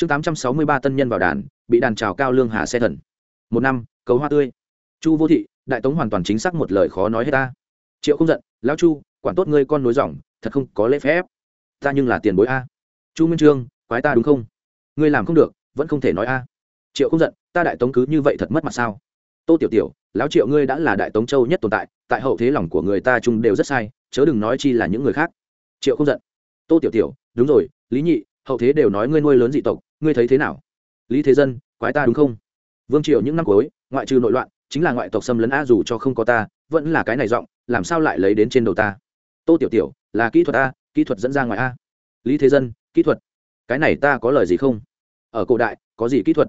chương tám trăm sáu mươi ba tân nhân vào đàn, bị đàn trào cao lương hà xe thần. Một năm, cầu hoa tươi. Chu vô thị, đại tống hoàn toàn chính xác một lời khó nói hết ta. Triệu không giận, lão chu, quản tốt ngươi con nối dòng, thật không có lễ phép. Ta nhưng là tiền bối a. Chu minh trương, quái ta đúng không? Ngươi làm không được, vẫn không thể nói a. Triệu không giận, ta đại tống cứ như vậy thật mất mặt sao? Tô tiểu tiểu, lão triệu ngươi đã là đại tống châu nhất tồn tại tại hậu thế lòng của người ta chung đều rất sai, chớ đừng nói chi là những người khác. Triệu không giận. Tô tiểu tiểu, đúng rồi, lý nhị, hậu thế đều nói ngươi nuôi lớn dị tộc ngươi thấy thế nào? Lý thế dân, quái ta đúng không? Vương triều những năm cuối, ngoại trừ nội loạn, chính là ngoại tộc xâm lấn a dù cho không có ta, vẫn là cái này giọng, làm sao lại lấy đến trên đầu ta? Tô tiểu tiểu, là kỹ thuật a, kỹ thuật dẫn ra ngoài a. Lý thế dân, kỹ thuật. Cái này ta có lời gì không? Ở cổ đại, có gì kỹ thuật?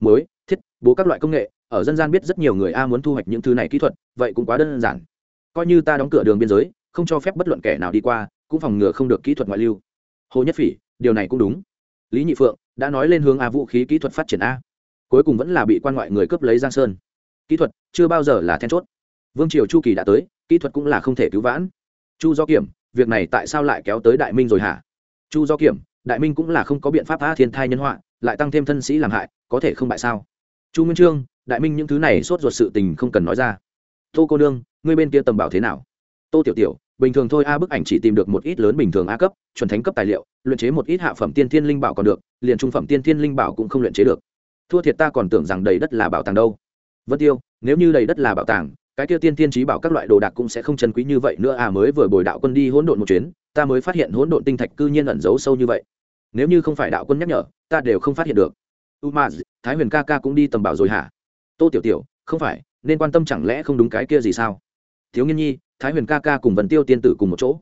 Mới thiết, bố các loại công nghệ, ở dân gian biết rất nhiều người a muốn thu hoạch những thứ này kỹ thuật, vậy cũng quá đơn giản. Coi như ta đóng cửa đường biên giới, không cho phép bất luận kẻ nào đi qua, cũng phòng ngừa không được kỹ thuật ngoại lưu. Hồ nhất phỉ, điều này cũng đúng. Lý nhị phượng đã nói lên hướng a vũ khí kỹ thuật phát triển a. Cuối cùng vẫn là bị quan ngoại người cướp lấy giang sơn. Kỹ thuật, chưa bao giờ là then chốt. Vương triều chu kỳ đã tới, kỹ thuật cũng là không thể cứu vãn. Chu do kiểm, việc này tại sao lại kéo tới đại minh rồi hả? Chu do kiểm, đại minh cũng là không có biện pháp a thiên thai nhân họa, lại tăng thêm thân sĩ làm hại, có thể không bại sao? Chu nguyên trương, đại minh những thứ này sốt ruột sự tình không cần nói ra. Tô cô nương, ngươi bên kia tầm bảo thế nào? Tô tiểu tiểu bình thường thôi a, bức ảnh chỉ tìm được một ít lớn bình thường a cấp, chuẩn thánh cấp tài liệu, luyện chế một ít hạ phẩm tiên thiên linh bảo còn được, liền trung phẩm tiên thiên linh bảo cũng không luyện chế được. Thua thiệt ta còn tưởng rằng đầy đất là bảo tàng đâu. Vân tiêu, nếu như đầy đất là bảo tàng, cái tiêu tiên tiên trí bảo các loại đồ đạc cũng sẽ không chân quý như vậy nữa à mới vừa bồi đạo quân đi hỗn độn một chuyến, ta mới phát hiện hỗn độn tinh thạch cư nhiên ẩn giấu sâu như vậy. Nếu như không phải đạo quân nhắc nhở, ta đều không phát hiện được. U ma thái huyền ca ca cũng đi tầm bảo rồi hả? Tô tiểu tiểu, không phải, nên quan tâm chẳng lẽ không đúng cái kia gì sao? Thiếu nghiên nhi thái huyền ca ca cùng vân tiêu tiên tử cùng một chỗ.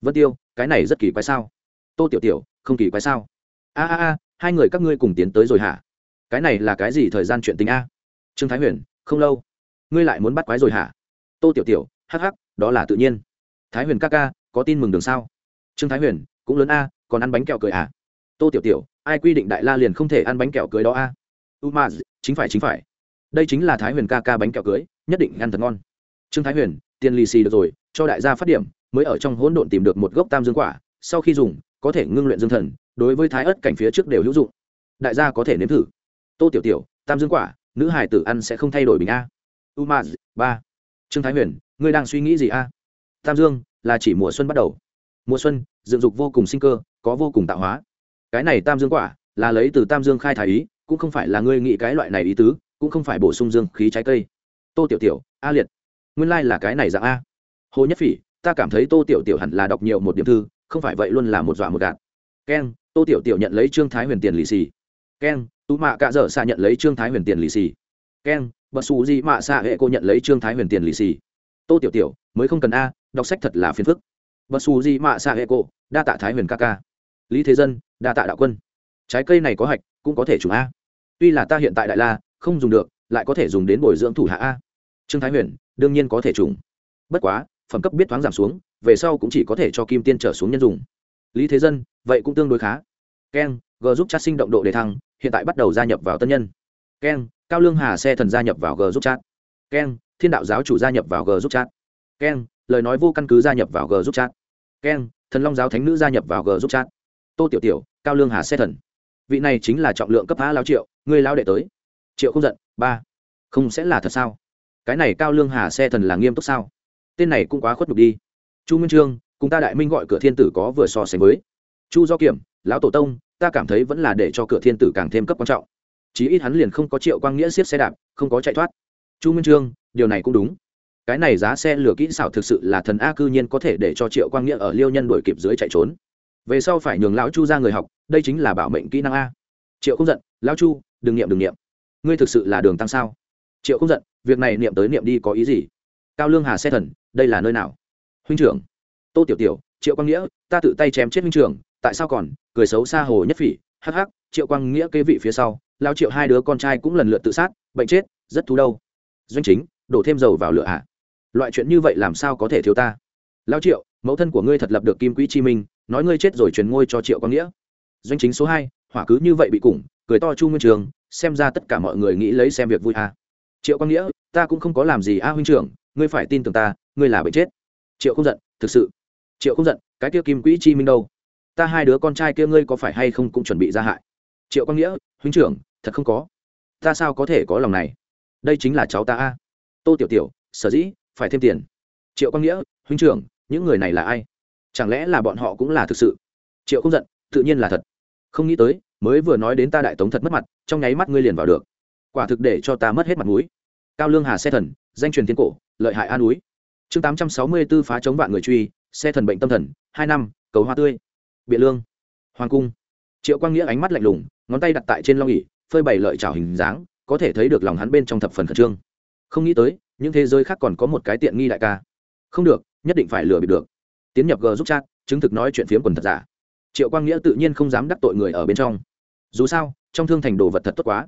Vân tiêu, cái này rất kỳ quái sao? Tô tiểu tiểu, không kỳ quái sao? A a a, hai người các ngươi cùng tiến tới rồi hả? Cái này là cái gì thời gian chuyện tình a? Trương thái huyền, không lâu. Ngươi lại muốn bắt quái rồi hả? Tô tiểu tiểu, hắc hắc, đó là tự nhiên. Thái huyền ca ca, có tin mừng đường sao? Trương thái huyền, cũng lớn a, còn ăn bánh kẹo cười à? Tô tiểu tiểu, ai quy định đại la liền không thể ăn bánh kẹo cưới đó a? U ma chính phải chính phải. Đây chính là thái huyền ca ca bánh kẹo cưới, nhất định ăn thật ngon. Trương thái huyền tiền lì xì được rồi, cho đại gia phát điểm, mới ở trong hỗn độn tìm được một gốc tam dương quả, sau khi dùng, có thể ngưng luyện dương thần, đối với thái ớt cảnh phía trước đều hữu dụng. Đại gia có thể nếm thử. Tô tiểu tiểu, tam dương quả, nữ hải tử ăn sẽ không thay đổi bình a. Umaz, ba. Trương thái huyền, ngươi đang suy nghĩ gì a? Tam dương, là chỉ mùa xuân bắt đầu. Mùa xuân, dựng dục vô cùng sinh cơ, có vô cùng tạo hóa. Cái này tam dương quả, là lấy từ tam dương khai thái ý, cũng không phải là ngươi nghĩ cái loại này ý tứ, cũng không phải bổ sung dương khí trái cây. Tô tiểu tiểu, a liệt nguyên lai、like、là cái này dạng a. Hồ nhất phỉ, ta cảm thấy tô tiểu tiểu hẳn là đọc nhiều một điểm thư, không phải vậy luôn là một dọa một gạt. Keng tô tiểu tiểu nhận lấy trương thái huyền tiền lì xì. Keng tú mạ cạ dở xạ nhận lấy trương thái huyền tiền lì xì. Keng bật xù gì mạ xạ hệ cô nhận lấy trương thái huyền tiền lì xì. Tô tiểu tiểu, mới không cần a, đọc sách thật là phiền phức. Bật xù gì mạ xạ hệ cô, đa tạ thái huyền ca ca. Lý thế dân, đa tạ đạo quân. Trái cây này có hạch, cũng có thể trùng a. Tuy là ta hiện tại đại la, không dùng được, lại có thể dùng đến bồi dưỡng thủ hạ a trương thái huyền, đương nhiên có thể trùng. Bất quá, phẩm cấp biết thoáng giảm xuống, về sau cũng chỉ có thể cho kim tiên trở xuống nhân dùng. Lý thế dân, vậy cũng tương đối khá. Keng, g giúp chat sinh động độ đề thăng, hiện tại bắt đầu gia nhập vào tân nhân. Keng, cao lương hà xe thần gia nhập vào g giúp chat. Keng, thiên đạo giáo chủ gia nhập vào g giúp chat. Keng, lời nói vô căn cứ gia nhập vào g giúp chat. Keng, thần long giáo thánh nữ gia nhập vào g giúp chat. Tô tiểu tiểu, cao lương hà xe thần. Vị này chính là trọng lượng cấp phá lao triệu, người lao đệ tới. Triệu không giận, ba. Không sẽ là thật sao? Cái này cao lương hà xe thần là nghiêm túc sao? Tên này cũng quá khuất nhục đi. Chu nguyên trương, cùng ta đại minh gọi cửa thiên tử có vừa so sánh với. Chu do kiểm, lão tổ tông, ta cảm thấy vẫn là để cho cửa thiên tử càng thêm cấp quan trọng. Chí ít hắn liền không có triệu quang nghĩa siết xe đạp, không có chạy thoát. Chu nguyên trương, điều này cũng đúng. Cái này giá xe lửa kỹ xảo thực sự là thần a cư nhiên có thể để cho triệu quang nghĩa ở liêu nhân đuổi kịp dưới chạy trốn. Về sau phải nhường lão chu ra người học, đây chính là bảo mệnh kỹ năng a. Triệu không giận, lão chu, đừng niệm đừng niệm. Ngươi thực sự là đường tăng sao? Triệu không giận, việc này niệm tới niệm đi có ý gì? Cao lương hà xe thần, đây là nơi nào? Huynh trưởng. Tô tiểu tiểu, triệu quang nghĩa, ta tự tay chém chết huynh trưởng, tại sao còn? Cười xấu xa hồ nhất phỉ, hắc hắc, triệu quang nghĩa kế vị phía sau lao triệu hai đứa con trai cũng lần lượt tự sát, bệnh chết, rất thú đâu. Doanh chính, đổ thêm dầu vào lửa hạ loại chuyện như vậy làm sao có thể thiếu ta? Lao triệu, mẫu thân của ngươi thật lập được kim quỹ chi minh, nói ngươi chết rồi truyền ngôi cho triệu quang nghĩa. Doanh chính số hai, hỏa cứ như vậy bị củng, cười to chu nguyên trường, xem ra tất cả mọi người nghĩ lấy xem việc vui à triệu quang nghĩa, ta cũng không có làm gì. A huynh trưởng, ngươi phải tin tưởng ta, ngươi là bệnh chết. Triệu không giận, thực sự. Triệu không giận, cái kia kim quỹ chi minh đâu? Ta hai đứa con trai kia ngươi có phải hay không cũng chuẩn bị ra hại? Triệu quang nghĩa, huynh trưởng, thật không có. Ta sao có thể có lòng này? Đây chính là cháu ta a. Tô tiểu tiểu, sở dĩ, phải thêm tiền. Triệu quang nghĩa, huynh trưởng, những người này là ai? Chẳng lẽ là bọn họ cũng là thực sự? Triệu không giận, tự nhiên là thật. Không nghĩ tới, mới vừa nói đến ta đại tống thật mất mặt, trong nháy mắt ngươi liền vào được quả thực để cho ta mất hết mặt mũi. Cao lương hà xe thần, danh truyền thiên cổ, lợi hại an núi. Chương tám trăm sáu mươi b ố phá chống vạn người truy, xe thần bệnh tâm thần, hai năm, cầu hoa tươi. Biện lương. Hoàng cung. Triệu quang nghĩa ánh mắt lạnh lùng, ngón tay đặt tại trên long ỉ phơi bày lợi trào hình dáng, có thể thấy được lòng hắn bên trong thập phần khẩn trương. Không nghĩ tới, những thế giới khác còn có một cái tiện nghi đại ca. Không được, nhất định phải lừa bịp được. Tiến nhập g giúp chat, chứng thực nói chuyện phiếm quần thật giả. Triệu quang nghĩa tự nhiên không dám đắc tội người ở bên trong. Dù sao, trong thương thành đồ vật thật tốt quá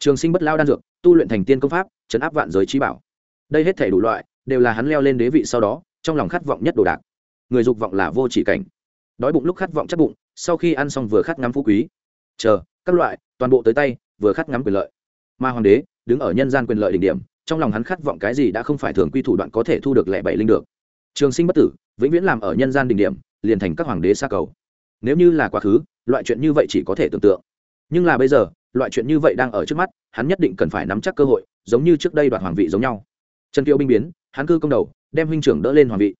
trường sinh bất lao đan dược, tu luyện thành tiên công pháp, chấn áp vạn giới trí bảo. Đây hết thể đủ loại, đều là hắn leo lên đế vị sau đó, trong lòng khát vọng nhất đồ đạc. Người dục vọng là vô chỉ cảnh. Đói bụng lúc khát vọng chắc bụng, sau khi ăn xong vừa khát ngắm phú quý. Chờ, các loại, toàn bộ tới tay, vừa khát ngắm quyền lợi. Mà hoàng đế, đứng ở nhân gian quyền lợi đỉnh điểm, trong lòng hắn khát vọng cái gì đã không phải thường quy thủ đoạn có thể thu được lẻ bảy linh được. Trường sinh bất tử, vĩnh viễn làm ở nhân gian đỉnh điểm, liền thành các hoàng đế xa cầu. Nếu như là quá khứ, loại chuyện như vậy chỉ có thể tưởng tượng. Nhưng là bây giờ loại chuyện như vậy đang ở trước mắt, hắn nhất định cần phải nắm chắc cơ hội, giống như trước đây đoạt hoàng vị giống nhau. Trần kiều binh biến, hắn cư công đầu, đem huynh trưởng đỡ lên hoàng vị.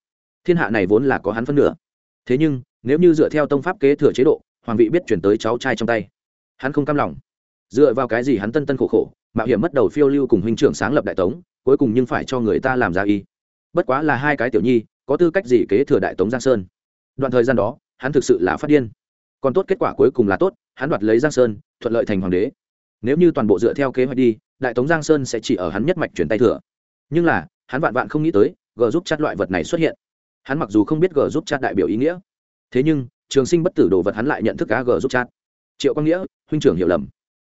Thiên hạ này vốn là có hắn phân nửa. Thế nhưng, nếu như dựa theo tông pháp kế thừa chế độ, hoàng vị biết chuyển tới cháu trai trong tay. Hắn không cam lòng. Dựa vào cái gì hắn tân tân khổ khổ, mạo hiểm mất đầu phiêu lưu cùng huynh trưởng sáng lập đại tống, cuối cùng nhưng phải cho người ta làm ra y. Bất quá là hai cái tiểu nhi, có tư cách gì kế thừa đại tống giang sơn? Đoạn thời gian đó, hắn thực sự là phát điên. Còn tốt kết quả cuối cùng là tốt hắn đoạt lấy giang sơn, thuận lợi thành hoàng đế. Nếu như toàn bộ dựa theo kế hoạch đi, đại tống giang sơn sẽ chỉ ở hắn nhất mạch chuyển tay thừa. Nhưng là, hắn vạn vạn không nghĩ tới, g giúp chát loại vật này xuất hiện. Hắn mặc dù không biết g giúp chát đại biểu ý nghĩa, thế nhưng, trường sinh bất tử đồ vật hắn lại nhận thức cá g giúp chát triệu quang nghĩa, huynh trưởng hiểu lầm.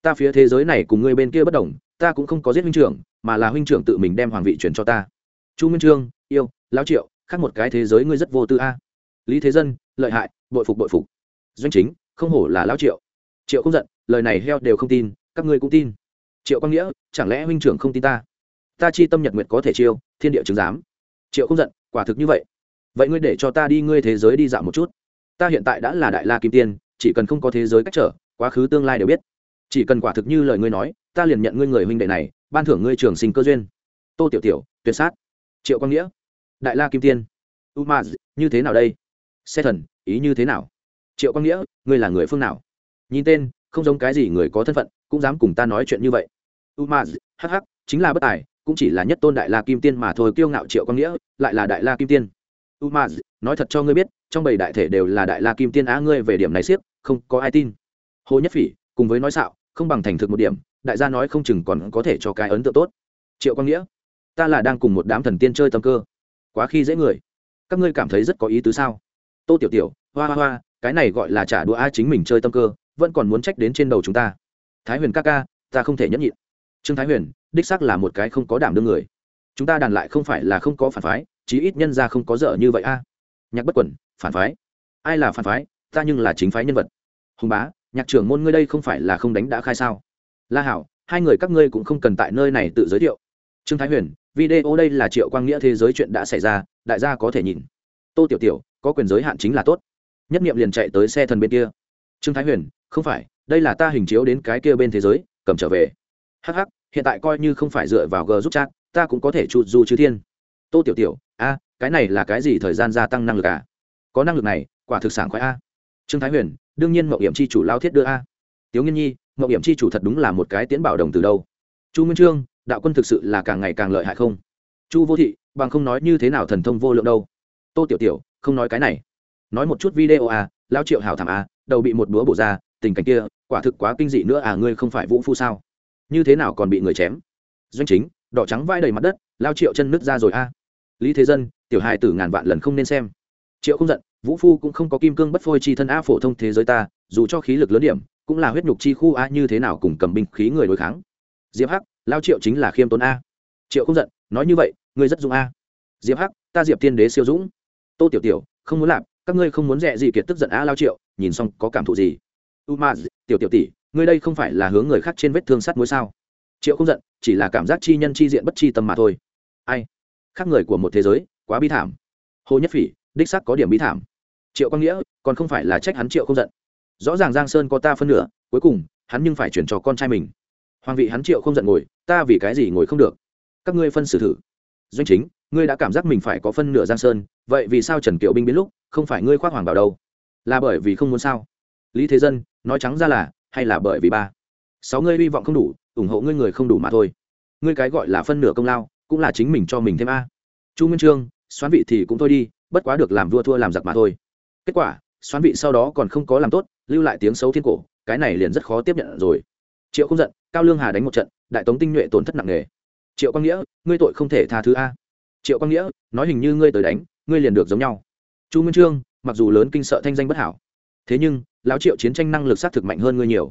Ta phía thế giới này cùng ngươi bên kia bất đồng, ta cũng không có giết huynh trưởng, mà là huynh trưởng tự mình đem hoàng vị chuyển cho ta. Chu minh trương, yêu, lão triệu, khác một cái thế giới ngươi rất vô tư a. Lý thế dân, lợi hại, bội phục bội phục. Doanh chính, không hổ là lão triệu triệu không giận, lời này heo đều không tin, các ngươi cũng tin. Triệu quang nghĩa, chẳng lẽ huynh trưởng không tin ta? Ta chi tâm nhật nguyệt có thể chiêu, thiên địa chứng giám. Triệu không giận, quả thực như vậy. Vậy ngươi để cho ta đi ngươi thế giới đi dạo một chút. Ta hiện tại đã là đại la kim tiên, chỉ cần không có thế giới cách trở, quá khứ tương lai đều biết. Chỉ cần quả thực như lời ngươi nói, ta liền nhận ngươi người huynh đệ này, ban thưởng ngươi trường sinh cơ duyên. Tô tiểu tiểu, tuyệt sát. Triệu quang nghĩa, đại la kim tiên. U ma như thế nào đây? Xe thần, ý như thế nào? Triệu quang nghĩa, ngươi là người phương nào? Nhìn tên, không giống cái gì người có thân phận, cũng dám cùng ta nói chuyện như vậy. Umaz hh chính là bất tài, cũng chỉ là nhất tôn đại la kim tiên mà thôi, kiêu ngạo triệu quang nghĩa, lại là đại la kim tiên. Umaz, nói thật cho ngươi biết, trong bảy đại thể đều là đại la kim tiên á ngươi về điểm này siếc, không có ai tin. Hồ nhất phỉ, cùng với nói xạo, không bằng thành thực một điểm, đại gia nói không chừng còn có thể cho cái ấn tượng tốt. Triệu quang nghĩa, ta là đang cùng một đám thần tiên chơi tâm cơ. Quá khi dễ người. Các ngươi cảm thấy rất có ý tứ sao? Tô tiểu tiểu, hoa hoa hoa, cái này gọi là trả đũa a chính mình chơi tâm cơ vẫn còn muốn trách đến trên đầu chúng ta. Thái huyền ca ca, ta không thể nhẫn nhịn. Trương thái huyền, đích xác là một cái không có đảm đương người. Chúng ta đàn lại không phải là không có phản phái, chí ít nhân ra không có dở như vậy a. Nhạc bất quẩn, phản phái. Ai là phản phái? Ta nhưng là chính phái nhân vật. Hùng bá, nhạc trưởng môn ngươi đây không phải là không đánh đã khai sao? La hảo, hai người các ngươi cũng không cần tại nơi này tự giới thiệu. Trương thái huyền, video đây là triệu quang nghĩa thế giới chuyện đã xảy ra, đại gia có thể nhìn. Tô tiểu tiểu, có quyền giới hạn chính là tốt. Nhất nghiệm liền chạy tới xe thần bên kia. Trương thái huyền không phải, đây là ta hình chiếu đến cái kia bên thế giới, cầm trở về. Hh hiện tại coi như không phải dựa vào g giúp chat, ta cũng có thể trụ du chư thiên. Tô tiểu tiểu, a, cái này là cái gì thời gian gia tăng năng lực à? Có năng lực này, quả thực sản khoái a. Trương thái huyền, đương nhiên mậu hiểm c h i chủ lao thiết đưa a. Tiếu nghiên nhi mậu hiểm c h i chủ thật đúng là một cái tiến bảo đồng từ đâu. Chu nguyên trương, đạo quân thực sự là càng ngày càng lợi hại không? Chu vô thị, bằng không nói như thế nào thần thông vô lượng đâu. Tô tiểu tiểu, không nói cái này. Nói một chút video à lao triệu hảo thảm à đầu bị một búa bổ ra tình cảnh kia, quả thực quá kinh dị nữa à ngươi không phải vũ phu sao? Như thế nào còn bị người chém? Doanh chính, đỏ trắng vai đầy mặt đất, lao triệu chân nứt ra rồi a. Lý thế dân, tiểu hài tử ngàn vạn lần không nên xem. Triệu không giận, vũ phu cũng không có kim cương bất phôi chi thân a phổ thông thế giới ta, dù cho khí lực lớn điểm, cũng là huyết nhục chi khu a như thế nào cùng cầm binh khí người đối kháng? Diệp hắc, lao triệu chính là khiêm tốn a. Triệu không giận, nói như vậy, ngươi rất dũng a. Diệp hắc, ta diệp tiên đế siêu dũng. Tô tiểu tiểu, không muốn làm, các ngươi không muốn rẻ gì kiệt tức giận a lao triệu, nhìn xong có cảm thụ gì? U ma tiểu tiểu tỷ, ngươi đây không phải là hướng người khác trên vết thương sắt muối sao? Triệu không giận, chỉ là cảm giác chi nhân chi diện bất chi tâm mà thôi. Ai? Khác người của một thế giới, quá bi thảm. Hồ nhất phỉ, đích sắc có điểm bi thảm. Triệu quang nghĩa, còn không phải là trách hắn triệu không giận. Rõ ràng giang sơn có ta phân nửa, cuối cùng, hắn nhưng phải chuyển cho con trai mình. Hoàng vị hắn triệu không giận ngồi, ta vì cái gì ngồi không được? Các ngươi phân xử thử. Doanh chính, ngươi đã cảm giác mình phải có phân nửa giang sơn, vậy vì sao trần kiệu binh biến lúc, không phải ngươi khoác hoàng bảo đâu? Là bởi vì không muốn sao? Lý thế dân nói trắng ra là, hay là bởi vì ba? Sáu ngươi hy vọng không đủ, ủng hộ ngươi người không đủ mà thôi. Ngươi cái gọi là phân nửa công lao, cũng là chính mình cho mình thêm a. Chu nguyên trương, xoán vị thì cũng thôi đi, bất quá được làm vua thua làm giặc mà thôi. Kết quả, xoán vị sau đó còn không có làm tốt, lưu lại tiếng xấu thiên cổ, cái này liền rất khó tiếp nhận rồi. Triệu không giận, cao lương hà đánh một trận, đại tống tinh nhuệ tổn thất nặng nề. Triệu quang nghĩa, ngươi tội không thể tha thứ a. Triệu quang nghĩa, nói hình như ngươi tới đánh, ngươi liền được giống nhau. Chu nguyên trương, mặc dù lớn kinh sợ thanh danh bất hảo thế nhưng, lão triệu chiến tranh năng lực xác thực mạnh hơn ngươi nhiều.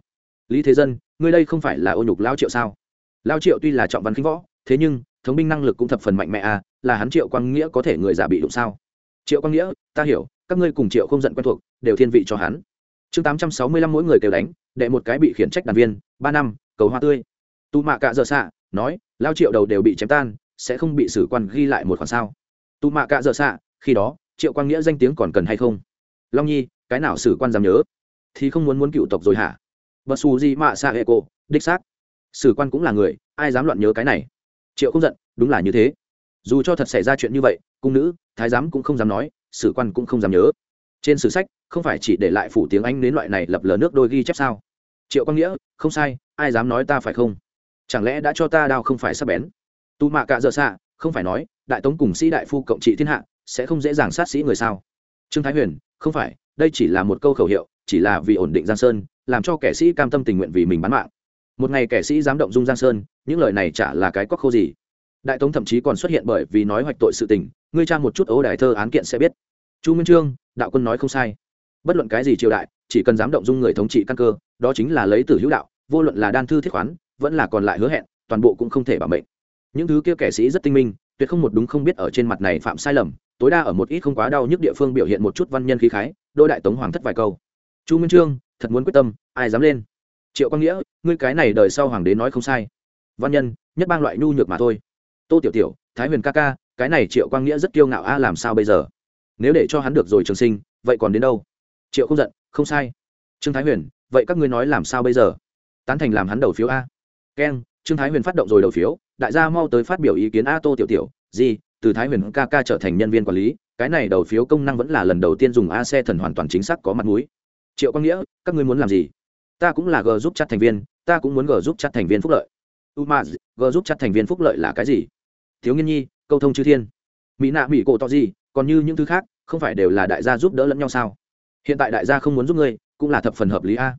Lý thế dân, ngươi đây không phải là ô nhục lão triệu sao? Lão triệu tuy là trọng văn khinh võ, thế nhưng, thống binh năng lực cũng thập phần mạnh mẽ à là hắn triệu quang nghĩa có thể người giả bị đụng sao? Triệu quang nghĩa, ta hiểu, các ngươi cùng triệu không giận quen thuộc, đều thiên vị cho hắn. Chương tám trăm sáu mươi lăm mỗi người kêu đánh, đệ một cái bị khiển trách đàn viên, ba năm, cầu hoa tươi. Tu mạ cạ dợ xạ nói lao triệu đầu đều bị chém tan, sẽ không bị xử quan ghi lại một khoản sao? Tu mạ cạ dợ xạ khi đó, triệu quang nghĩa danh tiếng còn cần hay không? Long nhi cái nào sử quan dám nhớ? Thì không muốn muốn cựu tộc rồi hả? Bật xù gì mạ xạ hệ cổ, đích xác. Sử quan cũng là người, ai dám loạn nhớ cái này? Triệu không giận, đúng là như thế. Dù cho thật xảy ra chuyện như vậy, cung nữ, thái giám cũng không dám nói, sử quan cũng không dám nhớ. Trên sử sách, không phải chỉ để lại phủ tiếng anh đến loại này lập lờ nước đôi ghi chép sao? Triệu quang nghĩa, không sai, ai dám nói ta phải không? Chẳng lẽ đã cho ta đao không phải sắp bén? Tu mạ cạ dợ xạ không phải nói, đại tống cùng sĩ đại phu cộng trị thiên hạ, sẽ không dễ dàng sát sĩ người sao? Trương thái huyền không phải, đây chỉ là một câu khẩu hiệu, chỉ là vì ổn định giang sơn, làm cho kẻ sĩ cam tâm tình nguyện vì mình bán mạng. Một ngày kẻ sĩ dám động dung giang sơn, những lời này chả là cái cóc khô gì. Đại tống thậm chí còn xuất hiện bởi vì nói hoạch tội sự tình, ngươi tra một chút ấu đại thơ án kiện sẽ biết. Chu nguyên trương, đạo quân nói không sai. Bất luận cái gì triều đại, chỉ cần dám động dung người thống trị căn cơ, đó chính là lấy tử hữu đạo, vô luận là đan thư thiết khoán, vẫn là còn lại hứa hẹn, toàn bộ cũng không thể bảo mệnh. Những thứ kia kẻ sĩ rất tinh minh, tuyệt không một đúng không biết ở trên mặt này phạm sai lầm tối đa ở một ít không quá đau nhức địa phương biểu hiện một chút văn nhân khí khái, đôi đại tống hoàng thất vài câu. Chu minh trương, thật muốn quyết tâm, ai dám lên? Triệu quang nghĩa, ngươi cái này đời sau hoàng đế nói không sai. Văn nhân, nhất bang loại nhu nhược mà thôi. Tô tiểu tiểu, thái huyền ca ca, cái này triệu quang nghĩa rất kiêu ngạo a à, làm sao bây giờ? Nếu để cho hắn được rồi trường sinh, vậy còn đến đâu? Triệu không giận, không sai. Trương thái huyền, vậy các ngươi nói làm sao bây giờ? Tán thành làm hắn đầu phiếu a. Keng, trương thái huyền phát động rồi đầu phiếu, đại gia mau tới phát biểu ý kiến a, tô tiểu tiểu. Gì từ thái huyền ca ca trở thành nhân viên quản lý, cái này đầu phiếu công năng vẫn là lần đầu tiên dùng a xe thần hoàn toàn chính xác có mặt mũi. Triệu quang nghĩa, các ngươi muốn làm gì? Ta cũng là g giúp chặt thành viên, ta cũng muốn g giúp chặt thành viên phúc lợi. Umaz, g giúp chặt thành viên phúc lợi là cái gì? Thiếu nghiên nhi, câu thông chư thiên. Mỹ nạ mỹ cổ to gì, còn như những thứ khác, không phải đều là đại gia giúp đỡ lẫn nhau sao? Hiện tại đại gia không muốn giúp ngươi, cũng là thập phần hợp lý a.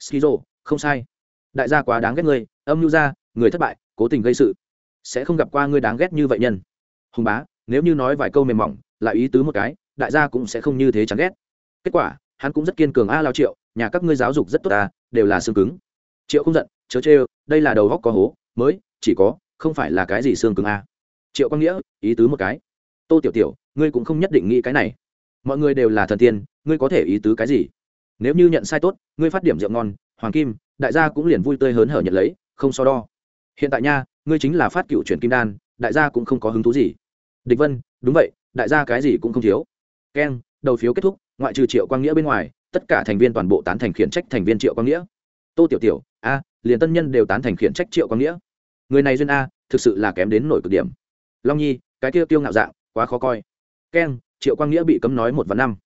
Skizo, không sai. Đại gia quá đáng ghét ngươi, âm mưu ra người thất bại, cố tình gây sự. Sẽ không gặp qua ngươi đáng ghét như vậy nhân hùng bá, nếu như nói vài câu mềm mỏng, lại ý tứ một cái, đại gia cũng sẽ không như thế chán ghét. Kết quả, hắn cũng rất kiên cường a lao triệu, nhà các ngươi giáo dục rất tốt ta đều là xương cứng. Triệu không giận, chớ chê, đây là đầu góc có hố, mới, chỉ có, không phải là cái gì xương cứng a. Triệu quang nghĩa, ý tứ một cái. Tô tiểu tiểu, ngươi cũng không nhất định nghĩ cái này. Mọi người đều là thần tiên, ngươi có thể ý tứ cái gì? Nếu như nhận sai tốt, ngươi phát điểm rượu ngon, hoàng kim, đại gia cũng liền vui tươi hớn hở nhận lấy, không so đo. Hiện tại nha, ngươi chính là phát cựu chuyển kim đan, đại gia cũng không có hứng thú gì địch vân, đúng vậy, đại gia cái gì cũng không thiếu. Keng, đầu phiếu kết thúc, ngoại trừ triệu quang nghĩa bên ngoài, tất cả thành viên toàn bộ tán thành khiển trách thành viên triệu quang nghĩa. Tô tiểu tiểu, a, liền tân nhân đều tán thành khiển trách triệu quang nghĩa. Người này duyên a, thực sự là kém đến nổi cực điểm. Long nhi, cái kia tiêu ngạo dạng, quá khó coi. Keng, triệu quang nghĩa bị cấm nói một và năm.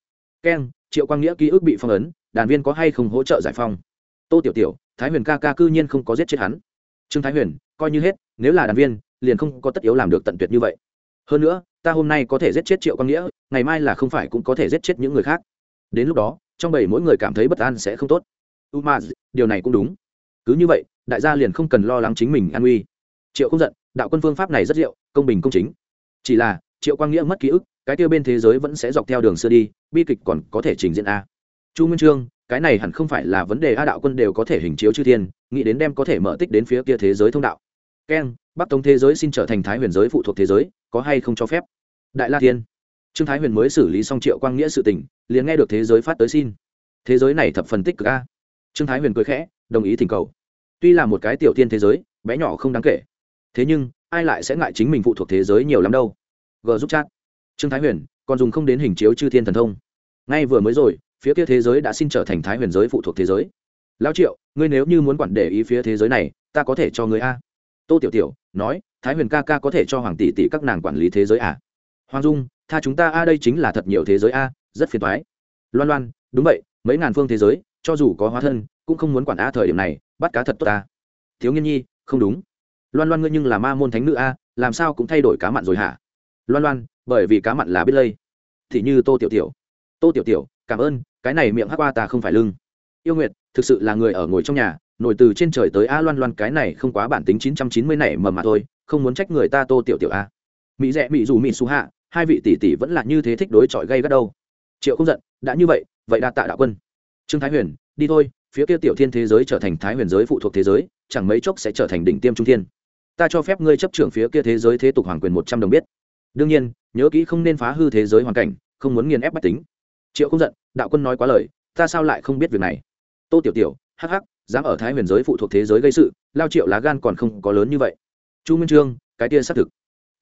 Keng, triệu quang nghĩa ký ức bị phong ấn, đàn viên có hay không hỗ trợ giải phong? Tô tiểu tiểu, thái huyền ca ca cư nhiên không có giết chết hắn. Trương thái huyền, coi như hết, nếu là đàn viên, liền không có tất yếu làm được tận tuyệt như vậy hơn nữa, ta hôm nay có thể giết chết triệu quang nghĩa, ngày mai là không phải cũng có thể giết chết những người khác. Đến lúc đó, trong bảy mỗi người cảm thấy bất an sẽ không tốt. U ma điều này cũng đúng. Cứ như vậy, đại gia liền không cần lo lắng chính mình an nguy. Triệu không giận, đạo quân phương pháp này rất diệu, công bình công chính. Chỉ là, triệu quang nghĩa mất ký ức, cái tiêu bên thế giới vẫn sẽ dọc theo đường xưa đi, bi kịch còn có thể trình diễn a. Chu nguyên trương, cái này hẳn không phải là vấn đề a đạo quân đều có thể hình chiếu chư thiên, nghĩ đến đem có thể mở tích đến phía kia thế giới thông đạo keng, bắc tống thế giới xin trở thành thái huyền giới phụ thuộc thế giới, có hay không cho phép? Đại la thiên. Trương thái huyền mới xử lý xong triệu quang nghĩa sự tình, liền nghe được thế giới phát tới xin. Thế giới này thập phần tích cực a. Trương thái huyền cười khẽ, đồng ý thỉnh cầu. Tuy là một cái tiểu tiên thế giới, bé nhỏ không đáng kể. Thế nhưng, ai lại sẽ ngại chính mình phụ thuộc thế giới nhiều lắm đâu? G giúp chat. Trương thái huyền, còn dùng không đến hình chiếu chư thiên thần thông. Ngay vừa mới rồi, phía kia thế giới đã xin trở thành thái huyền giới phụ thuộc thế giới. Lão triệu, ngươi nếu như muốn quản để ý phía thế giới này, ta có thể cho ngươi a tô tiểu tiểu, nói, thái huyền ca ca có thể cho hoàng tỷ tỷ các nàng quản lý thế giới à? Hoàng dung, tha chúng ta a, đây chính là thật nhiều thế giới a, rất phiền thoái loan loan, đúng vậy, mấy ngàn phương thế giới, cho dù có hóa thân, cũng không muốn quản a thời điểm này, bắt cá thật tốt ta thiếu nghiên nhi, không đúng. Loan loan ngươi nhưng là ma môn thánh nữ a, làm sao cũng thay đổi cá mặn rồi hả? Loan loan, bởi vì cá mặn là biết lây. Thì như tô tiểu tiểu. Tô tiểu tiểu, cảm ơn, cái này miệng hắc qua ta không phải lưng. Yêu nguyệt, thực sự là người ở ngồi trong nhà nổi từ trên trời tới a loan loan, cái này không quá bản tính chín trăm chín mươi này mầm mà thôi, không muốn trách người ta tô tiểu tiểu a. Mỹ rẽ mỹ dù, mỹ xu hạ, hai vị tỷ tỷ vẫn là như thế thích đối chọi gây gắt đâu. Triệu không giận, đã như vậy vậy đa tạ đạo quân. Trương thái huyền, đi thôi, phía kia tiểu thiên thế giới trở thành thái huyền giới phụ thuộc thế giới, chẳng mấy chốc sẽ trở thành đỉnh tiêm trung thiên. Ta cho phép ngươi chấp trưởng phía kia thế giới thế tục hoàng quyền một trăm đồng biết. Đương nhiên, nhớ kỹ không nên phá hư thế giới hoàn cảnh, không muốn nghiền ép bách tính. Triệu không giận, đạo quân nói quá lời, ta sao lại không biết việc này? Tô tiểu tiểu, hắc hắc dám ở thái huyền giới phụ thuộc thế giới gây sự, lao triệu lá gan còn không có lớn như vậy. Chu minh trương, cái tia xác thực.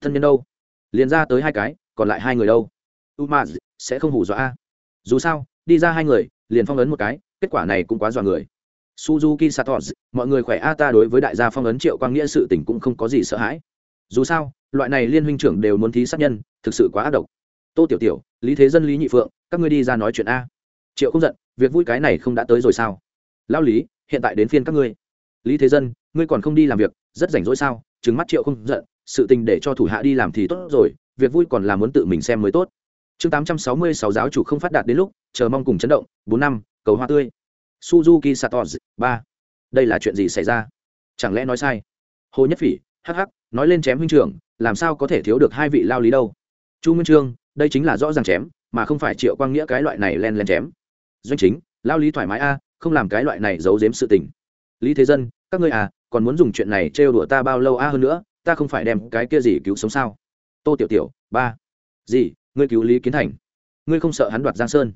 Thân nhân đâu? Liền ra tới hai cái, còn lại hai người đâu? U ma sẽ không hủ dọa a. Dù sao, đi ra hai người, liền phong ấn một cái, kết quả này cũng quá dọa người. Suzuki satos, mọi người khỏe a ta đối với đại gia phong ấn triệu quang nghĩa sự tình cũng không có gì sợ hãi. Dù sao, loại này liên huynh trưởng đều muốn thí sát nhân, thực sự quá ác độc. Tô tiểu tiểu, lý thế dân, lý nhị phượng, các ngươi đi ra nói chuyện a. Triệu không giận, việc vui cái này không đã tới rồi sao? Lao lý hiện tại đến phiên các ngươi. Lý thế dân, ngươi còn không đi làm việc, rất rảnh rỗi sao? Chứng mắt triệu không giận, sự tình để cho thủ hạ đi làm thì tốt rồi, việc vui còn là muốn tự mình xem mới tốt. Chương tám trăm sáu mươi sáu giáo chủ không phát đạt đến lúc, chờ mong cùng chấn động, bốn năm, cầu hoa tươi. Suzuki satos ba. Đây là chuyện gì xảy ra? Chẳng lẽ nói sai? Hồ nhất phỉ, hắc hắc, nói lên chém huynh trưởng, làm sao có thể thiếu được hai vị lao lý đâu? Chu nguyên trương, đây chính là rõ ràng chém, mà không phải triệu quang nghĩa cái loại này len len chém. Doanh chính, lao lý thoải mái a không làm cái loại này giấu giếm sự tình. Lý thế dân, các ngươi à còn muốn dùng chuyện này trêu đùa ta bao lâu a hơn nữa, ta không phải đem cái kia gì cứu sống sao? Tô tiểu tiểu, ba. Gì, ngươi cứu lý kiến thành? Ngươi không sợ hắn đoạt giang sơn?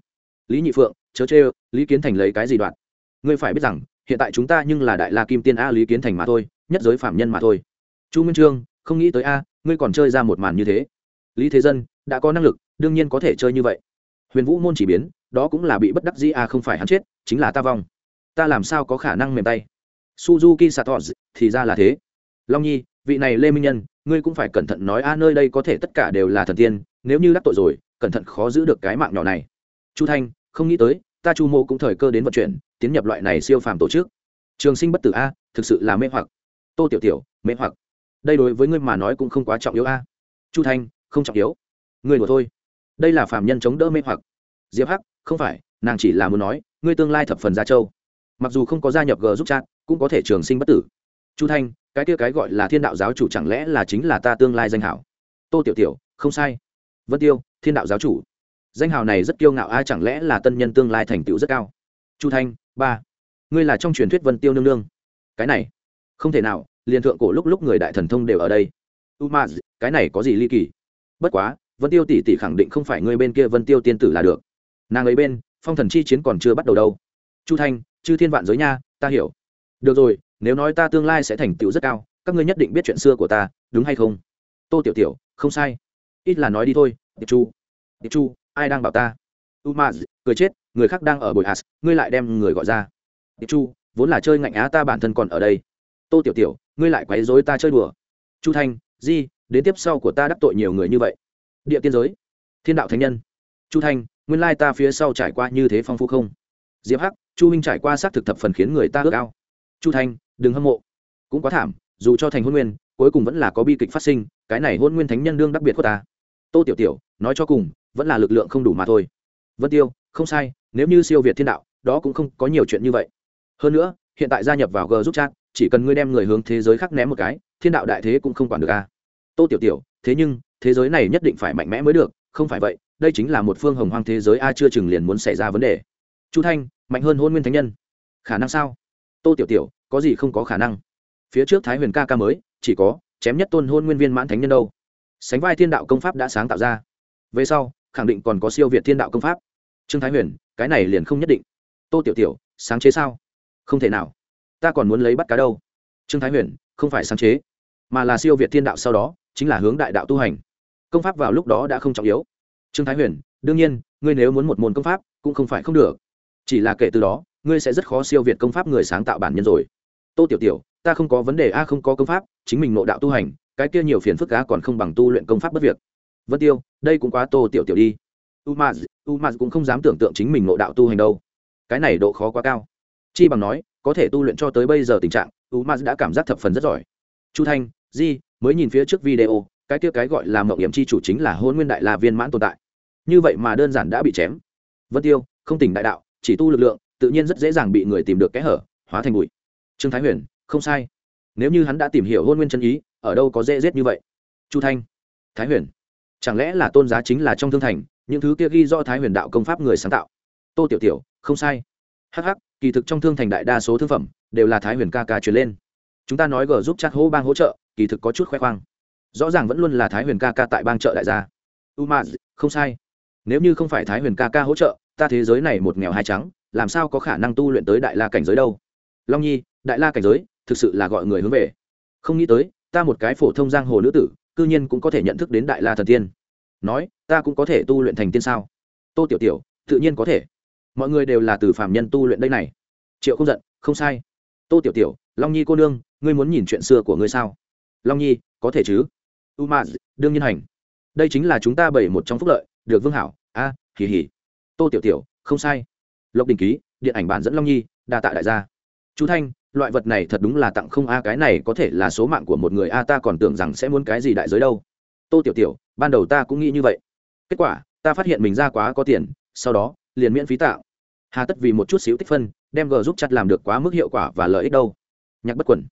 Lý nhị phượng, chớ chê lý kiến thành lấy cái gì đoạt? Ngươi phải biết rằng, hiện tại chúng ta nhưng là đại la kim tiên a lý kiến thành mà thôi, nhất giới phạm nhân mà thôi. Chu minh trương, không nghĩ tới a, ngươi còn chơi ra một màn như thế. Lý thế dân, đã có năng lực, đương nhiên có thể chơi như vậy. Huyền vũ môn chỉ biến đó cũng là bị bất đắc dĩ à không phải hắn chết, chính là ta vong. Ta làm sao có khả năng mềm tay? Suzuki satos thì ra là thế. Long nhi, vị này lê minh nhân, ngươi cũng phải cẩn thận nói a nơi đây có thể tất cả đều là thần tiên, nếu như đắc tội rồi, cẩn thận khó giữ được cái mạng nhỏ này. Chu thanh, không nghĩ tới, ta chu mô cũng thời cơ đến vận chuyển, tiến nhập loại này siêu phàm tổ chức. Trường sinh bất tử a thực sự là mê hoặc. Tô tiểu tiểu, mê hoặc. Đây đối với ngươi mà nói cũng không quá trọng yếu a chu thanh, không trọng yếu. Ngươi đùa thôi. Đây là phàm nhân chống đỡ mê hoặc. Diệp hắc không phải, nàng chỉ là muốn nói, ngươi tương lai thập phần gia châu. Mặc dù không có gia nhập g giúp chat, cũng có thể trường sinh bất tử. Chu thanh, cái kia cái gọi là thiên đạo giáo chủ chẳng lẽ là chính là ta tương lai danh hảo? Tô tiểu tiểu, không sai. Vân tiêu, thiên đạo giáo chủ. Danh hào này rất kiêu ngạo, ai chẳng lẽ là tân nhân tương lai thành tựu rất cao? Chu thanh, ba. Ngươi là trong truyền thuyết vân tiêu nương nương. Cái này, không thể nào, liền thượng cổ lúc lúc người đại thần thông đều ở đây. U ma cái này có gì ly kỳ? Bất quá, vân tiêu tỷ tỷ khẳng định không phải ngươi bên kia vân tiêu tiên tử là được nàng ấy bên, phong thần chi chiến còn chưa bắt đầu đâu. Chu thanh, chư thiên vạn giới nha, ta hiểu. Được rồi, nếu nói ta tương lai sẽ thành tựu rất cao, các ngươi nhất định biết chuyện xưa của ta, đúng hay không? Tô tiểu tiểu, không sai. Ít là nói đi thôi, tiệp chu. Tiệp chu, ai đang bảo ta? U ma cười chết, người khác đang ở bồi hạt ngươi lại đem người gọi ra. Tiệp chu, vốn là chơi ngạnh á ta bản thân còn ở đây. Tô tiểu tiểu, ngươi lại quấy dối ta chơi đùa. Chu thanh, di, đến tiếp sau của ta đắc tội nhiều người như vậy. Địa tiên giới. Thiên đạo thánh nhân. Chu thanh nguyên lai ta phía sau trải qua như thế phong phú không? Diệp hắc, chu minh trải qua xác thực thập phần khiến người ta ước ao. Chu thanh, đừng hâm mộ. Cũng quá thảm, dù cho thành hôn nguyên, cuối cùng vẫn là có bi kịch phát sinh, cái này hôn nguyên thánh nhân đương đặc biệt của ta. Tô tiểu tiểu, nói cho cùng, vẫn là lực lượng không đủ mà thôi. Vân tiêu, không sai, nếu như siêu việt thiên đạo, đó cũng không có nhiều chuyện như vậy. Hơn nữa, hiện tại gia nhập vào g giúp chat, chỉ cần ngươi đem người hướng thế giới khác ném một cái, thiên đạo đại thế cũng không quản được a tô tiểu tiểu, thế nhưng, thế giới này nhất định phải mạnh mẽ mới được, không phải vậy đây chính là một phương hồng hoang thế giới a chưa chừng liền muốn xảy ra vấn đề. Chu thanh, mạnh hơn hôn nguyên thánh nhân. Khả năng sao? Tô tiểu tiểu, có gì không có khả năng? Phía trước thái huyền ca ca mới, chỉ có chém nhất tôn hôn nguyên viên mãn thánh nhân đâu. Sánh vai thiên đạo công pháp đã sáng tạo ra. Về sau, khẳng định còn có siêu việt thiên đạo công pháp. Trương thái huyền, cái này liền không nhất định. Tô tiểu tiểu, sáng chế sao? Không thể nào. Ta còn muốn lấy bắt cá đâu. Trương thái huyền, không phải sáng chế, mà là siêu việt thiên đạo sau đó, chính là hướng đại đạo tu hành. Công pháp vào lúc đó đã không trọng yếu trương thái huyền, đương nhiên, ngươi nếu muốn một môn công pháp, cũng không phải không được. Chỉ là kể từ đó, ngươi sẽ rất khó siêu việt công pháp người sáng tạo bản nhân rồi. Tô tiểu tiểu, ta không có vấn đề, a, không có công pháp, chính mình nộ đạo tu hành, cái kia nhiều phiền phức cá còn không bằng tu luyện công pháp bất việc. Vân tiêu, đây cũng quá tô tiểu tiểu đi. Umaz umaz cũng không dám tưởng tượng chính mình nộ đạo tu hành đâu. Cái này độ khó quá cao. Chi bằng nói, có thể tu luyện cho tới bây giờ tình trạng, umaz đã cảm giác thập phần rất giỏi. Chu thanh, di, mới nhìn phía trước video, cái kia cái gọi là mậu hiểm chi chủ chính là hôn nguyên đại la viên mãn tồn tại như vậy mà đơn giản đã bị chém. Vân tiêu, không tỉnh đại đạo, chỉ tu lực lượng, tự nhiên rất dễ dàng bị người tìm được kẽ hở, hóa thành bụi. Trương thái huyền, không sai. Nếu như hắn đã tìm hiểu hôn nguyên chân ý, ở đâu có dễ giết như vậy? Chu thanh, thái huyền. Chẳng lẽ là tôn giá chính là trong thương thành, những thứ kia ghi do thái huyền đạo công pháp người sáng tạo? Tô tiểu tiểu, không sai. Hh kỳ thực trong thương thành đại đa số thương phẩm đều là thái huyền ca ca truyền lên. Chúng ta nói g giúp chat hô bang hỗ trợ, kỳ thực có chút khoe khoang. Rõ ràng vẫn luôn là thái huyền ca ca tại bang trợ đại gia. Umaz, không sai nếu như không phải thái huyền ca ca hỗ trợ, ta thế giới này một nghèo hai trắng, làm sao có khả năng tu luyện tới đại la cảnh giới đâu? Long nhi, đại la cảnh giới, thực sự là gọi người hướng về. Không nghĩ tới, ta một cái phổ thông giang hồ nữ tử, cư nhiên cũng có thể nhận thức đến đại la thần tiên. Nói, ta cũng có thể tu luyện thành tiên sao? Tô tiểu tiểu, tự nhiên có thể. Mọi người đều là từ phạm nhân tu luyện đây này. Triệu không giận, không sai. Tô tiểu tiểu, long nhi cô nương, ngươi muốn nhìn chuyện xưa của ngươi sao? Long nhi, có thể chứ? U ma đương nhiên hành. Đây chính là chúng ta bảy một trong phúc lợi được vương hảo a à, hỉ hỉ tô tiểu tiểu không sai. Lộc đình ký điện ảnh bản dẫn long nhi đa tạ đại gia. Chú thanh loại vật này thật đúng là tặng không a cái này có thể là số mạng của một người a ta còn tưởng rằng sẽ muốn cái gì đại giới đâu. Tô tiểu tiểu ban đầu ta cũng nghĩ như vậy. Kết quả ta phát hiện mình ra quá có tiền sau đó liền miễn phí tạo. Hà tất vì một chút xíu tích phân đem g giúp chặt làm được quá mức hiệu quả và lợi ích đâu. Nhạc bất quẩn.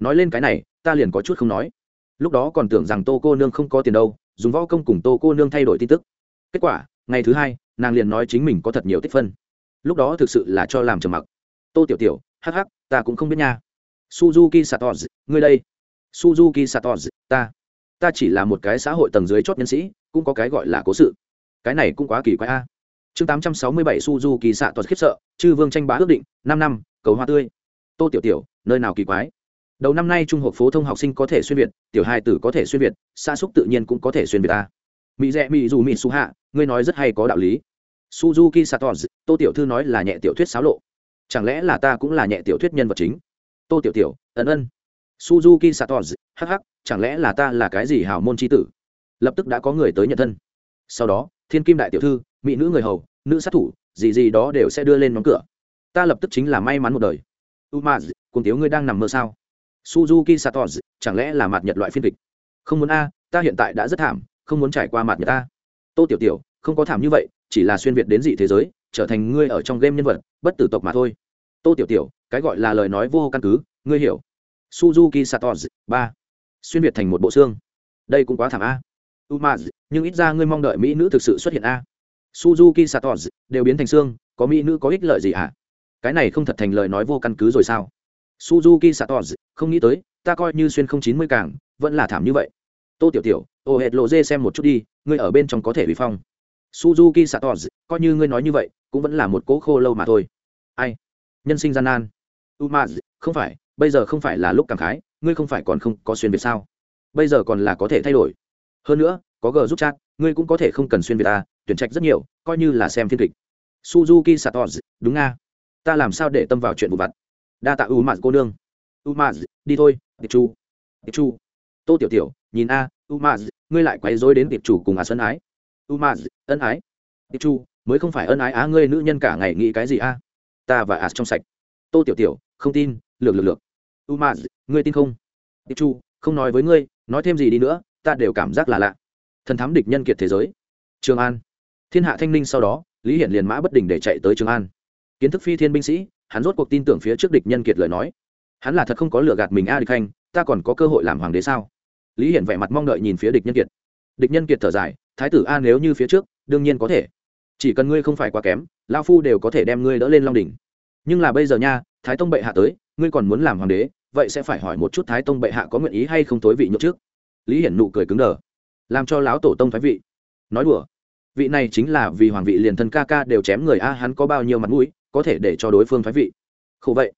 Nói lên cái này ta liền có chút không nói. Lúc đó còn tưởng rằng tô cô nương không có tiền đâu dùng võ công cùng tô cô nương thay đổi tin tức kết quả, ngày thứ hai, nàng liền nói chính mình có thật nhiều tích phân. Lúc đó thực sự là cho làm trầm mặc. Tô tiểu tiểu hh ta cũng không biết nha. Suzuki satoz, ngươi đây. Suzuki satoz, ta. Ta chỉ là một cái xã hội tầng dưới chót nhân sĩ, cũng có cái gọi là cố sự. Cái này cũng quá kỳ quái a. Chương tám trăm sáu mươi bảy, suzuki satos khiếp sợ, chư vương tranh bá ước định, năm năm, cầu hoa tươi. Tô tiểu tiểu, nơi nào kỳ quái? Đầu năm nay trung học phổ thông học sinh có thể xuyên việt, tiểu hai tử có thể xuyên việt, xa xúc tự nhiên cũng có thể xuyên việt ta mỹ rẽ mỹ dù mỹ su hạ, ngươi nói rất hay có đạo lý. Suzuki satos tô tiểu thư nói là nhẹ tiểu thuyết xáo lộ. Chẳng lẽ là ta cũng là nhẹ tiểu thuyết nhân vật chính? Tô tiểu tiểu ấn ân. Suzuki satos hh chẳng lẽ là ta là cái gì hào môn tri tử? Lập tức đã có người tới nhận thân. Sau đó, thiên kim đại tiểu thư, mỹ nữ người hầu, nữ sát thủ, gì gì đó đều sẽ đưa lên móng cửa. Ta lập tức chính là may mắn một đời. Umaz cùng tiếu ngươi đang nằm mơ sao? Suzuki satos chẳng lẽ là mặt nhật loại phiên kịch? Không muốn a, ta hiện tại đã rất thảm không muốn trải qua mặt người ta. Tô tiểu tiểu, không có thảm như vậy, chỉ là xuyên việt đến dị thế giới, trở thành ngươi ở trong game nhân vật, bất tử tộc mà thôi. Tô tiểu tiểu, cái gọi là lời nói vô căn cứ, ngươi hiểu. Suzuki satos, ba. Xuyên việt thành một bộ xương. Đây cũng quá thảm a. Umaz, nhưng ít ra ngươi mong đợi mỹ nữ thực sự xuất hiện a. Suzuki satos, đều biến thành xương, có mỹ nữ có ích lợi gì hả? Cái này không thật thành lời nói vô căn cứ rồi sao? Suzuki satos, không nghĩ tới, ta coi như xuyên không chín mươi càng, vẫn là thảm như vậy tô tiểu tiểu, ô hệt lộ dê xem một chút đi, ngươi ở bên trong có thể bị phong. Suzuki satos coi như ngươi nói như vậy, cũng vẫn là một cỗ khô lâu mà thôi. Ai? Nhân sinh gian nan. Umaz không phải, bây giờ không phải là lúc cảm khái, ngươi không phải còn không có xuyên việt sao? Bây giờ còn là có thể thay đổi. Hơn nữa, có g giúp chat, ngươi cũng có thể không cần xuyên việt ta tuyển trạch rất nhiều, coi như là xem phiên kịch. Suzuki satos đúng nga. Ta làm sao để tâm vào chuyện vụ vặt? Đa tạ umaz cô nương. Umaz đi thôi tiệp chu tiệp chu tô tiểu tiểu, nhìn a umaz, ngươi lại quấy rối đến tiệp chủ cùng à sân ái. Umaz, ân ái. Tiệp chu mới không phải ân ái á ngươi nữ nhân cả ngày nghĩ cái gì a? Ta và as trong sạch. Tô tiểu tiểu, không tin, lược lược lược. Umaz, ngươi tin không? Tiệp chu không nói với ngươi, nói thêm gì đi nữa, ta đều cảm giác là lạ. Thần thám địch nhân kiệt thế giới. Trường an. Thiên hạ thanh ninh sau đó, lý hiển liền mã bất đình để chạy tới trường an. Kiến thức phi thiên binh sĩ, hắn rốt cuộc tin tưởng phía trước địch nhân kiệt lời nói. Hắn là thật không có lừa gạt mình a địch khanh, ta còn có cơ hội làm hoàng đế sao? Lý hiển vẻ mặt mong đợi nhìn phía địch nhân kiệt địch nhân kiệt thở dài thái tử a nếu như phía trước đương nhiên có thể chỉ cần ngươi không phải quá kém lao phu đều có thể đem ngươi đỡ lên long đỉnh nhưng là bây giờ nha thái tông bệ hạ tới ngươi còn muốn làm hoàng đế vậy sẽ phải hỏi một chút thái tông bệ hạ có nguyện ý hay không tối vị nhậu trước lý hiển nụ cười cứng đờ làm cho lão tổ tông thái vị nói đùa vị này chính là vì hoàng vị liền thân ca ca đều chém người a hắn có bao nhiêu mặt mũi có thể để cho đối phương thái vị khổ vậy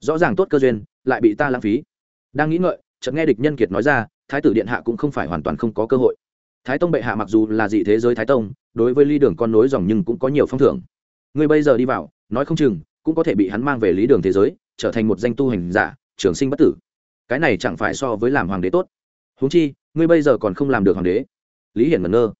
rõ ràng tốt cơ duyên lại bị ta lãng phí đang nghĩ ngợi chợt nghe địch nhân kiệt nói ra thái tử điện hạ cũng không phải hoàn toàn không có cơ hội. Thái tông bệ hạ mặc dù là dị thế giới thái tông, đối với ly đường con nối dòng nhưng cũng có nhiều phong thưởng. Ngươi bây giờ đi vào, nói không chừng, cũng có thể bị hắn mang về lý đường thế giới, trở thành một danh tu hành giả, trường sinh bất tử. Cái này chẳng phải so với làm hoàng đế tốt. Huống chi, ngươi bây giờ còn không làm được hoàng đế. Lý hiển ngẩn ngơ.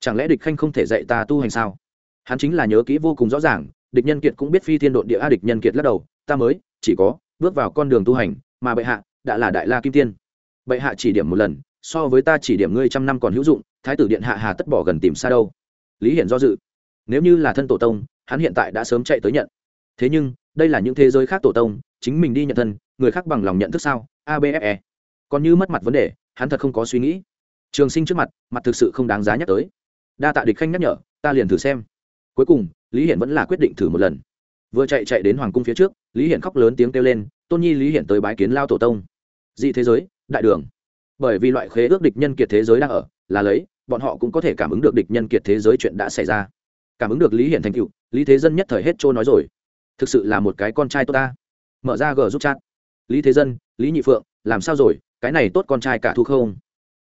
Chẳng lẽ địch khanh không thể dạy ta tu hành sao? Hắn chính là nhớ kỹ vô cùng rõ ràng, địch nhân kiệt cũng biết phi thiên độn địa, a địch nhân kiệt lắc đầu, ta mới, chỉ có bước vào con đường tu hành, mà bệ hạ đã là đại la kim tiên bệ hạ chỉ điểm một lần, so với ta chỉ điểm ngươi trăm năm còn hữu dụng, thái tử điện hạ hà tất bỏ gần tìm xa đâu. Lý hiển do dự. Nếu như là thân tổ tông, hắn hiện tại đã sớm chạy tới nhận. Thế nhưng, đây là những thế giới khác tổ tông, chính mình đi nhận thân, người khác bằng lòng nhận thức sao? Abfe còn như mất mặt vấn đề, hắn thật không có suy nghĩ. Trường sinh trước mặt mặt thực sự không đáng giá nhắc tới. Đa tạ địch khanh nhắc nhở, ta liền thử xem. Cuối cùng, lý hiển vẫn là quyết định thử một lần. Vừa chạy chạy đến hoàng cung phía trước, lý hiển khóc lớn tiếng kêu lên, tôn nhi, lý hiển tới bái kiến lao tổ tông. Dị thế giới đại đường. Bởi vì loại khế ước địch nhân kiệt thế giới đang ở, là lấy, bọn họ cũng có thể cảm ứng được địch nhân kiệt thế giới chuyện đã xảy ra. Cảm ứng được lý hiển thành cựu, lý thế dân nhất thời hết trôi nói rồi. Thực sự là một cái con trai tốt ta. Mở ra g giúp chat. Lý thế dân, lý nhị phượng, làm sao rồi? Cái này tốt con trai cả thu không?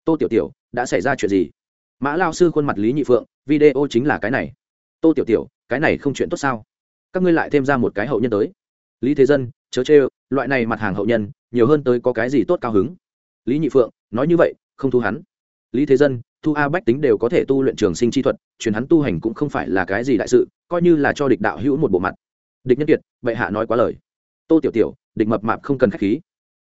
Tô tiểu tiểu, đã xảy ra chuyện gì? Mã lao sư khuôn mặt lý nhị phượng, video chính là cái này. Tô tiểu tiểu, cái này không chuyện tốt sao? Các ngươi lại thêm ra một cái hậu nhân tới. Lý thế dân, chớ chê, loại này mặt hàng hậu nhân, nhiều hơn tới có cái gì tốt cao hứng? Lý nhị phượng, nói như vậy, không thu hắn. Lý thế dân, thu a bách tính đều có thể tu luyện trường sinh chi thuật, truyền hắn tu hành cũng không phải là cái gì đại sự, coi như là cho địch đạo hữu một bộ mặt. Địch nhân kiệt, bệ hạ nói quá lời. Tô tiểu tiểu, địch mập mạp không cần k h á c h khí.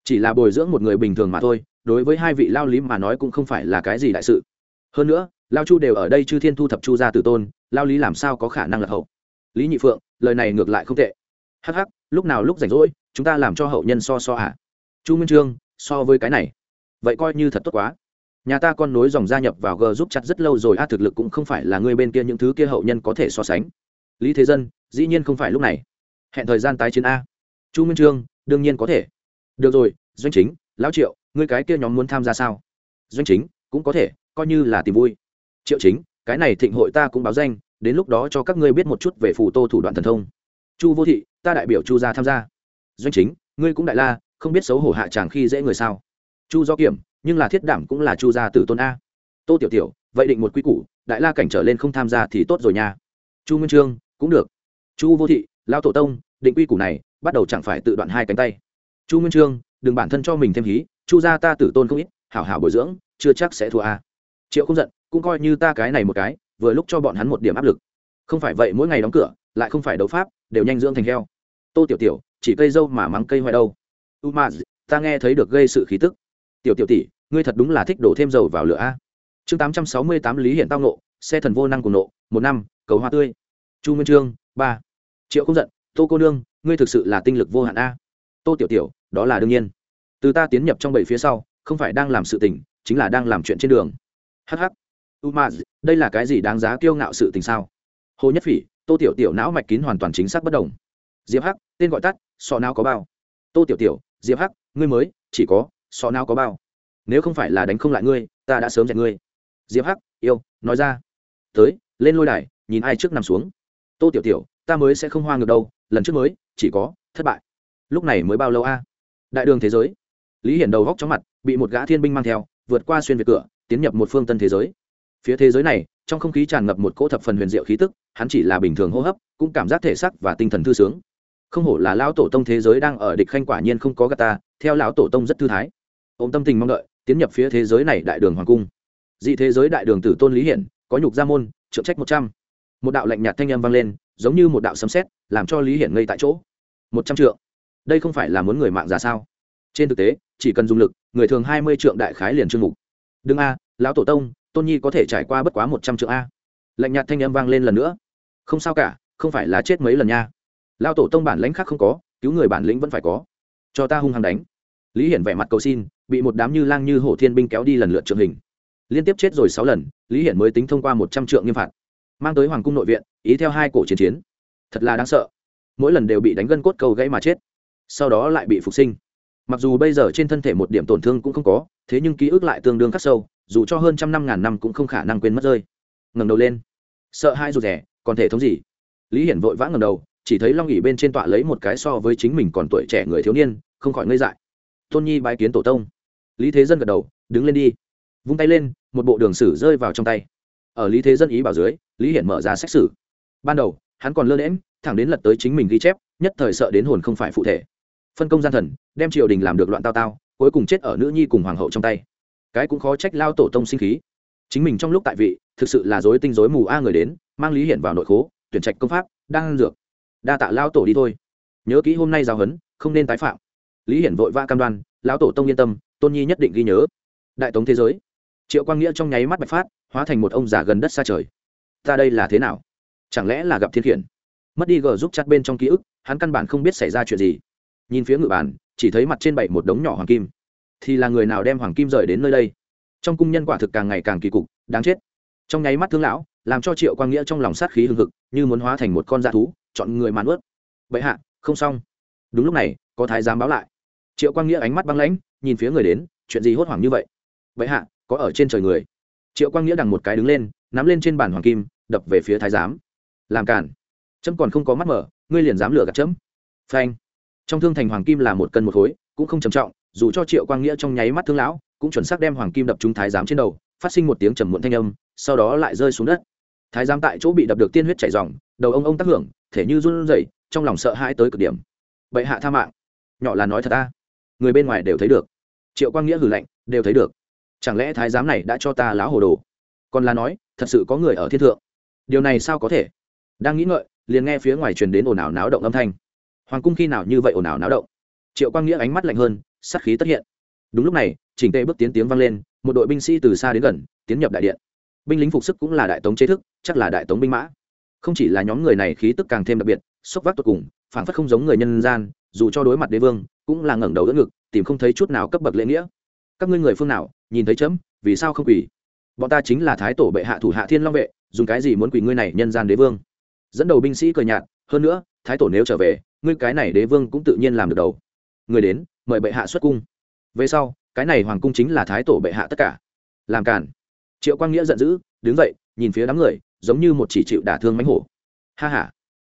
Chỉ là bồi dưỡng một người bình thường mà thôi, đối với hai vị lao lý mà nói cũng không phải là cái gì đại sự. Hơn nữa, lao chu đều ở đây chư thiên thu thập chu gia tử tôn, lao lý làm sao có khả năng là hậu? Lý nhị phượng, lời này ngược lại không tệ. Hắc hắc, lúc nào lúc rảnh rỗi, chúng ta làm cho hậu nhân so so à? chu minh trương, so với cái này vậy coi như thật tốt quá. Nhà ta con nối dòng gia nhập vào g giúp chặt rất lâu rồi, a, thực lực cũng không phải là người bên kia những thứ kia hậu nhân có thể so sánh. Lý thế dân, dĩ nhiên không phải lúc này. Hẹn thời gian tái chiến a. Chu minh trương, đương nhiên có thể. Được rồi, doanh chính, lão triệu, ngươi cái kia nhóm muốn tham gia sao? Doanh chính, cũng có thể, coi như là tìm vui. Triệu chính, cái này thịnh hội ta cũng báo danh, đến lúc đó cho các ngươi biết một chút về phù tô thủ đoạn thần thông. Chu vô thị, ta đại biểu chu gia tham gia. Doanh chính, ngươi cũng đại la, không biết xấu hổ hạ chàng khi dễ người sao? Chu do kiểm, nhưng là thiết đảm cũng là chu gia tử tôn a. Tô tiểu tiểu, vậy định một quy củ, đại la cảnh trở lên không tham gia thì tốt rồi nha. Chu nguyên trương, cũng được. Chu vô thị lao tổ tông, định quy củ này, bắt đầu chẳng phải tự đoạn hai cánh tay. Chu nguyên trương, đừng bản thân cho mình thêm hí, chu gia ta tử tôn không ít, hảo hảo bồi dưỡng, chưa chắc sẽ thua a. Triệu không giận, cũng coi như ta cái này một cái, vừa lúc cho bọn hắn một điểm áp lực. Không phải vậy mỗi ngày đóng cửa, lại không phải đấu pháp, đều nhanh dưỡng thành heo. Tô tiểu tiểu, chỉ cây dâu mà mắng cây hoài đâu. U ma ta nghe thấy được gây sự khí tức tiểu tiểu tỷ, ngươi thật đúng là thích đổ thêm dầu vào lửa a. Chương tám trăm sáu mươi tám lý hiện tao nộ xe thần vô năng cùng nộ, một năm, cầu hoa tươi. Chu nguyên trương, ba. Triệu không giận, tô cô nương, ngươi thực sự là tinh lực vô hạn a. Tô tiểu tiểu, đó là đương nhiên. Từ ta tiến nhập trong bảy phía sau, không phải đang làm sự tình, chính là đang làm chuyện trên đường. Hh umaz đây là cái gì đáng giá kiêu ngạo sự tình sao? Hồ nhất phỉ, tô tiểu tiểu não mạch kín hoàn toàn chính xác bất đồng. Diệp hắc, tên gọi tắt, sọ não có bao. Tô tiểu tiểu, diệp hắc, ngươi mới, chỉ có sọ nào có bao. Nếu không phải là đánh không lại ngươi, ta đã sớm dạy ngươi. Diệp hắc, yêu, nói ra. Tới, lên lôi đài, nhìn ai trước nằm xuống. Tô tiểu tiểu, ta mới sẽ không hoa ngược đâu, lần trước mới, chỉ có, thất bại. Lúc này mới bao lâu a? Đại đường thế giới. Lý hiển đầu góc chóng mặt, bị một gã thiên binh mang theo, vượt qua xuyên về cửa, tiến nhập một phương tân thế giới. Phía thế giới này, trong không khí tràn ngập một cỗ thập phần huyền diệu khí tức, hắn chỉ là bình thường hô hấp, cũng cảm giác thể sắc và tinh thần thư sướng. Không hổ là lão tổ tông thế giới đang ở địch khanh quả nhiên không có gà ta, theo lão tổ tông rất thư thái ôm tâm tình mong đợi, tiến nhập phía thế giới này đại đường hoàng cung. Dị thế giới đại đường tử tôn lý hiển, có nhục gia môn, trượng trách một trăm. Một đạo lạnh nhạt thanh âm vang lên, giống như một đạo sấm sét, làm cho lý hiển ngây tại chỗ. Một trăm trượng. Đây không phải là muốn người mạng ra sao? Trên thực tế, chỉ cần dùng lực, người thường hai mươi trượng đại khái liền chương mục đừng a, lão tổ tông, tôn nhi có thể trải qua bất quá một trăm trượng a. Lạnh nhạt thanh âm vang lên lần nữa. Không sao cả, không phải là chết mấy lần nha. Lao tổ tông bản lãnh khác không có, cứu người bản lĩnh vẫn phải có. Cho ta hung hăng đánh lý hiển vẻ mặt cầu xin, bị một đám như lang như hổ thiên binh kéo đi lần lượt trượng hình. Liên tiếp chết rồi sáu lần, lý hiển mới tính thông qua một trăm trượng nghiêm phạt. Mang tới hoàng cung nội viện, ý theo hai cổ chiến chiến. Thật là đáng sợ. Mỗi lần đều bị đánh gân cốt cầu gãy mà chết. Sau đó lại bị phục sinh. Mặc dù bây giờ trên thân thể một điểm tổn thương cũng không có, thế nhưng ký ức lại tương đương khắc sâu, dù cho hơn trăm năm ngàn năm cũng không khả năng quên mất rơi. Ngẩng đầu lên. Sợ hai rụt rẻ còn thể thống gì? Lý hiển vội vã ngẩng đầu, chỉ thấy long ỉ bên trên tọa lấy một cái so với chính mình còn tuổi trẻ người thiếu niên, không khỏi ngây dại tôn nhi bái kiến tổ tông. Lý thế dân gật đầu đứng lên đi. Vung tay lên một bộ đường sử rơi vào trong tay. Ở lý thế dân ý bảo dưới lý hiển mở ra xét xử. Ban đầu hắn còn lơ lẽm thẳng đến lật tới chính mình ghi chép nhất thời sợ đến hồn không phải phụ thể. Phân công gian thần đem triều đình làm được loạn tao tao cuối cùng chết ở nữ nhi cùng hoàng hậu trong tay. Cái cũng khó trách lao tổ tông sinh khí. Chính mình trong lúc tại vị thực sự là dối tinh dối mù a người đến mang lý hiển vào nội khố tuyển trạch công pháp đang ăn dược. Đa tạ lao tổ đi thôi. Nhớ kỹ hôm nay giao hấn, không nên tái phạm lý hiển vội vã cam đoan, lão tổ tông yên tâm, tôn nhi nhất định ghi nhớ. Đại tống thế giới, triệu quang nghĩa trong nháy mắt bạch phát, hóa thành một ông già gần đất xa trời. Ta đây là thế nào? Chẳng lẽ là gặp thiên khiển? Mất đi gờ giúp chặt bên trong ký ức, hắn căn bản không biết xảy ra chuyện gì. Nhìn phía ngự bàn, chỉ thấy mặt trên bảy một đống nhỏ hoàng kim. Thì là người nào đem hoàng kim rời đến nơi đây? Trong cung nhân quả thực càng ngày càng kỳ cục, đáng chết. Trong nháy mắt thương lão, làm cho triệu quang nghĩa trong lòng sát khí hừng hực, như muốn hóa thành một con dạ thú, chọn người màn ướt bệ hạ, không xong. Đúng lúc này, có thái giám báo lại triệu quang nghĩa ánh mắt băng lãnh, nhìn phía người đến, chuyện gì hốt hoảng như vậy? Bệ hạ, có ở trên trời người. Triệu quang nghĩa đằng một cái đứng lên, nắm lên trên bàn hoàng kim, đập về phía thái giám. Làm cản. Trâm còn không có mắt mở, ngươi liền dám lửa gạt chấm. Phanh. Trong thương thành hoàng kim là một cân một khối, cũng không trầm trọng, dù cho triệu quang nghĩa trong nháy mắt thương lão, cũng chuẩn xác đem hoàng kim đập trúng thái giám trên đầu, phát sinh một tiếng trầm muộn thanh âm, sau đó lại rơi xuống đất. Thái giám tại chỗ bị đập được tiên huyết chảy dòng đầu ông ông tác hưởng, thể như run rẩy, trong lòng sợ hãi tới cực điểm. Bệ hạ tha mạng. Nhỏ là nói thật ta người bên ngoài đều thấy được. Triệu quang nghĩa hử lạnh, đều thấy được. Chẳng lẽ thái giám này đã cho ta láo hồ đồ? Còn là nói, thật sự có người ở thiên thượng. Điều này sao có thể? Đang nghĩ ngợi, liền nghe phía ngoài truyền đến ồn ào náo động âm thanh. Hoàng cung khi nào như vậy ồn ào náo động? Triệu quang nghĩa ánh mắt lạnh hơn, sát khí tất hiện. Đúng lúc này, chỉnh tê bước tiến tiếng vang lên, một đội binh sĩ từ xa đến gần, tiến nhập đại điện. Binh lính phục sức cũng là đại tống chế thức, chắc là đại tống binh mã. Không chỉ là nhóm người này khí tức càng thêm đặc biệt xốc vác tột cùng, phảng phất không giống người nhân gian dù cho đối mặt đế vương, cũng là ngẩng đầu đỡ ngực, tìm không thấy chút nào cấp bậc lễ nghĩa. Các ngươi người phương nào, nhìn thấy chấm, vì sao không quỳ? Bọn ta chính là thái tổ bệ hạ thủ hạ thiên long vệ, dùng cái gì muốn quỳ ngươi này nhân gian đế vương? Dẫn đầu binh sĩ cười nhạt, hơn nữa, thái tổ nếu trở về, ngươi cái này đế vương cũng tự nhiên làm được đầu. Người đến, mời bệ hạ xuất cung. Về sau, cái này hoàng cung chính là thái tổ bệ hạ tất cả. Làm cản triệu quang nghĩa giận dữ, đứng dậy, nhìn phía đám người, giống như một chỉ chịu đả thương mánh hổ. Ha h a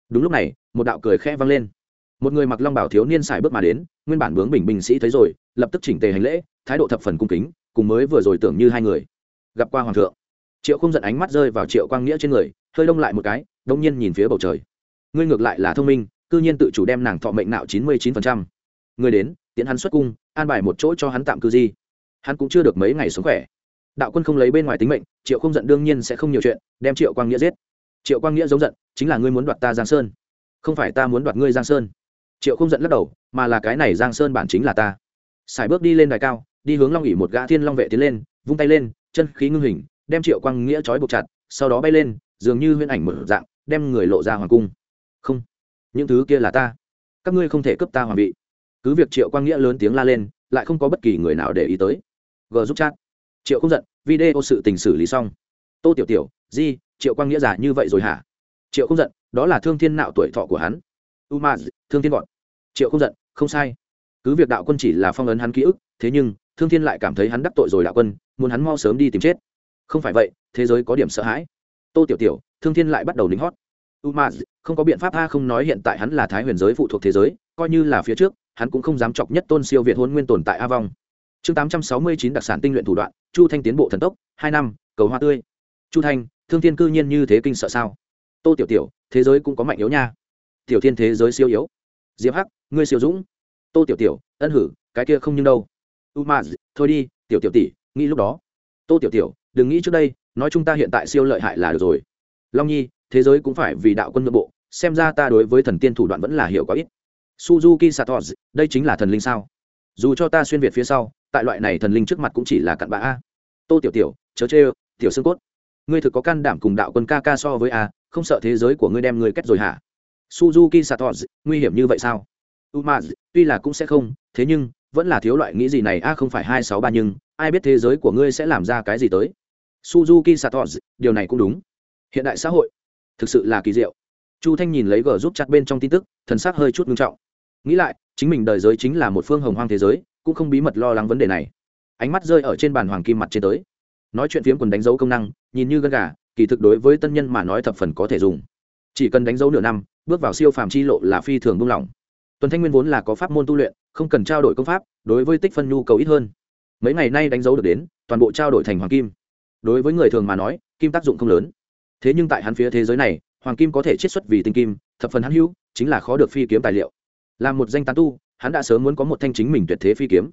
đúng lúc này, một đạo cười khẽ vang lên một người mặc long bảo thiếu niên xài bước mà đến, nguyên bản bướng bình binh sĩ thấy rồi, lập tức chỉnh tề hành lễ, thái độ thập phần cung kính, cùng mới vừa rồi tưởng như hai người. Gặp qua hoàng thượng, triệu không giận ánh mắt rơi vào triệu quang nghĩa trên người, hơi đông lại một cái, đông nhiên nhìn phía bầu trời. Ngươi ngược lại là thông minh, cư nhiên tự chủ đem nàng thọ mệnh nạo chín mươi chín phần trăm. Người đến, tiễn hắn xuất cung, an bài một chỗ cho hắn tạm cư di. Hắn cũng chưa được mấy ngày sống khỏe. Đạo quân không lấy bên ngoài tính mệnh, triệu không giận đương nhiên sẽ không nhiều chuyện, đem triệu quang nghĩa giết. Triệu quang nghĩa giống giận, chính là ngươi muốn đoạt ta giang sơn. Không phải ta muốn đoạt ngươi giang sơn triệu không giận lắc đầu, mà là cái này giang sơn bản chính là ta. Sải bước đi lên đài cao, đi hướng long ỉ một gã thiên long vệ tiến lên, vung tay lên, chân khí ngưng hình, đem triệu quang nghĩa trói buộc chặt, sau đó bay lên, dường như huyễn ảnh mở dạng, đem người lộ ra hoàng cung. Không, những thứ kia là ta. Các ngươi không thể cướp ta hoàng vị. Cứ việc triệu quang nghĩa lớn tiếng la lên, lại không có bất kỳ người nào để ý tới. G giúp chat. Triệu không giận, video sự tình xử lý xong. Tô tiểu tiểu, di, triệu quang nghĩa giả như vậy rồi hả? Triệu không giận, đó là thương thiên nạo tuổi thọ của hắn. Umaz, thương thiên gọn triệu không giận, không sai. Cứ việc đạo quân chỉ là phong ấn hắn ký ức, thế nhưng, thương thiên lại cảm thấy hắn đắc tội rồi đạo quân, muốn hắn mau sớm đi tìm chết. Không phải vậy, thế giới có điểm sợ hãi. Tô tiểu tiểu, thương thiên lại bắt đầu lính hót. U không có biện pháp a không nói hiện tại hắn là thái huyền giới phụ thuộc thế giới, coi như là phía trước, hắn cũng không dám chọc nhất tôn siêu việt hôn nguyên tồn tại a vong. Chương tám trăm sáu mươi chín đặc sản tinh luyện thủ đoạn, chu thanh tiến bộ thần tốc, hai năm, cầu hoa tươi. Chu thanh, thương thiên cư nhiên như thế kinh sợ sao? Tô tiểu tiểu, thế giới cũng có mạnh yếu nha. Tiểu thiên thế giới siêu yếu. Diệp hắc ngươi siêu dũng. Tô tiểu tiểu, ân hử, cái kia không nhưng đâu. U ma, thôi đi, tiểu tiểu tỷ, nghĩ lúc đó. Tô tiểu tiểu, đừng nghĩ trước đây, nói chúng ta hiện tại siêu lợi hại là được rồi. Long nhi, thế giới cũng phải vì đạo quân nội bộ, xem ra ta đối với thần tiên thủ đoạn vẫn là hiểu có ít. Suzuki satos, đây chính là thần linh sao? Dù cho ta xuyên việt phía sau, tại loại này thần linh trước mặt cũng chỉ là cặn bã a. Tô tiểu tiểu, chớ chê tiểu xương cốt. Ngươi thực có can đảm cùng đạo quân ca ca so với a, không sợ thế giới của ngươi đem ngươi kết rồi hả? Suzuki satos, nguy hiểm như vậy sao? Umaz tuy là cũng sẽ không, thế nhưng, vẫn là thiếu loại nghĩ gì này. A, không phải hai sáu ba, nhưng, ai biết thế giới của ngươi sẽ làm ra cái gì tới? Suzuki satoz điều này cũng đúng. Hiện đại xã hội, thực sự là kỳ diệu. Chu thanh nhìn lấy g giúp chặt bên trong tin tức, thần sắc hơi chút nghiêm trọng. Nghĩ lại, chính mình đời giới chính là một phương hồng hoang thế giới, cũng không bí mật lo lắng vấn đề này. Ánh mắt rơi ở trên bàn hoàng kim mặt trên tới. Nói chuyện phiếm quần đánh dấu công năng, nhìn như gân gà, kỳ thực đối với tân nhân mà nói thập phần có thể dùng. Chỉ cần đánh dấu nửa năm, bước vào siêu phàm chi lộ là phi thường buông lỏng tuần thanh nguyên vốn là có pháp môn tu luyện, không cần trao đổi công pháp, đối với tích phân nhu cầu ít hơn. Mấy ngày nay đánh dấu được đến, toàn bộ trao đổi thành hoàng kim. Đối với người thường mà nói, kim tác dụng không lớn. Thế nhưng tại hắn phía thế giới này, hoàng kim có thể chiết xuất vì tinh kim, thập phần hắn hữu, chính là khó được phi kiếm tài liệu. Là một danh tán tu, hắn đã sớm muốn có một thanh chính mình tuyệt thế phi kiếm.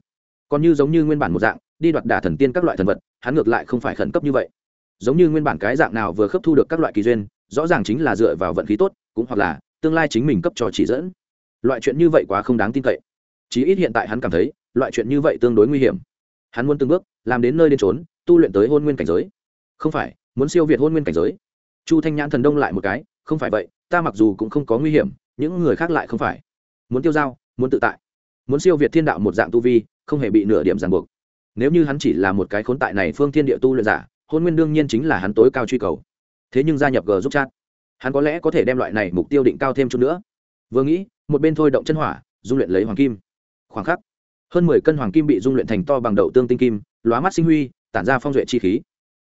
Còn như giống như nguyên bản một dạng, đi đoạt đả thần tiên các loại thần vật, hắn ngược lại không phải khẩn cấp như vậy. Giống như nguyên bản cái dạng nào vừa khớp thu được các loại kỳ duyên, rõ ràng chính là dựa vào vận khí tốt, cũng hoặc là tương lai chính mình cấp cho chỉ dẫn loại chuyện như vậy quá không đáng tin cậy. Chí ít hiện tại hắn cảm thấy, loại chuyện như vậy tương đối nguy hiểm. Hắn muốn từng bước, làm đến nơi đến trốn tu luyện tới hôn nguyên cảnh giới. Không phải, muốn siêu việt hôn nguyên cảnh giới. Chu thanh nhãn thần đông lại một cái, không phải vậy, ta mặc dù cũng không có nguy hiểm, những người khác lại không phải. Muốn tiêu dao, muốn tự tại. Muốn siêu việt thiên đạo một dạng tu vi, không hề bị nửa điểm ràng buộc. Nếu như hắn chỉ là một cái khốn tại này phương thiên địa tu luyện giả, hôn nguyên đương nhiên chính là hắn tối cao truy cầu. Thế nhưng gia nhập g giúp chat, hắn có lẽ có thể đem loại này mục tiêu định cao thêm chút nữa vừa nghĩ, một bên thôi động chân hỏa, dung luyện lấy hoàng kim. Khoảng khắc, hơn mười cân hoàng kim bị dung luyện thành to bằng đậu tương tinh kim, lóa mắt sinh huy, tản ra phong duệ chi khí.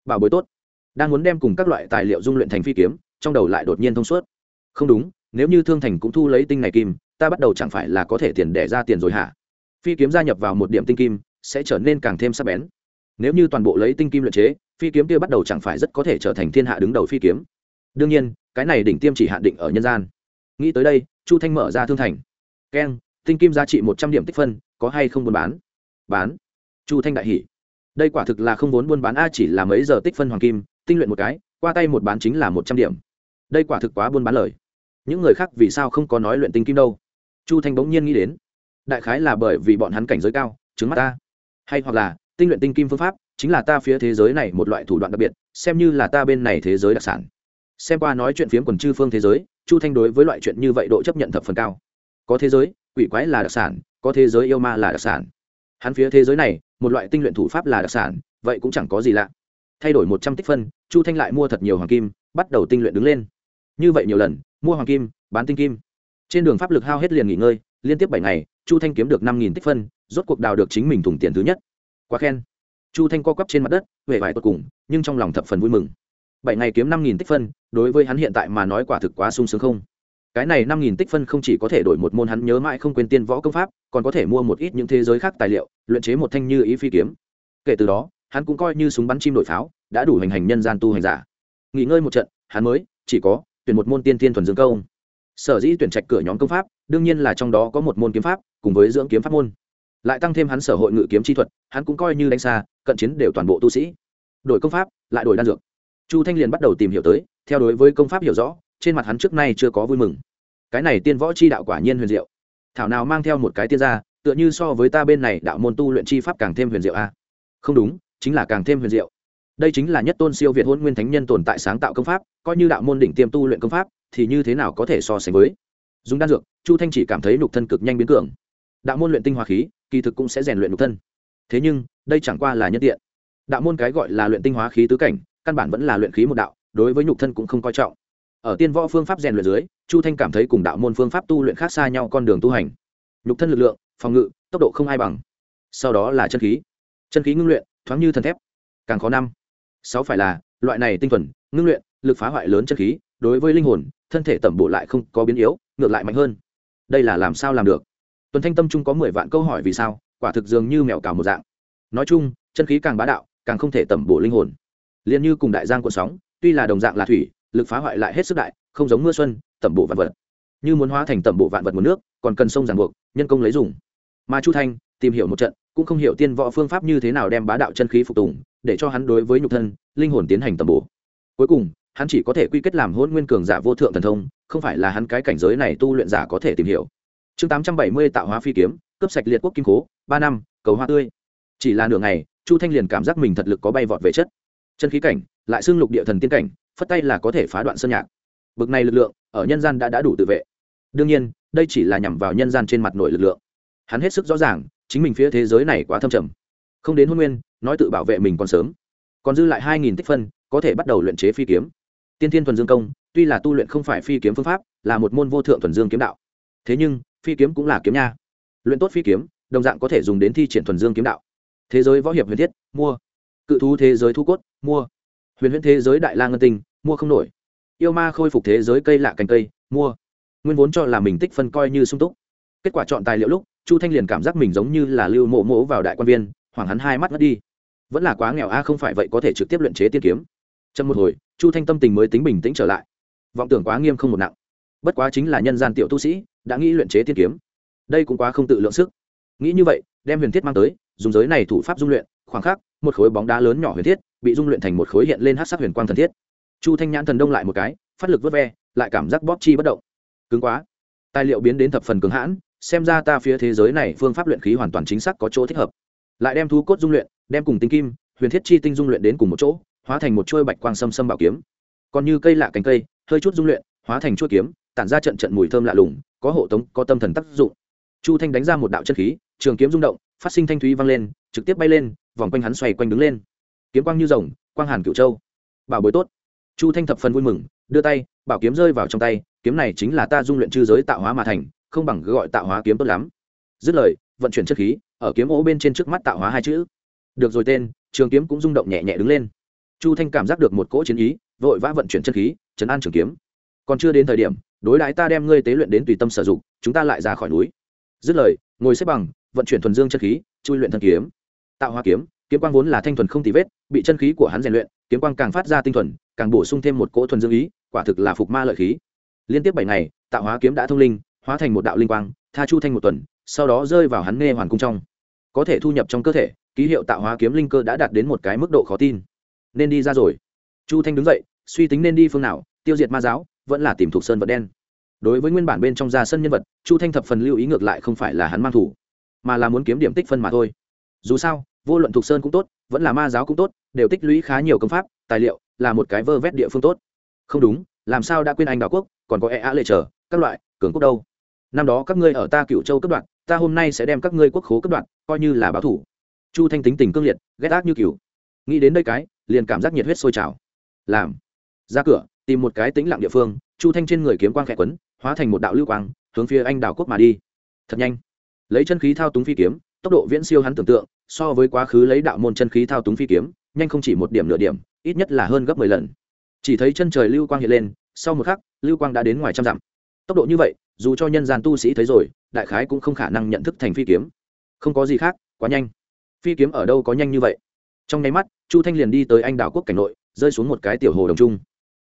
Bảo bối tốt. Đang muốn đem cùng các loại tài liệu dung luyện thành phi kiếm, trong đầu lại đột nhiên thông suốt. Không đúng, nếu như thương thành cũng thu lấy tinh này kim, ta bắt đầu chẳng phải là có thể tiền đẻ ra tiền rồi hả? Phi kiếm gia nhập vào một điểm tinh kim, sẽ trở nên càng thêm sắc bén. Nếu như toàn bộ lấy tinh kim luyện chế, phi kiếm kia bắt đầu chẳng phải rất có thể trở thành thiên hạ đứng đầu phi kiếm. Đương nhiên, cái này đỉnh tiêm chỉ hạn định ở nhân gian nghĩ tới đây, chu thanh mở ra thương thành. Keng tinh kim giá trị một trăm điểm tích phân, có hay không buôn bán? Bán. Chu thanh đại hỷ đây quả thực là không vốn buôn bán, a, chỉ là mấy giờ tích phân hoàng kim, tinh luyện một cái, qua tay một bán chính là một trăm điểm. Đây quả thực quá buôn bán lời. Những người khác vì sao không có nói luyện tinh kim đâu? Chu thanh bỗng nhiên nghĩ đến. Đại khái là bởi vì bọn hắn cảnh giới cao chứng mắt ta. Hay hoặc là, tinh luyện tinh kim phương pháp, chính là ta phía thế giới này một loại thủ đoạn đặc biệt, xem như là ta bên này thế giới đặc sản. Xem qua nói chuyện phiếm quần chư phương thế giới chu thanh đối với loại chuyện như vậy độ chấp nhận thập phần cao. Có thế giới, quỷ quái là đặc sản, có thế giới yêu ma là đặc sản. Hắn phía thế giới này, một loại tinh luyện thủ pháp là đặc sản, vậy cũng chẳng có gì lạ. Thay đổi một trăm tích phân, chu thanh lại mua thật nhiều hoàng kim, bắt đầu tinh luyện đứng lên. Như vậy nhiều lần, mua hoàng kim, bán tinh kim. Trên đường pháp lực hao hết liền nghỉ ngơi, liên tiếp bảy ngày, chu thanh kiếm được năm nghìn tích phân, rốt cuộc đào được chính mình thủng tiền thứ nhất. Quá khen. Chu thanh co quắp trên mặt đất huệ vải tột cùng, nhưng trong lòng thập phần vui mừng bảy ngày kiếm năm nghìn tích phân, đối với hắn hiện tại mà nói quả thực quá sung sướng không. Cái này năm nghìn tích phân không chỉ có thể đổi một môn hắn nhớ mãi không quên tiên võ công pháp, còn có thể mua một ít những thế giới khác tài liệu, luyện chế một thanh như ý phi kiếm. Kể từ đó, hắn cũng coi như súng bắn chim đổi pháo, đã đủ hành hành nhân gian tu hành giả. Nghỉ ngơi một trận, hắn mới, chỉ có, tuyển một môn tiên tiên thuần dương công. Sở dĩ tuyển trạch cửa nhóm công pháp, đương nhiên là trong đó có một môn kiếm pháp, cùng với dưỡng kiếm pháp môn. Lại tăng thêm hắn sở hội ngự kiếm chi thuật, hắn cũng coi như đánh xa, cận chiến đều toàn bộ tu sĩ. Đổi công pháp, lại đổi đan dược chu thanh liền bắt đầu tìm hiểu tới, theo đối với công pháp hiểu rõ, trên mặt hắn trước nay chưa có vui mừng. Cái này tiên võ chi đạo quả nhiên huyền diệu. Thảo nào mang theo một cái tiên gia, tựa như so với ta bên này đạo môn tu luyện chi pháp càng thêm huyền diệu a. Không đúng, chính là càng thêm huyền diệu. Đây chính là nhất tôn siêu việt hôn nguyên thánh nhân tồn tại sáng tạo công pháp, coi như đạo môn đỉnh tiêm tu luyện công pháp, thì như thế nào có thể so sánh với? Dùng đan dược, chu thanh chỉ cảm thấy nhục thân cực nhanh biến cường. Đạo môn luyện tinh hoa khí, kỳ thực cũng sẽ rèn luyện nhục thân. Thế nhưng, đây chẳng qua là nhân tiện. Đạo môn cái gọi là luyện tinh hóa khí tứ cảnh căn bản vẫn là luyện khí một đạo, đối với nhục thân cũng không coi trọng. Ở tiên võ phương pháp rèn luyện dưới, chu thanh cảm thấy cùng đạo môn phương pháp tu luyện khác xa nhau con đường tu hành. Nhục thân lực lượng, phòng ngự, tốc độ không ai bằng. Sau đó là chân khí. Chân khí ngưng luyện, thoáng như thần thép. Càng khó năm. Sáu phải là, loại này tinh thuần, ngưng luyện, lực phá hoại lớn chân khí, đối với linh hồn, thân thể tẩm bổ lại không có biến yếu, ngược lại mạnh hơn. Đây là làm sao làm được? Tuần thanh tâm trung có mười vạn câu hỏi vì sao, quả thực dường như mèo cào một dạng. Nói chung, chân khí càng bá đạo, càng không thể tẩm bổ linh hồn liền như cùng đại giang cuộn sóng, tuy là đồng dạng là thủy, lực phá hoại lại hết sức đại, không giống mưa xuân, tẩm bộ vạn vật. Như muốn hóa thành tẩm bộ vạn vật nguồn nước, còn cần sông ràng buộc, nhân công lấy dùng. Mà chu thanh, tìm hiểu một trận, cũng không hiểu tiên võ phương pháp như thế nào đem bá đạo chân khí phục tùng, để cho hắn đối với nhục thân, linh hồn tiến hành tẩm bổ. Cuối cùng, hắn chỉ có thể quy kết làm hôn nguyên cường giả vô thượng thần thông, không phải là hắn cái cảnh giới này tu luyện giả có thể tìm hiểu. Chương tám trăm bảy mươi tạo hóa phi kiếm cấp sạch liệt quốc kim cố ba năm, cầu hoa tươi. Chỉ là nửa ngày, chu thanh liền cảm giác mình thật lực có bay vọt về chất chân khí cảnh, lại xưng lục địa thần tiên cảnh, phất tay là có thể phá đoạn sơn nhạc. Bực này lực lượng, ở nhân gian đã đã đủ tự vệ. Đương nhiên, đây chỉ là nhằm vào nhân gian trên mặt nội lực lượng. Hắn hết sức rõ ràng, chính mình phía thế giới này quá thâm trầm. Không đến hôn nguyên, nói tự bảo vệ mình còn sớm. Còn dư lại hai nghìn tích phân, có thể bắt đầu luyện chế phi kiếm. Tiên thiên thuần dương công, tuy là tu luyện không phải phi kiếm phương pháp, là một môn vô thượng thuần dương kiếm đạo. Thế nhưng, phi kiếm cũng là kiếm nha. Luyện tốt phi kiếm, đồng dạng có thể dùng đến thi triển thuần dương kiếm đạo. Thế giới võ hiệp huyền thiết, mua cự thú thế giới thu cốt, mua. Huyền huyễn thế giới đại la ngân tinh, mua không nổi. Yêu ma khôi phục thế giới cây lạ cành cây, mua. Nguyên vốn cho là mình tích phân coi như sung túc. Kết quả chọn tài liệu lúc, chu thanh liền cảm giác mình giống như là lưu mộ mộ vào đại quan viên, hoảng hắn hai mắt mất đi. Vẫn là quá nghèo a, không phải vậy có thể trực tiếp luyện chế tiên kiếm. Trong một hồi, chu thanh tâm tình mới tính bình tĩnh trở lại. Vọng tưởng quá nghiêm không một nặng. Bất quá chính là nhân gian tiểu tu sĩ, đã nghĩ luyện chế tiên kiếm. Đây cũng quá không tự lượng sức. Nghĩ như vậy, đem huyền thiết mang tới, dùng giới này thủ pháp dung luyện khoảng khắc, một khối bóng đá lớn nhỏ huyền thiết bị dung luyện thành một khối hiện lên hát sắc huyền quang thần thiết. Chu thanh nhãn thần đông lại một cái, phát lực vớt ve, lại cảm giác bóp chi bất động. Cứng quá. Tài liệu biến đến thập phần cứng hãn, xem ra ta phía thế giới này phương pháp luyện khí hoàn toàn chính xác có chỗ thích hợp. Lại đem thu cốt dung luyện, đem cùng tinh kim, huyền thiết chi tinh dung luyện đến cùng một chỗ, hóa thành một chuôi bạch quang xâm xâm bảo kiếm. Còn như cây lạ cánh cây, hơi chút dung luyện, hóa thành chuôi kiếm, tản ra trận trận mùi thơm lạ lùng, có hộ tống, có tâm thần tác dụng. Chu thanh đánh ra một đạo chân khí trường kiếm rung động, phát sinh thanh thúy vang lên, trực tiếp bay lên, vòng quanh hắn xoay quanh đứng lên. Kiếm quang như rồng, quang hàn cựu châu. Bảo bối tốt. Chu thanh thập phần vui mừng, đưa tay, bảo kiếm rơi vào trong tay, kiếm này chính là ta dung luyện chư giới tạo hóa mà thành, không bằng gọi tạo hóa kiếm tốt lắm. Dứt lời, vận chuyển chất khí, ở kiếm ố bên trên trước mắt tạo hóa hai chữ. Được rồi tên, trường kiếm cũng rung động nhẹ nhẹ đứng lên. Chu thanh cảm giác được một cỗ chiến ý, vội vã vận chuyển chất khí chấn an trường kiếm. Còn chưa đến thời điểm, đối đãi ta đem ngươi tế luyện đến tùy tâm sử dụng, chúng ta lại ra khỏi núi. Dứt lời, ngồi xếp bằng vận chuyển thuần dương chân khí, chui luyện thân kiếm. Tạo hóa kiếm kiếm quang vốn là thanh thuần không tì vết, bị chân khí của hắn rèn luyện, kiếm quang càng phát ra tinh thuần, càng bổ sung thêm một cỗ thuần dương ý, quả thực là phục ma lợi khí. Liên tiếp bảy ngày, tạo hóa kiếm đã thông linh, hóa thành một đạo linh quang, tha chu thanh một tuần, sau đó rơi vào hắn nghe hoàn cung trong. Có thể thu nhập trong cơ thể, ký hiệu tạo hóa kiếm linh cơ đã đạt đến một cái mức độ khó tin. Nên đi ra rồi. Chu thanh đứng dậy, suy tính nên đi phương nào, tiêu diệt ma giáo, vẫn là tìm thuộc sơn vật đen. Đối với nguyên bản bên trong ra sân nhân vật, chu thanh thập phần lưu ý ngược lại không phải là hắn mang thủ mà là muốn kiếm điểm tích phân mà thôi. Dù sao, vô luận thuộc sơn cũng tốt, vẫn là ma giáo cũng tốt, đều tích lũy khá nhiều công pháp, tài liệu, là một cái vơ vét địa phương tốt. Không đúng, làm sao đã quên anh đảo quốc, còn có e á lệ trở, các loại, cường quốc đâu. Năm đó các ngươi ở ta cựu châu cấp đoạn, ta hôm nay sẽ đem các ngươi quốc khố cấp đoạn, coi như là báo thủ. Chu thanh tính tình cương liệt, ghét ác như cựu nghĩ đến đây cái, liền cảm giác nhiệt huyết sôi trào. Làm. Ra cửa, tìm một cái tĩnh lặng địa phương, chu thanh trên người kiếm quang khẽ quấn, hóa thành một đạo lưu quang, hướng phía anh đảo quốc mà đi. Thật nhanh lấy chân khí thao túng phi kiếm, tốc độ viễn siêu hắn tưởng tượng, so với quá khứ lấy đạo môn chân khí thao túng phi kiếm, nhanh không chỉ một điểm nửa điểm, ít nhất là hơn gấp mười lần. Chỉ thấy chân trời lưu quang hiện lên, sau một khắc, lưu quang đã đến ngoài trăm dặm. Tốc độ như vậy, dù cho nhân gian tu sĩ thấy rồi, đại khái cũng không khả năng nhận thức thành phi kiếm. Không có gì khác, quá nhanh. Phi kiếm ở đâu có nhanh như vậy? Trong nháy mắt, chu thanh liền đi tới anh đảo quốc cảnh nội, rơi xuống một cái tiểu hồ đồng trung.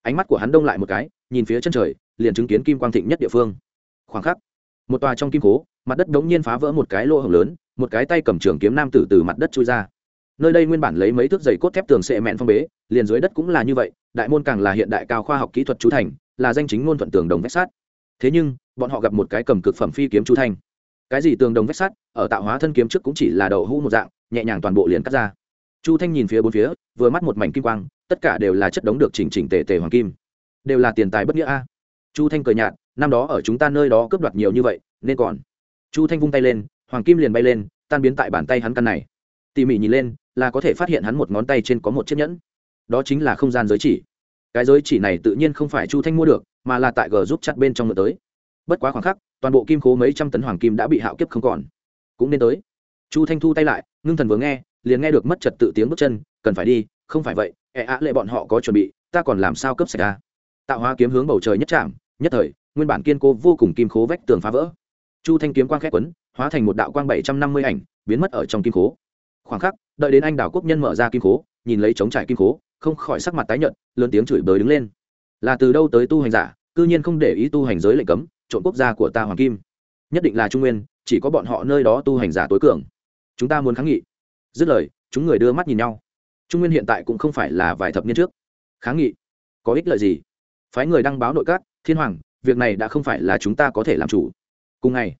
Ánh mắt của hắn đông lại một cái, nhìn phía chân trời, liền chứng kiến kim quang thịnh nhất địa phương. Khoảng khắc, một tòa trong kim cố mặt đất đống nhiên phá vỡ một cái lỗ hổng lớn, một cái tay cầm trường kiếm nam tử từ mặt đất chui ra. Nơi đây nguyên bản lấy mấy thước dày cốt thép tường sệ mẹn phong bế, liền dưới đất cũng là như vậy, đại môn càng là hiện đại cao khoa học kỹ thuật chú thành, là danh chính ngôn thuận tường đồng vách sát thế nhưng, bọn họ gặp một cái cầm cực phẩm phi kiếm chú thanh cái gì tường đồng vách sắt? Ở tạo hóa thân kiếm trước cũng chỉ là đậu hũ một dạng, nhẹ nhàng toàn bộ liền cắt ra. Chu thanh nhìn phía bốn phía, vừa mắt một mảnh kim quang, tất cả đều là chất đống được chỉnh chỉnh tề tề hoàng kim. Đều là tiền tài bất nghĩa a. Chu thanh cười nhạt, năm đó ở chúng ta nơi đó cướp đoạt nhiều như vậy, nên còn chu thanh vung tay lên, hoàng kim liền bay lên, tan biến tại bàn tay hắn căn này. Tỉ mỉ nhìn lên, là có thể phát hiện hắn một ngón tay trên có một chiếc nhẫn. Đó chính là không gian giới chỉ. Cái giới chỉ này tự nhiên không phải chu thanh mua được, mà là tại g giúp chặt bên trong ngựa tới. Bất quá khoảng khắc, toàn bộ kim khố mấy trăm tấn hoàng kim đã bị hạo kiếp không còn. Cũng nên tới. Chu thanh thu tay lại, ngưng thần vừa nghe, liền nghe được mất trật tự tiếng bước chân, cần phải đi, không phải vậy ẹ ạ lệ bọn họ có chuẩn bị, ta còn làm sao cấp xảy ra tạo hóa kiếm hướng bầu trời nhất chạm nhất thời, nguyên bản kiên cố vô cùng kim khố vách tường phá vỡ chu thanh kiếm quang khét quấn, hóa thành một đạo quang bảy trăm năm mươi ảnh, biến mất ở trong kim khố. Khoảng khắc, đợi đến anh đảo quốc nhân mở ra kim khố, nhìn lấy chống trải kim khố, không khỏi sắc mặt tái nhợt, lớn tiếng chửi bới đứng lên. Là từ đâu tới tu hành giả, cư nhiên không để ý tu hành giới lệnh cấm trộn quốc gia của ta hoàng kim. Nhất định là trung nguyên, chỉ có bọn họ nơi đó tu hành giả tối cường. Chúng ta muốn kháng nghị. Dứt lời, chúng người đưa mắt nhìn nhau. Trung nguyên hiện tại cũng không phải là vài thập niên trước. Kháng nghị? Có ích lợi gì? Phái người đăng báo nội các, thiên hoàng, việc này đã không phải là chúng ta có thể làm chủ cùng ngày,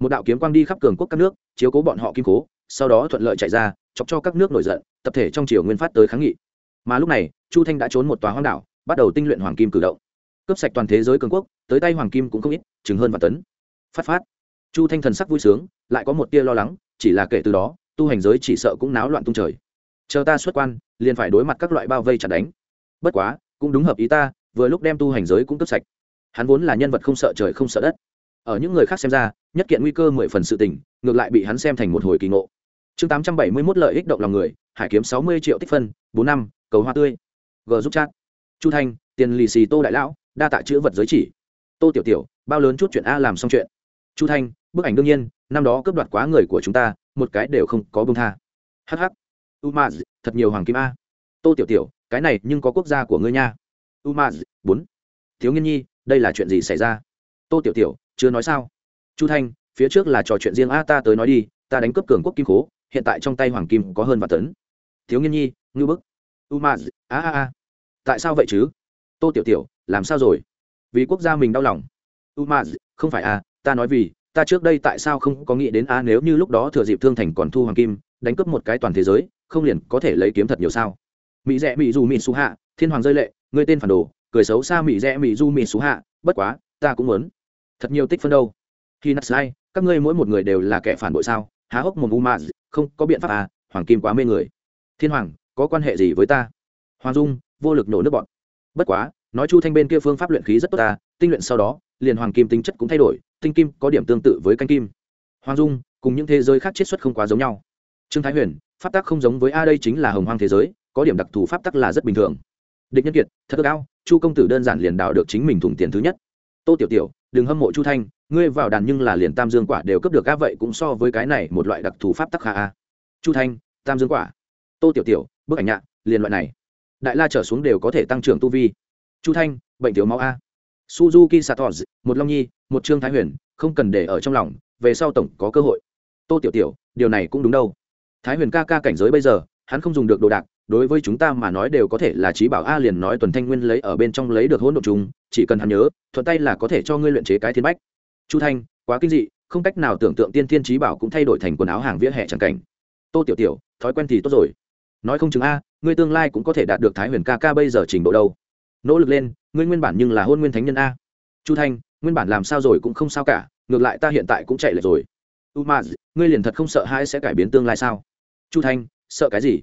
một đạo kiếm quang đi khắp cường quốc các nước, chiếu cố bọn họ kim cố, sau đó thuận lợi chạy ra, chọc cho các nước nổi giận, tập thể trong triều nguyên phát tới kháng nghị. Mà lúc này, chu thanh đã trốn một tòa hoang đảo, bắt đầu tinh luyện hoàng kim cử động. Cướp sạch toàn thế giới cường quốc, tới tay hoàng kim cũng không ít, chừng hơn và tấn. Phát phát. Chu thanh thần sắc vui sướng, lại có một tia lo lắng, chỉ là kể từ đó, tu hành giới chỉ sợ cũng náo loạn tung trời. Chờ ta xuất quan, liền phải đối mặt các loại bao vây chặt đánh. Bất quá, cũng đúng hợp ý ta, vừa lúc đem tu hành giới cũng cướp sạch. Hắn vốn là nhân vật không sợ trời không sợ đất ở những người khác xem ra, nhất kiện nguy cơ mười phần sự tình, ngược lại bị hắn xem thành một hồi kỳ ngộ. Chương tám trăm bảy mươi mốt lợi ích động lòng người, hải kiếm sáu mươi triệu tích phân, bốn năm, cầu hoa tươi. G giúp chat. Chu thanh, tiền lì xì tô đại lão, đa tạ chữ vật giới chỉ. Tô tiểu tiểu, bao lớn chút chuyện a làm xong chuyện. Chu thanh, bức ảnh đương nhiên, năm đó cướp đoạt quá người của chúng ta, một cái đều không có bông tha. Hh umaz, thật nhiều hoàng kim a. Tô tiểu tiểu, cái này nhưng có quốc gia của ngươi nha. Umaz, bốn. Thiếu nghiên nhi, đây là chuyện gì xảy ra? Tô tiểu tiểu chưa nói sao? Chu thanh, phía trước là trò chuyện riêng a, ta tới nói đi, ta đánh cướp cường quốc kim cố hiện tại trong tay hoàng kim có hơn vạn tấn. Thiếu nghiên nhi, ngư bức. U ma, a a a. Tại sao vậy chứ? Tô tiểu tiểu, làm sao rồi? Vì quốc gia mình đau lòng. U ma, không phải a, ta nói vì, ta trước đây tại sao không có nghĩ đến a, nếu như lúc đó thừa dịp thương thành còn thu hoàng kim, đánh cướp một cái toàn thế giới, không liền có thể lấy kiếm thật nhiều sao? Mỹ rẽ mỹ dù mỹ xú hạ, thiên hoàng rơi lệ người tên phản đồ, cười xấu xa mỹ rẽ mỹ du mỹ xú hạ, bất quá, ta cũng muốn thật nhiều tích phân đâu. Khi nát sai, các ngươi mỗi một người đều là kẻ phản bội sao? Há hốc một u ma, không có biện pháp à? Hoàng kim quá mê người. Thiên hoàng, có quan hệ gì với ta? Hoàng dung, vô lực nổ nước bọn. Bất quá, nói chu thanh bên kia phương pháp luyện khí rất tốt ta. Tinh luyện sau đó, liền hoàng kim tính chất cũng thay đổi. Tinh kim có điểm tương tự với canh kim. Hoàng dung, cùng những thế giới khác chiết xuất không quá giống nhau. Trương thái huyền, pháp tắc không giống với a đây chính là hồng hoang thế giới, có điểm đặc thù pháp tắc là rất bình thường. Địch nhân kiệt, thật cao chu công tử đơn giản liền đào được chính mình thủng tiền thứ nhất. Tô tiểu tiểu đừng hâm mộ chu thanh, ngươi vào đàn nhưng là liền tam dương quả đều cấp được a vậy cũng so với cái này một loại đặc thù pháp tắc khả a chu thanh, tam dương quả. Tô tiểu tiểu, bức ảnh nhạ, liền loại này. Đại la trở xuống đều có thể tăng trưởng tu vi. Chu thanh, bệnh thiếu máu a suzuki satos một long nhi, một trương thái huyền, không cần để ở trong lòng, về sau tổng có cơ hội. Tô tiểu tiểu, điều này cũng đúng đâu. Thái huyền ca ca cảnh giới bây giờ, hắn không dùng được đồ đạc đối với chúng ta mà nói đều có thể là trí bảo a liền nói tuần thanh nguyên lấy ở bên trong lấy được hỗn độn trùng, chỉ cần hắn nhớ, thuận tay là có thể cho ngươi luyện chế cái thiên bách. Chu thanh, quá kinh dị, không cách nào tưởng tượng tiên thiên trí bảo cũng thay đổi thành quần áo hàng vỉa hè chẳng cảnh. Tô tiểu tiểu, thói quen thì tốt rồi. Nói không chừng a, ngươi tương lai cũng có thể đạt được thái huyền ca ca bây giờ trình độ đâu. Nỗ lực lên, ngươi nguyên bản nhưng là hôn nguyên thánh nhân a. Chu thanh, nguyên bản làm sao rồi cũng không sao cả, ngược lại ta hiện tại cũng chạy lệch rồi. U ma ngươi liền thật không sợ hai sẽ cải biến tương lai sao? Chu thanh, sợ cái gì?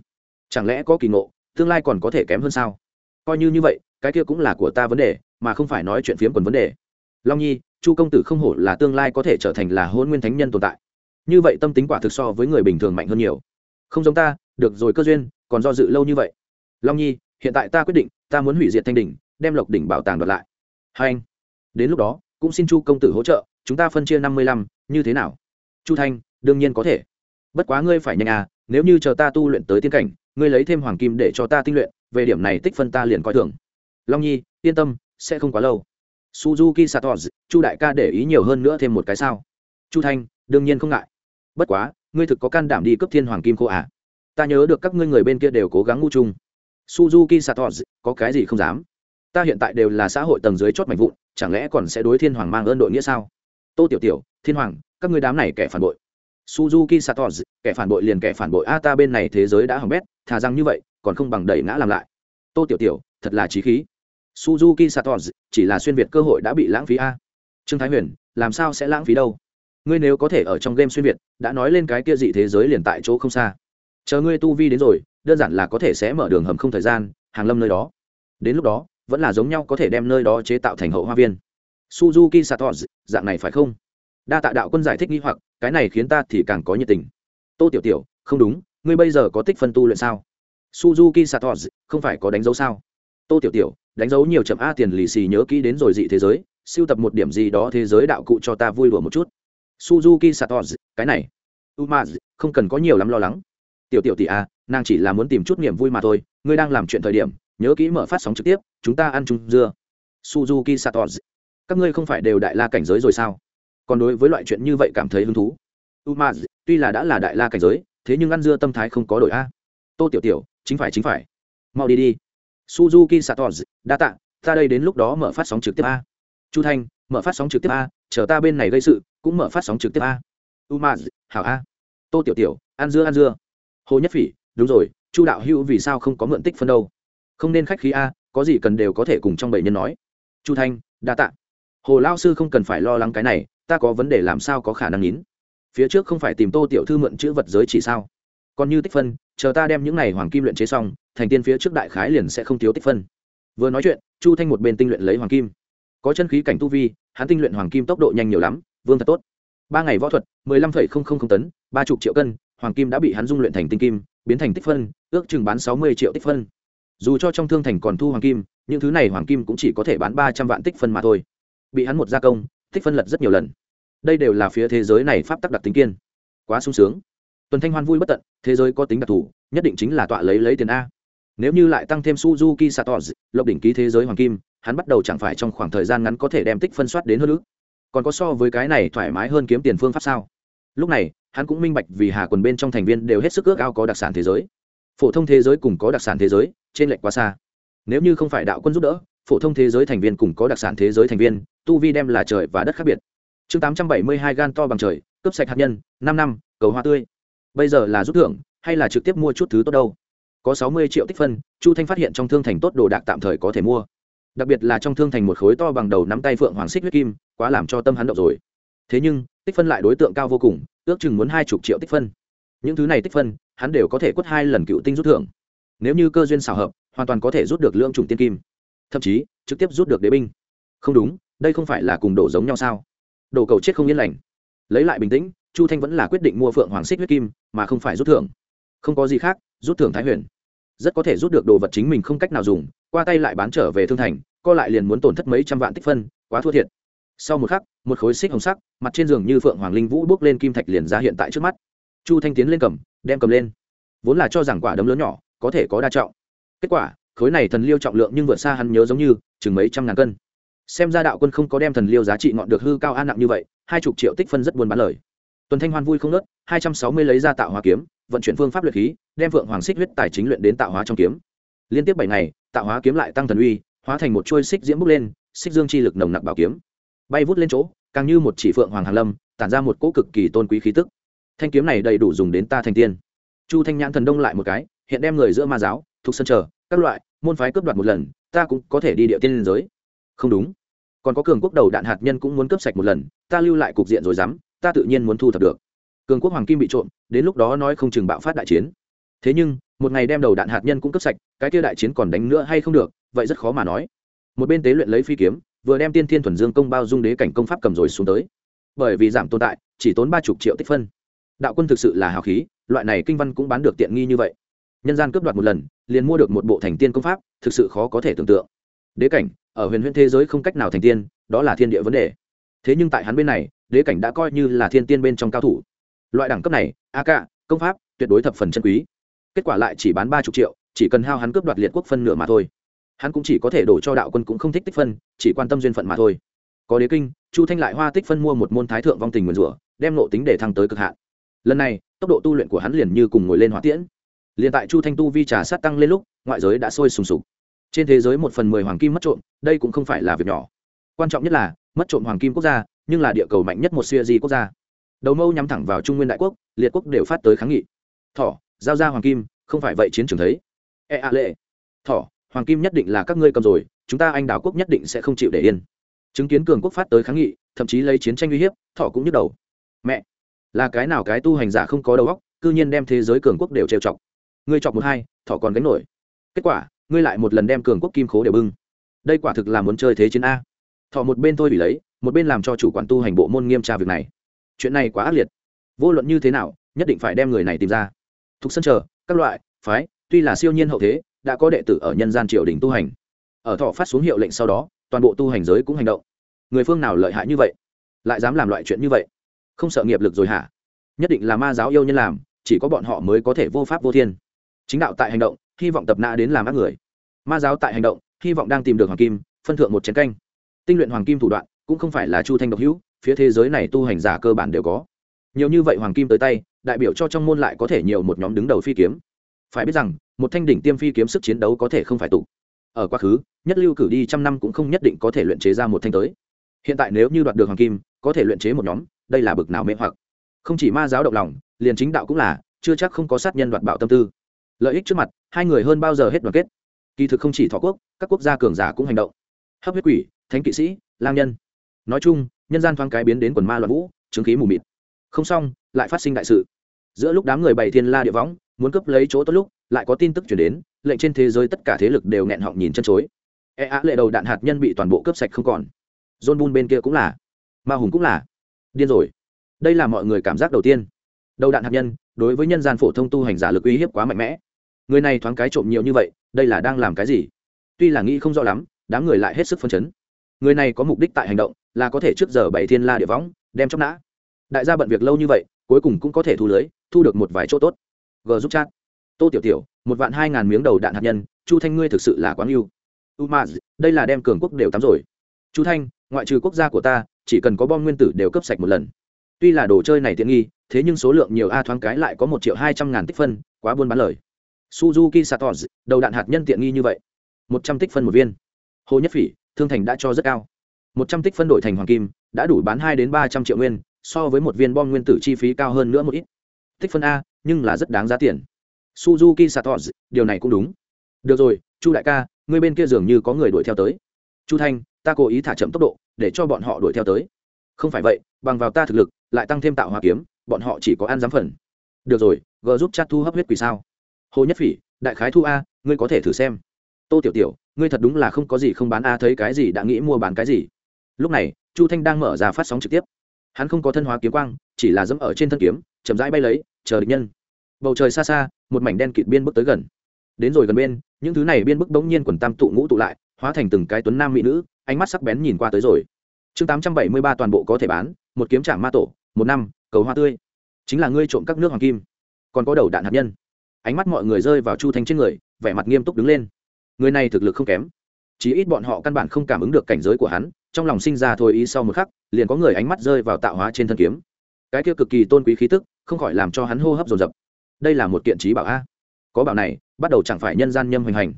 Chẳng lẽ có kỳ ngộ, tương lai còn có thể kém hơn sao? Coi như như vậy, cái kia cũng là của ta vấn đề, mà không phải nói chuyện phiếm còn vấn đề. Long nhi, chu công tử không hổ là tương lai có thể trở thành là hôn nguyên thánh nhân tồn tại. Như vậy tâm tính quả thực so với người bình thường mạnh hơn nhiều. Không giống ta, được rồi cơ duyên, còn do dự lâu như vậy. Long nhi, hiện tại ta quyết định, ta muốn hủy diệt thanh đỉnh, đem lộc đỉnh bảo tàng đoạt lại. Hai anh, đến lúc đó, cũng xin chu công tử hỗ trợ, chúng ta phân chia năm mươi lăm, như thế nào? Chu thanh, đương nhiên có thể. Bất quá ngươi phải nhanh à nếu như chờ ta tu luyện tới tiên cảnh ngươi lấy thêm hoàng kim để cho ta tinh luyện, về điểm này tích phân ta liền coi thường. Long nhi, yên tâm, sẽ không quá lâu. Suzuki satoz chu đại ca để ý nhiều hơn nữa thêm một cái sao. Chu thanh, đương nhiên không ngại. Bất quá, ngươi thực có can đảm đi cấp thiên hoàng kim cô à ta nhớ được các ngươi người bên kia đều cố gắng ngu chung. Suzuki satoz có cái gì không dám? Ta hiện tại đều là xã hội tầng dưới chót mạnh vụn, chẳng lẽ còn sẽ đối thiên hoàng mang ơn đội nghĩa sao? Tô tiểu tiểu, thiên hoàng, các ngươi đám này kẻ phản bội. Suzuki satoz kẻ phản bội liền kẻ phản bội. A, ta bên này thế giới đã hỏng bét thà rằng như vậy còn không bằng đẩy ngã làm lại. Tô tiểu tiểu thật là trí khí. Suzuki Sator, chỉ là xuyên việt cơ hội đã bị lãng phí a. Trương thái huyền làm sao sẽ lãng phí đâu? Ngươi nếu có thể ở trong game xuyên việt đã nói lên cái kia dị thế giới liền tại chỗ không xa. Chờ ngươi tu vi đến rồi đơn giản là có thể sẽ mở đường hầm không thời gian hàng lâm nơi đó. Đến lúc đó vẫn là giống nhau có thể đem nơi đó chế tạo thành hậu hoa viên. Suzuki Sator, dạng này phải không? Đa tạ đạo quân giải thích nghi hoặc cái này khiến ta thì càng có nhiệt tình. Tô tiểu tiểu không đúng ngươi bây giờ có tích phân tu luyện sao? Suzuki satos, không phải có đánh dấu sao? Tô tiểu tiểu, đánh dấu nhiều chậm a tiền lì xì nhớ kỹ đến rồi dị thế giới, siêu tập một điểm gì đó thế giới đạo cụ cho ta vui đùa một chút. Suzuki satos, cái này. Umaz, không cần có nhiều lắm lo lắng. Tiểu tiểu tỷ a, nàng chỉ là muốn tìm chút niềm vui mà thôi, ngươi đang làm chuyện thời điểm, nhớ kỹ mở phát sóng trực tiếp, chúng ta ăn chung dưa. Suzuki satos, các ngươi không phải đều đại la cảnh giới rồi sao? Còn đối với loại chuyện như vậy cảm thấy hứng thú. Umaz, tuy là đã là đại la cảnh giới thế nhưng ăn dưa tâm thái không có đổi a. Tô tiểu tiểu, chính phải chính phải. Mau đi đi. Suzuki sator đa tạ, ta đây đến lúc đó mở phát sóng trực tiếp a. Chu thanh, mở phát sóng trực tiếp a, chờ ta bên này gây sự, cũng mở phát sóng trực tiếp a. Umaz, hảo a. Tô tiểu tiểu, ăn dưa ăn dưa. Hồ nhất phỉ, đúng rồi, chu đạo hữu vì sao không có mượn tích phân đâu? Không nên khách khí a, có gì cần đều có thể cùng trong bảy nhân nói. Chu thanh, đa tạ. Hồ lao sư không cần phải lo lắng cái này, ta có vấn đề làm sao có khả năng nín phía trước không phải tìm tô tiểu thư mượn chữ vật giới chỉ sao? Còn như tích phân, chờ ta đem những này hoàng kim luyện chế xong, thành tiên phía trước đại khái liền sẽ không thiếu tích phân. Vừa nói chuyện, chu thanh một bên tinh luyện lấy hoàng kim. Có chân khí cảnh tu vi, hắn tinh luyện hoàng kim tốc độ nhanh nhiều lắm, vương thật tốt. Ba ngày võ thuật, mười lăm phẩy không không không tấn, ba chục triệu cân, hoàng kim đã bị hắn dung luyện thành tinh kim, biến thành tích phân, ước chừng bán sáu mươi triệu tích phân. Dù cho trong thương thành còn thu hoàng kim, những thứ này hoàng kim cũng chỉ có thể bán ba trăm vạn tích phân mà thôi. Bị hắn một gia công, tích phân lật rất nhiều lần đây đều là phía thế giới này pháp tắc đặc tính kiên. Quá sung sướng. Tuần thanh hoan vui bất tận, thế giới có tính đặc thù, nhất định chính là tọa lấy lấy tiền a. Nếu như lại tăng thêm suzuki satos, lộc đỉnh ký thế giới hoàng kim, hắn bắt đầu chẳng phải trong khoảng thời gian ngắn có thể đem tích phân soát đến hơn nữa còn có so với cái này thoải mái hơn kiếm tiền phương pháp sao? Lúc này, hắn cũng minh bạch vì hà quần bên trong thành viên đều hết sức ước ao có đặc sản thế giới. Phổ thông thế giới cùng có đặc sản thế giới, trên lệch quá xa. Nếu như không phải đạo quân giúp đỡ, phổ thông thế giới thành viên cùng có đặc sản thế giới thành viên, tu vi đem là trời và đất khác biệt chương tám trăm bảy mươi hai gan to bằng trời, cướp sạch hạt nhân, năm năm, cầu hoa tươi. Bây giờ là rút thưởng, hay là trực tiếp mua chút thứ tốt đâu? Có sáu mươi triệu tích phân, chu thanh phát hiện trong thương thành tốt đồ đạc tạm thời có thể mua. Đặc biệt là trong thương thành một khối to bằng đầu nắm tay phượng hoàng xích huyết kim, quá làm cho tâm hắn động rồi. Thế nhưng, tích phân lại đối tượng cao vô cùng, ước chừng muốn hai chục triệu tích phân. Những thứ này tích phân, hắn đều có thể quất hai lần cựu tinh rút thưởng. Nếu như cơ duyên xào hợp, hoàn toàn có thể rút được lượng trùng tiên kim. Thậm chí, trực tiếp rút được đế binh. Không đúng, đây không phải là cùng đổ giống nhau sao? Đồ cầu chết không yên lành. Lấy lại bình tĩnh, chu thanh vẫn là quyết định mua phượng hoàng xích huyết kim, mà không phải rút thưởng. Không có gì khác, rút thưởng thái huyền. Rất có thể rút được đồ vật chính mình không cách nào dùng, qua tay lại bán trở về thương thành, co lại liền muốn tổn thất mấy trăm vạn tích phân, quá thua thiệt. Sau một khắc, một khối xích hồng sắc, mặt trên giường như phượng hoàng linh vũ bước lên kim thạch liền ra hiện tại trước mắt. Chu thanh tiến lên cầm, đem cầm lên. Vốn là cho rằng quả đấm lớn nhỏ, có thể có đa trọng. Kết quả, khối này thần liêu trọng lượng nhưng vượt xa hắn nhớ giống như, chừng mấy trăm ngàn cân xem ra đạo quân không có đem thần liêu giá trị ngọn được hư cao an nặng như vậy, hai chục triệu tích phân rất buồn bán lời. Tuần thanh hoan vui không nớt, hai trăm sáu mươi lấy ra tạo hóa kiếm, vận chuyển phương pháp luyện khí, đem phượng hoàng xích huyết tài chính luyện đến tạo hóa trong kiếm. Liên tiếp bảy ngày, tạo hóa kiếm lại tăng thần uy, hóa thành một chuôi xích diễm bước lên, xích dương chi lực nồng nặc bảo kiếm. Bay vút lên chỗ, càng như một chỉ phượng hoàng hàn lâm, tản ra một cỗ cực kỳ tôn quý khí tức. Thanh kiếm này đầy đủ dùng đến ta thành tiên. Chu thanh nhãn thần đông lại một cái, hiện đem người giữa ma giáo, thuộc sân chờ, các loại, môn phái cướp đoạt một lần, ta cũng có thể đi địa tiên liên giới không đúng. Còn có cường quốc đầu đạn hạt nhân cũng muốn cướp sạch một lần, ta lưu lại cục diện rồi dám, ta tự nhiên muốn thu thập được. Cường quốc hoàng kim bị trộm, đến lúc đó nói không chừng bạo phát đại chiến. Thế nhưng, một ngày đem đầu đạn hạt nhân cũng cướp sạch, cái kia đại chiến còn đánh nữa hay không được, vậy rất khó mà nói. Một bên tế luyện lấy phi kiếm, vừa đem tiên thiên thuần dương công bao dung đế cảnh công pháp cầm rồi xuống tới. Bởi vì giảm tồn tại, chỉ tốn ba chục triệu tích phân. Đạo quân thực sự là hào khí, loại này kinh văn cũng bán được tiện nghi như vậy. Nhân gian cướp đoạt một lần, liền mua được một bộ thành tiên công pháp, thực sự khó có thể tưởng tượng đế cảnh, ở huyền huyền thế giới không cách nào thành tiên, đó là thiên địa vấn đề. Thế nhưng tại hắn bên này, đế cảnh đã coi như là thiên tiên bên trong cao thủ. Loại đẳng cấp này, a ca công pháp, tuyệt đối thập phần chân quý. Kết quả lại chỉ bán ba chục triệu, chỉ cần hao hắn cướp đoạt liệt quốc phân nửa mà thôi. Hắn cũng chỉ có thể đổ cho đạo quân cũng không thích tích phân, chỉ quan tâm duyên phận mà thôi. Có đế kinh, chu thanh lại hoa tích phân mua một môn thái thượng vong tình nguyền rủa, đem nộ tính để thăng tới cực hạn. Lần này, tốc độ tu luyện của hắn liền như cùng ngồi lên hỏa tiễn. Liền tại chu thanh tu vi trà sát tăng lên lúc, ngoại giới đã sôi sùng sục trên thế giới một phần mười hoàng kim mất trộm, đây cũng không phải là việc nhỏ. Quan trọng nhất là, mất trộm hoàng kim quốc gia, nhưng là địa cầu mạnh nhất một siêu di quốc gia. Đầu mâu nhắm thẳng vào trung nguyên đại quốc, liệt quốc đều phát tới kháng nghị. Thỏ, giao ra hoàng kim, không phải vậy chiến trường thấy. E a lệ. Thỏ, hoàng kim nhất định là các ngươi cầm rồi, chúng ta anh đào quốc nhất định sẽ không chịu để yên. Chứng kiến cường quốc phát tới kháng nghị, thậm chí lấy chiến tranh uy hiếp, thỏ cũng nhức đầu. Mẹ, là cái nào cái tu hành giả không có đầu óc, cư nhiên đem thế giới cường quốc đều trêu chọc. Ngươi chọc một hai, thỏ còn gánh nổi. Kết quả ngươi lại một lần đem cường quốc kim khố đều bưng. Đây quả thực là muốn chơi thế chiến a. Thọ một bên tôi bị lấy, một bên làm cho chủ quản tu hành bộ môn nghiêm tra việc này. Chuyện này quá ác liệt. Vô luận như thế nào, nhất định phải đem người này tìm ra. Thục sân chờ, các loại, phái, tuy là siêu nhiên hậu thế, đã có đệ tử ở nhân gian triều đình tu hành. Ở thọ phát xuống hiệu lệnh sau đó, toàn bộ tu hành giới cũng hành động. Người phương nào lợi hại như vậy, lại dám làm loại chuyện như vậy? Không sợ nghiệp lực rồi hả? Nhất định là ma giáo yêu nhân làm, chỉ có bọn họ mới có thể vô pháp vô thiên. Chính đạo tại hành động hy vọng tập nã đến làm ác người. Ma giáo tại hành động, hy vọng đang tìm được hoàng kim, phân thượng một chén canh. Tinh luyện hoàng kim thủ đoạn, cũng không phải là chu thanh độc hữu, phía thế giới này tu hành giả cơ bản đều có. Nhiều như vậy hoàng kim tới tay, đại biểu cho trong môn lại có thể nhiều một nhóm đứng đầu phi kiếm. Phải biết rằng, một thanh đỉnh tiêm phi kiếm sức chiến đấu có thể không phải tụ. Ở quá khứ, nhất lưu cử đi trăm năm cũng không nhất định có thể luyện chế ra một thanh tới. Hiện tại nếu như đoạt được hoàng kim, có thể luyện chế một nhóm, đây là bực nào mê hoặc. Không chỉ ma giáo động lòng, liền chính đạo cũng là, chưa chắc không có sát nhân đoạt bạo tâm tư lợi ích trước mặt, hai người hơn bao giờ hết đoàn kết. Kỳ thực không chỉ thọ quốc, các quốc gia cường giả cũng hành động. Hấp huyết quỷ, thánh kỵ sĩ, lang nhân. Nói chung, nhân gian thoáng cái biến đến quần ma loạn vũ, chứng khí mù mịt. Không xong, lại phát sinh đại sự. Giữa lúc đám người bày thiên la địa võng, muốn cấp lấy chỗ tốt lúc, lại có tin tức chuyển đến, lệnh trên thế giới tất cả thế lực đều nghẹn họng nhìn chân chối. E á lệ đầu đạn hạt nhân bị toàn bộ cướp sạch không còn. John bun bên kia cũng là. Ma hùng cũng là. Điên rồi. Đây là mọi người cảm giác đầu tiên. Đầu đạn hạt nhân, đối với nhân gian phổ thông tu hành giả lực uy hiếp quá mạnh mẽ người này thoáng cái trộm nhiều như vậy, đây là đang làm cái gì? Tuy là nghĩ không rõ lắm, đám người lại hết sức phân chấn. Người này có mục đích tại hành động, là có thể trước giờ bảy thiên la địa võng, đem chóc nã. Đại gia bận việc lâu như vậy, cuối cùng cũng có thể thu lưới, thu được một vài chỗ tốt. G giúp chat. Tô tiểu tiểu, một vạn hai ngàn miếng đầu đạn hạt nhân, chu thanh ngươi thực sự là quáng yêu umaz, đây là đem cường quốc đều tắm rồi. Chu thanh, ngoại trừ quốc gia của ta, chỉ cần có bom nguyên tử đều cấp sạch một lần. Tuy là đồ chơi này tiện nghi, thế nhưng số lượng nhiều a thoáng cái lại có một triệu hai trăm ngàn tích phân, quá buôn bán lời suzuki satos, đầu đạn hạt nhân tiện nghi như vậy. Một trăm tích phân một viên. Hồ nhất phỉ, thương thành đã cho rất cao. Một trăm tích phân đổi thành hoàng kim, đã đủ bán hai đến ba trăm triệu nguyên, so với một viên bom nguyên tử chi phí cao hơn nữa một ít. Tích phân a, nhưng là rất đáng giá tiền. Suzuki satos, điều này cũng đúng. Được rồi, chu đại ca ngươi bên kia dường như có người đuổi theo tới. Chu thanh, ta cố ý thả chậm tốc độ, để cho bọn họ đuổi theo tới. Không phải vậy, bằng vào ta thực lực, lại tăng thêm tạo hòa kiếm, bọn họ chỉ có ăn giám phần. Được rồi, g giúp chat thu hấp huyết quỷ sao? Hồ nhất phỉ, đại khái thu a, ngươi có thể thử xem. Tô tiểu tiểu, ngươi thật đúng là không có gì không bán a, thấy cái gì đã nghĩ mua bán cái gì. Lúc này, chu thanh đang mở ra phát sóng trực tiếp. Hắn không có thân hóa kiếm quang, chỉ là dẫm ở trên thân kiếm, chậm rãi bay lấy, chờ địch nhân. Bầu trời xa xa, một mảnh đen kịt biên bước tới gần. Đến rồi gần bên, những thứ này biên bức đống nhiên quần tam tụ ngũ tụ lại, hóa thành từng cái tuấn nam mỹ nữ, ánh mắt sắc bén nhìn qua tới rồi. Chương tám trăm bảy mươi ba toàn bộ có thể bán, một kiếm trạm ma tổ, một năm, cầu hoa tươi. Chính là ngươi trộm các nước hoàng kim. Còn có đầu đạn hạt nhân ánh mắt mọi người rơi vào chu thanh trên người, vẻ mặt nghiêm túc đứng lên. Người này thực lực không kém. Chỉ ít bọn họ căn bản không cảm ứng được cảnh giới của hắn, trong lòng sinh ra thôi ý sau một khắc, liền có người ánh mắt rơi vào tạo hóa trên thân kiếm. Cái kia cực kỳ tôn quý khí tức, không khỏi làm cho hắn hô hấp dồn dập. Đây là một kiện trí bảo a. Có bảo này, bắt đầu chẳng phải nhân gian nhâm hoành hành.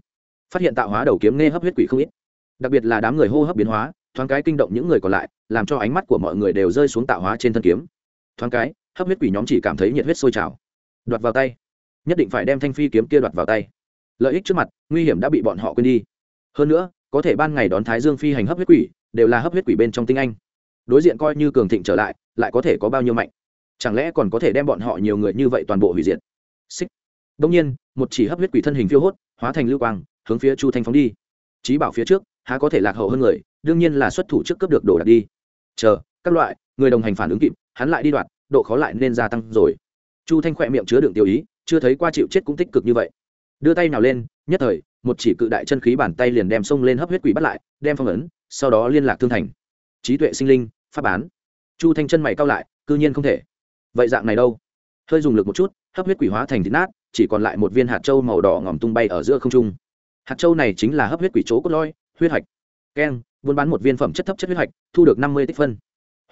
Phát hiện tạo hóa đầu kiếm nghe hấp huyết quỷ không ít. Đặc biệt là đám người hô hấp biến hóa, thoáng cái kinh động những người còn lại, làm cho ánh mắt của mọi người đều rơi xuống tạo hóa trên thân kiếm. Thoáng cái, hấp huyết quỷ nhóm chỉ cảm thấy nhiệt huyết sôi trào. Đoạt vào tay nhất định phải đem thanh phi kiếm kia đoạt vào tay. Lợi ích trước mặt, nguy hiểm đã bị bọn họ quên đi. Hơn nữa, có thể ban ngày đón thái dương phi hành hấp huyết quỷ, đều là hấp huyết quỷ bên trong tinh anh. Đối diện coi như cường thịnh trở lại lại có thể có bao nhiêu mạnh? Chẳng lẽ còn có thể đem bọn họ nhiều người như vậy toàn bộ hủy diệt? Xích. Đông nhiên, một chỉ hấp huyết quỷ thân hình phiêu hốt, hóa thành lưu quang, hướng phía chu thanh phóng đi. Trí bảo phía trước, há có thể lạc hậu hơn người, đương nhiên là xuất thủ trước cấp được đổ đặt đi. Chờ, các loại, người đồng hành phản ứng kịp, hắn lại đi đoạt, độ khó lại nên gia tăng rồi. Chu thanh khỏe miệng chứa đựng tiêu ý chưa thấy qua chịu chết cũng tích cực như vậy. Đưa tay nào lên, nhất thời, một chỉ cự đại chân khí bàn tay liền đem xông lên hấp huyết quỷ bắt lại, đem phong ấn, sau đó liên lạc thương thành. Trí tuệ sinh linh phát bán. Chu thanh chân mày cao lại, cư nhiên không thể. Vậy dạng này đâu? Hơi dùng lực một chút, hấp huyết quỷ hóa thành thịt nát, chỉ còn lại một viên hạt trâu màu đỏ ngòm tung bay ở giữa không trung. Hạt trâu này chính là hấp huyết quỷ chỗ cốt loi huyết hạch. Keng, buôn bán một viên phẩm chất thấp chất huyết hạch, thu được năm mươi tích phân.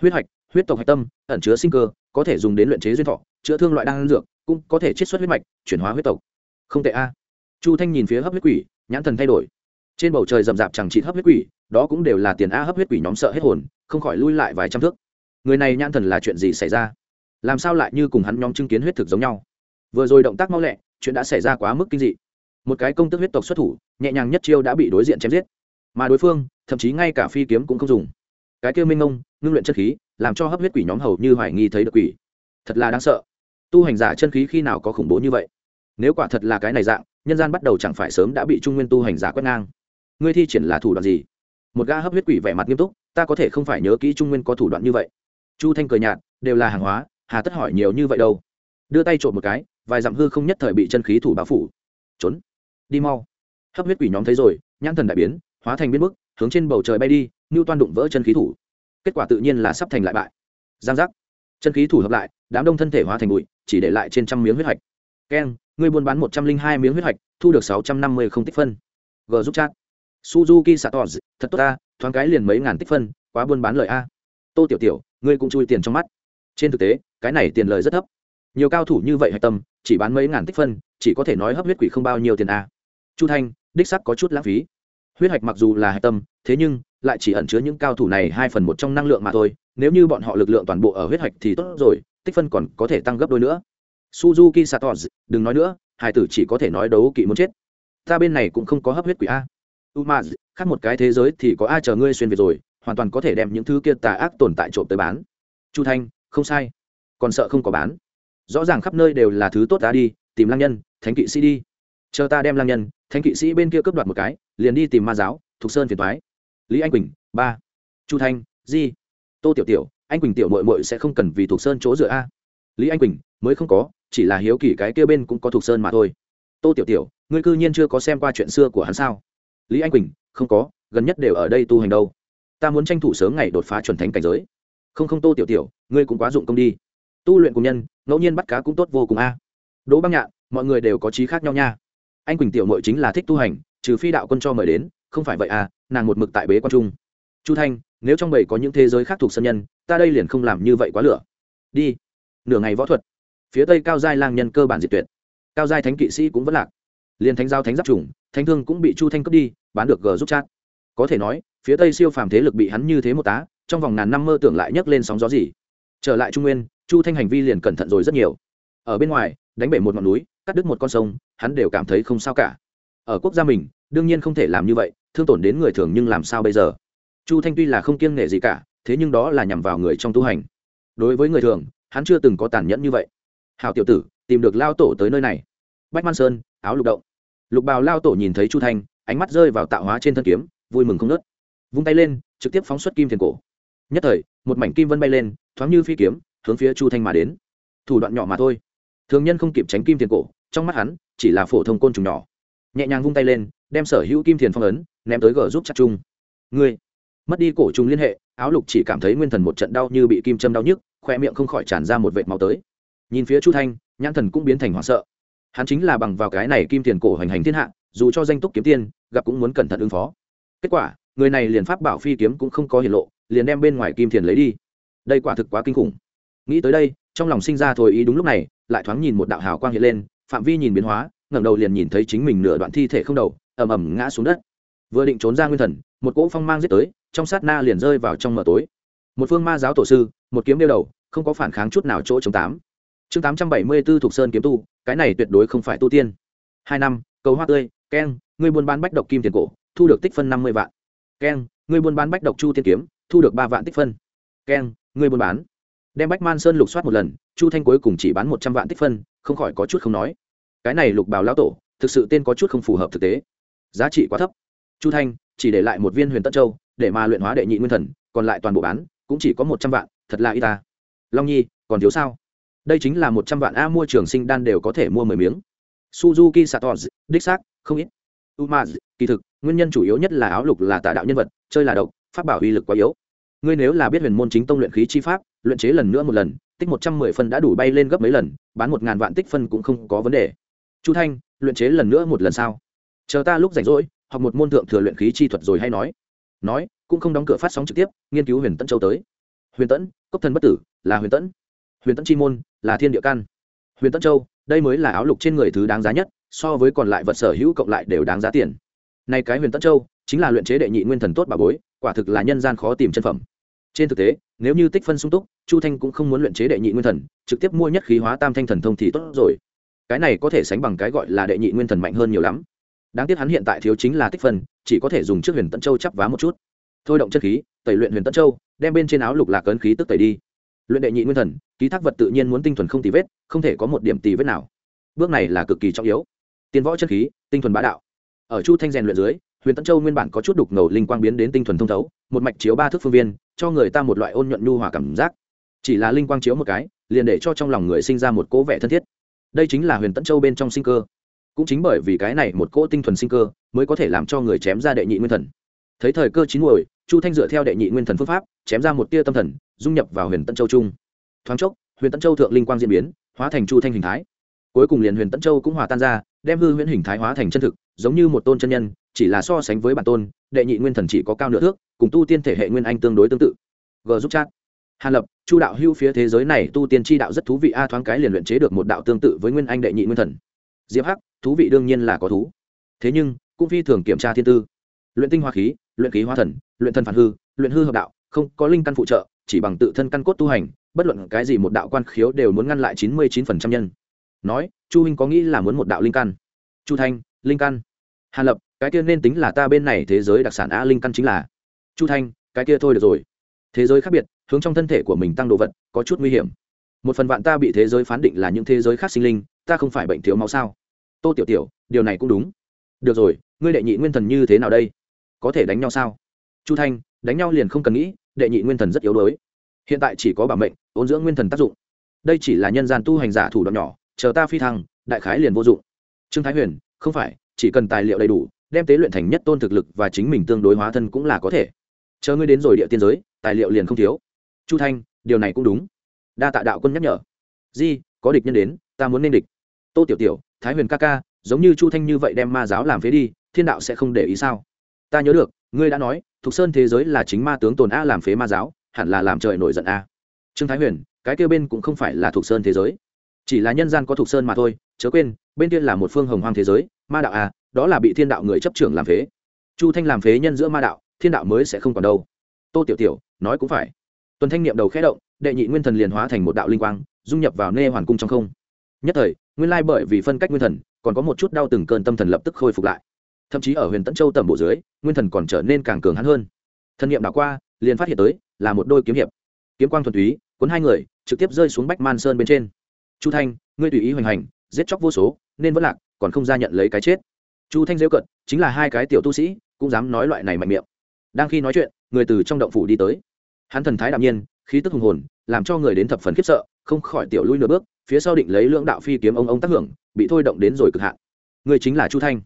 Huyết hạch, huyết tộc hạch tâm, ẩn chứa sinh cơ, có thể dùng đến luyện chế duyên thọ, chữa thương loại đan dược cũng có thể chiết xuất huyết mạch, chuyển hóa huyết tộc. Không tệ a. Chu thanh nhìn phía hấp huyết quỷ, nhãn thần thay đổi. Trên bầu trời rậm rạp chẳng trị hấp huyết quỷ, đó cũng đều là tiền a hấp huyết quỷ nhóm sợ hết hồn, không khỏi lui lại vài trăm thước. Người này nhãn thần là chuyện gì xảy ra? Làm sao lại như cùng hắn nhóm chứng kiến huyết thực giống nhau? Vừa rồi động tác mau lẹ, chuyện đã xảy ra quá mức kinh dị. Một cái công tức huyết tộc xuất thủ, nhẹ nhàng nhất chiêu đã bị đối diện chém giết. Mà đối phương, thậm chí ngay cả phi kiếm cũng không dùng. Cái kêu minh ngông, ngưng luyện chất khí, làm cho hấp huyết quỷ nhóm hầu như hoài nghi thấy được quỷ. Thật là đáng sợ tu hành giả chân khí khi nào có khủng bố như vậy? Nếu quả thật là cái này dạng, nhân gian bắt đầu chẳng phải sớm đã bị trung nguyên tu hành giả quét ngang. Ngươi thi triển là thủ đoạn gì? Một gã hấp huyết quỷ vẻ mặt nghiêm túc, ta có thể không phải nhớ kỹ trung nguyên có thủ đoạn như vậy. Chu thanh cười nhạt, đều là hàng hóa, hà tất hỏi nhiều như vậy đâu. Đưa tay trộm một cái, vài dặm hư không nhất thời bị chân khí thủ báo phủ. Trốn. Đi mau. Hấp huyết quỷ nhóm thấy rồi, nhãn thần đại biến, hóa thành biến mức hướng trên bầu trời bay đi ngưu toan đụng vỡ chân khí thủ. Kết quả tự nhiên là sắp thành lại bại. Giang giác. Chân khí thủ hợp lại đám đông thân thể hóa thành bụi, chỉ để lại trên trăm miếng huyết hạch. Keng ngươi buôn bán một trăm linh hai miếng huyết hạch, thu được sáu trăm năm mươi không tích phân. G giúp chat. Suzuki satos, thật tốt ta, thoáng cái liền mấy ngàn tích phân, quá buôn bán lợi a. Tô tiểu tiểu, ngươi cũng chui tiền trong mắt. Trên thực tế, cái này tiền lời rất thấp. Nhiều cao thủ như vậy hạch tâm, chỉ bán mấy ngàn tích phân, chỉ có thể nói hấp huyết quỷ không bao nhiêu tiền a. Chu thanh, đích sắc có chút lãng phí. Huyết hạch mặc dù là hạch tâm, thế nhưng lại chỉ ẩn chứa những cao thủ này hai phần một trong năng lượng mà thôi. Nếu như bọn họ lực lượng toàn bộ ở huyết hạch thì tốt rồi tích phân còn có thể tăng gấp đôi nữa. Suzuki satos, đừng nói nữa, hải tử chỉ có thể nói đấu kỵ muốn chết. Ta bên này cũng không có hấp huyết quỷ a. Umaz, khác một cái thế giới thì có ai chờ ngươi xuyên việt rồi, hoàn toàn có thể đem những thứ kia tà ác tồn tại trộm tới bán. Chu thanh, không sai. Còn sợ không có bán. Rõ ràng khắp nơi đều là thứ tốt ta đi, tìm lang nhân, thánh kỵ sĩ đi. Chờ ta đem lang nhân, thánh kỵ sĩ bên kia cướp đoạt một cái, liền đi tìm ma giáo, thục sơn phiền thoái lý anh quỳnh, ba. Chu thanh, di. Tô tiểu tiểu anh quỳnh tiểu mội mội sẽ không cần vì thục sơn chỗ dựa a lý anh quỳnh mới không có chỉ là hiếu kỳ cái kia bên cũng có thục sơn mà thôi tô tiểu tiểu ngươi cư nhiên chưa có xem qua chuyện xưa của hắn sao lý anh quỳnh không có gần nhất đều ở đây tu hành đâu ta muốn tranh thủ sớm ngày đột phá chuẩn thánh cảnh giới không không tô tiểu tiểu ngươi cũng quá dụng công đi tu luyện cùng nhân ngẫu nhiên bắt cá cũng tốt vô cùng a đỗ băng nhạn mọi người đều có trí khác nhau nha anh quỳnh tiểu mội chính là thích tu hành trừ phi đạo quân cho mời đến không phải vậy à nàng một mực tại bế quan trung chu thanh nếu trong bầy có những thế giới khác thuộc sân nhân, ta đây liền không làm như vậy quá lửa. Đi. Nửa ngày võ thuật. Phía tây cao giai lang nhân cơ bản diệt tuyệt. Cao giai thánh kỵ sĩ cũng vẫn lạc. Liền thánh giao thánh giáp trùng thánh thương cũng bị chu thanh cướp đi, bán được g giúp chat. Có thể nói, phía tây siêu phàm thế lực bị hắn như thế một tá, trong vòng ngàn năm mơ tưởng lại nhấc lên sóng gió gì. Trở lại trung nguyên, chu thanh hành vi liền cẩn thận rồi rất nhiều. Ở bên ngoài, đánh bể một ngọn núi, cắt đứt một con sông, hắn đều cảm thấy không sao cả. Ở quốc gia mình, đương nhiên không thể làm như vậy, thương tổn đến người thường nhưng làm sao bây giờ? Chu thanh tuy là không kiêng nghệ gì cả, thế nhưng đó là nhằm vào người trong tu hành. Đối với người thường, hắn chưa từng có tàn nhẫn như vậy. Hào tiểu tử, tìm được lao tổ tới nơi này. Bách man sơn, áo lục động. Lục bào lao tổ nhìn thấy chu thanh, ánh mắt rơi vào tạo hóa trên thân kiếm, vui mừng không nớt vung tay lên, trực tiếp phóng xuất kim thiền cổ. Nhất thời, một mảnh kim vân bay lên, thoáng như phi kiếm, hướng phía chu thanh mà đến. Thủ đoạn nhỏ mà thôi. Thường nhân không kịp tránh kim thiền cổ, trong mắt hắn, chỉ là phổ thông côn trùng nhỏ. Nhẹ nhàng vung tay lên, đem sở hữu kim thiền phong ấn, ném tới gờ giúp chặt chung. Ngươi mất đi cổ trùng liên hệ, áo lục chỉ cảm thấy nguyên thần một trận đau như bị kim châm đau nhức, khoe miệng không khỏi tràn ra một vệt máu tới. Nhìn phía chu thanh, nhãn thần cũng biến thành hoảng sợ. Hắn chính là bằng vào cái này kim tiền cổ hành hành thiên hạ, dù cho danh túc kiếm tiên, gặp cũng muốn cẩn thận ứng phó. Kết quả, người này liền pháp bảo phi kiếm cũng không có hiển lộ, liền đem bên ngoài kim tiền lấy đi. Đây quả thực quá kinh khủng. Nghĩ tới đây, trong lòng sinh ra thôi ý đúng lúc này, lại thoáng nhìn một đạo hào quang hiện lên, phạm vi nhìn biến hóa, ngẩng đầu liền nhìn thấy chính mình nửa đoạn thi thể không đầu, ầm ầm ngã xuống đất. Vừa định trốn ra nguyên thần, một cỗ phong mang giết tới trong sát na liền rơi vào trong mờ tối. Một phương ma giáo tổ sư, một kiếm đeo đầu, không có phản kháng chút nào chỗ chống tám. Chương tám trăm bảy mươi b ố thuộc sơn kiếm tu, cái này tuyệt đối không phải tu tiên. Hai năm, cầu hoa tươi, keng, ngươi buôn bán bách độc kim tiền cổ, thu được tích phân năm mươi vạn. Keng, ngươi buôn bán bách độc chu tiên kiếm, thu được ba vạn tích phân. Keng, ngươi buôn bán. Đem bách man sơn lục soát một lần, chu thanh cuối cùng chỉ bán một trăm vạn tích phân, không khỏi có chút không nói. Cái này lục bào lão tổ, thực sự tên có chút không phù hợp thực tế. Giá trị quá thấp. Chu thanh chỉ để lại một viên huyền tân châu, để mà luyện hóa đệ nhị nguyên thần, còn lại toàn bộ bán, cũng chỉ có một trăm vạn, thật là y ta. Long nhi, còn thiếu sao? Đây chính là một trăm vạn a mua trường sinh đan đều có thể mua mười miếng. Suzuki satos, đích xác, không ít. Umaz, kỳ thực, nguyên nhân chủ yếu nhất là áo lục là tà đạo nhân vật, chơi là độc, pháp bảo uy lực quá yếu. Ngươi nếu là biết huyền môn chính tông luyện khí chi pháp, luyện chế lần nữa một lần, tích một trăm mười phân đã đủ bay lên gấp mấy lần, bán một ngàn vạn tích phân cũng không có vấn đề. Chu thanh, luyện chế lần nữa một lần sao? Chờ ta lúc rảnh rỗi học một môn thượng thừa luyện khí chi thuật rồi hay nói. Nói, cũng không đóng cửa phát sóng trực tiếp, nghiên cứu huyền tẫn châu tới. Huyền tẫn, cốc thần bất tử, là huyền tẫn. Huyền tẫn chi môn, là thiên địa căn. Huyền tẫn châu, đây mới là áo lục trên người thứ đáng giá nhất, so với còn lại vật sở hữu cộng lại đều đáng giá tiền. Nay cái huyền tẫn châu, chính là luyện chế đệ nhị nguyên thần tốt bà bối, quả thực là nhân gian khó tìm chân phẩm. Trên thực tế, nếu như tích phân sung túc, chu thanh cũng không muốn luyện chế đệ nhị nguyên thần, trực tiếp mua nhất khí hóa tam thanh thần thông thì tốt rồi. Cái này có thể sánh bằng cái gọi là đệ nhị nguyên thần mạnh hơn nhiều lắm đáng tiếc hắn hiện tại thiếu chính là tích phân, chỉ có thể dùng trước huyền tẫn châu chắp vá một chút. Thôi động chân khí, tẩy luyện huyền tẫn châu, đem bên trên áo lục lạc ấn khí tức tẩy đi. Luyện đệ nhị nguyên thần, ký thác vật tự nhiên muốn tinh thuần không tì vết, không thể có một điểm tì vết nào. Bước này là cực kỳ trọng yếu. Tiến võ chân khí, tinh thuần bá đạo. Ở chu thanh rèn luyện dưới, huyền tẫn châu nguyên bản có chút đục ngầu linh quang biến đến tinh thuần thông thấu, một mạch chiếu ba thước phương viên, cho người ta một loại ôn nhuận nhu hòa cảm giác. Chỉ là linh quang chiếu một cái, liền để cho trong lòng người sinh ra một cố vẻ thân thiết. Đây chính là huyền tẫn châu bên trong sinh cơ cũng chính bởi vì cái này một cỗ tinh thuần sinh cơ mới có thể làm cho người chém ra đệ nhị nguyên thần. Thấy thời cơ chín muồi, chu thanh dựa theo đệ nhị nguyên thần phương pháp, chém ra một tia tâm thần, dung nhập vào huyền tân châu trung thoáng chốc, huyền tân châu thượng linh quang diễn biến, hóa thành chu thanh hình thái. Cuối cùng liền huyền tân châu cũng hòa tan ra, đem hư huyễn hình thái hóa thành chân thực, giống như một tôn chân nhân, chỉ là so sánh với bản tôn, đệ nhị nguyên thần chỉ có cao nửa thước, cùng tu tiên thể hệ nguyên anh tương đối tương tự. G giúp chat. Hàn lập, chu đạo hưu phía thế giới này tu tiên tri đạo rất thú vị a, thoáng cái liền luyện chế được một đạo tương tự với nguyên anh đệ nhị nguyên thần. Diệp hắc thú vị đương nhiên là có thú. Thế nhưng, cũng phi thường kiểm tra thiên tư. Luyện tinh hoa khí, luyện khí hoa thần, luyện thân phản hư, luyện hư hợp đạo, không có linh căn phụ trợ, chỉ bằng tự thân căn cốt tu hành, bất luận cái gì một đạo quan khiếu đều muốn ngăn lại chín mươi chín phần trăm nhân. Nói, chu huynh có nghĩ là muốn một đạo linh căn? Chu thanh, linh căn. Hàn lập, cái kia nên tính là ta bên này thế giới đặc sản a linh căn chính là. Chu thanh, cái kia thôi được rồi. Thế giới khác biệt, hướng trong thân thể của mình tăng đồ vật, có chút nguy hiểm. Một phần vạn ta bị thế giới phán định là những thế giới khác sinh linh, ta không phải bệnh thiếu máu sao? Tô tiểu tiểu, điều này cũng đúng. Được rồi, ngươi đệ nhị nguyên thần như thế nào đây? Có thể đánh nhau sao? Chu thanh, đánh nhau liền không cần nghĩ, đệ nhị nguyên thần rất yếu đuối. Hiện tại chỉ có bảo mệnh, ôn dưỡng nguyên thần tác dụng. Đây chỉ là nhân gian tu hành giả thủ đoạn nhỏ, chờ ta phi thăng, đại khái liền vô dụng. Trương thái huyền, không phải, chỉ cần tài liệu đầy đủ, đem tế luyện thành nhất tôn thực lực và chính mình tương đối hóa thân cũng là có thể. Chờ ngươi đến rồi địa tiên giới, tài liệu liền không thiếu. Chu thanh, điều này cũng đúng. Đa tạ đạo quân nhắc nhở. Di, có địch nhân đến, ta muốn nên địch tô tiểu tiểu, thái huyền ca ca, giống như chu thanh như vậy đem ma giáo làm phế đi, thiên đạo sẽ không để ý sao? Ta nhớ được, ngươi đã nói, thục sơn thế giới là chính ma tướng tồn a làm phế ma giáo, hẳn là làm trời nổi giận a. Trương thái huyền, cái kêu bên cũng không phải là thục sơn thế giới. Chỉ là nhân gian có thục sơn mà thôi, chớ quên, bên kia là một phương hồng hoang thế giới, ma đạo a, đó là bị thiên đạo người chấp trưởng làm phế. Chu thanh làm phế nhân giữa ma đạo, thiên đạo mới sẽ không còn đâu. Tô tiểu tiểu, nói cũng phải. Tuần thanh niệm đầu khẽ động, đệ nhị nguyên thần liền hóa thành một đạo linh quang, dung nhập vào nê hoàn cung trong không. Nhất thời nguyên lai bởi vì phân cách nguyên thần, còn có một chút đau từng cơn tâm thần lập tức khôi phục lại. Thậm chí ở huyền tẫn châu tầm bộ dưới, nguyên thần còn trở nên càng cường hắn hơn. Thân nhiệm đảo qua, liền phát hiện tới, là một đôi kiếm hiệp. Kiếm quang thuần túy, cuốn hai người, trực tiếp rơi xuống bách man sơn bên trên. Chu thanh, ngươi tùy ý hoành hành, giết chóc vô số, nên vẫn lạc, còn không ra nhận lấy cái chết. Chu thanh dễu cận, chính là hai cái tiểu tu sĩ, cũng dám nói loại này mạnh miệng. Đang khi nói chuyện, người từ trong động phủ đi tới. Hắn thần thái đạm nhiên, khí tức hùng hồn, làm cho người đến thập phần khiếp sợ, không khỏi tiểu lui nửa bước phía sau định lấy lưỡng đạo phi kiếm ông ông tác hưởng, bị thôi động đến rồi cực hạn. Người chính là chu thanh.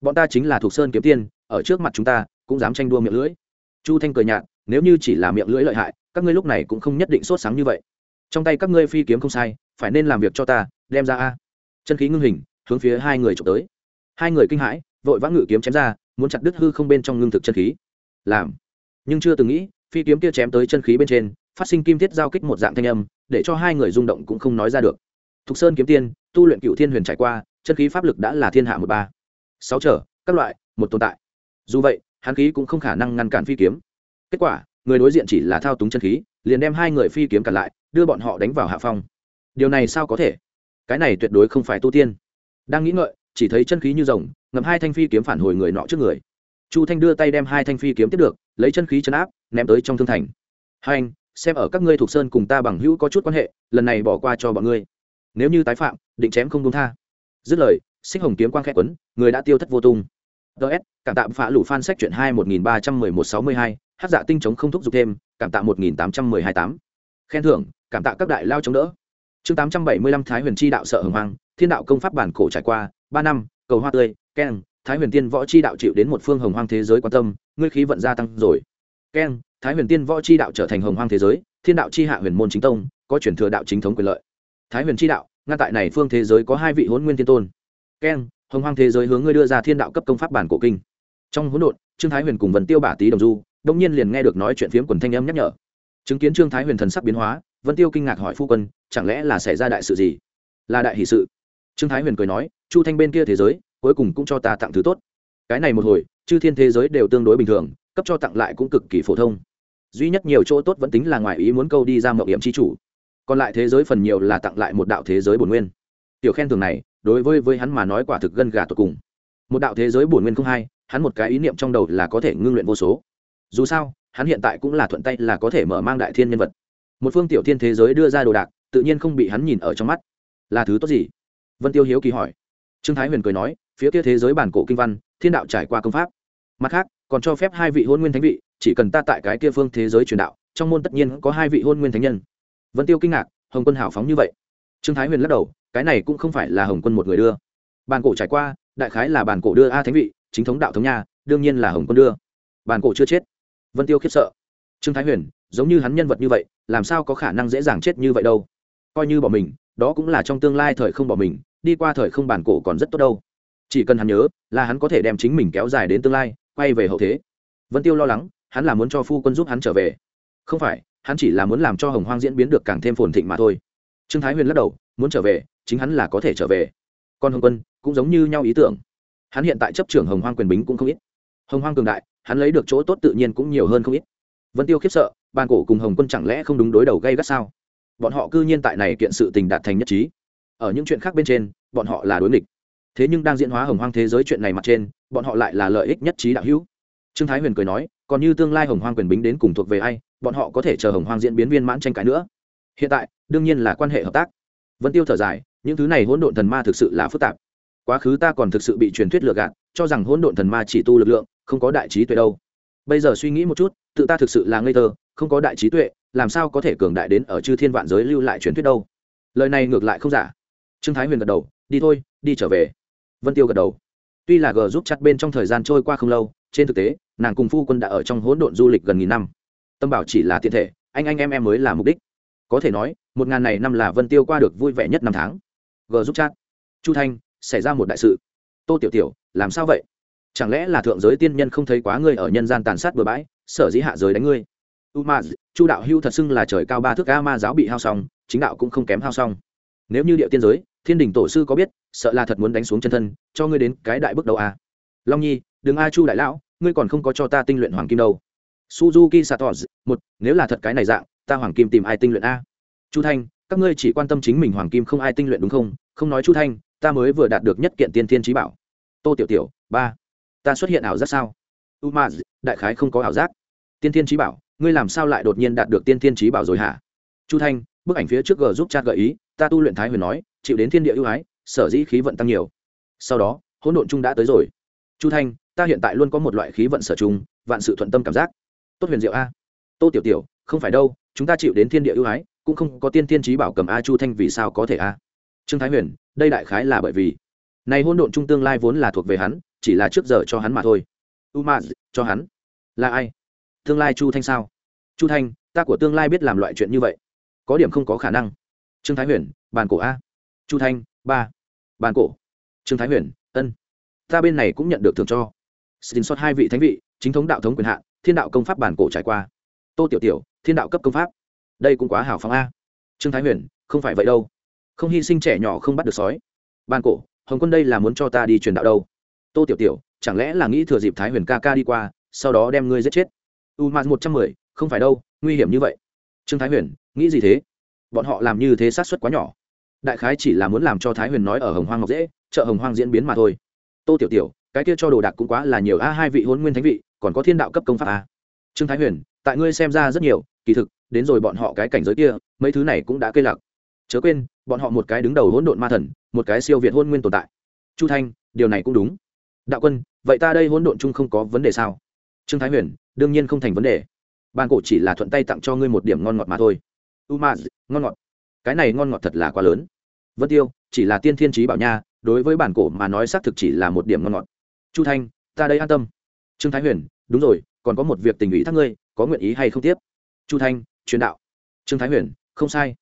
Bọn ta chính là thuộc sơn kiếm tiên, ở trước mặt chúng ta, cũng dám tranh đua miệng lưỡi. Chu thanh cười nhạt, nếu như chỉ là miệng lưỡi lợi hại, các ngươi lúc này cũng không nhất định sốt sáng như vậy. Trong tay các ngươi phi kiếm không sai, phải nên làm việc cho ta, đem ra a. Chân khí ngưng hình, hướng phía hai người trộm tới. Hai người kinh hãi, vội vã ngự kiếm chém ra, muốn chặt đứt hư không bên trong ngưng thực chân khí. Làm. Nhưng chưa từng nghĩ, phi kiếm kia chém tới chân khí bên trên, phát sinh kim thiết giao kích một dạng thanh âm để cho hai người rung động cũng không nói ra được. Thục sơn kiếm tiên, tu luyện cựu thiên huyền trải qua, chân khí pháp lực đã là thiên hạ một ba. Sáu trở, các loại, một tồn tại. Dù vậy, hắn khí cũng không khả năng ngăn cản phi kiếm. Kết quả, người đối diện chỉ là thao túng chân khí, liền đem hai người phi kiếm cản lại, đưa bọn họ đánh vào hạ phong. Điều này sao có thể? Cái này tuyệt đối không phải tu tiên. Đang nghĩ ngợi, chỉ thấy chân khí như rồng ngầm hai thanh phi kiếm phản hồi người nọ trước người. Chu thanh đưa tay đem hai thanh phi kiếm tiếp được, lấy chân khí chấn áp, ném tới trong thương thành. Hai anh xem ở các ngươi thuộc sơn cùng ta bằng hữu có chút quan hệ, lần này bỏ qua cho bọn ngươi. Nếu như tái phạm, định chém không công tha. Dứt lời, xích hồng kiếm quang khẽ quấn, người đã tiêu thất vô tung. Ts cảm tạ phá lũ fan sách chuyện hai một nghìn ba trăm mười một sáu mươi hai, hát dạ tinh chống không thúc giục thêm, cảm tạ một nghìn tám trăm mười hai tám. Khen thưởng, cảm tạ các đại lao chống đỡ. Chương tám trăm bảy mươi lăm, thái huyền chi đạo sợ hồng hoàng thiên đạo công pháp bản cổ trải qua, ba năm, cầu hoa tươi, keng, thái huyền tiên võ chi đạo chịu đến một phương hồng hoang thế giới quan tâm, ngươi khí vận gia tăng rồi. Keng thái huyền tiên võ chi đạo trở thành hồng hoang thế giới, thiên đạo chi hạ huyền môn chính tông, có chuyển thừa đạo chính thống quyền lợi. Thái huyền chi đạo, ngăn tại này phương thế giới có hai vị hôn nguyên thiên tôn. Keng hồng hoang thế giới hướng ngươi đưa ra thiên đạo cấp công pháp bản cổ kinh. Trong hỗn độn, trương thái huyền cùng vần tiêu bả tý đồng du đông nhiên liền nghe được nói chuyện phiếm quần thanh âm nhắc nhở. Chứng kiến trương thái huyền thần sắc biến hóa, vân tiêu kinh ngạc hỏi phu quân, chẳng lẽ là xảy ra đại sự gì? Là đại hỷ sự. Trương thái huyền cười nói, chu thanh bên kia thế giới, cuối cùng cũng cho ta tặng thứ tốt. Cái này một hồi, chư thiên thế giới đều tương đối bình thường, cấp cho tặng lại cũng cực kỳ phổ thông duy nhất nhiều chỗ tốt vẫn tính là ngoài ý muốn câu đi ra mậu hiểm c h i chủ. Còn lại thế giới phần nhiều là tặng lại một đạo thế giới bổn nguyên. Tiểu khen thường này, đối với với hắn mà nói quả thực gân gà tột cùng. Một đạo thế giới bổn nguyên không hay hắn một cái ý niệm trong đầu là có thể ngưng luyện vô số. Dù sao, hắn hiện tại cũng là thuận tay là có thể mở mang đại thiên nhân vật. Một phương tiểu thiên thế giới đưa ra đồ đạc, tự nhiên không bị hắn nhìn ở trong mắt. Là thứ tốt gì? Vân tiêu hiếu kỳ hỏi. Trương thái huyền cười nói, phía kia thế giới bản cổ kinh văn, thiên đạo trải qua công pháp. Mặt khác, còn cho phép hai vị hôn nguyên thánh vị chỉ cần ta tại cái kia phương thế giới truyền đạo, trong môn tất nhiên có hai vị hôn nguyên thánh nhân. Vân tiêu kinh ngạc, hồng quân hào phóng như vậy. Trương thái huyền lắc đầu, cái này cũng không phải là hồng quân một người đưa. Bàn cổ trải qua, đại khái là bàn cổ đưa a thánh vị, chính thống đạo thống nhà đương nhiên là hồng quân đưa. Bàn cổ chưa chết. Vân tiêu khiếp sợ. Trương thái huyền, giống như hắn nhân vật như vậy, làm sao có khả năng dễ dàng chết như vậy đâu? Coi như bỏ mình, đó cũng là trong tương lai thời không bỏ mình, đi qua thời không bản cổ còn rất tốt đâu. Chỉ cần hắn nhớ, là hắn có thể đem chính mình kéo dài đến tương lai, quay về hậu thế. Vân tiêu lo lắng hắn là muốn cho phu quân giúp hắn trở về. Không phải, hắn chỉ là muốn làm cho hồng hoang diễn biến được càng thêm phồn thịnh mà thôi. Trương thái huyền lắc đầu, muốn trở về, chính hắn là có thể trở về. Còn hồng quân, cũng giống như nhau ý tưởng. Hắn hiện tại chấp trưởng hồng hoang quyền bính cũng không ít. Hồng hoang cường đại, hắn lấy được chỗ tốt tự nhiên cũng nhiều hơn không ít. Vân tiêu khiếp sợ, bàn cổ cùng hồng quân chẳng lẽ không đúng đối đầu gây gắt sao? Bọn họ cư nhiên tại này kiện sự tình đạt thành nhất trí. Ở những chuyện khác bên trên, bọn họ là đối nghịch. Thế nhưng đang diễn hóa hồng hoang thế giới chuyện này mặt trên, bọn họ lại là lợi ích nhất trí đạo hữu. Trương thái huyền cười nói còn như tương lai hồng hoang quyền bính đến cùng thuộc về ai, bọn họ có thể chờ hồng hoang diễn biến viên mãn tranh cãi nữa. Hiện tại, đương nhiên là quan hệ hợp tác. Vân tiêu thở dài, những thứ này hỗn độn thần ma thực sự là phức tạp. Quá khứ ta còn thực sự bị truyền thuyết lừa gạt, cho rằng hỗn độn thần ma chỉ tu lực lượng, không có đại trí tuệ đâu. Bây giờ suy nghĩ một chút, tự ta thực sự là ngây thơ, không có đại trí tuệ, làm sao có thể cường đại đến ở chư thiên vạn giới lưu lại truyền thuyết đâu? Lời này ngược lại không giả. Trương thái huyền gật đầu, đi thôi, đi trở về. Vân tiêu gật đầu. Tuy là g giúp chặt bên trong thời gian trôi qua không lâu trên thực tế, nàng cùng phu quân đã ở trong hỗn độn du lịch gần nghìn năm. Tâm bảo chỉ là tiện thể, anh anh em em mới là mục đích. Có thể nói, một ngàn này năm là vân tiêu qua được vui vẻ nhất năm tháng. G giúp chat. Chu thanh, xảy ra một đại sự. Tô tiểu tiểu, làm sao vậy? Chẳng lẽ là thượng giới tiên nhân không thấy quá ngươi ở nhân gian tàn sát bừa bãi, sở dĩ hạ giới đánh ngươi? U ma chu đạo hưu thật xưng là trời cao ba thước a ma giáo bị hao xong, chính đạo cũng không kém hao xong. Nếu như địa tiên giới, thiên đình tổ sư có biết, sợ là thật muốn đánh xuống chân thân, cho ngươi đến cái đại bước đầu a. Long nhi, đừng a chu đại lão ngươi còn không có cho ta tinh luyện hoàng kim đâu. Suzuki satos, một, nếu là thật cái này dạng, ta hoàng kim tìm ai tinh luyện a? Chu thanh, các ngươi chỉ quan tâm chính mình hoàng kim không ai tinh luyện đúng không? Không nói chu thanh, ta mới vừa đạt được nhất kiện tiên thiên trí bảo. Tô tiểu tiểu, ba, ta xuất hiện ảo giác sao? Umaz, đại khái không có ảo giác. Tiên thiên trí bảo, ngươi làm sao lại đột nhiên đạt được tiên thiên trí bảo rồi hả? Chu thanh, bức ảnh phía trước g giúp chat gợi ý, ta tu luyện thái huyền nói, chịu đến thiên địa ưu ái, sở dĩ khí vận tăng nhiều. Sau đó, hỗn độn chung đã tới rồi. Chu thanh ta hiện tại luôn có một loại khí vận sở chung vạn sự thuận tâm cảm giác. Tốt huyền diệu a. Tô tiểu tiểu, không phải đâu, chúng ta chịu đến thiên địa ưu ái, cũng không có tiên thiên trí bảo cầm a chu thanh vì sao có thể a? Trương thái huyền, đây đại khái là bởi vì, này hôn độn trung tương lai vốn là thuộc về hắn, chỉ là trước giờ cho hắn mà thôi. U ma cho hắn. Là ai? Tương lai chu thanh sao? Chu thanh, ta của tương lai biết làm loại chuyện như vậy. Có điểm không có khả năng. Trương thái huyền bàn cổ a. Chu thanh, ba. Bàn cổ. Trương thái huyền, ân. Ta bên này cũng nhận được thường cho xin xót hai vị thánh vị, chính thống đạo thống quyền hạn, thiên đạo công pháp bản cổ trải qua. Tô tiểu tiểu, thiên đạo cấp công pháp. Đây cũng quá hào phóng a. Trương thái huyền, không phải vậy đâu. Không hy sinh trẻ nhỏ không bắt được sói. Ban cổ, hồng quân đây là muốn cho ta đi truyền đạo đâu. Tô tiểu tiểu, chẳng lẽ là nghĩ thừa dịp thái huyền ca ca đi qua, sau đó đem ngươi giết chết? U m một trăm mười, không phải đâu, nguy hiểm như vậy. Trương thái huyền, nghĩ gì thế? Bọn họ làm như thế sát xuất quá nhỏ. Đại khái chỉ là muốn làm cho thái huyền nói ở hồng hoang ngọc dễ, chợ hồng hoang diễn biến mà thôi. Tô tiểu tiểu cái kia cho đồ đạc cũng quá là nhiều a, hai vị hôn nguyên thánh vị, còn có thiên đạo cấp công pháp a. Trương thái huyền, tại ngươi xem ra rất nhiều, kỳ thực, đến rồi bọn họ cái cảnh giới kia, mấy thứ này cũng đã cây lạc. Chớ quên, bọn họ một cái đứng đầu hỗn độn ma thần, một cái siêu việt hôn nguyên tồn tại. Chu thanh, điều này cũng đúng. Đạo quân, vậy ta đây hỗn độn chung không có vấn đề sao? Trương thái huyền, đương nhiên không thành vấn đề. Bàn cổ chỉ là thuận tay tặng cho ngươi một điểm ngon ngọt mà thôi. U ma ngon ngọt. Cái này ngon ngọt thật là quá lớn. Vân tiêu, chỉ là tiên thiên trí bảo nha, đối với bản cổ mà nói xác thực chỉ là một điểm ngon ngọt chu thanh, ta đây an tâm. Trương thái huyền, đúng rồi, còn có một việc tình ủy thác ngươi, có nguyện ý hay không tiếp? Chu thanh, truyền đạo. Trương thái huyền, không sai.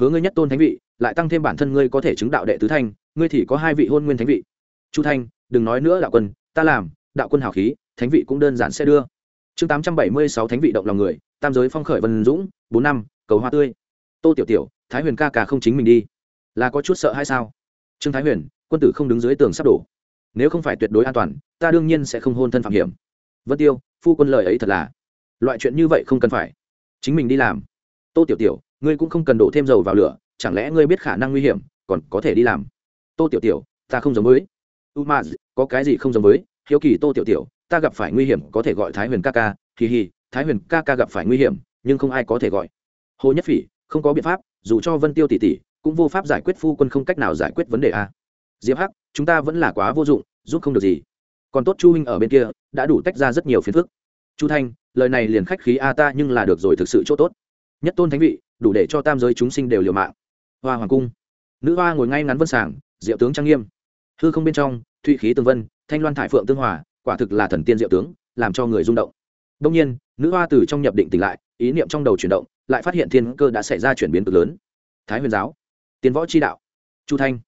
Hứa ngươi nhất tôn thánh vị, lại tăng thêm bản thân ngươi có thể chứng đạo đệ tứ thanh, ngươi thì có hai vị hôn nguyên thánh vị. Chu thanh, đừng nói nữa đạo quân, ta làm, đạo quân hào khí, thánh vị cũng đơn giản sẽ đưa. Chương tám trăm bảy mươi sáu thánh vị động lòng người, tam giới phong khởi vân dũng, bốn năm, cầu hoa tươi. Tô tiểu tiểu, thái huyền ca ca không chính mình đi. Là có chút sợ hay sao? Trương thái huyền, quân tử không đứng dưới tường sắp đổ nếu không phải tuyệt đối an toàn, ta đương nhiên sẽ không hôn thân phạm hiểm. Vân tiêu, phu quân lời ấy thật là. Loại chuyện như vậy không cần phải. Chính mình đi làm. Tô tiểu tiểu, ngươi cũng không cần đổ thêm dầu vào lửa, chẳng lẽ ngươi biết khả năng nguy hiểm, còn có thể đi làm. Tô tiểu tiểu, ta không giống với. U ma có cái gì không giống với? Hiếu kỳ tô tiểu tiểu, ta gặp phải nguy hiểm có thể gọi thái huyền ca ca. Kỳ hì, thái huyền ca ca gặp phải nguy hiểm, nhưng không ai có thể gọi. Hồ nhất phỉ, không có biện pháp, dù cho vân tiêu tỷ tỷ, cũng vô pháp giải quyết phu quân không cách nào giải quyết vấn đề a. Diệp hắc chúng ta vẫn là quá vô dụng, giúp không được gì. Còn tốt chu huynh ở bên kia, đã đủ tách ra rất nhiều phiền phức. Chu thanh, lời này liền khách khí a ta nhưng là được rồi thực sự chỗ tốt. Nhất tôn thánh vị, đủ để cho tam giới chúng sinh đều liều mạng. Hoa hoàng cung. Nữ hoa ngồi ngay ngắn vân sảng diệu tướng trang nghiêm. Hư không bên trong, thụy khí tương vân, thanh loan thải phượng tương hòa, quả thực là thần tiên diệu tướng, làm cho người rung động. Đông nhiên, nữ hoa từ trong nhập định tỉnh lại, ý niệm trong đầu chuyển động, lại phát hiện thiên cơ đã xảy ra chuyển biến cực lớn. Thái huyền giáo. Tiến võ chi đạo. Chu thanh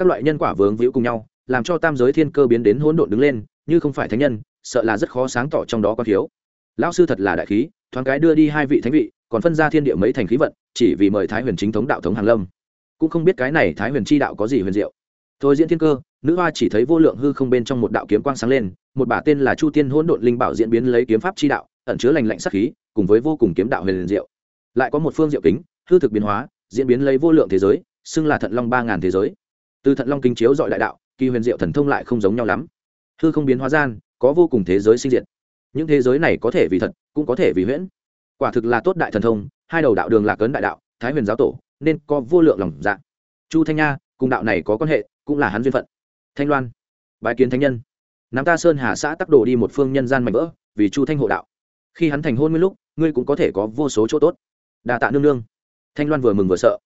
các loại nhân quả vướng víu cùng nhau, làm cho tam giới thiên cơ biến đến hỗn độn đứng lên, như không phải thánh nhân, sợ là rất khó sáng tỏ trong đó có thiếu. Lão sư thật là đại khí, thoáng cái đưa đi hai vị thánh vị, còn phân ra thiên địa mấy thành khí vận, chỉ vì mời thái huyền chính thống đạo thống hàng lâm. Cũng không biết cái này thái huyền chi đạo có gì huyền diệu. Thôi diễn thiên cơ, nữ hoa chỉ thấy vô lượng hư không bên trong một đạo kiếm quang sáng lên, một bả tên là chu tiên hỗn độn linh bảo diễn biến lấy kiếm pháp chi đạo, ẩn chứa lành lạnh sắc khí, cùng với vô cùng kiếm đạo huyền diệu. Lại có một phương diệu kính, hư thực biến hóa, diễn biến lấy vô lượng thế giới, xưng là thận long ba ngàn thế giới từ thận long kinh chiếu dọi đại đạo, kỳ huyền diệu thần thông lại không giống nhau lắm. Hư không biến hóa gian, có vô cùng thế giới sinh diệt. Những thế giới này có thể vì thật cũng có thể vì huyễn. Quả thực là tốt đại thần thông, hai đầu đạo đường là cấn đại đạo, thái huyền giáo tổ, nên có vô lượng lòng dạ. Chu thanh nha, cùng đạo này có quan hệ, cũng là hắn duyên phận. Thanh loan bài kiến thánh nhân. Nắm ta sơn hà xã tắc đồ đi một phương nhân gian mạnh vỡ, vì chu thanh hộ đạo. Khi hắn thành hôn nguyên lúc, ngươi cũng có thể có vô số chỗ tốt. Đà tạ nương nương. Thanh loan vừa mừng vừa sợ.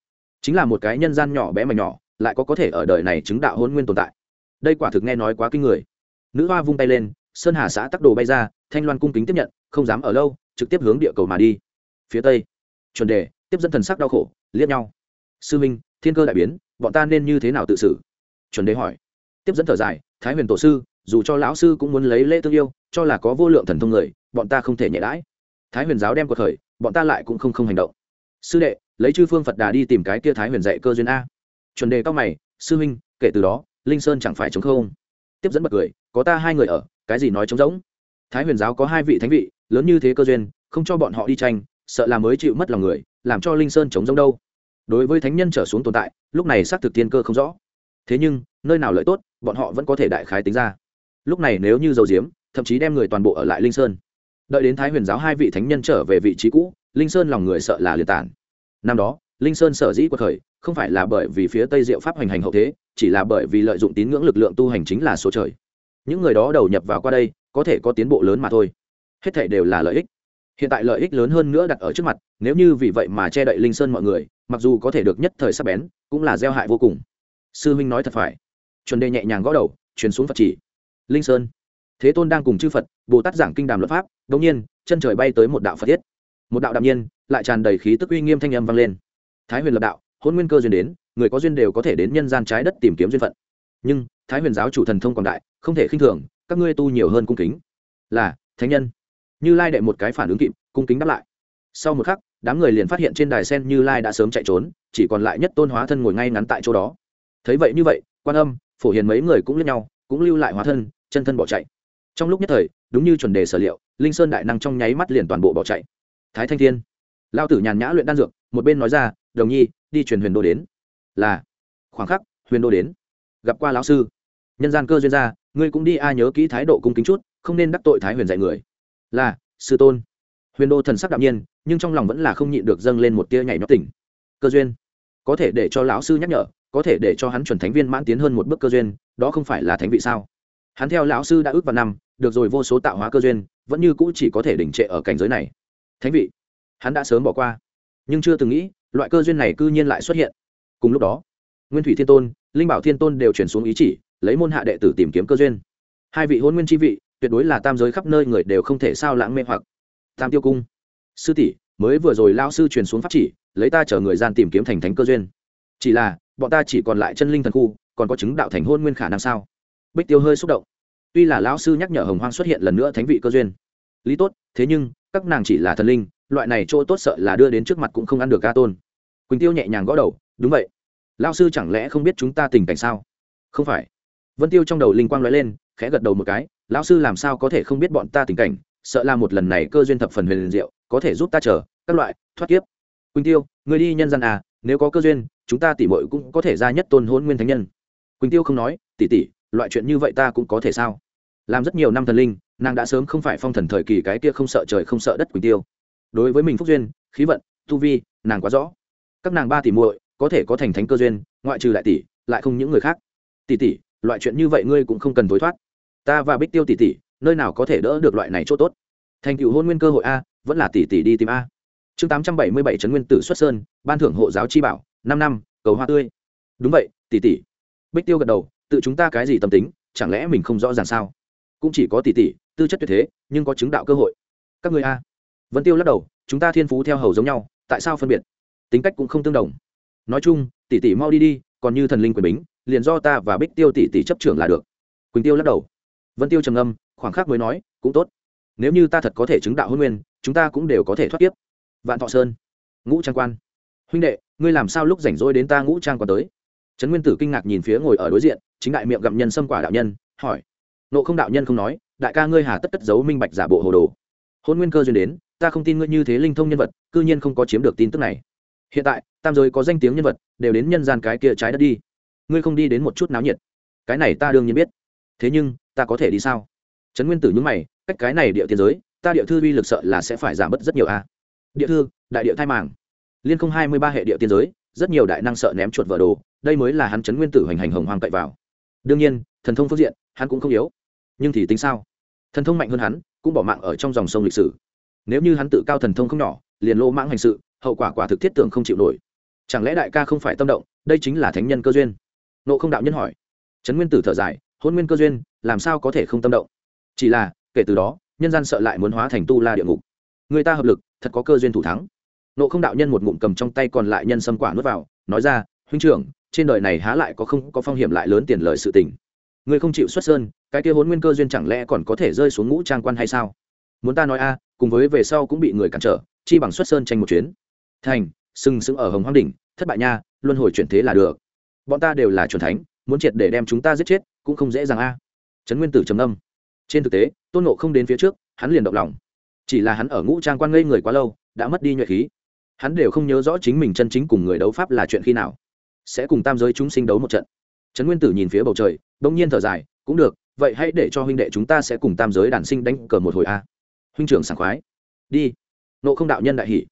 Chính là một cái nhân gian nhỏ bé mà nhỏ lại có có thể ở đời này chứng đạo hôn nguyên tồn tại. Đây quả thực nghe nói quá kinh người. Nữ hoa vung tay lên, sơn hà xã tắc đồ bay ra, thanh loan cung kính tiếp nhận, không dám ở lâu, trực tiếp hướng địa cầu mà đi. Phía tây, chuẩn đề, tiếp dẫn thần sắc đau khổ, liếc nhau. Sư minh, thiên cơ đại biến, bọn ta nên như thế nào tự xử? Chuẩn đề hỏi. Tiếp dẫn thở dài, thái huyền tổ sư, dù cho lão sư cũng muốn lấy lễ tương yêu, cho là có vô lượng thần thông người, bọn ta không thể nhẹ đãi. Thái huyền giáo đem cuộc khởi, bọn ta lại cũng không không hành động. Sư đệ, lấy chư phương phật đà đi tìm cái kia thái huyền dạy cơ duyên a chuẩn đề cao mày, sư huynh, kể từ đó, linh sơn chẳng phải chống không. Tiếp dẫn bật cười, có ta hai người ở, cái gì nói chống rỗng? Thái huyền giáo có hai vị thánh vị, lớn như thế cơ duyên, không cho bọn họ đi tranh, sợ là mới chịu mất lòng người, làm cho linh sơn chống rỗng đâu. Đối với thánh nhân trở xuống tồn tại, lúc này xác thực tiên cơ không rõ. Thế nhưng, nơi nào lợi tốt, bọn họ vẫn có thể đại khái tính ra. Lúc này nếu như dầu diếm, thậm chí đem người toàn bộ ở lại linh sơn. Đợi đến thái huyền giáo hai vị thánh nhân trở về vị trí cũ, linh sơn lòng người sợ là liệt tản năm đó linh sơn sở dĩ quật khởi, không phải là bởi vì phía tây diệu pháp hoành hành hậu thế, chỉ là bởi vì lợi dụng tín ngưỡng lực lượng tu hành chính là số trời. Những người đó đầu nhập vào qua đây, có thể có tiến bộ lớn mà thôi. Hết thể đều là lợi ích. Hiện tại lợi ích lớn hơn nữa đặt ở trước mặt, nếu như vì vậy mà che đậy linh sơn mọi người, mặc dù có thể được nhất thời sắp bén, cũng là gieo hại vô cùng. Sư huynh nói thật phải. Chuẩn đề nhẹ nhàng gõ đầu, truyền xuống phật chỉ. Linh sơn. Thế tôn đang cùng chư phật, bồ tát giảng kinh đàm luật pháp đ ỗ n g nhiên, chân trời bay tới một đạo phật thiết. Một đạo đạm nhiên, lại tràn đầy khí tức uy nghiêm thanh âm vang lên thái huyền lập đạo, hôn nguyên cơ duyên đến, người có duyên đều có thể đến nhân gian trái đất tìm kiếm duyên phận. Nhưng, thái huyền giáo chủ thần thông quảng đại, không thể khinh thường, các ngươi tu nhiều hơn cung kính. Là, thánh nhân. Như lai đệ một cái phản ứng kịp, cung kính đáp lại. Sau một khắc, đám người liền phát hiện trên đài sen như lai đã sớm chạy trốn, chỉ còn lại nhất tôn hóa thân ngồi ngay ngắn tại chỗ đó. Thấy vậy như vậy, quan âm, phổ hiền mấy người cũng lẫn nhau, cũng lưu lại hóa thân, chân thân bỏ chạy. Trong lúc nhất thời, đúng như chuẩn đề sở liệu, linh sơn đại năng trong nháy mắt liền toàn bộ bỏ chạy. Thái thanh thiên. Lao tử nhàn nhã luyện đan dược, một bên nói ra đồng nhi, đi truyền huyền đô đến. Là. Khoảng khắc, huyền đô đến. Gặp qua lão sư. Nhân gian cơ duyên ra, ngươi cũng đi a nhớ kỹ thái độ cung kính chút, không nên đắc tội thái huyền dạy người. Là, sư tôn. Huyền đô thần sắc đạm nhiên, nhưng trong lòng vẫn là không nhịn được dâng lên một tia nhảy nhót tỉnh. Cơ duyên. Có thể để cho lão sư nhắc nhở, có thể để cho hắn chuẩn thánh viên mãn tiến hơn một bước cơ duyên, đó không phải là thánh vị sao? Hắn theo lão sư đã ước vào năm, được rồi vô số tạo hóa cơ duyên, vẫn như cũ chỉ có thể đỉnh trệ ở cảnh giới này. Thánh vị. Hắn đã sớm bỏ qua. Nhưng chưa từng nghĩ loại cơ duyên này cư nhiên lại xuất hiện. Cùng lúc đó, nguyên thủy thiên tôn, linh bảo thiên tôn đều chuyển xuống ý chỉ, lấy môn hạ đệ tử tìm kiếm cơ duyên. Hai vị hôn nguyên tri vị, tuyệt đối là tam giới khắp nơi người đều không thể sao lãng mê hoặc. Tam tiêu cung, sư tỷ, mới vừa rồi lao sư truyền xuống pháp chỉ, lấy ta chở người gian tìm kiếm thành thánh cơ duyên. Chỉ là, bọn ta chỉ còn lại chân linh thần khu, còn có chứng đạo thành hôn nguyên khả năng sao? Bích tiêu hơi xúc động. Tuy là lão sư nhắc nhở hồng hoang xuất hiện lần nữa thánh vị cơ duyên. Lý tốt, thế nhưng, các nàng chỉ là thần linh, loại này chỗ tốt sợ là đưa đến trước mặt cũng không ăn được ca tôn quỳnh tiêu nhẹ nhàng gõ đầu đúng vậy lão sư chẳng lẽ không biết chúng ta tình cảnh sao không phải vân tiêu trong đầu linh quang nói lên khẽ gật đầu một cái lão sư làm sao có thể không biết bọn ta tình cảnh sợ là một lần này cơ duyên thập phần huyền diệu có thể giúp ta chờ các loại thoát kiếp quỳnh tiêu người đi nhân gian à nếu có cơ duyên chúng ta tỷ muội cũng có thể ra nhất tôn hôn nguyên thánh nhân quỳnh tiêu không nói tỷ tỷ loại chuyện như vậy ta cũng có thể sao làm rất nhiều năm thần linh nàng đã sớm không phải phong thần thời kỳ cái kia không sợ trời không sợ đất quỳnh tiêu đối với mình phúc duyên khí vận tu vi nàng quá rõ các nàng ba tỷ muội, có thể có thành thánh cơ duyên, ngoại trừ lại tỷ, lại không những người khác. Tỷ tỷ, loại chuyện như vậy ngươi cũng không cần tối thoát. Ta và bích tiêu tỷ tỷ, nơi nào có thể đỡ được loại này chỗ tốt? Thành cựu hôn nguyên cơ hội a, vẫn là tỷ tỷ đi tìm a. Chương tám trăm bảy mươi bảy trấn nguyên tử xuất sơn, ban thưởng hộ giáo chi bảo, năm năm, cầu hoa tươi. Đúng vậy, tỷ tỷ. Bích tiêu gật đầu, tự chúng ta cái gì tâm tính, chẳng lẽ mình không rõ ràng sao? Cũng chỉ có tỷ tỷ, tư chất tuyệt thế, nhưng có chứng đạo cơ hội. Các người a. Vân tiêu lắc đầu, chúng ta thiên phú theo hầu giống nhau, tại sao phân biệt? Tính cách cũng không tương đồng. Nói chung, tỷ tỷ mau đi đi, còn như thần linh quyền bính, liền do ta và bích tiêu tỷ tỷ chấp trưởng là được. Quỳnh tiêu lắc đầu. Vân tiêu trầm âm khoảng khắc mới nói, cũng tốt. Nếu như ta thật có thể chứng đạo hôn nguyên, chúng ta cũng đều có thể thoát tiếp vạn thọ sơn. Ngũ trang quan. Huynh đệ, ngươi làm sao lúc rảnh rỗi đến ta ngũ trang quan tới? Trấn nguyên tử kinh ngạc nhìn phía ngồi ở đối diện, chính đại miệng gặm nhân xâm quả đạo nhân, hỏi. Nộ không đạo nhân không nói, đại ca ngươi hà tất tất giấu minh bạch giả bộ hồ đồ. Hôn nguyên cơ duyên đến, ta không tin ngươi như thế linh thông nhân vật, cư nhiên không có chiếm được tin tức này hiện tại, tam giới có danh tiếng nhân vật, đều đến nhân gian cái kia trái đất đi. Ngươi không đi đến một chút náo nhiệt. Cái này ta đương nhiên biết. Thế nhưng, ta có thể đi sao? Trấn nguyên tử nhúng mày, cách cái này địa tiên giới, ta địa thư uy lực sợ là sẽ phải giảm bớt rất nhiều a. Địa thư, đại địa thai màng. Liên không hai mươi ba hệ địa tiên giới, rất nhiều đại năng sợ ném chuột vợ đồ, đây mới là hắn chấn nguyên tử hoành hành hồng hoang cậy vào. Đương nhiên, thần thông phương diện, hắn cũng không yếu. Nhưng thì tính sao? Thần thông mạnh hơn hắn, cũng bỏ mạng ở trong dòng sông lịch sử. Nếu như hắn tự cao thần thông không nhỏ, liền lô mãng hành sự hậu quả quả thực thiết tưởng không chịu nổi. Chẳng lẽ đại ca không phải tâm động, đây chính là thánh nhân cơ duyên? Nộ không đạo nhân hỏi. Trấn nguyên tử thở dài, hôn nguyên cơ duyên, làm sao có thể không tâm động? Chỉ là, kể từ đó, nhân gian sợ lại muốn hóa thành tu la địa ngục. Người ta hợp lực, thật có cơ duyên thủ thắng. Nộ không đạo nhân một ngụm cầm trong tay còn lại nhân sâm quả nuốt vào, nói ra, huynh trưởng, trên đời này há lại có không, có phong hiểm lại lớn tiền lời sự tình. Người không chịu xuất sơn, cái kia hôn nguyên cơ duyên chẳng lẽ còn có thể rơi xuống ngũ trang quan hay sao? Muốn ta nói a, cùng với về sau cũng bị người cản trở, chi bằng xuất sơn tranh một chuyến thành, sừng sững ở hồng hoang đỉnh, thất bại nha, luân hồi chuyển thế là được. Bọn ta đều là c thánh, muốn triệt để đem chúng ta giết chết, cũng không dễ dàng a. Trấn nguyên tử trầm âm trên thực tế, tôn nộ không đến phía trước, hắn liền động lòng. Chỉ là hắn ở ngũ trang quan ngây người quá lâu, đã mất đi nhuệ khí. Hắn đều không nhớ rõ chính mình chân chính cùng người đấu pháp là chuyện khi nào. Sẽ cùng tam giới chúng sinh đấu một trận. Trấn nguyên tử nhìn phía bầu trời đông nhiên thở dài, cũng được, vậy hãy để cho huynh đệ chúng ta sẽ cùng tam giới đàn sinh đánh cờ một hồi a. Huynh trưởng sảng khoái. Đi. Nộ không đạo nhân đại hỷ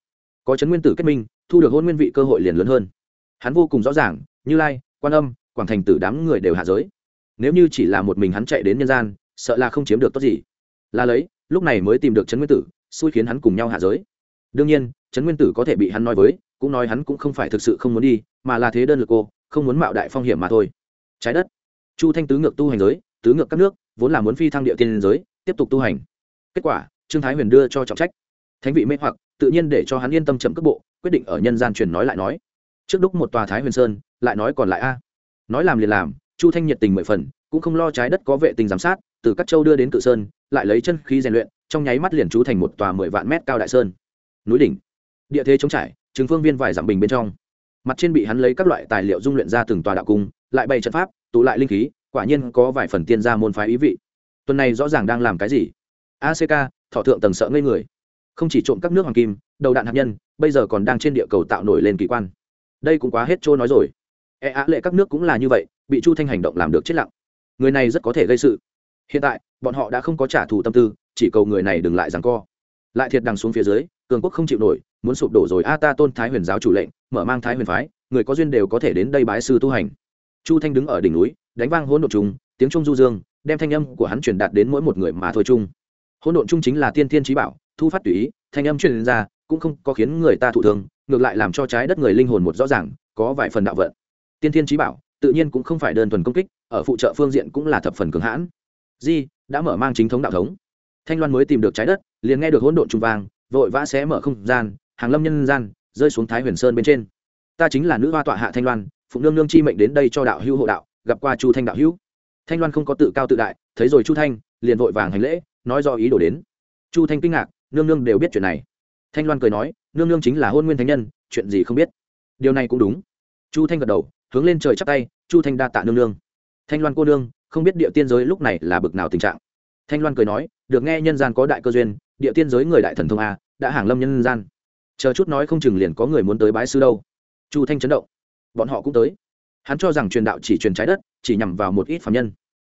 có chấn nguyên tử kết minh, thu được hôn nguyên vị cơ hội liền lớn hơn. Hắn vô cùng rõ ràng, như lai, quan âm, quảng thành tử đám người đều hạ giới. Nếu như chỉ là một mình hắn chạy đến nhân gian, sợ là không chiếm được tốt gì. Là lấy, lúc này mới tìm được trấn nguyên tử, xui khiến hắn cùng nhau hạ giới. Đương nhiên trấn nguyên tử có thể bị hắn nói với, cũng nói hắn cũng không phải thực sự không muốn đi, mà là thế đơn lực cô, không muốn mạo đại phong hiểm mà thôi. Trái đất. Chu thanh tứ ngược tu hành giới, tứ ngược các nước, vốn là muốn phi thăng địa tiên giới, tiếp tục tu hành. Kết quả, trương thái huyền đưa cho trọng trách. Thánh vị mê hoặc tự nhiên để cho hắn yên tâm chậm cước bộ, quyết định ở nhân gian truyền nói lại nói. Trước đúc một tòa thái huyền sơn, lại nói còn lại a. Nói làm liền làm, chu thanh nhiệt tình mười phần, cũng không lo trái đất có vệ tinh giám sát, từ các châu đưa đến cự sơn, lại lấy chân khí rèn luyện, trong nháy mắt liền trú thành một tòa mười vạn mét cao đại sơn. Núi đỉnh, địa thế chống trải chứng phương viên vài dặm bình bên trong. Mặt trên bị hắn lấy các loại tài liệu dung luyện ra từng tòa đạo cung, lại bày trận pháp, tụ lại linh khí, quả nhiên có vài phần tiên gia môn phái ý vị. Tuần này rõ ràng đang làm cái gì? Ack thọ thượng tầng sợ ngây người không chỉ trộm các nước hoàng kim, đầu đạn hạt nhân, bây giờ còn đang trên địa cầu tạo nổi lên kỳ quan. Đây cũng quá hết trôi nói rồi. E á lệ các nước cũng là như vậy, bị chu thanh hành động làm được chết lặng. Người này rất có thể gây sự. Hiện tại, bọn họ đã không có trả thù tâm tư, chỉ cầu người này đừng lại rằng co. Lại thiệt đằng xuống phía dưới, cường quốc không chịu nổi, muốn sụp đổ rồi. A ta tôn thái huyền giáo chủ lệnh, mở mang thái huyền phái, người có duyên đều có thể đến đây bái sư tu hành. Chu thanh đứng ở đỉnh núi, đánh vang hỗn độn trung tiếng trung du dương, đem thanh âm của hắn truyền đạt đến mỗi một người mà thôi chung. Hỗn độn trung chính là tiên thiên trí bảo thu phát tùy ý, thanh âm truyền ra, cũng không có khiến người ta thụ thương, ngược lại làm cho trái đất người linh hồn một rõ ràng, có vài phần đạo vận. Tiên thiên trí bảo, tự nhiên cũng không phải đơn thuần công kích, ở phụ trợ phương diện cũng là thập phần cường hãn. Di, đã mở mang chính thống đạo thống. Thanh loan mới tìm được trái đất, liền nghe được hỗn độn trung vang, vội vã xé mở không gian, hàng lâm nhân gian, rơi xuống thái huyền sơn bên trên. Ta chính là nữ hoa tọa hạ thanh loan, phụ nương nương chi mệnh đến đây cho đạo hữu hộ đạo, gặp qua chu thanh đạo hữu. Thanh loan không có tự cao tự đại, thấy rồi chu thanh, liền vội vàng hành lễ, nói do ý đồ đến. Chu thanh kinh ngạc nương nương đều biết chuyện này. Thanh loan cười nói, nương nương chính là hôn nguyên thánh nhân, chuyện gì không biết. Điều này cũng đúng. Chu thanh gật đầu, hướng lên trời chắp tay, chu thanh đa tạ nương nương. Thanh loan cô nương, không biết địa tiên giới lúc này là bực nào tình trạng. Thanh loan cười nói, được nghe nhân gian có đại cơ duyên, địa tiên giới người đại thần thông a, đã hàng lâm nhân gian. Chờ chút nói không chừng liền có người muốn tới bái sư đâu. Chu thanh chấn động. Bọn họ cũng tới. Hắn cho rằng truyền đạo chỉ truyền trái đất, chỉ nhằm vào một ít phạm nhân.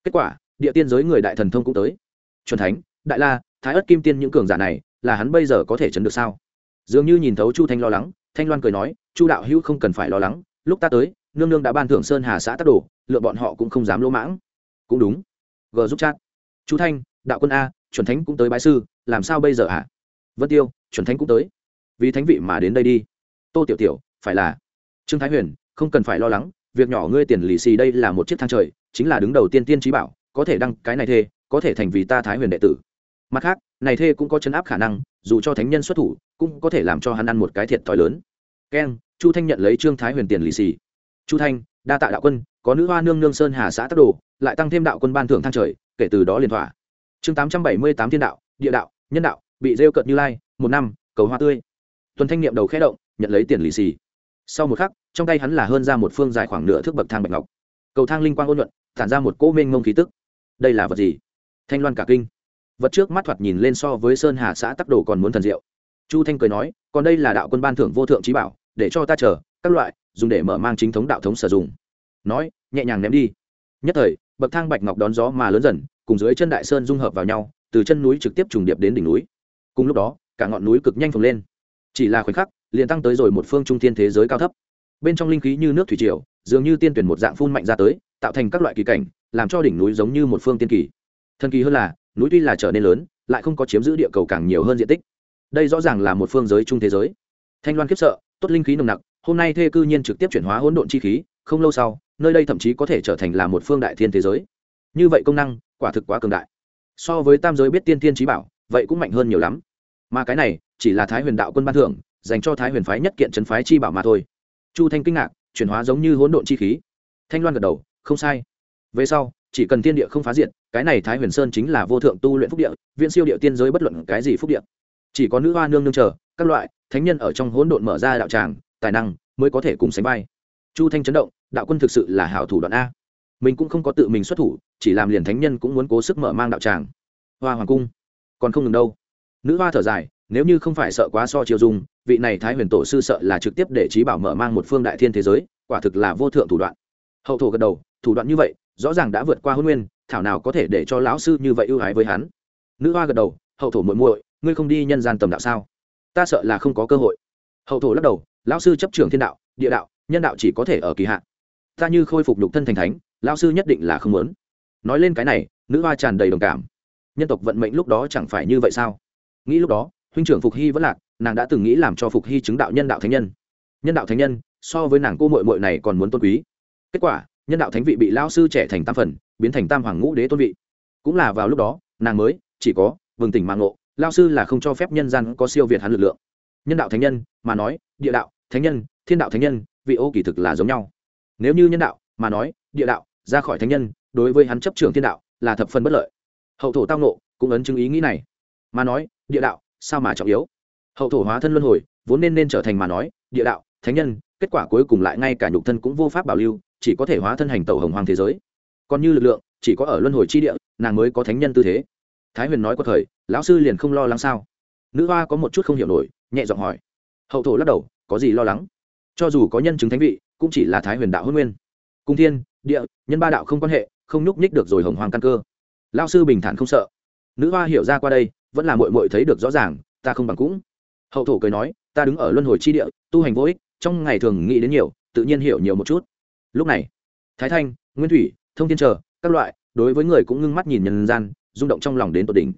Kết quả, địa tiên giới người đại thần thông cũng tới. Truyền thánh, đại la thái ất kim tiên những cường giả này, là hắn bây giờ có thể chấn được sao? Dường như nhìn thấu chu thanh lo lắng, thanh loan cười nói, chu đạo hữu không cần phải lo lắng, lúc ta tới, nương nương đã ban thưởng sơn hà xã tắc đồ, lựa bọn họ cũng không dám lỗ mãng. Cũng đúng. G giúp chat. Chu thanh, đạo quân a, chuẩn thánh cũng tới bái sư, làm sao bây giờ hả? à? vân tiêu, chuẩn thánh cũng tới. Vì thánh vị mà đến đây đi. Tô tiểu tiểu, phải là. Trương thái huyền, không cần phải lo lắng, việc nhỏ ngươi tiền lì xì đây là một chiếc thang trời, chính là đứng đầu tiên tiên trí bảo, có thể đăng cái này thê, có thể thành vì ta thái huyền đệ tử mặt khác, này thê cũng có chấn áp khả năng, dù cho thánh nhân xuất thủ, cũng có thể làm cho hắn ăn một cái thiệt thòi lớn. Keng chu thanh nhận lấy trương thái huyền tiền lì xì. Chu thanh, đa tạ đạo quân, có nữ hoa nương nương sơn hà xã tắc đồ, lại tăng thêm đạo quân ban thưởng thang trời, kể từ đó liền thỏa. Chương tám trăm bảy mươi tám thiên đạo, địa đạo, nhân đạo, bị rêu cợt như lai, một năm, cầu hoa tươi. Tuần thanh niệm đầu khẽ động, nhận lấy tiền lì xì. Sau một khắc, trong tay hắn là hơn ra một phương dài khoảng nửa thước bậc thang bạch ngọc. Cầu thang linh quang ôn nhuận, tản ra một cỗ mênh ngông khí tức. Đây là vật gì? Thanh loan cả kinh vật trước mắt thoạt nhìn lên so với sơn hà xã tắc đồ còn muốn thần diệu. Chu thanh cười nói, còn đây là đạo quân ban thưởng vô thượng trí bảo, để cho ta chờ, các loại, dùng để mở mang chính thống đạo thống sử dụng. Nói, nhẹ nhàng ném đi. Nhất thời, bậc thang bạch ngọc đón gió mà lớn dần, cùng dưới chân đại sơn dung hợp vào nhau, từ chân núi trực tiếp trùng điệp đến đỉnh núi. Cùng lúc đó, cả ngọn núi cực nhanh phồng lên. Chỉ là khoảnh khắc, liền tăng tới rồi một phương trung thiên thế giới cao thấp. Bên trong linh khí như nước thủy triều, dường như tiên tuyển một dạng phun mạnh ra tới, tạo thành các loại kỳ cảnh, làm cho đỉnh núi giống như một phương tiên kỳ. Thần kỳ hơn là núi tuy là trở nên lớn, lại không có chiếm giữ địa cầu càng nhiều hơn diện tích. Đây rõ ràng là một phương giới chung thế giới. Thanh loan khiếp sợ, tốt linh khí nồng nặc, hôm nay thê cư nhiên trực tiếp chuyển hóa hỗn độn chi khí, không lâu sau, nơi đây thậm chí có thể trở thành là một phương đại thiên thế giới. Như vậy công năng, quả thực quá cường đại. So với tam giới biết tiên thiên trí bảo, vậy cũng mạnh hơn nhiều lắm. Mà cái này, chỉ là thái huyền đạo quân ban thưởng, dành cho thái huyền phái nhất kiện trấn phái chi bảo mà thôi. Chu thanh kinh ngạc, chuyển hóa giống như hỗn độn chi khí. Thanh loan gật đầu, không sai. Về sau chỉ cần thiên địa không phá diệt, cái này thái huyền sơn chính là vô thượng tu luyện phúc địa, viễn siêu địa tiên giới bất luận cái gì phúc địa. Chỉ có nữ hoa nương nương chờ, các loại, thánh nhân ở trong hỗn độn mở ra đạo tràng, tài năng mới có thể cùng sánh vai. Chu thanh chấn động, đạo quân thực sự là hảo thủ đoạn a. Mình cũng không có tự mình xuất thủ, chỉ làm liền thánh nhân cũng muốn cố sức mở mang đạo tràng. Hoa hoàng cung, còn không ngừng đâu. Nữ hoa thở dài, nếu như không phải sợ quá so chiều dung, vị này thái huyền tổ sư sợ là trực tiếp để trí bảo mở mang một phương đại thiên thế giới, quả thực là vô thượng thủ đoạn. Hậu thổ gật đầu, thủ đoạn như vậy rõ ràng đã vượt qua hôn nguyên, thảo nào có thể để cho lão sư như vậy ưu ái với hắn. Nữ hoa gật đầu, hậu thổ muội muội, ngươi không đi nhân gian tầm đạo sao? Ta sợ là không có cơ hội. Hậu thổ lắc đầu, lão sư chấp trưởng thiên đạo, địa đạo, nhân đạo chỉ có thể ở kỳ hạn. Ta như khôi phục nhục thân thành thánh, lão sư nhất định là không muốn. Nói lên cái này, nữ hoa tràn đầy đồng cảm. Nhân tộc vận mệnh lúc đó chẳng phải như vậy sao? Nghĩ lúc đó, huynh trưởng phục hy vẫn lạc, nàng đã từng nghĩ làm cho phục hy chứng đạo nhân đạo thánh nhân. Nhân đạo thánh nhân, so với nàng cô mội mội này còn muốn tôn quý. Kết quả nhân đạo thánh vị bị lao sư trẻ thành tam phần, biến thành tam hoàng ngũ đế tôn vị. Cũng là vào lúc đó, nàng mới, chỉ có vừng tỉnh mạng ngộ, lao sư là không cho phép nhân gian có siêu việt hắn lực lượng. Nhân đạo thánh nhân, mà nói, địa đạo, thánh nhân, thiên đạo thánh nhân, vị ô kỳ thực là giống nhau. Nếu như nhân đạo, mà nói, địa đạo, ra khỏi thánh nhân, đối với hắn chấp trưởng thiên đạo, là thập phần bất lợi. Hậu thổ tao nộ cũng ấn chứng ý nghĩ này. Mà nói, địa đạo, sao mà trọng yếu? Hậu thổ hóa thân luân hồi, vốn nên nên trở thành mà nói, địa đạo, thánh nhân, kết quả cuối cùng lại ngay cả nhục thân cũng vô pháp bảo lưu chỉ có thể hóa thân hành tẩu hồng hoàng thế giới. Còn như lực lượng, chỉ có ở luân hồi chi địa, nàng mới có thánh nhân tư thế. Thái huyền nói có thời, lão sư liền không lo lắng sao? Nữ hoa có một chút không hiểu nổi, nhẹ giọng hỏi. Hậu thổ lắc đầu, có gì lo lắng? Cho dù có nhân chứng thánh vị, cũng chỉ là thái huyền đạo hôn nguyên. Cung thiên, địa, nhân ba đạo không quan hệ, không nhúc nhích được rồi hồng hoàng căn cơ. Lao sư bình thản không sợ. Nữ hoa hiểu ra qua đây, vẫn là mội mội thấy được rõ ràng, ta không bằng cũng. Hậu thổ cười nói, ta đứng ở luân hồi chi địa, tu hành vô ích, trong ngày thường nghĩ đến nhiều, tự nhiên hiểu nhiều một chút lúc này, thái thanh, nguyên thủy, thông thiên chờ, các loại, đối với người cũng ngưng mắt nhìn nhân gian, rung động trong lòng đến tột đỉnh.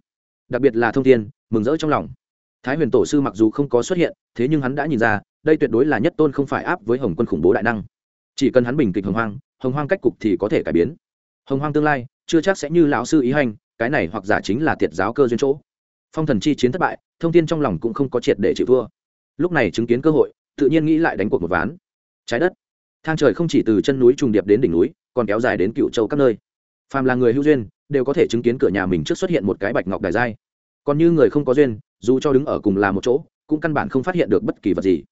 Đặc biệt là thông thiên, mừng rỡ trong lòng. Thái huyền tổ sư mặc dù không có xuất hiện, thế nhưng hắn đã nhìn ra, đây tuyệt đối là nhất tôn không phải áp với hồng quân khủng bố đại năng. Chỉ cần hắn bình kịch hồng hoang hồng hoang cách cục thì có thể cải biến. Hồng hoang tương lai, chưa chắc sẽ như lão sư ý hành, cái này hoặc giả chính là tiệt giáo cơ duyên chỗ. Phong thần chi chiến thất bại, thông tin trong lòng cũng không có triệt để chịu thua. Lúc này chứng kiến cơ hội, tự nhiên nghĩ lại đánh cuộc một ván. Trái đất thang trời không chỉ từ chân núi trùng điệp đến đỉnh núi, còn kéo dài đến cựu châu các nơi. Phàm là người hữu duyên, đều có thể chứng kiến cửa nhà mình trước xuất hiện một cái bạch ngọc đài giai. Còn như người không có duyên, dù cho đứng ở cùng là một chỗ, cũng căn bản không phát hiện được bất kỳ vật gì.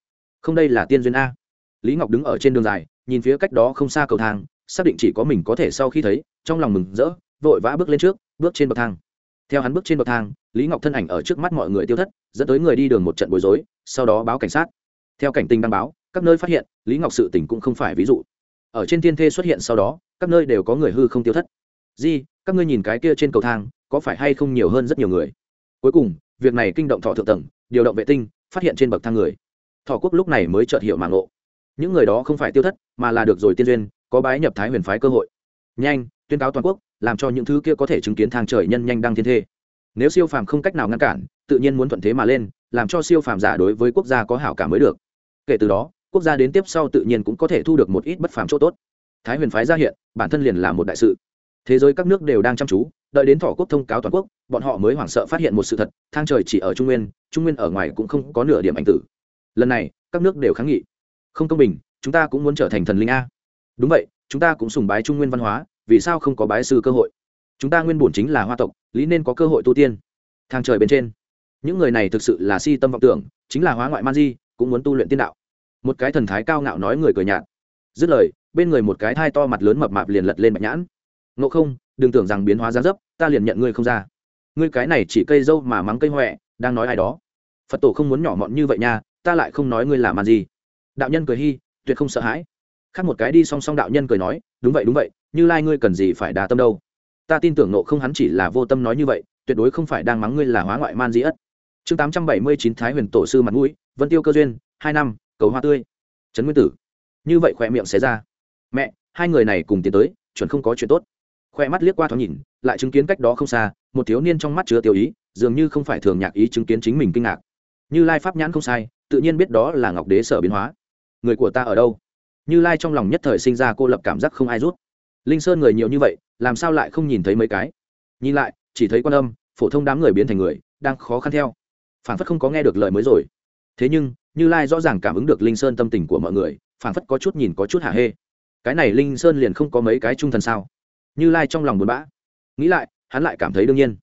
Không đây là tiên duyên a. Lý ngọc đứng ở trên đường dài, nhìn phía cách đó không xa cầu thang, xác định chỉ có mình có thể sau khi thấy, trong lòng mừng rỡ, vội vã bước lên trước, bước trên bậc thang. Theo hắn bước trên bậc thang, lý ngọc thân ảnh ở trước mắt mọi người tiêu thất, dẫn tới người đi đường một trận bối rối, sau đó báo cảnh sát. Theo cảnh tình đăng báo các nơi phát hiện, lý ngọc sự tỉnh cũng không phải ví dụ. Ở trên thiên thê xuất hiện sau đó, các nơi đều có người hư không tiêu thất. Di, các ngươi nhìn cái kia trên cầu thang, có phải hay không nhiều hơn rất nhiều người? Cuối cùng, việc này kinh động thọ thượng tầng, điều động vệ tinh, phát hiện trên bậc thang người. Thọ quốc lúc này mới chợt hiểu mạng ngộ. Những người đó không phải tiêu thất, mà là được rồi tiên duyên, có bái nhập thái huyền phái cơ hội. Nhanh, tuyên cáo toàn quốc, làm cho những thứ kia có thể chứng kiến thang trời nhân nhanh đăng thiên thê. Nếu siêu phàm không cách nào ngăn cản, tự nhiên muốn thuận thế mà lên, làm cho siêu phàm giả đối với quốc gia có hảo cảm mới được. Kể từ đó quốc gia đến tiếp sau tự nhiên cũng có thể thu được một ít bất phàm chỗ tốt. Thái huyền phái ra hiện, bản thân liền là một đại sự. Thế giới các nước đều đang chăm chú, đợi đến thỏ quốc thông cáo toàn quốc, bọn họ mới hoảng sợ phát hiện một sự thật, thang trời chỉ ở trung nguyên trung nguyên ở ngoài cũng không có nửa điểm ảnh tử. Lần này, các nước đều kháng nghị. Không công bình, chúng ta cũng muốn trở thành thần linh a. Đúng vậy, chúng ta cũng sùng bái trung nguyên văn hóa, vì sao không có bái sư cơ hội? Chúng ta nguyên bổn chính là hoa tộc, lý nên có cơ hội tu tiên. Thang trời bên trên. Những người này thực sự là si tâm vọng tưởng, chính là hóa ngoại man di, cũng muốn tu luyện tiên đạo một cái thần thái cao ngạo nói người cười nhạt. Dứt lời, bên người một cái thai to mặt lớn mập mạp liền lật lên bạch nhãn. Ngộ không, đừng tưởng rằng biến hóa giá dấp, ta liền nhận ngươi không ra. Ngươi cái này chỉ cây dâu mà mắng cây huệ đang nói ai đó. Phật tổ không muốn nhỏ mọn như vậy nha, ta lại không nói ngươi là ăn gì. Đạo nhân cười hy tuyệt không sợ hãi. Khác một cái đi song song đạo nhân cười nói, đúng vậy đúng vậy, như lai ngươi cần gì phải đà tâm đâu. Ta tin tưởng nộ không hắn chỉ là vô tâm nói như vậy, tuyệt đối không phải đang mắng ngươi là hóa ngoại man di ất. Chương tám trăm bảy mươi chín thái huyền tổ sư mặt mũi, vân tiêu cơ duyên, hai năm cầu hoa tươi. Trấn nguyên tử. Như vậy khỏe miệng xé ra. Mẹ, hai người này cùng tiến tới, chuẩn không có chuyện tốt. Khoe mắt liếc qua thoáng nhìn, lại chứng kiến cách đó không xa, một thiếu niên trong mắt chứa tiêu ý, dường như không phải thường nhạc ý chứng kiến chính mình kinh ngạc. Như lai pháp nhãn không sai, tự nhiên biết đó là ngọc đế sở biến hóa. Người của ta ở đâu? Như lai trong lòng nhất thời sinh ra cô lập cảm giác không ai rút. Linh sơn người nhiều như vậy, làm sao lại không nhìn thấy mấy cái? Nhìn lại, chỉ thấy quan âm, phổ thông đám người biến thành người, đang khó khăn theo. Phản phất không có nghe được lời mới rồi thế nhưng, như lai rõ ràng cảm ứng được linh sơn tâm tình của mọi người, phảng phất có chút nhìn có chút hạ hê. Cái này linh sơn liền không có mấy cái trung thần sao? Như lai trong lòng buồn bã. Nghĩ lại, hắn lại cảm thấy đương nhiên.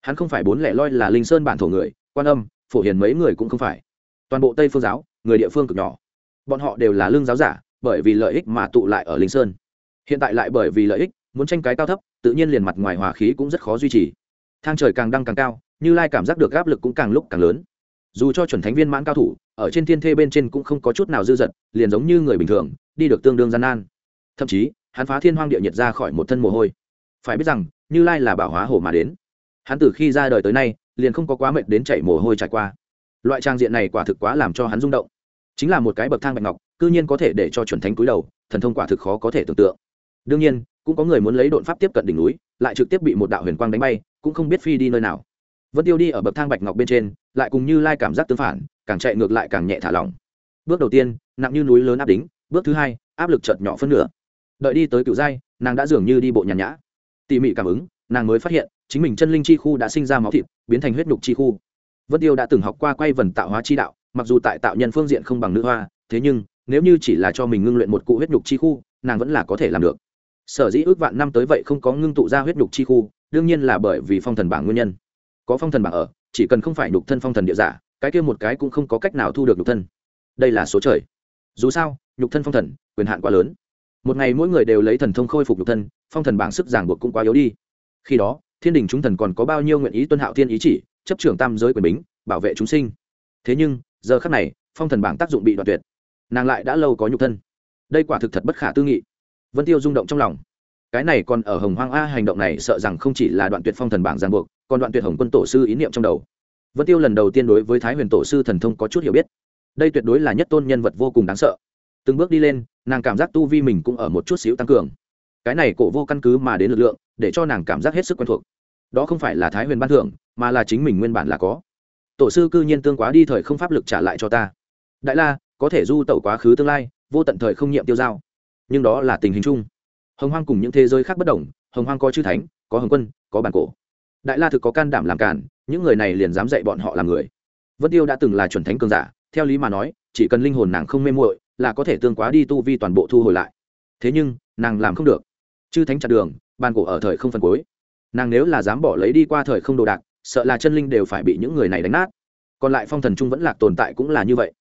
Hắn không phải bốn lẻ loi là linh sơn bản thổ người, quan âm, phổ hiền mấy người cũng không phải. Toàn bộ tây phương giáo, người địa phương cực nhỏ. Bọn họ đều là lương giáo giả, bởi vì lợi ích mà tụ lại ở linh sơn. Hiện tại lại bởi vì lợi ích, muốn tranh cái cao thấp, tự nhiên liền mặt ngoài hòa khí cũng rất khó duy trì. Thang trời càng đăng càng cao, như lai cảm giác được áp lực cũng càng lúc càng lớn dù cho chuẩn thánh viên mãn cao thủ, ở trên thiên thê bên trên cũng không có chút nào dư dật, liền giống như người bình thường, đi được tương đương gian nan. Thậm chí, hắn phá thiên hoang địa nhiệt ra khỏi một thân mồ hôi. Phải biết rằng, như lai là bảo hóa hổ mà đến. Hắn từ khi ra đời tới nay, liền không có quá mệt đến chảy mồ hôi trải qua. Loại trang diện này quả thực quá làm cho hắn rung động. Chính là một cái bậc thang bạch ngọc, cư nhiên có thể để cho chuẩn thánh cúi đầu, thần thông quả thực khó có thể tưởng tượng. Đương nhiên, cũng có người muốn lấy đột pháp tiếp cận đỉnh núi, lại trực tiếp bị một đạo huyền quang đánh bay, cũng không biết phi đi nơi nào vẫn tiêu đi ở bậc thang bạch ngọc bên trên, lại cùng như lai cảm giác tương phản, càng chạy ngược lại càng nhẹ thả lỏng. Bước đầu tiên, nặng như núi lớn áp đính, bước thứ hai, áp lực chợt nhỏ phân nửa. Đợi đi tới cựu giai, nàng đã dường như đi bộ nhàn nhã. Tỉ mỉ cảm ứng, nàng mới phát hiện, chính mình chân linh chi khu đã sinh ra máu thịt, biến thành huyết nhục chi khu. Vân tiêu đã từng học qua quay vần tạo hóa chi đạo, mặc dù tại tạo nhân phương diện không bằng nữ hoa, thế nhưng, nếu như chỉ là cho mình ngưng luyện một cụ huyết nhục chi khu, nàng vẫn là có thể làm được. Sở dĩ ước vạn năm tới vậy không có ngưng tụ ra huyết nhục chi khu, đương nhiên là bởi vì phong thần bảng nguyên nhân có phong thần bảng ở, chỉ cần không phải nhục thân phong thần địa giả, cái kia một cái cũng không có cách nào thu được nhục thân. Đây là số trời. Dù sao, nhục thân phong thần, quyền hạn quá lớn. Một ngày mỗi người đều lấy thần thông khôi phục nhục thân, phong thần bảng sức giảng buộc cũng quá yếu đi. Khi đó, thiên đình chúng thần còn có bao nhiêu nguyện ý tuân hạo thiên ý chỉ, chấp trưởng tam giới quyền bính, bảo vệ chúng sinh. Thế nhưng, giờ khắc này, phong thần bảng tác dụng bị đoạn tuyệt. Nàng lại đã lâu có nhục thân. Đây quả thực thật bất khả tư nghị. Vân tiêu rung động trong lòng cái này còn ở hồng hoang a hành động này sợ rằng không chỉ là đoạn tuyệt phong thần bảng giang buộc, còn đoạn tuyệt hồng quân tổ sư ý niệm trong đầu. Vân tiêu lần đầu tiên đối với thái huyền tổ sư thần thông có chút hiểu biết. Đây tuyệt đối là nhất tôn nhân vật vô cùng đáng sợ. Từng bước đi lên, nàng cảm giác tu vi mình cũng ở một chút xíu tăng cường. Cái này cổ vô căn cứ mà đến lực lượng, để cho nàng cảm giác hết sức quen thuộc. Đó không phải là thái huyền ban thưởng, mà là chính mình nguyên bản là có. Tổ sư cư nhiên tương quá đi thời không pháp lực trả lại cho ta. Đại la, có thể du tẩu quá khứ tương lai, vô tận thời không nhiệm tiêu giao. Nhưng đó là tình hình chung hồng hoang cùng những thế giới khác bất đồng, hồng hoang có chư thánh, có hồng quân, có bản cổ. Đại la thực có can đảm làm cản những người này liền dám dạy bọn họ làm người. Vân tiêu đã từng là chuẩn thánh cường giả, theo lý mà nói, chỉ cần linh hồn nàng không mê muội là có thể tương quá đi tu vi toàn bộ thu hồi lại. Thế nhưng, nàng làm không được. Chư thánh chặt đường bàn cổ ở thời không phần cuối. Nàng nếu là dám bỏ lấy đi qua thời không đồ đạc, sợ là chân linh đều phải bị những người này đánh nát. Còn lại phong thần trung vẫn lạc tồn tại cũng là như vậy.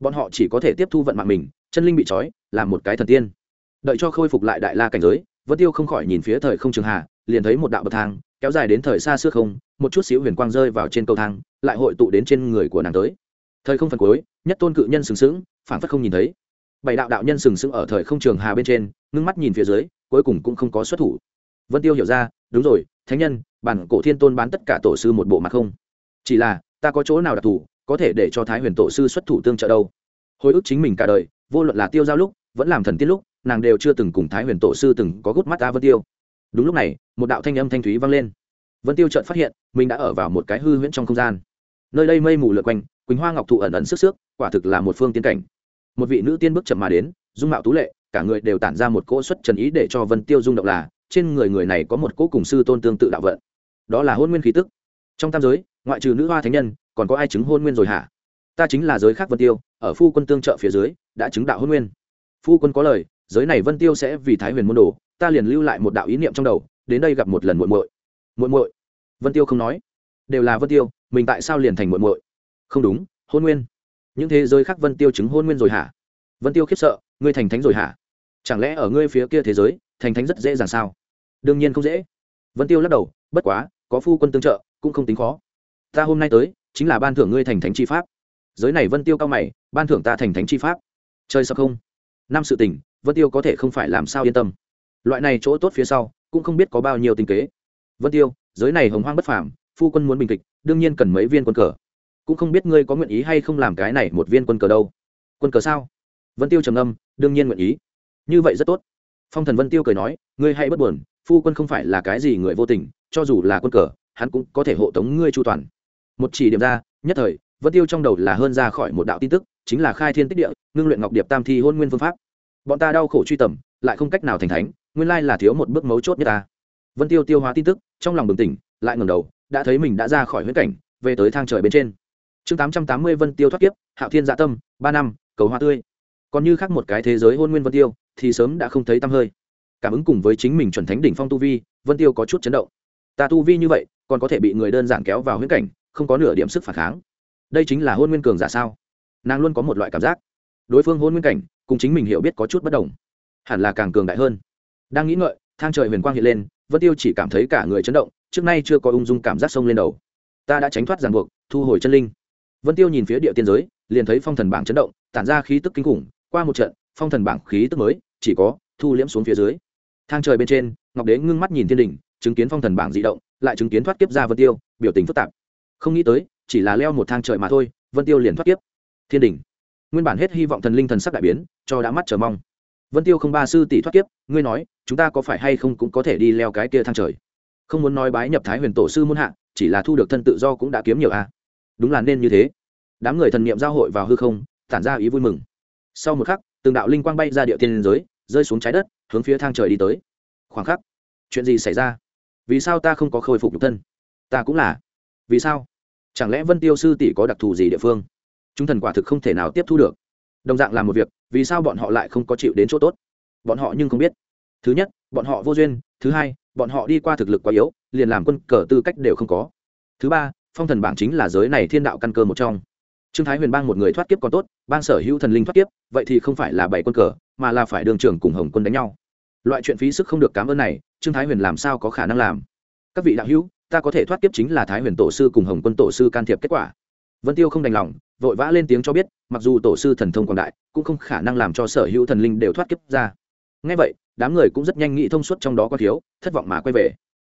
Bọn họ chỉ có thể tiếp thu vận mạng mình, chân linh bị trói, là một cái thần tiên đợi cho khôi phục lại đại la cảnh giới, vân tiêu không khỏi nhìn phía thời không trường hà, liền thấy một đạo bậc thang, kéo dài đến thời xa xưa không, một chút xíu huyền quang rơi vào trên cầu thang, lại hội tụ đến trên người của nàng tới. Thời không phần cuối, nhất tôn cự nhân sừng sững phản phất không nhìn thấy. Bảy đạo đạo nhân sừng sững ở thời không trường hà bên trên, ngưng mắt nhìn phía dưới, cuối cùng cũng không có xuất thủ. Vân tiêu hiểu ra, đúng rồi, thánh nhân, bản cổ thiên tôn bán tất cả tổ sư một bộ mặt không? Chỉ là, ta có chỗ nào đặc thù, có thể để cho thái huyền tổ sư xuất thủ tương trợ đâu? Hồi ức chính mình cả đời, vô luận là tiêu giao lúc, vẫn làm thần tiên lúc nàng đều chưa từng cùng thái huyền tổ sư từng có gút mắt ta vân tiêu. Đúng lúc này, một đạo thanh âm thanh thúy vang lên. Vân tiêu chợt phát hiện, mình đã ở vào một cái hư huyễn trong không gian. Nơi đây mây mù lượn quanh, quỳnh hoa ngọc thụ ẩn ẩn sức sức, quả thực là một phương tiên cảnh. Một vị nữ tiên bước chậm mà đến, dung mạo tú lệ, cả người đều tản ra một cỗ xuất trần ý để cho vân tiêu rung động là, trên người người này có một cỗ cùng sư tôn tương tự đạo vận. Đó là hôn nguyên khí tức. Trong tam giới, ngoại trừ nữ hoa thánh nhân, còn có ai chứng hôn nguyên rồi hả? Ta chính là giới khác vân tiêu, ở phu quân tương trợ phía dưới, đã chứng đạo hôn nguyên. Phu quân có lời giới này vân tiêu sẽ vì thái huyền môn đồ, ta liền lưu lại một đạo ý niệm trong đầu, đến đây gặp một lần muội muội. Muội muội? Vân tiêu không nói. Đều là vân tiêu, mình tại sao liền thành muội muội? Không đúng, hôn nguyên. Những thế giới khác vân tiêu chứng hôn nguyên rồi hả? Vân tiêu khiếp sợ, ngươi thành thánh rồi hả? Chẳng lẽ ở ngươi phía kia thế giới, thành thánh rất dễ dàng sao? Đương nhiên không dễ. Vân tiêu lắc đầu, bất quá, có phu quân tương trợ, cũng không tính khó. Ta hôm nay tới, chính là ban thưởng ngươi thành thánh chi pháp. Giới này vân tiêu cao mày, ban thưởng ta thành thánh chi pháp? Chơi sao không? Năm sự tình vân tiêu có thể không phải làm sao yên tâm. Loại này chỗ tốt phía sau, cũng không biết có bao nhiêu tình kế. Vân tiêu, giới này hồng hoang bất phàm, phu quân muốn bình kịch đương nhiên cần mấy viên quân cờ. Cũng không biết ngươi có nguyện ý hay không làm cái này một viên quân cờ đâu. Quân cờ sao? Vân tiêu trầm âm đương nhiên nguyện ý. Như vậy rất tốt. Phong thần vân tiêu cười nói, ngươi hãy bất buồn, phu quân không phải là cái gì người vô tình, cho dù là quân cờ, hắn cũng có thể hộ tống ngươi chu toàn. Một chỉ điểm ra, nhất thời, vân tiêu trong đầu là hơn ra khỏi một đạo tin tức, chính là khai thiên tích địa, ngưng luyện ngọc điệp tam thi hôn nguyên phương pháp bọn ta đau khổ truy tầm, lại không cách nào thành thánh, nguyên lai là thiếu một bước mấu chốt nhất ta. Vân tiêu tiêu hóa tin tức, trong lòng bừng tỉnh, lại ngầm đầu, đã thấy mình đã ra khỏi huyết cảnh, về tới thang trời bên trên. Chương tám trăm tám mươi vân tiêu thoát kiếp, hạo thiên dạ tâm, ba năm, cầu hoa tươi. Còn như khác một cái thế giới hôn nguyên vân tiêu, thì sớm đã không thấy tăm hơi. Cảm ứng cùng với chính mình chuẩn thánh đỉnh phong tu vi, vân tiêu có chút chấn động. Ta tu vi như vậy, còn có thể bị người đơn giản kéo vào huyễn cảnh, không có nửa điểm sức phản kháng. Đây chính là hôn nguyên cường giả sao? Nàng luôn có một loại cảm giác. Đối phương hôn nguyên cảnh cùng chính mình hiểu biết có chút bất đồng. Hẳn là càng cường đại hơn. Đang nghĩ ngợi, thang trời huyền quang hiện lên, vân tiêu chỉ cảm thấy cả người chấn động, trước nay chưa có ung dung cảm giác sông lên đầu. Ta đã tránh thoát ràng buộc, thu hồi chân linh. Vân tiêu nhìn phía địa tiên giới, liền thấy phong thần bảng chấn động, tản ra khí tức kinh khủng, qua một trận, phong thần bảng khí tức mới, chỉ có thu liễm xuống phía dưới. Thang trời bên trên, ngọc đế ngưng mắt nhìn thiên đình chứng kiến phong thần bảng di động, lại chứng kiến thoát kiếp ra vân tiêu, biểu tình phức tạp. Không nghĩ tới, chỉ là leo một thang trời mà thôi, vân tiêu liền thoát kiếp. Thiên đình nguyên bản hết hy vọng thần linh thần sắc đại biến, cho đã mắt chờ mong. Vân tiêu không ba sư tỷ thoát kiếp, ngươi nói, chúng ta có phải hay không cũng có thể đi leo cái kia thang trời? Không muốn nói bái nhập thái huyền tổ sư muôn hạ, chỉ là thu được thân tự do cũng đã kiếm nhiều a đúng là nên như thế. Đám người thần niệm giao hội vào hư không, tản ra ý vui mừng. Sau một khắc, từng đạo linh quang bay ra địa tiên giới, rơi xuống trái đất, hướng phía thang trời đi tới. Khoảng khắc, chuyện gì xảy ra? Vì sao ta không có khôi phục nhục thân? Ta cũng là. Vì sao? Chẳng lẽ vân tiêu sư tỷ có đặc thù gì địa phương? Chúng thần quả thực không thể nào tiếp thu được. Đồng dạng làm một việc, vì sao bọn họ lại không có chịu đến chỗ tốt? Bọn họ nhưng không biết. Thứ nhất, bọn họ vô duyên. Thứ hai, bọn họ đi qua thực lực quá yếu, liền làm quân cờ tư cách đều không có. Thứ ba, phong thần bảng chính là giới này thiên đạo căn cơ một trong. Trương thái huyền bang một người thoát kiếp còn tốt, bang sở hữu thần linh thoát kiếp, vậy thì không phải là bảy quân cờ, mà là phải đường trưởng cùng hồng quân đánh nhau. Loại chuyện phí sức không được cảm ơn này, trương thái huyền làm sao có khả năng làm? Các vị đạo hữu, ta có thể thoát kiếp chính là thái huyền tổ sư cùng hồng quân tổ sư can thiệp kết quả vân tiêu không đành lòng, vội vã lên tiếng cho biết, mặc dù tổ sư thần thông quảng đại, cũng không khả năng làm cho sở hữu thần linh đều thoát kiếp ra. Ngay vậy, đám người cũng rất nhanh nghĩ thông suốt trong đó có thiếu, thất vọng mà quay về.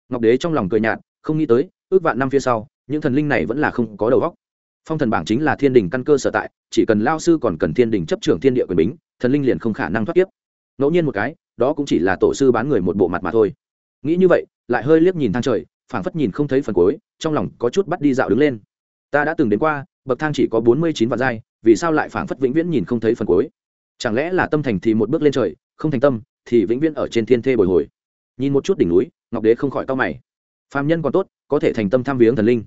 Ngọc đế trong lòng cười nhạt, không nghĩ tới, ước vạn năm phía sau, những thần linh này vẫn là không có đầu óc. Phong thần bảng chính là thiên đình căn cơ sở tại, chỉ cần lao sư còn cần thiên đình chấp trưởng thiên địa quyền bính, thần linh liền không khả năng thoát kiếp. Ngẫu nhiên một cái, đó cũng chỉ là tổ sư bán người một bộ mặt mà thôi. Nghĩ như vậy, lại hơi liếc nhìn thang trời, phảng phất nhìn không thấy phần cuối, trong lòng có chút bắt đi dạo đứng lên ta đã từng đến qua, bậc thang chỉ có bốn mươi chín vạn giai, vì sao lại phảng phất vĩnh viễn nhìn không thấy phần cuối? Chẳng lẽ là tâm thành thì một bước lên trời, không thành tâm, thì vĩnh viễn ở trên thiên thê bồi hồi? Nhìn một chút đỉnh núi, ngọc đế không khỏi to mày. Phàm nhân còn tốt, có thể thành tâm tham viếng thần linh.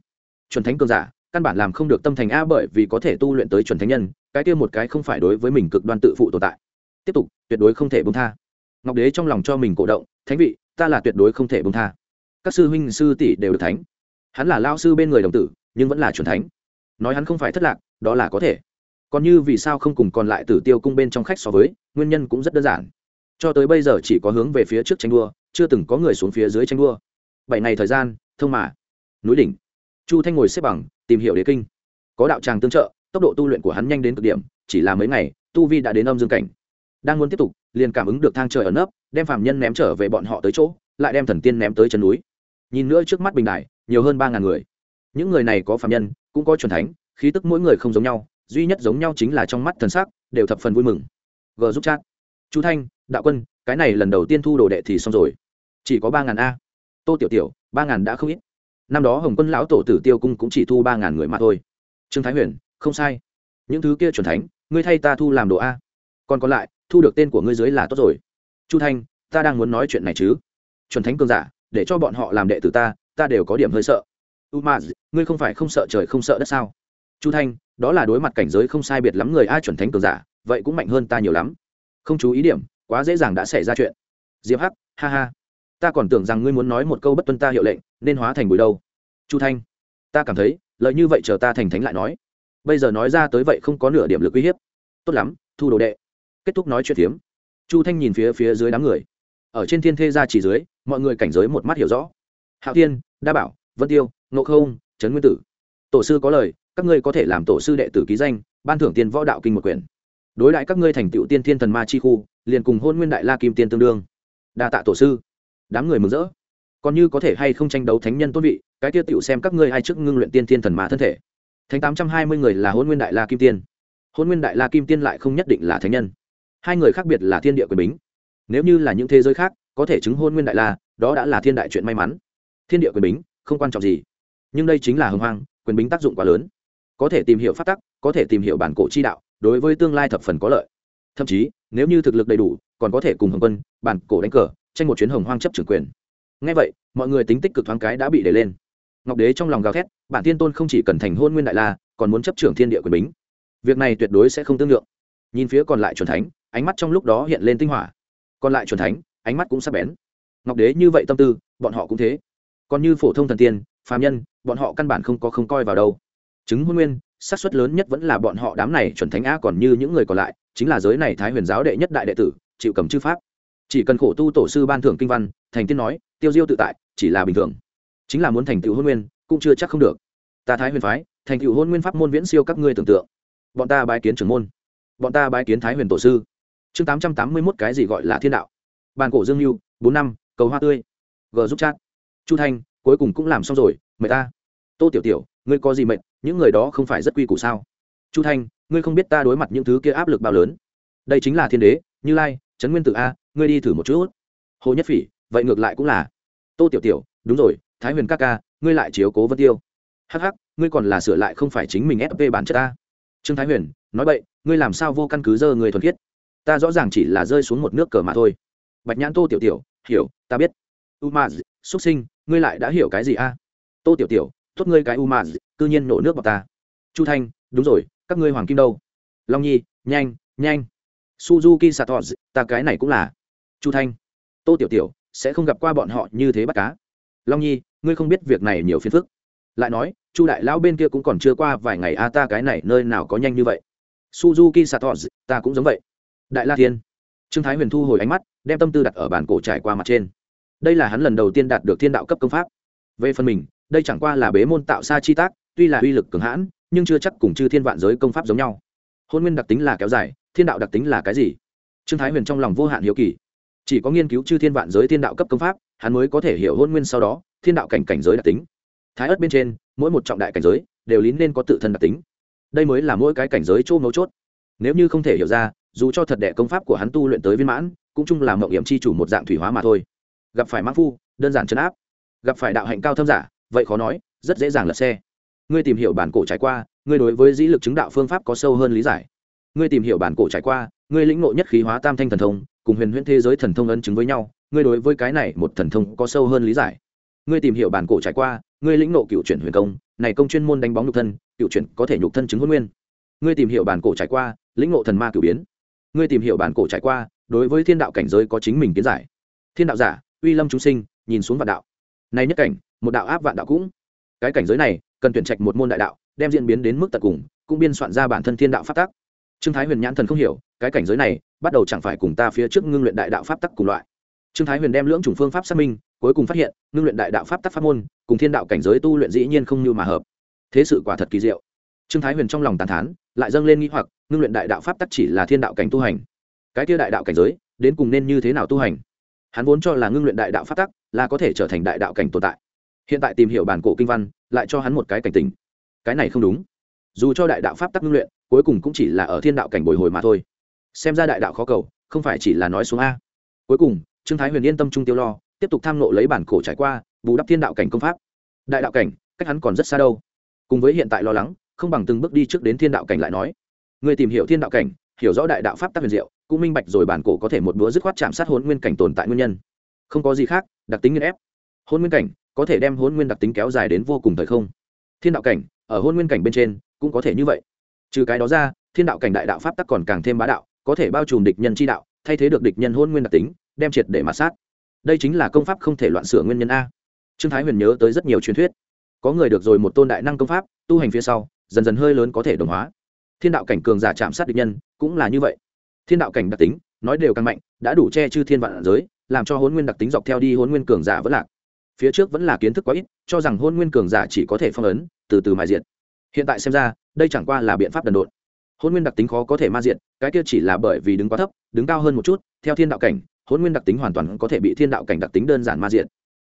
Chuẩn thánh cường giả, căn bản làm không được tâm thành a bởi vì có thể tu luyện tới chuẩn thánh nhân, cái kia một cái không phải đối với mình cực đoan tự phụ tồn tại. Tiếp tục, tuyệt đối không thể bông tha. Ngọc đế trong lòng cho mình cổ động, thánh vị, ta là tuyệt đối không thể bông tha. Các sư huynh sư tỷ đều được thánh. Hắn là lao sư bên người đồng tử nhưng vẫn là chuẩn thánh. Nói hắn không phải thất lạc, đó là có thể. Còn như vì sao không cùng còn lại tử tiêu cung bên trong khách so với, nguyên nhân cũng rất đơn giản. Cho tới bây giờ chỉ có hướng về phía trước tranh đua, chưa từng có người xuống phía dưới tranh đua. Bảy ngày thời gian, thông mà. Núi đỉnh. Chu thanh ngồi xếp bằng, tìm hiểu đế kinh. Có đạo tràng tương trợ, tốc độ tu luyện của hắn nhanh đến cực điểm, chỉ là mấy ngày, tu vi đã đến âm dương cảnh. Đang muốn tiếp tục, liền cảm ứng được thang trời ở nấp, đem phạm nhân ném trở về bọn họ tới chỗ, lại đem thần tiên ném tới chân núi. Nhìn nữa trước mắt bình đại nhiều hơn ba ngàn người những người này có phạm nhân, cũng có c thánh, khí tức mỗi người không giống nhau, duy nhất giống nhau chính là trong mắt thần sắc, đều thập phần vui mừng. G giúp chat. Chu thanh, đạo quân, cái này lần đầu tiên thu đồ đệ thì xong rồi. Chỉ có ba ngàn a. Tô tiểu tiểu, ba ngàn đã không ít. Năm đó hồng quân lão tổ tử tiêu cung cũng chỉ thu ba ngàn người mà thôi. Trương thái huyền, không sai. Những thứ kia c thánh, ngươi thay ta thu làm đồ a. Còn còn lại, thu được tên của ngươi dưới là tốt rồi. Chu thanh, ta đang muốn nói chuyện này chứ. Chuẩn thánh cương giả, để cho bọn họ làm đệ tử ta ta đều có điểm hơi sợ u ma, ngươi không phải không sợ trời không sợ đất sao? Chu thanh, đó là đối mặt cảnh giới không sai biệt lắm người ai chuẩn thánh cường giả, vậy cũng mạnh hơn ta nhiều lắm. Không chú ý điểm, quá dễ dàng đã xảy ra chuyện. Diệp hắc, ha ha. Ta còn tưởng rằng ngươi muốn nói một câu bất tuân ta hiệu lệnh, nên hóa thành bụi đâu. Chu thanh, ta cảm thấy lợi như vậy chờ ta thành thánh lại nói. Bây giờ nói ra tới vậy không có nửa điểm lực uy hiếp. Tốt lắm, thu đồ đệ. Kết thúc nói chuyện phiếm. Chu thanh nhìn phía phía dưới đám người. Ở trên thiên thê gia chỉ dưới, mọi người cảnh giới một mắt hiểu rõ. Hạo thiên, đa bảo, vân tiêu ngộ không, trấn nguyên tử. Tổ sư có lời, các ngươi có thể làm tổ sư đệ tử ký danh, ban thưởng tiền võ đạo kinh một quyển. Đối đại các ngươi thành tựu tiên thiên thần ma chi khu, liền cùng hôn nguyên đại la kim tiên tương đương. Đa tạ tổ sư. Đám người mừng rỡ. Còn như có thể hay không tranh đấu thánh nhân tôn vị, cái tiêu tựu xem các ngươi hai trước ngưng luyện tiên thiên thần ma thân thể. Thánh tám trăm hai mươi người là hôn nguyên đại la kim tiên. Hôn nguyên đại la kim tiên lại không nhất định là thánh nhân. Hai người khác biệt là thiên địa quyền bính. Nếu như là những thế giới khác, có thể chứng hôn nguyên đại la, đó đã là thiên đại chuyện may mắn. Thiên địa quyền bính, không quan trọng gì nhưng đây chính là hưng hoang, quyền bính tác dụng quá lớn. Có thể tìm hiểu phát tắc, có thể tìm hiểu bản cổ chi đạo, đối với tương lai thập phần có lợi. Thậm chí, nếu như thực lực đầy đủ, còn có thể cùng hồng quân, bản cổ đánh cờ, tranh một chuyến hồng hoang chấp trưởng quyền. Ngay vậy, mọi người tính tích cực thoáng cái đã bị đẩy lên. Ngọc đế trong lòng gào thét, bản tiên tôn không chỉ cần thành hôn nguyên đại la, còn muốn chấp trưởng thiên địa quyền bính. Việc này tuyệt đối sẽ không tương lượng. Nhìn phía còn lại c thánh, ánh mắt trong lúc đó hiện lên tinh hỏa. Còn lại c thánh, ánh mắt cũng sắc bén. Ngọc đế như vậy tâm tư, bọn họ cũng thế. Còn như phổ thông thần tiên phàm nhân, bọn họ căn bản không có không coi vào đâu. Chứng hôn nguyên, xác suất lớn nhất vẫn là bọn họ đám này chuẩn thánh á còn như những người còn lại, chính là giới này thái huyền giáo đệ nhất đại đệ tử, chịu cầm chư pháp. Chỉ cần khổ tu tổ sư ban thưởng kinh văn, thành tiên nói, tiêu diêu tự tại, chỉ là bình thường. Chính là muốn thành tựu hôn nguyên, cũng chưa chắc không được. Ta thái huyền phái, thành tựu hôn nguyên pháp môn viễn siêu các ngươi tưởng tượng. Bọn ta bái kiến trưởng môn. Bọn ta bái kiến thái huyền tổ sư. Chương tám trăm tám mươi mốt cái gì gọi là thiên đạo? Bàn cổ dương lưu bốn năm, cầu hoa tươi. G giúp chat. Chu thanh cuối cùng cũng làm xong rồi mời ta. Tô tiểu tiểu, ngươi có gì mệnh những người đó không phải rất quy củ sao? Chu thanh, ngươi không biết ta đối mặt những thứ kia áp lực bao lớn. Đây chính là thiên đế, như lai, trấn nguyên tử a, ngươi đi thử một chút. Hồ nhất phỉ, vậy ngược lại cũng là. Tô tiểu tiểu, đúng rồi, thái huyền ca ca, ngươi lại chiếu cố vân tiêu. Hh ngươi còn là sửa lại không phải chính mình fp bản chất ta trương thái huyền, nói vậy ngươi làm sao vô căn cứ dơ người thuần khiết? Ta rõ ràng chỉ là rơi xuống một nước cờ mà thôi. Bạch nhãn tô tiểu tiểu, hiểu, ta biết. U ma xuất sinh ngươi lại đã hiểu cái gì a? Tô tiểu tiểu thốt ngươi cái u mà cư nhiên nổ nước vào ta. Chu thanh, đúng rồi, các ngươi hoàng kim đâu? Long nhi, nhanh nhanh. Suzuki satos, ta cái này cũng là. Chu thanh, tô tiểu tiểu, sẽ không gặp qua bọn họ như thế bắt cá. Long nhi, ngươi không biết việc này nhiều phiền phức. Lại nói, chu đại lão bên kia cũng còn chưa qua vài ngày a, ta cái này nơi nào có nhanh như vậy? Suzuki satos, ta cũng giống vậy. Đại la thiên. Trương thái huyền thu hồi ánh mắt, đem tâm tư đặt ở bàn cổ trải qua mặt trên đây là hắn lần đầu tiên đạt được thiên đạo cấp công pháp. Về phần mình, đây chẳng qua là bế môn tạo xa chi tác, tuy là uy lực cường hãn, nhưng chưa chắc cùng chư thiên vạn giới công pháp giống nhau. Hôn nguyên đặc tính là kéo dài, thiên đạo đặc tính là cái gì? Trương thái huyền trong lòng vô hạn hiếu kỳ. Chỉ có nghiên cứu chư thiên vạn giới thiên đạo cấp công pháp, hắn mới có thể hiểu hôn nguyên sau đó, thiên đạo cảnh cảnh giới đặc tính. Thái ớt bên trên, mỗi một trọng đại cảnh giới đều lín nên có tự thân đặc tính. Đây mới là mỗi cái cảnh giới chỗ mấu chốt. Nếu như không thể hiểu ra, dù cho thật đệ công pháp của hắn tu luyện tới viên mãn, cũng chung là mộng hiểm chi chủ một dạng thủy hóa mà thôi gặp phải mãn phu, đơn giản chấn áp. Gặp phải đạo hạnh cao thâm giả, vậy khó nói, rất dễ dàng lật xe. Ngươi tìm hiểu bản cổ trải qua, ngươi đối với dĩ lực chứng đạo phương pháp có sâu hơn lý giải. Ngươi tìm hiểu bản cổ trải qua, ngươi lĩnh ngộ nhất khí hóa tam thanh thần thông, cùng huyền huyễn thế giới thần thông ấn chứng với nhau, ngươi đối với cái này một thần thông có sâu hơn lý giải. Ngươi tìm hiểu bản cổ trải qua, ngươi lĩnh ngộ cựu chuyển huyền công, này công chuyên môn đánh bóng nhục thân, cựu chuyển có thể nhục thân chứng huân nguyên. Ngươi tìm hiểu bản cổ trải qua, lĩnh ngộ thần ma cửu biến. Ngươi tìm hiểu bản cổ trải qua, đối với thiên đạo cảnh giới có chính mình kiến giải. Thiên đạo giả uy lâm chúng sinh, nhìn xuống vạn đạo. Này nhất cảnh, một đạo áp vạn đạo cũng. Cái cảnh giới này, cần tuyển trạch một môn đại đạo, đem diễn biến đến mức tận cùng, cũng biên soạn ra bản thân thiên đạo pháp tắc. Trương thái huyền nhãn thần không hiểu, cái cảnh giới này, bắt đầu chẳng phải cùng ta phía trước ngưng luyện đại đạo pháp tắc cùng loại. Trương thái huyền đem lưỡng chủng phương pháp xác minh, cuối cùng phát hiện, ngưng luyện đại đạo pháp tắc pháp môn, cùng thiên đạo cảnh giới tu luyện dĩ nhiên không như mà hợp. Thế sự quả thật kỳ diệu. Trương thái huyền trong lòng tàn thán, lại dâng lên nghĩ hoặc, ngưng luyện đại đạo pháp tắc chỉ là thiên đạo cảnh tu hành. Cái kia đại đạo cảnh giới, đến cùng nên như thế nào tu hành? Hắn vốn cho là ngưng luyện đại đạo pháp tắc là có thể trở thành đại đạo cảnh tồn tại. Hiện tại tìm hiểu bản cổ kinh văn, lại cho hắn một cái cảnh tình. Cái này không đúng. Dù cho đại đạo pháp tắc ngưng luyện, cuối cùng cũng chỉ là ở thiên đạo cảnh bồi hồi mà thôi. Xem ra đại đạo khó cầu, không phải chỉ là nói xuống a. Cuối cùng, trương thái huyền yên tâm trung tiêu lo, tiếp tục tham nộ lấy bản cổ trải qua, bù đắp thiên đạo cảnh công pháp. Đại đạo cảnh, cách hắn còn rất xa đâu. Cùng với hiện tại lo lắng, không bằng từng bước đi trước đến thiên đạo cảnh lại nói. Người tìm hiểu thiên đạo cảnh, hiểu rõ đại đạo pháp tác huyền diệu cũng minh bạch rồi bản cổ có thể một búa dứt khoát chạm sát hôn nguyên cảnh tồn tại nguyên nhân. Không có gì khác, đặc tính nghiên ép. Hôn nguyên cảnh có thể đem hôn nguyên đặc tính kéo dài đến vô cùng thời không. Thiên đạo cảnh, ở hôn nguyên cảnh bên trên, cũng có thể như vậy. Trừ cái đó ra, thiên đạo cảnh đại đạo pháp tắc còn càng thêm bá đạo, có thể bao trùm địch nhân chi đạo, thay thế được địch nhân hôn nguyên đặc tính, đem triệt để mà sát. Đây chính là công pháp không thể loạn sửa nguyên nhân a. Trương thái huyền nhớ tới rất nhiều truyền thuyết. Có người được rồi một tôn đại năng công pháp, tu hành phía sau, dần dần hơi lớn có thể đồng hóa. Thiên đạo cảnh cường giả chạm sát địch nhân, cũng là như vậy thiên đạo cảnh đặc tính, nói đều càng mạnh, đã đủ che chư thiên vạn giới, làm cho hôn nguyên đặc tính dọc theo đi hôn nguyên cường giả vẫn lạc. Phía trước vẫn là kiến thức quá ít, cho rằng hôn nguyên cường giả chỉ có thể phong ấn, từ từ mài diện hiện tại xem ra, đây chẳng qua là biện pháp đần độn. Hôn nguyên đặc tính khó có thể ma diện cái kia chỉ là bởi vì đứng quá thấp, đứng cao hơn một chút, theo thiên đạo cảnh hôn nguyên đặc tính hoàn toàn có thể bị thiên đạo cảnh đặc tính đơn giản ma diện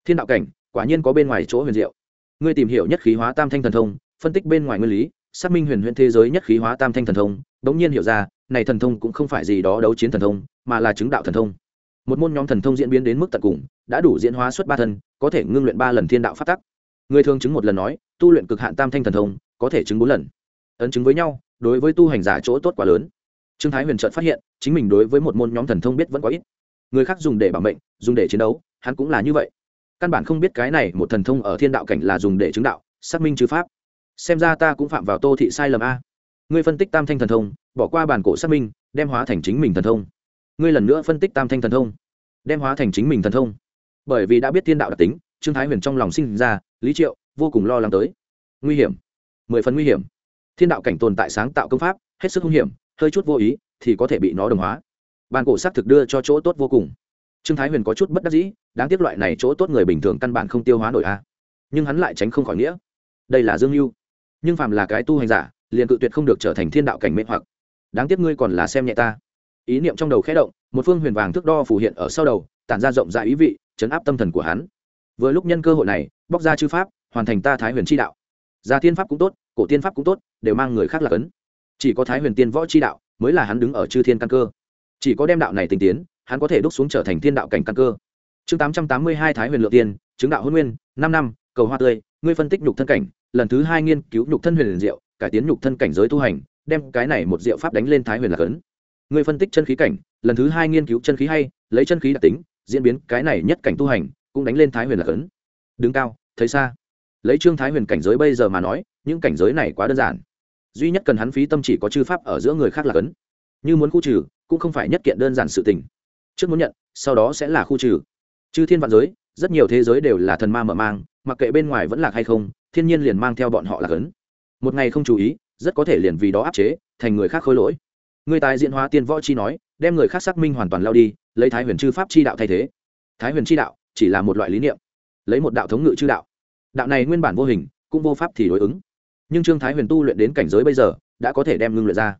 thiên đạo cảnh, quả nhiên có bên ngoài chỗ huyền diệu. Ngươi tìm hiểu nhất khí hóa tam thanh thần thông, phân tích bên ngoài nguyên lý, xác minh huyền huyền thế giới nhất khí hóa tam thanh thần thông bỗng nhiên hiểu ra này thần thông cũng không phải gì đó đấu chiến thần thông, mà là chứng đạo thần thông. Một môn nhóm thần thông diễn biến đến mức tận cùng, đã đủ diễn hóa suốt ba thân, có thể ngưng luyện ba lần thiên đạo phát tắc. Người thường chứng một lần nói, tu luyện cực hạn tam thanh thần thông, có thể chứng bốn lần. Ấn chứng với nhau, đối với tu hành giả chỗ tốt quá lớn. Trương thái huyền trợt phát hiện, chính mình đối với một môn nhóm thần thông biết vẫn quá ít. Người khác dùng để bảo mệnh, dùng để chiến đấu, hắn cũng là như vậy. Căn bản không biết cái này một thần thông ở thiên đạo cảnh là dùng để chứng đạo, xác minh chư pháp. Xem ra ta cũng phạm vào tô thị sai lầm a ngươi phân tích tam thanh thần thông, bỏ qua bản cổ xác minh, đem hóa thành chính mình thần thông. Ngươi lần nữa phân tích tam thanh thần thông, đem hóa thành chính mình thần thông. Bởi vì đã biết thiên đạo đặc tính, trương thái huyền trong lòng sinh ra, lý triệu, vô cùng lo lắng tới. Nguy hiểm. Mười phần nguy hiểm. Thiên đạo cảnh tồn tại sáng tạo công pháp, hết sức hung hiểm, hơi chút vô ý, thì có thể bị nó đồng hóa. Bàn cổ s thực đưa cho chỗ tốt vô cùng. Trương thái huyền có chút bất đắc dĩ, đáng tiếc loại này chỗ tốt người bình thường căn bản không tiêu hóa nổi a. Nhưng hắn lại tránh không khỏi nghĩa. Đây là dương mưu nhưng phàm là cái tu hành giả liền cự tuyệt không được trở thành thiên đạo cảnh mê hoặc. Đáng tiếc ngươi còn là xem nhẹ ta. Ý niệm trong đầu khẽ động, một phương huyền vàng thước đo phủ hiện ở sau đầu, tản ra rộng rãi ý vị, chấn áp tâm thần của hắn. Vừa lúc nhân cơ hội này, bóc ra chư pháp, hoàn thành ta thái huyền chi đạo. Gia thiên pháp cũng tốt, cổ tiên pháp cũng tốt, đều mang người khác là cấn. Chỉ có thái huyền tiên võ chi đạo mới là hắn đứng ở chư thiên căn cơ. Chỉ có đem đạo này tinh tiến, hắn có thể đúc xuống trở thành thiên đạo cảnh căn cơ. Chương tám trăm tám mươi hai thái huyền lượng tiên, chứng đạo hôn nguyên, năm năm, cầu hoa tươi, ngươi phân tích nhục thân cảnh, lần thứ hai nghiên cứu nhục thân huyền liền diệu cải tiến nhục thân cảnh giới tu hành, đem cái này một diệu pháp đánh lên thái huyền là ấn. Người phân tích chân khí cảnh, lần thứ hai nghiên cứu chân khí hay, lấy chân khí đặc tính, diễn biến cái này nhất cảnh tu hành, cũng đánh lên thái huyền là ấn. Đứng cao, thấy xa. Lấy trương thái huyền cảnh giới bây giờ mà nói, những cảnh giới này quá đơn giản. Duy nhất cần hắn phí tâm chỉ có chư pháp ở giữa người khác là cấn như muốn khu trừ, cũng không phải nhất kiện đơn giản sự tình. Trước muốn nhận, sau đó sẽ là khu trừ. Chư thiên vạn giới, rất nhiều thế giới đều là thần ma mở mang, mặc kệ bên ngoài vẫn lạc hay không, thiên nhiên liền mang theo bọn họ là cấn một ngày không chú ý, rất có thể liền vì đó áp chế, thành người khác khôi lỗi. Người tài diễn hóa tiên võ chi nói, đem người khác xác minh hoàn toàn lao đi, lấy thái huyền chư pháp chi đạo thay thế. Thái huyền chi đạo, chỉ là một loại lý niệm. Lấy một đạo thống ngự chư đạo. Đạo này nguyên bản vô hình, cũng vô pháp thì đối ứng. Nhưng trương thái huyền tu luyện đến cảnh giới bây giờ, đã có thể đem ngưng luyện ra.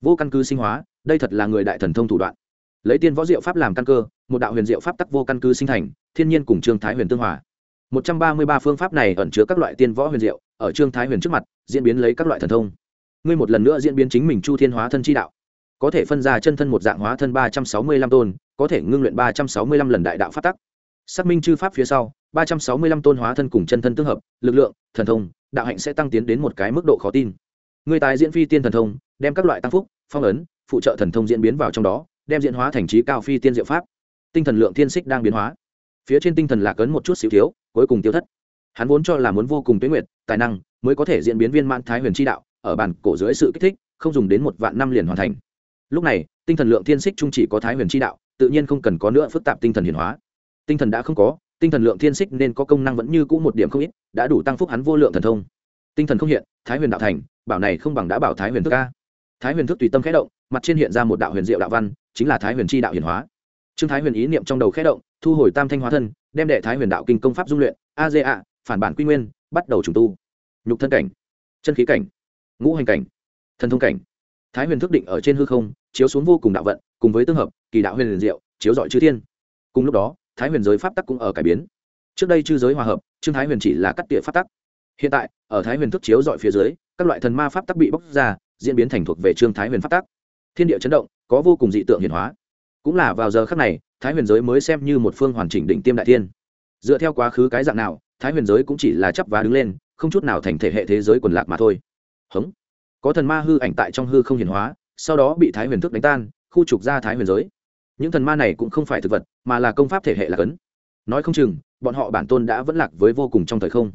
Vô căn cứ sinh hóa, đây thật là người đại thần thông thủ đoạn. Lấy tiên võ diệu pháp làm căn cơ, một đạo huyền diệu pháp tắc vô căn cứ sinh thành, thiên nhiên cùng trương thái huyền tương hòa một trăm ba mươi ba phương pháp này ẩn chứa các loại tiên võ huyền diệu, ở trương thái huyền trước mặt, diễn biến lấy các loại thần thông. Ngươi một lần nữa diễn biến chính mình chu thiên hóa thân chi đạo. Có thể phân ra chân thân một dạng hóa thân ba trăm sáu mươi lăm tôn, có thể ngưng luyện ba trăm sáu mươi lăm lần đại đạo phát tắc. Xác minh chư pháp phía sau, ba trăm sáu mươi lăm tôn hóa thân cùng chân thân tương hợp, lực lượng, thần thông, đạo hạnh sẽ tăng tiến đến một cái mức độ khó tin. Ngươi tài diễn phi tiên thần thông, đem các loại tăng phúc, phong ấn, phụ trợ thần thông diễn biến vào trong đó, đem diễn hóa thành trí cao phi tiên diệu pháp. Tinh thần lượng thiên xích đang biến hóa phía trên tinh thần lạc ấn một chút xíu thiếu, cuối cùng tiêu thất. Hắn vốn cho là muốn vô cùng tuyến nguyện tài năng mới có thể diễn biến viên mãn thái huyền chi đạo, ở bản cổ dưới sự kích thích, không dùng đến một vạn năm liền hoàn thành. Lúc này, tinh thần lượng thiên xích trung chỉ có thái huyền chi đạo, tự nhiên không cần có nữa phức tạp tinh thần hiển hóa. Tinh thần đã không có, tinh thần lượng thiên xích nên có công năng vẫn như cũ một điểm không ít, đã đủ tăng phúc hắn vô lượng thần thông. Tinh thần không hiện, thái huyền đạo thành, bảo này không bằng đã bảo thái huyền thức ca thái huyền thức tùy tâm khẽ động, mặt trên hiện ra một đạo huyền diệu đạo văn, chính là thái huyền chi đạo hiển hóa trương thái huyền ý niệm trong đầu khẽ động, thu hồi tam thanh hóa thân, đem đệ thái huyền đạo kinh công pháp dung luyện, a dê a phản bản quy nguyên, bắt đầu trùng tu. Nhục thân cảnh, chân khí cảnh, ngũ hành cảnh, thần thông cảnh. Thái huyền thức định ở trên hư không, chiếu xuống vô cùng đạo vận, cùng với tương hợp, kỳ đạo huyền liền diệu, chiếu dọi chư thiên. Cùng lúc đó, thái huyền giới pháp tắc cũng ở cải biến. Trước đây chư giới hòa hợp, trương thái huyền chỉ là cắt tỉa pháp tắc. Hiện tại, ở thái huyền thức chiếu dọi phía dưới, các loại thần ma pháp tắc bị bóc ra, diễn biến thành thuộc về trương thái huyền pháp tắc. Thiên địa chấn động, có vô cùng dị tượng hiển hóa cũng là vào giờ khắc này, thái huyền giới mới xem như một phương hoàn chỉnh định tiêm đại thiên. Dựa theo quá khứ cái dạng nào, thái huyền giới cũng chỉ là chấp và đứng lên, không chút nào thành thể hệ thế giới quần lạc mà thôi. Hống. Có thần ma hư ảnh tại trong hư không hiển hóa, sau đó bị thái huyền thức đánh tan, khu trục ra thái huyền giới. Những thần ma này cũng không phải thực vật, mà là công pháp thể hệ là cấn. Nói không chừng, bọn họ bản tôn đã vẫn lạc với vô cùng trong thời không.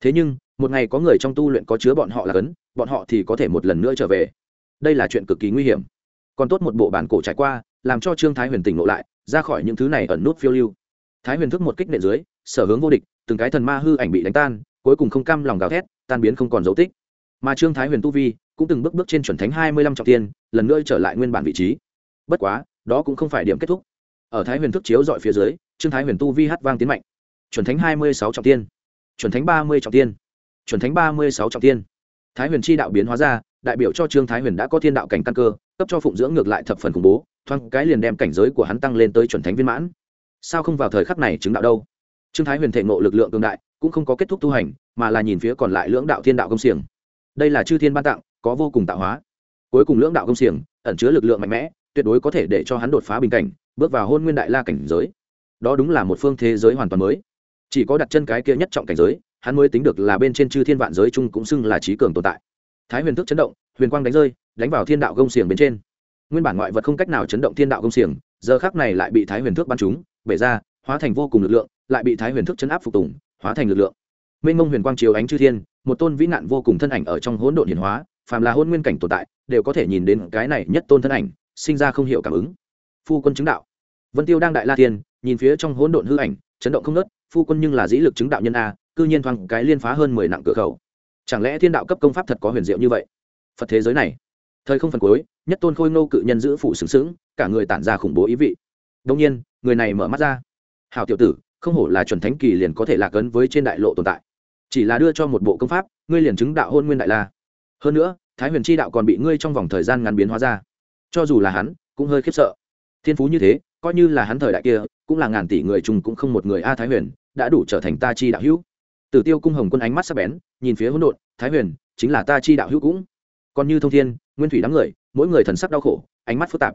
Thế nhưng, một ngày có người trong tu luyện có chứa bọn họ là cấn, bọn họ thì có thể một lần nữa trở về. Đây là chuyện cực kỳ nguy hiểm. Còn tốt một bộ bản cổ trải qua làm cho trương thái huyền tỉnh ngộ lại, ra khỏi những thứ này ẩn nút phiêu lưu. Thái huyền thức một kích nện dưới, sở hướng vô địch, từng cái thần ma hư ảnh bị đánh tan, cuối cùng không cam lòng gào thét, tan biến không còn dấu tích. Mà trương thái huyền tu vi cũng từng bước bước trên chuẩn thánh hai mươi lăm trọng tiên lần nữa trở lại nguyên bản vị trí. Bất quá, đó cũng không phải điểm kết thúc. Ở thái huyền thức chiếu dọi phía dưới, trương thái huyền tu vi hát vang tiến mạnh. Chuẩn thánh hai mươi sáu trọng tiên chuẩn thánh ba mươi trọng tiên chuẩn thánh ba mươi sáu trọng tiên thái huyền chi đạo biến hóa ra, đại biểu cho trương thái huyền đã có thiên đạo cảnh căn cơ, cấp cho phụng dưỡng ngược lại thập phần khủng bố thoáng cái liền đem cảnh giới của hắn tăng lên tới chuẩn thánh viên mãn. Sao không vào thời khắc này chứng đạo đâu? Trương thái huyền thể ngộ lực lượng cường đại, cũng không có kết thúc tu hành, mà là nhìn phía còn lại lưỡng đạo thiên đạo công xiềng. Đây là chư thiên ban tặng, có vô cùng tạo hóa. Cuối cùng lưỡng đạo công xiềng, ẩn chứa lực lượng mạnh mẽ, tuyệt đối có thể để cho hắn đột phá bình cảnh, bước vào hôn nguyên đại la cảnh giới. Đó đúng là một phương thế giới hoàn toàn mới. Chỉ có đặt chân cái kia nhất trọng cảnh giới, hắn mới tính được là bên trên chư thiên vạn giới chung cũng xưng là trí cường tồn tại. Thái huyền thức chấn động, huyền quang đánh rơi, đánh vào thiên đạo công xiềng bên trên nguyên bản ngoại vật không cách nào chấn động thiên đạo công xiềng, giờ khác này lại bị thái huyền thức bắn trúng, bể ra, hóa thành vô cùng lực lượng, lại bị thái huyền thức chấn áp phục tùng, hóa thành lực lượng. Minh mông huyền quang chiếu ánh chư thiên, một tôn vĩ nạn vô cùng thân ảnh ở trong hỗn độn hiển hóa, phàm là hôn nguyên cảnh tồn tại, đều có thể nhìn đến cái này nhất tôn thân ảnh, sinh ra không hiểu cảm ứng. Phu quân chứng đạo. Vân tiêu đang đại la thiên, nhìn phía trong hỗn độn hư ảnh, chấn động không nớt phu quân nhưng là dĩ lực chứng đạo nhân a, cư nhiên thoáng cái liên phá hơn mười nặng cửa khẩu. Chẳng lẽ thiên đạo cấp công pháp thật có huyền diệu như vậy? Phật thế giới này thời không phần cuối, nhất tôn khôi ngô cự nhân giữ phủ sướng sướng cả người tản ra khủng bố ý vị. Đông nhiên, người này mở mắt ra. Hào tiểu tử, không hổ là chuẩn thánh kỳ liền có thể lạc ấn với trên đại lộ tồn tại. Chỉ là đưa cho một bộ công pháp, ngươi liền chứng đạo hôn nguyên đại la. Hơn nữa, thái huyền chi đạo còn bị ngươi trong vòng thời gian ngắn biến hóa ra. Cho dù là hắn, cũng hơi khiếp sợ. Thiên phú như thế, coi như là hắn thời đại kia, cũng là ngàn tỷ người chung cũng không một người a thái huyền, đã đủ trở thành ta chi đạo hữu. Tử tiêu cung hồng quân ánh mắt sắp bén, nhìn phía hỗn độn, thái huyền, chính là ta chi đạo hữu cũng còn như thông thiên, nguyên thủy đám người, mỗi người thần sắc đau khổ, ánh mắt phức tạp.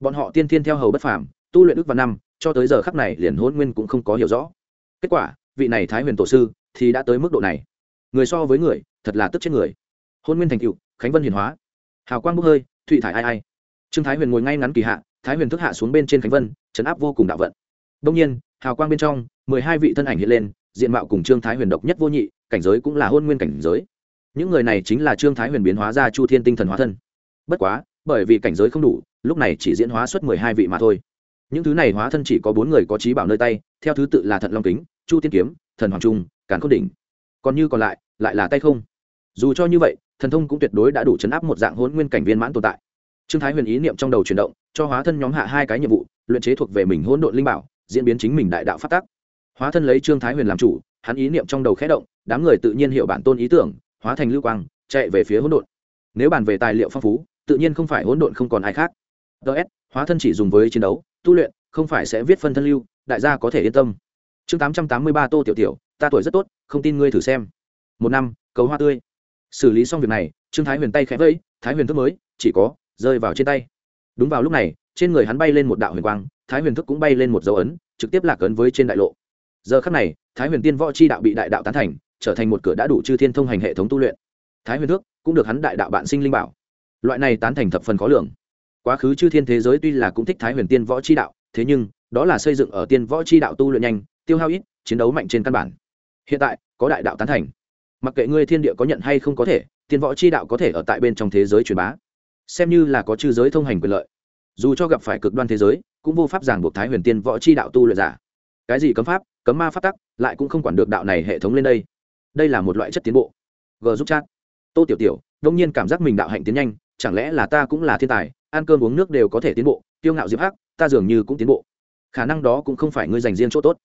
Bọn họ tiên thiên theo hầu bất phàm, tu luyện ước và năm, cho tới giờ khắc này liền hôn nguyên cũng không có hiểu rõ. Kết quả, vị này thái huyền tổ sư thì đã tới mức độ này. Người so với người, thật là tức chết người. Hôn nguyên thành cựu khánh vân hiền hóa. Hào quang bốc hơi, thụy thải ai ai. Trương thái huyền ngồi ngay ngắn kỳ hạ, thái huyền thức hạ xuống bên trên khánh vân chấn áp vô cùng đạo vận. Đông nhiên, hào quang bên trong, mười hai vị thân ảnh hiện lên, diện mạo cùng trương thái huyền độc nhất vô nhị, cảnh giới cũng là hôn nguyên cảnh giới những người này chính là trương thái huyền biến hóa ra chu thiên tinh thần hóa thân. Bất quá, bởi vì cảnh giới không đủ, lúc này chỉ diễn hóa suốt mười hai vị mà thôi. Những thứ này hóa thân chỉ có bốn người có trí bảo nơi tay, theo thứ tự là thận long kính, chu tiên kiếm, thần hoàng trung, càn khôn đỉnh. Còn như còn lại lại là tay không. Dù cho như vậy, thần thông cũng tuyệt đối đã đủ chấn áp một dạng hôn nguyên cảnh viên mãn tồn tại. Trương thái huyền ý niệm trong đầu chuyển động, cho hóa thân nhóm hạ hai cái nhiệm vụ, luyện chế thuộc về mình hỗn độn linh bảo, diễn biến chính mình đại đạo phát tác hóa thân lấy trương thái huyền làm chủ, hắn ý niệm trong đầu khẽ động, đám người tự nhiên hiểu bản tôn ý tưởng hóa thành lưu quang, chạy về phía hỗn độn. Nếu bàn về tài liệu phong phú, tự nhiên không phải hỗn độn không còn ai khác. Ts hóa thân chỉ dùng với chiến đấu, tu luyện, không phải sẽ viết phân thân lưu, đại gia có thể yên tâm. Chương tám trăm tám mươi ba tô tiểu tiểu, ta tuổi rất tốt, không tin ngươi thử xem. Một năm, cầu hoa tươi. Xử lý xong việc này, trương thái huyền tay khẽ vẫy, thái huyền thức mới, chỉ có, rơi vào trên tay. Đúng vào lúc này, trên người hắn bay lên một đạo huyền quang, thái huyền thức cũng bay lên một dấu ấn, trực tiếp lạc ấn với trên đại lộ. Giờ khắc này, thái huyền tiên võ c h i đạo bị đại đạo tán thành trở thành một cửa đã đủ chư thiên thông hành hệ thống tu luyện. Thái huyền Thước cũng được hắn đại đạo bạn sinh linh bảo. Loại này tán thành thập phần khó lường. Quá khứ chư thiên thế giới tuy là cũng thích thái huyền tiên võ c h i đạo, thế nhưng, đó là xây dựng ở tiên võ c h i đạo tu luyện nhanh, tiêu hao ít, chiến đấu mạnh trên căn bản. Hiện tại, có đại đạo tán thành. Mặc kệ ngươi thiên địa có nhận hay không có thể, tiên võ c h i đạo có thể ở tại bên trong thế giới truyền bá. Xem như là có chư giới thông hành quyền lợi. Dù cho gặp phải cực đoan thế giới, cũng vô pháp giảng buộc thái huyền tiên võ chi đạo tu luyện giả. Cái gì cấm pháp, cấm ma pháp tắc, lại cũng không quản được đạo này hệ thống lên đây đây là một loại chất tiến bộ. G giúp chat. Tô tiểu tiểu, đông nhiên cảm giác mình đạo hạnh tiến nhanh, chẳng lẽ là ta cũng là thiên tài, ăn cơm uống nước đều có thể tiến bộ tiêu ngạo diệp hắc, ta dường như cũng tiến bộ. Khả năng đó cũng không phải ngươi dành riêng chỗ tốt.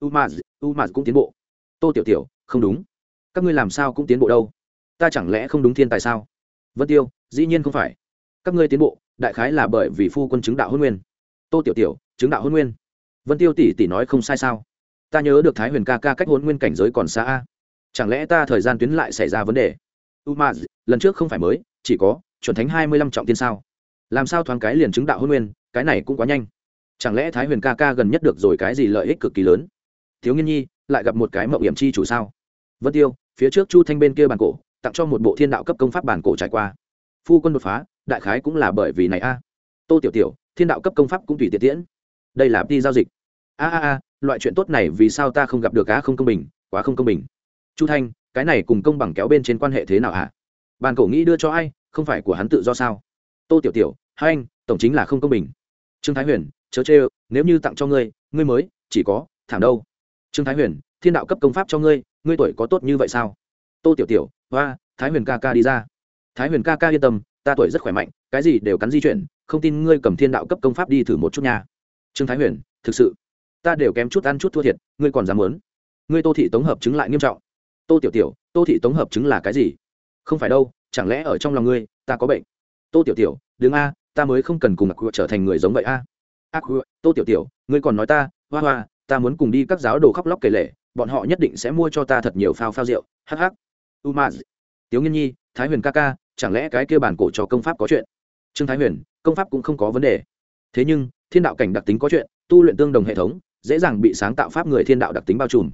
U umaz u cũng tiến bộ. Tô tiểu tiểu, không đúng. Các ngươi làm sao cũng tiến bộ đâu? Ta chẳng lẽ không đúng thiên tài sao? Vân tiêu, dĩ nhiên không phải. Các ngươi tiến bộ, đại khái là bởi vì phu quân chứng đạo hôn nguyên. Tô tiểu tiểu, chứng đạo hôn nguyên. Vân tiêu tỷ tỷ nói không sai sao? Ta nhớ được thái huyền ca ca cách hôn nguyên cảnh giới còn xa a chẳng lẽ ta thời gian tuyến lại xảy ra vấn đề? Umaz, lần trước không phải mới, chỉ có chuẩn thánh hai mươi lăm trọng tiên sao? Làm sao thoáng cái liền chứng đạo hôn nguyên, cái này cũng quá nhanh. Chẳng lẽ thái huyền ca ca gần nhất được rồi cái gì lợi ích cực kỳ lớn? Thiếu nghiên nhi, lại gặp một cái mậu hiểm chi chủ sao? Vân tiêu, phía trước chu thanh bên kia bàn cổ, tặng cho một bộ thiên đạo cấp công pháp bản cổ trải qua. Phu quân đột phá, đại khái cũng là bởi vì này a. Tô tiểu tiểu, thiên đạo cấp công pháp cũng tùy tiện tiễn. Đây là đi giao dịch. A a a, loại chuyện tốt này vì sao ta không gặp được cá không công bình, quá không công bình? Chu thanh, cái này cùng công bằng kéo bên trên quan hệ thế nào hả? Bàn cổ nghĩ đưa cho ai, không phải của hắn tự do sao? Tô tiểu tiểu, hai anh, tổng chính là không công bình. Trương thái huyền, chớ chê nếu như tặng cho ngươi ngươi mới, chỉ có, thảm đâu. Trương thái huyền, thiên đạo cấp công pháp cho ngươi ngươi tuổi có tốt như vậy sao? Tô tiểu tiểu, hoa, thái huyền ca ca đi ra. Thái huyền ca ca yên tâm, ta tuổi rất khỏe mạnh, cái gì đều cắn di chuyển, không tin ngươi cầm thiên đạo cấp công pháp đi thử một chút nha. Trương thái huyền, thực sự, ta đều kém chút ăn chút thua thiệt, ngươi còn dám muốn. Ngươi tô thị tống hợp chứng lại nghiêm trọng tô tiểu tiểu, tô thị tống hợp chứng là cái gì? Không phải đâu, chẳng lẽ ở trong lòng ngươi, ta có bệnh? Tô tiểu tiểu đứng a, ta mới không cần cùng mặc trở thành người giống vậy a. Ác tô tiểu tiểu, ngươi còn nói ta, hoa hoa, ta muốn cùng đi các giáo đồ khóc lóc kể lể, bọn họ nhất định sẽ mua cho ta thật nhiều phao phao rượu hh u ma tiếu nghiên nhi, thái huyền ca ca, chẳng lẽ cái kia bản cổ cho công pháp có chuyện? Trương thái huyền, công pháp cũng không có vấn đề. Thế nhưng, thiên đạo cảnh đặc tính có chuyện, tu luyện tương đồng hệ thống, dễ dàng bị sáng tạo pháp người thiên đạo đặc tính bao trùm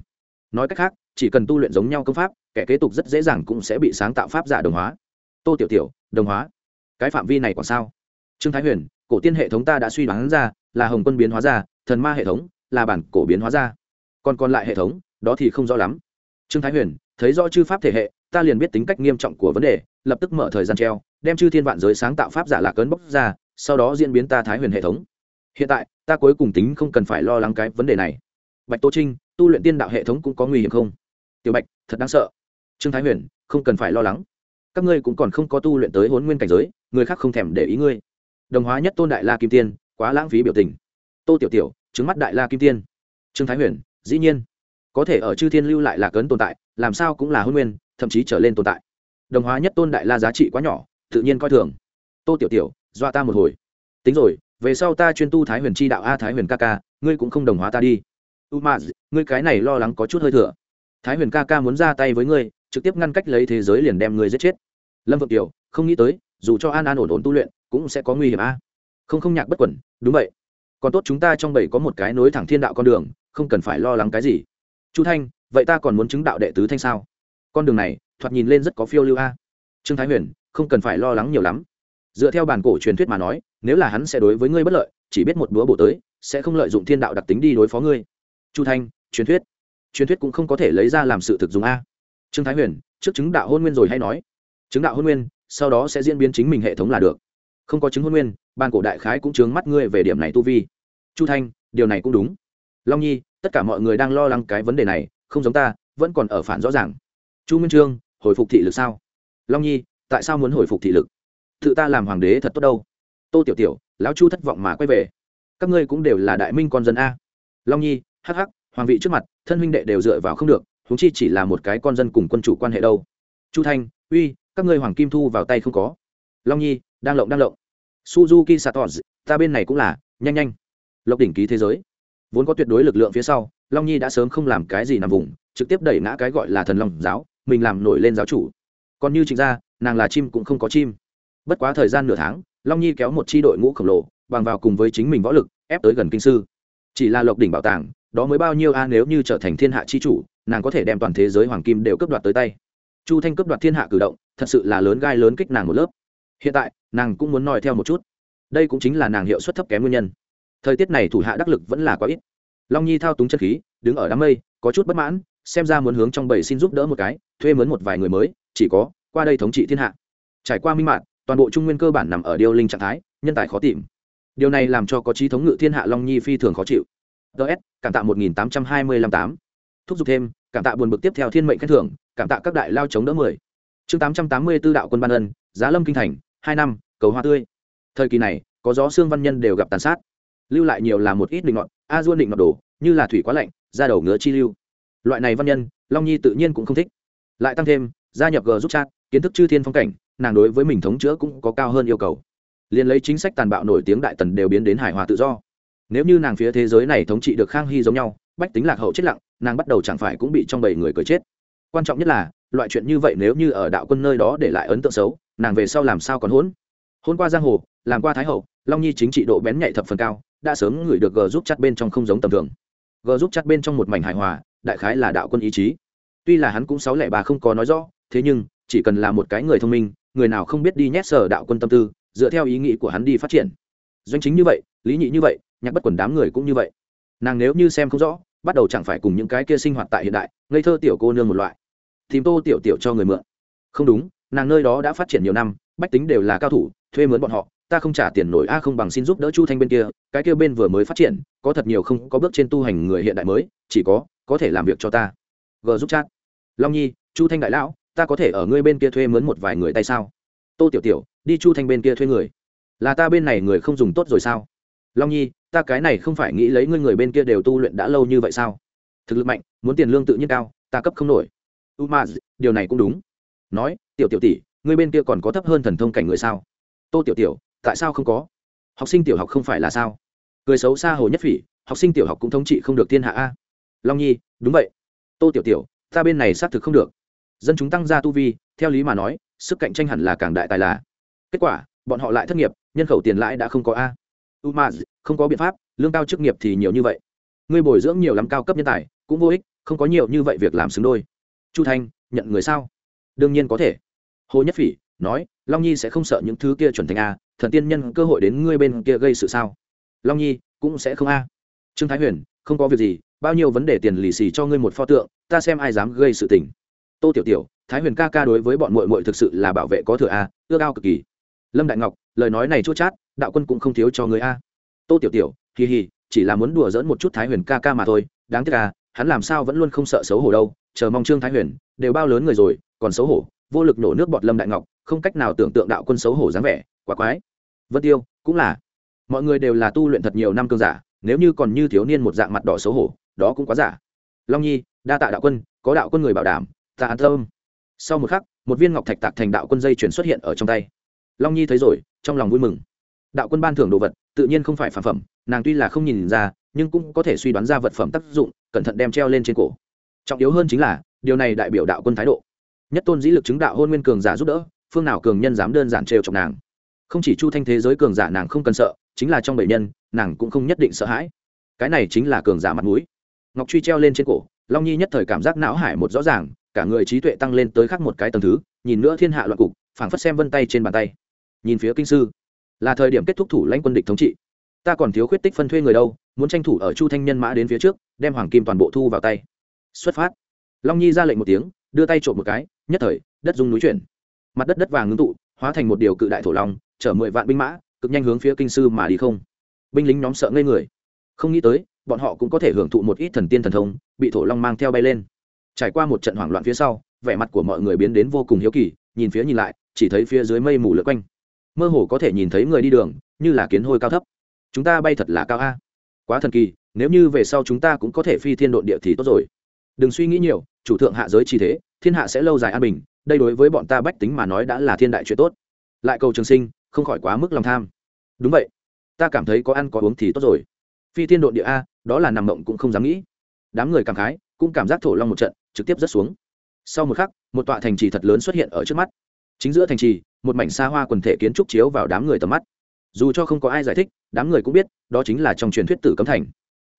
nói cách khác, chỉ cần tu luyện giống nhau công pháp, kẻ kế tục rất dễ dàng cũng sẽ bị sáng tạo pháp giả đồng hóa. Tô tiểu tiểu, đồng hóa. Cái phạm vi này còn sao? Trương thái huyền, cổ tiên hệ thống ta đã suy đoán ra, là hồng quân biến hóa ra, thần ma hệ thống, là bản cổ biến hóa ra. Còn còn lại hệ thống, đó thì không rõ lắm. Trương thái huyền, thấy rõ chư pháp thể hệ, ta liền biết tính cách nghiêm trọng của vấn đề, lập tức mở thời gian treo, đem chư thiên vạn giới sáng tạo pháp giả lạc cấn bốc ra, sau đó diễn biến ta thái huyền hệ thống. Hiện tại, ta cuối cùng tính không cần phải lo lắng cái vấn đề này. Bạch tô trinh tu luyện tiên đạo hệ thống cũng có nguy hiểm không? Tiểu bạch, thật đáng sợ. Trương thái huyền, không cần phải lo lắng. Các ngươi cũng còn không có tu luyện tới hôn nguyên cảnh giới, người khác không thèm để ý ngươi. Đồng hóa nhất tôn đại la kim tiên, quá lãng phí biểu tình. Tô tiểu tiểu, trứng mắt đại la kim tiên. Trương thái huyền, dĩ nhiên. Có thể ở chư thiên lưu lại là cấn tồn tại, làm sao cũng là hôn nguyên, thậm chí trở lên tồn tại. Đồng hóa nhất tôn đại la giá trị quá nhỏ, tự nhiên coi thường. Tô tiểu tiểu, dọa ta một hồi. Tính rồi, về sau ta chuyên tu thái huyền chi đạo a thái huyền ca ca, ngươi cũng không đồng hóa ta đi u m ngươi cái này lo lắng có chút hơi thừa. Thái huyền ca ca muốn ra tay với ngươi, trực tiếp ngăn cách lấy thế giới liền đem ngươi giết chết. Lâm vượng kiều không nghĩ tới, dù cho an an ổn ổn tu luyện, cũng sẽ có nguy hiểm a. Không không nhạc bất quẩn, đúng vậy. Còn tốt chúng ta trong bảy có một cái nối thẳng thiên đạo con đường, không cần phải lo lắng cái gì. Chu thanh, vậy ta còn muốn chứng đạo đệ tứ thanh sao? Con đường này, thoạt nhìn lên rất có phiêu lưu a. Trương thái huyền, không cần phải lo lắng nhiều lắm. Dựa theo bản cổ truyền thuyết mà nói, nếu là hắn sẽ đối với ngươi bất lợi, chỉ biết một búa bổ tới, sẽ không lợi dụng thiên đạo đặc tính đi đối phó ngươi chu thanh, truyền thuyết. Truyền thuyết cũng không có thể lấy ra làm sự thực dùng a. Trương thái huyền, trước chứng đạo hôn nguyên rồi hay nói. Chứng đạo hôn nguyên, sau đó sẽ diễn biến chính mình hệ thống là được. Không có chứng hôn nguyên, ban cổ đại khái cũng chướng mắt ngươi về điểm này tu vi. Chu thanh, điều này cũng đúng. Long nhi, tất cả mọi người đang lo lắng cái vấn đề này, không giống ta, vẫn còn ở phản rõ ràng. Chu nguyên trương, hồi phục thị lực sao? Long nhi, tại sao muốn hồi phục thị lực? Tự ta làm hoàng đế thật tốt đâu. Tô tiểu tiểu, lão chu thất vọng mà quay về. Các ngươi cũng đều là đại minh con dân a. Long nhi hắc hắc, hoàng vị trước mặt, thân huynh đệ đều dựa vào không được húng chi chỉ là một cái con dân cùng quân chủ quan hệ đâu. Chu thanh, uy, các ngươi hoàng kim thu vào tay không có. Long nhi, đang lộng đang lộng. Suzuki satos, ta bên này cũng là, nhanh nhanh. Lộc đỉnh ký thế giới. Vốn có tuyệt đối lực lượng phía sau, long nhi đã sớm không làm cái gì nằm vùng, trực tiếp đẩy ngã cái gọi là thần long giáo, mình làm nổi lên giáo chủ. Còn như trịnh gia, nàng là chim cũng không có chim. Bất quá thời gian nửa tháng, long nhi kéo một c h i đội ngũ khổng lồ, bằng vào cùng với chính mình võ lực, ép tới gần kinh sư. Chỉ là lộc đỉnh bảo tàng đó mới bao nhiêu a, nếu như trở thành thiên hạ chi chủ, nàng có thể đem toàn thế giới hoàng kim đều cướp đoạt tới tay. Chu thanh cướp đoạt thiên hạ cử động, thật sự là lớn gai lớn kích nàng một lớp. Hiện tại, nàng cũng muốn nói theo một chút. Đây cũng chính là nàng hiệu suất thấp kém nguyên nhân. Thời tiết này thủ hạ đắc lực vẫn là quá ít. Long nhi thao túng chân khí, đứng ở đám mây, có chút bất mãn, xem ra muốn hướng trong bầy xin giúp đỡ một cái, thuê mướn một vài người mới, chỉ có qua đây thống trị thiên hạ. Trải qua minh mạng toàn bộ trung nguyên cơ bản nằm ở điêu linh trạng thái, nhân tài khó tìm. Điều này làm cho có trí thống ngự thiên hạ long nhi phi thường khó chịu ts cảm tạ một nghìn tám trăm hai mươi lăm tám. Thúc giục thêm, cảm tạ buồn bực tiếp theo thiên mệnh khen thưởng, cảm tạ các đại lao chống đỡ mười. Chương tám trăm tám mươi tư đạo quân ban ân, giá lâm kinh thành, hai năm, cầu hoa tươi. Thời kỳ này, có gió xương văn nhân đều gặp tàn sát. Lưu lại nhiều là một ít định ngọn a duôn định ngọn đồ như là thủy quá lạnh ra đầu ngứa chi lưu. Loại này văn nhân, long nhi tự nhiên cũng không thích. Lại tăng thêm, gia nhập g giúp chat, kiến thức chư thiên phong cảnh, nàng đối với mình thống chữa cũng có cao hơn yêu cầu. Liền lấy chính sách tàn bạo nổi tiếng đại tần đều biến đến hài hòa tự do nếu như nàng phía thế giới này thống trị được khang hy giống nhau, bách tính lạc hậu chết lặng, nàng bắt đầu chẳng phải cũng bị trong bảy người cười chết. Quan trọng nhất là, loại chuyện như vậy nếu như ở đạo quân nơi đó để lại ấn tượng xấu, nàng về sau làm sao còn hỗn? Hôn qua giang hồ, làm qua thái hậu, long nhi chính trị độ bén nhạy thập phần cao, đã sớm ngửi được g giúp chặt bên trong không giống tầm thường. G giúp chặt bên trong một mảnh hài hòa, đại khái là đạo quân ý chí. Tuy là hắn cũng sáu lẻ bà không có nói rõ, thế nhưng, chỉ cần là một cái người thông minh, người nào không biết đi nhét sở đạo quân tâm tư, dựa theo ý nghĩ của hắn đi phát triển. Doanh chính như vậy, lý nhị như vậy nhạc bất quần đám người cũng như vậy. Nàng nếu như xem không rõ, bắt đầu chẳng phải cùng những cái kia sinh hoạt tại hiện đại, ngây thơ tiểu cô nương một loại. Tìm tô tiểu tiểu cho người mượn. Không đúng, nàng nơi đó đã phát triển nhiều năm, bách tính đều là cao thủ, thuê mướn bọn họ, ta không trả tiền nổi, a không bằng xin giúp đỡ chu thanh bên kia, cái kia bên vừa mới phát triển, có thật nhiều không có bước trên tu hành người hiện đại mới, chỉ có có thể làm việc cho ta. G giúp chat. Long nhi, chu thanh đại lão, ta có thể ở ngươi bên kia thuê mướn một vài người tay sao? Tô tiểu tiểu, đi chu thanh bên kia thuê người. Là ta bên này người không dùng tốt rồi sao? Long nhi ta cái này không phải nghĩ lấy ngươi người bên kia đều tu luyện đã lâu như vậy sao? Thực lực mạnh, muốn tiền lương tự nhiên cao, ta cấp không nổi. U ma điều này cũng đúng. Nói, tiểu tiểu tỷ, ngươi bên kia còn có thấp hơn thần thông cảnh người sao? Tô tiểu tiểu, tại sao không có? Học sinh tiểu học không phải là sao? Cười xấu xa hồ nhất phỉ, học sinh tiểu học cũng thống trị không được thiên hạ a. Long nhi, đúng vậy. Tô tiểu tiểu, ta bên này xác thực không được. Dân chúng tăng gia tu vi, theo lý mà nói, sức cạnh tranh hẳn là càng đại tài là. Kết quả, bọn họ lại thất nghiệp, nhân khẩu tiền lãi đã không có a umaz, không có biện pháp, lương cao chức nghiệp thì nhiều như vậy. Ngươi bồi dưỡng nhiều lắm cao cấp nhân tài, cũng vô ích, không có nhiều như vậy việc làm xứng đôi. Chu thanh, nhận người sao? Đương nhiên có thể. Hồ nhất phỉ nói, long nhi sẽ không sợ những thứ kia chuẩn thành a, thần tiên nhân cơ hội đến ngươi bên kia gây sự sao? Long nhi cũng sẽ không a. Trương thái huyền, không có việc gì, bao nhiêu vấn đề tiền lì xì cho ngươi một pho tượng, ta xem ai dám gây sự tình. Tô tiểu tiểu, thái huyền ca ca đối với bọn mội mội thực sự là bảo vệ có thừa a ưa cao cực kỳ. Lâm đại ngọc, lời nói này chua chát đạo quân cũng không thiếu cho người a. Tô tiểu tiểu kỳ hì, chỉ là muốn đùa dỡn một chút thái huyền ca ca mà thôi, đáng tiếc à hắn làm sao vẫn luôn không sợ xấu hổ đâu, chờ mong trương thái huyền, đều bao lớn người rồi, còn xấu hổ, vô lực nổ nước bọt lâm đại ngọc, không cách nào tưởng tượng đạo quân xấu hổ dáng vẻ, quá quái. Vân tiêu, cũng là. Mọi người đều là tu luyện thật nhiều năm cương giả, nếu như còn như thiếu niên một dạng mặt đỏ xấu hổ, đó cũng quá giả. Long nhi, đa tạ đạo quân, có đạo quân người bảo đảm, ta an tâm. Sau một khắc, một viên ngọc thạch tạc thành đạo quân dây chuyển xuất hiện ở trong tay. Long nhi thấy rồi, trong lòng vui mừng đạo quân ban thưởng đồ vật, tự nhiên không phải phản phẩm, nàng tuy là không nhìn ra, nhưng cũng có thể suy đoán ra vật phẩm tác dụng, cẩn thận đem treo lên trên cổ. Trọng yếu hơn chính là, điều này đại biểu đạo quân thái độ. Nhất tôn dĩ lực chứng đạo hôn nguyên cường giả giúp đỡ, phương nào cường nhân dám đơn giản trêu chọc nàng. Không chỉ chu thanh thế giới cường giả nàng không cần sợ, chính là trong bệnh nhân, nàng cũng không nhất định sợ hãi. Cái này chính là cường giả mặt mũi. Ngọc truy treo lên trên cổ, long nhi nhất thời cảm giác não hải một rõ ràng, cả người trí tuệ tăng lên tới khác một cái tầng thứ, nhìn nữa thiên hạ loạn cục, phảng phất xem vân tay trên bàn tay. Nhìn phía kinh sư là thời điểm kết thúc thủ lãnh quân địch thống trị. Ta còn thiếu khuyết tích phân thuê người đâu, muốn tranh thủ ở chu thanh nhân mã đến phía trước, đem hoàng kim toàn bộ thu vào tay. Xuất phát. Long nhi ra lệnh một tiếng, đưa tay trộm một cái, nhất thời, đất dung núi chuyển. Mặt đất đất vàng ngưng tụ, hóa thành một điều cự đại thổ long, chở mười vạn binh mã, cực nhanh hướng phía kinh sư mà đi không. Binh lính nhóm sợ ngây người. Không nghĩ tới, bọn họ cũng có thể hưởng thụ một ít thần tiên thần thông, bị thổ long mang theo bay lên. Trải qua một trận hoảng loạn phía sau, vẻ mặt của mọi người biến đến vô cùng hiếu kỳ, nhìn phía nhìn lại, chỉ thấy phía dưới mây mù lượt quanh mơ hồ có thể nhìn thấy người đi đường, như là kiến hôi cao thấp. Chúng ta bay thật là cao a. Quá thần kỳ, nếu như về sau chúng ta cũng có thể phi thiên độn địa thì tốt rồi. Đừng suy nghĩ nhiều, chủ thượng hạ giới chi thế, thiên hạ sẽ lâu dài an bình, đây đối với bọn ta bách tính mà nói đã là thiên đại chuyện tốt. Lại cầu trường sinh, không khỏi quá mức lòng tham. Đúng vậy. Ta cảm thấy có ăn có uống thì tốt rồi. Phi thiên độn địa a, đó là nằm mộng cũng không dám nghĩ. Đám người cảm khái, cũng cảm giác thổ long một trận, trực tiếp rớt xuống. Sau một khắc, một tọa thành trì thật lớn xuất hiện ở trước mắt. Chính giữa thành trì một mảnh xa hoa quần thể kiến trúc chiếu vào đám người tầm mắt. Dù cho không có ai giải thích, đám người cũng biết, đó chính là trong truyền thuyết tử cấm thành.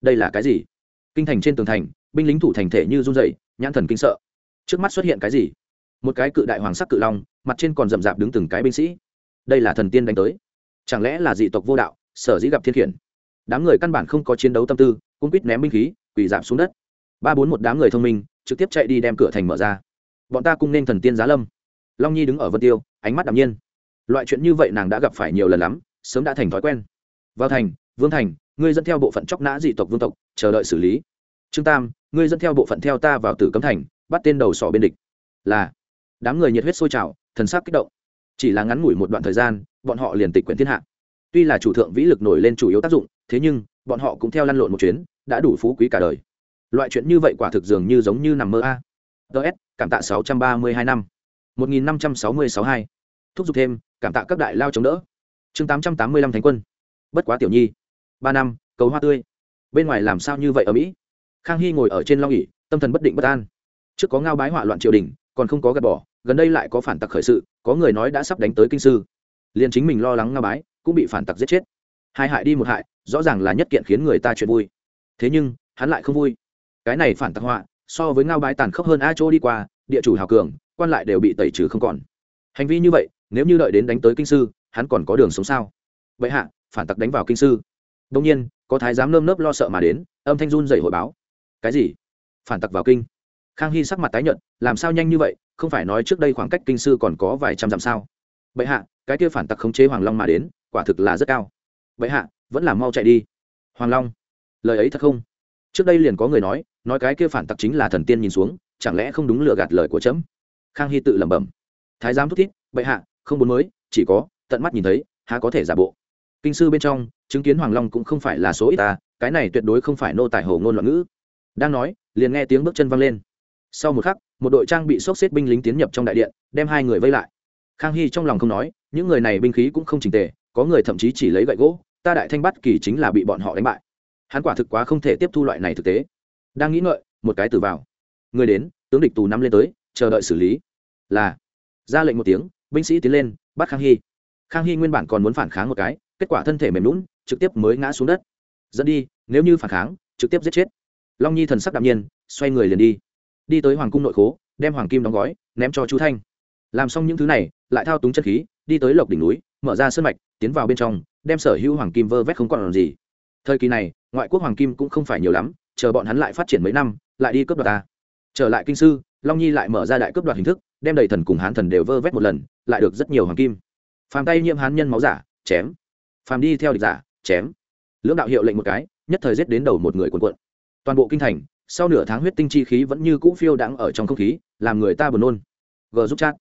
Đây là cái gì? Kinh thành trên tường thành, binh lính thủ thành thể như run dậy nhãn thần kinh sợ. Trước mắt xuất hiện cái gì? Một cái cự đại hoàng sắc cự long, mặt trên còn rậm rạp đứng từng cái binh sĩ. Đây là thần tiên đánh tới. Chẳng lẽ là dị tộc vô đạo, sở dĩ gặp thiên khiển? Đám người căn bản không có chiến đấu tâm tư, cũng quýt ném binh khí, quỳ giảm xuống đất. Ba bốn một đám người thông minh, trực tiếp chạy đi đem cửa thành mở ra. Bọn ta cũng nên thần tiên giá lâm long nhi đứng ở vân tiêu, ánh mắt đ ạ m nhiên. Loại chuyện như vậy nàng đã gặp phải nhiều lần lắm, sớm đã thành thói quen. Vào thành, vương thành, ngươi dẫn theo bộ phận chóc nã dị tộc vương tộc, chờ đợi xử lý. Trương tam, ngươi dẫn theo bộ phận theo ta vào tử cấm thành, bắt tên đầu sỏ bên địch. Là. Đám người nhiệt huyết sôi trào, thần sắc kích động. Chỉ là ngắn ngủi một đoạn thời gian, bọn họ liền tịch quyển thiên hạ. Tuy là chủ thượng vĩ lực nổi lên chủ yếu tác dụng, thế nhưng, bọn họ cũng theo lăn lộn một chuyến, đã đủ phú quý cả đời. Loại chuyện như vậy quả thực dường như giống như nằm mơ a. Ts cảm tạ sáu trăm ba mươi hai năm một nghìn năm trăm sáu mươi sáu hai. Thúc giục thêm, cảm tạ các đại lao chống đỡ. Chương tám trăm tám mươi lăm thánh quân. Bất quá tiểu nhi. Ba năm, cầu hoa tươi. Bên ngoài làm sao như vậy ở mỹ? Khang hy ngồi ở trên long ỉ tâm thần bất định bất an. Trước có ngao bái hỏa loạn triều đình, còn không có gạt bỏ, gần đây lại có phản tặc khởi sự, có người nói đã sắp đánh tới kinh sư. Liền chính mình lo lắng ngao bái, cũng bị phản tặc giết chết. Hai hại đi một hại, rõ ràng là nhất kiện khiến người ta chuyện vui. Thế nhưng, hắn lại không vui. Cái này phản tặc họa, so với ngao bái tàn khốc hơn a chỗ đi qua, địa chủ hào cường quan lại đều bị tẩy trừ không còn. Hành vi như vậy, nếu như đợi đến đánh tới kinh sư, hắn còn có đường sống sao? Vậy hạ, phản tặc đánh vào kinh sư. Đông nhiên, có thái giám nơm nớp lo sợ mà đến, âm thanh run dậy hội báo. Cái gì? Phản tặc vào kinh. Khang hy sắc mặt tái nhợt, làm sao nhanh như vậy, không phải nói trước đây khoảng cách kinh sư còn có vài trăm dặm sao? Bệ hạ, cái kia phản tặc khống chế hoàng long mà đến, quả thực là rất cao. Bệ hạ, vẫn là mau chạy đi. Hoàng long, lời ấy thật không? Trước đây liền có người nói nói cái kia phản tặc chính là thần tiên nhìn xuống, chẳng lẽ không đúng lừa gạt lời của trẫm khang hy tự lẩm bẩm. Thái giám thúc thiết bệ hạ, không muốn mới, chỉ có, tận mắt nhìn thấy, há có thể giả bộ. Kinh sư bên trong, chứng kiến hoàng long cũng không phải là số ít ta, cái này tuyệt đối không phải nô tài hồ ngôn loạn ngữ. Đang nói, liền nghe tiếng bước chân văng lên. Sau một khắc, một đội trang bị sốc xếp binh lính tiến nhập trong đại điện, đem hai người vây lại. Khang hy trong lòng không nói, những người này binh khí cũng không trình tề, có người thậm chí chỉ lấy gậy gỗ, ta đại thanh bắt kỳ chính là bị bọn họ đánh bại. Hắn quả thực quá không thể tiếp thu loại này thực tế. Đang nghĩ ngợi, một cái từ vào. Người đến, tướng địch tù năm lên tới chờ đợi xử lý. Là. Ra lệnh một tiếng, binh sĩ tiến lên, bắt khang hy. Khang hy nguyên bản còn muốn phản kháng một cái, kết quả thân thể mềm lún trực tiếp mới ngã xuống đất. Dẫn đi, nếu như phản kháng, trực tiếp giết chết. Long nhi thần sắc đạm nhiên, xoay người liền đi. Đi tới hoàng cung nội khố, đem hoàng kim đóng gói, ném cho chu thanh. Làm xong những thứ này, lại thao túng chân khí, đi tới lộc đỉnh núi, mở ra sân mạch, tiến vào bên trong, đem sở hữu hoàng kim vơ vét không còn làm gì. Thời kỳ này, ngoại quốc hoàng kim cũng không phải nhiều lắm, chờ bọn hắn lại phát triển mấy năm, lại đi cướp đoạt ta. Trở lại kinh sư long nhi lại mở ra đại cướp đoạt hình thức, đem đầy thần cùng hán thần đều vơ vét một lần, lại được rất nhiều hoàng kim. Phàm tay nhiễm hán nhân máu giả, chém. Phàm đi theo địch giả, chém. Lưỡng đạo hiệu lệnh một cái, nhất thời giết đến đầu một người quần quận toàn bộ kinh thành, sau nửa tháng huyết tinh chi khí vẫn như cũ phiêu đãng ở trong không khí, làm người ta buồn nôn. G giúp chat.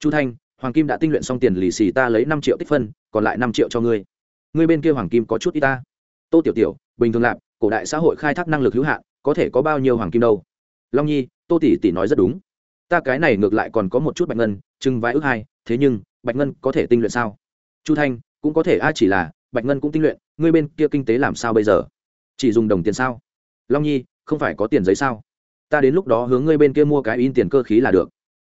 Chu thanh, hoàng kim đã tinh luyện xong tiền lì xì ta lấy năm triệu tích phân, còn lại năm triệu cho ngươi. Ngươi bên kia hoàng kim có chút ít ta. Tô tiểu tiểu, bình thường lạp, cổ đại xã hội khai thác năng lực hữu hạn, có thể có bao nhiêu hoàng kim đâu? Long nhi tô tỷ tỷ nói rất đúng. Ta cái này ngược lại còn có một chút bạch ngân, chừng vài ước hai, thế nhưng, bạch ngân có thể tinh luyện sao? Chu thanh, cũng có thể a, chỉ là, bạch ngân cũng tinh luyện, ngươi bên kia kinh tế làm sao bây giờ? Chỉ dùng đồng tiền sao? Long nhi, không phải có tiền giấy sao? Ta đến lúc đó hướng ngươi bên kia mua cái in tiền cơ khí là được.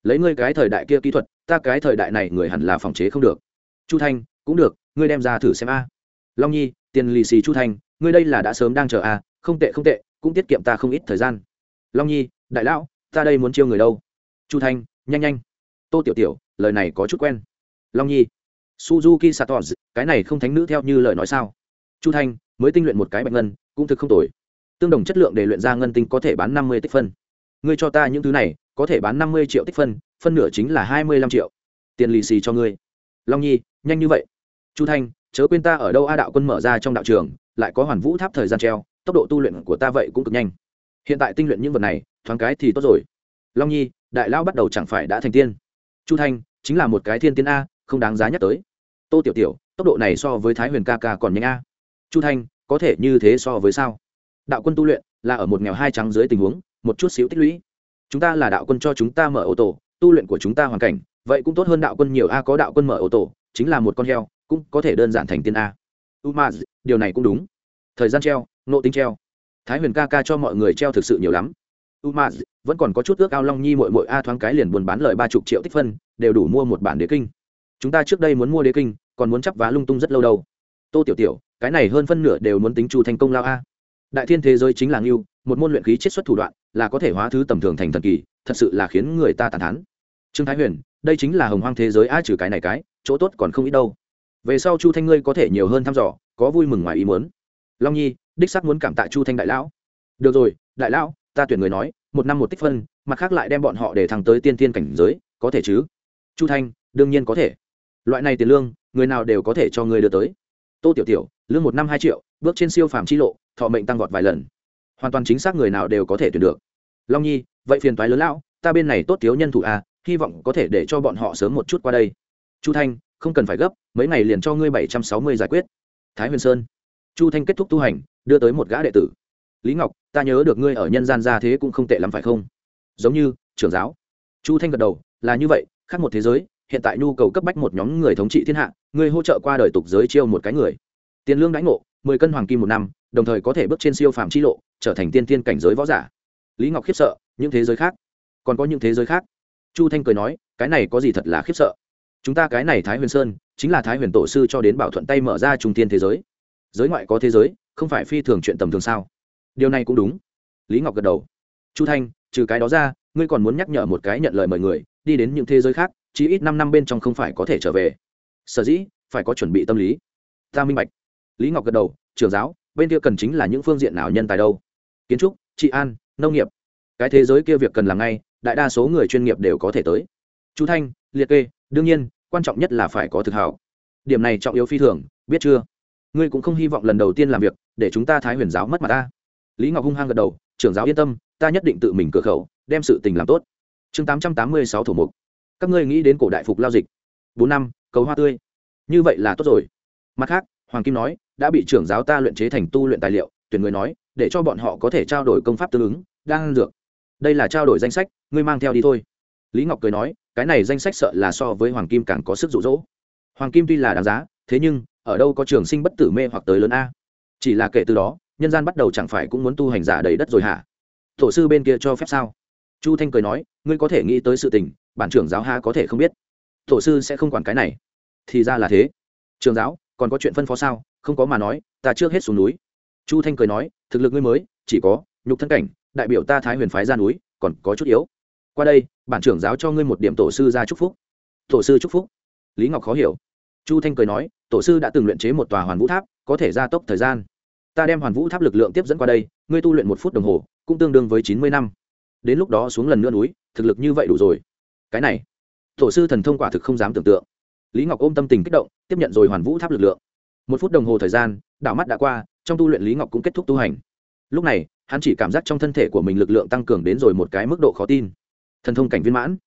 Lấy ngươi cái thời đại kia kỹ thuật, ta cái thời đại này người hẳn là phòng chế không được. Chu thanh, cũng được, ngươi đem ra thử xem a. Long nhi, tiền lì xì chu thanh, ngươi đây là đã sớm đang chờ a, không tệ không tệ, cũng tiết kiệm ta không ít thời gian. Long nhi đại lão, ta đây muốn chiêu người đâu? Chu thanh, nhanh nhanh. Tô tiểu tiểu, lời này có chút quen. Long nhi. Suzuki sator cái này không thánh nữ theo như lời nói sao? Chu thanh, mới tinh luyện một cái bạch ngân, cũng thực không tồi. Tương đồng chất lượng để luyện ra ngân tinh có thể bán năm mươi tích phân. Ngươi cho ta những thứ này, có thể bán năm mươi triệu tích phân phân nửa chính là hai mươi lăm triệu. Tiền lì xì cho ngươi. Long nhi, nhanh như vậy. Chu thanh, chớ quên ta ở đâu? A đạo quân mở ra trong đạo trường, lại có hoàn vũ tháp thời gian treo, tốc độ tu luyện của ta vậy cũng cực nhanh. Hiện tại tinh luyện những vật này thoáng cái thì tốt rồi. Long nhi, đại lão bắt đầu chẳng phải đã thành tiên. Chu thanh, chính là một cái thiên tiên a, không đáng giá nhắc tới. Tô tiểu tiểu, tốc độ này so với thái huyền ca ca còn nhanh a. Chu thanh, có thể như thế so với sao? Đạo quân tu luyện là ở một nghèo hai trắng dưới tình huống, một chút xíu tích lũy. Chúng ta là đạo quân cho chúng ta mở ô tô, tu luyện của chúng ta hoàn cảnh, vậy cũng tốt hơn đạo quân nhiều a có đạo quân mở ô tô, chính là một con heo, cũng có thể đơn giản thành tiên a. Umaz, điều này cũng đúng. Thời gian treo nộ tính treo. Thái huyền ca ca cho mọi người treo thực sự nhiều lắm umaz, vẫn còn có chút ước ao long nhi mội mội a thoáng cái liền buồn bán lời ba chục triệu tích phân, đều đủ mua một bản đế kinh. Chúng ta trước đây muốn mua đế kinh, còn muốn chấp vá lung tung rất lâu đâu. Tô tiểu tiểu, cái này hơn phân nửa đều muốn tính chu thành công lao a. Đại thiên thế giới chính là ngưu, một môn luyện khí chiết xuất thủ đoạn, là có thể hóa thứ tầm thường thành thần kỳ, thật sự là khiến người ta tàn thán. Trương thái huyền, đây chính là hồng hoang thế giới a trừ cái này cái, chỗ tốt còn không ít đâu. Về sau chu thanh ngươi có thể nhiều hơn thăm dò, có vui mừng ngoài ý muốn. Long nhi, đích sắc muốn cảm tạ chu thanh đại lão. Được rồi, đại lão ta tuyển người nói, một năm một tích phân, mặt khác lại đem bọn họ để thăng tới tiên tiên cảnh giới, có thể chứ? Chu thanh, đương nhiên có thể. Loại này tiền lương, người nào đều có thể cho người đưa tới. Tô tiểu tiểu, lương một năm hai triệu, bước trên siêu phàm chi lộ, thọ mệnh tăng vọt vài lần. Hoàn toàn chính xác người nào đều có thể tuyển được. Long nhi, vậy phiền toái lớn lão, ta bên này tốt thiếu nhân thủ à hy vọng có thể để cho bọn họ sớm một chút qua đây. Chu thanh, không cần phải gấp, mấy ngày liền cho ngươi bảy trăm sáu mươi giải quyết. Thái huyền sơn. Chu thanh kết thúc tu hành, đưa tới một gã đệ tử lý ngọc, ta nhớ được ngươi ở nhân gian ra thế cũng không tệ lắm phải không? Giống như, trưởng giáo. Chu thanh gật đầu, là như vậy, khác một thế giới, hiện tại nhu cầu cấp bách một nhóm người thống trị thiên hạ, ngươi hỗ trợ qua đời tục giới chiêu một cái người. Tiền lương đãi ngộ, mười cân hoàng kim một năm, đồng thời có thể bước trên siêu phạm chi lộ, trở thành tiên tiên cảnh giới võ giả. Lý ngọc khiếp sợ, những thế giới khác? Còn có những thế giới khác? Chu thanh cười nói, cái này có gì thật là khiếp sợ? Chúng ta cái này thái huyền sơn, chính là thái huyền tổ sư cho đến bảo thuận tay mở ra trung tiên thế giới. Giới ngoại có thế giới, không phải phi thường chuyện tầm thường sao? Điều này cũng đúng. Lý ngọc gật đầu. Chu thanh, trừ cái đó ra, ngươi còn muốn nhắc nhở một cái nhận lời mời người, đi đến những thế giới khác chỉ ít năm năm bên trong không phải có thể trở về. Sở dĩ, phải có chuẩn bị tâm lý. Ta minh bạch. Lý ngọc gật đầu. Trường giáo, bên kia cần chính là những phương diện nào nhân tài đâu? Kiến trúc, trị an, nông nghiệp. Cái thế giới kia việc cần làm ngay, đại đa số người chuyên nghiệp đều có thể tới. Chu thanh, liệt kê, đương nhiên, quan trọng nhất là phải có thực hảo. Điểm này trọng yếu phi thường, biết chưa? Ngươi cũng không hy vọng lần đầu tiên làm việc, để chúng ta thái huyền giáo mất mặt ta lý ngọc hung hăng gật đầu, trưởng giáo yên tâm, ta nhất định tự mình cửa khẩu, đem sự tình làm tốt. Chương tám trăm tám mươi sáu thủ mục. Các ngươi nghĩ đến cổ đại phục lao dịch. Bốn năm, cầu hoa tươi. Như vậy là tốt rồi. Mặt khác, hoàng kim nói, đã bị trưởng giáo ta luyện chế thành tu luyện tài liệu, tuyển người nói, để cho bọn họ có thể trao đổi công pháp tương ứng, đang dược. Đây là trao đổi danh sách, ngươi mang theo đi thôi. Lý ngọc cười nói, cái này danh sách sợ là so với hoàng kim càng có sức rụ rỗ hoàng kim tuy là đáng giá, thế nhưng, ở đâu có trường sinh bất tử mê hoặc tới lớn a? Chỉ là kể từ đó nhân gian bắt đầu chẳng phải cũng muốn tu hành giả đầy đất rồi hả? Tổ sư bên kia cho phép sao? Chu thanh cười nói, ngươi có thể nghĩ tới sự tình, bản trưởng giáo ha có thể không biết. Tổ sư sẽ không quản cái này. Thì ra là thế. Trường giáo, còn có chuyện phân phó sao? Không có mà nói, ta trước hết xuống núi. Chu thanh cười nói, thực lực ngươi mới, chỉ có nhục thân cảnh, đại biểu ta thái huyền phái ra núi, còn có chút yếu. Qua đây, bản trưởng giáo cho ngươi một điểm tổ sư ra chúc phúc. Tổ sư chúc phúc. Lý ngọc khó hiểu. Chu thanh cười nói, tổ sư đã từng luyện chế một tòa hoàn vũ tháp, có thể gia tốc thời gian ta đem hoàn vũ tháp lực lượng tiếp dẫn qua đây, ngươi tu luyện một phút đồng hồ, cũng tương đương với chín mươi năm. Đến lúc đó xuống lần nữa núi, thực lực như vậy đủ rồi. Cái này, tổ sư thần thông quả thực không dám tưởng tượng. Lý ngọc ôm tâm tình kích động, tiếp nhận rồi hoàn vũ tháp lực lượng. Một phút đồng hồ thời gian, đảo mắt đã qua, trong tu luyện lý ngọc cũng kết thúc tu hành. Lúc này, hắn chỉ cảm giác trong thân thể của mình lực lượng tăng cường đến rồi một cái mức độ khó tin. Thần thông cảnh viên mãn.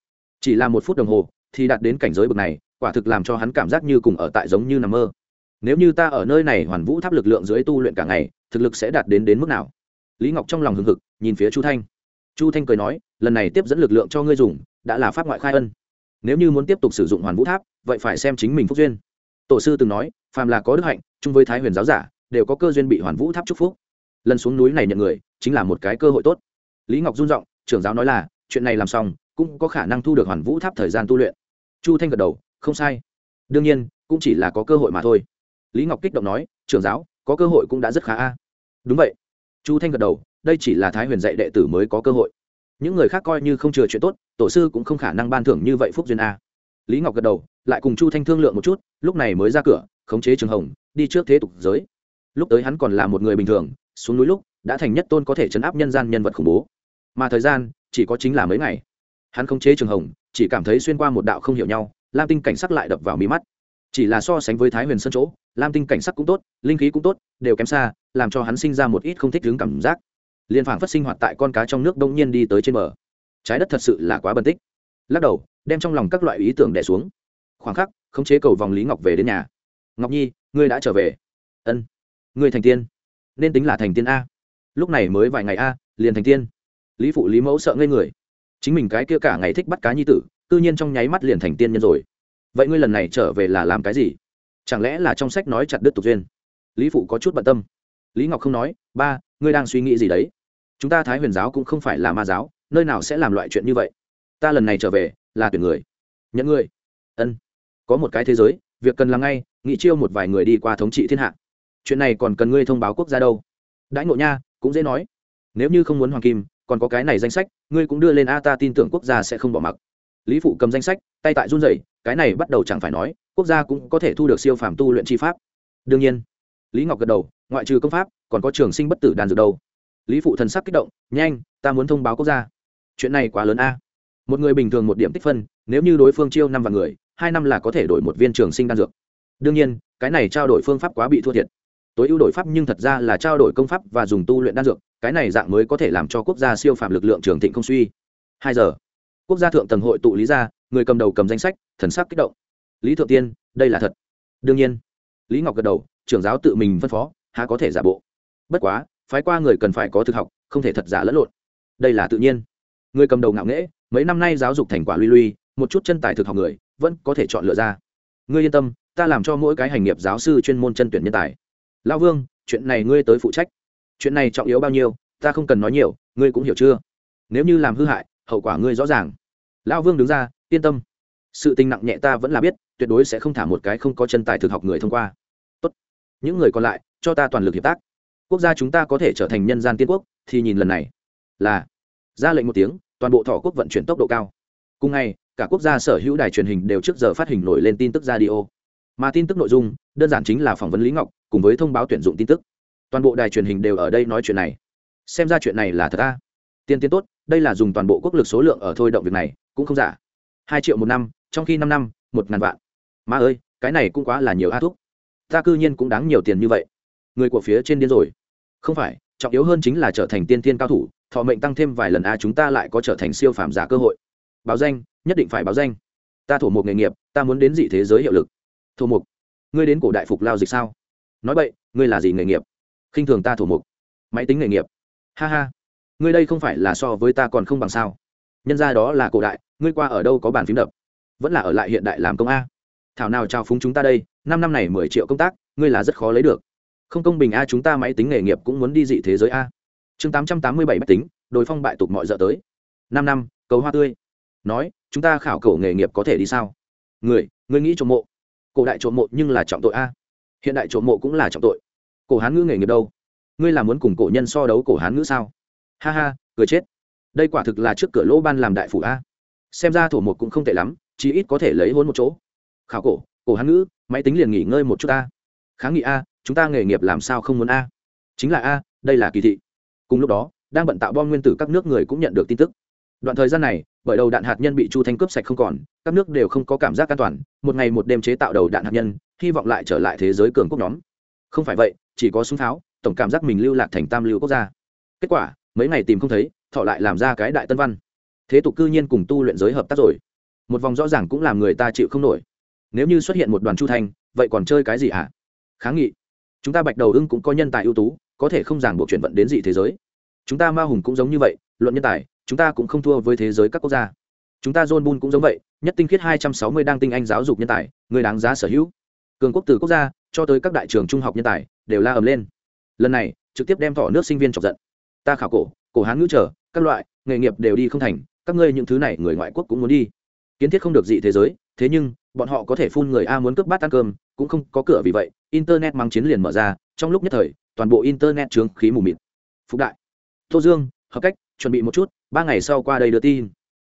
Chỉ là một phút đồng hồ, thì đạt đến cảnh giới bậc này, quả thực làm cho hắn cảm giác như cùng ở tại giống như nằm mơ nếu như ta ở nơi này hoàn vũ tháp lực lượng dưới tu luyện cả ngày, thực lực sẽ đạt đến đến mức nào? Lý ngọc trong lòng hừng hực, nhìn phía chu thanh. Chu thanh cười nói, lần này tiếp dẫn lực lượng cho ngươi dùng, đã là pháp ngoại khai ân. Nếu như muốn tiếp tục sử dụng hoàn vũ tháp, vậy phải xem chính mình phúc duyên. Tổ sư từng nói, phàm là có đức hạnh, chung với thái huyền giáo giả, đều có cơ duyên bị hoàn vũ tháp chúc phúc. Lần xuống núi này nhận người, chính là một cái cơ hội tốt. Lý ngọc run r i n g trưởng giáo nói là, chuyện này làm xong, cũng có khả năng thu được hoàn vũ tháp thời gian tu luyện. Chu thanh gật đầu, không sai. Đương nhiên, cũng chỉ là có cơ hội mà thôi lý ngọc kích động nói, trưởng giáo, có cơ hội cũng đã rất khá a. Đúng vậy. Chu thanh gật đầu, đây chỉ là thái huyền dạy đệ tử mới có cơ hội. Những người khác coi như không chừa chuyện tốt, tổ sư cũng không khả năng ban thưởng như vậy phúc duyên a. Lý ngọc gật đầu, lại cùng chu thanh thương lượng một chút, lúc này mới ra cửa, khống chế trường hồng, đi trước thế tục giới. Lúc tới hắn còn là một người bình thường, xuống núi lúc, đã thành nhất tôn có thể chấn áp nhân gian nhân vật khủng bố. Mà thời gian, chỉ có chính là mấy ngày. Hắn khống chế trường hồng, chỉ cảm thấy xuyên qua một đạo không hiểu nhau, lam tinh cảnh sắc lại đập vào mí mắt chỉ là so sánh với thái huyền sân chỗ, lam tinh cảnh sắc cũng tốt, linh khí cũng tốt, đều kém xa, làm cho hắn sinh ra một ít không thích đứng cảm giác. Liên phảng phát sinh hoạt tại con cá trong nước đông nhiên đi tới trên bờ. Trái đất thật sự là quá bần tích. Lắc đầu, đem trong lòng các loại ý tưởng đẻ xuống. Khoảng khắc, khống chế cầu vòng lý ngọc về đến nhà. Ngọc nhi, ngươi đã trở về. Ân. Ngươi thành tiên. Nên tính là thành tiên a. Lúc này mới vài ngày a, liền thành tiên. Lý phụ lý mẫu sợ ngây người. Chính mình cái kia cả ngày thích bắt cá nhi tử, tự nhiên trong nháy mắt liền thành tiên nhân rồi vậy ngươi lần này trở về là làm cái gì? Chẳng lẽ là trong sách nói chặt đứt tục duyên? Lý phụ có chút bận tâm. Lý ngọc không nói, ba, ngươi đang suy nghĩ gì đấy? Chúng ta thái huyền giáo cũng không phải là ma giáo, nơi nào sẽ làm loại chuyện như vậy? Ta lần này trở về là tuyển người. Nhận người ân, có một cái thế giới, việc cần làm ngay, nghị chiêu một vài người đi qua thống trị thiên hạ. Chuyện này còn cần ngươi thông báo quốc gia đâu. Đãi ngộ nha, cũng dễ nói. Nếu như không muốn hoàng kim, còn có cái này danh sách, ngươi cũng đưa lên a, ta tin tưởng quốc gia sẽ không bỏ mặc. Lý phụ cầm danh sách, tay tại run rẩy cái này bắt đầu chẳng phải nói, quốc gia cũng có thể thu được siêu phàm tu luyện chi pháp. Đương nhiên, lý ngọc gật đầu, ngoại trừ công pháp, còn có trường sinh bất tử đàn dược đâu. Lý phụ thần sắc kích động, nhanh, ta muốn thông báo quốc gia. Chuyện này quá lớn a. Một người bình thường một điểm tích phân, nếu như đối phương chiêu năm vạn người, hai năm là có thể đổi một viên trường sinh đan dược. Đương nhiên, cái này trao đổi phương pháp quá bị thua thiệt. Tối ưu đổi pháp nhưng thật ra là trao đổi công pháp và dùng tu luyện đan dược, cái này dạng mới có thể làm cho quốc gia siêu phạm lực lượng trường thịnh không suy. Hai giờ quốc gia thượng tầng hội tụ lý ra, người cầm đầu cầm danh sách, thần sắc kích động. Lý thượng tiên, đây là thật. Đương nhiên. Lý ngọc gật đầu, trưởng giáo tự mình phân phó, há có thể giả bộ. Bất quá, phái qua người cần phải có thực học, không thể thật giả lẫn lộn. Đây là tự nhiên. Người cầm đầu ngạo nghễ, mấy năm nay giáo dục thành quả luy luy một chút chân tài thực học người, vẫn có thể chọn lựa ra. Ngươi yên tâm, ta làm cho mỗi cái hành nghiệp giáo sư chuyên môn chân tuyển nhân tài. Lao vương, chuyện này ngươi tới phụ trách. Chuyện này trọng yếu bao nhiêu, ta không cần nói nhiều, ngươi cũng hiểu chưa? Nếu như làm hư hại hậu quả ngươi rõ ràng. Lão vương đứng ra, yên tâm. Sự tình nặng nhẹ ta vẫn là biết, tuyệt đối sẽ không thả một cái không có chân tài thực học người thông qua. Tốt. những người còn lại, cho ta toàn lực hiệp tác. Quốc gia chúng ta có thể trở thành nhân gian tiên quốc, thì nhìn lần này. Là. Ra lệnh một tiếng, toàn bộ thọ quốc vận chuyển tốc độ cao. Cùng ngày, cả quốc gia sở hữu đài truyền hình đều trước giờ phát hình nổi lên tin tức radio. Mà tin tức nội dung, đơn giản chính là phỏng vấn lý ngọc, cùng với thông báo tuyển dụng tin tức. Toàn bộ đài truyền hình đều ở đây nói chuyện này. Xem ra chuyện này là thật ta tiên tiến tốt, đây là dùng toàn bộ quốc lực số lượng ở thôi động việc này, cũng không giả. Hai triệu một năm, trong khi năm năm, một ngàn vạn. Mà ơi, cái này cũng quá là nhiều a thúc. Ta cư nhiên cũng đáng nhiều tiền như vậy. Người của phía trên điên rồi. Không phải, trọng yếu hơn chính là trở thành tiên tiên cao thủ, thọ mệnh tăng thêm vài lần a chúng ta lại có trở thành siêu phàm giả cơ hội. Báo danh, nhất định phải báo danh. Ta thổ một nghề nghiệp, ta muốn đến dị thế giới hiệu lực. Thổ mục, ngươi đến cổ đại phục lao dịch sao? Nói vậy ngươi là gì nghề nghiệp? Khinh thường ta thổ mục. Máy tính nghề nghiệp. Ha ha ngươi đây không phải là so với ta còn không bằng sao? Nhân ra đó là cổ đại, ngươi qua ở đâu có bàn phím đập? Vẫn là ở lại hiện đại làm công a. Thảo nào trao phúng chúng ta đây, năm năm này mười triệu công tác, ngươi là rất khó lấy được. Không công bình a chúng ta máy tính nghề nghiệp cũng muốn đi dị thế giới a. Chương tám trăm tám mươi bảy máy tính đối phong bại tục mọi giờ tới. Năm năm, cầu hoa tươi. Nói, chúng ta khảo cổ nghề nghiệp có thể đi sao? Người ngươi nghĩ trộm mộ. Cổ đại trộm mộ nhưng là trọng tội a. Hiện đại trộm mộ cũng là trọng tội. Cổ hán ngữ nghề nghiệp đâu? Ngươi là muốn cùng cổ nhân so đấu cổ hán ngữ sao? Ha ha, cười chết. Đây quả thực là trước cửa lỗ ban làm đại phủ a. Xem ra thổ một cũng không tệ lắm, chí ít có thể lấy hôn một chỗ. Khảo cổ cổ hán ngữ, máy tính liền nghỉ ngơi một chút a. Kháng nghị a, chúng ta nghề nghiệp làm sao không muốn a? Chính là a, đây là kỳ thị. Cùng lúc đó, đang bận tạo bom nguyên tử các nước người cũng nhận được tin tức. Đoạn thời gian này, bởi đầu đạn hạt nhân bị chu thanh cướp sạch không còn, các nước đều không có cảm giác an toàn, một ngày một đêm chế tạo đầu đạn hạt nhân, hy vọng lại trở lại thế giới cường quốc nhóm. Không phải vậy, chỉ có súng tháo, tổng cảm giác mình lưu lạc thành tam lưu quốc gia. Kết quả mấy ngày tìm không thấy, thọ lại làm ra cái đại tân văn. Thế tục cư nhiên cùng tu luyện giới hợp tác rồi. Một vòng rõ ràng cũng làm người ta chịu không nổi. Nếu như xuất hiện một đoàn chu thanh, vậy còn chơi cái gì hả? Kháng nghị. Chúng ta bạch đầu ưng cũng có nhân tài ưu tú, có thể không ràng buộc chuyển vận đến dị thế giới. Chúng ta ma hùng cũng giống như vậy, luận nhân tài, chúng ta cũng không thua với thế giới các quốc gia. Chúng ta john bun cũng giống vậy, nhất tinh khiết hai trăm sáu mươi đang tinh anh giáo dục nhân tài, người đáng giá sở hữu. Cường quốc từ quốc gia cho tới các đại trường trung học nhân tài, đều la ầm lên. Lần này, trực tiếp đem thọ nước sinh viên chọc giận ta khảo cổ cổ hán ngữ trở, các loại, nghề nghiệp đều đi không thành, các ngươi những thứ này người ngoại quốc cũng muốn đi. Kiến thiết không được dị thế giới, thế nhưng, bọn họ có thể phun người a muốn cướp bát ăn cơm, cũng không có cửa vì vậy, internet mang chiến liền mở ra, trong lúc nhất thời, toàn bộ internet trướng khí mù mịt. Phúc đại, tô dương, hợp cách, chuẩn bị một chút, ba ngày sau qua đây đưa tin.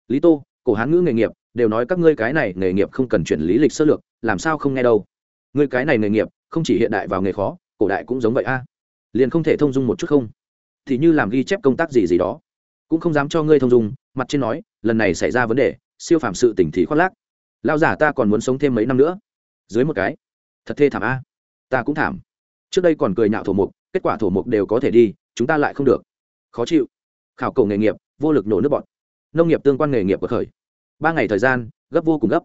Lý tô, cổ hán ngữ nghề nghiệp, đều nói các ngươi cái này nghề nghiệp không cần chuyển lý lịch sơ lược, làm sao không nghe đâu. Ngươi cái này nghề nghiệp, không chỉ hiện đại vào nghề khó, cổ đại cũng giống vậy a. Liền không thể thông dung một chút không? Thì như làm ghi chép công tác gì gì đó. Cũng không dám cho ngươi thông dung, mặt trên nói, lần này xảy ra vấn đề, siêu phạm sự tỉnh thì khoác lác. Lao giả ta còn muốn sống thêm mấy năm nữa. Dưới một cái. Thật thê thảm a. Ta cũng thảm. Trước đây còn cười nhạo thổ mục, kết quả thổ mục đều có thể đi, chúng ta lại không được. Khó chịu. Khảo cầu nghề nghiệp, vô lực nổ nước bọn nông nghiệp tương quan nghề nghiệp của khởi. Ba ngày thời gian, gấp vô cùng gấp.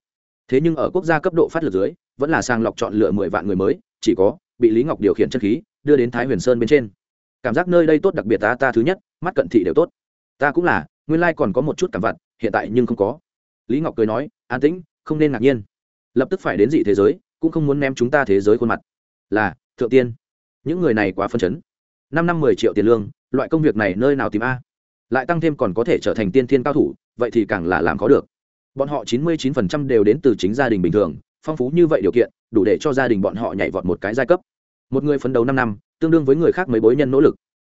Thế nhưng ở quốc gia cấp độ phát lực dưới, vẫn là sàng lọc chọn lựa mười vạn người mới, chỉ có bị lý ngọc điều khiển chân khí, đưa đến thái huyền sơn bên trên cảm giác nơi đây tốt đặc biệt ta ta thứ nhất, mắt cận thị đều tốt. Ta cũng là, nguyên lai còn có một chút cảm vặt, hiện tại nhưng không có. Lý ngọc cười nói, an tĩnh, không nên ngạc nhiên. Lập tức phải đến dị thế giới, cũng không muốn ném chúng ta thế giới khuôn mặt. Là, thượng tiên. Những người này quá phân chấn. Năm năm mười triệu tiền lương, loại công việc này nơi nào tìm a? Lại tăng thêm còn có thể trở thành tiên thiên cao thủ, vậy thì càng là làm có được. Bọn họ chín mươi chín phần trăm đều đến từ chính gia đình bình thường, phong phú như vậy điều kiện, đủ để cho gia đình bọn họ nhảy vọt một cái giai cấp một người phấn đấu năm năm, tương đương với người khác mấy bối nhân nỗ lực.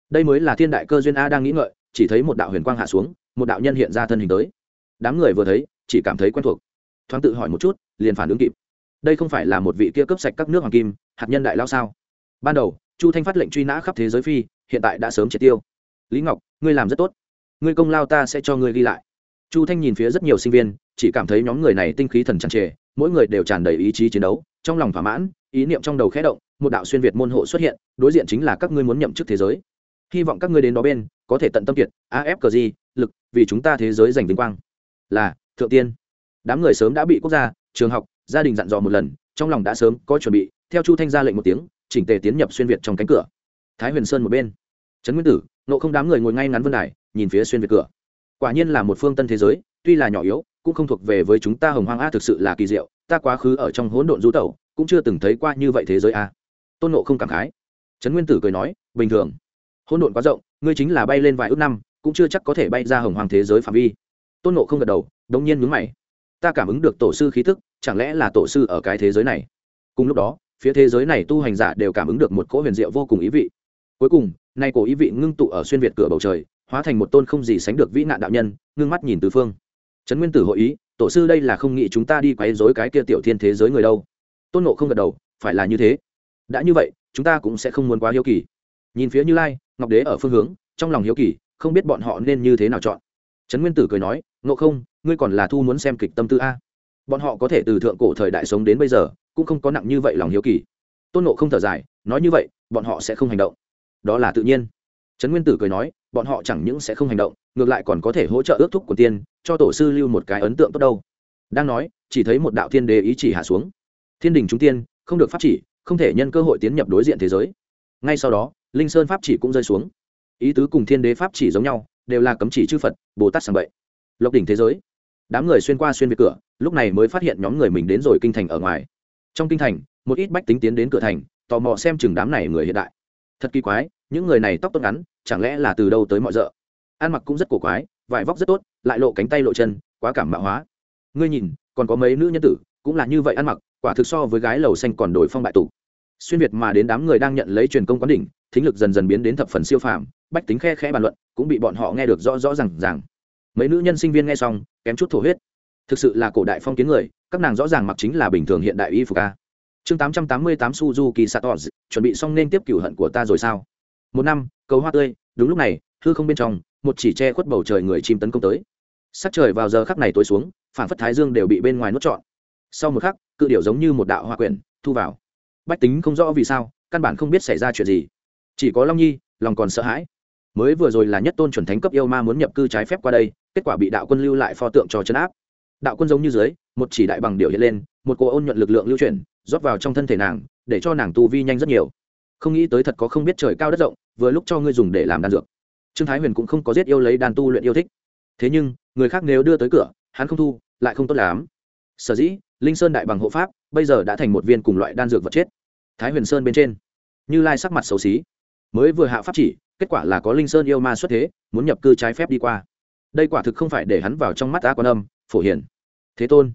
Đây mới là thiên đại cơ duyên a đang nghĩ ngợi, chỉ thấy một đạo huyền quang hạ xuống, một đạo nhân hiện ra thân hình tới. Đám người vừa thấy, chỉ cảm thấy quen thuộc. Thoáng tự hỏi một chút, liền phản ứng kịp. Đây không phải là một vị kia cấp sạch các nước hoàng kim, hạt nhân đại lao sao? Ban đầu, chu thanh phát lệnh truy nã khắp thế giới phi, hiện tại đã sớm triệt tiêu. Lý ngọc, ngươi làm rất tốt. Ngươi công lao ta sẽ cho ngươi ghi lại. Chu thanh nhìn phía rất nhiều sinh viên, chỉ cảm thấy nhóm người này tinh khí thần tràn trề, mỗi người đều tràn đầy ý chí chiến đấu, trong lòng thỏa mãn ý niệm trong đầu khẽ động, một đạo xuyên việt môn hộ xuất hiện, đối diện chính là các ngươi muốn nhậm chức thế giới. Hy vọng các ngươi đến đó bên, có thể tận tâm kiệt af gì lực, vì chúng ta thế giới giành vinh quang. Là, thượng tiên. Đám người sớm đã bị quốc gia, trường học, gia đình dặn dò một lần, trong lòng đã sớm có chuẩn bị, theo chu thanh ra lệnh một tiếng, chỉnh tề tiến nhập xuyên việt trong cánh cửa. Thái huyền sơn một bên. Trấn nguyên tử nộ không đám người ngồi ngay ngắn vân đài, nhìn phía xuyên việt cửa. Quả nhiên là một phương tân thế giới, tuy là nhỏ yếu, cũng không thuộc về với chúng ta hồng hoang a thực sự là kỳ diệu, ta quá khứ ở trong hỗn độn du tẩu cũng chưa từng thấy qua như vậy thế giới a. Tôn nộ không cảm khái. Trấn nguyên tử cười nói, bình thường. Hôn độn quá rộng, ngươi chính là bay lên vài ước năm, cũng chưa chắc có thể bay ra hồng hoàng thế giới phạm vi. Tôn nộ không gật đầu, đống nhiên mướn mày. Ta cảm ứng được tổ sư khí thức chẳng lẽ là tổ sư ở cái thế giới này? Cùng lúc đó, phía thế giới này tu hành giả đều cảm ứng được một cỗ huyền diệu vô cùng ý vị. Cuối cùng, nay cổ ý vị ngưng tụ ở xuyên việt cửa bầu trời, hóa thành một tôn không gì sánh được vĩ nạn đạo nhân, ngưng mắt nhìn tứ phương. Trấn nguyên tử hội ý, tổ sư đây là không nghĩ chúng ta đi quấy dối cái kia tiểu thiên thế giới người đâu tôn nộ không gật đầu, phải là như thế. Đã như vậy, chúng ta cũng sẽ không muốn quá hiếu kỳ. Nhìn phía như lai, ngọc đế ở phương hướng, trong lòng hiếu kỳ, không biết bọn họ nên như thế nào chọn. Trấn nguyên tử cười nói nộ không, ngươi còn là thu muốn xem kịch tâm tư a. Bọn họ có thể từ thượng cổ thời đại sống đến bây giờ, cũng không có nặng như vậy lòng hiếu kỳ. Tôn nộ không thở dài, nói như vậy, bọn họ sẽ không hành động. Đó là tự nhiên. Trấn nguyên tử cười nói, bọn họ chẳng những sẽ không hành động, ngược lại còn có thể hỗ trợ ước thúc của tiên, cho tổ sư lưu một cái ấn tượng tốt đâu. Đang nói, chỉ thấy một đạo thiên đề ý chỉ hạ xuống thiên đình chúng tiên, không được pháp chỉ, không thể nhân cơ hội tiến nhập đối diện thế giới. Ngay sau đó, linh sơn pháp chỉ cũng rơi xuống. Ý tứ cùng thiên đế pháp chỉ giống nhau, đều là cấm chỉ chư phật, bồ tát sàng bậy. Lộc đỉnh thế giới. Đám người xuyên qua xuyên về cửa, lúc này mới phát hiện nhóm người mình đến rồi kinh thành ở ngoài. Trong kinh thành, một ít bách tính tiến đến cửa thành, tò mò xem chừng đám này người hiện đại. Thật kỳ quái, những người này tóc tốt ngắn, chẳng lẽ là từ đâu tới mọi rợ ăn mặc cũng rất cổ quái, vải vóc rất tốt, lại lộ cánh tay lộ chân, quá cảm mạo hóa. Ngươi nhìn, còn có mấy nữ nhân tử, cũng là như vậy ăn mặc quả thực so với gái lầu xanh còn đổi phong bại tụ xuyên việt mà đến đám người đang nhận lấy truyền công quán đỉnh, thính lực dần dần biến đến thập phần siêu phàm, bách tính khe khẽ bàn luận, cũng bị bọn họ nghe được rõ rõ r à n g mấy nữ nhân sinh viên nghe xong, kém chút thổ huyết. Thực sự là cổ đại phong kiến người, các nàng rõ ràng mặc chính là bình thường hiện đại y phục a. Chương tám trăm tám mươi tám suzuki satos, chuẩn bị xong nên tiếp cửu hận của ta rồi sao? Một năm, cầu hoa tươi, đúng lúc này, hư không bên trong, một chỉ che khuất bầu trời người chim tấn công tới. Sắc trời vào giờ khắc này tối xuống phản phất thái dương đều bị bên ngoài nuốt trọn sau một khắc, cự điệu giống như một đạo hoa quyển, thu vào. Bách tính không rõ vì sao, căn bản không biết xảy ra chuyện gì. Chỉ có long nhi, lòng còn sợ hãi. Mới vừa rồi là nhất tôn chuẩn thánh cấp yêu ma muốn nhập cư trái phép qua đây, kết quả bị đạo quân lưu lại pho tượng cho chấn áp. Đạo quân giống như dưới, một chỉ đại bằng điệu hiện lên, một cô ôn nhuận lực lượng lưu chuyển, rót vào trong thân thể nàng, để cho nàng tu vi nhanh rất nhiều. Không nghĩ tới thật có không biết trời cao đất rộng, vừa lúc cho ngươi dùng để làm đan dược. Trương thái huyền cũng không có giết yêu lấy đan tu luyện yêu thích. Thế nhưng, người khác nếu đưa tới cửa, hắn không thu, lại không tốt lắm sở dĩ, linh sơn đại bằng hộ pháp bây giờ đã thành một viên cùng loại đan dược vật chết. Thái huyền sơn bên trên, như lai sắc mặt xấu xí. Mới vừa hạ pháp chỉ, kết quả là có linh sơn yêu ma xuất thế, muốn nhập cư trái phép đi qua. Đây quả thực không phải để hắn vào trong mắt ta quan âm, phổ hiển thế tôn,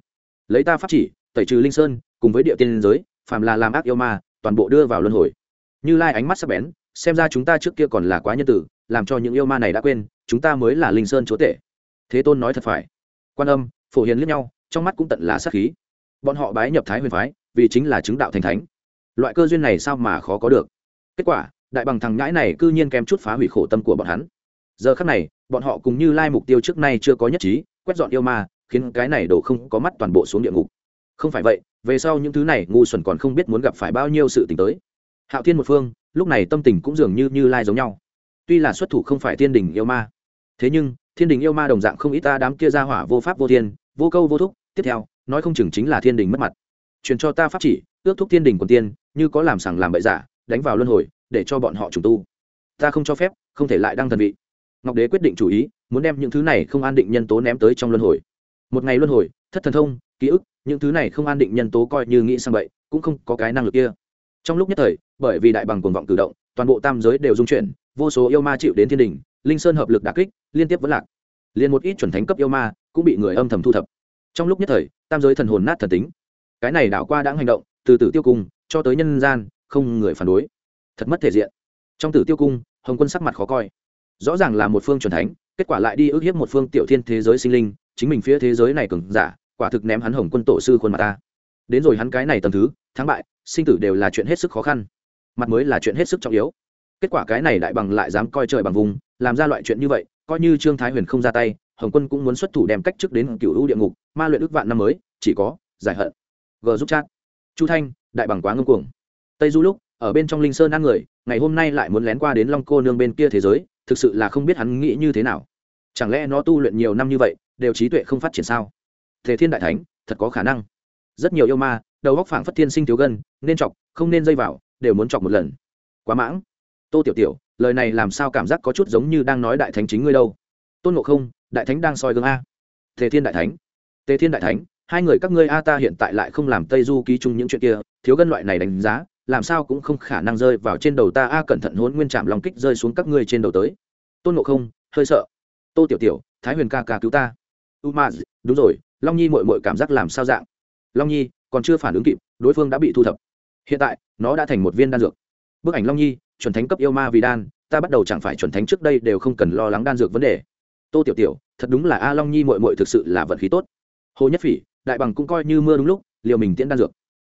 lấy ta pháp chỉ, tẩy trừ linh sơn, cùng với địa tiên giới, phàm là làm ác yêu ma, toàn bộ đưa vào luân hồi. Như lai ánh mắt sắc bén, xem ra chúng ta trước kia còn là quá nhân tử, làm cho những yêu ma này đã quên, chúng ta mới là linh sơn chúa tể. Thế tôn nói thật phải. Quan âm, phổ hiền liếc nhau trong mắt cũng tận là sát khí. Bọn họ bái nhập thái huyền phái, vì chính là chứng đạo thành thánh. Loại cơ duyên này sao mà khó có được? Kết quả, đại bằng thằng nhãi này cư nhiên kém chút phá hủy khổ tâm của bọn hắn. Giờ khắc này, bọn họ cùng như lai mục tiêu trước nay chưa có nhất trí, quét dọn yêu ma, khiến cái này đổ không có mắt toàn bộ xuống địa ngục. Không phải vậy, về sau những thứ này ngu xuẩn còn không biết muốn gặp phải bao nhiêu sự t ì n h tới. Hạo thiên một phương, lúc này tâm tình cũng dường như như lai giống nhau. Tuy là xuất thủ không phải thiên đình yêu ma, thế nhưng, thiên đình yêu ma đồng dạng không ít ta đám kia ra hỏa vô pháp vô thiên, vô câu vô thúc tiếp theo, nói không chừng chính là thiên đình mất mặt. Truyền cho ta pháp chỉ, ước thúc thiên đình còn tiên, như có làm sằng làm bậy giả, đánh vào luân hồi, để cho bọn họ trùng tu. Ta không cho phép, không thể lại đăng thần vị. Ngọc đế quyết định chủ ý, muốn đem những thứ này không an định nhân tố ném tới trong luân hồi. Một ngày luân hồi, thất thần thông, ký ức, những thứ này không an định nhân tố coi như nghĩ sang vậy cũng không có cái năng lực kia. Trong lúc nhất thời, bởi vì đại bằng cuồng vọng cử động, toàn bộ tam giới đều dung chuyển, vô số yêu ma chịu đến thiên đình, linh sơn hợp lực đà kích, liên tiếp vẫn lạc. Liền một ít chuẩn thánh cấp yêu ma cũng bị người âm thầm thu thập trong lúc nhất thời, tam giới thần hồn nát thần tính. Cái này đảo qua đã hành động, từ tử tiêu cung cho tới nhân gian, không người phản đối. Thật mất thể diện. Trong tử tiêu cung, hồng quân sắc mặt khó coi. Rõ ràng là một phương chuẩn thánh, kết quả lại đi ước hiếp một phương tiểu thiên thế giới sinh linh, chính mình phía thế giới này cường giả, quả thực ném hắn hồng quân tổ sư khuôn mặt ta. Đến rồi hắn cái này tầm thứ, thắng bại, sinh tử đều là chuyện hết sức khó khăn. Mặt mới là chuyện hết sức trọng yếu. Kết quả cái này đại bằng lại dám coi trời bằng vùng, làm ra loại chuyện như vậy, coi như trương thái huyền không ra tay hồng quân cũng muốn xuất thủ đem cách trước đến cựu u địa ngục, ma luyện ước vạn năm mới, chỉ có giải hận. G giúp chat. Chu thanh, đại bằng quá ngưng cuồng. Tây du lúc, ở bên trong linh sơn ăn người, ngày hôm nay lại muốn lén qua đến long cô nương bên kia thế giới, thực sự là không biết hắn nghĩ như thế nào. Chẳng lẽ nó tu luyện nhiều năm như vậy, đều trí tuệ không phát triển sao? Thể thiên đại thánh, thật có khả năng. Rất nhiều yêu ma, đầu góc phảng phất thiên sinh thiếu gân, nên chọc, không nên dây vào, đều muốn chọc một lần. Quá mãng. Tô tiểu tiểu, lời này làm sao cảm giác có chút giống như đang nói đại thánh chính ngươi đâu? Tôn ngộ không đại thánh đang soi gương a. Thể thiên đại thánh. Tề thiên đại thánh, hai người các ngươi a ta hiện tại lại không làm tây du ký chung những chuyện kia, thiếu gân loại này đánh giá, làm sao cũng không khả năng rơi vào trên đầu ta a, cẩn thận hốn nguyên trạm lòng kích rơi xuống các ngươi trên đầu tới. Tôn ngộ không, hơi sợ. Tô tiểu tiểu, thái huyền ca ca cứu ta. U ma đúng rồi, long nhi mội mội cảm giác làm sao dạng? Long nhi, còn chưa phản ứng kịp, đối phương đã bị thu thập. Hiện tại, nó đã thành một viên đan dược. Bức ảnh long nhi, chuẩn thánh cấp yêu ma vì đan, ta bắt đầu chẳng phải chuẩn thánh trước đây đều không cần lo lắng đan dược vấn đề tô tiểu tiểu, thật đúng là a long nhi mội mội thực sự là vận khí tốt. Hồ nhất phỉ, đại bằng cũng coi như mưa đúng lúc, liều mình tiễn đan dược.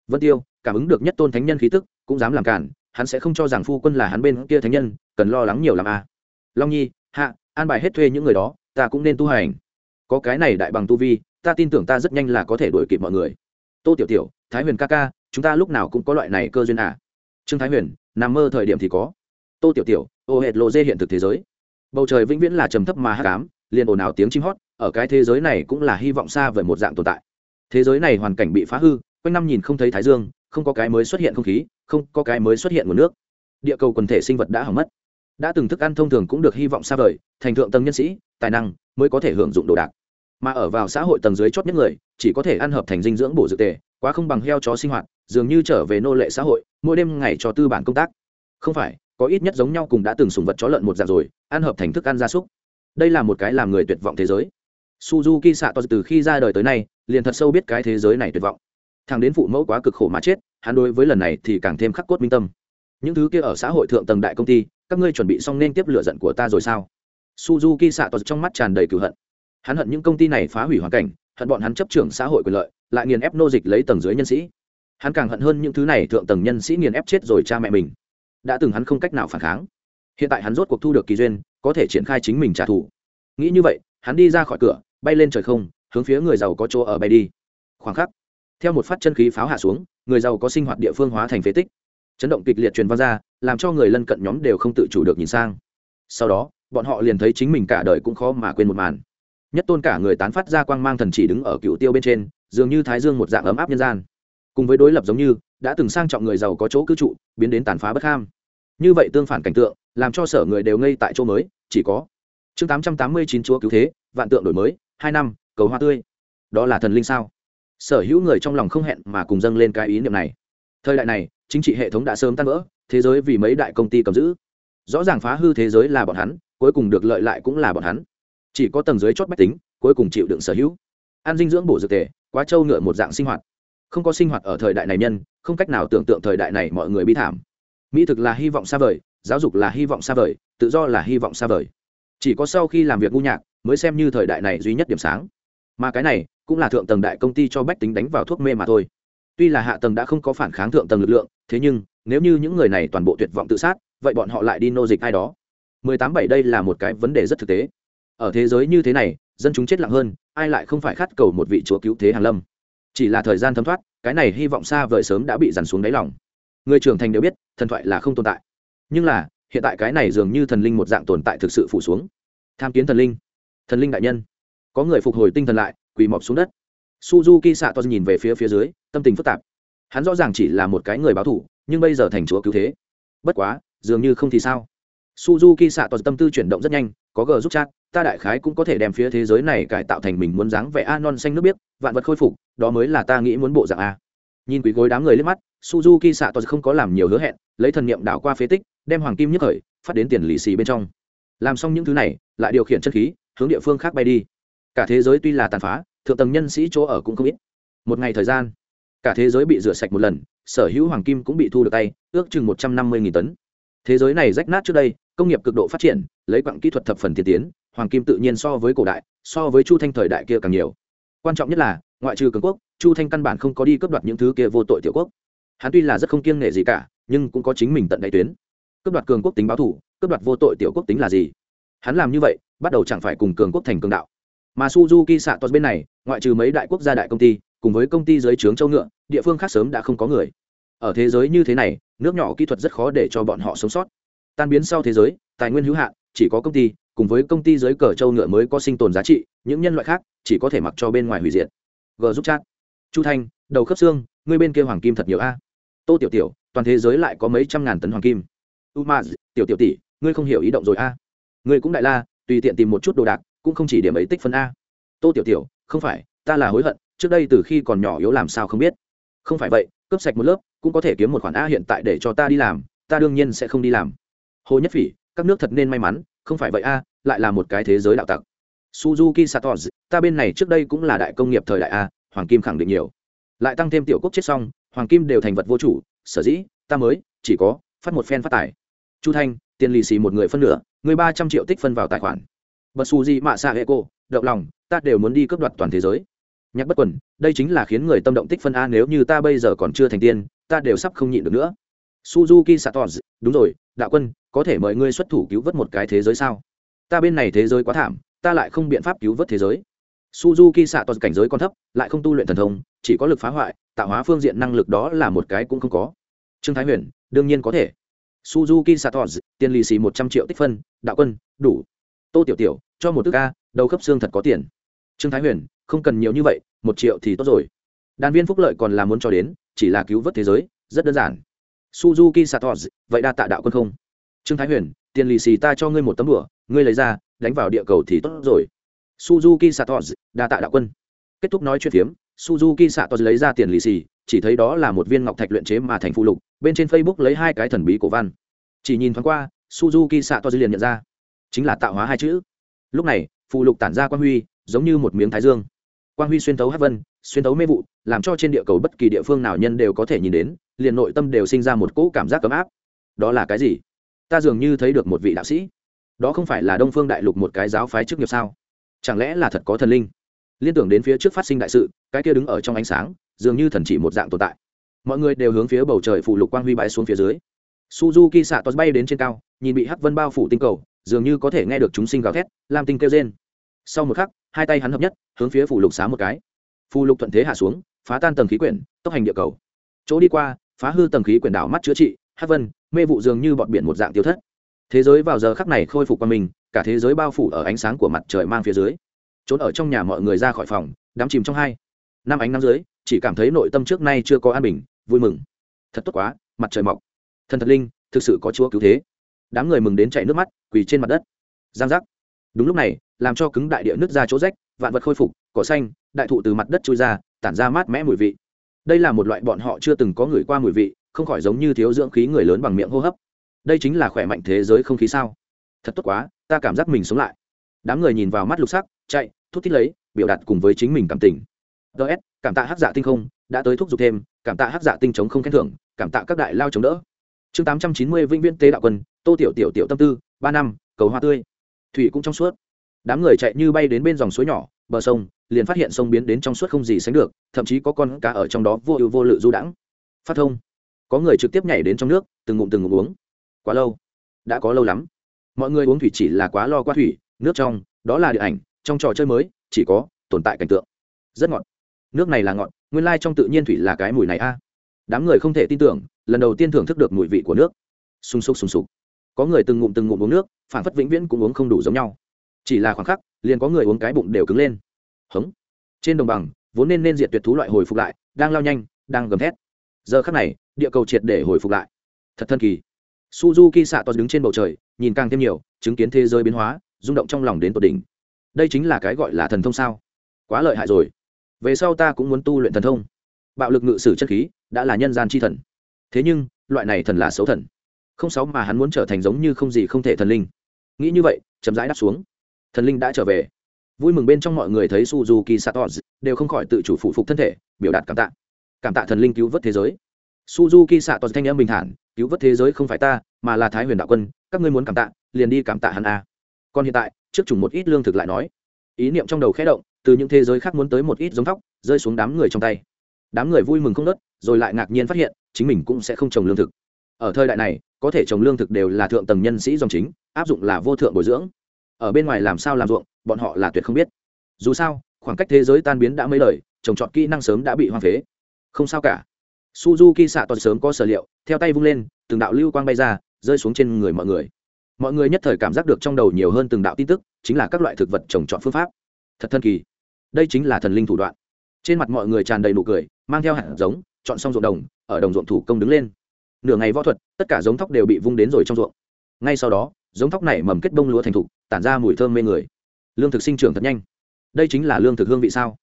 Vân tiêu, cảm ứng được nhất tôn thánh nhân khí tức, cũng dám làm cản, hắn sẽ không cho rằng phu quân là hắn bên kia thánh nhân, cần lo lắng nhiều làm a. Long nhi, hạ, an bài hết thuê những người đó, ta cũng nên tu hành. Có cái này đại bằng tu vi, ta tin tưởng ta rất nhanh là có thể đuổi kịp mọi người. Tô tiểu tiểu, thái huyền ca ca, chúng ta lúc nào cũng có loại này cơ duyên à. Trương thái huyền, nằm mơ thời điểm thì có. Tô tiểu tiểu, ô hệt lộ dê hiện thực thế giới bầu trời vĩnh viễn là trầm thấp mà hát cám liền ồn ào tiếng chim hót, ở cái thế giới này cũng là hy vọng xa về một dạng tồn tại. Thế giới này hoàn cảnh bị phá hư, quanh năm nhìn không thấy thái dương, không có cái mới xuất hiện không khí, không có cái mới xuất hiện nguồn nước. Địa cầu quần thể sinh vật đã hỏng mất. Đã từng thức ăn thông thường cũng được hy vọng xa vời, thành thượng tầng nhân sĩ, tài năng mới có thể hưởng dụng đồ đạc. Mà ở vào xã hội tầng dưới chót nhất người, chỉ có thể ăn hợp thành dinh dưỡng bổ dược tề, quá không bằng heo chó sinh hoạt, dường như trở về nô lệ xã hội, mỗi đêm ngày cho tư bản công tác. Không phải có ít nhất giống nhau cùng đã từng sùng vật chó lợn một dạng rồi, ăn hợp thành thức ăn gia súc. Đây là một cái làm người tuyệt vọng thế giới. Suzuki xạ to từ khi ra đời tới nay, liền thật sâu biết cái thế giới này tuyệt vọng. Thằng đến phụ mẫu quá cực khổ mà chết, hắn đối với lần này thì càng thêm khắc cốt minh tâm. Những thứ kia ở xã hội thượng tầng đại công ty, các ngươi chuẩn bị xong nên tiếp lựa giận của ta rồi sao? Suzuki xạ to trong mắt tràn đầy cựu hận. Hắn hận những công ty này phá hủy hoàn cảnh, hận bọn hắn chấp trưởng xã hội quyền lợi, lại nghiền ép nô dịch lấy tầng dưới nhân sĩ. Hắn càng hận hơn những thứ này thượng tầng nhân sĩ nghiền ép chết rồi cha mẹ mình đã từng hắn không cách nào phản kháng. Hiện tại hắn rốt cuộc thu được kỳ duyên, có thể triển khai chính mình trả thù. Nghĩ như vậy, hắn đi ra khỏi cửa, bay lên trời không, hướng phía người giàu có chỗ ở bay đi. Khoảng khắc, theo một phát chân khí pháo hạ xuống, người giàu có sinh hoạt địa phương hóa thành phế tích. Chấn động kịch liệt truyền vang ra, làm cho người lân cận nhóm đều không tự chủ được nhìn sang. Sau đó, bọn họ liền thấy chính mình cả đời cũng khó mà quên một màn. Nhất tôn cả người tán phát ra quang mang thần chỉ đứng ở cựu tiêu bên trên, dường như thái dương một dạng ấm áp nhân gian. Cùng với đối lập giống như đã từng sang trọng người giàu có chỗ cư trụ, biến đến tàn phá bất ham. Như vậy tương phản cảnh tượng, làm cho sở người đều ngây tại chỗ mới, chỉ có chương tám trăm tám mươi chín chúa cứu thế, vạn tượng đổi mới, hai năm, cầu hoa tươi. Đó là thần linh sao? Sở hữu người trong lòng không hẹn mà cùng dâng lên cái ý niệm này. Thời đại này, chính trị hệ thống đã sớm tan vỡ, thế giới vì mấy đại công ty cầm giữ. Rõ ràng phá hư thế giới là bọn hắn, cuối cùng được lợi lại cũng là bọn hắn. Chỉ có tầng dưới chót bách tính, cuối cùng chịu đựng sở hữu. Ăn dinh dưỡng bổ dược tề, quá trâu ngựa một dạng sinh hoạt không có sinh hoạt ở thời đại này nhân, không cách nào tưởng tượng thời đại này mọi người bi thảm. Mỹ thực là hy vọng xa vời, giáo dục là hy vọng xa vời, tự do là hy vọng xa vời. Chỉ có sau khi làm việc ngu nhạc, mới xem như thời đại này duy nhất điểm sáng. Mà cái này, cũng là thượng tầng đại công ty cho bách tính đánh vào thuốc mê mà thôi. Tuy là hạ tầng đã không có phản kháng thượng tầng lực lượng, thế nhưng, nếu như những người này toàn bộ tuyệt vọng tự sát, vậy bọn họ lại đi nô dịch ai đó. 187 đây là một cái vấn đề rất thực tế. Ở thế giới như thế này, dân chúng chết lặng hơn, ai lại không phải khát cầu một vị chúa cứu thế hàn lâm? Chỉ là thời gian thấm thoát, cái này hy vọng xa vời sớm đã bị dằn xuống đáy lòng. Người trưởng thành đều biết, thần thoại là không tồn tại. Nhưng là, hiện tại cái này dường như thần linh một dạng tồn tại thực sự phủ xuống. Tham kiến thần linh. Thần linh đại nhân. Có người phục hồi tinh thần lại, quỳ mọp xuống đất. Suzuki xạ to nhìn về phía phía dưới, tâm tình phức tạp. Hắn rõ ràng chỉ là một cái người báo thủ, nhưng bây giờ thành chúa cứu thế. Bất quá, dường như không thì sao. Suzuki xạ to tâm tư chuyển động rất nhanh, có g giúp chat ta đại khái cũng có thể đem phía thế giới này cải tạo thành mình muốn dáng vẻ a non xanh nước biếc, vạn vật khôi phục, đó mới là ta nghĩ muốn bộ dạng a. Nhìn quý gối đám người lên mắt, suzuki xạ to không có làm nhiều hứa hẹn, lấy thần niệm đảo qua phế tích, đem hoàng kim nhất khởi, phát đến tiền lì xì bên trong. Làm xong những thứ này, lại điều khiển chân khí, hướng địa phương khác bay đi. Cả thế giới tuy là tàn phá, thượng tầng nhân sĩ chỗ ở cũng không ít. Một ngày thời gian, cả thế giới bị rửa sạch một lần, sở hữu hoàng kim cũng bị thu được tay, ước chừng một trăm năm mươi tấn. Thế giới này rách nát trước đây, công nghiệp cực độ phát triển, lấy quặng kỹ thuật thập phần tiên tiến hoàng kim tự nhiên so với cổ đại, so với chu thanh thời đại kia càng nhiều. Quan trọng nhất là, ngoại trừ cường quốc, chu thanh căn bản không có đi cướp đoạt những thứ kia vô tội tiểu quốc. Hắn tuy là rất không kiêng nể gì cả, nhưng cũng có chính mình tận đại tuyến. Cướp đoạt cường quốc tính báo thủ cướp đoạt vô tội tiểu quốc tính là gì? Hắn làm như vậy, bắt đầu chẳng phải cùng cường quốc thành cường đạo. Mà suzuki xạ toàn bên này, ngoại trừ mấy đại quốc gia đại công ty, cùng với công ty dưới trướng châu ngựa, địa phương khác sớm đã không có người. Ở thế giới như thế này, nước nhỏ kỹ thuật rất khó để cho bọn họ sống sót. Tan biến sau thế giới, tài nguyên hữu hạn chỉ có công ty, cùng với công ty dưới cờ châu ngựa mới có sinh tồn giá trị, những nhân loại khác chỉ có thể mặc cho bên ngoài hủy diệt. G giúp chat. Chu thanh, đầu khớp xương, ngươi bên kia hoàng kim thật nhiều a. Tô tiểu tiểu, toàn thế giới lại có mấy trăm ngàn tấn hoàng kim. U ma tiểu tiểu tỷ, ngươi không hiểu ý động rồi a. Ngươi cũng đại la, tùy tiện tìm một chút đồ đạc, cũng không chỉ điểm ấy tích phân a. Tô tiểu tiểu, không phải, ta là hối hận, trước đây từ khi còn nhỏ yếu làm sao không biết. Không phải vậy, cướp sạch một lớp, cũng có thể kiếm một khoản a hiện tại để cho ta đi làm, ta đương nhiên sẽ không đi làm. Hồ nhất phỉ các nước thật nên may mắn, không phải vậy a, lại là một cái thế giới đạo tặc. Suzuki satos ta bên này trước đây cũng là đại công nghiệp thời đại a, hoàng kim khẳng định nhiều. Lại tăng thêm tiểu quốc chết xong, hoàng kim đều thành vật vô chủ, sở dĩ, ta mới, chỉ có, phát một phen phát tài. Chu thanh, tiền lì xì một người phân nửa, người ba trăm triệu tích phân vào tài khoản. Bật su di mạ xạ hệ cô động lòng, ta đều muốn đi cướp đoạt toàn thế giới. Nhắc bất quần, đây chính là khiến người tâm động tích phân a, nếu như ta bây giờ còn chưa thành tiên, ta đều sắp không nhịn được nữa. Suzuki satos đúng rồi, đạo quân có thể mời ngươi xuất thủ cứu vớt một cái thế giới sao? Ta bên này thế giới quá thảm, ta lại không biện pháp cứu vớt thế giới. Suzuki satos cảnh giới còn thấp, lại không tu luyện thần thông, chỉ có lực phá hoại, tạo hóa phương diện năng lực đó là một cái cũng không có. Trương thái huyền, đương nhiên có thể. Suzuki satos tiền lì xì một trăm triệu tích phân, đạo quân, đủ. Tô tiểu tiểu, cho một tức ca đầu khớp xương thật có tiền. Trương thái huyền, không cần nhiều như vậy, một triệu thì tốt rồi. Đàn viên phúc lợi còn là muốn cho đến, chỉ là cứu vớt thế giới, rất đơn giản. Suzuki satos vậy đa tạ đạo quân không? Trương thái huyền, tiền lì xì ta cho ngươi một tấm đùa, ngươi lấy ra, đánh vào địa cầu thì tốt rồi. Suzuki satos đa tạ đạo quân. Kết thúc nói chuyện phiếm, suzuki satos lấy ra tiền lì xì, chỉ thấy đó là một viên ngọc thạch luyện chế mà thành phụ lục, bên trên facebook lấy hai cái thần bí cổ văn. Chỉ nhìn thoáng qua, suzuki satos liền nhận ra, chính là tạo hóa hai chữ. Lúc này, phụ lục tản ra quang huy, giống như một miếng thái dương. Quang huy xuyên tấu hát vân, xuyên tấu mê vụ, làm cho trên địa cầu bất kỳ địa phương nào nhân đều có thể nhìn đến, liền nội tâm đều sinh ra một cỗ cảm giác ấm áp. Đó là cái gì? Ta dường như thấy được một vị đạo sĩ. Đó không phải là đông phương đại lục một cái giáo phái trước nghiệp sao? Chẳng lẽ là thật có thần linh? Liên tưởng đến phía trước phát sinh đại sự, cái kia đứng ở trong ánh sáng, dường như thần chỉ một dạng tồn tại. Mọi người đều hướng phía bầu trời phụ lục quang huy bãi xuống phía dưới. Suzuki xạ tos bay đến trên cao, nhìn bị hắc vân bao phủ tinh cầu, dường như có thể nghe được chúng sinh gào thét làm tinh kêu rên. Sau một khắc, hai tay hắn hợp nhất, hướng phía phủ lục xá một cái. Phù lục thuận thế hạ xuống, phá tan tầng khí quyển, tốc hành địa cầu. Chỗ đi qua, phá hư tầng khí quyển đảo mắt chữa trị hát vân, mê vụ dường như bọn biển một dạng tiêu thất. Thế giới vào giờ khắc này khôi phục qua mình cả thế giới bao phủ ở ánh sáng của mặt trời mang phía dưới. Trốn ở trong nhà mọi người ra khỏi phòng, đắm chìm trong hai. Năm ánh nắng dưới, chỉ cảm thấy nội tâm trước nay chưa có an bình, vui mừng. Thật tốt quá, mặt trời mọc. Thần thật linh, thực sự có chúa cứu thế. Đám người mừng đến chạy nước mắt, quỳ trên mặt đất. Giang giác. Đúng lúc này, làm cho cứng đại địa nước ra chỗ rách, vạn vật khôi phục, cỏ xanh, đại thụ từ mặt đất trôi ra, tản ra mát mẽ mùi vị. Đây là một loại bọn họ chưa từng có người qua mùi vị không khỏi giống như thiếu dưỡng khí người lớn bằng miệng hô hấp. Đây chính là khỏe mạnh thế giới không khí sao? Thật tốt quá, ta cảm giác mình sống lại. Đám người nhìn vào mắt lục sắc, chạy thúc thích lấy, biểu đạt cùng với chính mình cảm tình. Ts cảm tạ hắc dạ tinh không, đã tới thúc giục thêm, cảm tạ hắc dạ tinh chống không khen thưởng, cảm tạ các đại lao chống đỡ. Chương tám trăm chín mươi vĩnh viễn tế đạo quân, tô tiểu tiểu tiểu tâm tư, ba năm, cầu hoa tươi. Thủy cũng trong suốt. Đám người chạy như bay đến bên dòng suối nhỏ, bờ sông, liền phát hiện sông biến đến trong suốt không gì sánh được, thậm chí có con cá ở trong đó vô ưu vô lự du đãng. Phát thông có người trực tiếp nhảy đến trong nước, từng ngụm từng ngụm uống. Quá lâu. Đã có lâu lắm. Mọi người uống thủy chỉ là quá lo qua thủy, nước trong, đó là địa ảnh, trong trò chơi mới, chỉ có tồn tại cảnh tượng. Rất ngọt. Nước này là ngọt, nguyên lai trong tự nhiên thủy là cái mùi này a. À. Đám người không thể tin tưởng, lần đầu tiên thưởng thức được mùi vị của nước. Sung sục sung sục. Có người từng ngụm từng ngụm uống nước, phản phất vĩnh viễn cũng uống không đủ giống nhau. Chỉ là khoảng khắc, liền có người uống cái bụng đều cứng lên. Hống. Trên đồng bằng, vốn nên nên diệt tuyệt thú loại hồi phục lại, đang lao nhanh, đang gầm thét giờ khắc này, địa cầu triệt để hồi phục lại. Thật thân kỳ. Suzuki xạ to đứng trên bầu trời, nhìn càng thêm nhiều, chứng kiến thế giới biến hóa, rung động trong lòng đến tột đỉnh. Đây chính là cái gọi là thần thông sao? Quá lợi hại rồi. Về sau ta cũng muốn tu luyện thần thông. Bạo lực ngự sử chất khí, đã là nhân gian c h i thần. Thế nhưng, loại này thần là xấu thần. Không sáu mà hắn muốn trở thành giống như không gì không thể thần linh. Nghĩ như vậy chấm rãi đáp xuống. Thần linh đã trở về. Vui mừng bên trong mọi người thấy suzuki satos đều không khỏi tự chủ phụ phục thân thể, biểu đạt cảm tạ cảm tạ thần linh cứu vớt thế giới. Suzuki xạ toàn thanh âm bình thản, cứu vớt thế giới không phải ta, mà là thái huyền đạo quân, các ngươi muốn cảm tạ, liền đi cảm tạ hắn a còn hiện tại, trước chủng một ít lương thực lại nói. Ý niệm trong đầu khẽ động, từ những thế giới khác muốn tới một ít giống thóc, rơi xuống đám người trong tay. Đám người vui mừng không nớt rồi lại ngạc nhiên phát hiện, chính mình cũng sẽ không trồng lương thực. Ở thời đại này, có thể trồng lương thực đều là thượng tầng nhân sĩ dòng chính, áp dụng là vô thượng bồi dưỡng. Ở bên ngoài làm sao làm ruộng, bọn họ là tuyệt không biết. Dù sao, khoảng cách thế giới tan biến đã mấy lời trồng trọt kỹ năng sớm đã bị hoang phế không sao cả. Suzuki xạ toàn sớm có sở liệu, theo tay vung lên, từng đạo lưu quang bay ra, rơi xuống trên người mọi người. Mọi người nhất thời cảm giác được trong đầu nhiều hơn từng đạo tin tức, chính là các loại thực vật trồng trọt phương pháp. Thật thân kỳ. Đây chính là thần linh thủ đoạn. Trên mặt mọi người tràn đầy nụ cười, mang theo hạt giống, chọn xong ruộng đồng, ở đồng ruộng thủ công đứng lên. Nửa ngày võ thuật, tất cả giống thóc đều bị vung đến rồi trong ruộng. Ngay sau đó, giống thóc này mầm kết bông lúa thành thục, tản ra mùi thơm mê người. Lương thực sinh trưởng thật nhanh. Đây chính là lương thực hương vị sao?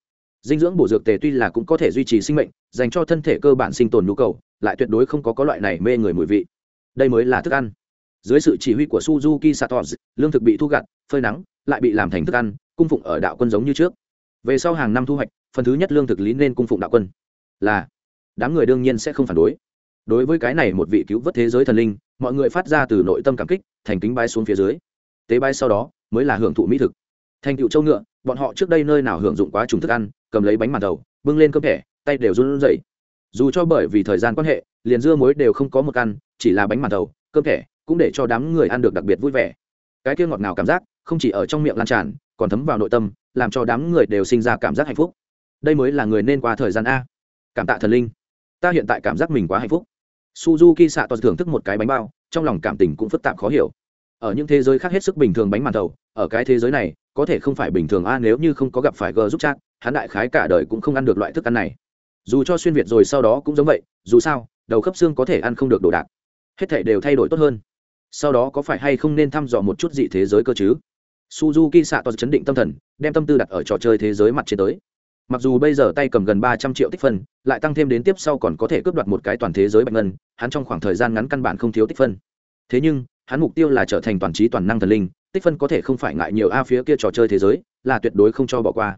Dinh dưỡng bổ dược tề tuy là cũng có thể duy trì sinh mệnh, dành cho thân thể cơ bản sinh tồn nhu cầu, lại tuyệt đối không có có loại này mê người mùi vị. Đây mới là thức ăn. Dưới sự chỉ huy của suzuki satos lương thực bị thu gặt, phơi nắng, lại bị làm thành thức ăn, cung phụng ở đạo quân giống như trước. Về sau hàng năm thu hoạch, phần thứ nhất lương thực lý nên cung phụng đạo quân. Là, đám người đương nhiên sẽ không phản đối. Đối với cái này một vị cứu vớt thế giới thần linh, mọi người phát ra từ nội tâm cảm kích, thành kính bái xuống phía dưới. Tế bái sau đó, mới là hưởng thụ mỹ thực. Thành tựu châu ngựa, bọn họ trước đây nơi nào hưởng dụng quá trùng thức ăn cầm lấy bánh màn thầu bưng lên cơm thẻ, tay đều run rẩy. Dù cho bởi vì thời gian quan hệ, liền dưa muối đều không có một ăn chỉ là bánh màn thầu cơm thẻ cũng để cho đám người ăn được đặc biệt vui vẻ. Cái kia ngọt ngào cảm giác không chỉ ở trong miệng lan tràn, còn thấm vào nội tâm, làm cho đám người đều sinh ra cảm giác hạnh phúc. Đây mới là người nên qua thời gian a. Cảm tạ thần linh. Ta hiện tại cảm giác mình quá hạnh phúc. Suzuki xạ toàn thưởng thức một cái bánh bao, trong lòng cảm tình cũng phức tạp khó hiểu. Ở những thế giới khác hết sức bình thường bánh màn thầu ở cái thế giới này, có thể không phải bình thường a nếu như không có gặp phải g giúp chat hắn đại khái cả đời cũng không ăn được loại thức ăn này. Dù cho xuyên việt rồi sau đó cũng giống vậy, dù sao, đầu khớp xương có thể ăn không được đồ đạc. Hết thể đều thay đổi tốt hơn. Sau đó có phải hay không nên thăm dò một chút dị thế giới cơ chứ? Suzuki xạ toàn chấn định tâm thần, đem tâm tư đặt ở trò chơi thế giới mặt trên tới. Mặc dù bây giờ tay cầm gần ba trăm triệu tích phân, lại tăng thêm đến tiếp sau còn có thể cướp đoạt một cái toàn thế giới bạch ngân, hắn trong khoảng thời gian ngắn căn bản không thiếu tích phân. Thế nhưng, hắn mục tiêu là trở thành toàn trí toàn năng thần linh, tích phân có thể không phải ngại nhiều a phía kia trò chơi thế giới, là tuyệt đối không cho bỏ qua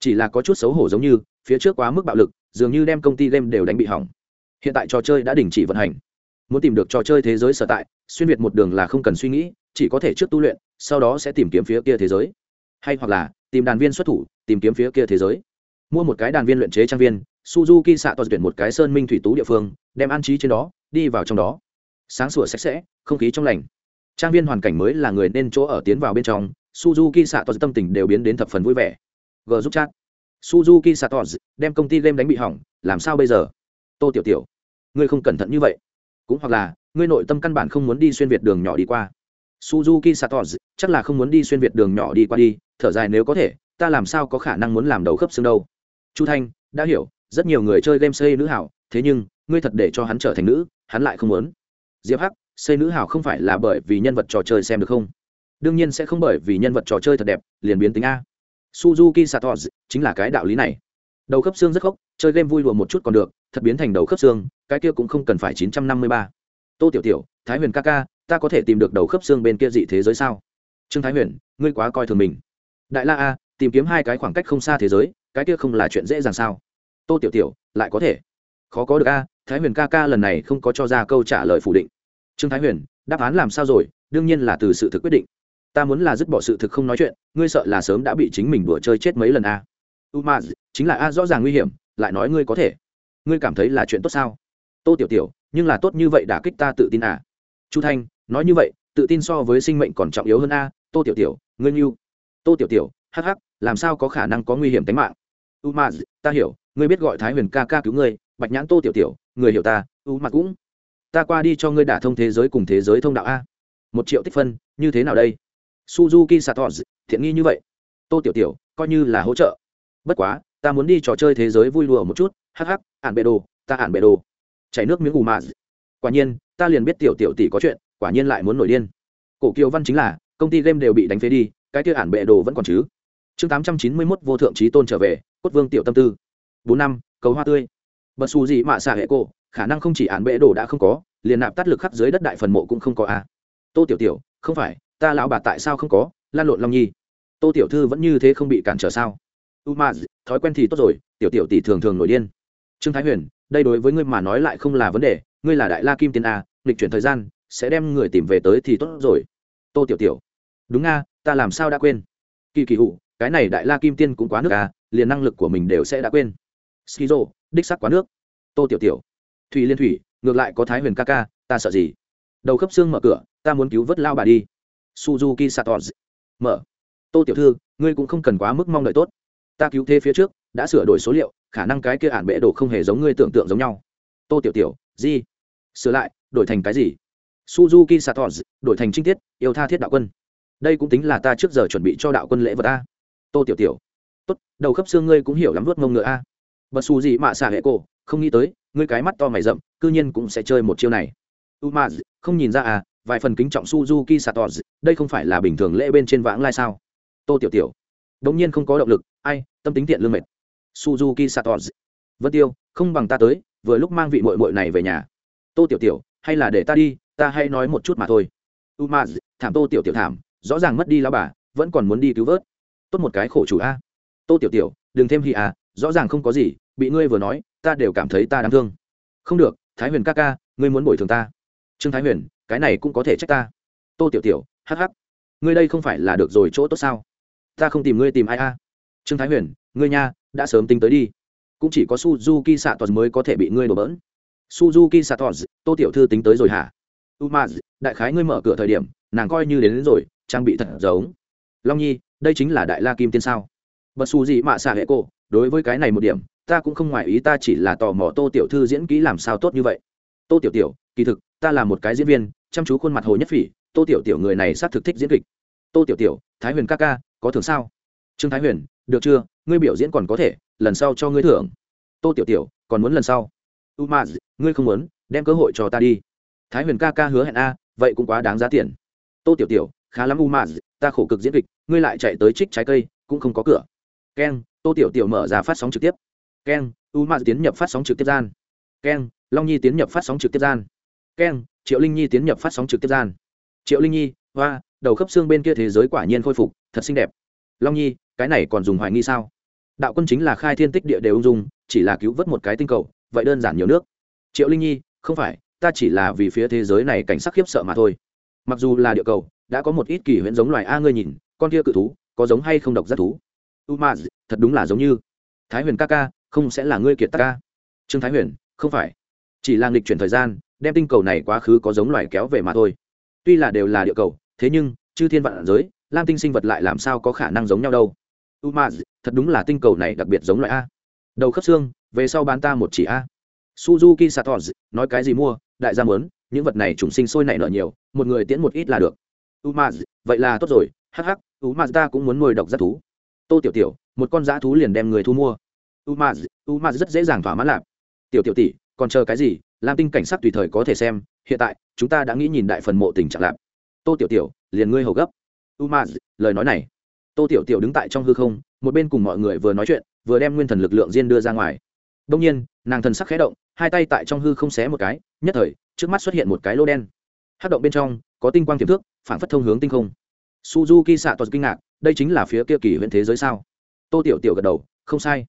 chỉ là có chút xấu hổ giống như, phía trước quá mức bạo lực, dường như đem công ty game đều đánh bị hỏng. Hiện tại trò chơi đã đình chỉ vận hành. Muốn tìm được trò chơi thế giới sở tại, xuyên việt một đường là không cần suy nghĩ, chỉ có thể trước tu luyện, sau đó sẽ tìm kiếm phía kia thế giới. Hay hoặc là, tìm đàn viên xuất thủ, tìm kiếm phía kia thế giới. Mua một cái đàn viên luyện chế trang viên, suzuki xạ toàn tuyển một cái sơn minh thủy tú địa phương, đem an trí trên đó, đi vào trong đó. Sáng sủa sạch sẽ, không khí trong lành. Trang viên hoàn cảnh mới là người nên chỗ ở tiến vào bên trong, suzuki xạ toàn tâm tình đều biến đến thập phần vui vẻ g giúp chat. Suzuki xạ đem công ty game đánh bị hỏng, làm sao bây giờ? Tô tiểu tiểu, ngươi không cẩn thận như vậy. Cũng hoặc là, ngươi nội tâm căn bản không muốn đi xuyên việt đường nhỏ đi qua. Suzuki satos, chắc là không muốn đi xuyên việt đường nhỏ đi qua đi, thở dài nếu có thể, ta làm sao có khả năng muốn làm đầu khớp xương đâu. Chu thanh, đã hiểu, rất nhiều người chơi game xây nữ hảo, thế nhưng, ngươi thật để cho hắn trở thành nữ, hắn lại không muốn. Diệp hắc, xây nữ hảo không phải là bởi vì nhân vật trò chơi xem được không? Đương nhiên sẽ không bởi vì nhân vật trò chơi thật đẹp, liền biến tính a suzuki satos chính là cái đạo lý này. Đầu khớp xương rất khốc, chơi game vui đùa một chút còn được, thật biến thành đầu khớp xương, cái kia cũng không cần phải chín trăm năm mươi ba. Tô tiểu tiểu, thái huyền ca ca, ta có thể tìm được đầu khớp xương bên kia dị thế giới sao? Trương thái huyền, ngươi quá coi thường mình. Đại la a, tìm kiếm hai cái khoảng cách không xa thế giới, cái kia không là chuyện dễ dàng sao? Tô tiểu tiểu, lại có thể. Khó có được a, thái huyền ca ca lần này không có cho ra câu trả lời phủ định. Trương thái huyền, đáp án làm sao rồi? Đương nhiên là từ sự thực quyết định ta muốn là dứt bỏ sự thực không nói chuyện, ngươi sợ là sớm đã bị chính mình đùa chơi chết mấy lần a umaz, chính là a, rõ ràng nguy hiểm, lại nói ngươi có thể. Ngươi cảm thấy là chuyện tốt sao? Tô tiểu tiểu, nhưng là tốt như vậy đã kích ta tự tin à? Chu thanh, nói như vậy, tự tin so với sinh mệnh còn trọng yếu hơn a, tô tiểu tiểu, ngươi như? Tô tiểu tiểu, hắc hắc, làm sao có khả năng có nguy hiểm tính mạng? Umaz, ta hiểu, ngươi biết gọi thái huyền ca ca cứu ngươi, bạch nhãn tô tiểu tiểu, người hiểu ta u mặt cũng. Ta qua đi cho ngươi đả thông thế giới cùng thế giới thông đạo a. Một triệu tích phân, như thế nào đây? Suzuki satos, thiện nghi như vậy. Tô tiểu tiểu, coi như là hỗ trợ. Bất quá, ta muốn đi trò chơi thế giới vui đùa một chút. Hắc hắc, ản bệ đồ, ta ản bệ đồ. Chảy nước miếng ù mà. Quả nhiên, ta liền biết tiểu tiểu tỷ có chuyện, quả nhiên lại muốn nổi điên. Cổ kiều văn chính là, công ty game đều bị đánh phế đi, cái kia ản bệ đồ vẫn còn chứ. Chương tám trăm chín mươi mốt vô thượng trí tôn trở về, cốt vương tiểu tâm tư. Bốn năm, cầu hoa tươi. Bật xù gì mạ xạ hệ cổ, khả năng không chỉ ản bệ đồ đã không có, liền nạp tắt lực khắp dưới đất đại phần mộ cũng không có à. tô tiểu tiểu, không phải ta lão bà tại sao không có, lan lộn long nhi? Tô tiểu thư vẫn như thế không bị cản trở sao? U ma thói quen thì tốt rồi, tiểu tiểu tỷ thường thường nổi điên. Trương thái huyền, đây đối với ngươi mà nói lại không là vấn đề, ngươi là đại la kim tiên a lịch chuyển thời gian, sẽ đem người tìm về tới thì tốt rồi. Tô tiểu tiểu, đúng a, ta làm sao đã quên? Kỳ kỳ hụ, cái này đại la kim tiên cũng quá nước a, liền năng lực của mình đều sẽ đã quên. Skizo, đích sắc quá nước. Tô tiểu tiểu, thủy liên thủy, ngược lại có thái huyền ca ca, ta sợ gì? Đầu khớp xương mở cửa, ta muốn cứu vớt lao bà đi suzuki satos. Mở. Tô tiểu thư, ngươi cũng không cần quá mức mong đợi tốt. Ta cứu thế phía trước, đã sửa đổi số liệu, khả năng cái kia ản bệ đồ không hề giống ngươi tưởng tượng giống nhau. Tô tiểu tiểu, gì? Sửa lại, đổi thành cái gì? Suzuki satos, đổi thành trinh tiết, yêu tha thiết đạo quân. Đây cũng tính là ta trước giờ chuẩn bị cho đạo quân lễ vật a. Tô tiểu tiểu. Tốt, đầu khớp xương ngươi cũng hiểu lắm vớt mông ngựa a. Bật xù gì mạ xả hệ cổ, không nghĩ tới, ngươi cái mắt to mày rậm, cư nhiên cũng sẽ chơi một chiêu này. U ma không nhìn ra à vài phần kính trọng suzuki satos đây không phải là bình thường lễ bên trên vãng lai sao? Tô tiểu tiểu, đống nhiên không có động lực, ai, tâm tính tiện lương mệt. Suzuki satos vân tiêu, không bằng ta tới, vừa lúc mang vị mội mội này về nhà. Tô tiểu tiểu, hay là để ta đi, ta hay nói một chút mà thôi. Umaz ma thảm tô tiểu tiểu thảm, rõ ràng mất đi lao bà, vẫn còn muốn đi cứu vớt. Tốt một cái khổ chủ a. Tô tiểu tiểu, đừng thêm hy à rõ ràng không có gì, bị ngươi vừa nói, ta đều cảm thấy ta đáng thương. Không được, thái huyền ca ca, ngươi muốn bồi thường ta. Trương thái huyền cái này cũng có thể trách ta. Tô tiểu tiểu hh ngươi đây không phải là được rồi chỗ tốt sao? Ta không tìm ngươi tìm ai a? Trương thái huyền ngươi nha đã sớm tính tới đi. Cũng chỉ có suzuki xạ toàn mới có thể bị ngươi đổ bỡn. Suzuki xạ toàn tô tiểu thư tính tới rồi hả? Umaz đại khái ngươi mở cửa thời điểm nàng coi như đến, đến rồi trang bị thật giống. Long nhi đây chính là đại la kim tiên sao? Bật xù gì mạ xạ hệ cô đối với cái này một điểm ta cũng không ngoài ý ta chỉ là tò mò tô tiểu thư diễn kỹ làm sao tốt như vậy. Tô tiểu tiểu kỳ thực ta là một cái diễn viên, chăm chú khuôn mặt hồ nhất phỉ, tô tiểu tiểu người này xác thực thích diễn kịch. Tô tiểu tiểu, thái huyền ca ca, có thưởng sao? Trương thái huyền, được chưa? Ngươi biểu diễn còn có thể, lần sau cho ngươi thưởng. Tô tiểu tiểu, còn muốn lần sau? U ma ngươi không muốn, đem cơ hội cho ta đi. Thái huyền ca ca hứa hẹn a, vậy cũng quá đáng giá tiền. Tô tiểu tiểu, khá lắm u ma ta khổ cực diễn kịch, ngươi lại chạy tới trích trái cây, cũng không có cửa. Keng, tô tiểu tiểu mở ra phát sóng trực tiếp. Keng u ma tiến nhập phát sóng trực tiếp gian. Keng, long nhi tiến nhập phát sóng trực tiếp gian keng, triệu linh nhi tiến nhập phát sóng trực tiếp gian. Triệu linh nhi, hoa, đầu khớp xương bên kia thế giới quả nhiên khôi phục, thật xinh đẹp. Long nhi, cái này còn dùng hoài nghi sao? Đạo quân chính là khai thiên tích địa đều ung dung, chỉ là cứu vớt một cái tinh cầu, vậy đơn giản nhiều nước. Triệu linh nhi, không phải, ta chỉ là vì phía thế giới này cảnh sắc khiếp sợ mà thôi. Mặc dù là địa cầu, đã có một ít kỳ huyễn giống loài a ngươi nhìn, con kia cự thú, có giống hay không độc giác thú? U ma, thật đúng là giống như. Thái huyền ca ca, không sẽ là ngươi kiệt ta ca. Trương thái huyền, không phải. Chỉ là nghịch chuyển thời gian đem tinh cầu này quá khứ có giống loài kéo về mà thôi. Tuy là đều là địa cầu, thế nhưng, chư thiên vạn giới, lam tinh sinh vật lại làm sao có khả năng giống nhau đâu? U ma thật đúng là tinh cầu này đặc biệt giống loại a. Đầu khớp xương, về sau bán ta một chỉ a. Suzuki satos, nói cái gì mua, đại gia muốn, những vật này trùng sinh sôi nảy nở nhiều, một người tiễn một ít là được. U ma vậy là tốt rồi, hắc hắc u ma ta cũng muốn nuôi độc giác thú. Tô tiểu tiểu, một con dã thú liền đem người thu mua. U ma u ma rất dễ dàng thỏa mãn lạc. Tiểu tiểu tỷ, còn chờ cái gì? Lam tinh cảnh sát tùy thời có thể xem, hiện tại, chúng ta đã nghĩ nhìn đại phần mộ tình trạng lạp. Tô tiểu tiểu, liền ngươi hầu gấp. U ma lời nói này. Tô tiểu tiểu đứng tại trong hư không, một bên cùng mọi người vừa nói chuyện, vừa đem nguyên thần lực lượng riêng đưa ra ngoài. Đông nhiên, nàng thần sắc khẽ động, hai tay tại trong hư không xé một cái, nhất thời, trước mắt xuất hiện một cái lô đen. Hát động bên trong, có tinh quang tiềm thước phản phất thông hướng tinh không. Suzuki xạ toàn kinh ngạc, đây chính là phía kia kỳ huyện thế giới sao? Tô tiểu tiểu gật đầu, không sai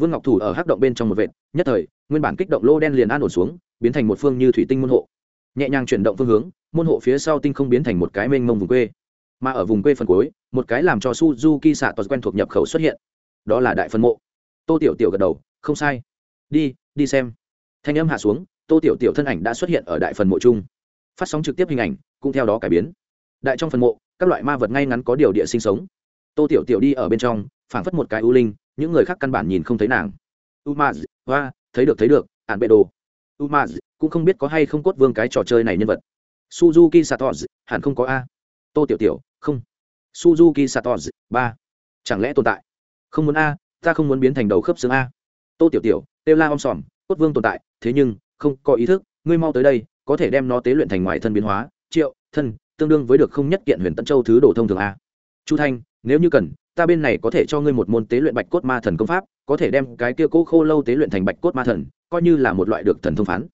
vương ngọc thủ ở hắc động bên trong một vệt, nhất thời, nguyên bản kích động lô đen liền an ổn xuống, biến thành một phương như thủy tinh môn hộ. Nhẹ nhàng chuyển động phương hướng, môn hộ phía sau tinh không biến thành một cái mênh mông vùng quê. Mà ở vùng quê phần cuối, một cái làm cho suzuki xạ toàn quen thuộc nhập khẩu xuất hiện. Đó là đại phân mộ. Tô tiểu tiểu gật đầu, không sai. Đi đi xem. Thanh âm hạ xuống, tô tiểu tiểu thân ảnh đã xuất hiện ở đại phần mộ chung. Phát sóng trực tiếp hình ảnh, cũng theo đó cải biến. Đại trong phần mộ, các loại ma vật ngay ngắn có điều địa sinh sống. Tô tiểu tiểu đi ở bên trong, phảng phất một cái ưu linh những người khác căn bản nhìn không thấy nàng. Umaz, hoa, thấy được thấy được ạn bệ đồ. Umaz, cũng không biết có hay không cốt vương cái trò chơi này nhân vật. Suzuki satoz hẳn không có a. Tô tiểu tiểu, không. Suzuki satoz ba. Chẳng lẽ tồn tại? Không muốn a, ta không muốn biến thành đầu khớp xương a. Tô tiểu tiểu têu la om sòm, cốt vương tồn tại, thế nhưng, không có ý thức, ngươi mau tới đây, có thể đem nó tế luyện thành ngoại thân biến hóa, triệu, thân, tương đương với được không nhất kiện huyền tân châu thứ đổ thông thường a. Chu thanh nếu như cần, ta bên này có thể cho ngươi một môn tế luyện bạch cốt ma thần công pháp, có thể đem cái kia cố khô lâu tế luyện thành bạch cốt ma thần, coi như là một loại được thần thông phán.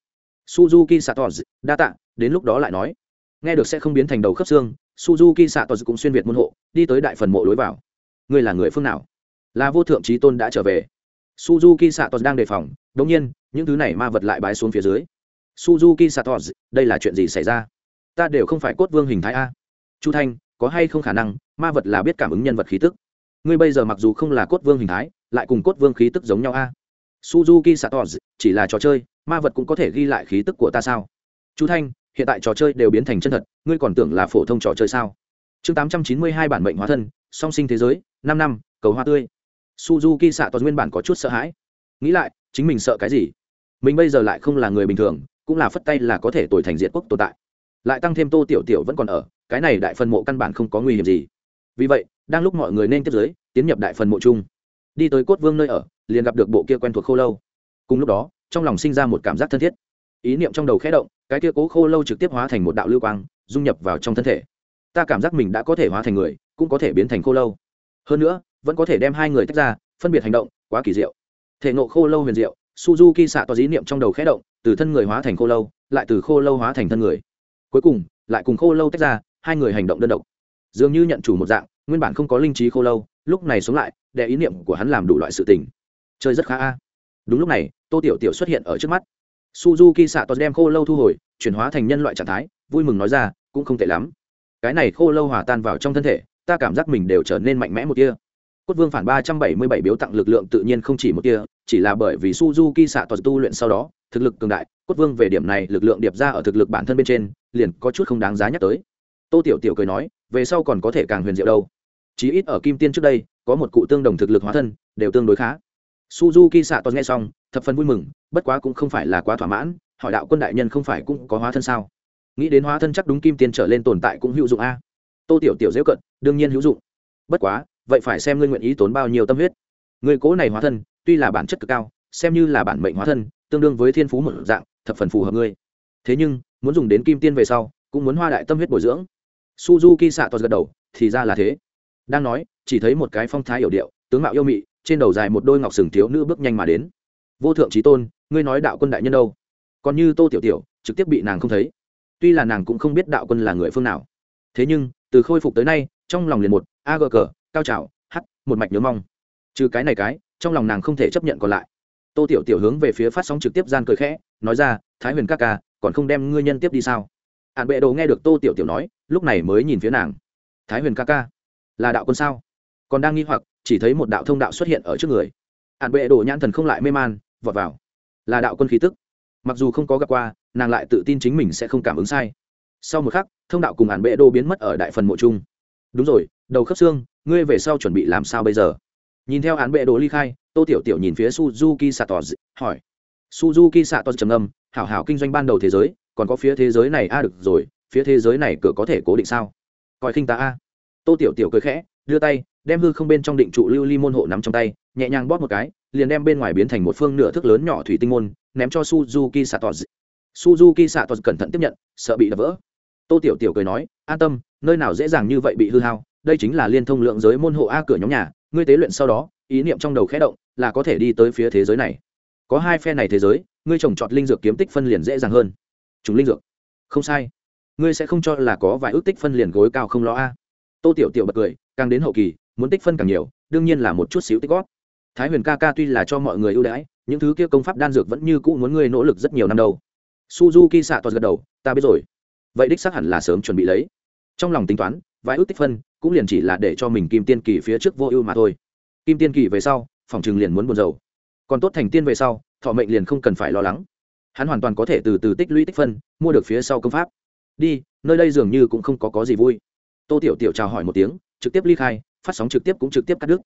Suzuki satos đa tạ đến lúc đó lại nói. Nghe được sẽ không biến thành đầu khớp xương, suzuki satos cũng xuyên việt môn hộ, đi tới đại phần mộ lối vào. Ngươi là người phương nào? Là vô thượng trí tôn đã trở về. Suzuki satos đang đề phòng, đống nhiên, những thứ này ma vật lại bái xuống phía dưới. Suzuki satos đây là chuyện gì xảy ra? Ta đều không phải cốt vương hình thái a. Chu thanh có hay không khả năng, ma vật là biết cảm ứng nhân vật khí tức. Ngươi bây giờ mặc dù không là cốt vương hình thái, lại cùng cốt vương khí tức giống nhau a. Suzuki satos, chỉ là trò chơi, ma vật cũng có thể ghi lại khí tức của ta sao? Chú thanh, hiện tại trò chơi đều biến thành chân thật, ngươi còn tưởng là phổ thông trò chơi sao? Chương tám trăm chín mươi hai bản mệnh hóa thân, song sinh thế giới, năm năm, cầu hoa tươi. Suzuki xạ toàn nguyên bản có chút sợ hãi. Nghĩ lại, chính mình sợ cái gì? Mình bây giờ lại không là người bình thường, cũng là phất tay là có thể tuổi thành diện quốc tồn tại. Lại tăng thêm tô tiểu tiểu vẫn còn ở cái này đại phần mộ căn bản không có nguy hiểm gì. Vì vậy, đang lúc mọi người nên tiếp giới, tiến nhập đại phần mộ chung. Đi tới cốt vương nơi ở, liền gặp được bộ kia quen thuộc khô lâu. Cùng lúc đó, trong lòng sinh ra một cảm giác thân thiết. Ý niệm trong đầu khẽ động, cái kia cố khô lâu trực tiếp hóa thành một đạo lưu quang, dung nhập vào trong thân thể. Ta cảm giác mình đã có thể hóa thành người, cũng có thể biến thành khô lâu. Hơn nữa, vẫn có thể đem hai người tách ra, phân biệt hành động, quá kỳ diệu. Thể nộ khô lâu huyền diệu, suzuki xạ to dí niệm trong đầu khẽ động, từ thân người hóa thành khô lâu, lại từ khô lâu hóa thành thân người. Cuối cùng, lại cùng khô lâu tách ra hai người hành động đơn độc. Dường như nhận chủ một dạng, nguyên bản không có linh trí khô lâu, lúc này sống lại, để ý niệm của hắn làm đủ loại sự tình. Chơi rất khá a. Đúng lúc này, tô tiểu tiểu xuất hiện ở trước mắt. Suzuki xạ toàn đem khô lâu thu hồi, chuyển hóa thành nhân loại trạng thái, vui mừng nói ra, cũng không tệ lắm. Cái này khô lâu hòa tan vào trong thân thể, ta cảm giác mình đều trở nên mạnh mẽ một kia cốt vương phản ba trăm bảy mươi bảy biếu tặng lực lượng tự nhiên không chỉ một kia chỉ là bởi vì suzuki xạ toàn tu luyện sau đó, thực lực cường đại, cốt vương về điểm này lực lượng điệp ra ở thực lực bản thân bên trên, liền có chút không đáng giá nhắc tới tô tiểu tiểu cười nói, về sau còn có thể càng huyền diệu đâu. Chí ít ở kim tiên trước đây, có một cụ tương đồng thực lực hóa thân, đều tương đối khá. Suzuki xạ toàn nghe xong, thập phần vui mừng, bất quá cũng không phải là quá thỏa mãn, hỏi đạo quân đại nhân không phải cũng có hóa thân sao? Nghĩ đến hóa thân chắc đúng kim tiên trở lên tồn tại cũng hữu dụng a. Tô tiểu tiểu dễ cận đương nhiên hữu dụng. Bất quá, vậy phải xem ngươi nguyện ý tốn bao nhiêu tâm huyết. Người cố này hóa thân, tuy là bản chất cực cao, xem như là bản mệnh hóa thân, tương đương với thiên phú một dạng, thập phần phù hợp ngươi. Thế nhưng, muốn dùng đến kim tiên về sau, cũng muốn hoa đại tâm huyết bồi dưỡng suzuki xạ toàn gật đầu, thì ra là thế. Đang nói, chỉ thấy một cái phong thái hiểu điệu, tướng mạo yêu mị, trên đầu dài một đôi ngọc sừng thiếu nữ bước nhanh mà đến. Vô thượng trí tôn, ngươi nói đạo quân đại nhân đâu? Còn như tô tiểu tiểu, trực tiếp bị nàng không thấy. Tuy là nàng cũng không biết đạo quân là người phương nào. Thế nhưng, từ khôi phục tới nay, trong lòng liền một, a gờ cờ, cao trào h một mạch nhớ mong. Trừ cái này cái, trong lòng nàng không thể chấp nhận còn lại. Tô tiểu tiểu hướng về phía phát sóng trực tiếp gian cười khẽ, nói ra, thái huyền các ca, còn không đem ngươi nhân tiếp đi sao? Ạn bệ đồ nghe được tô tiểu tiểu nói, lúc này mới nhìn phía nàng. Thái huyền ca ca, là đạo quân sao? Còn đang nghi hoặc, chỉ thấy một đạo thông đạo xuất hiện ở trước người. Ạn bệ đồ nhãn thần không lại mê man, vọt vào. Là đạo quân khí tức. Mặc dù không có gặp qua, nàng lại tự tin chính mình sẽ không cảm ứng sai. Sau một khắc, thông đạo cùng ạn bệ đồ biến mất ở đại phần mộ chung. Đúng rồi, đầu khớp xương, ngươi về sau chuẩn bị làm sao bây giờ? Nhìn theo án bệ đồ ly khai, tô tiểu tiểu nhìn phía suzuki sato hỏi. Suzuki sato trầm âm hảo hảo kinh doanh ban đầu thế giới còn có phía thế giới này a, được rồi, phía thế giới này cửa có thể cố định sao? Coi khinh ta a. Tô tiểu tiểu cười khẽ, đưa tay, đem hư không bên trong định trụ lưu ly môn hộ nắm trong tay, nhẹ nhàng bóp một cái, liền đem bên ngoài biến thành một phương nửa thước lớn nhỏ thủy tinh môn, ném cho suzuki satos suzuki satos cẩn thận tiếp nhận, sợ bị đập vỡ. Tô tiểu tiểu cười nói, an tâm, nơi nào dễ dàng như vậy bị hư hao, đây chính là liên thông lượng giới môn hộ a cửa nhóm nhà, ngươi tế luyện sau đó, ý niệm trong đầu khẽ động, là có thể đi tới phía thế giới này. Có hai phe này thế giới, ngươi trồng trọt linh dược kiếm tích phân liền dễ dàng hơn chúng linh dược. Không sai. Ngươi sẽ không cho là có vài ước tích phân liền gối cao không lo a. Tô tiểu tiểu bật cười, càng đến hậu kỳ, muốn tích phân càng nhiều, đương nhiên là một chút xíu tích góp. Thái huyền ca ca tuy là cho mọi người ưu đãi, những thứ kia công pháp đan dược vẫn như cũ muốn ngươi nỗ lực rất nhiều năm đâu suzuki xạ toàn gật đầu, ta biết rồi. Vậy đích xác hẳn là sớm chuẩn bị lấy. Trong lòng tính toán, vài ước tích phân cũng liền chỉ là để cho mình kim tiên kỳ phía trước vô ưu mà thôi. Kim tiên kỳ về sau, phòng chừng liền muốn buồn dầu còn tốt thành tiên về sau, thọ mệnh liền không cần phải lo lắng hắn hoàn toàn có thể từ từ tích lũy tích phân, mua được phía sau công pháp. Đi, nơi đây dường như cũng không có có gì vui. Tô tiểu tiểu chào hỏi một tiếng, trực tiếp ly khai, phát sóng trực tiếp cũng trực tiếp cắt đứt.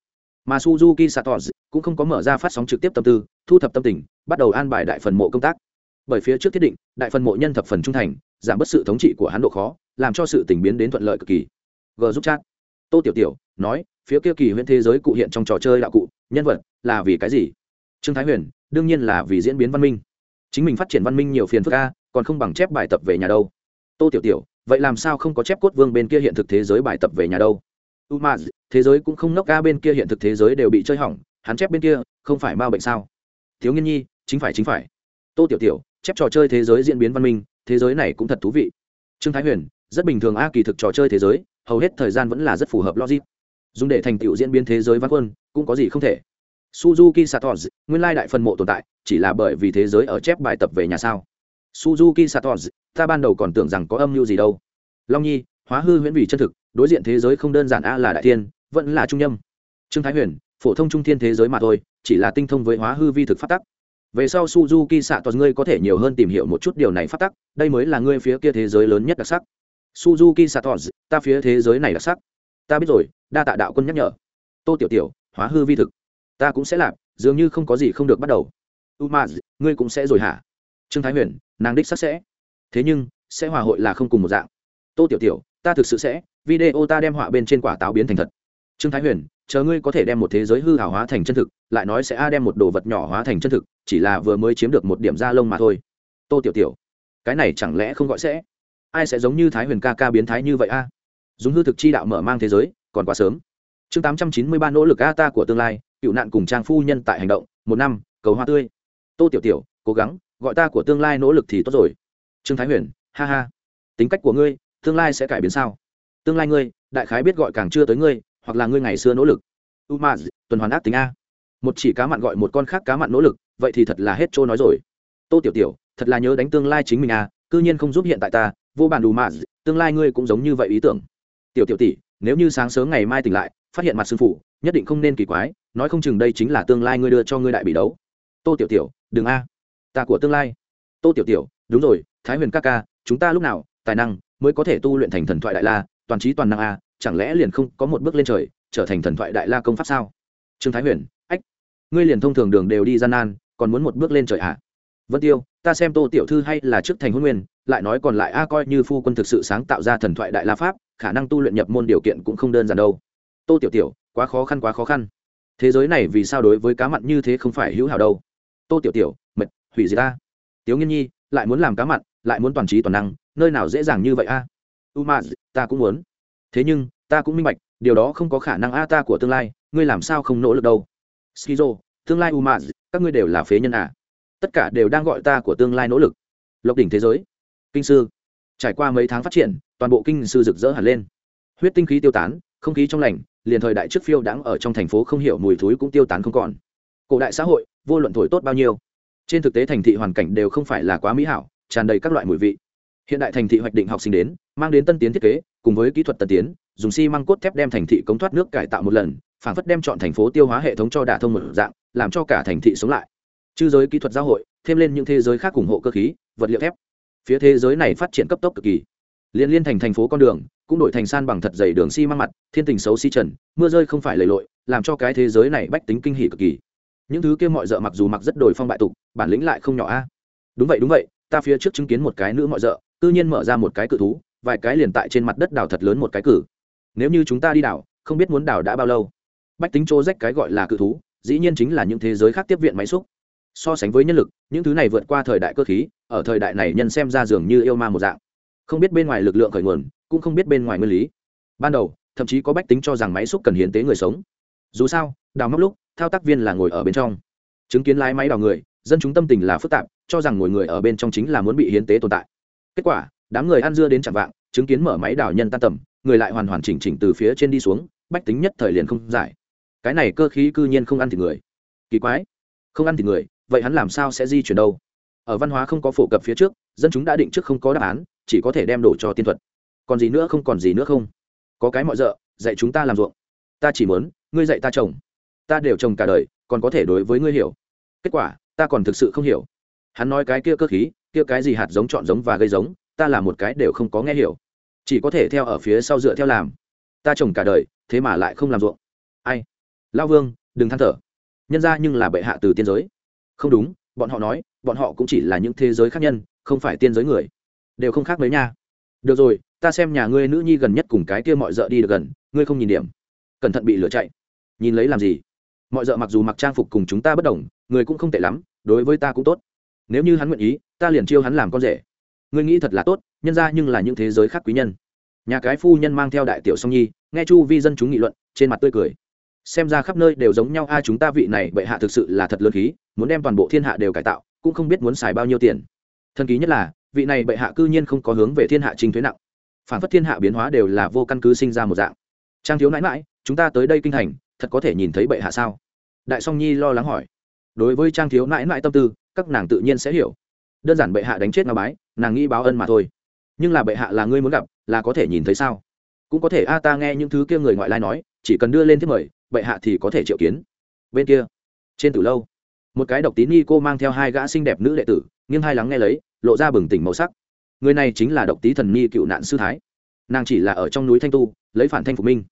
Mà suzuki satos cũng không có mở ra phát sóng trực tiếp tâm tư, thu thập tâm tình, bắt đầu an bài đại phần mộ công tác. Bởi phía trước thiết định, đại phần mộ nhân thập phần trung thành, giảm bớt sự thống trị của hắn độ khó, làm cho sự tình biến đến thuận lợi cực kỳ. G giúp chat. Tô tiểu tiểu nói, phía kia kỳ huyện thế giới cụ hiện trong trò chơi đạo cụ, nhân vật là vì cái gì? Trương thái huyền, đương nhiên là vì diễn biến văn minh chính mình phát triển văn minh nhiều phiền phức a, còn không bằng chép bài tập về nhà đâu. Tô tiểu tiểu, vậy làm sao không có chép cốt vương bên kia hiện thực thế giới bài tập về nhà đâu? U ma thế giới cũng không nốc ga bên kia hiện thực thế giới đều bị chơi hỏng, hắn chép bên kia, không phải ma bệnh sao? Thiếu nghiên nhi, chính phải chính phải. Tô tiểu tiểu, chép trò chơi thế giới diễn biến văn minh, thế giới này cũng thật thú vị. Trương thái huyền, rất bình thường a, kỳ thực trò chơi thế giới, hầu hết thời gian vẫn là rất phù hợp logic. Dùng để thành tựu diễn biến thế giới văn quân, cũng có gì không thể suzuki satos nguyên lai đại phần mộ tồn tại, chỉ là bởi vì thế giới ở chép bài tập về nhà sao? Suzuki satos ta ban đầu còn tưởng rằng có âm mưu gì đâu. Long nhi, hóa hư huyễn vì chân thực, đối diện thế giới không đơn giản a là đại thiên, vẫn là trung nhâm. Trương thái huyền, phổ thông trung thiên thế giới mà thôi, chỉ là tinh thông với hóa hư vi thực phát tắc. Về sau suzuki xạ toàn ngươi có thể nhiều hơn tìm hiểu một chút điều này phát tắc, đây mới là ngươi phía kia thế giới lớn nhất đặc sắc. Suzuki xạ toàn ta phía thế giới này đặc sắc. Ta biết rồi, đa tạ đạo quân nhắc nhở. Tô tiểu tiểu, hóa hư vi thực ta cũng sẽ làm, dường như không có gì không được bắt đầu. U ma ngươi cũng sẽ rồi hả? Trương thái huyền, nàng đích sắc sẽ. Thế nhưng, sẽ hòa hội là không cùng một dạng. Tô tiểu tiểu, ta thực sự sẽ, video ta đem họa bên trên quả táo biến thành thật. Trương thái huyền, chờ ngươi có thể đem một thế giới hư hảo hóa thành chân thực, lại nói sẽ a đem một đồ vật nhỏ hóa thành chân thực, chỉ là vừa mới chiếm được một điểm da lông mà thôi. Tô tiểu tiểu, cái này chẳng lẽ không gọi sẽ? Ai sẽ giống như thái huyền ca ca biến thái như vậy a? Dùng hư thực chi đạo mở mang thế giới, còn quá sớm. Chương tám trăm chín mươi ba nỗ lực a ta của tương lai cựu nạn cùng trang phu nhân tại hành động, một năm, cầu hoa tươi. Tô tiểu tiểu, cố gắng, gọi ta của tương lai nỗ lực thì tốt rồi. Trương thái huyền, ha ha. Tính cách của ngươi, tương lai sẽ cải biến sao? Tương lai ngươi, đại khái biết gọi càng chưa tới ngươi, hoặc là ngươi ngày xưa nỗ lực. U ma tuần hoàn ác tính a. Một chỉ cá mặn gọi một con khác cá mặn nỗ lực, vậy thì thật là hết trôi nói rồi. Tô tiểu tiểu, thật là nhớ đánh tương lai chính mình à cư nhiên không giúp hiện tại ta, vô bản đủ mà tương lai ngươi cũng giống như vậy ý tưởng. Tiểu tiểu tỷ, nếu như sáng sớm ngày mai tỉnh lại, phát hiện mặt sư phụ, nhất định không nên kỳ quái nói không chừng đây chính là tương lai ngươi đưa cho ngươi đại bị đấu. Tô tiểu tiểu, đừng a. Ta của tương lai. Tô tiểu tiểu, đúng rồi, thái huyền ca ca, chúng ta lúc nào, tài năng mới có thể tu luyện thành thần thoại đại la, toàn trí toàn năng a, chẳng lẽ liền không có một bước lên trời, trở thành thần thoại đại la công pháp sao? Trương thái huyền, ách, ngươi liền thông thường đường đều đi gian nan, còn muốn một bước lên trời ạ à? vân tiêu, ta xem tô tiểu thư hay là trước thành hôn nguyên, lại nói còn lại a, coi như phu quân thực sự sáng tạo ra thần thoại đại la pháp, khả năng tu luyện nhập môn điều kiện cũng không đơn giản đâu. Tô tiểu tiểu, quá khó khăn, quá khó khăn thế giới này vì sao đối với cá mặn như thế không phải hữu hảo đâu? Tô tiểu tiểu, mệt, hủy gì ta. Tiếu nghiên nhi, lại muốn làm cá mặn, lại muốn toàn trí toàn năng, nơi nào dễ dàng như vậy a? U ma ta cũng muốn. Thế nhưng, ta cũng minh bạch, điều đó không có khả năng a ta của tương lai, ngươi làm sao không nỗ lực đâu? Skizo, tương lai u ma các ngươi đều là phế nhân à? Tất cả đều đang gọi ta của tương lai nỗ lực. Lộc đỉnh thế giới. Kinh sư. Trải qua mấy tháng phát triển, toàn bộ kinh sư rực rỡ hẳn lên huyết tinh khí tiêu tán, không khí trong lành, liền thời đại trước phiêu đáng ở trong thành phố không hiểu mùi thúi cũng tiêu tán không còn. Cổ đại xã hội, vô luận thổi tốt bao nhiêu, trên thực tế thành thị hoàn cảnh đều không phải là quá mỹ hảo, tràn đầy các loại mùi vị. Hiện đại thành thị hoạch định học sinh đến, mang đến tân tiến thiết kế, cùng với kỹ thuật tân tiến, dùng xi măng cốt thép đem thành thị cống thoát nước cải tạo một lần phảng phất đem chọn thành phố tiêu hóa hệ thống cho đả thông một dạng, làm cho cả thành thị sống lại. Chư giới kỹ thuật giáo hội, thêm lên những thế giới khác ủng hộ cơ khí, vật liệu thép. Phía thế giới này phát triển cấp tốc cực kỳ liên liên thành thành phố con đường, cũng đổi thành san bằng thật dày đường xi măng mặt, thiên tình xấu xi trần, mưa rơi không phải lầy lội, làm cho cái thế giới này bách tính kinh hỉ cực kỳ. Những thứ kia mọi d mặc dù mặc rất đổi phong bại tục, bản lĩnh lại không nhỏ a. Đúng vậy đúng vậy, ta phía trước chứng kiến một cái nữ mọi rợ tự nhiên mở ra một cái cự thú, vài cái liền tại trên mặt đất đào thật lớn một cái cử. Nếu như chúng ta đi đào không biết muốn đào đã bao lâu. Bách tính chỗ rách cái gọi là cự thú, dĩ nhiên chính là những thế giới khác tiếp viện máy xúc. So sánh với nhân lực, những thứ này vượt qua thời đại cơ khí, ở thời đại này nhân xem ra dường như yêu ma một dạng không biết bên ngoài lực lượng khởi nguồn, cũng không biết bên ngoài nguyên lý. Ban đầu, thậm chí có bách tính cho rằng máy xúc cần hiến tế người sống. Dù sao, đào móc lúc, thao tác viên là ngồi ở bên trong. Chứng kiến lái máy đào người, dân chúng tâm tình là phức tạp, cho rằng ngồi người ở bên trong chính là muốn bị hiến tế tồn tại. Kết quả, đám người ăn dưa đến chạm vạng, chứng kiến mở máy đào nhân tan tầm, người lại hoàn hoàn chỉnh chỉnh từ phía trên đi xuống, bách tính nhất thời liền không giải. Cái này cơ khí cư nhiên không ăn thịt người. Kỳ quái. Không ăn thịt người, vậy hắn làm sao sẽ di chuyển đâu? Ở văn hóa không có phổ cập phía trước, dân chúng đã định trước không có đáp án chỉ có thể đem đổ cho tiên thuật. Còn gì nữa không còn gì nữa không? Có cái mọi d dạy chúng ta làm ruộng. Ta chỉ muốn, ngươi dạy ta trồng. Ta đều trồng cả đời, còn có thể đối với ngươi hiểu. Kết quả, ta còn thực sự không hiểu. Hắn nói cái kia cơ khí, kia cái gì hạt giống chọn giống và gây giống, ta là một cái đều không có nghe hiểu. Chỉ có thể theo ở phía sau dựa theo làm. Ta trồng cả đời, thế mà lại không làm ruộng. Ai? Lao vương, đừng than thở. Nhân ra nhưng là bệ hạ từ tiên giới. Không đúng, bọn họ nói, bọn họ cũng chỉ là những thế giới khác nhân, không phải tiên giới người đều không khác mấy nha. Được rồi, ta xem nhà ngươi nữ nhi gần nhất cùng cái kia mọi d đi được gần, ngươi không nhìn điểm. Cẩn thận bị lửa chạy. Nhìn lấy làm gì? Mọi d mặc dù mặc trang phục cùng chúng ta bất đồng, người cũng không tệ lắm, đối với ta cũng tốt. Nếu như hắn nguyện ý, ta liền chiêu hắn làm con rể. Ngươi nghĩ thật là tốt, nhân ra nhưng là những thế giới khác quý nhân. Nhà cái phu nhân mang theo đại tiểu song nhi, nghe chu vi dân chúng nghị luận, trên mặt tươi cười. Xem ra khắp nơi đều giống nhau, a, chúng ta vị này bệ hạ thực sự là thật lớn khí, muốn đem toàn bộ thiên hạ đều cải tạo, cũng không biết muốn xài bao nhiêu tiền. Thần ký nhất là vị này bệ hạ cư nhiên không có hướng về thiên hạ trình thuế nặng. Phản phất thiên hạ biến hóa đều là vô căn cứ sinh ra một dạng. Trang thiếu nãi mãi chúng ta tới đây kinh thành, thật có thể nhìn thấy bệ hạ sao? Đại song nhi lo lắng hỏi. Đối với trang thiếu nãi nãi tâm tư, các nàng tự nhiên sẽ hiểu. Đơn giản bệ hạ đánh chết ngao bái, nàng nghĩ báo ân mà thôi. Nhưng là bệ hạ là ngươi muốn gặp, là có thể nhìn thấy sao? Cũng có thể a ta nghe những thứ kia người ngoại lai nói, chỉ cần đưa lên thiết mời, bệ hạ thì có thể triệu kiến. Bên kia, trên từ lâu một cái độc tín ni cô mang theo hai gã xinh đẹp nữ đệ tử, nghiêng hai lắng nghe lấy, lộ ra bừng tỉnh màu sắc. Người này chính là độc tý thần ni cựu nạn sư thái. Nàng chỉ là ở trong núi thanh tu, lấy phản thanh phục minh.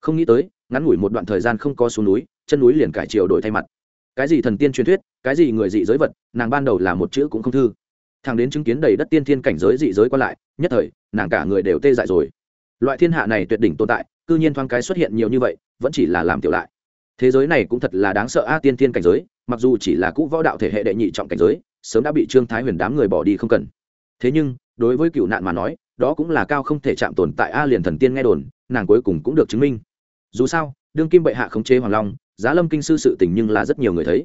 Không nghĩ tới, ngắn ngủi một đoạn thời gian không có xuống núi, chân núi liền cải chiều đổi thay mặt. Cái gì thần tiên truyền thuyết, cái gì người dị giới vật, nàng ban đầu là một chữ cũng không thư. Thằng đến chứng kiến đầy đất tiên thiên cảnh giới dị giới qua lại, nhất thời, nàng cả người đều tê dại rồi. Loại thiên hạ này tuyệt đỉnh tồn tại, cư nhiên thoáng cái xuất hiện nhiều như vậy, vẫn chỉ là làm tiểu lại. Thế giới này cũng thật là đáng sợ a, tiên thiên cảnh giới mặc dù chỉ là cũ võ đạo thể hệ đệ nhị trọng cảnh giới, sớm đã bị trương thái huyền đám người bỏ đi không cần. Thế nhưng, đối với cựu nạn mà nói, đó cũng là cao không thể chạm tồn tại a liền thần tiên nghe đồn, nàng cuối cùng cũng được chứng minh. Dù sao, đương kim bệ hạ khống chế hoàng long, giá lâm kinh sư sự tình nhưng là rất nhiều người thấy.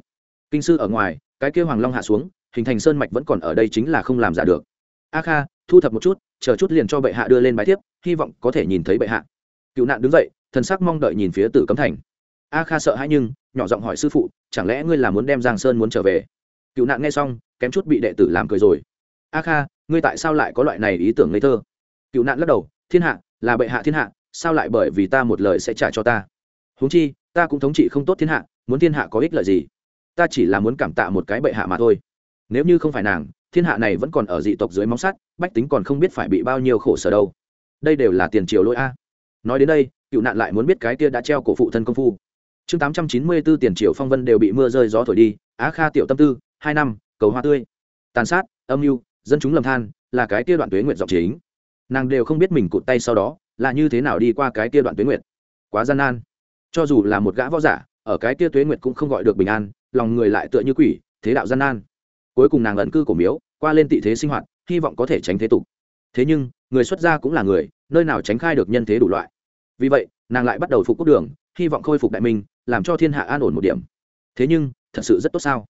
Kinh sư ở ngoài, cái kêu hoàng long hạ xuống, hình thành sơn mạch vẫn còn ở đây chính là không làm giả được. A kha, thu thập một chút, chờ chút liền cho bệ hạ đưa lên bài tiếp hy vọng có thể nhìn thấy bệ hạ. Cựu nạn đứng dậy, thần sắc mong đợi nhìn phía tử cấm thành a kha sợ hãi nhưng, nhỏ giọng hỏi sư phụ, chẳng lẽ ngươi là muốn đem giang sơn muốn trở về? Cựu nạn nghe xong, kém chút bị đệ tử làm cười rồi. A kha, ngươi tại sao lại có loại này ý tưởng ngây thơ? Cựu nạn lắc đầu, thiên hạ, là bệ hạ thiên hạ, sao lại bởi vì ta một lời sẽ trả cho ta? Huống chi, ta cũng thống trị không tốt thiên hạ, muốn thiên hạ có ích lợi gì? Ta chỉ là muốn cảm tạ một cái bệ hạ mà thôi. Nếu như không phải nàng, thiên hạ này vẫn còn ở dị tộc dưới móng sắt, bách tính còn không biết phải bị bao nhiêu khổ sở đâu. Đây đều là tiền triều lỗi a. Nói đến đây, cựu nạn lại muốn biết cái kia đã treo cổ phụ thân công phu chương tám trăm chín mươi b ố tiền triệu phong vân đều bị mưa rơi gió thổi đi, á kha tiểu tâm tư, hai năm, cầu hoa tươi. Tàn sát, âm mưu, dân chúng lầm than, là cái kia đoạn tuế nguyện giọng chính. Nàng đều không biết mình cụt tay sau đó, là như thế nào đi qua cái kia đoạn tuế nguyện quá gian nan. Cho dù là một gã võ giả, ở cái kia tuế nguyệt cũng không gọi được bình an, lòng người lại tựa như quỷ, thế đạo gian nan. Cuối cùng nàng ẩn cư cổ miếu, qua lên tị thế sinh hoạt, hy vọng có thể tránh thế tục. Thế nhưng, người xuất gia cũng là người, nơi nào tránh khai được nhân thế đủ loại. Vì vậy, nàng lại bắt đầu phục quốc đường hy vọng khôi phục đại minh, làm cho thiên hạ an ổn một điểm. Thế nhưng, thật sự rất tốt sao?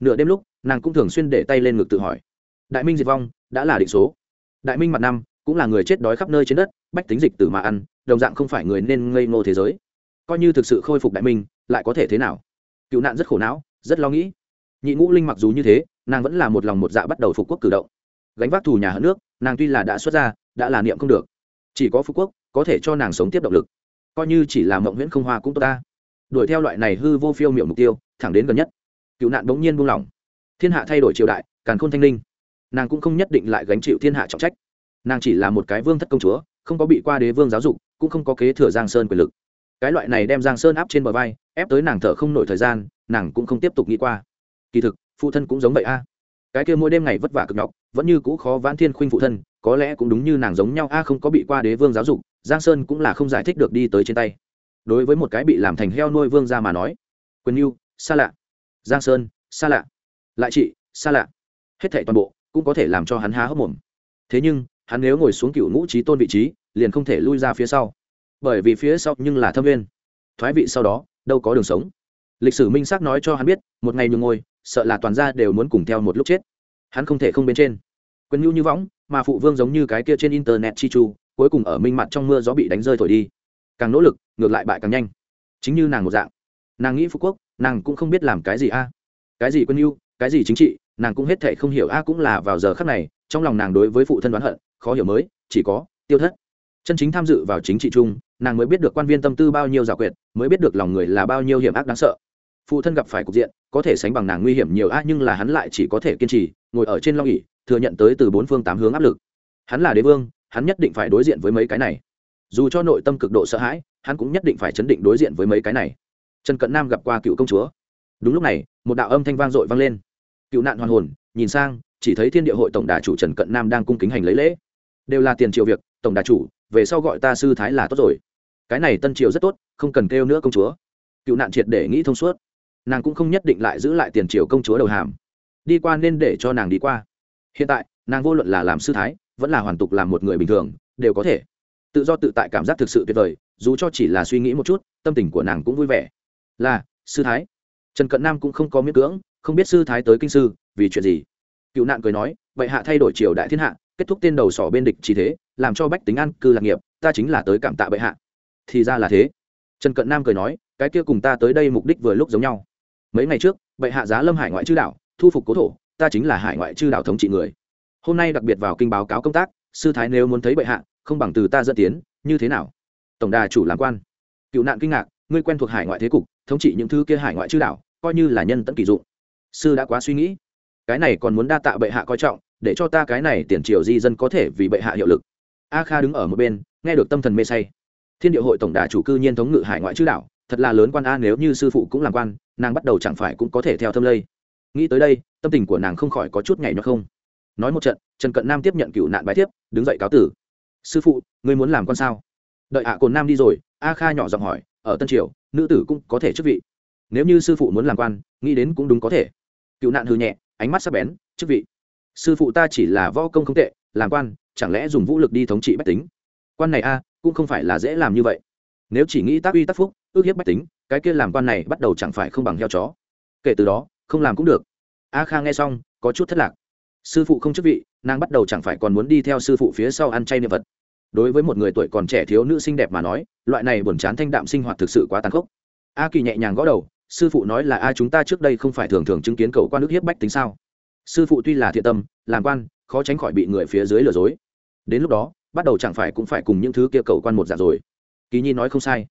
Nửa đêm lúc, nàng cũng thường xuyên để tay lên ngực tự hỏi. Đại minh diệt vong, đã là định số. Đại minh mặt năm, cũng là người chết đói khắp nơi trên đất, bách tính dịch từ mà ăn, đồng dạng không phải người nên ngây ngô thế giới. Coi như thực sự khôi phục đại minh, lại có thể thế nào? Cựu nạn rất khổ não, rất lo nghĩ. Nhị ngũ linh mặc dù như thế, nàng vẫn là một lòng một dạ bắt đầu phục quốc cử động. Gánh vác thù nhà hận nước, nàng tuy là đã xuất ra đã là niệm không được. Chỉ có phú quốc, có thể cho nàng sống tiếp động lực coi như chỉ là mộng nguyễn không hoa cũng tốt ta. Đuổi theo loại này hư vô phiêu miệng mục tiêu, thẳng đến gần nhất. Cựu nạn bỗng nhiên buông lỏng. Thiên hạ thay đổi triều đại, càn khôn thanh linh. Nàng cũng không nhất định lại gánh chịu thiên hạ trọng trách. Nàng chỉ là một cái vương thất công chúa, không có bị qua đế vương giáo dục, cũng không có kế thừa giang sơn quyền lực. Cái loại này đem giang sơn áp trên bờ vai, ép tới nàng thở không nổi thời gian, nàng cũng không tiếp tục nghĩ qua. Kỳ thực, phụ thân cũng giống vậy a. Cái kia mỗi đêm ngày vất vả cực nhọc, vẫn như cũ khó vãn thiên khuynh phụ thân, có lẽ cũng đúng như nàng giống nhau a, không có bị qua đế vương giáo dục giang sơn cũng là không giải thích được đi tới trên tay. Đối với một cái bị làm thành heo nuôi vương ra mà nói, quyền mưu xa lạ. Giang sơn xa lạ. Lại chị xa lạ. Hết thảy toàn bộ cũng có thể làm cho hắn há hốc mồm. Thế nhưng, hắn nếu ngồi xuống cựu ngũ trí tôn vị trí, liền không thể lui ra phía sau. Bởi vì phía sau nhưng là thâm viên thoái vị sau đó, đâu có đường sống. Lịch sử minh xác nói cho hắn biết, một ngày nhường ngôi sợ là toàn gia đều muốn cùng theo một lúc chết. Hắn không thể không bên trên. Quyền nhu như võng, mà phụ vương giống như cái kia trên internet chi chu cuối cùng ở minh mặt trong mưa gió bị đánh rơi thổi đi. Càng nỗ lực, ngược lại bại càng nhanh. Chính như nàng một dạng. Nàng nghĩ phú quốc, nàng cũng không biết làm cái gì a. Cái gì quân yêu cái gì chính trị, nàng cũng hết thệ không hiểu a cũng là vào giờ khắc này, trong lòng nàng đối với phụ thân đoán hận, khó hiểu mới, chỉ có tiêu thất. Chân chính tham dự vào chính trị chung, nàng mới biết được quan viên tâm tư bao nhiêu giả quyệt, mới biết được lòng người là bao nhiêu hiểm ác đáng sợ. Phụ thân gặp phải cục diện, có thể sánh bằng nàng nguy hiểm nhiều a nhưng là hắn lại chỉ có thể kiên trì, ngồi ở trên long ỉ thừa nhận tới từ bốn phương tám hướng áp lực. Hắn là đế vương hắn nhất định phải đối diện với mấy cái này. Dù cho nội tâm cực độ sợ hãi, hắn cũng nhất định phải chấn định đối diện với mấy cái này. Trần cận nam gặp qua cựu công chúa. Đúng lúc này, một đạo âm thanh vang dội vang lên. Cựu nạn hoàn hồn, nhìn sang, chỉ thấy thiên địa hội tổng đà chủ trần cận nam đang cung kính hành lấy lễ. Đều là tiền triều việc, tổng đà chủ, về sau gọi ta sư thái là tốt rồi. Cái này tân triều rất tốt, không cần kêu nữa công chúa. Cựu nạn triệt để nghĩ thông suốt. Nàng cũng không nhất định lại giữ lại tiền triều công chúa đầu hàm. Đi qua nên để cho nàng đi qua. Hiện tại, nàng vô luận là làm sư thái vẫn là hoàn tục làm một người bình thường, đều có thể. Tự do tự tại cảm giác thực sự tuyệt vời, dù cho chỉ là suy nghĩ một chút, tâm tình của nàng cũng vui vẻ. Là, sư thái. Trần cận nam cũng không có miễn cưỡng, không biết sư thái tới kinh sư, vì chuyện gì. Cựu nạn cười nói, vậy hạ thay đổi triều đại thiên hạ, kết thúc tên đầu sỏ bên địch chỉ thế, làm cho bách tính an cư lạc nghiệp, ta chính là tới cảm tạ bệ hạ. Thì ra là thế. Trần cận nam cười nói, cái kia cùng ta tới đây mục đích vừa lúc giống nhau. Mấy ngày trước, bệ hạ giá lâm hải ngoại chư đảo, thu phục cố thổ, ta chính là hải ngoại chư đảo thống trị người hôm nay đặc biệt vào kinh báo cáo công tác, sư thái nếu muốn thấy bệ hạ, không bằng từ ta dẫn tiến, như thế nào? Tổng đà chủ làm quan. Cựu nạn kinh ngạc, ngươi quen thuộc hải ngoại thế cục, thống trị những thứ kia hải ngoại chư đảo, coi như là nhân tận kỳ dụng. Sư đã quá suy nghĩ. Cái này còn muốn đa tạ bệ hạ coi trọng, để cho ta cái này tiền triều di dân có thể vì bệ hạ hiệu lực. A kha đứng ở một bên, nghe được tâm thần mê say. Thiên địa hội tổng đà chủ cư nhiên thống ngự hải ngoại chư đảo, thật là lớn quan a, nếu như sư phụ cũng làm quan, nàng bắt đầu chẳng phải cũng có thể theo thâm lây. Nghĩ tới đây, tâm tình của nàng không khỏi có chút nhảy nhót không? Nói một trận trần cận nam tiếp nhận cựu nạn bái tiếp, đứng dậy cáo tử. Sư phụ ngươi muốn làm con sao? Đợi ạ cồn nam đi rồi. A kha nhỏ giọng hỏi ở tân triều nữ tử cũng có thể chức vị. Nếu như sư phụ muốn làm quan nghĩ đến cũng đúng có thể. Cựu nạn hư nhẹ ánh mắt sắc bén chức vị? Sư phụ ta chỉ là võ công không tệ làm quan chẳng lẽ dùng vũ lực đi thống trị bách tính? Quan này a cũng không phải là dễ làm như vậy. Nếu chỉ nghĩ tác uy tác phúc ước hiếp bách tính cái kia làm quan này bắt đầu chẳng phải không bằng heo chó. Kể từ đó không làm cũng được. A kha nghe xong có chút thất lạc sư phụ không chức vị, nàng bắt đầu chẳng phải còn muốn đi theo sư phụ phía sau ăn chay niệm vật. Đối với một người tuổi còn trẻ thiếu nữ xinh đẹp mà nói, loại này buồn chán thanh đạm sinh hoạt thực sự quá tàn khốc. A kỳ nhẹ nhàng gõ đầu, sư phụ nói là, a, chúng ta trước đây không phải thường thường chứng kiến cầu quan nước hiếp bách tính sao? Sư phụ tuy là thiện tâm, làm quan, khó tránh khỏi bị người phía dưới lừa dối. Đến lúc đó, bắt đầu chẳng phải cũng phải cùng những thứ kia cầu quan một dạng rồi. Kỳ nhi nói không sai.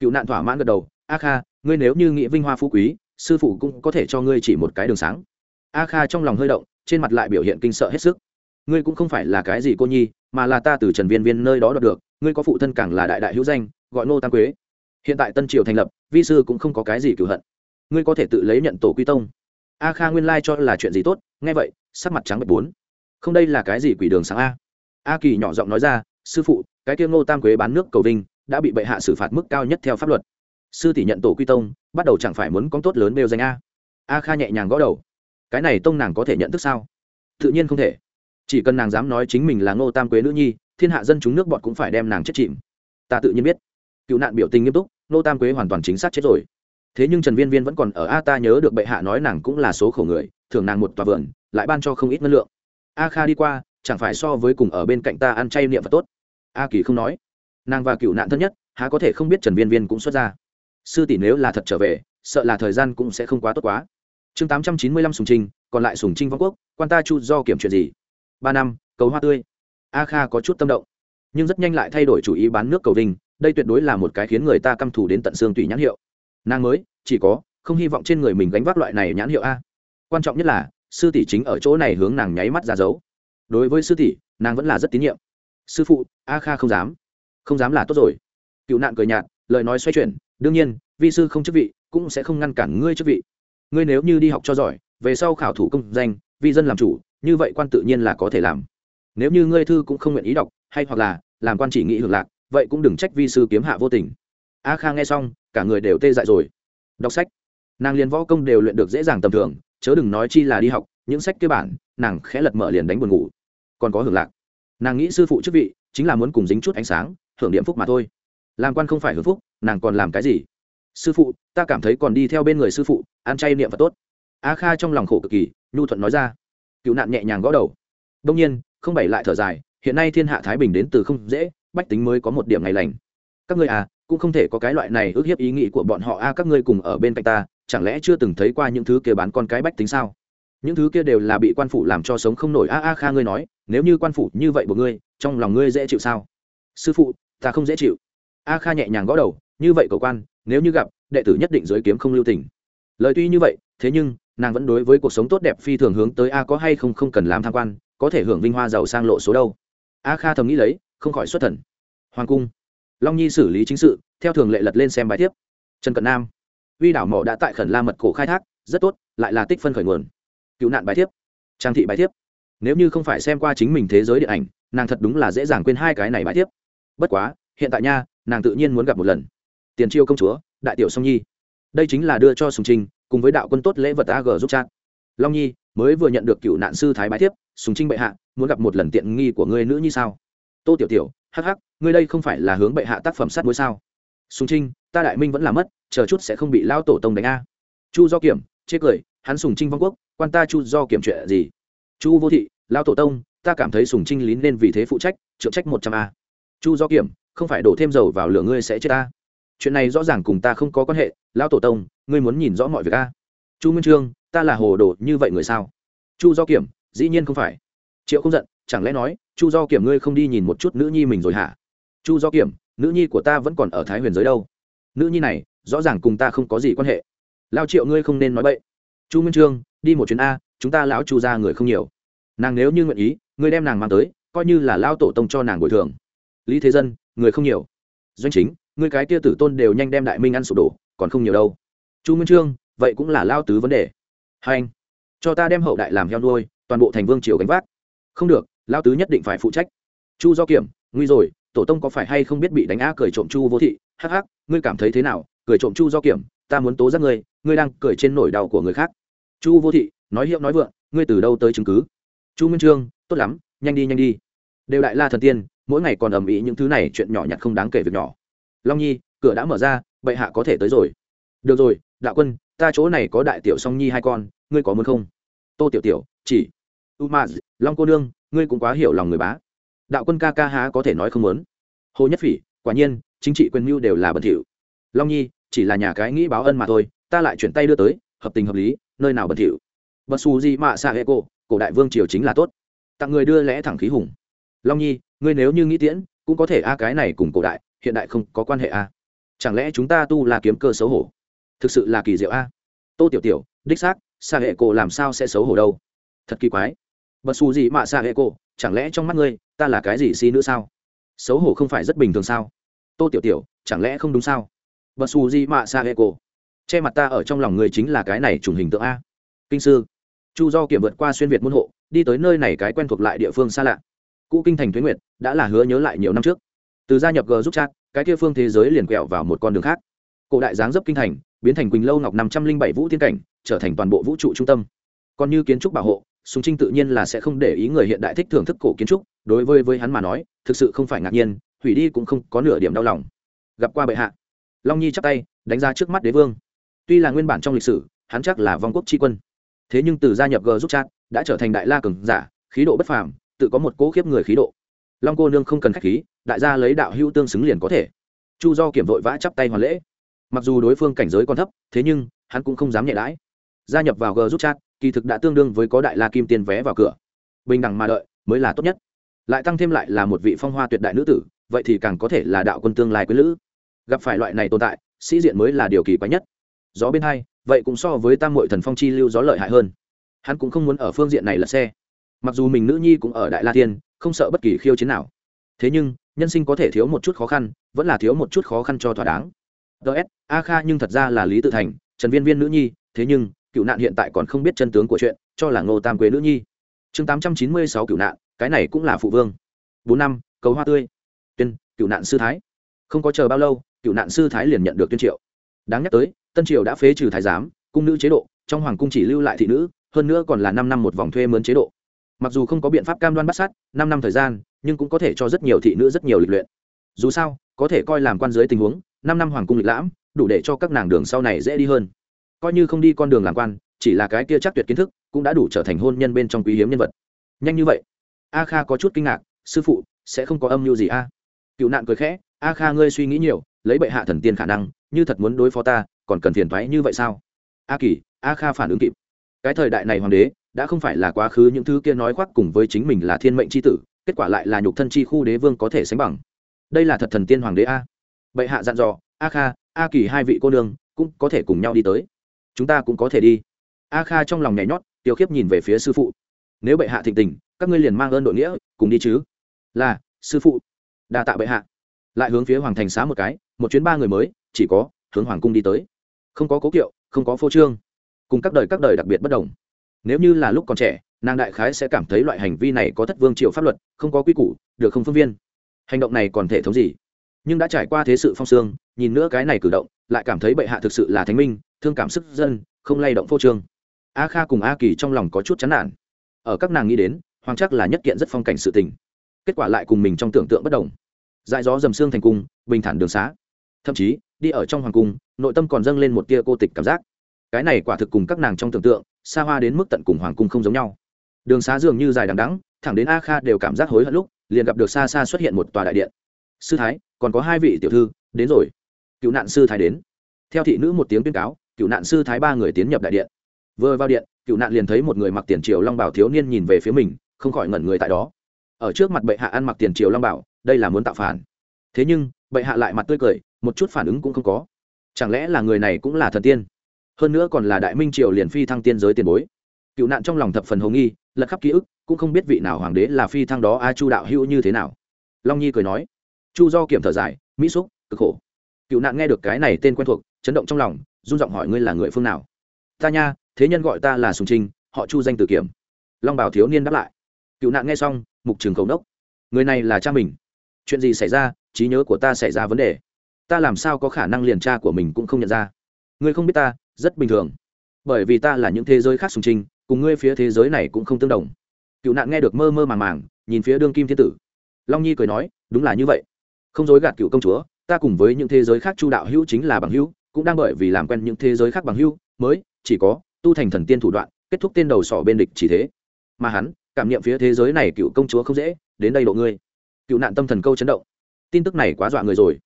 Cựu nạn thỏa mãn gật đầu, a kha, ngươi nếu như nghĩ vinh hoa phú quý, sư phụ cũng có thể cho ngươi chỉ một cái đường sáng. A kha trong lòng hơi động trên mặt lại biểu hiện kinh sợ hết sức. Ngươi cũng không phải là cái gì cô nhi, mà là ta từ trần viên viên nơi đó đọc được, ngươi có phụ thân càng là đại đại hữu danh, gọi nô tam quế. Hiện tại tân triều thành lập, vi sư cũng không có cái gì cửu hận. Ngươi có thể tự lấy nhận tổ quy tông. A kha nguyên lai cho là chuyện gì tốt, nghe vậy, sắc mặt trắng bệch bốn. Không đây là cái gì quỷ đường sáng a? A kỳ nhỏ giọng nói ra, sư phụ, cái kia ngô tam quế bán nước cầu vinh, đã bị bệ hạ xử phạt mức cao nhất theo pháp luật. Sư tỷ nhận tổ quy tông, bắt đầu chẳng phải muốn có tốt lớn đều danh a? A kha nhẹ nhàng gõ đầu cái này tông nàng có thể nhận thức sao? Tự nhiên không thể. Chỉ cần nàng dám nói chính mình là ngô tam quế nữ nhi, thiên hạ dân chúng nước bọn cũng phải đem nàng chết chìm. Ta tự nhiên biết. Cựu nạn biểu tình nghiêm túc, ngô tam quế hoàn toàn chính xác chết rồi. Thế nhưng trần viên viên vẫn còn ở a ta nhớ được bệ hạ nói nàng cũng là số khổ người thường nàng một tòa vườn, lại ban cho không ít ngân lượng. A kha đi qua, chẳng phải so với cùng ở bên cạnh ta ăn chay niệm và tốt. A kỳ không nói. Nàng và cựu nạn thân nhất, há có thể không biết trần viên viên cũng xuất ra. Sư tỷ nếu là thật trở về, sợ là thời gian cũng sẽ không quá tốt quá chương tám trăm chín mươi lăm sùng trinh còn lại sùng trinh vong quốc, quan ta chu do kiểm chuyện gì? Ba năm, cầu hoa tươi. A kha có chút tâm động, nhưng rất nhanh lại thay đổi chủ ý bán nước cầu vinh, đây tuyệt đối là một cái khiến người ta căm thù đến tận xương tùy nhãn hiệu. Nàng mới, chỉ có, không hy vọng trên người mình gánh vác loại này nhãn hiệu a. Quan trọng nhất là, sư tỷ chính ở chỗ này hướng nàng nháy mắt ra dấu. Đối với sư tỷ, nàng vẫn là rất tín nhiệm. Sư phụ, a kha không dám. Không dám là tốt rồi. Cựu nạn cười nhạt, lời nói xoay chuyển, đương nhiên, vi sư không chức vị, cũng sẽ không ngăn cản ngươi chức vị ngươi nếu như đi học cho giỏi, về sau khảo thủ công danh vi dân làm chủ, như vậy quan tự nhiên là có thể làm. Nếu như ngươi thư cũng không nguyện ý đọc, hay hoặc là làm quan chỉ nghĩ hưởng lạc, vậy cũng đừng trách vi sư kiếm hạ vô tình. A kha nghe xong, cả người đều tê dại rồi. Đọc sách. Nàng liền võ công đều luyện được dễ dàng tầm thường, chớ đừng nói chi là đi học, những sách cơ bản, nàng khẽ lật mở liền đánh buồn ngủ. Còn có hưởng lạc. Nàng nghĩ sư phụ chức vị, chính là muốn cùng dính chút ánh sáng, hưởng điểm phúc mà thôi. Làm quan không phải hưởng phúc, nàng còn làm cái gì? Sư phụ, ta cảm thấy còn đi theo bên người sư phụ, ăn chay niệm và tốt. A kha trong lòng khổ cực kỳ, nhu thuận nói ra. Cựu nạn nhẹ nhàng gõ đầu. Đông nhiên, không bảy lại thở dài, hiện nay thiên hạ thái bình đến từ không dễ, bách tính mới có một điểm ngày lành. Các ngươi à cũng không thể có cái loại này ước hiếp ý nghĩ của bọn họ. A, các ngươi cùng ở bên cạnh ta, chẳng lẽ chưa từng thấy qua những thứ kia bán con cái bách tính sao? Những thứ kia đều là bị quan phủ làm cho sống không nổi. A a kha ngươi nói, nếu như quan phủ như vậy của ngươi, trong lòng ngươi dễ chịu sao? Sư phụ, ta không dễ chịu. A kha nhẹ nhàng gõ đầu, như vậy cầu quan nếu như gặp đệ tử nhất định giới kiếm không lưu tình. Lời tuy như vậy thế nhưng nàng vẫn đối với cuộc sống tốt đẹp phi thường hướng tới a có hay không không cần làm tham quan có thể hưởng vinh hoa giàu sang lộ số đâu. A kha thầm nghĩ lấy không khỏi xuất thần. Hoàng cung. Long nhi xử lý chính sự theo thường lệ lật lên xem bài tiếp. Trần cận nam. Uy đảo mỏ đã tại khẩn la mật cổ khai thác rất tốt lại là tích phân khởi nguồn. Cứu nạn bài tiếp, trang thị bài tiếp, nếu như không phải xem qua chính mình thế giới điện ảnh nàng thật đúng là dễ dàng quên hai cái này bài tiếp, bất quá hiện tại nha nàng tự nhiên muốn gặp một lần tiền chiêu công chúa, đại tiểu song nhi. Đây chính là đưa cho sùng trinh, cùng với đạo quân tốt lễ vật ag giúp chat. Long nhi, mới vừa nhận được cựu nạn sư thái bái thiếp, sùng trinh bệ hạ, muốn gặp một lần tiện nghi của ngươi nữ như sao? Tô tiểu tiểu, hắc hắc, ngươi đây không phải là hướng bệ hạ tác phẩm sát mối sao? Sùng trinh, ta đại minh vẫn là mất, chờ chút sẽ không bị lao tổ tông đánh a. Chu do kiểm, chê cười, hắn sùng trinh vong quốc, quan ta chu do kiểm chuyện gì? Chu vô thị lao tổ tông, ta cảm thấy sùng trinh lín nên vì thế phụ trách, trượng trách một trăm a. Chu do kiểm, không phải đổ thêm dầu vào lửa ngươi sẽ chết ta chuyện này rõ ràng cùng ta không có quan hệ, lão tổ tông, ngươi muốn nhìn rõ mọi việc a. Chu nguyên trương, ta là hồ đồ như vậy người sao? Chu do kiểm, dĩ nhiên không phải. Triệu không giận, chẳng lẽ nói, chu do kiểm ngươi không đi nhìn một chút nữ nhi mình rồi hả? Chu do kiểm, nữ nhi của ta vẫn còn ở thái huyền giới đâu. Nữ nhi này, rõ ràng cùng ta không có gì quan hệ. Lao triệu ngươi không nên nói bậy. Chu nguyên trương, đi một chuyến a, chúng ta lão chu ra người không nhiều. Nàng nếu như nguyện ý, ngươi đem nàng mang tới, coi như là lao tổ tông cho nàng bồi thường. Lý thế dân, người không nhiều. Doanh chính ngươi cái kia tử tôn đều nhanh đem đại minh ăn sụp đổ, còn không nhiều đâu. Chu nguyên trương, vậy cũng là lao tứ vấn đề. Hai anh, cho ta đem hậu đại làm heo nuôi, toàn bộ thành vương triều gánh vác. Không được, lao tứ nhất định phải phụ trách. Chu do kiểm, nguy rồi, tổ tông có phải hay không biết bị đánh á cười trộm chu vô thị? Hắc hắc, ngươi cảm thấy thế nào? Cười trộm chu do kiểm, ta muốn tố giác ngươi ngươi đang cười trên nỗi đau của người khác. Chu vô thị, nói hiệu nói vượng, ngươi từ đâu tới chứng cứ? Chu minh trương, tốt lắm, nhanh đi nhanh đi. Đều đại la thần tiên, mỗi ngày còn ầm ĩ những thứ này, chuyện nhỏ nhặt không đáng kể việc nhỏ long nhi, cửa đã mở ra, bệ hạ có thể tới rồi. Được rồi, đạo quân, ta chỗ này có đại tiểu song nhi hai con, ngươi có muốn không? Tô tiểu tiểu, chỉ. U ma long cô nương, ngươi cũng quá hiểu lòng người bá. Đạo quân ca ca há có thể nói không muốn. Hồ nhất phỉ, quả nhiên, chính trị quyền mưu đều là bẩn thỉu. Long nhi, chỉ là nhà cái nghĩ báo ân mà thôi, ta lại chuyển tay đưa tới, hợp tình hợp lý, nơi nào bẩn thỉu. Bật xù gì mà xạ hệ cổ cổ đại vương triều chính là tốt. Tặng người đưa lẽ thẳng khí hùng. Long nhi, ngươi nếu như nghĩ tiễn, cũng có thể a cái này cùng cổ đại hiện đại không có quan hệ a. Chẳng lẽ chúng ta tu là kiếm cơ xấu hổ? Thực sự là kỳ diệu a. Tô tiểu tiểu, đích xác xa hệ cổ làm sao sẽ xấu hổ đâu? Thật kỳ quái. Bật xù gì mạ xa hệ cổ, chẳng lẽ trong mắt ngươi, ta là cái gì si nữa sao? Xấu hổ không phải rất bình thường sao? Tô tiểu tiểu, chẳng lẽ không đúng sao? Bật xù gì mạ xa hệ cổ, che mặt ta ở trong lòng người chính là cái này trùng hình tượng a. Kinh sư, chu do kiểm vượt qua xuyên việt môn hộ, đi tới nơi này cái quen thuộc lại địa phương xa lạ. Cũ kinh thành thuế nguyệt, đã là hứa nhớ lại nhiều năm trước từ gia nhập g giúp chat, cái kia phương thế giới liền quẹo vào một con đường khác. Cổ đại giáng dấp kinh thành, biến thành quỳnh lâu ngọc năm trăm linh bảy vũ tiên cảnh, trở thành toàn bộ vũ trụ trung tâm. Còn như kiến trúc bảo hộ, sùng trinh tự nhiên là sẽ không để ý người hiện đại thích thưởng thức cổ kiến trúc, đối với với hắn mà nói, thực sự không phải ngạc nhiên, hủy đi cũng không có nửa điểm đau lòng. Gặp qua bệ hạ. Long nhi chắp tay, đánh ra trước mắt đế vương. Tuy là nguyên bản trong lịch sử, hắn chắc là vong quốc tri quân. Thế nhưng từ gia nhập g giúp chat, đã trở thành đại la cường giả, khí độ bất phàm, tự có một cố khiếp người khí độ long cô nương không cần khách khí, đại gia lấy đạo hữu tương xứng liền có thể. Chu do kiểm vội vã chắp tay hoàn lễ. Mặc dù đối phương cảnh giới còn thấp, thế nhưng, hắn cũng không dám nhẹ đãi gia nhập vào g rút chat, kỳ thực đã tương đương với có đại la kim tiền vé vào cửa. Bình đẳng mà đợi, mới là tốt nhất. Lại tăng thêm lại là một vị phong hoa tuyệt đại nữ tử, vậy thì càng có thể là đạo quân tương lai quý lữ. Gặp phải loại này tồn tại, sĩ diện mới là điều kỳ quái nhất. Gió bên hai, vậy cũng so với tam mội thần phong chi lưu gió lợi hại hơn. Hắn cũng không muốn ở phương diện này là xe. Mặc dù mình nữ nhi cũng ở đại la tiên không sợ bất kỳ khiêu chiến nào. Thế nhưng, nhân sinh có thể thiếu một chút khó khăn, vẫn là thiếu một chút khó khăn cho thỏa đáng. Ts a kha nhưng thật ra là lý tự thành, trần viên viên nữ nhi, thế nhưng, cựu nạn hiện tại còn không biết chân tướng của chuyện, cho là ngô tam quế nữ nhi. Chương tám trăm chín mươi sáu cựu nạn, cái này cũng là phụ vương. Bốn năm, cầu hoa tươi. Tuyên, cựu nạn sư thái. Không có chờ bao lâu, cựu nạn sư thái liền nhận được tuyên triệu. Đáng nhắc tới, tân triều đã phế trừ thái giám, cung nữ chế độ, trong hoàng cung chỉ lưu lại thị nữ, hơn nữa còn là năm năm một vòng thuê mướn chế độ mặc dù không có biện pháp cam đoan bắt sát, năm năm thời gian, nhưng cũng có thể cho rất nhiều thị nữ rất nhiều lịch luyện. Dù sao, có thể coi làm quan dưới tình huống, năm năm hoàng cung lịch lãm, đủ để cho các nàng đường sau này dễ đi hơn. Coi như không đi con đường làm quan, chỉ là cái kia chắc tuyệt kiến thức, cũng đã đủ trở thành hôn nhân bên trong quý hiếm nhân vật. Nhanh như vậy. A kha có chút kinh ngạc, sư phụ, sẽ không có âm mưu gì a? Cựu nạn cười khẽ, a kha ngươi suy nghĩ nhiều, lấy bệ hạ thần tiên khả năng, như thật muốn đối phó ta, còn cần phiền thoái như vậy sao? A kỳ, a kha phản ứng kịp. Cái thời đại này hoàng đế đã không phải là quá khứ những thứ kia nói khoác cùng với chính mình là thiên mệnh c h i tử, kết quả lại là nhục thân chi khu đế vương có thể sánh bằng. Đây là thật thần tiên hoàng đế a. Bệ hạ dặn dò, a kha, a kỳ hai vị cô nương cũng có thể cùng nhau đi tới. Chúng ta cũng có thể đi. A kha trong lòng nhảy nhót tiêu khiếp nhìn về phía sư phụ. Nếu bệ hạ thịnh tình, các ngươi liền mang ơn đội nghĩa, cùng đi chứ. Là, sư phụ. Đa tạ bệ hạ. Lại hướng phía hoàng thành xá một cái, một chuyến ba người mới, chỉ có hướng hoàng cung đi tới. Không có cố kiệu, không có phô trương. Cùng các đời các đời đặc biệt bất đồng nếu như là lúc còn trẻ, nàng đại khái sẽ cảm thấy loại hành vi này có thất vương triệu pháp luật, không có quy củ, được không phương viên. Hành động này còn thể thống gì? Nhưng đã trải qua thế sự phong sương, nhìn nữa cái này cử động, lại cảm thấy bệ hạ thực sự là thánh minh, thương cảm sức dân, không lay động phô trương. A kha cùng a kỳ trong lòng có chút chán nản. Ở các nàng nghĩ đến, hoàng chắc là nhất kiện rất phong cảnh sự tình. Kết quả lại cùng mình trong tưởng tượng bất đồng. Dại gió dầm xương thành cung, bình thản đường xá. Thậm chí, đi ở trong hoàng cung, nội tâm còn dâng lên một tia cô tịch cảm giác. Cái này quả thực cùng các nàng trong tưởng tượng xa hoa đến mức tận cùng hoàng cung không giống nhau. Đường xá dường như dài đằng đắng thẳng đến a kha đều cảm giác hối hận lúc, liền gặp được xa xa xuất hiện một tòa đại điện. Sư thái, còn có hai vị tiểu thư, đến rồi. Cựu nạn sư thái đến. Theo thị nữ một tiếng tuyên cáo, cựu nạn sư thái ba người tiến nhập đại điện. Vừa vào điện, cựu nạn liền thấy một người mặc tiền triều long bảo thiếu niên nhìn về phía mình, không khỏi ngẩn người tại đó. Ở trước mặt bệ hạ ăn mặc tiền triều long bảo, đây là muốn tạo phản. Thế nhưng, bệ hạ lại mặt tươi cười, một chút phản ứng cũng không có. Chẳng lẽ là người này cũng là thần tiên? Hơn nữa còn là đại minh triều liền phi thăng tiên giới tiền bối. Cựu nạn trong lòng thập phần hồng nghi, lật khắp ký ức, cũng không biết vị nào hoàng đế là phi thăng đó, a chu đạo hữu như thế nào. Long nhi cười nói, chu do kiểm thở dài, mỹ xúc, cực khổ. Cựu nạn nghe được cái này tên quen thuộc, chấn động trong lòng, run giọng hỏi ngươi là người phương nào? Ta nha, thế nhân gọi ta là sùng trinh, họ chu danh từ kiểm. Long bảo thiếu niên đáp lại. Cựu nạn nghe xong, mục trường cầu đốc người này là cha mình. Chuyện gì xảy ra, trí nhớ của ta xảy ra vấn đề. Ta làm sao có khả năng liền cha của mình cũng không nhận ra? Ngươi không biết ta rất bình thường. Bởi vì ta là những thế giới khác sùng trinh cùng ngươi phía thế giới này cũng không tương đồng. Cựu nạn nghe được mơ mơ màng màng, nhìn phía đương kim thiên tử. Long nhi cười nói, đúng là như vậy. Không dối gạt cựu công chúa, ta cùng với những thế giới khác chu đạo hữu chính là bằng hữu, cũng đang bởi vì làm quen những thế giới khác bằng hữu, mới, chỉ có, tu thành thần tiên thủ đoạn, kết thúc tên đầu sỏ bên địch chỉ thế. Mà hắn, cảm nghiệm phía thế giới này cựu công chúa không dễ, đến đây độ ngươi. Cựu nạn tâm thần câu chấn động. Tin tức này quá dọa người rồi.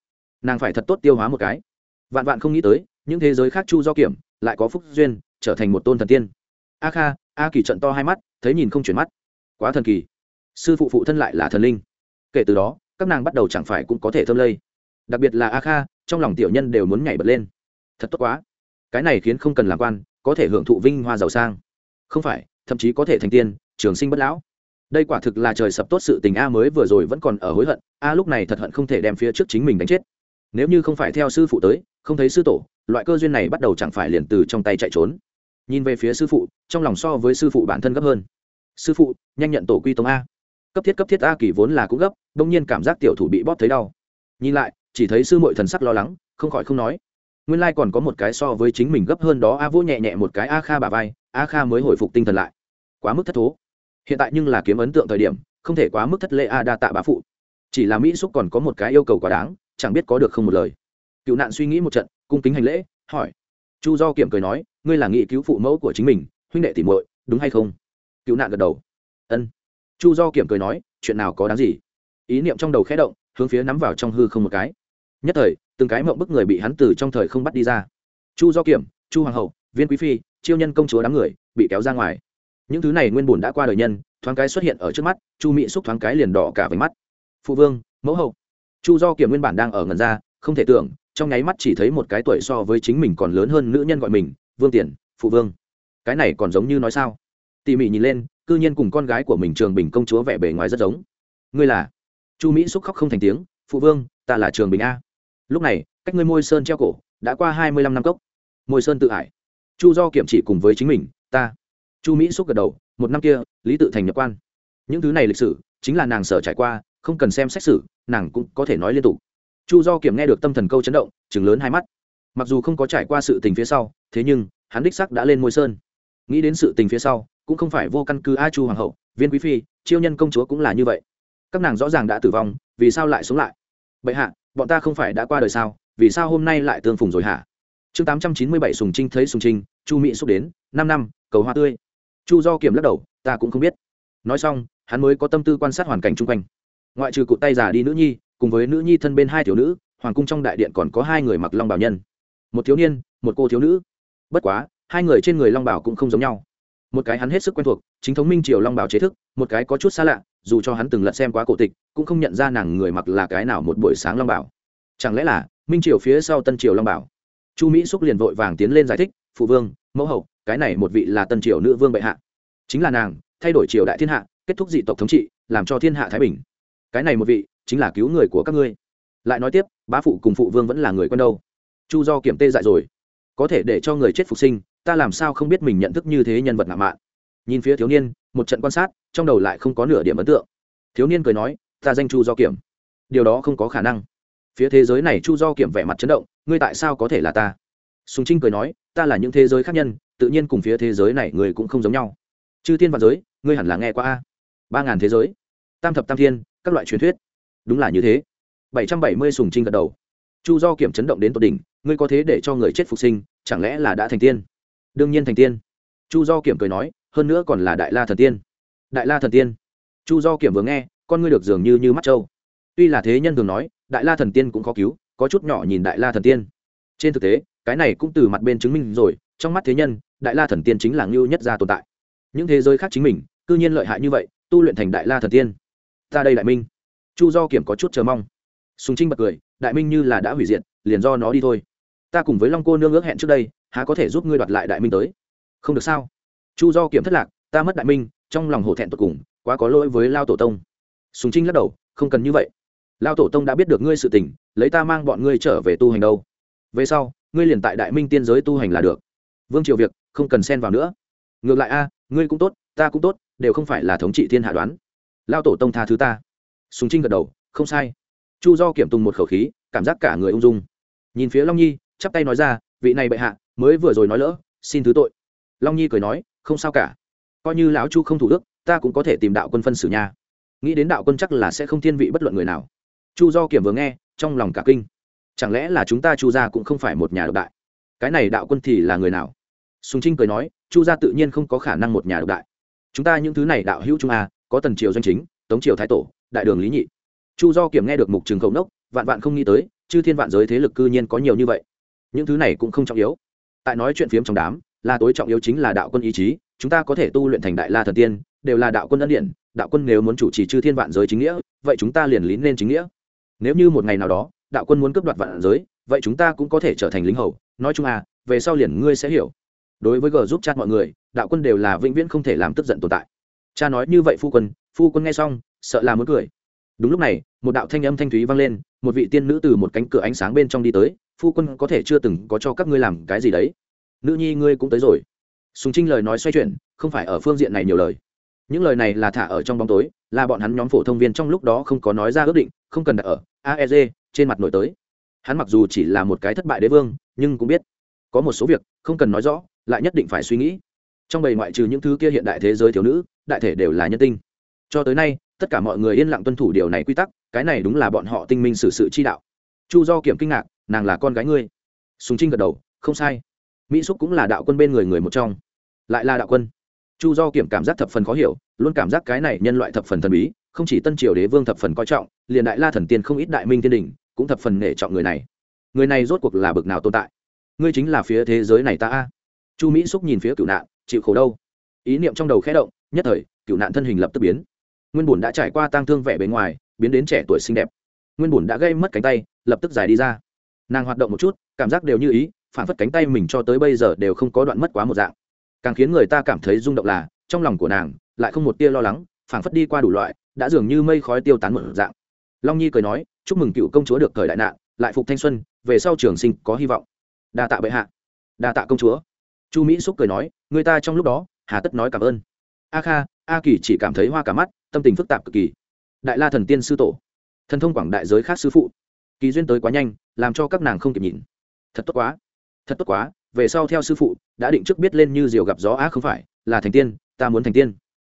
Nàng phải thật tốt tiêu hóa một cái. Vạn vạn không nghĩ tới, những thế giới khác chu do kiểm lại có phúc duyên, trở thành một tôn thần tiên. A kha, a kỳ trận to hai mắt, thấy nhìn không chuyển mắt. Quá thần kỳ. Sư phụ phụ thân lại là thần linh. Kể từ đó, các nàng bắt đầu chẳng phải cũng có thể thơm lây. Đặc biệt là a kha, trong lòng tiểu nhân đều muốn nhảy bật lên. Thật tốt quá. Cái này khiến không cần làm quan, có thể hưởng thụ vinh hoa giàu sang. Không phải, thậm chí có thể thành tiên, trường sinh bất lão. Đây quả thực là trời sập tốt sự tình a mới vừa rồi vẫn còn ở hối hận, a lúc này thật hận không thể đem phía trước chính mình đánh chết. Nếu như không phải theo sư phụ tới, không thấy sư tổ loại cơ duyên này bắt đầu chẳng phải liền từ trong tay chạy trốn. Nhìn về phía sư phụ, trong lòng so với sư phụ bản thân gấp hơn. Sư phụ, nhanh nhận tổ quy tống a. Cấp thiết cấp thiết a kỳ vốn là cũng gấp, đông nhiên cảm giác tiểu thủ bị bóp thấy đau. Nhìn lại, chỉ thấy sư mội thần sắc lo lắng, không khỏi không nói. Nguyên lai còn có một cái so với chính mình gấp hơn đó, a vỗ nhẹ nhẹ một cái a kha bà vai, a kha mới hồi phục tinh thần lại. Quá mức thất thố. Hiện tại nhưng là kiếm ấn tượng thời điểm, không thể quá mức thất lệ a đa tạ bá phụ. Chỉ là mỹ xúc còn có một cái yêu cầu quá đáng, chẳng biết có được không một lời. Cựu nạn suy nghĩ một trận cung kính hành lễ, hỏi. Chu do kiểm cười nói, ngươi là nghị cứu phụ mẫu của chính mình, huynh đệ tỉ muội, đúng hay không? Cứu nạn gật đầu. Ân. Chu do kiểm cười nói, chuyện nào có đáng gì? Ý niệm trong đầu khẽ động, hướng phía nắm vào trong hư không một cái. Nhất thời, từng cái mộng bức người bị hắn từ trong thời không bắt đi ra. Chu do kiểm chu hoàng hậu, viên quý phi, chiêu nhân công chúa đám người, bị kéo ra ngoài. Những thứ này nguyên bùn đã qua đời nhân, thoáng cái xuất hiện ở trước mắt, chu mỹ xúc thoáng cái liền đỏ cả váy mắt. Phụ vương, mẫu hậu. Chu do kiểm nguyên bản đang ở ngần ra, không thể tưởng trong nháy mắt chỉ thấy một cái tuổi so với chính mình còn lớn hơn nữ nhân gọi mình, vương tiền phụ vương. Cái này còn giống như nói sao? Tỉ mỉ nhìn lên, cư nhiên cùng con gái của mình trường bình công chúa vẻ bề ngoài rất giống. Ngươi là? Chu mỹ xúc khóc không thành tiếng, phụ vương, ta là trường bình a. Lúc này, cách ngươi môi sơn treo cổ, đã qua hai mươi lăm năm cốc. Môi sơn tự ải. Chu do kiểm chỉ cùng với chính mình, ta. Chu mỹ xúc gật đầu, một năm kia, lý tự thành nhập quan. Những thứ này lịch sử, chính là nàng sở trải qua, không cần xem xét xử, nàng cũng có thể nói liên tục chu do kiểm nghe được tâm thần câu chấn động chừng lớn hai mắt. Mặc dù không có trải qua sự tình phía sau, thế nhưng, hắn đích sắc đã lên môi sơn. Nghĩ đến sự tình phía sau, cũng không phải vô căn cứ a chu hoàng hậu, viên quý phi, chiêu nhân công chúa cũng là như vậy. Các nàng rõ ràng đã tử vong, vì sao lại sống lại? Bệ hạ, bọn ta không phải đã qua đời sao? Vì sao hôm nay lại tương phùng rồi hả? Chương tám trăm chín mươi bảy sùng trinh thấy sùng trinh, chu mỹ xúc đến, năm năm, cầu hoa tươi. Chu do kiểm lắc đầu, ta cũng không biết. Nói xong, hắn mới có tâm tư quan sát hoàn cảnh chung quanh. Ngoại trừ cụt tay già đi nữ nhi cùng với nữ nhi thân bên hai thiếu nữ, hoàng cung trong đại điện còn có hai người mặc long bảo nhân. Một thiếu niên, một cô thiếu nữ. Bất quá, hai người trên người long bảo cũng không giống nhau. Một cái hắn hết sức quen thuộc, chính thống minh triều long bảo chế thức, một cái có chút xa lạ, dù cho hắn từng lật xem quá cổ tịch, cũng không nhận ra nàng người mặc là cái nào một buổi sáng long bảo chẳng lẽ là, minh triều phía sau tân triều long bảo chu mỹ xúc liền vội vàng tiến lên giải thích, phụ vương, mẫu hậu, cái này một vị là tân triều nữ vương bệ hạ. Chính là nàng, thay đổi triều đại thiên hạ, kết thúc dị tộc thống trị, làm cho thiên hạ thái bình. Cái này một vị chính là cứu người của các ngươi. Lại nói tiếp, bá phụ cùng phụ vương vẫn là người quen đâu. Chu do kiểm tê dại rồi. Có thể để cho người chết phục sinh, ta làm sao không biết mình nhận thức như thế nhân vật ngạo mạn. Nhìn phía thiếu niên, một trận quan sát, trong đầu lại không có nửa điểm ấn tượng. Thiếu niên cười nói, ta danh chu do kiểm. Điều đó không có khả năng. Phía thế giới này chu do kiểm vẻ mặt chấn động, ngươi tại sao có thể là ta? Sùng trinh cười nói, ta là những thế giới khác nhân, tự nhiên cùng phía thế giới này người cũng không giống nhau. Chư thiên và giới, ngươi hẳn là nghe qua a. Ba ngàn thế giới. Tam thập tam thiên, các loại truyền thuyết đúng là như thế. Bảy trăm bảy mươi sùng trinh gật đầu. Chu do kiểm chấn động đến tột đỉnh, ngươi có thế để cho người chết phục sinh, chẳng lẽ là đã thành tiên? Đương nhiên thành tiên. Chu do kiểm cười nói, hơn nữa còn là đại la thần tiên. Đại la thần tiên. Chu do kiểm vừa nghe, con ngươi được dường như như mắt trâu. Tuy là thế nhân thường nói, đại la thần tiên cũng khó cứu, có chút nhỏ nhìn đại la thần tiên. Trên thực tế, cái này cũng từ mặt bên chứng minh rồi, trong mắt thế nhân, đại la thần tiên chính là ngưu nhất gia tồn tại. Những thế giới khác chính mình, cư nhiên lợi hại như vậy, tu luyện thành đại la thần tiên. Ta đây đại minh chu do kiểm có chút chờ mong. Sùng trinh bật cười, đại minh như là đã hủy diệt, liền do nó đi thôi. Ta cùng với long cô nương ước hẹn trước đây, há có thể giúp ngươi đoạt lại đại minh tới? Không được sao? Chu do kiểm thất lạc, ta mất đại minh, trong lòng hổ thẹn tột cùng, quá có lỗi với lao tổ tông. Sùng trinh lắc đầu, không cần như vậy. Lao tổ tông đã biết được ngươi sự tình, lấy ta mang bọn ngươi trở về tu hành đâu. Về sau, ngươi liền tại đại minh tiên giới tu hành là được. Vương triều việc, không cần xen vào nữa. Ngược lại a, ngươi cũng tốt, ta cũng tốt, đều không phải là thống trị thiên hạ đoán. Lao tổ tông tha thứ ta sùng trinh gật đầu, không sai. Chu do kiểm tùng một khẩu khí, cảm giác cả người ung dung. Nhìn phía long nhi, chắp tay nói ra, vị này bệ hạ, mới vừa rồi nói lỡ, xin thứ tội. Long nhi cười nói, không sao cả. Coi như lão chu không thủ đức, ta cũng có thể tìm đạo quân phân xử nha. Nghĩ đến đạo quân chắc là sẽ không thiên vị bất luận người nào. Chu do kiểm vừa nghe, trong lòng cả kinh. Chẳng lẽ là chúng ta chu gia cũng không phải một nhà độc đại? Cái này đạo quân thì là người nào? Sùng trinh cười nói, chu gia tự nhiên không có khả năng một nhà độc đại. Chúng ta những thứ này đạo hữu trung a, có tần triều doanh chính, tống triều thái tổ đại đường lý nhị. Chu do kiểm nghe được mục trường khẩu nốc, vạn vạn không nghĩ tới, chư thiên vạn giới thế lực cư nhiên có nhiều như vậy. Những thứ này cũng không trọng yếu. Tại nói chuyện phiếm trong đám, là tối trọng yếu chính là đạo quân ý chí, chúng ta có thể tu luyện thành đại la thần tiên, đều là đạo quân ân điện đạo quân nếu muốn chủ trì chư thiên vạn giới chính nghĩa, vậy chúng ta liền lín lên chính nghĩa. Nếu như một ngày nào đó, đạo quân muốn cướp đoạt vạn giới, vậy chúng ta cũng có thể trở thành lính hầu. Nói chung à về sau liền ngươi sẽ hiểu. Đối với g giúp chat mọi người, đạo quân đều là vĩnh viễn không thể làm tức giận tồn tại. Cha nói như vậy phu quân phu quân nghe xong, sợ là muốn cười. Đúng lúc này, một đạo thanh âm thanh thúy vang lên, một vị tiên nữ từ một cánh cửa ánh sáng bên trong đi tới, phu quân có thể chưa từng có cho các ngươi làm cái gì đấy? Nữ nhi ngươi cũng tới rồi. Sùng trinh lời nói xoay chuyển, không phải ở phương diện này nhiều lời. Những lời này là thả ở trong bóng tối, là bọn hắn nhóm phổ thông viên trong lúc đó không có nói ra ước định, không cần đặt ở aeg trên mặt nổi tới. Hắn mặc dù chỉ là một cái thất bại đế vương, nhưng cũng biết có một số việc không cần nói rõ, lại nhất định phải suy nghĩ. Trong bầy ngoại trừ những thứ kia hiện đại thế giới thiếu nữ, đại thể đều là nhân tinh cho tới nay, tất cả mọi người yên lặng tuân thủ điều này quy tắc, cái này đúng là bọn họ tinh minh xử sự chi đạo. Chu do kiểm kinh ngạc, nàng là con gái ngươi. Sùng trinh gật đầu, không sai. Mỹ xúc cũng là đạo quân bên người người một trong. Lại là đạo quân. Chu do kiểm cảm giác thập phần khó hiểu, luôn cảm giác cái này nhân loại thập phần thần bí, không chỉ tân triều đế vương thập phần coi trọng, liền đại la thần tiên không ít đại minh thiên đình cũng thập phần nể trọng người này. Người này rốt cuộc là bực nào tồn tại? Ngươi chính là phía thế giới này ta a. Chu mỹ xúc nhìn phía cựu nạn, chịu khổ đâu? Ý niệm trong đầu khẽ động, nhất thời cựu nạn thân hình lập tức biến nguyên bùn đã trải qua tang thương vẻ bề ngoài, biến đến trẻ tuổi xinh đẹp. Nguyên bùn đã gây mất cánh tay, lập tức giải đi ra. Nàng hoạt động một chút, cảm giác đều như ý, phản phất cánh tay mình cho tới bây giờ đều không có đoạn mất quá một dạng. Càng khiến người ta cảm thấy rung động là, trong lòng của nàng, lại không một tia lo lắng, phản phất đi qua đủ loại, đã dường như mây khói tiêu tán một dạng. Long nhi cười nói, chúc mừng cựu công chúa được thời đại nạn, lại phục thanh xuân, về sau trường sinh có hy vọng. Đa tạ bệ hạ. Đa tạ công chúa. Chu mỹ xúc cười nói, người ta trong lúc đó, hà tất nói cảm ơn a kha, a kỳ chỉ cảm thấy hoa cả mắt, tâm tình phức tạp cực kỳ. Đại la thần tiên sư tổ. Thần thông quảng đại giới khác sư phụ. Kỳ duyên tới quá nhanh, làm cho các nàng không kịp nhìn. Thật tốt quá. Thật tốt quá, về sau theo sư phụ, đã định trước biết lên như diều gặp gió, á không phải, là thành tiên, ta muốn thành tiên.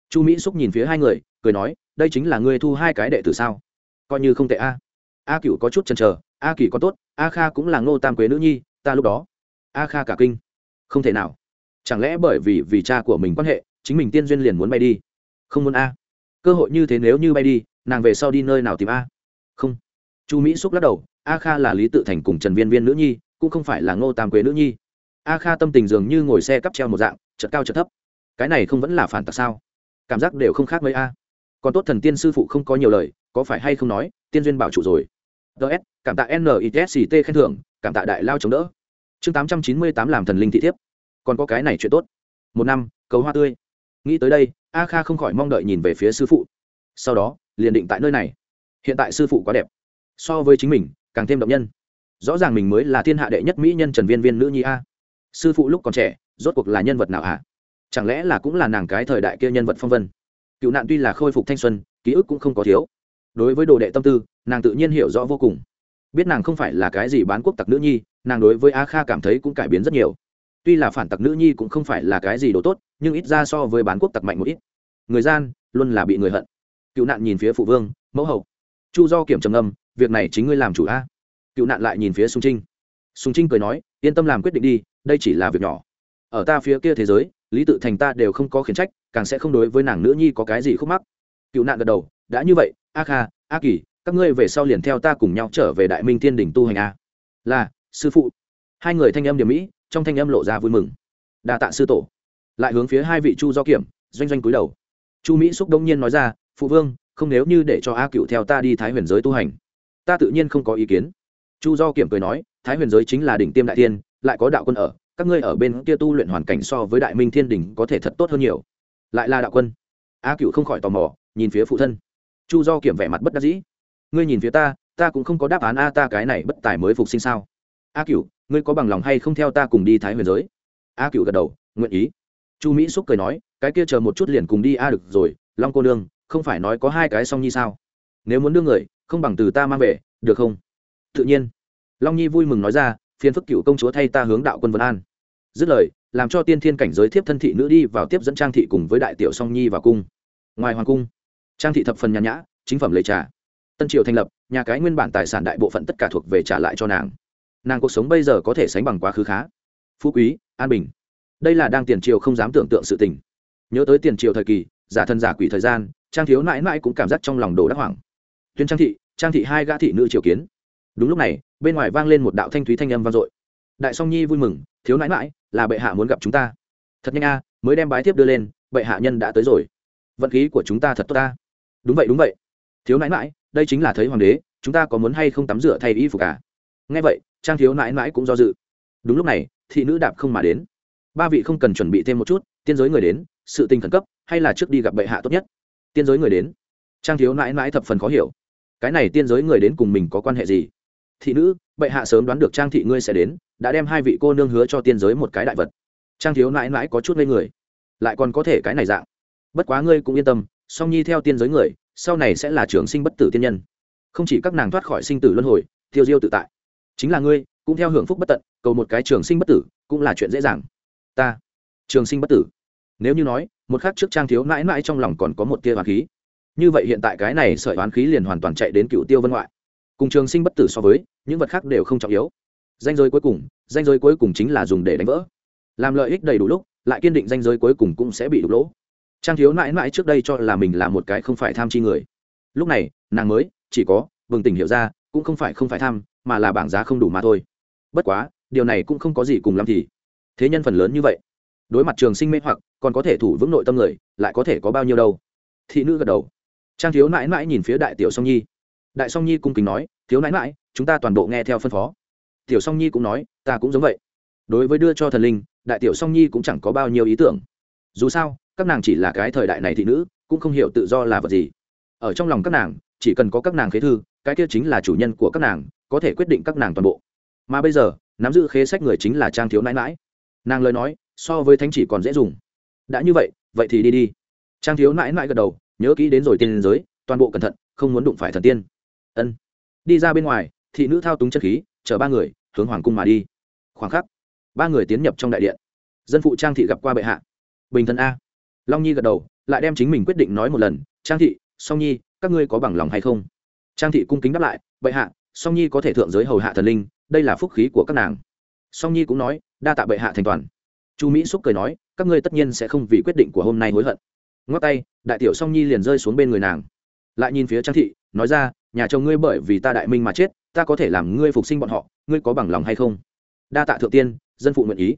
Chu mỹ xúc nhìn phía hai người, cười nói, đây chính là ngươi thu hai cái đệ tử sao? Coi như không tệ a. A cựu có chút chần chờ, a kỳ có tốt, a kha cũng là ngô tam quế nữ nhi, ta lúc đó. A kha cả kinh. Không thể nào. Chẳng lẽ bởi vì vì cha của mình quan hệ chính mình tiên duyên liền muốn bay đi. Không muốn a. Cơ hội như thế nếu như bay đi, nàng về sau đi nơi nào tìm a? Không. Chu mỹ xúc lắc đầu, a kha là lý tự thành cùng trần viên viên nữ nhi, cũng không phải là ngô tam quế nữ nhi. A kha tâm tình dường như ngồi xe cắp treo một dạng chật cao chật thấp. Cái này không vẫn là phản tặc sao? Cảm giác đều không khác mấy a. Còn tốt thần tiên sư phụ không có nhiều lời, có phải hay không nói, tiên duyên bảo chủ rồi. Ts cảm tạ nitsct khen thưởng, cảm tạ đại lao chống đỡ. Chương tám trăm chín mươi tám làm thần linh thị thiếp. Còn có cái này chuyện tốt. Một năm, cầu hoa tươi nghĩ tới đây, a kha không khỏi mong đợi nhìn về phía sư phụ. Sau đó, liền định tại nơi này. Hiện tại sư phụ quá đẹp. So với chính mình, càng thêm động nhân. Rõ ràng mình mới là thiên hạ đệ nhất mỹ nhân trần viên viên nữ nhi a. Sư phụ lúc còn trẻ, rốt cuộc là nhân vật nào ạ chẳng lẽ là cũng là nàng cái thời đại kia nhân vật phong vân? Cựu nạn tuy là khôi phục thanh xuân, ký ức cũng không có thiếu. Đối với đồ đệ tâm tư, nàng tự nhiên hiểu rõ vô cùng. Biết nàng không phải là cái gì bán quốc tặc nữ nhi, nàng đối với a kha cảm thấy cũng cải biến rất nhiều. Tuy là phản tặc nữ nhi cũng không phải là cái gì đồ tốt nhưng ít ra so với bán quốc tặc mạnh một ít. Người gian, luôn là bị người hận. Cựu nạn nhìn phía phụ vương, mẫu hậu. Chu do kiểm trầm âm việc này chính ngươi làm chủ a. Cựu nạn lại nhìn phía sùng trinh. Sùng trinh cười nói, yên tâm làm quyết định đi, đây chỉ là việc nhỏ. Ở ta phía kia thế giới, lý tự thành ta đều không có khiển trách, càng sẽ không đối với nàng nữ nhi có cái gì khúc mắc. Cựu nạn gật đầu, đã như vậy, a kha, a kỳ, các ngươi về sau liền theo ta cùng nhau trở về đại minh thiên đỉnh tu hành a. Là, sư phụ. Hai người thanh âm điểm mỹ, trong thanh âm lộ ra vui mừng. Đa tạ sư tổ lại hướng phía hai vị chu do kiểm, doanh doanh cúi đầu. Chu mỹ xúc đông nhiên nói ra, phụ vương, không nếu như để cho a cựu theo ta đi thái huyền giới tu hành, ta tự nhiên không có ý kiến. Chu do kiểm cười nói, thái huyền giới chính là đỉnh tiêm đại tiên lại có đạo quân ở, các ngươi ở bên kia tu luyện hoàn cảnh so với đại minh thiên đình có thể thật tốt hơn nhiều. Lại là đạo quân. A cựu không khỏi tò mò, nhìn phía phụ thân. Chu do kiểm vẻ mặt bất đắc dĩ. Ngươi nhìn phía ta ta cũng không có đáp án a ta cái này bất tài mới phục sinh sao? A cựu ngươi có bằng lòng hay không theo ta cùng đi thái huyền giới? A cựu gật đầu, nguyện ý chu mỹ xúc cười nói, cái kia chờ một chút liền cùng đi, a, được rồi, long cô nương, không phải nói có hai cái song nhi sao? Nếu muốn đưa người, không bằng từ ta mang về, được không? Tự nhiên. Long nhi vui mừng nói ra, phiền phức cựu công chúa thay ta hướng đạo quân vân an. Dứt lời, làm cho tiên thiên cảnh giới thiếp thân thị nữ đi vào tiếp dẫn trang thị cùng với đại tiểu song nhi vào cung. Ngoài hoàng cung, trang thị thập phần nhàn nhã, chính phẩm lấy trà. Tân triều thành lập, nhà cái nguyên bản tài sản đại bộ phận tất cả thuộc về trả lại cho nàng. Nàng cuộc sống bây giờ có thể sánh bằng quá khứ khá. Phú quý, an bình đây là đang tiền triều không dám tưởng tượng sự tình. Nhớ tới tiền triều thời kỳ, giả thân giả quỷ thời gian, trang thiếu mãi mãi cũng cảm giác trong lòng đồ đắc hoảng. Tuyên trang thị trang thị hai gã thị nữ triều kiến. Đúng lúc này, bên ngoài vang lên một đạo thanh thúy thanh âm vang dội. Đại song nhi vui mừng, thiếu nãi mãi, là bệ hạ muốn gặp chúng ta. Thật nhanh a, mới đem bái thiếp đưa lên, bệ hạ nhân đã tới rồi. Vận khí của chúng ta thật tốt ta. Đúng vậy đúng vậy. Thiếu nãi mãi, đây chính là thấy hoàng đế, chúng ta có muốn hay không tắm rửa thay y phục cả nghe vậy, trang thiếu nãi mãi cũng do dự. Đúng lúc này, thị nữ đạp không mà đến ba vị không cần chuẩn bị thêm một chút, tiên giới người đến, sự tình khẩn cấp, hay là trước đi gặp bệ hạ tốt nhất? Tiên giới người đến. Trang thiếu nãi nãi thập phần khó hiểu. Cái này tiên giới người đến cùng mình có quan hệ gì? Thị nữ, bệ hạ sớm đoán được trang thị ngươi sẽ đến, đã đem hai vị cô nương hứa cho tiên giới một cái đại vật. Trang thiếu nãi nãi có chút ngây người. Lại còn có thể cái này dạng. Bất quá ngươi cũng yên tâm, song nhi theo tiên giới người, sau này sẽ là trường sinh bất tử tiên nhân. Không chỉ các nàng thoát khỏi sinh tử luân hồi, tiêu diêu tự tại. Chính là ngươi, cũng theo hưởng phúc bất tận, cầu một cái trường sinh bất tử, cũng là chuyện dễ dàng ta. Trường sinh bất tử. Nếu như nói, một khắc trước trang thiếu mãi mãi trong lòng còn có một tia hoàng khí. Như vậy hiện tại cái này sợi oán khí liền hoàn toàn chạy đến cựu tiêu vân ngoại. Cùng trường sinh bất tử so với, những vật khác đều không trọng yếu. Danh giới cuối cùng, danh giới cuối cùng chính là dùng để đánh vỡ. Làm lợi ích đầy đủ lúc, lại kiên định danh giới cuối cùng cũng sẽ bị đục lỗ. Trang thiếu mãi mãi trước đây cho là mình là một cái không phải tham chi người. Lúc này, nàng mới, chỉ có vừng tỉnh hiểu ra, cũng không phải không phải tham, mà là bảng giá không đủ mà thôi. Bất quá, điều này cũng không có gì cùng lắm thì thế nhân phần lớn như vậy, đối mặt trường sinh mê hoặc, còn có thể thủ vững nội tâm người, lại có thể có bao nhiêu đâu? Thị nữ gật đầu. Trang thiếu nãi nãi nhìn phía đại tiểu song nhi. Đại song nhi cung kính nói, thiếu nãi nãi, chúng ta toàn bộ nghe theo phân phó. Tiểu song nhi cũng nói, ta cũng giống vậy. Đối với đưa cho thần linh, đại tiểu song nhi cũng chẳng có bao nhiêu ý tưởng. Dù sao, các nàng chỉ là cái thời đại này thị nữ, cũng không hiểu tự do là vật gì. Ở trong lòng các nàng, chỉ cần có các nàng khế thư, cái kia chính là chủ nhân của các nàng, có thể quyết định các nàng toàn bộ. Mà bây giờ, nắm giữ khế sách người chính là trang thiếu nãi mãi nàng lời nói, so với thánh chỉ còn dễ dùng. Đã như vậy vậy thì đi đi. Trang thiếu mãi mãi gật đầu, nhớ kỹ đến rồi tiên giới, toàn bộ cẩn thận, không muốn đụng phải thần tiên. Ân. Đi ra bên ngoài, thị nữ thao túng chân khí, chở ba người, hướng hoàng cung mà đi. Khoảng khắc, ba người tiến nhập trong đại điện. Dân phụ trang thị gặp qua bệ hạ. Bình thân a. Long nhi gật đầu, lại đem chính mình quyết định nói một lần. Trang thị, song nhi, các ngươi có bằng lòng hay không? Trang thị cung kính đáp lại, bệ hạ, song nhi có thể thượng giới hầu hạ thần linh, đây là phúc khí của các nàng. Song nhi cũng nói đa tạ bệ hạ thành toàn. Chu mỹ xúc cười nói, các ngươi tất nhiên sẽ không vì quyết định của hôm nay hối hận. Ngoắc tay, đại tiểu song nhi liền rơi xuống bên người nàng. Lại nhìn phía trang thị, nói ra, nhà chồng ngươi bởi vì ta đại minh mà chết, ta có thể làm ngươi phục sinh bọn họ, ngươi có bằng lòng hay không? Đa tạ thượng tiên, dân phụ nguyện ý.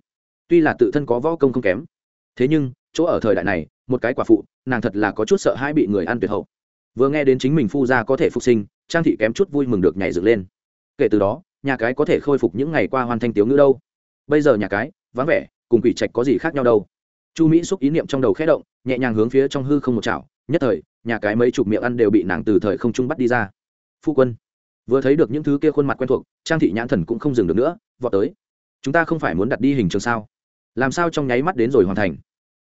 Tuy là tự thân có võ công không kém, thế nhưng, chỗ ở thời đại này, một cái quả phụ, nàng thật là có chút sợ hãi bị người ăn tuyệt hậu. Vừa nghe đến chính mình phu gia có thể phục sinh, trang thị kém chút vui mừng được nhảy dựng lên. Kể từ đó, nhà cái có thể khôi phục những ngày qua hoàn thành tiếu ngữ đâu bây giờ nhà cái, vắng vẻ, cùng quỷ trạch có gì khác nhau đâu. Chu mỹ xúc ý niệm trong đầu khẽ động, nhẹ nhàng hướng phía trong hư không một chảo, nhất thời, nhà cái mấy chục miệng ăn đều bị nàng từ thời không trung bắt đi ra. Phu quân, vừa thấy được những thứ kia khuôn mặt quen thuộc, trang thị nhãn thần cũng không dừng được nữa, vọt tới. Chúng ta không phải muốn đặt đi hình trường sao? Làm sao trong nháy mắt đến rồi hoàn thành?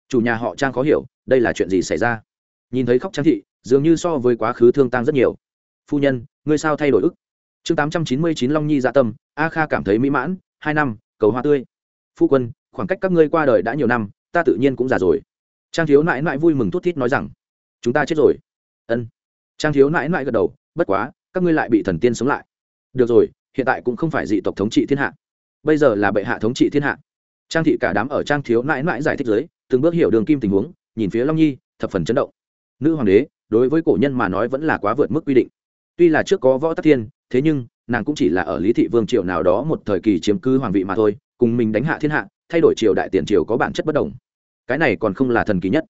Chủ nhà họ trang khó hiểu, đây là chuyện gì xảy ra? Nhìn thấy khóc trang thị, dường như so với quá khứ thương tăng rất nhiều. Phu nhân, ngươi sao thay đổi ức? Chương tám trăm chín mươi chín long nhi dạ tâm, a kha cảm thấy mỹ mãn, hai năm cầu hoa tươi. Phu quân, khoảng cách các ngươi qua đời đã nhiều năm, ta tự nhiên cũng già rồi. Trang thiếu nãi nãi vui mừng thút thít nói rằng, chúng ta chết rồi. Ân. Trang thiếu nãi nãi gật đầu, bất quá, các ngươi lại bị thần tiên sống lại. Được rồi, hiện tại cũng không phải dị tộc thống trị thiên hạ. Bây giờ là bệ hạ thống trị thiên hạ. Trang thị cả đám ở trang thiếu nãi nãi giải thích giới, từng bước hiểu đường kim tình huống, nhìn phía long nhi, thập phần chấn động. Nữ hoàng đế, đối với cổ nhân mà nói vẫn là quá vượt mức quy định. Tuy là trước có võ tắc thiên, thế nhưng nàng cũng chỉ là ở lý thị vương triều nào đó một thời kỳ chiếm cứ hoàng vị mà thôi, cùng mình đánh hạ thiên hạ, thay đổi triều đại tiền triều có bản chất bất đồng. Cái này còn không là thần kỳ nhất.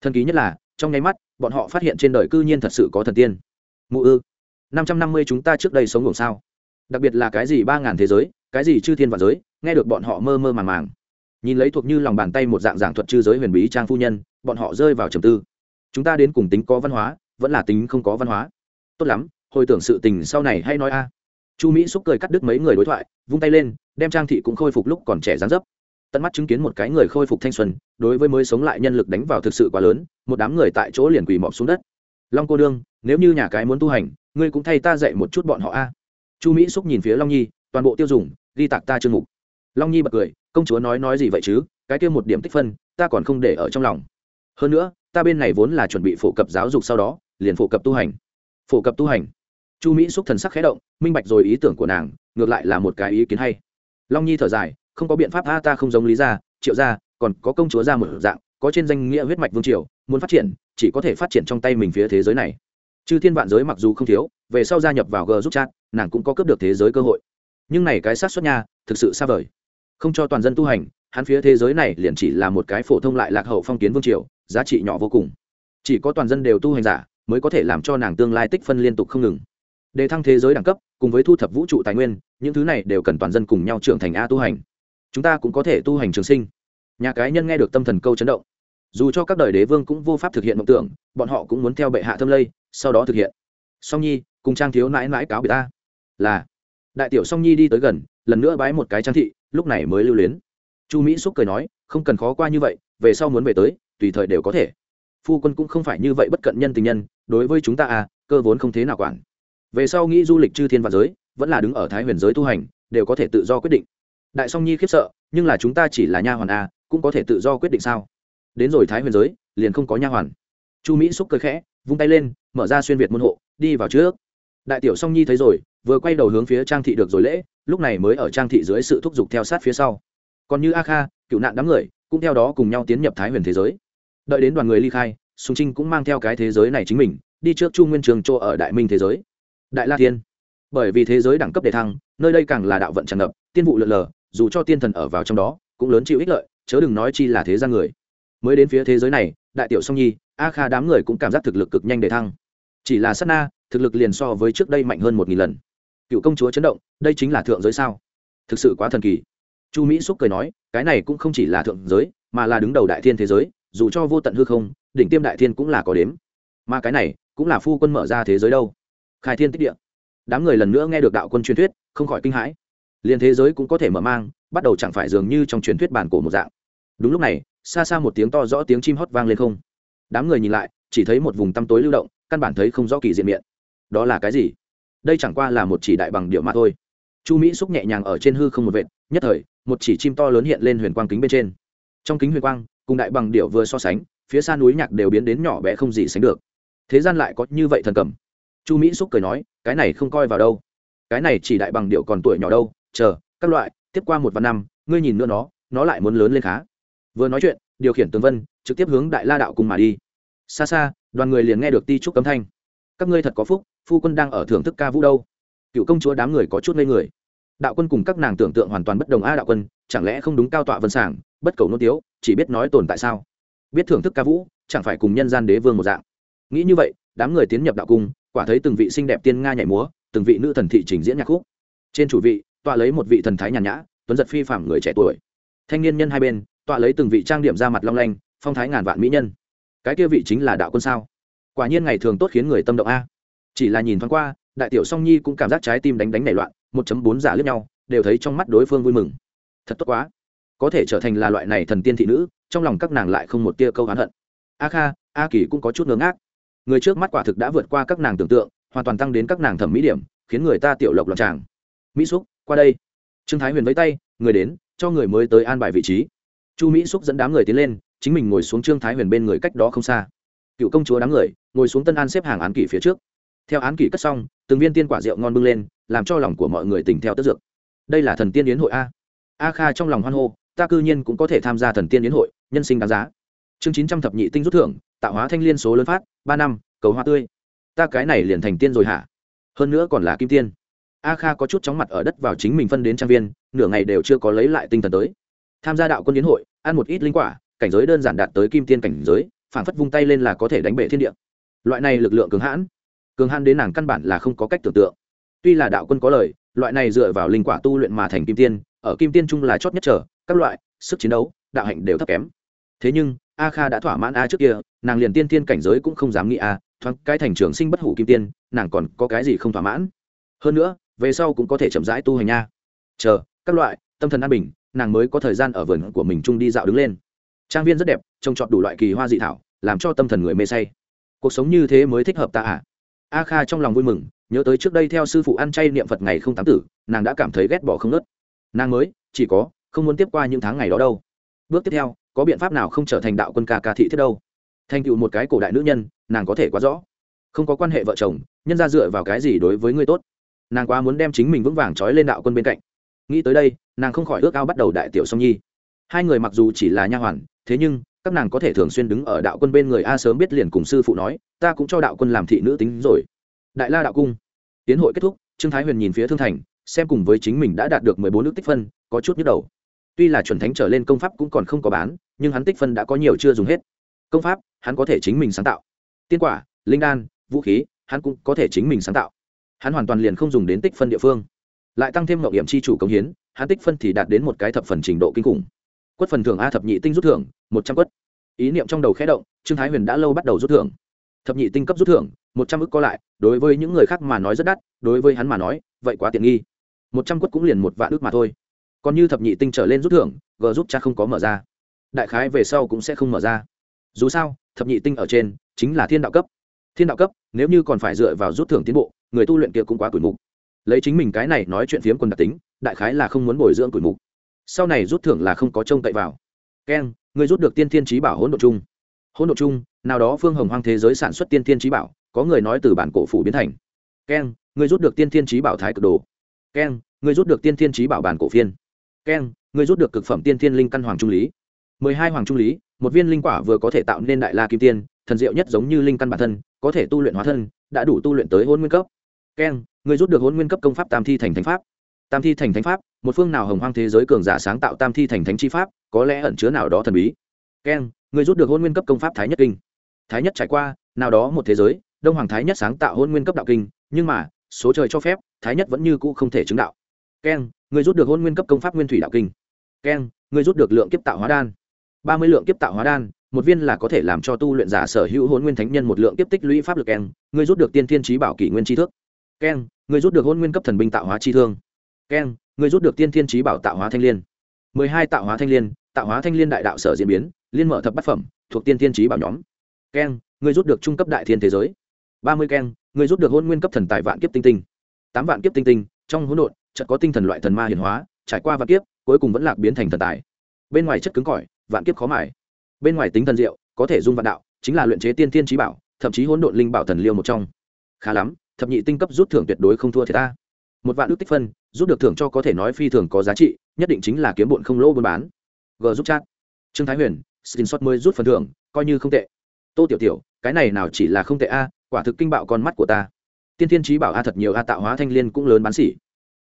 Thần kỳ nhất là, trong nháy mắt, bọn họ phát hiện trên đời cư nhiên thật sự có thần tiên. Mụ ư, năm trăm năm mươi chúng ta trước đây sống ngủ sao? Đặc biệt là cái gì ba ngàn thế giới, cái gì chư thiên và giới, nghe được bọn họ mơ mơ màng màng. Nhìn lấy thuộc như lòng bàn tay một dạng giảng thuật chư giới huyền bí trang phu nhân, bọn họ rơi vào trầm tư. Chúng ta đến cùng tính có văn hóa, vẫn là tính không có văn hóa. Tốt lắm, hồi tưởng sự tình sau này hay nói a chu mỹ xúc cười cắt đứt mấy người đối thoại, vung tay lên, đem trang thị cũng khôi phục lúc còn trẻ dán dấp. Tận mắt chứng kiến một cái người khôi phục thanh xuân, đối với mới sống lại nhân lực đánh vào thực sự quá lớn, một đám người tại chỗ liền quỳ mọp xuống đất. Long cô đương nếu như nhà cái muốn tu hành, ngươi cũng thay ta dạy một chút bọn họ a. Chu mỹ xúc nhìn phía long nhi, toàn bộ tiêu dùng, ghi tạc ta chương mục. Long nhi bật cười, công chúa nói nói gì vậy chứ, cái kia một điểm tích phân, ta còn không để ở trong lòng. Hơn nữa, ta bên này vốn là chuẩn bị phổ cập giáo dục sau đó, liền phổ cập tu hành. Phổ cập tu hành chu mỹ xúc thần sắc khé động, minh bạch rồi ý tưởng của nàng, ngược lại là một cái ý kiến hay. Long nhi thở dài, không có biện pháp, a, ta không giống lý gia, triệu gia, còn có công chúa gia một dạng, có trên danh nghĩa huyết mạch vương triều, muốn phát triển, chỉ có thể phát triển trong tay mình phía thế giới này. Chư thiên vạn giới mặc dù không thiếu, về sau gia nhập vào g giúp chat, nàng cũng có cướp được thế giới cơ hội. Nhưng này cái sát xuất nha, thực sự xa vời. Không cho toàn dân tu hành, hắn phía thế giới này liền chỉ là một cái phổ thông lại lạc hậu phong kiến vương triều, giá trị nhỏ vô cùng. Chỉ có toàn dân đều tu hành giả, mới có thể làm cho nàng tương lai tích phân liên tục không ngừng để thăng thế giới đẳng cấp, cùng với thu thập vũ trụ tài nguyên, những thứ này đều cần toàn dân cùng nhau trưởng thành a tu hành. Chúng ta cũng có thể tu hành trường sinh. Nhà cái nhân nghe được tâm thần câu chấn động. Dù cho các đời đế vương cũng vô pháp thực hiện mộng tưởng, bọn họ cũng muốn theo bệ hạ thâm lây, sau đó thực hiện. Song nhi, cùng trang thiếu nãi nãi cáo bị ta. Là, đại tiểu song nhi đi tới gần, lần nữa bái một cái trang thị, lúc này mới lưu luyến. Chu mỹ xúc cười nói, không cần khó qua như vậy, về sau muốn về tới, tùy thời đều có thể. Phu quân cũng không phải như vậy bất cận nhân tình nhân, đối với chúng ta à cơ vốn không thế nào quản về sau nghĩ du lịch chư thiên và giới, vẫn là đứng ở thái huyền giới tu hành, đều có thể tự do quyết định. Đại song nhi khiếp sợ, nhưng là chúng ta chỉ là nha hoàn a cũng có thể tự do quyết định sao? Đến rồi thái huyền giới, liền không có nha hoàn. Chu mỹ xúc cười khẽ, vung tay lên, mở ra xuyên việt môn hộ, đi vào trước. Đại tiểu song nhi thấy rồi, vừa quay đầu hướng phía trang thị được rồi lễ, lúc này mới ở trang thị dưới sự thúc giục theo sát phía sau. Còn như a kha, cựu nạn đám người, cũng theo đó cùng nhau tiến nhập thái huyền thế giới. Đợi đến đoàn người ly khai, sùng trinh cũng mang theo cái thế giới này chính mình, đi trước chu nguyên trường chỗ ở đại minh thế giới đại la thiên. Bởi vì thế giới đẳng cấp đề thăng, nơi đây càng là đạo vận tràn ngập, tiên vụ lượn lờ, dù cho tiên thần ở vào trong đó, cũng lớn chịu ích lợi, chớ đừng nói chi là thế gian người. Mới đến phía thế giới này, đại tiểu song nhi, a kha đám người cũng cảm giác thực lực cực nhanh đề thăng. Chỉ là sát na, thực lực liền so với trước đây mạnh hơn một nghìn lần. Cựu công chúa chấn động, đây chính là thượng giới sao? Thực sự quá thần kỳ. Chu mỹ xúc cười nói, cái này cũng không chỉ là thượng giới, mà là đứng đầu đại thiên thế giới, dù cho vô tận hư không, đỉnh tiêm đại thiên cũng là có đếm. Mà cái này, cũng là phu quân mở ra thế giới đâu? Khai thiên tích địa. Đám người lần nữa nghe được đạo quân truyền thuyết, không khỏi kinh hãi. Liền thế giới cũng có thể mở mang, bắt đầu chẳng phải dường như trong truyền thuyết bản cổ một dạng. Đúng lúc này, xa xa một tiếng to rõ tiếng chim hót vang lên không. Đám người nhìn lại, chỉ thấy một vùng tăm tối lưu động, căn bản thấy không rõ kỳ diện miệng. Đó là cái gì? Đây chẳng qua là một chỉ đại bằng điệu mà thôi. Chu mỹ xúc nhẹ nhàng ở trên hư không một vệt, nhất thời, một chỉ chim to lớn hiện lên huyền quang kính bên trên. Trong kính huyền quang, cùng đại bằng điệu vừa so sánh, phía xa núi nhạc đều biến đến nhỏ bé không gì sánh được. Thế gian lại có như vậy thần cầm chu mỹ xúc cười nói, cái này không coi vào đâu. Cái này chỉ đại bằng điệu còn tuổi nhỏ đâu. Chờ, các loại, tiếp qua một vạn năm, ngươi nhìn nữa nó nó lại muốn lớn lên khá. Vừa nói chuyện, điều khiển tường vân, trực tiếp hướng đại la đạo cùng mà đi. Xa xa, đoàn người liền nghe được ti trúc cấm thanh. Các ngươi thật có phúc, phu quân đang ở thưởng thức ca vũ đâu. Cựu công chúa đám người có chút ngây người. Đạo quân cùng các nàng tưởng tượng hoàn toàn bất đồng a đạo quân, chẳng lẽ không đúng cao tọa vân sảng, bất cầu nô tiếu, chỉ biết nói tồn tại sao? Biết thưởng thức ca vũ, chẳng phải cùng nhân gian đế vương một dạng. Nghĩ như vậy, đám người tiến nhập đạo cung quả thấy từng vị xinh đẹp tiên nga nhảy múa, từng vị nữ thần thị trình diễn nhạc khúc. Trên chủ vị, tọa lấy một vị thần thái nhàn nhã, tuấn giật phi phạm người trẻ tuổi. Thanh niên nhân hai bên, tọa lấy từng vị trang điểm ra mặt long lanh, phong thái ngàn vạn mỹ nhân. Cái kia vị chính là đạo quân sao? Quả nhiên ngày thường tốt khiến người tâm động a. Chỉ là nhìn thoáng qua, đại tiểu song nhi cũng cảm giác trái tim đánh đánh nảy loạn, một chấm bốn giả lướt nhau, đều thấy trong mắt đối phương vui mừng. Thật tốt quá. Có thể trở thành là loại này thần tiên thị nữ, trong lòng các nàng lại không một tia câu hán hận. A kha, a kỳ cũng có chút ngớ ngác người trước mắt quả thực đã vượt qua các nàng tưởng tượng, hoàn toàn tăng đến các nàng thẩm mỹ điểm, khiến người ta tiểu lộc lòng tràng. Mỹ xúc, qua đây. Trương thái huyền với tay, người đến, cho người mới tới an bài vị trí. Chu mỹ xúc dẫn đám người tiến lên, chính mình ngồi xuống trương thái huyền bên người cách đó không xa. Cựu công chúa đám người, ngồi xuống tân an xếp hàng án kỷ phía trước. Theo án kỷ cất xong, từng viên tiên quả rượu ngon bưng lên, làm cho lòng của mọi người tình theo tức dược. Đây là thần tiên yến hội a. A kha trong lòng hoan hô, ta cư nhiên cũng có thể tham gia thần tiên yến hội, nhân sinh đáng giá. Chương chín trăm thập nhị tinh rút thưởng, tạo hóa thanh liên số lớn phát ba năm, cầu hoa tươi. Ta cái này liền thành tiên rồi hả? Hơn nữa còn là kim tiên. A kha có chút chóng mặt ở đất vào chính mình phân đến trang viên, nửa ngày đều chưa có lấy lại tinh thần tới. Tham gia đạo quân yến hội, ăn một ít linh quả, cảnh giới đơn giản đạt tới kim tiên cảnh giới phản phất vung tay lên là có thể đánh bể thiên địa. Loại này lực lượng cường hãn cường hãn đến nàng căn bản là không có cách tưởng tượng. Tuy là đạo quân có lời, loại này dựa vào linh quả tu luyện mà thành kim tiên, ở kim tiên chung là chót nhất trở, các loại, sức chiến đấu, đạo hạnh đều thấp kém. Thế nhưng a kha đã thỏa mãn a trước kia, nàng liền tiên tiên cảnh giới cũng không dám nghĩ a, thoáng cái thành trường sinh bất hủ kim tiên, nàng còn có cái gì không thỏa mãn? Hơn nữa, về sau cũng có thể chậm rãi tu hành nha. Chờ, các loại, tâm thần an bình, nàng mới có thời gian ở vườn của mình chung đi dạo đứng lên. Trang viên rất đẹp, trông trọt đủ loại kỳ hoa dị thảo, làm cho tâm thần người mê say. Cuộc sống như thế mới thích hợp ta à? A kha trong lòng vui mừng, nhớ tới trước đây theo sư phụ ăn chay niệm phật ngày không tám tử, nàng đã cảm thấy ghét bỏ không nớt. Nàng mới, chỉ có, không muốn tiếp qua những tháng ngày đó đâu. Bước tiếp theo có biện pháp nào không trở thành đạo quân ca ca thị thiết đâu? Thành tựu một cái cổ đại nữ nhân, nàng có thể quá rõ. Không có quan hệ vợ chồng, nhân ra dựa vào cái gì đối với ngươi tốt? Nàng quá muốn đem chính mình vững vàng trói lên đạo quân bên cạnh. Nghĩ tới đây, nàng không khỏi ước ao bắt đầu đại tiểu song nhi. Hai người mặc dù chỉ là nha hoàn, thế nhưng, các nàng có thể thường xuyên đứng ở đạo quân bên người a sớm biết liền cùng sư phụ nói, ta cũng cho đạo quân làm thị nữ tính rồi. Đại la đạo cung. Tiến hội kết thúc, trương thái huyền nhìn phía thương thành, xem cùng với chính mình đã đạt được mười bốn nước tích phân, có chút nhức đầu tuy là chuẩn thánh trở lên công pháp cũng còn không có bán, nhưng hắn tích phân đã có nhiều chưa dùng hết. Công pháp, hắn có thể chính mình sáng tạo. Tiên quả, linh đan, vũ khí, hắn cũng có thể chính mình sáng tạo. Hắn hoàn toàn liền không dùng đến tích phân địa phương. Lại tăng thêm mậu điểm chi chủ công hiến, hắn tích phân thì đạt đến một cái thập phần trình độ kinh khủng. Quất phần thưởng a thập nhị tinh rút thưởng, một trăm quất. Ý niệm trong đầu khẽ động, trương thái huyền đã lâu bắt đầu rút thưởng. Thập nhị tinh cấp rút thưởng, một trăm ức có lại, đối với những người khác mà nói rất đắt, đối với hắn mà nói, vậy quá tiện nghi. Một trăm quất cũng liền một vạn ước mà thôi còn như thập nhị tinh trở lên rút thưởng g giúp cha không có mở ra. Đại khái về sau cũng sẽ không mở ra. Dù sao, thập nhị tinh ở trên chính là thiên đạo cấp. Thiên đạo cấp, nếu như còn phải dựa vào rút thưởng tiến bộ, người tu luyện kia cũng quá tuổi mục. Lấy chính mình cái này nói chuyện phiếm quần đặc tính, đại khái là không muốn bồi dưỡng tuổi mục. Sau này rút thưởng là không có trông cậy vào. Keng người rút được tiên thiên trí bảo hỗn độ chung. Hỗn độ chung, nào đó phương hồng hoang thế giới sản xuất tiên thiên trí bảo, có người nói từ bản cổ phủ biến thành. Keng người rút được tiên thiên trí bảo thái cực đồ. Keng người rút được tiên thiên trí bảo bản cổ phiên keng người rút được cực phẩm tiên thiên linh căn hoàng trung lý. Mười hai hoàng trung lý, một viên linh quả vừa có thể tạo nên đại la kim tiên, thần diệu nhất giống như linh căn bản thân, có thể tu luyện hóa thân, đã đủ tu luyện tới hôn nguyên cấp. Keng người rút được hôn nguyên cấp công pháp tam thi thành thánh pháp. Tam thi thành thánh pháp, một phương nào hồng hoang thế giới cường giả sáng tạo tam thi thành thánh chi pháp, có lẽ ẩn chứa nào đó thần bí. Keng người rút được hôn nguyên cấp công pháp thái nhất kinh. Thái nhất trải qua, nào đó một thế giới, đông hoàng thái nhất sáng tạo hôn nguyên cấp đạo kinh, nhưng mà, số trời cho phép, thái nhất vẫn như cũ không thể chứng đạo. Keng người rút được hôn nguyên cấp công pháp nguyên thủy đạo kinh. Keng người rút được lượng kiếp tạo hóa đan. Ba mươi lượng kiếp tạo hóa đan, một viên là có thể làm cho tu luyện giả sở hữu hôn nguyên thánh nhân một lượng kiếp tích lũy pháp lực keng người rút được tiên thiên trí bảo kỷ nguyên tri thức. Keng người rút được hôn nguyên cấp thần binh tạo hóa chi thương. Keng người rút được tiên thiên trí bảo tạo hóa thanh l i ê n mười hai tạo hóa thanh l i ê n tạo hóa thanh l i ê n đại đạo sở diễn biến, liên mở thập bát phẩm, thuộc tiên thiên trí bảo nhóm. Keng ngươi rút được trung cấp đại thiên thế giới. Ba mươi keng ngươi rút được hôn nguyên cấp thần tài vạn kiếp tinh tinh. Tám vạn kiếp tinh tinh, trong hỗn độn chợt có tinh thần loại thần ma hiển hóa, trải qua vạn kiếp, cuối cùng vẫn lạc biến thành thần tài. Bên ngoài chất cứng cỏi, vạn kiếp khó mài. Bên ngoài tính thần diệu, có thể dung vạn đạo, chính là luyện chế tiên thiên trí bảo, thậm chí hỗn độn linh bảo thần liêu một trong. Khá lắm, thập nhị tinh cấp rút thưởng tuyệt đối không thua thiệt ta. Một vạn đức tích phân, rút được thưởng cho có thể nói phi thường có giá trị, nhất định chính là kiếm bộn không lỗ buôn bán. G giúp chat. Trương thái huyền xin xót mới rút phần thưởng, coi như không tệ. Tô tiểu tiểu, cái này nào chỉ là không tệ a, quả thực kinh bạo con mắt của ta. Tiên thiên trí bảo a thật nhiều a, tạo hóa thanh liên cũng lớn bán xỉ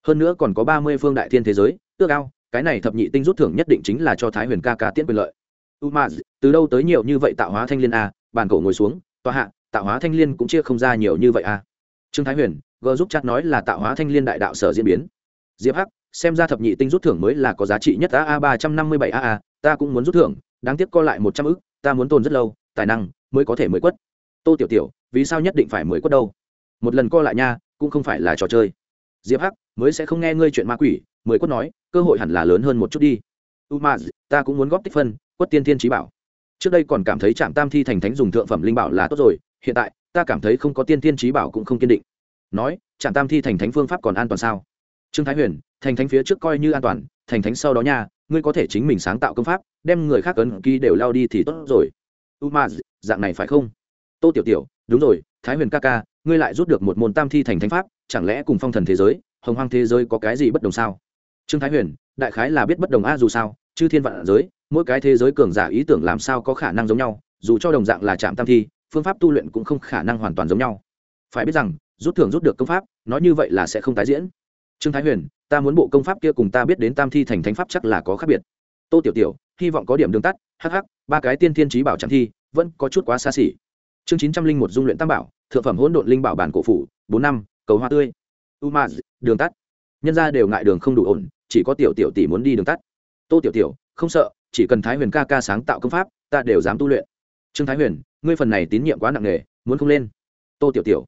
hơn nữa còn có ba mươi phương đại thiên thế giới ước ao, cái này thập nhị tinh rút thưởng nhất định chính là cho thái huyền ca ca tiễn quyền lợi. U ma từ đâu tới nhiều như vậy tạo hóa thanh liên a? Bàn cổ ngồi xuống, tòa hạ, tạo hóa thanh liên cũng chia không ra nhiều như vậy a. Trương thái huyền g giúp chắc nói là tạo hóa thanh liên đại đạo sở diễn biến. Diệp hắc, xem ra thập nhị tinh rút thưởng mới là có giá trị nhất a a ba trăm năm mươi bảy a a, ta cũng muốn rút thưởng, đáng tiếc co lại một trăm ức, ta muốn tồn rất lâu, tài năng mới có thể mới quất. Tô tiểu tiểu, vì sao nhất định phải mới quất đâu? Một lần co lại nha, cũng không phải là trò chơi diệp hắc, mới sẽ không nghe ngươi chuyện ma quỷ, Mười quất nói, cơ hội hẳn là lớn hơn một chút đi. U ma ta cũng muốn góp tích phân, quất tiên thiên trí bảo. Trước đây còn cảm thấy trạm tam thi thành thánh dùng thượng phẩm linh bảo là tốt rồi, hiện tại, ta cảm thấy không có tiên thiên trí bảo cũng không kiên định. Nói, trạm tam thi thành thánh phương pháp còn an toàn sao? Trương thái huyền, thành thánh phía trước coi như an toàn, thành thánh sau đó nha, ngươi có thể chính mình sáng tạo công pháp, đem người khác ấn ký đều lao đi thì tốt rồi. U ma dạng này phải không? Tô tiểu tiểu, đúng rồi, thái huyền ca ca ngươi lại rút được một môn tam thi thành thánh pháp, chẳng lẽ cùng phong thần thế giới, hồng hoang thế giới có cái gì bất đồng sao? Trương thái huyền, đại khái là biết bất đồng a dù sao, chư thiên vạn giới, mỗi cái thế giới cường giả ý tưởng làm sao có khả năng giống nhau, dù cho đồng dạng là trạm tam thi, phương pháp tu luyện cũng không khả năng hoàn toàn giống nhau. Phải biết rằng, rút thưởng rút được công pháp, nói như vậy là sẽ không tái diễn. Trương thái huyền, ta muốn bộ công pháp kia cùng ta biết đến tam thi thành thánh pháp chắc là có khác biệt. Tô tiểu tiểu, hy vọng có điểm đường tắt hh ba cái tiên thiên trí bảo trạm thi, vẫn có chút quá xa xỉ. Chương chín trăm linh một dung luyện tam bảo thượng phẩm hỗn độn linh bảo bản cổ phủ, bốn năm, cầu hoa tươi. U ma đường tắt. Nhân ra đều ngại đường không đủ ổn, chỉ có tiểu tiểu tỷ muốn đi đường tắt. Tô tiểu tiểu, không sợ, chỉ cần thái huyền ca ca sáng tạo công pháp, ta đều dám tu luyện. Trương thái huyền, ngươi phần này tín nhiệm quá nặng nề, muốn không lên. Tô tiểu tiểu.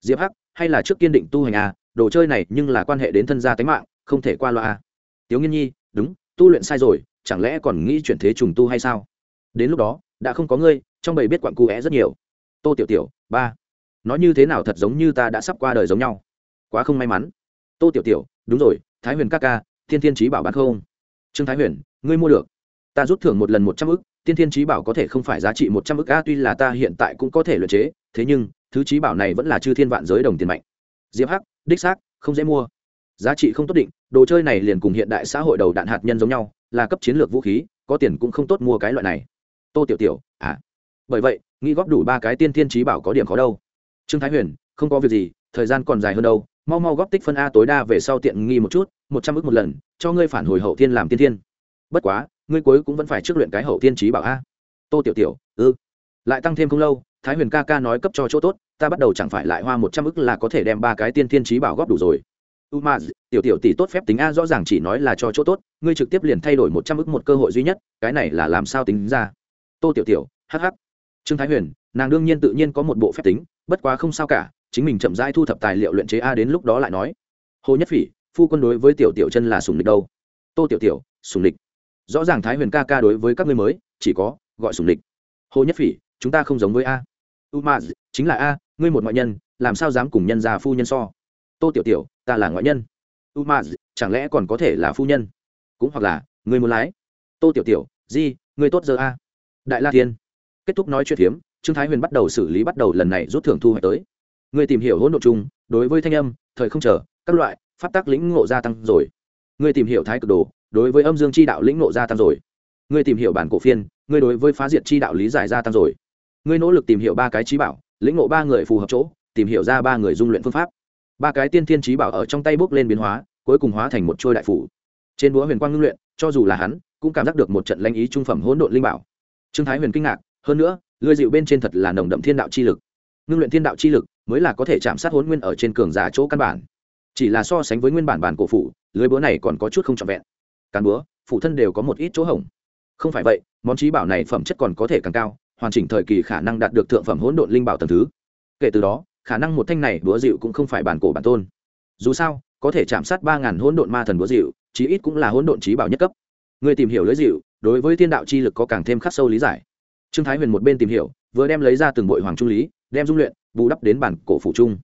Diệp hắc, hay là trước kiên định tu hành à đồ chơi này nhưng là quan hệ đến thân gia tánh mạng, không thể qua loa à. Tiếu nghiên nhi, đúng, tu luyện sai rồi, chẳng lẽ còn nghĩ chuyển thế trùng tu hay sao? Đến lúc đó, đã không có ngươi, trong bầy biết quặn cu é rất nhiều. Tô tiểu tiểu, ba nói như thế nào thật giống như ta đã sắp qua đời giống nhau. Quá không may mắn. Tô tiểu tiểu, đúng rồi, thái huyền ca ca, thiên thiên trí bảo bán không? Trương thái huyền, ngươi mua được. Ta rút thưởng một lần một trăm ức tiên thiên trí bảo có thể không phải giá trị một trăm ức, a, tuy là ta hiện tại cũng có thể luyện chế, thế nhưng, thứ trí bảo này vẫn là chư thiên vạn giới đồng tiền mạnh. Diệp hắc, đích xác, không dễ mua. Giá trị không tốt định, đồ chơi này liền cùng hiện đại xã hội đầu đạn hạt nhân giống nhau, là cấp chiến lược vũ khí, có tiền cũng không tốt mua cái loại này. Tô tiểu tiểu à bởi vậy, nghĩ góp đủ ba cái tiên thiên trí bảo có điểm khó đâu trương thái huyền, không có việc gì, thời gian còn dài hơn đâu, mau mau góp tích phân a tối đa về sau tiện nghi một chút, một trăm ước một lần, cho ngươi phản hồi hậu thiên làm tiên thiên. Bất quá, ngươi cuối cũng vẫn phải trước luyện cái hậu thiên trí bảo a. Tô tiểu tiểu ư lại tăng thêm không lâu, thái huyền ca ca nói cấp cho chỗ tốt, ta bắt đầu chẳng phải lại hoa một trăm ức là có thể đem ba cái tiên thiên trí bảo góp đủ rồi. U ma, tiểu tiểu tỷ tốt phép tính a rõ ràng chỉ nói là cho chỗ tốt, ngươi trực tiếp liền thay đổi một trăm ức một cơ hội duy nhất, cái này là làm sao tính ra? Tô tiểu tiểu hh trương thái huyền, nàng đương nhiên tự nhiên có một bộ phép tính bất quá không sao cả, chính mình chậm rãi thu thập tài liệu luyện chế a đến lúc đó lại nói. Hồ nhất phỉ, phu quân đối với tiểu tiểu chân là sùng địch đâu? Tô tiểu tiểu sùng địch rõ ràng thái huyền ca ca đối với các ngươi mới, chỉ có gọi sùng địch hồ nhất phỉ, chúng ta không giống với a. U ma chính là a, ngươi một ngoại nhân, làm sao dám cùng nhân già phu nhân so? Tô tiểu tiểu, ta là ngoại nhân. U ma chẳng lẽ còn có thể là phu nhân? Cũng hoặc là, ngươi muốn lái. Tô tiểu tiểu, di, ngươi tốt giờ a. Đại la thiên. Kết thúc nói chuyện hiếm trương thái huyền bắt đầu xử lý bắt đầu lần này rút thưởng thu hoạch tới. Ngươi tìm hiểu hỗn độ chung, đối với thanh âm, thời không chờ các loại, pháp tác lĩnh ngộ gia tăng rồi. Ngươi tìm hiểu thái cực đồ, đối với âm dương chi đạo lĩnh ngộ gia tăng rồi. Ngươi tìm hiểu bản cổ phiên ngươi đối với phá diệt chi đạo lý giải gia tăng rồi. Ngươi nỗ lực tìm hiểu ba cái trí bảo, lĩnh ngộ ba người phù hợp chỗ, tìm hiểu ra ba người dung luyện phương pháp. Ba cái tiên thiên trí bảo ở trong tay bốc lên biến hóa, cuối cùng hóa thành một trôi đại phủ. Trên búa huyền quang ngưng luyện, cho dù là hắn, cũng cảm giác được một trận lãnh ý trung phẩm hỗn độn linh bảo. Trương thái huyền kinh ngạc, hơn nữa lưỡi dịu bên trên thật là nồng đậm thiên đạo chi lực. Ngưng luyện thiên đạo chi lực mới là có thể chạm sát hốn nguyên ở trên cường giả chỗ căn bản. Chỉ là so sánh với nguyên bản bản cổ phủ, lưới búa này còn có chút không trọn vẹn. Cán búa, phủ thân đều có một ít chỗ hỏng. Không phải vậy, món trí bảo này phẩm chất còn có thể càng cao, hoàn chỉnh thời kỳ khả năng đạt được thượng phẩm hỗn độn linh bảo tầng thứ. Kể từ đó, khả năng một thanh này búa dịu cũng không phải bản cổ bản tôn. Dù sao, có thể chạm sát ba ngàn hỗn độn ma thần búa dịu, chí ít cũng là hỗn độn trí bảo nhất cấp. Người tìm hiểu lưới dịu, đối với thiên đạo chi lực có càng thêm khắc sâu lý giải trương thái huyền một bên tìm hiểu, vừa đem lấy ra từng bội hoàng trung lý, đem dung luyện, bù đắp đến bản cổ phủ trung.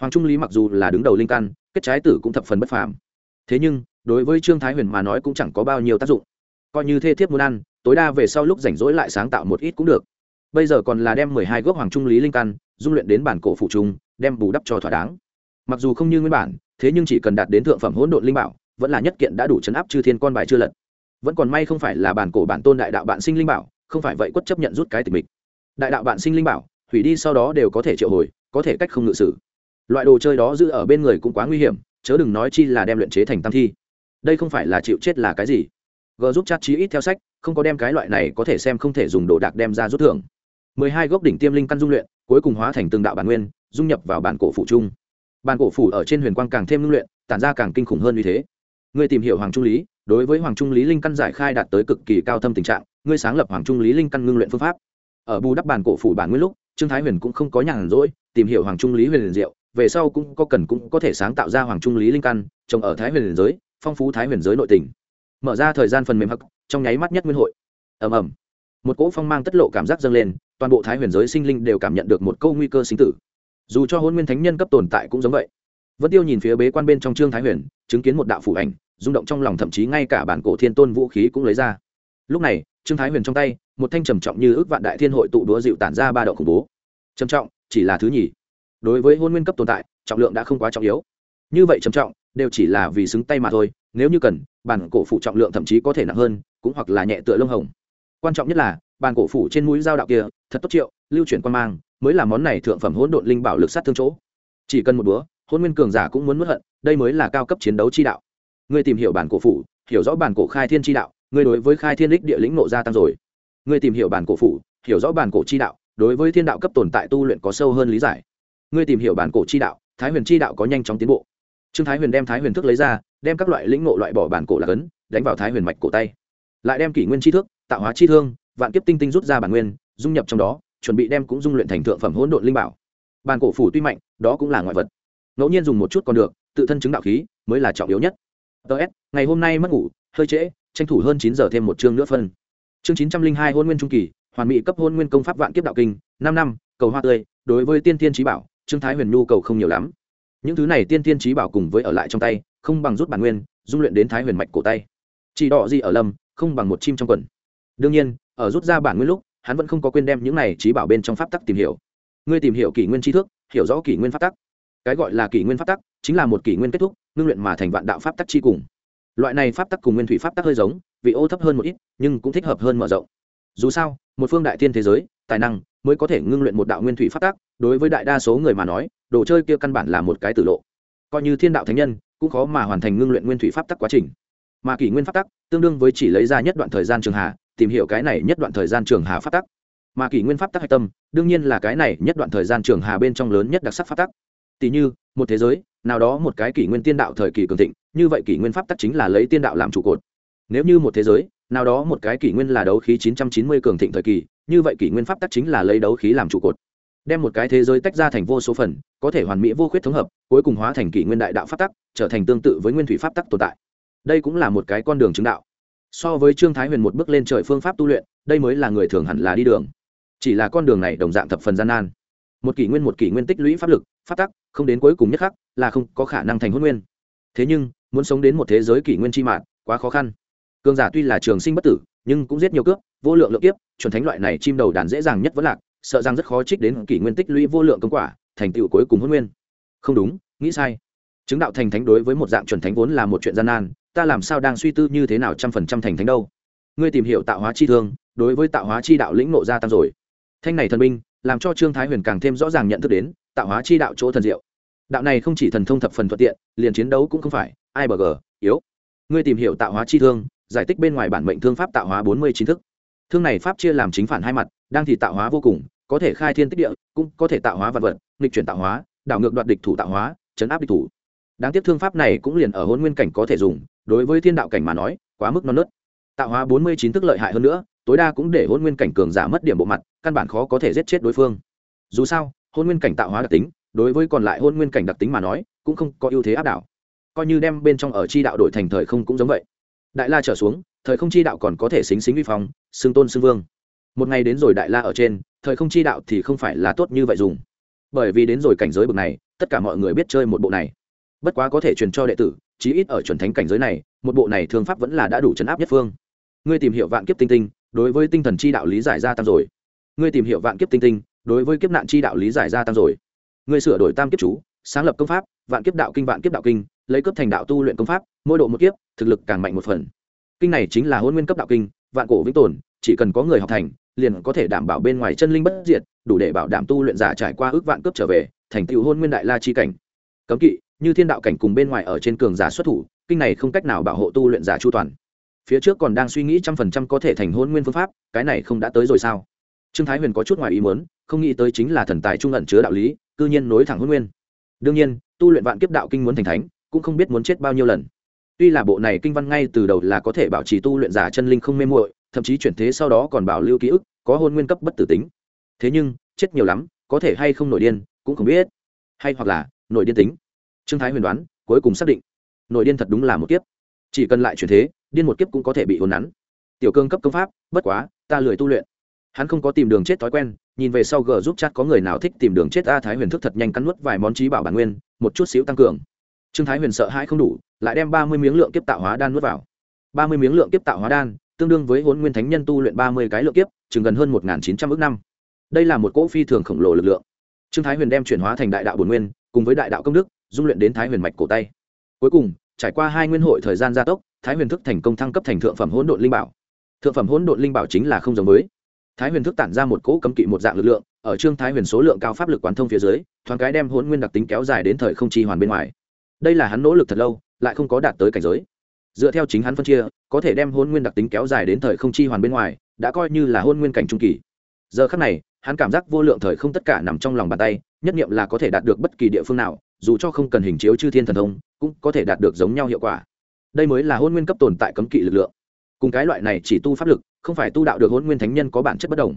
Hoàng trung lý mặc dù là đứng đầu linh căn, kết trái tử cũng thập phần bất phàm. Thế nhưng, đối với trương thái huyền mà nói cũng chẳng có bao nhiêu tác dụng. Coi như thê thiếp muốn ăn, tối đa về sau lúc rảnh rỗi lại sáng tạo một ít cũng được. Bây giờ còn là đem mười hai gốc hoàng trung lý linh căn, dung luyện đến bản cổ phụ trung, đem bù đắp cho thỏa đáng. Mặc dù không như nguyên bản, thế nhưng chỉ cần đạt đến thượng phẩm hỗn độn linh bảo, vẫn là nhất kiện đã đủ chấn áp chư thiên con bài chưa lật. Vẫn còn may không phải là bản cổ bản tôn đại đạo bạn sinh linh bảo không phải vậy quất chấp nhận rút cái tình mình đại đạo bạn sinh linh bảo, hủy đi sau đó đều có thể triệu hồi, có thể cách không ngự sử. Loại đồ chơi đó giữ ở bên người cũng quá nguy hiểm, chớ đừng nói chi là đem luyện chế thành tam thi. Đây không phải là chịu chết là cái gì? G giúp chat chí ít theo sách, không có đem cái loại này có thể xem không thể dùng đồ đạc đem ra rút thưởng. Mười hai gốc đỉnh tiêm linh căn dung luyện, cuối cùng hóa thành từng đạo bản nguyên, dung nhập vào bản cổ phủ chung. Bản cổ phủ ở trên huyền quang càng thêm ngưng luyện, tản ra càng kinh khủng hơn như thế. Người tìm hiểu hoàng trung lý, đối với hoàng trung lý linh căn giải khai đạt tới cực kỳ cao thâm tình trạng ngươi sáng lập hoàng trung lý linh căn ngưng luyện phương pháp. Ở bù đắp bản cổ phủ bản nguyên lúc, trương thái huyền cũng không có nhàn rỗi, tìm hiểu hoàng trung lý huyền liền diệu, về sau cũng có cần cũng có thể sáng tạo ra hoàng trung lý linh căn trồng ở thái huyền giới, phong phú thái huyền giới nội tỉnh mở ra thời gian phần mềm hắc, trong nháy mắt nhất nguyên hội. Ầm ầm. Một cỗ phong mang tất lộ cảm giác dâng lên, toàn bộ thái huyền giới sinh linh đều cảm nhận được một câu nguy cơ sinh tử. Dù cho hôn nguyên thánh nhân cấp tồn tại cũng giống vậy. Vân tiêu nhìn phía bế quan bên trong trương thái huyền, chứng kiến một đạo phủ ảnh, rung động trong lòng thậm chí ngay cả bản cổ thiên tôn vũ khí cũng lấy ra lúc này, trương thái huyền trong tay, một thanh trầm trọng như ước vạn đại thiên hội tụ đúa dịu tản ra ba độ khủng bố. Trầm trọng, chỉ là thứ nhì. Đối với hôn nguyên cấp tồn tại, trọng lượng đã không quá trọng yếu. Như vậy trầm trọng, đều chỉ là vì xứng tay mà thôi, nếu như cần, bản cổ phụ trọng lượng thậm chí có thể nặng hơn, cũng hoặc là nhẹ tựa lông hồng. Quan trọng nhất là, bản cổ phủ trên mũi dao đạo kia, thật tốt triệu, lưu chuyển quan mang, mới là món này thượng phẩm hỗn độn linh bảo lực sát thương chỗ. Chỉ cần một búa hôn nguyên cường giả cũng muốn mất hận, đây mới là cao cấp chiến đấu chi đạo. Ngươi tìm hiểu bản cổ phủ, hiểu rõ bản cổ khai thiên chi đạo ngươi đối với khai thiên đích địa lĩnh nộ gia tăng rồi. Ngươi tìm hiểu bản cổ phủ, hiểu rõ bản cổ chi đạo, đối với thiên đạo cấp tồn tại tu luyện có sâu hơn lý giải. Ngươi tìm hiểu bản cổ chi đạo, thái huyền chi đạo có nhanh chóng tiến bộ. Trương thái huyền đem thái huyền thức lấy ra, đem các loại lĩnh ngộ loại bỏ bản cổ là cấn, đánh vào thái huyền mạch cổ tay. Lại đem kỷ nguyên chi thức, tạo hóa chi thương, vạn kiếp tinh tinh rút ra bản nguyên, dung nhập trong đó, chuẩn bị đem cũng dung luyện thành thượng phẩm hỗn độn linh bảo. Bản cổ phủ tuy mạnh, đó cũng là ngoại vật. Ngẫu nhiên dùng một chút còn được, tự thân chứng đạo khí mới là trọng yếu nhất. Ts ngày hôm nay mất ngủ, hơi trễ tranh thủ hơn chín giờ thêm một chương nữa phân. Chương chín trăm linh hai hôn nguyên trung kỳ, hoàn mỹ cấp hôn nguyên công pháp vạn kiếp đạo kinh, năm năm, cầu hoa tươi, đối với tiên tiên trí bảo, trương thái huyền nhu cầu không nhiều lắm. Những thứ này tiên tiên trí bảo cùng với ở lại trong tay, không bằng rút bản nguyên, dung luyện đến thái huyền mạch cổ tay. Chỉ đỏ gì ở lâm không bằng một chim trong quần. Đương nhiên, ở rút ra bản nguyên lúc, hắn vẫn không có quên đem những này trí bảo bên trong pháp tắc tìm hiểu. Ngươi tìm hiểu kỷ nguyên tri thức, hiểu rõ kỷ nguyên pháp tắc. Cái gọi là kỷ nguyên pháp tắc, chính là một kỷ nguyên kết thúc, ngưng luyện mà thành vạn đạo pháp tắc chi cùng loại này pháp tắc cùng nguyên thủy pháp tắc hơi giống, vị ô thấp hơn một ít, nhưng cũng thích hợp hơn mở rộng. Dù sao, một phương đại thiên thế giới, tài năng mới có thể ngưng luyện một đạo nguyên thủy pháp tắc, đối với đại đa số người mà nói, đồ chơi kia căn bản là một cái tử lộ. Coi như thiên đạo thánh nhân, cũng khó mà hoàn thành ngưng luyện nguyên thủy pháp tắc quá trình. Mà kỷ nguyên pháp tắc, tương đương với chỉ lấy ra nhất đoạn thời gian trường hà, tìm hiểu cái này nhất đoạn thời gian trường hà pháp tắc. Mà kỷ nguyên pháp tắc hạch tâm, đương nhiên là cái này nhất đoạn thời gian trường hà bên trong lớn nhất đặc sắc pháp tắc. Tỷ như, một thế giới, nào đó một cái kỷ nguyên tiên đạo thời kỳ cường thịnh như vậy kỷ nguyên pháp tắc chính là lấy tiên đạo làm trụ cột. Nếu như một thế giới, nào đó một cái kỷ nguyên là đấu khí 990 cường thịnh thời kỳ, như vậy kỷ nguyên pháp tắc chính là lấy đấu khí làm trụ cột. Đem một cái thế giới tách ra thành vô số phần, có thể hoàn mỹ vô khuyết thống hợp, cuối cùng hóa thành kỷ nguyên đại đạo pháp tắc, trở thành tương tự với nguyên thủy pháp tắc tồn tại. Đây cũng là một cái con đường chứng đạo. So với trương thái huyền một bước lên trời phương pháp tu luyện, đây mới là người thường hẳn là đi đường. Chỉ là con đường này đồng dạng thập phần gian nan. Một kỷ nguyên một kỷ nguyên tích lũy pháp lực, pháp tắc, không đến cuối cùng nhất khắc, là không có khả năng thành hôn nguyên. Thế nhưng muốn sống đến một thế giới kỷ nguyên chi mạng quá khó khăn. Cường giả tuy là trường sinh bất tử, nhưng cũng giết nhiều cướp, vô lượng lượng kiếp, chuẩn thánh loại này chim đầu đàn dễ dàng nhất vẫn lạc, sợ rằng rất khó trích đến kỷ nguyên tích lũy vô lượng công quả, thành tựu cuối cùng hôn nguyên. Không đúng, nghĩ sai. Chứng đạo thành thánh đối với một dạng chuẩn thánh vốn là một chuyện gian nan, ta làm sao đang suy tư như thế nào trăm phần trăm thành thánh đâu? Ngươi tìm hiểu tạo hóa chi thương, đối với tạo hóa chi đạo lĩnh nộ gia tăng rồi. Thanh này thần binh, làm cho trương thái huyền càng thêm rõ ràng nhận thức đến, tạo hóa chi đạo chỗ thần diệu. Đạo này không chỉ thần thông thập phần thuận tiện, liền chiến đấu cũng không phải ai bờ gờ, yếu. Ngươi tìm hiểu tạo hóa chi thương, giải tích bên ngoài bản mệnh thương pháp tạo hóa bốn mươi chín thức. Thương này pháp chia làm chính phản hai mặt, đang thì tạo hóa vô cùng, có thể khai thiên tích địa, cũng có thể tạo hóa vật vật, nghịch chuyển tạo hóa, đảo ngược đoạt địch thủ tạo hóa, chấn áp địch thủ. Đáng tiếc thương pháp này cũng liền ở hôn nguyên cảnh có thể dùng, đối với thiên đạo cảnh mà nói, quá mức non nớt. Tạo hóa bốn mươi chín thức lợi hại hơn nữa, tối đa cũng để hôn nguyên cảnh cường giả mất điểm bộ mặt, căn bản khó có thể giết chết đối phương. Dù sao, hôn nguyên cảnh tạo hóa đặc tính, đối với còn lại hôn nguyên cảnh đặc tính mà nói, cũng không có ưu thế áp đảo coi như đem bên trong ở chi đạo đổi thành thời không cũng giống vậy. Đại la trở xuống, thời không chi đạo còn có thể xính xính vi phong, xưng tôn xưng vương. Một ngày đến rồi đại la ở trên, thời không chi đạo thì không phải là tốt như vậy dùng. Bởi vì đến rồi cảnh giới bậc này, tất cả mọi người biết chơi một bộ này. Bất quá có thể truyền cho đệ tử, chí ít ở chuẩn thánh cảnh giới này, một bộ này thương pháp vẫn là đã đủ chấn áp nhất phương. Ngươi tìm hiểu vạn kiếp tinh tinh, đối với tinh thần chi đạo lý giải gia tăng rồi. Ngươi tìm hiểu vạn kiếp tinh tinh, đối với kiếp nạn chi đạo lý giải gia tăng rồi. Ngươi sửa đổi tam kiếp chú, sáng lập công pháp, vạn kiếp đạo kinh, vạn kiếp đạo kinh lấy cấp thành đạo tu luyện công pháp, mỗi độ một kiếp, thực lực càng mạnh một phần. Kinh này chính là hôn nguyên cấp đạo kinh, vạn cổ vĩnh tồn, chỉ cần có người học thành, liền có thể đảm bảo bên ngoài chân linh bất diệt, đủ để bảo đảm tu luyện giả trải qua ước vạn cướp trở về, thành tựu hôn nguyên đại la chi cảnh. Cấm kỵ, như thiên đạo cảnh cùng bên ngoài ở trên cường giả xuất thủ, kinh này không cách nào bảo hộ tu luyện giả chu toàn. Phía trước còn đang suy nghĩ trăm phần trăm có thể thành hôn nguyên phương pháp, cái này không đã tới rồi sao? Trương thái huyền có chút ngoài ý muốn, không nghĩ tới chính là thần tài trung ẩn chứa đạo lý, cư nhiên nối thẳng hôn nguyên. Đương nhiên, tu luyện vạn kiếp đạo kinh muốn thành thánh cũng không biết muốn chết bao nhiêu lần. Tuy là bộ này kinh văn ngay từ đầu là có thể bảo trì tu luyện giả chân linh không mê muội, thậm chí chuyển thế sau đó còn bảo lưu ký ức, có hôn nguyên cấp bất tử tính. Thế nhưng, chết nhiều lắm, có thể hay không nổi điên, cũng không biết. Hay hoặc là, nổi điên tính. Trương thái huyền đoán, cuối cùng xác định, nổi điên thật đúng là một kiếp. Chỉ cần lại chuyển thế, điên một kiếp cũng có thể bị hồn nắn. Tiểu cương cấp công pháp, bất quá, ta lười tu luyện. Hắn không có tìm đường chết thói quen, nhìn về sau g giúp chat có người nào thích tìm đường chết a thái huyền thức thật nhanh cắn nuốt vài món trí bảo bản nguyên, một chút xíu tăng cường trương thái huyền sợ hãi không đủ, lại đem ba mươi miếng lượng kiếp tạo hóa đan nuốt vào. ba mươi miếng lượng kiếp tạo hóa đan, tương đương với hôn nguyên thánh nhân tu luyện ba mươi cái lượng kiếp, chừng gần hơn một chín trăm ước năm. Đây là một cỗ phi thường khổng lồ lực lượng. Trương thái huyền đem chuyển hóa thành đại đạo bồn nguyên, cùng với đại đạo công đức, dung luyện đến thái huyền mạch cổ tay. Cuối cùng, trải qua hai nguyên hội thời gian gia tốc, thái huyền thức thành công thăng cấp thành thượng phẩm hỗn độn linh bảo. Thượng phẩm hỗn độn linh bảo chính là không giống với. Thái huyền thức tản ra một cỗ cấm kỵ một dạng lực lượng, ở trương thái huyền số lượng cao pháp lực quán thông phía dưới, thoáng cái đem hỗn nguyên đặc tính kéo dài đến thời không chi hoàn bên ngoài đây là hắn nỗ lực thật lâu lại không có đạt tới cảnh giới. Dựa theo chính hắn phân chia có thể đem hôn nguyên đặc tính kéo dài đến thời không chi hoàn bên ngoài đã coi như là hôn nguyên cảnh trung kỳ. Giờ khắc này hắn cảm giác vô lượng thời không tất cả nằm trong lòng bàn tay nhất nghiệm là có thể đạt được bất kỳ địa phương nào dù cho không cần hình chiếu chư thiên thần thông cũng có thể đạt được giống nhau hiệu quả. Đây mới là hôn nguyên cấp tồn tại cấm kỵ lực lượng. Cùng cái loại này chỉ tu pháp lực không phải tu đạo được hôn nguyên thánh nhân có bản chất bất đồng.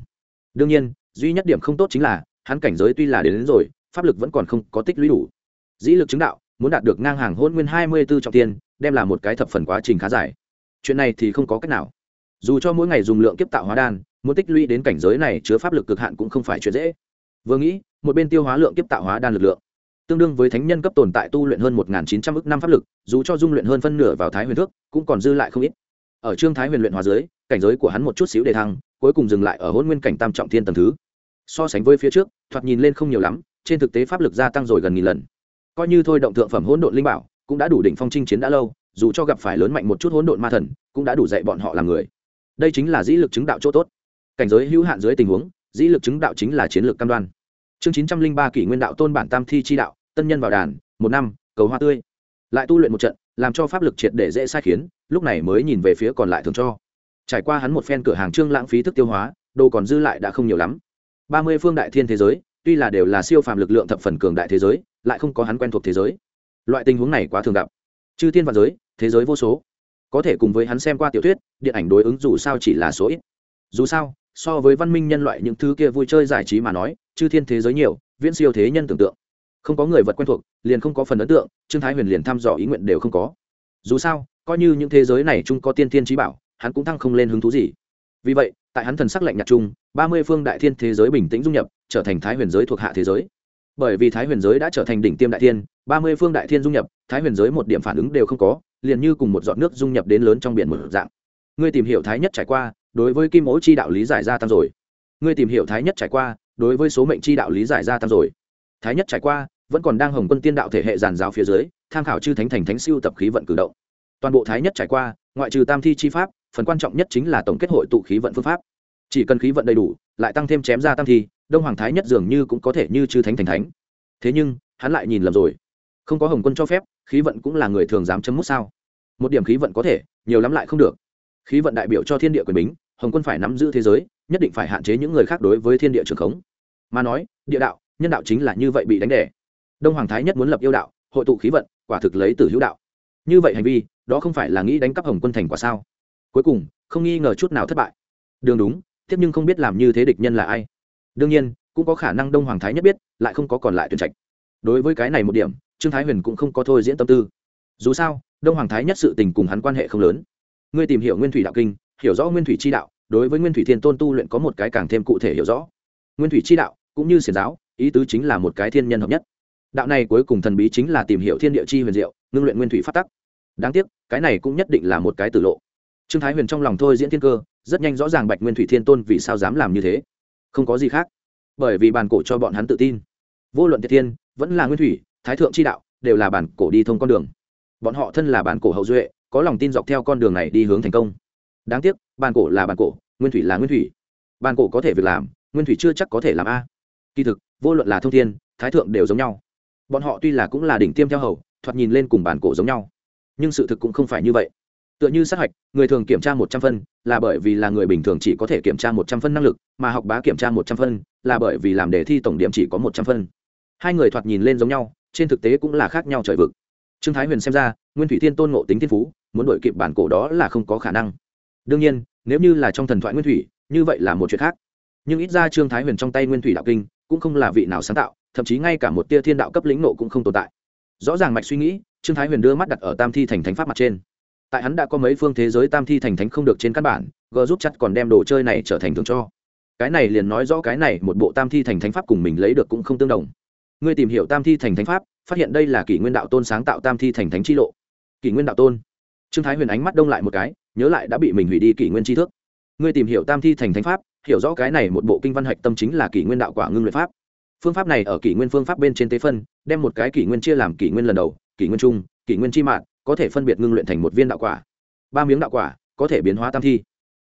Đương nhiên duy nhất điểm không tốt chính là hắn cảnh giới tuy là đến, đến rồi pháp lực vẫn còn không có tích lũy đủ. Dĩ lực chứng đạo muốn đạt được ngang hàng hôn nguyên hai mươi b ố trọng tiên, đem là một cái thập phần quá trình khá dài. Chuyện này thì không có cách nào. Dù cho mỗi ngày dùng lượng kiếp tạo hóa đan, muốn tích lũy đến cảnh giới này chứa pháp lực cực hạn cũng không phải chuyện dễ. Vừa nghĩ, một bên tiêu hóa lượng kiếp tạo hóa đan lực lượng, tương đương với thánh nhân cấp tồn tại tu luyện hơn một chín trăm ức năm pháp lực, dù cho dung luyện hơn phân nửa vào thái huyền thước, cũng còn dư lại không ít. Ở trương thái huyền luyện hóa dưới, cảnh giới của hắn một chút xíu đề thăng, cuối cùng dừng lại ở hôn nguyên cảnh tam trọng thiên tầng thứ. So sánh với phía trước, thoạt nhìn lên không nhiều lắm, trên thực tế pháp lực gia tăng rồi gần nghìn lần coi như thôi động thượng phẩm hỗn độn linh bảo, cũng đã đủ đỉnh phong chinh chiến đã lâu, dù cho gặp phải lớn mạnh một chút hỗn độn ma thần, cũng đã đủ dạy bọn họ làm người. Đây chính là dĩ lực chứng đạo chỗ tốt. Cảnh giới hữu hạn dưới tình huống, dĩ lực chứng đạo chính là chiến lược cam đoan. Chương chín trăm linh ba kỷ nguyên đạo tôn bản tam thi chi đạo, tân nhân vào đàn, một năm, cầu hoa tươi. Lại tu luyện một trận, làm cho pháp lực triệt để dễ sai khiến, lúc này mới nhìn về phía còn lại thường cho. Trải qua hắn một phen cửa hàng trương lãng phí thức tiêu hóa, đồ còn dư lại đã không nhiều lắm. ba mươi phương đại thiên thế giới tuy là đều là siêu phàm lực lượng thập phần cường đại thế giới, lại không có hắn quen thuộc thế giới. Loại tình huống này quá thường gặp. Chư thiên và giới, thế giới vô số. Có thể cùng với hắn xem qua tiểu thuyết, điện ảnh đối ứng dù sao chỉ là số ít. Dù sao, so với văn minh nhân loại những thứ kia vui chơi giải trí mà nói, chư thiên thế giới nhiều, viễn siêu thế nhân tưởng tượng. Không có người vật quen thuộc, liền không có phần ấn tượng, trương thái huyền liền thăm dò ý nguyện đều không có. Dù sao, coi như những thế giới này chung có tiên thiên trí bảo, hắn cũng thăng không lên hứng thú gì. Vì vậy tại hắn thần sắc lạnh nhạt chung, ba mươi phương đại thiên thế giới bình tĩnh dung nhập, trở thành thái huyền giới thuộc hạ thế giới. Bởi vì thái huyền giới đã trở thành đỉnh tiêm đại thiên, ba mươi phương đại thiên dung nhập, thái huyền giới một điểm phản ứng đều không có, liền như cùng một giọt nước dung nhập đến lớn trong biển một dạng. Ngươi tìm hiểu thái nhất trải qua, đối với kim ố chi đạo lý giải gia tăng rồi. Ngươi tìm hiểu thái nhất trải qua, đối với số mệnh chi đạo lý giải gia tăng rồi. Thái nhất trải qua, vẫn còn đang hồng quân tiên đạo thể hệ giàn giáo phía dưới, tham khảo chư thánh thành thánh siêu tập khí vận cử động. Toàn bộ thái nhất trải qua, ngoại trừ tam thi chi pháp phần quan trọng nhất chính là tổng kết hội tụ khí vận phương pháp. Chỉ cần khí vận đầy đủ, lại tăng thêm chém ra tam thi, đông hoàng thái nhất dường như cũng có thể như chư thánh thành thánh. Thế nhưng, hắn lại nhìn lầm rồi. Không có hồng quân cho phép, khí vận cũng là người thường dám chấm mút sao? Một điểm khí vận có thể, nhiều lắm lại không được. Khí vận đại biểu cho thiên địa quyền bính, hồng quân phải nắm giữ thế giới, nhất định phải hạn chế những người khác đối với thiên địa trường khống. Mà nói, địa đạo, nhân đạo chính là như vậy bị đánh đẻ đông hoàng thái nhất muốn lập yêu đạo, hội tụ khí vận, quả thực lấy từ hữu đạo. Như vậy hành vi, đó không phải là nghĩ đánh cắp hồng quân thành quả sao? Cuối cùng, không nghi ngờ chút nào thất bại. Đường đúng, tiếp nhưng không biết làm như thế địch nhân là ai. Đương nhiên, cũng có khả năng đông hoàng thái nhất biết, lại không có còn lại tuyển trạch. Đối với cái này một điểm, trương thái huyền cũng không có thôi diễn tâm tư. Dù sao, đông hoàng thái nhất sự tình cùng hắn quan hệ không lớn. Ngươi tìm hiểu nguyên thủy đạo kinh, hiểu rõ nguyên thủy chi đạo, đối với nguyên thủy thiên tôn tu luyện có một cái càng thêm cụ thể hiểu rõ. Nguyên thủy chi đạo, cũng như xiển giáo, ý tứ chính là một cái thiên nhân hợp nhất. Đạo này cuối cùng thần bí chính là tìm hiểu thiên địa chi huyền diệu, ngưng luyện nguyên thủy phát tắc. Đáng tiếc, cái này cũng nhất định là một cái tử lộ trương thái huyền trong lòng thôi diễn thiên cơ, rất nhanh rõ ràng bạch nguyên thủy thiên tôn vì sao dám làm như thế. Không có gì khác, bởi vì bàn cổ cho bọn hắn tự tin. Vô luận thiệt thiên, vẫn là nguyên thủy, thái thượng chi đạo, đều là bản cổ đi thông con đường. Bọn họ thân là bản cổ hậu duệ, có lòng tin dọc theo con đường này đi hướng thành công. Đáng tiếc, bản cổ là bản cổ, nguyên thủy là nguyên thủy. Bản cổ có thể việc làm, nguyên thủy chưa chắc có thể làm a. Kỳ thực, vô luận là thông thiên, thái thượng đều giống nhau. Bọn họ tuy là cũng là đỉnh tiêm theo hầu, thoạt nhìn lên cùng bản cổ giống nhau. Nhưng sự thực cũng không phải như vậy tựa như sát hạch, người thường kiểm tra một trăm phân là bởi vì là người bình thường chỉ có thể kiểm tra một trăm phân năng lực, mà học bá kiểm tra một trăm phân là bởi vì làm đề thi tổng điểm chỉ có một trăm phân. Hai người thoạt nhìn lên giống nhau, trên thực tế cũng là khác nhau trời vực. Trương thái huyền xem ra, nguyên thủy thiên tôn ngộ tính thiên phú, muốn đổi kịp bản cổ đó là không có khả năng. Đương nhiên, nếu như là trong thần thoại nguyên thủy, như vậy là một chuyện khác. Nhưng ít ra trương thái huyền trong tay nguyên thủy đạo kinh, cũng không là vị nào sáng tạo, thậm chí ngay cả một tia thiên đạo cấp lĩnh nộ cũng không tồn tại. Rõ ràng mạch suy nghĩ, trương thái huyền đưa mắt đặt ở tam thi thành thánh pháp mặt trên tại hắn đã có mấy phương thế giới tam thi thành thánh không được trên căn bản, g giúp chặt còn đem đồ chơi này trở thành thường cho. Cái này liền nói rõ cái này một bộ tam thi thành thánh pháp cùng mình lấy được cũng không tương đồng. Ngươi tìm hiểu tam thi thành thánh pháp, phát hiện đây là kỷ nguyên đạo tôn sáng tạo tam thi thành thánh chi lộ. Kỷ nguyên đạo tôn. Trương thái huyền ánh mắt đông lại một cái, nhớ lại đã bị mình hủy đi kỷ nguyên tri thức ngươi tìm hiểu tam thi thành thánh pháp, hiểu rõ cái này một bộ kinh văn hạch tâm chính là kỷ nguyên đạo quả ngưng luyện pháp. Phương pháp này ở kỷ nguyên phương pháp bên trên tế phân, đem một cái kỷ nguyên chia làm kỷ nguyên lần đầu, kỷ nguyên trung, kỷ nguyên chi mạng có thể phân biệt ngưng luyện thành một viên đạo quả. Ba miếng đạo quả có thể biến hóa tam thi.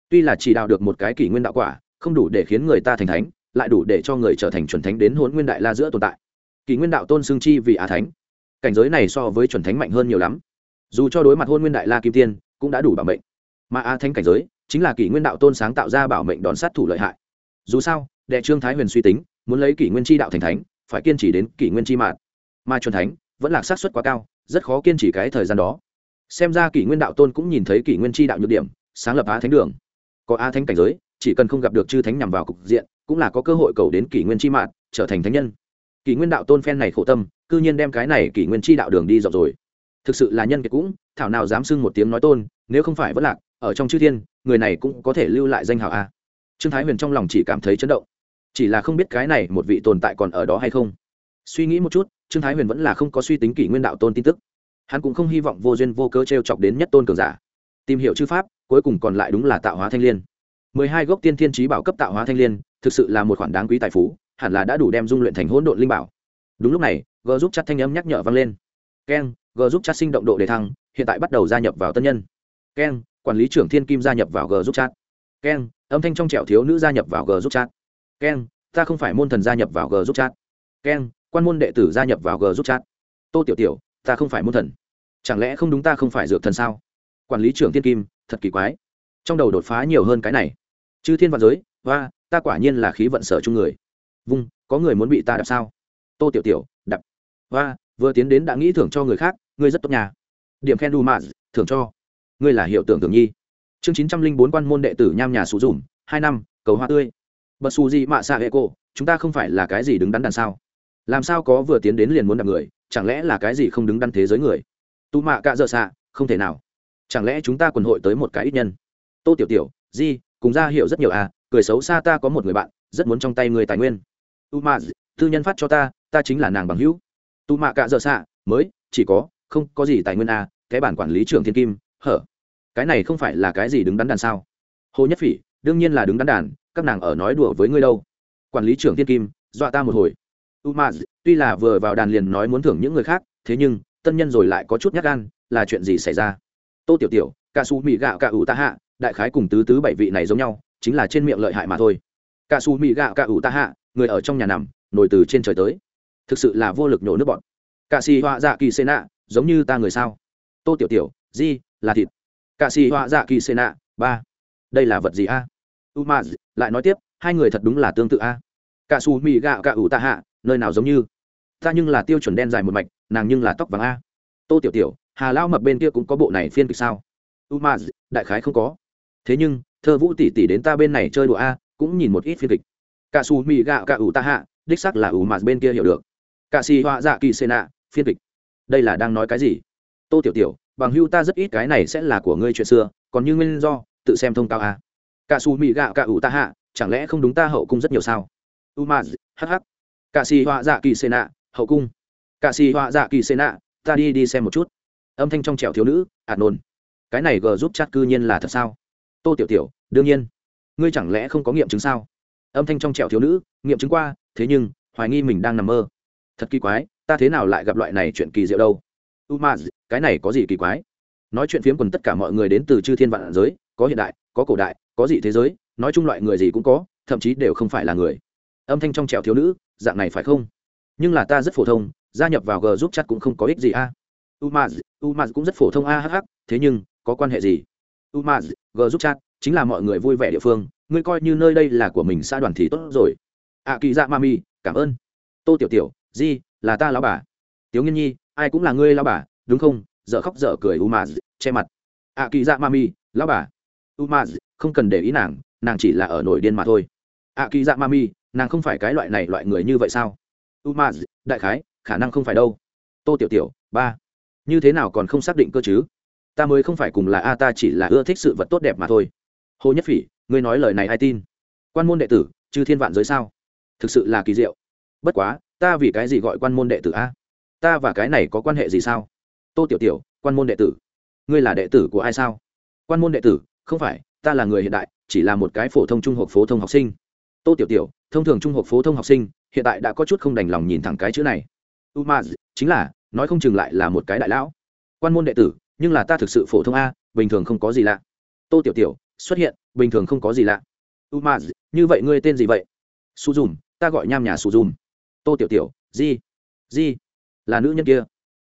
Tuy là chỉ đạo được một cái kỷ nguyên đạo quả, không đủ để khiến người ta thành thánh, lại đủ để cho người trở thành chuẩn thánh đến hôn nguyên đại la giữa tồn tại. Kỷ nguyên đạo tôn xương chi vì á thánh. Cảnh giới này so với chuẩn thánh mạnh hơn nhiều lắm. Dù cho đối mặt hôn nguyên đại la kim tiên, cũng đã đủ bảo mệnh. Mà á thánh cảnh giới chính là kỷ nguyên đạo tôn sáng tạo ra bảo mệnh đòn sát thủ lợi hại. Dù sao, đệ trương thái huyền suy tính, muốn lấy kỷ nguyên chi đạo thành thánh, phải kiên trì đến kỷ nguyên chi mạng mà chuẩn thánh vẫn là xác suất quá cao rất khó kiên trì cái thời gian đó. Xem ra kỷ nguyên đạo tôn cũng nhìn thấy kỷ nguyên chi đạo nhược điểm, sáng lập á thánh đường. Có á thánh cảnh giới, chỉ cần không gặp được chư thánh nhằm vào cục diện, cũng là có cơ hội cầu đến kỷ nguyên chi mạng, trở thành thánh nhân. Kỷ nguyên đạo tôn phen này khổ tâm, cư nhiên đem cái này kỷ nguyên chi đạo đường đi dọc rồi. Thực sự là nhân kiệt cũng, thảo nào dám xưng một tiếng nói tôn, nếu không phải vất lạc, ở trong chư thiên, người này cũng có thể lưu lại danh hào a. Trương thái huyền trong lòng chỉ cảm thấy chấn động. Chỉ là không biết cái này một vị tồn tại còn ở đó hay không. Suy nghĩ một chút trương thái huyền vẫn là không có suy tính kỷ nguyên đạo tôn tin tức. Hắn cũng không hy vọng vô duyên vô cớ t r e o chọc đến nhất tôn cường giả. Tìm hiểu chư pháp, cuối cùng còn lại đúng là tạo hóa thanh l i ê n mười hai gốc tiên thiên trí bảo cấp tạo hóa thanh l i ê n thực sự là một khoản đáng quý tài phú, hẳn là đã đủ đem dung luyện thành hỗn độn linh bảo. Đúng lúc này g giúp chặt thanh âm nhắc nhở vang lên. Keng g giúp chặt sinh động độ đề thăng, hiện tại bắt đầu gia nhập vào tân nhân. Keng, quản lý trưởng thiên kim gia nhập vào g giúp chat keng, âm thanh trong trẻo thiếu nữ gia nhập vào g giúp chat keng, ta không phải môn thần gia nhập vào g giúp chat keng quan môn đệ tử gia nhập vào g giúp chat. Tô tiểu tiểu, ta không phải môn thần. Chẳng lẽ không đúng ta không phải dược thần sao? Quản lý trưởng thiên kim, thật kỳ quái. Trong đầu đột phá nhiều hơn cái này. Chư thiên vạn giới và ta quả nhiên là khí vận sở chung người. Vung, có người muốn bị ta đập sao? Tô tiểu tiểu đập và vừa tiến đến đã nghĩ thưởng cho người khác, ngươi rất tốt nhà điểm khen đu mạ thưởng cho. Ngươi là hiệu tưởng tưởng nhi. Chương chín trăm linh bốn quan môn đệ tử nham nhà sụ dùm, hai năm, cầu hoa tươi. Bật xù gì mạ xạ hệ cô chúng ta không phải là cái gì đứng đắn đằng sao? Làm sao có vừa tiến đến liền muốn đập người, chẳng lẽ là cái gì không đứng đắn thế giới người? Tu mạ cạ dợ xạ, không thể nào. Chẳng lẽ chúng ta quần hội tới một cái ít nhân? Tô tiểu tiểu, di, cùng ra hiểu rất nhiều à cười xấu xa ta có một người bạn, rất muốn trong tay người tài nguyên. Tu mạ tư nhân phát cho ta ta chính là nàng bằng hữu. Tu mạ cạ dợ xạ, mới, chỉ có, không có gì tài nguyên à cái bản quản lý trưởng thiên kim, hở. Cái này không phải là cái gì đứng đắn đàn sao? Hồ nhất phỉ, đương nhiên là đứng đắn đàn, các nàng ở nói đùa với ngươi đâu. Quản lý trưởng thiên kim, dọa ta một hồi umaz, tuy là vừa vào đàn liền nói muốn thưởng những người khác, thế nhưng, tân nhân rồi lại có chút nhát gan, là chuyện gì xảy ra? Tô tiểu tiểu cả su mì gạo cả ủ ta hạ đại khái cùng tứ tứ bảy vị này giống nhau, chính là trên miệng lợi hại mà thôi. Cả su mì gạo cả ủ ta hạ người ở trong nhà nằm, nổi từ trên trời tới. Thực sự là vô lực nhổ nước bọn. Cả si họa dạ kỳ xê nạ giống như ta người sao? Tô tiểu tiểu, di, là thịt. Cả si họa dạ kỳ xê nạ ba. Đây là vật gì a? U lại nói tiếp, hai người thật đúng là tương tự a. Cả su mì gạo cả ủ ta hạ nơi nào giống như? Ta nhưng là tiêu chuẩn đen dài một mạch, nàng nhưng là tóc vàng a. Tô tiểu tiểu, hà lao mập bên kia cũng có bộ này phiên kịch sao? U ma đại khái không có. Thế nhưng, thơ vũ tỷ tỷ đến ta bên này chơi đùa a, cũng nhìn một ít phiên kịch. Cả su mì gạo cả ủ ta hạ, đích sắc là ủ mà bên kia hiểu được. Cả xì họa dạ kỳ xê nạ, phiên kịch. Đây là đang nói cái gì? Tô tiểu tiểu, bằng hưu ta rất ít cái này sẽ là của ngươi chuyện xưa, còn như nguyên do, tự xem thông cao a. cả su mị gạo cả ủ ta hạ, chẳng lẽ không đúng ta hậu cung rất nhiều sao? U ma hh cả xì họa dạ kỳ xê nạ, hậu cung. Cả xì họa dạ kỳ xê nạ, ta đi đi xem một chút. Âm thanh trong trẻo thiếu nữ, ạt nôn cái này g giúp chat cư nhiên là thật sao? Tô tiểu tiểu, đương nhiên. Ngươi chẳng lẽ không có nghiệm chứng sao? Âm thanh trong trẻo thiếu nữ, nghiệm chứng qua, thế nhưng, hoài nghi mình đang nằm mơ. Thật kỳ quái, ta thế nào lại gặp loại này chuyện kỳ diệu đâu? U ma cái này có gì kỳ quái? Nói chuyện phiếm quần tất cả mọi người đến từ chư thiên vạn giới, có hiện đại, có cổ đại, có gì thế giới, nói chung loại người gì cũng có, thậm chí đều không phải là người âm thanh trong trẻo thiếu nữ, dạng này phải không? Nhưng là ta rất phổ thông, gia nhập vào g giúp chắc cũng không có ích gì a. Umaz umaz cũng rất phổ thông a hh thế nhưng, có quan hệ gì? Umaz, g giúp chat chính là mọi người vui vẻ địa phương, ngươi coi như nơi đây là của mình xã đoàn thì tốt rồi. Ạ kỳ dạ mami, cảm ơn. Tô tiểu tiểu, di, là ta lão bà. Tiếu nghiên nhi, ai cũng là ngươi lão bà, đúng không? Dợ khóc dợ cười, umaz, che mặt. Ạ kỳ dạ mami, lão bà. Umaz, không cần để ý nàng nàng chỉ là ở nổi điên mà thôi ạ kỳ dạ mami, nàng không phải cái loại này loại người như vậy sao? Umaz, đại khái, khả năng không phải đâu. Tô tiểu tiểu, ba. Như thế nào còn không xác định cơ chứ? Ta mới không phải cùng là a, ta chỉ là ưa thích sự vật tốt đẹp mà thôi. Hồ nhất phỉ, ngươi nói lời này ai tin? Quan môn đệ tử chứ thiên vạn giới sao? Thực sự là kỳ diệu. Bất quá, ta vì cái gì gọi quan môn đệ tử a? Ta và cái này có quan hệ gì sao? Tô tiểu tiểu, quan môn đệ tử. Ngươi là đệ tử của ai sao? Quan môn đệ tử, không phải, ta là người hiện đại, chỉ là một cái phổ thông trung học phổ thông học sinh tô tiểu tiểu, thông thường trung học phổ thông học sinh, hiện tại đã có chút không đành lòng nhìn thẳng cái chữ này. Umaz, chính là, nói không chừng lại là một cái đại lão. Quan môn đệ tử, nhưng là ta thực sự phổ thông a, bình thường không có gì lạ. Tô tiểu tiểu, xuất hiện, bình thường không có gì lạ. Umaz, như vậy ngươi tên gì vậy? Su dùm, ta gọi nham nhà su dùm. Tô tiểu tiểu, di di, là nữ nhân kia.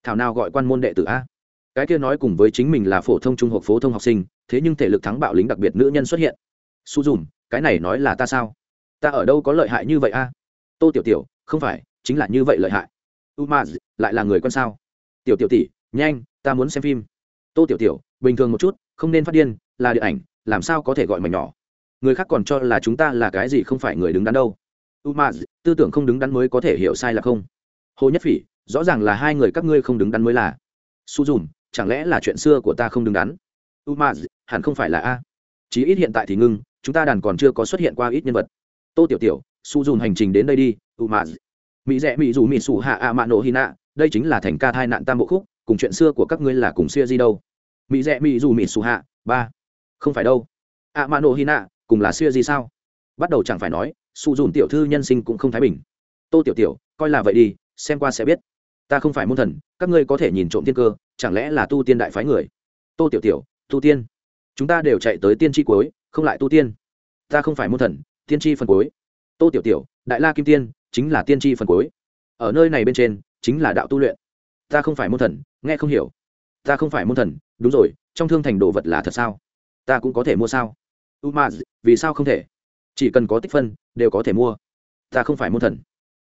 Thảo nào gọi quan môn đệ tử a? Cái kia nói cùng với chính mình là phổ thông trung học phổ thông học sinh, thế nhưng thể lực thắng bạo lính đặc biệt nữ nhân xuất hiện. Su dùm, cái này nói là ta sao? Ta ở đâu có lợi hại như vậy a? Tô tiểu tiểu, không phải, chính là như vậy lợi hại. U lại là người con sao? Tiểu tiểu tỷ, nhanh, ta muốn xem phim. Tô tiểu tiểu, bình thường một chút, không nên phát điên, là điện ảnh, làm sao có thể gọi mảnh nhỏ? Người khác còn cho là chúng ta là cái gì không phải người đứng đắn đâu. U tư tưởng không đứng đắn mới có thể hiểu sai là không. Hồ nhất phỉ, rõ ràng là hai người các ngươi không đứng đắn mới là. Su dùm, chẳng lẽ là chuyện xưa của ta không đứng đắn? U hẳn không phải là a. Chí ít hiện tại thì ngưng, chúng ta đàn còn chưa có xuất hiện qua ít nhân vật tô tiểu tiểu, su dùn hành trình đến đây đi, u ma mỹ rẽ mỹ dù mỹ sủ hạ a mạ nổ hy nạ, đây chính là thành ca thai nạn tam bộ khúc, cùng chuyện xưa của các ngươi là cùng xưa gì đâu. Mỹ rẽ mỹ dù mỹ sủ hạ, ba. Không phải đâu. A mạ nổ hy nạ, cùng là xưa gì sao? Bắt đầu chẳng phải nói, su dùn tiểu thư nhân sinh cũng không thái bình. Tô tiểu tiểu, coi là vậy đi, xem qua sẽ biết. Ta không phải môn thần, các ngươi có thể nhìn trộm tiên cơ, chẳng lẽ là tu tiên đại phái người? Tô tiểu tiểu, tu tiên. Chúng ta đều chạy tới tiên tri cuối, không lại tu tiên. Ta không phải môn thần tiên tri phần cuối. Tô tiểu tiểu, đại la kim tiên, chính là tiên tri phần cuối. Ở nơi này bên trên, chính là đạo tu luyện. Ta không phải môn thần, nghe không hiểu. Ta không phải môn thần, đúng rồi, trong thương thành đồ vật là thật sao? Ta cũng có thể mua sao? U ma vì sao không thể? Chỉ cần có tích phân, đều có thể mua. Ta không phải môn thần.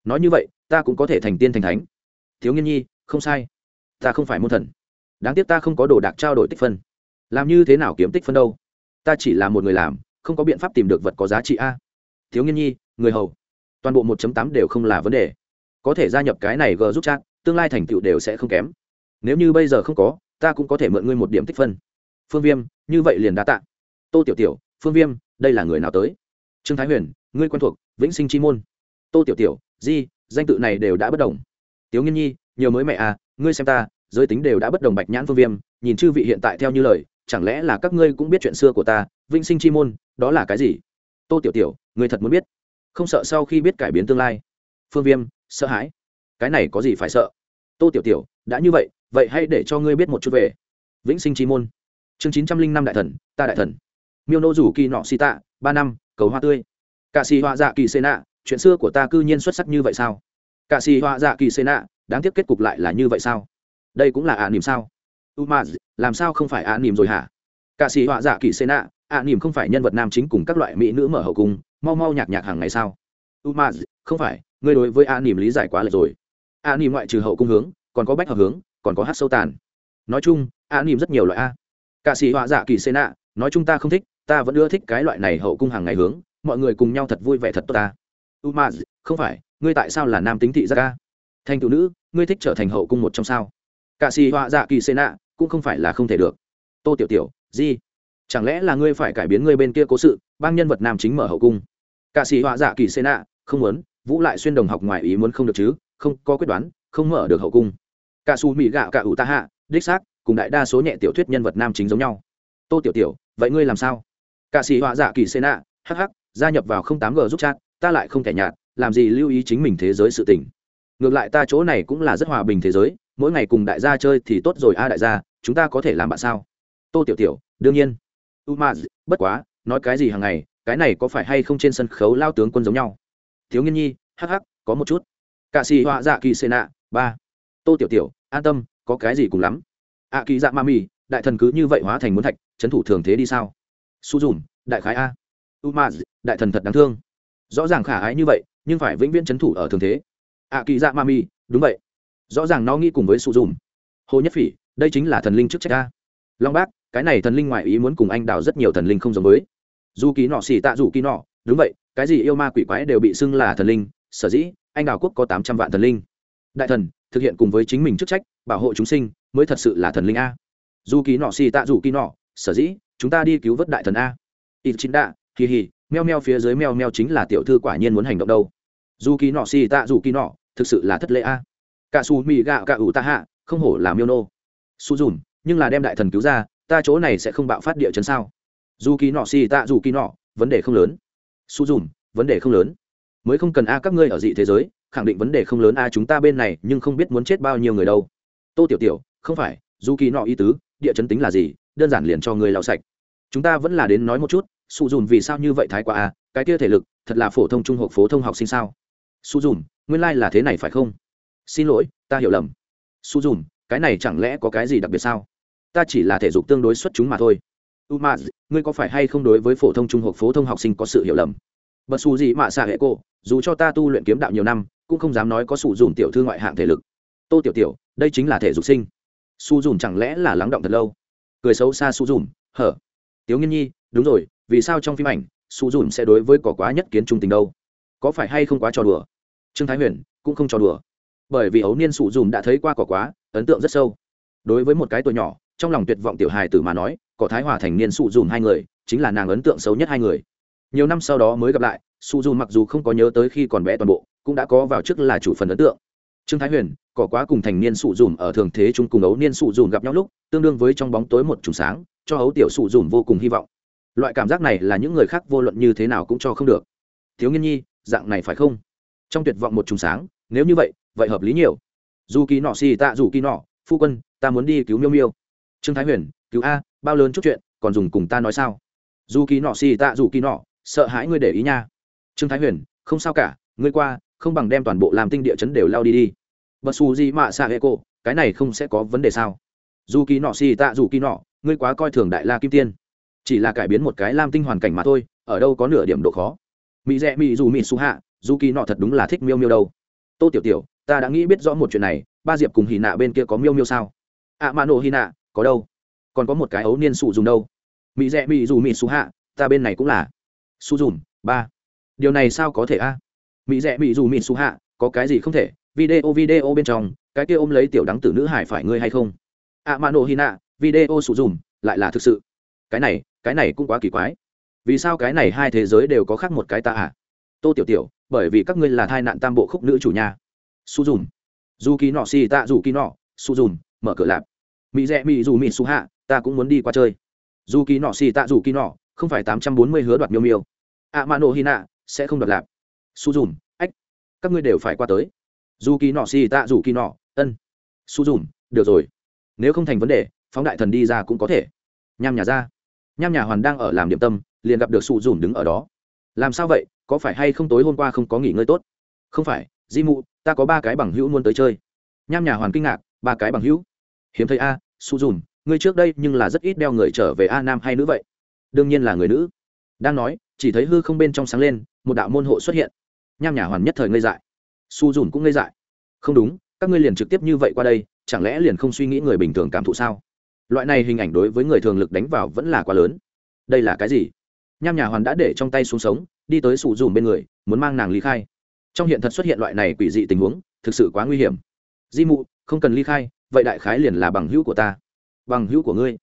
Nói như vậy, ta cũng có thể thành tiên thành thánh. Thiếu nghiên nhi, không sai. Ta không phải môn thần. Đáng tiếc ta không có đồ đạc trao đổi tích phân. Làm như thế nào kiếm tích phân đâu? Ta chỉ là một người làm, không có biện pháp tìm được vật có giá trị a thiếu nghiên nhi, người hầu. Toàn bộ 1 tám đều không là vấn đề. Có thể gia nhập cái này g giúp chat, tương lai thành tựu đều sẽ không kém. Nếu như bây giờ không có, ta cũng có thể mượn ngươi một điểm tích phân. Phương viêm, như vậy liền đã tạ. Tô tiểu tiểu, phương viêm, đây là người nào tới? Trương thái huyền, ngươi quen thuộc, vĩnh sinh chi môn. Tô tiểu tiểu, di, danh tự này đều đã bất đồng. Tiếu nghiên nhi, nhiều mới mẹ à ngươi xem ta, giới tính đều đã bất đồng bạch nhãn phương viêm, nhìn chư vị hiện tại theo như lời, chẳng lẽ là các ngươi cũng biết chuyện xưa của ta, vĩnh sinh chi môn, đó là cái gì? Tô tiểu tiểu, ngươi thật muốn biết. Không sợ sau khi biết cải biến tương lai. Phương viêm, sợ hãi. Cái này có gì phải sợ? Tô tiểu tiểu, đã như vậy vậy hãy để cho ngươi biết một chút về. Vĩnh sinh chi môn. Chương chín trăm linh năm đại thần, ta đại thần. Miêu nô rủ kỳ nọ si tạ, ba năm, cầu hoa tươi. Cạ xì họa dạ kỳ xê nạ, chuyện xưa của ta cư nhiên xuất sắc như vậy sao? Cạ xì họa dạ kỳ xê nạ, đáng tiếc kết cục lại là như vậy sao? Đây cũng là ả à nỉm sao? U ma làm sao không phải ả à nỉm rồi hả? Cạ xì họa dạ kỳ xê nạ ạ à nỉm không phải nhân vật nam chính cùng các loại mỹ nữ mở hậu cung, mau mau nhạc nhạc hàng ngày sao? U ma không phải, ngươi đối với a nỉm lý giải quá lệch rồi. A nỉm ngoại trừ hậu cung hướng, còn có bách hợp hướng, còn có hát sâu tàn. Nói chung, a nỉm rất nhiều loại a. Cả sĩ họa dạ kỳ xê nạ nói chung ta không thích, ta vẫn ưa thích cái loại này hậu cung hàng ngày hướng, mọi người cùng nhau thật vui vẻ thật tốt ta. U ma không phải, ngươi tại sao là nam tính thị gia ca thành tựu nữ, ngươi thích trở thành hậu cung một trong sao? Cả sĩ họa dạ kỳ xê nạ cũng không phải là không thể được. Tô tiểu tiểu di chẳng lẽ là ngươi phải cải biến ngươi bên kia cố sự, bang nhân vật nam chính mở hậu cung? Cả sĩ họa dạ kỳ xê nạ không muốn, vũ lại xuyên đồng học ngoài ý muốn không được chứ, không có quyết đoán, không mở được hậu cung. Cả su mỹ gạo cả ủ ta hạ, đích xác, cùng đại đa số nhẹ tiểu thuyết nhân vật nam chính giống nhau. Tô tiểu tiểu, vậy ngươi làm sao? Cả sĩ họa dạ kỳ xê nạ hh gia nhập vào không tám g giúp chat, ta lại không thể nhạt, làm gì lưu ý chính mình thế giới sự tình. Ngược lại ta chỗ này cũng là rất hòa bình thế giới, mỗi ngày cùng đại gia chơi thì tốt rồi a đại gia, chúng ta có thể làm bạn sao? Tô tiểu tiểu, đương nhiên umaz, bất quá, nói cái gì hàng ngày, cái này có phải hay không trên sân khấu lao tướng quân giống nhau? Thiếu nghiên nhi, hắc hắc, có một chút. Cạ xì họa dạ kỳ xê nạ, ba. Tô tiểu tiểu, an tâm, có cái gì cùng lắm. Ạ kỳ dạ ma mì đại thần cứ như vậy hóa thành muốn thạch trấn thủ thường thế đi sao? Su dùm, đại khái a. Umaz, đại thần thật đáng thương. Rõ ràng khả ái như vậy, nhưng phải vĩnh viễn trấn thủ ở thường thế. Ạ kỳ dạ ma mì đúng vậy. Rõ ràng nó nghĩ cùng với su dùm. Hồ nhất phỉ, đây chính là thần linh chức trách a. Long bác cái này thần linh ngoại ý muốn cùng anh đào rất nhiều thần linh không giống với. Dù kỳ nọ xì tạ dù kỳ nọ, đúng vậy, cái gì yêu ma quỷ quái đều bị xưng là thần linh, sở dĩ, anh đào quốc có tám trăm vạn thần linh. Đại thần, thực hiện cùng với chính mình chức trách, bảo hộ chúng sinh, mới thật sự là thần linh a. Dù kỳ nọ xì tạ dù kỳ nọ, sở dĩ, chúng ta đi cứu vớt đại thần a. Ít chính đạ hì hì, meo meo phía dưới meo meo chính là tiểu thư quả nhiên muốn hành động đâu. Dù kỳ nọ xì tạ dù kỳ nọ, thực sự là thất lễ a. Cả su mì gạo cả ủ ta hạ, không hổ là miêu nô. Su dùn, nhưng là đem đại thần cứu ra ta chỗ này sẽ không bạo phát địa chấn sao? Dù kỳ nọ xì tạ dù kỳ nọ, vấn đề không lớn. Su dùm, vấn đề không lớn. Mới không cần a các ngươi ở dị thế giới, khẳng định vấn đề không lớn a chúng ta bên này, nhưng không biết muốn chết bao nhiêu người đâu. Tô tiểu tiểu, không phải, dù kỳ nọ ý tứ, địa chấn tính là gì, đơn giản liền cho người lau sạch. Chúng ta vẫn là đến nói một chút, su dùm vì sao như vậy thái quá a, cái kia thể lực, thật là phổ thông trung học phổ thông học sinh sao? Su dùm, nguyên lai、like、là thế này phải không? Xin lỗi, ta hiểu lầm. Su dùm, cái này chẳng lẽ có cái gì đặc biệt sao? Ta chỉ là thể dục tương đối xuất chúng mà thôi. U m ngươi có phải hay không đối với phổ thông trung học, phổ thông học sinh có sự hiểu lầm? Bật xù gì mà xạ hệ cô, dù cho ta tu luyện kiếm đạo nhiều năm, cũng không dám nói có sủ dùn tiểu thư ngoại hạng thể lực. Tô tiểu tiểu, đây chính là thể dục sinh. Su dùn chẳng lẽ là lắng động thật lâu? Cười xấu xa su dùn, hở? Tiếu nghiên nhi, đúng rồi, vì sao trong phim ảnh, su dùn sẽ đối với cỏ quá nhất kiến trung tình đâu? Có phải hay không quá trò đùa? Trương thái huyền, cũng không trò đùa. Bởi vì ấu niên su dùn đã thấy qua cỏ quá, ấn tượng rất sâu. Đối với một cái tuổi nhỏ trong lòng tuyệt vọng tiểu hài tử mà nói cỏ thái hòa thành niên sụ dùm hai người, chính là nàng ấn tượng xấu nhất hai người. Nhiều năm sau đó mới gặp lại, sụ dùm mặc dù không có nhớ tới khi còn bé toàn bộ, cũng đã có vào trước là chủ phần ấn tượng. Trương thái huyền, cỏ quá cùng thành niên sụ dùm ở thường thế chung cùng ấu niên sụ dùm gặp nhau lúc, tương đương với trong bóng tối một trùng sáng, cho ấu tiểu sụ dùm vô cùng hy vọng. Loại cảm giác này là những người khác vô luận như thế nào cũng cho không được. Thiếu nghiên nhi, dạng này phải không? Trong tuyệt vọng một trùng sáng, nếu như vậy vậy hợp lý nhiều. Dù kỳ nọ xì tạ dù kỳ nọ, phu quân, ta muốn đi cứu miêu miêu trương thái huyền cứu a bao lớn chút chuyện còn dùng cùng ta nói sao? Dù kỳ nọ xì tạ dù kỳ nọ sợ hãi ngươi để ý nha. Trương thái huyền không sao cả ngươi qua không bằng đem toàn bộ làm tinh địa chấn đều lao đi đi. Bật xù gì mạ xạ hệ cô cái này không sẽ có vấn đề sao? Dù kỳ nọ xì tạ dù kỳ nọ ngươi quá coi thường đại la kim tiên. Chỉ là cải biến một cái lam tinh hoàn cảnh mà thôi ở đâu có nửa điểm độ khó. Mỹ rẽ mỹ dù mỹ su hạ dù kỳ nọ thật đúng là thích miêu miêu đâu. Tô tiểu tiểu ta đã nghĩ biết rõ một chuyện này ba diệp cùng hì nạ bên kia có miêu miêu sao? Ạ à, mạ nổ hì nạ có đâu? Còn có một cái ấu niên sụ dùng đâu? Mỹ rẽ mỹ dù mỹ xù hạ ta bên này cũng là. Su dùm, ba. Điều này sao có thể a? Mỹ rẽ mỹ dù mỹ xù hạ có cái gì không thể? Video video bên trong cái kia ôm lấy tiểu đắng tử nữ hải phải ngươi hay không? A à, hina video sụ dùm lại là thực sự. Cái này cái này cũng quá kỳ quái. Vì sao cái này hai thế giới đều có khác một cái ta à? Tô tiểu tiểu bởi vì các ngươi là thai nạn tam bộ khúc nữ chủ nhà. Su dùm, dù kỳ nọ xì tạ dù kỳ nọ su dùm, mở cửa lạp mỹ rẽ mỹ dù mỹ su hạ, ta cũng muốn đi qua chơi. Dù kỳ nọ xì tạ dù kỳ nọ, không phải tám trăm bốn mươi hứa đoạt miêu miêu. Ạ mạ nổ hy nạ, sẽ không đoạt lạp su dùm, ách, các ngươi đều phải qua tới. Dù kỳ nọ xì tạ dù kỳ nọ, ân. Su dùm, được rồi. Nếu không thành vấn đề, phóng đại thần đi ra cũng có thể. Nham nhà ra. Nham nhà hoàn đang ở làm điểm tâm, liền gặp được su dùm đứng ở đó. Làm sao vậy, có phải hay không tối hôm qua không có nghỉ ngơi tốt? Không phải, di mụ, ta có ba cái bằng hữu muốn tới chơi. Nham nhà hoàn kinh ngạc, ba cái bằng hữu? Hiếm thấy a, su dùm, ngươi trước đây nhưng là rất ít đeo người trở về a nam hay nữ vậy. Đương nhiên là người nữ. Đang nói, chỉ thấy hư không bên trong sáng lên, một đạo môn hộ xuất hiện. Nham nhà hoàn nhất thời ngây dại. Su dùn cũng ngây dại. Không đúng, các ngươi liền trực tiếp như vậy qua đây, chẳng lẽ liền không suy nghĩ người bình thường cảm thụ sao? Loại này hình ảnh đối với người thường lực đánh vào vẫn là quá lớn. Đây là cái gì? Nham nhà hoàn đã để trong tay xuống sống, đi tới sủ dùm bên người, muốn mang nàng ly khai. Trong hiện thật xuất hiện loại này quỷ dị tình huống, thực sự quá nguy hiểm. Di mụ, không cần ly khai vậy đại khái liền là bằng hữu của ta. Bằng hữu của ngươi?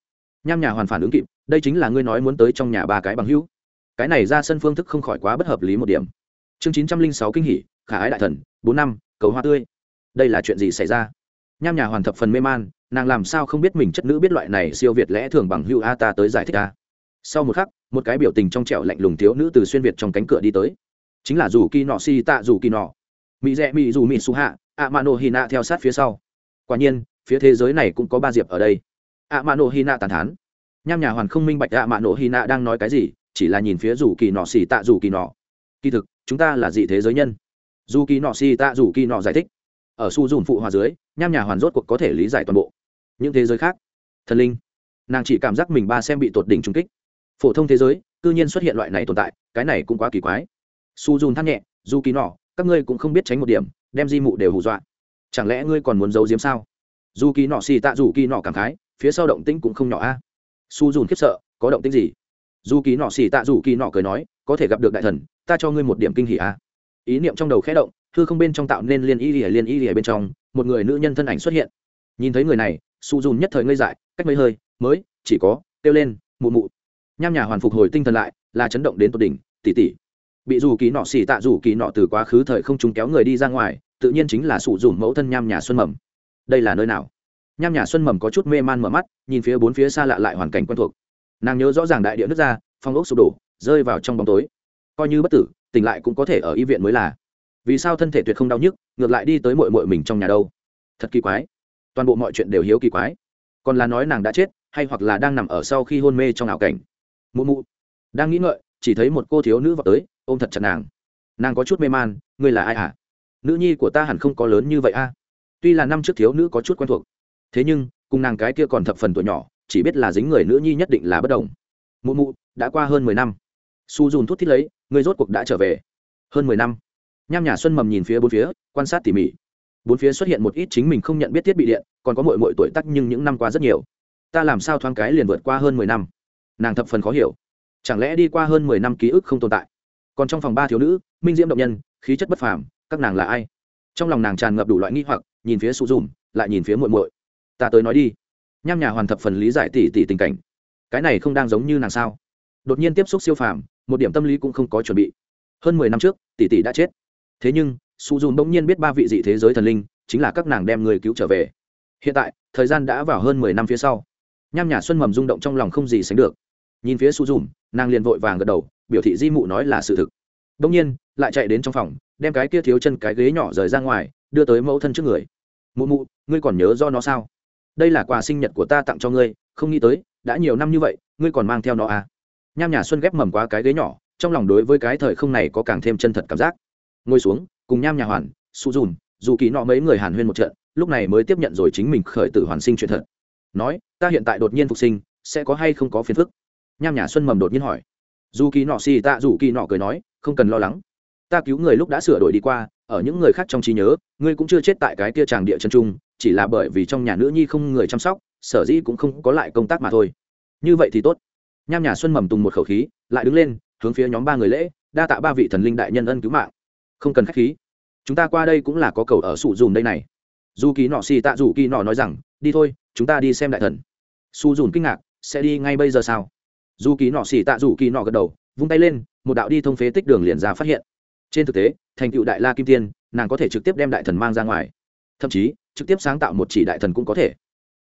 Nham nhà hoàn phản ứng kịp, đây chính là ngươi nói muốn tới trong nhà ba cái bằng hữu. Cái này ra sân phương thức không khỏi quá bất hợp lý một điểm. Chương chín trăm linh sáu kinh hỷ khả ái đại thần, bốn năm, cầu hoa tươi. Đây là chuyện gì xảy ra? Nham nhà hoàn thập phần mê man, nàng làm sao không biết mình chất nữ biết loại này siêu việt lẽ thường bằng hữu a ta tới giải thích a. Sau một khắc, một cái biểu tình trong trẻo lạnh lùng thiếu nữ từ xuyên việt trong cánh cửa đi tới. Chính là dù kỳ nọ si tạ dù kỳ nọ. Mỹ rẽ mỹ dù mỹ su hạ ạ mạ nổ nạ theo sát phía sau. Quả nhiên phía thế giới này cũng có ba diệp ở đây. Ạ mạ nổ hy nạ tàn thán. Nham nhà hoàn không minh bạch ạ mạ nổ hy nạ đang nói cái gì, chỉ là nhìn phía dù kỳ nọ xì tạ dù kỳ nọ kỳ thực, chúng ta là dị thế giới nhân. Dù kỳ nọ xì tạ dù kỳ nọ giải thích. Ở su dùm phụ hòa dưới, nham nhà hoàn rốt cuộc có thể lý giải toàn bộ. Những thế giới khác, thần linh. Nàng chỉ cảm giác mình ba xem bị tột đỉnh trung kích. Phổ thông thế giới, cư nhiên xuất hiện loại này tồn tại, cái này cũng quá kỳ quái. Su dùn than nhẹ dù kỳ nọ các ngươi cũng không biết tránh một điểm, đem di mụ đều hù dọa. Chẳng lẽ ngươi còn muốn giấu giếm sao? Dù kỳ nọ xì tạ dù kỳ nọ cảm khái, phía sau động tĩnh cũng không nhỏ a. Su dùn khiếp sợ, có động tĩnh gì? Dù kỳ nọ xì tạ dù kỳ nọ cười nói, có thể gặp được đại thần, ta cho ngươi một điểm kinh hỉ a. Ý niệm trong đầu khẽ động thư không bên trong tạo nên liên y lìa liên y lìa bên trong, một người nữ nhân thân ảnh xuất hiện. Nhìn thấy người này, su dùn nhất thời ngây dại, cách mấy hơi, mới, chỉ có, kêu lên, mụ mụ. Nham nhà hoàn phục hồi tinh thần lại, là chấn động đến tột đỉnh tỉ tỉ bị dù kỳ nọ xì tạ dù kỳ nọ từ quá khứ thời không chúng kéo người đi ra ngoài, tự nhiên chính là sụ dùn mẫu thân nham nhà xuân mầm đây là nơi nào? Nham nhà xuân mầm có chút mê man mở mắt, nhìn phía bốn phía xa lạ lại hoàn cảnh quen thuộc. Nàng nhớ rõ ràng đại địa nước ra, phong ốc sụp đổ, rơi vào trong bóng tối. Coi như bất tử, tỉnh lại cũng có thể ở y viện mới là. Vì sao thân thể tuyệt không đau nhức, ngược lại đi tới mội mội mình trong nhà đâu? Thật kỳ quái. Toàn bộ mọi chuyện đều hiếu kỳ quái. Còn là nói nàng đã chết, hay hoặc là đang nằm ở sau khi hôn mê trong ảo cảnh. Mụ mụ. Đang nghĩ ngợi, chỉ thấy một cô thiếu nữ vào tới, ôm thật chặt nàng. Nàng có chút mê man, ngươi là ai hả? Nữ nhi của ta hẳn không có lớn như vậy a tuy là năm trước thiếu nữ có chút quen thuộc, thế nhưng, cùng nàng cái kia còn thập phần tuổi nhỏ, chỉ biết là dính người nữ nhi nhất định là bất đồng. Mụ mụ, đã qua hơn mười năm. Su dùn thút thít lấy, người rốt cuộc đã trở về. Hơn mười năm. Nham nhà xuân mầm nhìn phía bốn phía, quan sát tỉ mỉ. Bốn phía xuất hiện một ít chính mình không nhận biết thiết bị điện, còn có mội mội tuổi tắc nhưng những năm qua rất nhiều. Ta làm sao thoáng cái liền vượt qua hơn mười năm? Nàng thập phần khó hiểu. Chẳng lẽ đi qua hơn mười năm ký ức không tồn tại? Còn trong phòng ba thiếu nữ, minh diễm động nhân, khí chất bất phàm, các nàng là ai? Trong lòng nàng tràn ngập đủ loại nghi hoặc, nhìn phía sụ dùm, lại nhìn phía muội muội. Ta tới nói đi. Nham nhà hoàn thập phần lý giải tỉ tỉ tình cảnh. Cái này không đang giống như nàng sao? Đột nhiên tiếp xúc siêu phàm, một điểm tâm lý cũng không có chuẩn bị. Hơn mười năm trước, tỷ tỷ đã chết. Thế nhưng su dùm bỗng nhiên biết ba vị dị thế giới thần linh chính là các nàng đem người cứu trở về. Hiện tại, thời gian đã vào hơn mười năm phía sau. Nham nhà xuân mầm rung động trong lòng không gì sánh được. Nhìn phía su dùm, nàng liền vội vàng gật đầu, biểu thị di mụ nói là sự thực. Đông nhiên, lại chạy đến trong phòng đem cái kia thiếu chân cái ghế nhỏ rời ra ngoài, đưa tới mẫu thân trước người. Mụ mụ, ngươi còn nhớ do nó sao? Đây là quà sinh nhật của ta tặng cho ngươi, không nghĩ tới, đã nhiều năm như vậy, ngươi còn mang theo nó à? Nham nhà xuân ghép mầm qua cái ghế nhỏ, trong lòng đối với cái thời không này có càng thêm chân thật cảm giác. Ngồi xuống, cùng nham nhà hoàn, su dùn, dù kỳ nọ mấy người hàn huyên một trận, lúc này mới tiếp nhận rồi chính mình khởi tử hoàn sinh chuyện thật. Nói, ta hiện tại đột nhiên phục sinh, sẽ có hay không có phiền phức? Nham nhà xuân mầm đột nhiên hỏi. Dù kỳ nọ xì tạ, dù kỳ nọ cười nói, không cần lo lắng ta cứu người lúc đã sửa đổi đi qua, ở những người khác trong trí nhớ, ngươi cũng chưa chết tại cái kia tràng địa chân trung, chỉ là bởi vì trong nhà nữ nhi không người chăm sóc, sở dĩ cũng không có lại công tác mà thôi. Như vậy thì tốt. Nham nhà xuân mầm tùng một khẩu khí, lại đứng lên, hướng phía nhóm ba người lễ, đa tạ ba vị thần linh đại nhân ân cứu mạng. Không cần k h á c h khí. Chúng ta qua đây cũng là có cầu ở sụ dùn đây này. Dù kỳ nọ xì tạ dù kỳ nọ nói rằng, đi thôi, chúng ta đi xem đại thần. Su dùn kinh ngạc, sẽ đi ngay bây giờ sao? Dù kỳ nọ xì tạ dù kỳ nọ gật đầu, vung tay lên, một đạo đi thông phế tích đường liền ra phát hiện trên thực tế, thành tựu đại la kim tiên, nàng có thể trực tiếp đem đại thần mang ra ngoài. Thậm chí, trực tiếp sáng tạo một chỉ đại thần cũng có thể.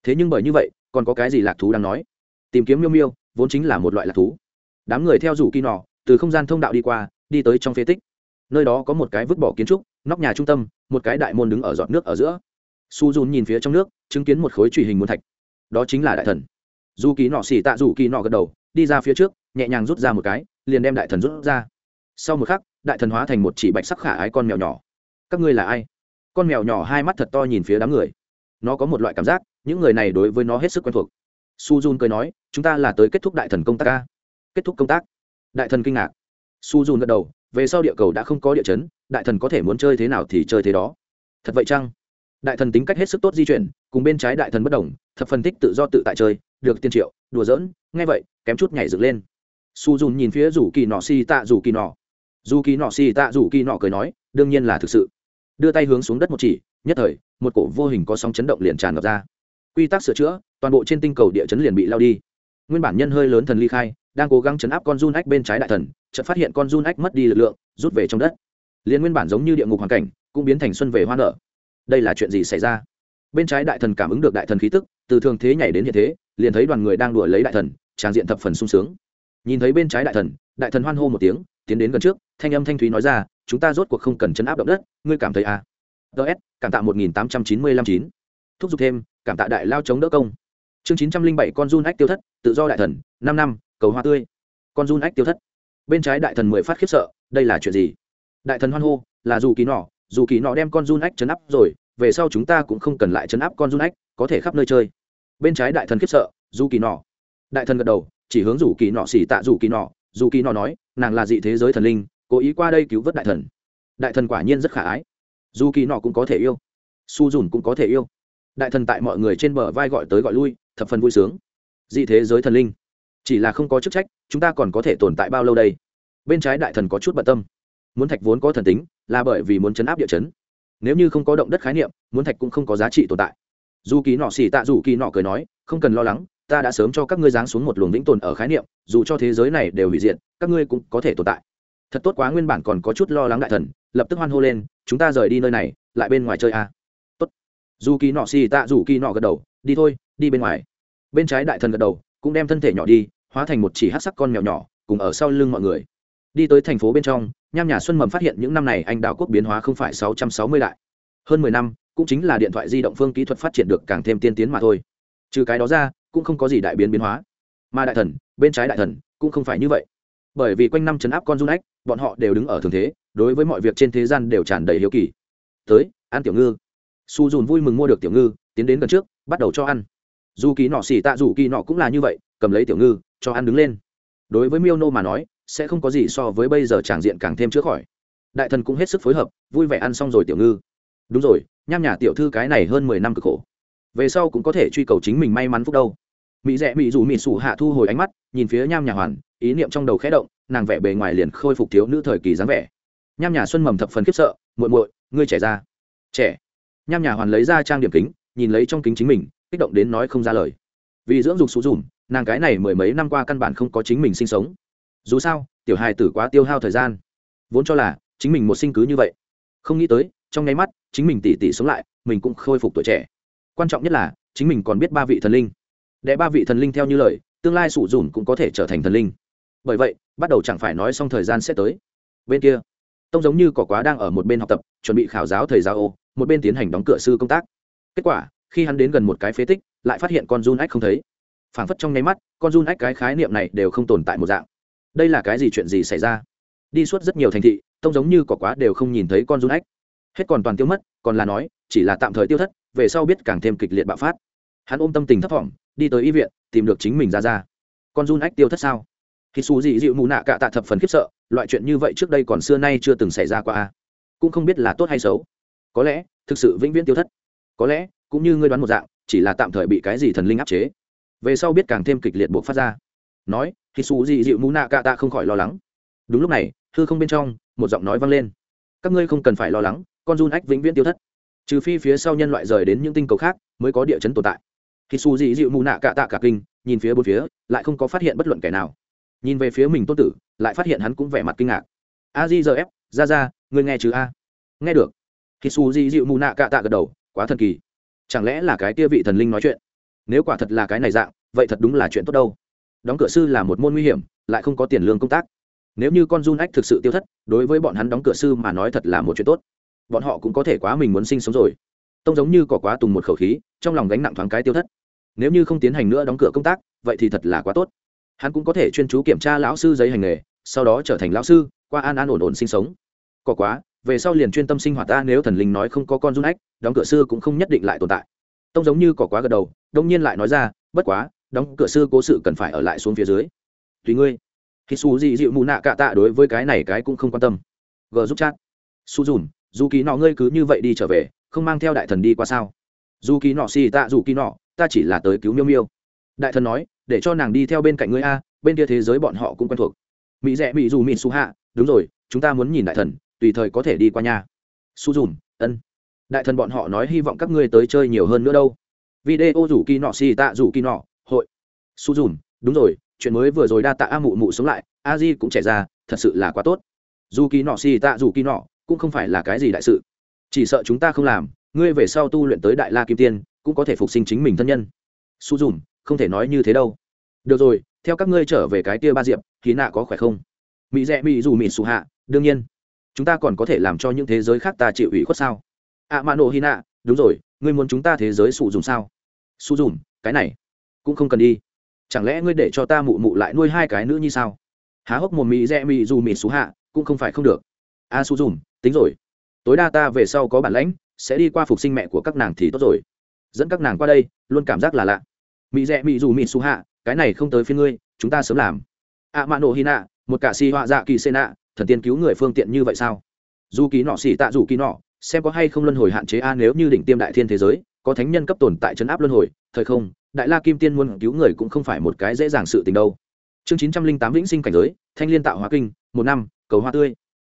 Thế nhưng bởi như vậy, còn có cái gì lạc thú đang nói? Tìm kiếm miêu miêu, vốn chính là một loại lạc thú. Đám người theo rủ kỳ nọ, từ không gian thông đạo đi qua, đi tới trong phế tích. Nơi đó có một cái vứt bỏ kiến trúc, nóc nhà trung tâm, một cái đại môn đứng ở giọt nước ở giữa. Su dùn nhìn phía trong nước, chứng kiến một khối truy hình muôn thạch. Đó chính là đại thần. Dù kỳ nọ xỉ tạ, dù kỳ nọ gật đầu, đi ra phía trước, nhẹ nhàng rút ra một cái, liền đem đại thần rút ra sau một khắc, đại thần hóa thành một chỉ bạch sắc khả ái con mèo nhỏ. Các ngươi là ai? Con mèo nhỏ hai mắt thật to nhìn phía đám người. Nó có một loại cảm giác, những người này đối với nó hết sức quen thuộc. Su jun cười nói, chúng ta là tới kết thúc đại thần công tác ca kết thúc công tác. Đại thần kinh ngạc. Su jun gật đầu, về sau địa cầu đã không có địa chấn, đại thần có thể muốn chơi thế nào thì chơi thế đó. Thật vậy chăng? Đại thần tính cách hết sức tốt di chuyển, cùng bên trái đại thần bất đồng, thập phân tích tự do tự tại chơi, được tiên triệu, đùa giỡn, nghe vậy, kém chút nhảy dựng lên. Su dùn nhìn phía rủ kỳ nọ, si tạ rủ kỳ nọ dù kỳ nọ si tạ dù kỳ nọ cười nói, đương nhiên là thực sự. Đưa tay hướng xuống đất một chỉ, nhất thời, một cổ vô hình có sóng chấn động liền tràn ngập ra. Quy tắc sửa chữa, toàn bộ trên tinh cầu địa chấn liền bị lao đi. Nguyên bản nhân hơi lớn thần ly khai, đang cố gắng chấn áp con run ách bên trái đại thần, chợt phát hiện con run ách mất đi lực lượng, rút về trong đất. Liên nguyên bản giống như địa ngục hoàn cảnh, cũng biến thành xuân về hoa nở. Đây là chuyện gì xảy ra? Bên trái đại thần cảm ứng được đại thần khí tức, từ thường thế nhảy đến hiện thế, liền thấy đoàn người đang đuổi lấy đại thần tràng diện thập phần sung sướng. Nhìn thấy bên trái đại thần đại thần hoan hô một tiếng tiến đến gần trước, thanh âm thanh thúy nói ra, chúng ta rốt cuộc không cần chấn áp động đất, ngươi cảm thấy à? Ts cảm tạ một nghìn tám trăm chín mươi lăm chín. Thúc giục thêm, cảm tạ đại lao chống đỡ công. Chương chín trăm linh bảy, con run ách tiêu thất, tự do đại thần, năm năm, cầu hoa tươi. Con run ách tiêu thất. Bên trái đại thần mười phát khiếp sợ, đây là chuyện gì? Đại thần hoan hô, là dù kỳ nọ, dù kỳ nọ đem con run ách chấn áp rồi, về sau chúng ta cũng không cần lại chấn áp con run ách, có thể khắp nơi chơi. Bên trái đại thần khiếp sợ, dù kỳ nọ. Đại thần gật đầu, chỉ hướng rủ kỳ nọ xỉ tạ rủ kỳ nọ dù kỳ nọ nói, nàng là dị thế giới thần linh, cố ý qua đây cứu vớt đại thần. Đại thần quả nhiên rất khả ái. Dù kỳ nọ cũng có thể yêu. Su dùn cũng có thể yêu. Đại thần tại mọi người trên bờ vai gọi tới gọi lui, thập phần vui sướng. Dị thế giới thần linh. Chỉ là không có chức trách, chúng ta còn có thể tồn tại bao lâu đây? Bên trái đại thần có chút bận tâm. Muốn thạch vốn có thần tính, là bởi vì muốn chấn áp địa chấn. Nếu như không có động đất khái niệm, muốn thạch cũng không có giá trị tồn tại. Dù kỳ nọ xì tạ dù kỳ nọ cười nói, không cần lo lắng ta đã sớm cho các ngươi giáng xuống một luồng vĩnh tồn ở khái niệm dù cho thế giới này đều hủy diệt các ngươi cũng có thể tồn tại. Thật tốt quá nguyên bản còn có chút lo lắng đại thần lập tức hoan hô lên chúng ta rời đi nơi này lại bên ngoài chơi a à. tốt. Dù kỳ nọ xì tạ dù kỳ nọ gật đầu đi thôi đi bên ngoài. Bên trái đại thần gật đầu cũng đem thân thể nhỏ đi hóa thành một chỉ hát sắc con mèo nhỏ cùng ở sau lưng mọi người. Đi tới thành phố bên trong nham nhà xuân mầm phát hiện những năm này anh đào quốc biến hóa không phải sáu trăm sáu mươi lại, hơn mười năm cũng chính là điện thoại di động phương kỹ thuật phát triển được càng thêm tiên tiến mà thôi trừ cái đó ra, cũng không có gì đại biến biến hóa. Mà đại thần, bên trái đại thần, cũng không phải như vậy. Bởi vì quanh năm chấn áp con run ách bọn họ đều đứng ở thường thế, đối với mọi việc trên thế gian đều tràn đầy hiếu kỳ. Tới, ăn tiểu ngư. Su dùn vui mừng mua được tiểu ngư, tiến đến gần trước, bắt đầu cho ăn. Dù kỳ nọ xỉ tạ dù kỳ nọ cũng là như vậy, cầm lấy tiểu ngư, cho ăn đứng lên. Đối với miêu nô mà nói, sẽ không có gì so với bây giờ tràng diện càng thêm chữa khỏi. Đại thần cũng hết sức phối hợp, vui vẻ ăn xong rồi tiểu ngư. Đúng rồi, nham nhà tiểu thư cái này hơn mười năm cực khổ về sau cũng có thể truy cầu chính mình may mắn phúc đâu. Mỹ rẽ mỹ dù mỹ sủ hạ thu hồi ánh mắt, nhìn phía nham nhà hoàn, ý niệm trong đầu khẽ động, nàng vẻ bề ngoài liền khôi phục thiếu nữ thời kỳ dáng vẻ. Nham nhà xuân mầm thập phần khiếp sợ, muội muội, ngươi trẻ ra. Trẻ? Nham nhà hoàn lấy ra trang điểm kính, nhìn lấy trong kính chính mình, kích động đến nói không ra lời. Vì dưỡng dục sụ dùm nàng cái này mười mấy năm qua căn bản không có chính mình sinh sống. Dù sao, tiểu hài tử quá tiêu hao thời gian. Vốn cho là, chính mình một sinh cứ như vậy. Không nghĩ tới, trong nháy mắt, chính mình tỉ tỉ sống lại, mình cũng khôi phục tuổi trẻ quan trọng nhất là, chính mình còn biết ba vị thần linh. Để ba vị thần linh theo như lời, tương lai sủ dùn cũng có thể trở thành thần linh. Bởi vậy, bắt đầu chẳng phải nói xong thời gian sẽ tới. Bên kia, tông giống như cỏ quá đang ở một bên học tập, chuẩn bị khảo giáo thầy giáo ô, một bên tiến hành đóng cửa sư công tác. Kết quả, khi hắn đến gần một cái phế tích, lại phát hiện con run ách không thấy. Phảng phất trong nháy mắt, con run ách cái khái niệm này đều không tồn tại một dạng. Đây là cái gì chuyện gì xảy ra? Đi suốt rất nhiều thành thị, tông giống như cỏ quá đều không nhìn thấy con run ách hết còn toàn tiêu mất, còn là nói, chỉ là tạm thời tiêu thất về sau biết càng thêm kịch liệt bạo phát. Hắn ôm tâm tình thấp thỏm, đi tới y viện, tìm được chính mình ra ra. Con run ách tiêu thất sao? Khi xù dị dịu mù nạ cạ tạ thập phần khiếp sợ, loại chuyện như vậy trước đây còn xưa nay chưa từng xảy ra qua cũng không biết là tốt hay xấu. Có lẽ, thực sự vĩnh viễn tiêu thất. Có lẽ, cũng như ngươi đoán một dạng, chỉ là tạm thời bị cái gì thần linh áp chế. Về sau biết càng thêm kịch liệt buộc phát ra. Nói, khi xù dị dịu mù nạ cạ tạ không khỏi lo lắng. Đúng lúc này, hư không bên trong, một giọng nói vang lên. Các ngươi không cần phải lo lắng, con run ách vĩnh viễn tiêu thất trừ phi phía sau nhân loại rời đến những tinh cầu khác mới có địa chấn tồn tại. Khi su dị dịu mù nạ cạ tạ cả kinh, nhìn phía bốn phía, lại không có phát hiện bất luận kẻ nào. Nhìn về phía mình tôn tử, lại phát hiện hắn cũng vẻ mặt kinh ngạc. A di giờ ép ra ra ngươi nghe chứ a? Nghe được. Khi su dị dịu mù nạ cạ tạ gật đầu, quá thần kỳ. Chẳng lẽ là cái tia vị thần linh nói chuyện? Nếu quả thật là cái này dạng, vậy thật đúng là chuyện tốt đâu. Đóng cửa sư là một môn nguy hiểm, lại không có tiền lương công tác. Nếu như con run ách thực sự tiêu thất, đối với bọn hắn đóng cửa sư mà nói thật là một chuyện tốt bọn họ cũng có thể quá mình muốn sinh sống rồi. Tông giống như cỏ quá tùng một khẩu khí, trong lòng gánh nặng thoáng cái tiêu thất. Nếu như không tiến hành nữa đóng cửa công tác, vậy thì thật là quá tốt. Hắn cũng có thể chuyên chú kiểm tra lão sư giấy hành nghề, sau đó trở thành lão sư, qua an an ổn ổn sinh sống. Cỏ quá, về sau liền chuyên tâm sinh hoạt ta, nếu thần linh nói không có con run ách, đóng cửa sư cũng không nhất định lại tồn tại. Tông giống như cỏ quá gật đầu, đông nhiên lại nói ra, bất quá, đóng cửa sư cố sự cần phải ở lại xuống phía dưới. Tùy ngươi. Khi su dị dịu mù nạ cạ tạ đối với cái này cái cũng không quan tâm. G giúp chat. Su dùn dù kỳ nọ ngươi cứ như vậy đi trở về, không mang theo đại thần đi qua sao? Dù kỳ nọ xì tạ dù kỳ nọ, ta chỉ là tới cứu miêu miêu. Đại thần nói, để cho nàng đi theo bên cạnh ngươi a, bên kia thế giới bọn họ cũng quen thuộc. Mỹ rẽ mỹ dù mỹ su hạ, đúng rồi, chúng ta muốn nhìn đại thần, tùy thời có thể đi qua nhà su dùm ân. Đại thần bọn họ nói hy vọng các ngươi tới chơi nhiều hơn nữa đâu. Video rủ kỳ nọ xì tạ rủ kỳ nọ, hội. Su dùm đúng rồi, chuyện mới vừa rồi đa tạ a mụ mụ sống lại, a di cũng trẻ ra thật sự là quá tốt. Dù kỳ nọ xì tạ dù kỳ nọ cũng không phải là cái gì đại sự. Chỉ sợ chúng ta không làm, ngươi về sau tu luyện tới đại la kim tiên, cũng có thể phục sinh chính mình thân nhân. Su dùm, không thể nói như thế đâu. Được rồi, theo các ngươi trở về cái tia ba diệp thì nạ có khỏe không? Mỹ rẽ mỹ dù mỹ xù hạ, đương nhiên. Chúng ta còn có thể làm cho những thế giới khác ta chịu ủy khuất sao? Ạ mạ nổ hy nạ, đúng rồi, ngươi muốn chúng ta thế giới sụ dùng sao? Su dùm, cái này, cũng không cần đi. Chẳng lẽ ngươi để cho ta mụ mụ lại nuôi hai cái nữ như sao? Há hốc một mỹ rẽ mỹ dù mỹ xù hạ, cũng không phải không được. A su dùm tính rồi. Tối đa ta về sau có bản lãnh, sẽ đi qua phục sinh mẹ của các nàng thì tốt rồi. Dẫn các nàng qua đây, luôn cảm giác là lạ. Mỹ rẽ mỹ dù mỹ su hạ, cái này không tới phía ngươi, chúng ta sớm làm. Ạ mạ nổ hy nạ, một cả si họa dạ kỳ xê nạ, thần tiên cứu người phương tiện như vậy sao? Dù ký nọ xỉ tạ dù ký nọ, xem có hay không luân hồi hạn chế a nếu như đỉnh tiêm đại thiên thế giới, có thánh nhân cấp tồn tại chấn áp luân hồi, thời không, đại la kim tiên muốn cứu người cũng không phải một cái dễ dàng sự tình đâu. Chương chín trăm linh tám vĩnh sinh cảnh giới, thanh liên tạo hóa kinh, một năm, cầu hoa tươi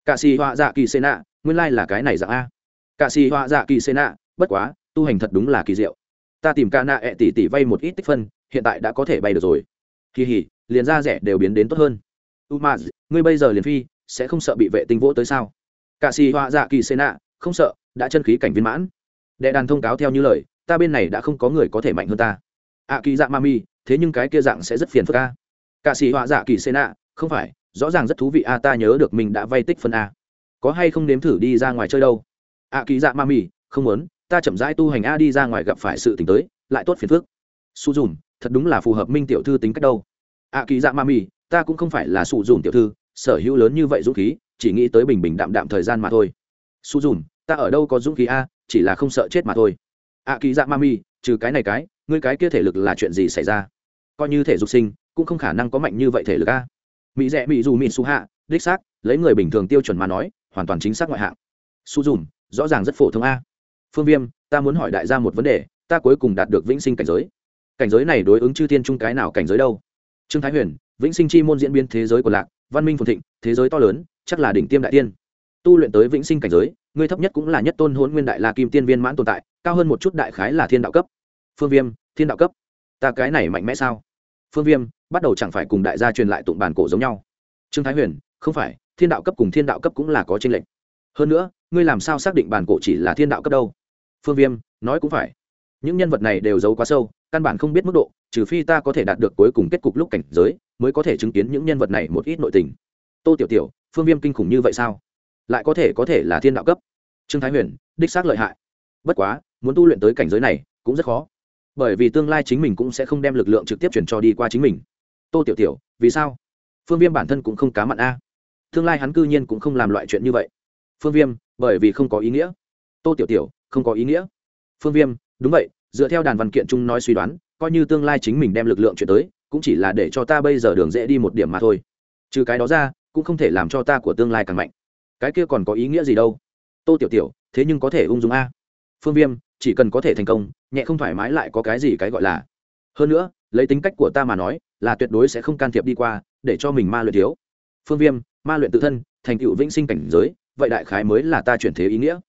cạ xì họa dạ kỳ xê nạ, nguyên lai là cái này dạng a. Cạ xì họa dạ kỳ xê nạ, bất quá, tu hành thật đúng là kỳ diệu. Ta tìm ca nạ ẹ tỷ tỷ vay một ít tích phân, hiện tại đã có thể bay được rồi. Kỳ hỉ, liền ra rẻ đều biến đến tốt hơn. U m ngươi bây giờ liền phi, sẽ không sợ bị vệ tinh vỗ tới sao? Cạ xì họa dạ kỳ xê nạ, không sợ, đã chân khí cảnh viên mãn. Đệ đàn thông cáo theo như lời, ta bên này đã không có người có thể mạnh hơn ta. Ạ kỳ dạ ma mi thế nhưng cái kia dạng sẽ rất phiền phức a. Cạ xì họa dạ kỳ xê nạ, không phải rõ ràng rất thú vị a ta nhớ được mình đã vay tích phân a. Có hay không nếm thử đi ra ngoài chơi đâu? A kỳ dạ ma mì, không muốn ta chậm rãi tu hành a đi ra ngoài gặp phải sự t ì n h tới lại tốt phiền phức. Su dùm thật đúng là phù hợp minh tiểu thư tính cách đâu. A kỳ dạ ma mì, ta cũng không phải là su dùm tiểu thư sở hữu lớn như vậy dũng khí chỉ nghĩ tới bình bình đạm đạm thời gian mà thôi. Su dùm ta ở đâu có dũng khí a chỉ là không sợ chết mà thôi. A kỳ dạ ma mì, trừ cái này cái ngươi cái kia thể lực là chuyện gì xảy ra? Coi như thể dục sinh cũng không khả năng có mạnh như vậy thể lực a mỹ rẽ mỹ dù mỹ su hạ, đích xác, lấy người bình thường tiêu chuẩn mà nói, hoàn toàn chính xác ngoại hạng. Su dùm rõ ràng rất phổ thông a. Phương viêm, ta muốn hỏi đại gia một vấn đề, ta cuối cùng đạt được vĩnh sinh cảnh giới. Cảnh giới này đối ứng chư thiên trung cái nào cảnh giới đâu? Trương thái huyền, vĩnh sinh chi môn diễn biến thế giới của lạc, văn minh phồn thịnh, thế giới to lớn, chắc là đỉnh tiêm đại tiên. Tu luyện tới vĩnh sinh cảnh giới, ngươi thấp nhất cũng là nhất tôn hôn nguyên đại la kim tiên viên mãn tồn tại, cao hơn một chút đại khái là thiên đạo cấp. Phương viêm, thiên đạo cấp, ta cái này mạnh mẽ sao? Phương viêm, bắt đầu chẳng phải cùng đại gia truyền lại tụng bản cổ giống nhau. Trương thái huyền, không phải, thiên đạo cấp cùng thiên đạo cấp cũng là có tranh lệch. Hơn nữa, ngươi làm sao xác định bản cổ chỉ là thiên đạo cấp đâu? Phương viêm, nói cũng phải. Những nhân vật này đều giấu quá sâu, căn bản không biết mức độ, trừ phi ta có thể đạt được cuối cùng kết cục lúc cảnh giới, mới có thể chứng kiến những nhân vật này một ít nội tình. Tô tiểu tiểu, phương viêm kinh khủng như vậy sao? Lại có thể có thể là thiên đạo cấp. Trương thái huyền, đích xác lợi hại. Bất quá, muốn tu luyện tới cảnh giới này, cũng rất khó bởi vì tương lai chính mình cũng sẽ không đem lực lượng trực tiếp chuyển cho đi qua chính mình. Tô tiểu tiểu, vì sao? Phương viêm bản thân cũng không cá mặn a. Tương lai hắn cư nhiên cũng không làm loại chuyện như vậy. Phương viêm, bởi vì không có ý nghĩa. Tô tiểu tiểu, không có ý nghĩa. Phương viêm, đúng vậy, dựa theo đàn văn kiện chung nói suy đoán, coi như tương lai chính mình đem lực lượng chuyển tới, cũng chỉ là để cho ta bây giờ đường dễ đi một điểm mà thôi. Trừ cái đó ra, cũng không thể làm cho ta của tương lai càng mạnh. Cái kia còn có ý nghĩa gì đâu? Tô tiểu tiểu, thế nhưng có thể ung dung a phương viêm, chỉ cần có thể thành công, nhẹ không thoải mái lại có cái gì cái gọi là. Hơn nữa, lấy tính cách của ta mà nói, là tuyệt đối sẽ không can thiệp đi qua, để cho mình ma luyện thiếu. Phương viêm, ma luyện tự thân, thành tựu vĩnh sinh cảnh giới, vậy đại khái mới là ta chuyển thế ý nghĩa.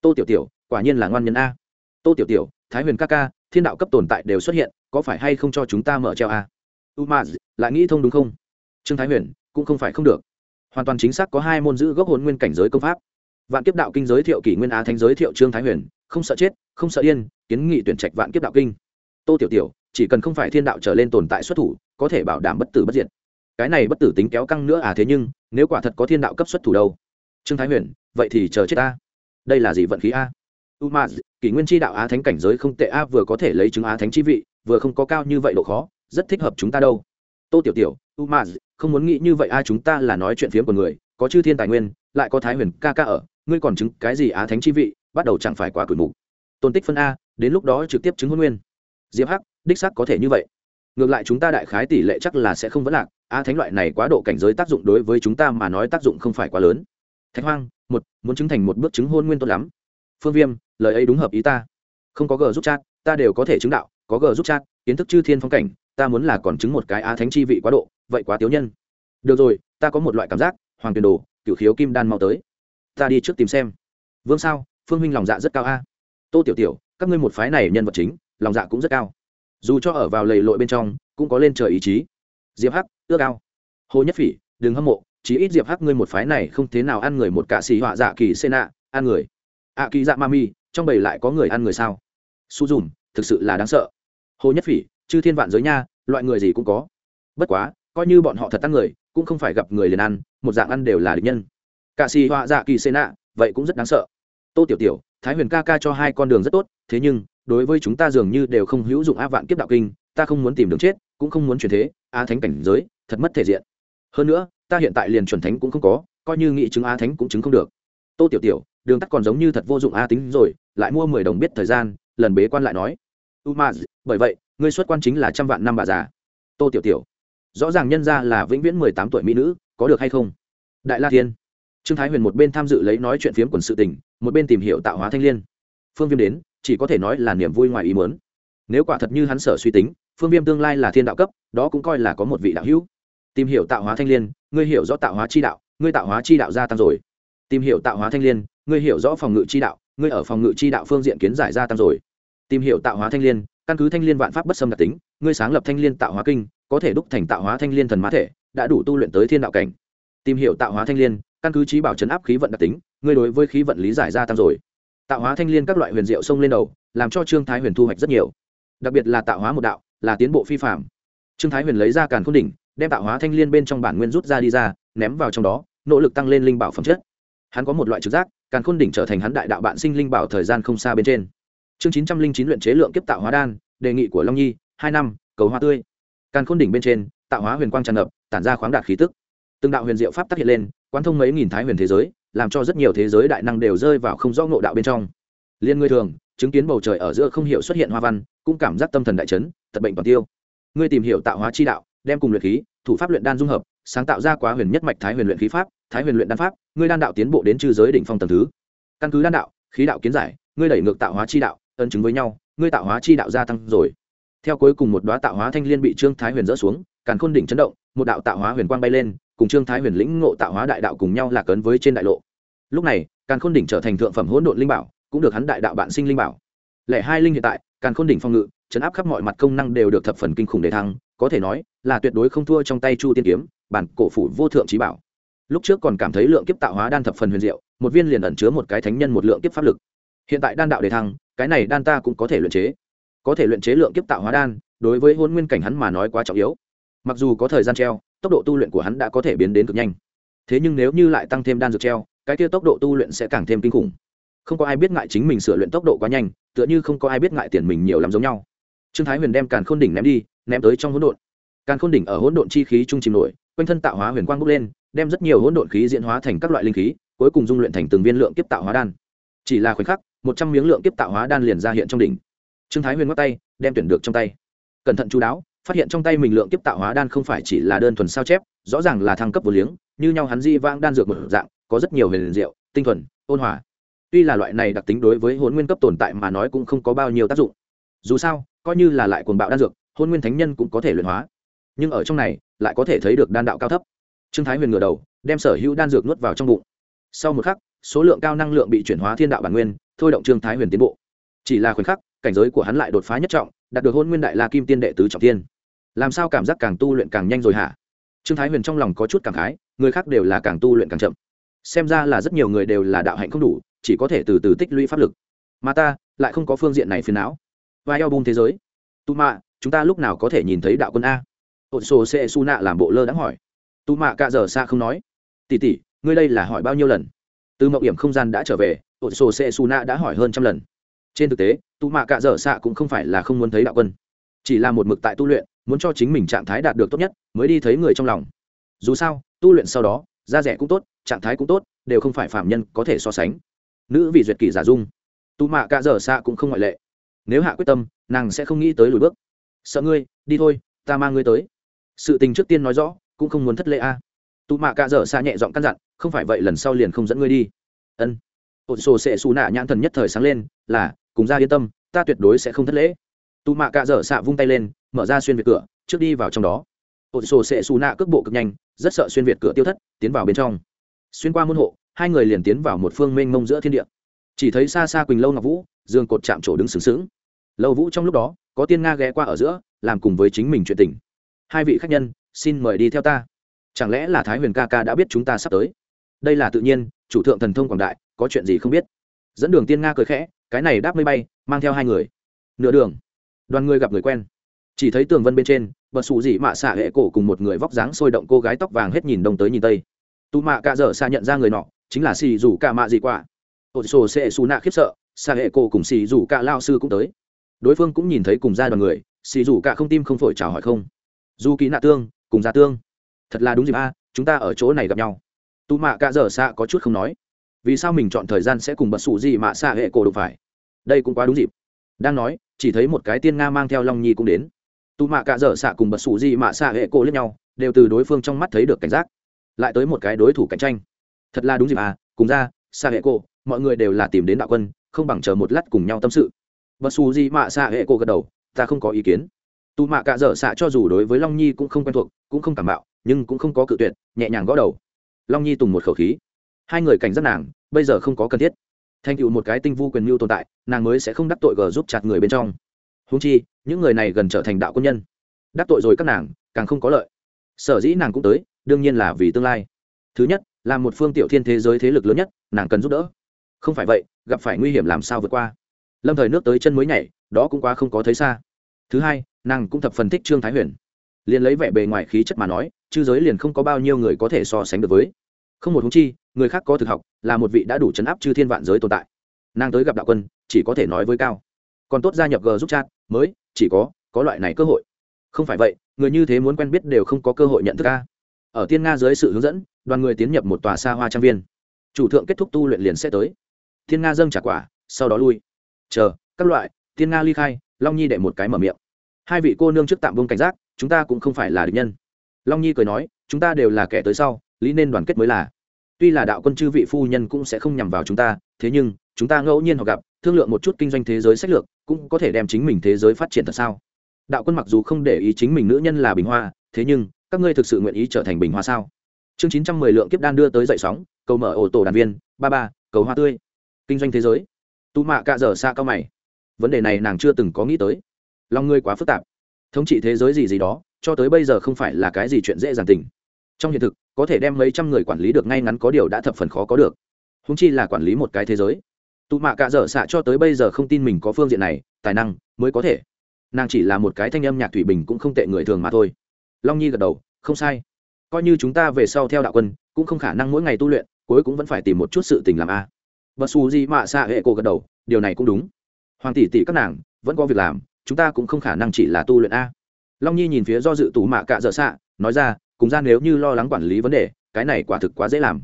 Tô tiểu tiểu, quả nhiên là ngoan nhân a. Tô tiểu tiểu, thái huyền ca ca, thiên đạo cấp tồn tại đều xuất hiện, có phải hay không cho chúng ta mở treo a? U ma lại nghĩ thông đúng không? Trương thái huyền, cũng không phải không được. Hoàn toàn chính xác có hai môn giữ gốc hồn nguyên cảnh giới công pháp. Vạn kiếp đạo kinh giới thiệu kỷ nguyên á thánh giới thiệu trương thái huyền không sợ chết, không sợ điên, kiến nghị tuyển trạch vạn kiếp đạo kinh. Tô tiểu tiểu, chỉ cần không phải thiên đạo trở lên tồn tại xuất thủ, có thể bảo đảm bất tử bất diệt. Cái này bất tử tính kéo căng nữa à thế nhưng, nếu quả thật có thiên đạo cấp xuất thủ đâu? Trương thái huyền, vậy thì chờ chết ta. Đây là gì vận khí a? U ma kỷ nguyên tri đạo á thánh cảnh giới không tệ a, vừa có thể lấy chứng á thánh chi vị, vừa không có cao như vậy độ khó, rất thích hợp chúng ta đâu. Tô tiểu tiểu u ma không muốn nghĩ như vậy a, chúng ta là nói chuyện phiếm của người, có chư thiên tài nguyên, lại có thái huyền ca ca ở, ngươi còn chứng cái gì á thánh chi vị bắt đầu chẳng phải quá cửi mục. Tôn tích phân a, đến lúc đó trực tiếp chứng hôn nguyên. Diệp hắc, đích sắc có thể như vậy. Ngược lại chúng ta đại khái tỷ lệ chắc là sẽ không vấn lạc. A thánh loại này quá độ cảnh giới tác dụng đối với chúng ta mà nói tác dụng không phải quá lớn. Thạch hoang, một, muốn chứng thành một bước chứng hôn nguyên tốt lắm. Phương viêm, lời ấy đúng hợp ý ta. Không có g giúp chat, ta đều có thể chứng đạo. Có g giúp chat, kiến thức chư thiên phong cảnh, ta muốn là còn chứng một cái á thánh chi vị quá độ, vậy quá tiếu nhân. Được rồi, ta có một loại cảm giác, hoàng tuyền đồ cựu khiếu kim đan mau tới. Ta đi trước tìm xem. Vương sao phương minh lòng dạ rất cao a. Tô tiểu tiểu, các ngươi một phái này nhân vật chính, lòng dạ cũng rất cao. Dù cho ở vào lầy lội bên trong, cũng có lên trời ý chí. Diệp hắc, ước ao. Hồ nhất phỉ, đừng hâm mộ, chí ít diệp hắc ngươi một phái này không thế nào ăn người một cả xì họa dạ kỳ xê nạ ăn người. Ạ kỳ dạ ma mi, trong bầy lại có người ăn người sao? Su dùm, thực sự là đáng sợ. Hồ nhất phỉ, chư thiên vạn giới nha, loại người gì cũng có. Bất quá, coi như bọn họ thật ăn người, cũng không phải gặp người liền ăn, một dạng ăn đều là địch nhân. Cả xì họa dạ kỳ xê nạ vậy cũng rất đáng sợ tô tiểu tiểu, thái huyền ca ca cho hai con đường rất tốt, thế nhưng, đối với chúng ta dường như đều không hữu dụng a vạn kiếp đạo kinh, ta không muốn tìm đường chết, cũng không muốn chuyển thế a thánh cảnh giới, thật mất thể diện. Hơn nữa, ta hiện tại liền chuẩn thánh cũng không có, coi như nghị chứng a thánh cũng chứng không được. Tô tiểu tiểu, đường tắt còn giống như thật vô dụng a tính rồi, lại mua mười đồng biết thời gian, lần bế quan lại nói. U ma bởi vậy, ngươi xuất quan chính là trăm vạn năm bà già. Tô tiểu tiểu, rõ ràng nhân ra là vĩnh viễn mười tám tuổi mỹ nữ, có được hay không? Đại la thiên trương thái huyền một bên tham dự lấy nói chuyện phiếm quần sự tình, một bên tìm hiểu tạo hóa thanh l i ê n phương viêm đến, chỉ có thể nói là niềm vui ngoài ý mớn nếu quả thật như hắn sở suy tính, phương viêm tương lai là thiên đạo cấp, đó cũng coi là có một vị đạo hữu. Tìm hiểu tạo hóa thanh l i ê n ngươi hiểu rõ tạo hóa chi đạo, ngươi tạo hóa chi đạo gia tăng rồi. Tìm hiểu tạo hóa thanh l i ê n ngươi hiểu rõ phòng ngự chi đạo, ngươi ở phòng ngự chi đạo phương diện kiến giải gia tăng rồi. Tìm hiểu tạo hóa thanh l i ê n căn cứ thanh l i ê n vạn pháp bất xâm đặc tính, ngươi sáng lập thanh l i ê n tạo hóa kinh, có thể đúc thành tạo hóa thanh l i ê n thần mã thể, đã đủ tu luyện tới thiên đạo cảnh. Tìm hiểu tạo hóa thanh l i ê n căn cứ trí bảo chấn áp khí vận đặc tính, ngươi đối với khí vận lý giải gia tăng rồi. Tạo hóa thanh l i ê n các loại huyền diệu xông lên đầu, làm cho trương thái huyền thu hoạch rất nhiều. Đặc biệt là tạo hóa một đạo, là tiến bộ phi phạm trương thái huyền lấy ra càn khôn đỉnh, đem tạo hóa thanh l i ê n bên trong bản nguyên rút ra đi ra, ném vào trong đó, nỗ lực tăng lên linh bảo phẩm chất. Hắn có một loại trực giác, càn khôn đỉnh trở thành hắn đại đạo bạn sinh linh bảo thời gian không xa bên trên. Chương chín trăm linh chín luyện chế lượng kiếp tạo hóa đan, đề nghị của long nhi, hai năm, cầu hoa tươi. Càn khôn đỉnh bên trên, tạo hóa huyền quang tràn ngập, tản ra khoáng đạt khí tức. Từng đạo huyền diệu pháp tác hiện lên quán thông mấy nghìn thái huyền thế giới, làm cho rất nhiều thế giới đại năng đều rơi vào không rõ ngộ đạo bên trong. Liên ngươi thường, chứng kiến bầu trời ở giữa không hiểu xuất hiện hoa văn, cũng cảm giác tâm thần đại chấn, tật bệnh toàn tiêu. Ngươi tìm hiểu tạo hóa chi đạo, đem cùng luyện khí, thủ pháp luyện đan dung hợp, sáng tạo ra quá huyền nhất mạch thái huyền luyện khí pháp, thái huyền luyện đan pháp, ngươi đan đạo tiến bộ đến chư giới đỉnh phong tầng thứ. Căn cứ đan đạo, khí đạo kiến giải, ngươi đẩy ngược tạo hóa chi đạo ân chứng với nhau, ngươi tạo hóa chi đạo gia tăng rồi. Theo cuối cùng một đoá tạo hóa thanh liên bị trương thái huyền dỡ xuống, càn khôn đỉnh chấn động, một đạo tạo hóa huyền quang bay lên cùng trương thái huyền lĩnh ngộ tạo hóa đại đạo cùng nhau lạc ấn với trên đại lộ. Lúc này, càn khôn đỉnh trở thành thượng phẩm hỗn độn linh bảo, cũng được hắn đại đạo bạn sinh linh bảo. Lẻ hai linh hiện tại, càn khôn đỉnh phong ngự chấn áp khắp mọi mặt công năng đều được thập phần kinh khủng để thăng, có thể nói là tuyệt đối không thua trong tay chu tiên kiếm, bản cổ phủ vô thượng trí bảo. Lúc trước còn cảm thấy lượng kiếp tạo hóa đan thập phần huyền diệu, một viên liền ẩn chứa một cái thánh nhân một lượng kiếp pháp lực. Hiện tại đan đạo đề thăng, cái này đan ta cũng có thể luyện chế. Có thể luyện chế lượng kiếp tạo hóa đan, đối với hôn nguyên cảnh hắn mà nói quá trọng yếu. Mặc dù có thời gian treo tốc độ tu luyện của hắn đã có thể biến đến cực nhanh. Thế nhưng nếu như lại tăng thêm đan dược treo, cái kia tốc độ tu luyện sẽ càng thêm kinh khủng. Không có ai biết ngại chính mình sửa luyện tốc độ quá nhanh, tựa như không có ai biết ngại tiền mình nhiều lắm giống nhau. Trương thái huyền đem càn khôn đỉnh ném đi, ném tới trong hỗn độn. Càn khôn đỉnh ở hỗn độn chi khí trung chìm nổi, quanh thân tạo hóa huyền quang bốc lên, đem rất nhiều hỗn độn khí diễn hóa thành các loại linh khí, cuối cùng dung luyện thành từng viên lượng kiếp tạo hóa đan. Chỉ là khoảnh khắc, một trăm miếng lượng kiếp tạo hóa đan liền ra hiện trong đỉnh. Trương thái huyền ngắt tay, đem tuyển được trong tay. Cẩn thận chú đáo phát hiện trong tay mình lượng tiếp tạo hóa đan không phải chỉ là đơn thuần sao chép, rõ ràng là thăng cấp vô liếng, như nhau hắn di vang đan dược một dạng, có rất nhiều huyền diệu, tinh thuần, ôn hòa. Tuy là loại này đặc tính đối với hôn nguyên cấp tồn tại mà nói cũng không có bao nhiêu tác dụng. Dù sao, coi như là lại cuồng bạo đan dược hôn nguyên thánh nhân cũng có thể luyện hóa. Nhưng ở trong này, lại có thể thấy được đan đạo cao thấp. Trương thái huyền ngửa đầu, đem sở hữu đan dược nuốt vào trong bụng. Sau một khắc, số lượng cao năng lượng bị chuyển hóa thiên đạo bản nguyên, thôi động trương thái huyền tiến bộ. Chỉ là khoảnh khắc, cảnh giới của hắn lại đột phá nhất trọng, đạt được hôn nguyên đại la kim tiên đệ tứ trọng tiên làm sao cảm giác càng tu luyện càng nhanh rồi hả? Trương thái huyền trong lòng có chút cảm khái, người khác đều là càng tu luyện càng chậm. Xem ra là rất nhiều người đều là đạo hạnh không đủ, chỉ có thể từ từ tích lũy pháp lực. Mà ta, lại không có phương diện này phiền não. Vai eo bung thế giới. Tụ mạ chúng ta lúc nào có thể nhìn thấy đạo quân a? Ột sổ sẽ su nạ làm bộ lơ đáng hỏi. Tụ mạ cạ giờ xa không nói. Tỉ tỉ ngươi đây là hỏi bao nhiêu lần? Từ mậu điểm không gian đã trở về ột sổ sẽ su nạ đã hỏi hơn trăm lần. Trên thực tế Tụ mạ cạ dở xạ cũng không phải là không muốn thấy đạo quân. Chỉ là một mực tại tu luyện muốn cho chính mình trạng thái đạt được tốt nhất, mới đi thấy người trong lòng. Dù sao, tu luyện sau đó, da rẻ cũng tốt, trạng thái cũng tốt, đều không phải phạm nhân có thể so sánh. Nữ vị duyệt kỷ giả dung. Tu mạ cả dở xạ cũng không ngoại lệ. Nếu hạ quyết tâm, nàng sẽ không nghĩ tới lùi bước. Sợ ngươi, đi thôi, ta mang ngươi tới. Sự tình trước tiên nói rõ, cũng không muốn thất lễ a. À. mạ cả dở xa nhẹ giọng căn dặn, không phải vậy lần sau liền không dẫn ngươi đi. Ân. Ột sổ sẽ xù nạ nhãn thần nhất thời sáng lên, là, cùng ra yên tâm, ta tuyệt đối sẽ không thất lễ tù mạ cạ dở xạ vung tay lên, mở ra xuyên việt cửa, trước đi vào trong đó. Ột sổ sẽ xù nạ cước bộ cực nhanh, rất sợ xuyên việt cửa tiêu thất, tiến vào bên trong. Xuyên qua môn hộ, hai người liền tiến vào một phương mênh mông giữa thiên địa. Chỉ thấy xa xa quỳnh lâu ngọc vũ, dương cột chạm trổ đứng sướng sướng lâu vũ trong lúc đó, có tiên nga ghé qua ở giữa, làm cùng với chính mình chuyện tình. Hai vị khách nhân, xin mời đi theo ta. Chẳng lẽ là thái huyền ca ca đã biết chúng ta sắp tới? Đây là tự nhiên, chủ thượng thần thông quảng đại, có chuyện gì không biết. Dẫn đường tiên nga cười khẽ, cái này đáp mây bay, mang theo hai người. Nửa đường đoàn người gặp người quen. Chỉ thấy tường vân bên trên bật xù dị mạ xạ hệ cổ cùng một người vóc dáng sôi động cô gái tóc vàng hết nhìn đông tới nhìn tây. Tù mạ cạ dở xa nhận ra người nọ, chính là xì rủ ca mạ dị quả. Ổ sổ sẽ xù nạ khiếp sợ, xạ hệ cổ cùng xì rủ ca lao sư cũng tới. Đối phương cũng nhìn thấy cùng ra đoàn người, xì rủ ca không tim không phổi chào hỏi không. Dù ký nạ tương, cùng ra tương. Thật là đúng dịp a, chúng ta ở chỗ này gặp nhau. Tù mạ cạ dở xa có chút không nói. Vì sao mình chọn thời gian sẽ cùng bật xù dị mạ xạ hệ cổ đụng phải? Đây cũng quá đúng dịp đang nói, chỉ thấy một cái tiên nga mang theo long nhi cũng đến. Tù mạ cạ dở xạ cùng bật xù gì mạ xạ hệ cổ lẫn nhau, đều từ đối phương trong mắt thấy được cảnh giác. Lại tới một cái đối thủ cạnh tranh. Thật là đúng dịp à cùng ra xạ hệ cổ, mọi người đều là tìm đến đạo quân, không bằng chờ một lát cùng nhau tâm sự. Bật xù gì mạ xạ hệ cổ gật đầu, ta không có ý kiến. Tù mạ cạ dở xạ cho dù đối với long nhi cũng không quen thuộc, cũng không cảm bạo, nhưng cũng không có cự tuyệt, nhẹ nhàng gõ đầu. Long nhi tùng một khẩu khí. Hai người cảnh giác nàng, bây giờ không có cần thiết thành tựu một cái tinh vu quyền mưu tồn tại, nàng mới sẽ không đắc tội gờ giúp chặt người bên trong. Húng chi, những người này gần trở thành đạo quân nhân. Đắc tội rồi các nàng, càng không có lợi. Sở dĩ nàng cũng tới, đương nhiên là vì tương lai. Thứ nhất, là một phương tiểu thiên thế giới thế lực lớn nhất, nàng cần giúp đỡ. Không phải vậy, gặp phải nguy hiểm làm sao vượt qua? Lâm thời nước tới chân mới nhảy, đó cũng quá không có thấy xa. Thứ hai, nàng cũng thập phần thích trương thái huyền. Liền lấy vẻ bề ngoài khí chất mà nói, chư giới liền không có bao nhiêu người có thể so sánh được với không một húng chi, người khác có thực học, là một vị đã đủ chấn áp chư thiên vạn giới tồn tại. Nàng tới gặp đạo quân, chỉ có thể nói với cao. Còn tốt gia nhập g giúp chat, mới, chỉ có có loại này cơ hội. Không phải vậy, người như thế muốn quen biết đều không có cơ hội nhận thức ca ở tiên nga dưới sự hướng dẫn, đoàn người tiến nhập một tòa xa hoa trang viên. Chủ thượng kết thúc tu luyện liền sẽ tới. Thiên nga dâng trả quả, sau đó lui. Chờ, các loại, tiên nga ly khai, long nhi đệ một cái mở miệng. Hai vị cô nương trước tạm vương cảnh giác, chúng ta cũng không phải là địch nhân. Long nhi cười nói, chúng ta đều là kẻ tới sau lý nên đoàn kết mới là. Tuy là đạo quân chư vị phu nhân cũng sẽ không nhằm vào chúng ta, thế nhưng, chúng ta ngẫu nhiên họ gặp, thương lượng một chút kinh doanh thế giới sách lược, cũng có thể đem chính mình thế giới phát triển thật sao? Đạo quân mặc dù không để ý chính mình nữ nhân là bình hoa, thế nhưng, các ngươi thực sự nguyện ý trở thành bình hoa sao? Chương chín trăm mười lượng kiếp đan đưa tới dậy sóng, cầu mở ổ tổ đàn viên, ba ba, cầu hoa tươi. Kinh doanh thế giới. Tu mạ cạ dở xa cao mày. Vấn đề này nàng chưa từng có nghĩ tới. Lòng ngươi quá phức tạp. Thống trị thế giới gì gì đó, cho tới bây giờ không phải là cái gì chuyện dễ dàng tình. Trong hiện thực có thể đem mấy trăm người quản lý được ngay ngắn có điều đã thập phần khó có được. Húng chi là quản lý một cái thế giới. Tụ mạ cạ dở xạ cho tới bây giờ không tin mình có phương diện này, tài năng mới có thể. Nàng chỉ là một cái thanh âm nhạc thủy bình cũng không tệ người thường mà thôi. Long nhi gật đầu, không sai. Coi như chúng ta về sau theo đạo quân, cũng không khả năng mỗi ngày tu luyện, cuối cũng vẫn phải tìm một chút sự tình làm a. Và xù gì mạ xạ hệ cô gật đầu, điều này cũng đúng. Hoàng tỷ tỷ các nàng, vẫn có việc làm, chúng ta cũng không khả năng chỉ là tu luyện a. Long nhi nhìn phía do dự tù mạ cạ dở xạ, nói ra cùng ra nếu như lo lắng quản lý vấn đề, cái này quả thực quá dễ làm.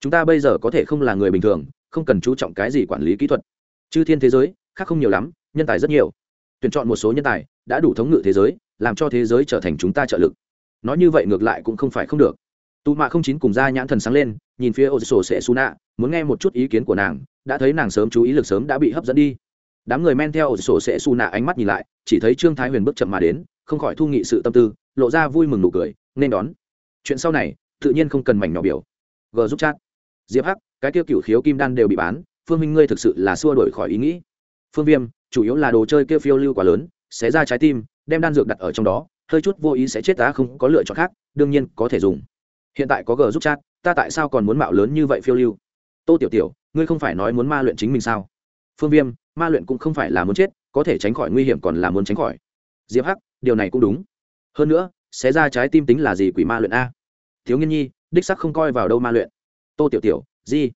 Chúng ta bây giờ có thể không là người bình thường, không cần chú trọng cái gì quản lý kỹ thuật. Chư thiên thế giới, khác không nhiều lắm, nhân tài rất nhiều. Tuyển chọn một số nhân tài, đã đủ thống ngự thế giới, làm cho thế giới trở thành chúng ta trợ lực. Nói như vậy ngược lại cũng không phải không được. Tụ mạ không chín cùng ra nhãn thần sáng lên, nhìn phía ô sổ sẽ su nạ muốn nghe một chút ý kiến của nàng, đã thấy nàng sớm chú ý lực sớm đã bị hấp dẫn đi. Đám người men theo ô sổ sẽ su nạ ánh mắt nhìn lại, chỉ thấy trương thái huyền bước chậm mà đến, không khỏi thu nghị sự tâm tư, lộ ra vui mừng nụ cười nên đón. Chuyện sau này, tự nhiên không cần mảnh nhỏ biểu. G giúp chat. Diệp hắc, cái tiêu cựu khiếu kim đan đều bị bán, phương minh ngươi thực sự là xua đổi khỏi ý nghĩ. Phương viêm, chủ yếu là đồ chơi kia phiêu lưu quá lớn sẽ ra trái tim, đem đan dược đặt ở trong đó, hơi chút vô ý sẽ chết ta không có lựa chọn khác, đương nhiên có thể dùng. Hiện tại có g giúp chat, ta tại sao còn muốn mạo lớn như vậy phiêu lưu? Tô tiểu tiểu, ngươi không phải nói muốn ma luyện chính mình sao? Phương viêm, ma luyện cũng không phải là muốn chết, có thể tránh khỏi nguy hiểm còn là muốn tránh khỏi. Diệp hắc, điều này cũng đúng. Hơn nữa xé ra trái tim tính là gì quỷ ma luyện a? Thiếu nghiên nhi, đích sắc không coi vào đâu ma luyện. Tô tiểu tiểu, di,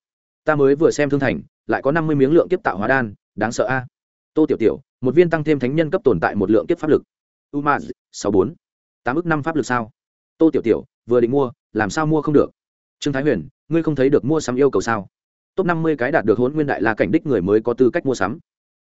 ta mới vừa xem thương thành, lại có năm mươi miếng lượng kiếp tạo hóa đan, đáng sợ a. Tô tiểu tiểu, một viên tăng thêm thánh nhân cấp tồn tại một lượng kiếp pháp lực. U ma sáu bốn. Tám ước năm pháp lực sao? Tô tiểu tiểu, vừa định mua, làm sao mua không được? Trương thái huyền, ngươi không thấy được mua sắm yêu cầu sao? Top năm mươi cái đạt được hôn nguyên đại là cảnh đích người mới có tư cách mua sắm.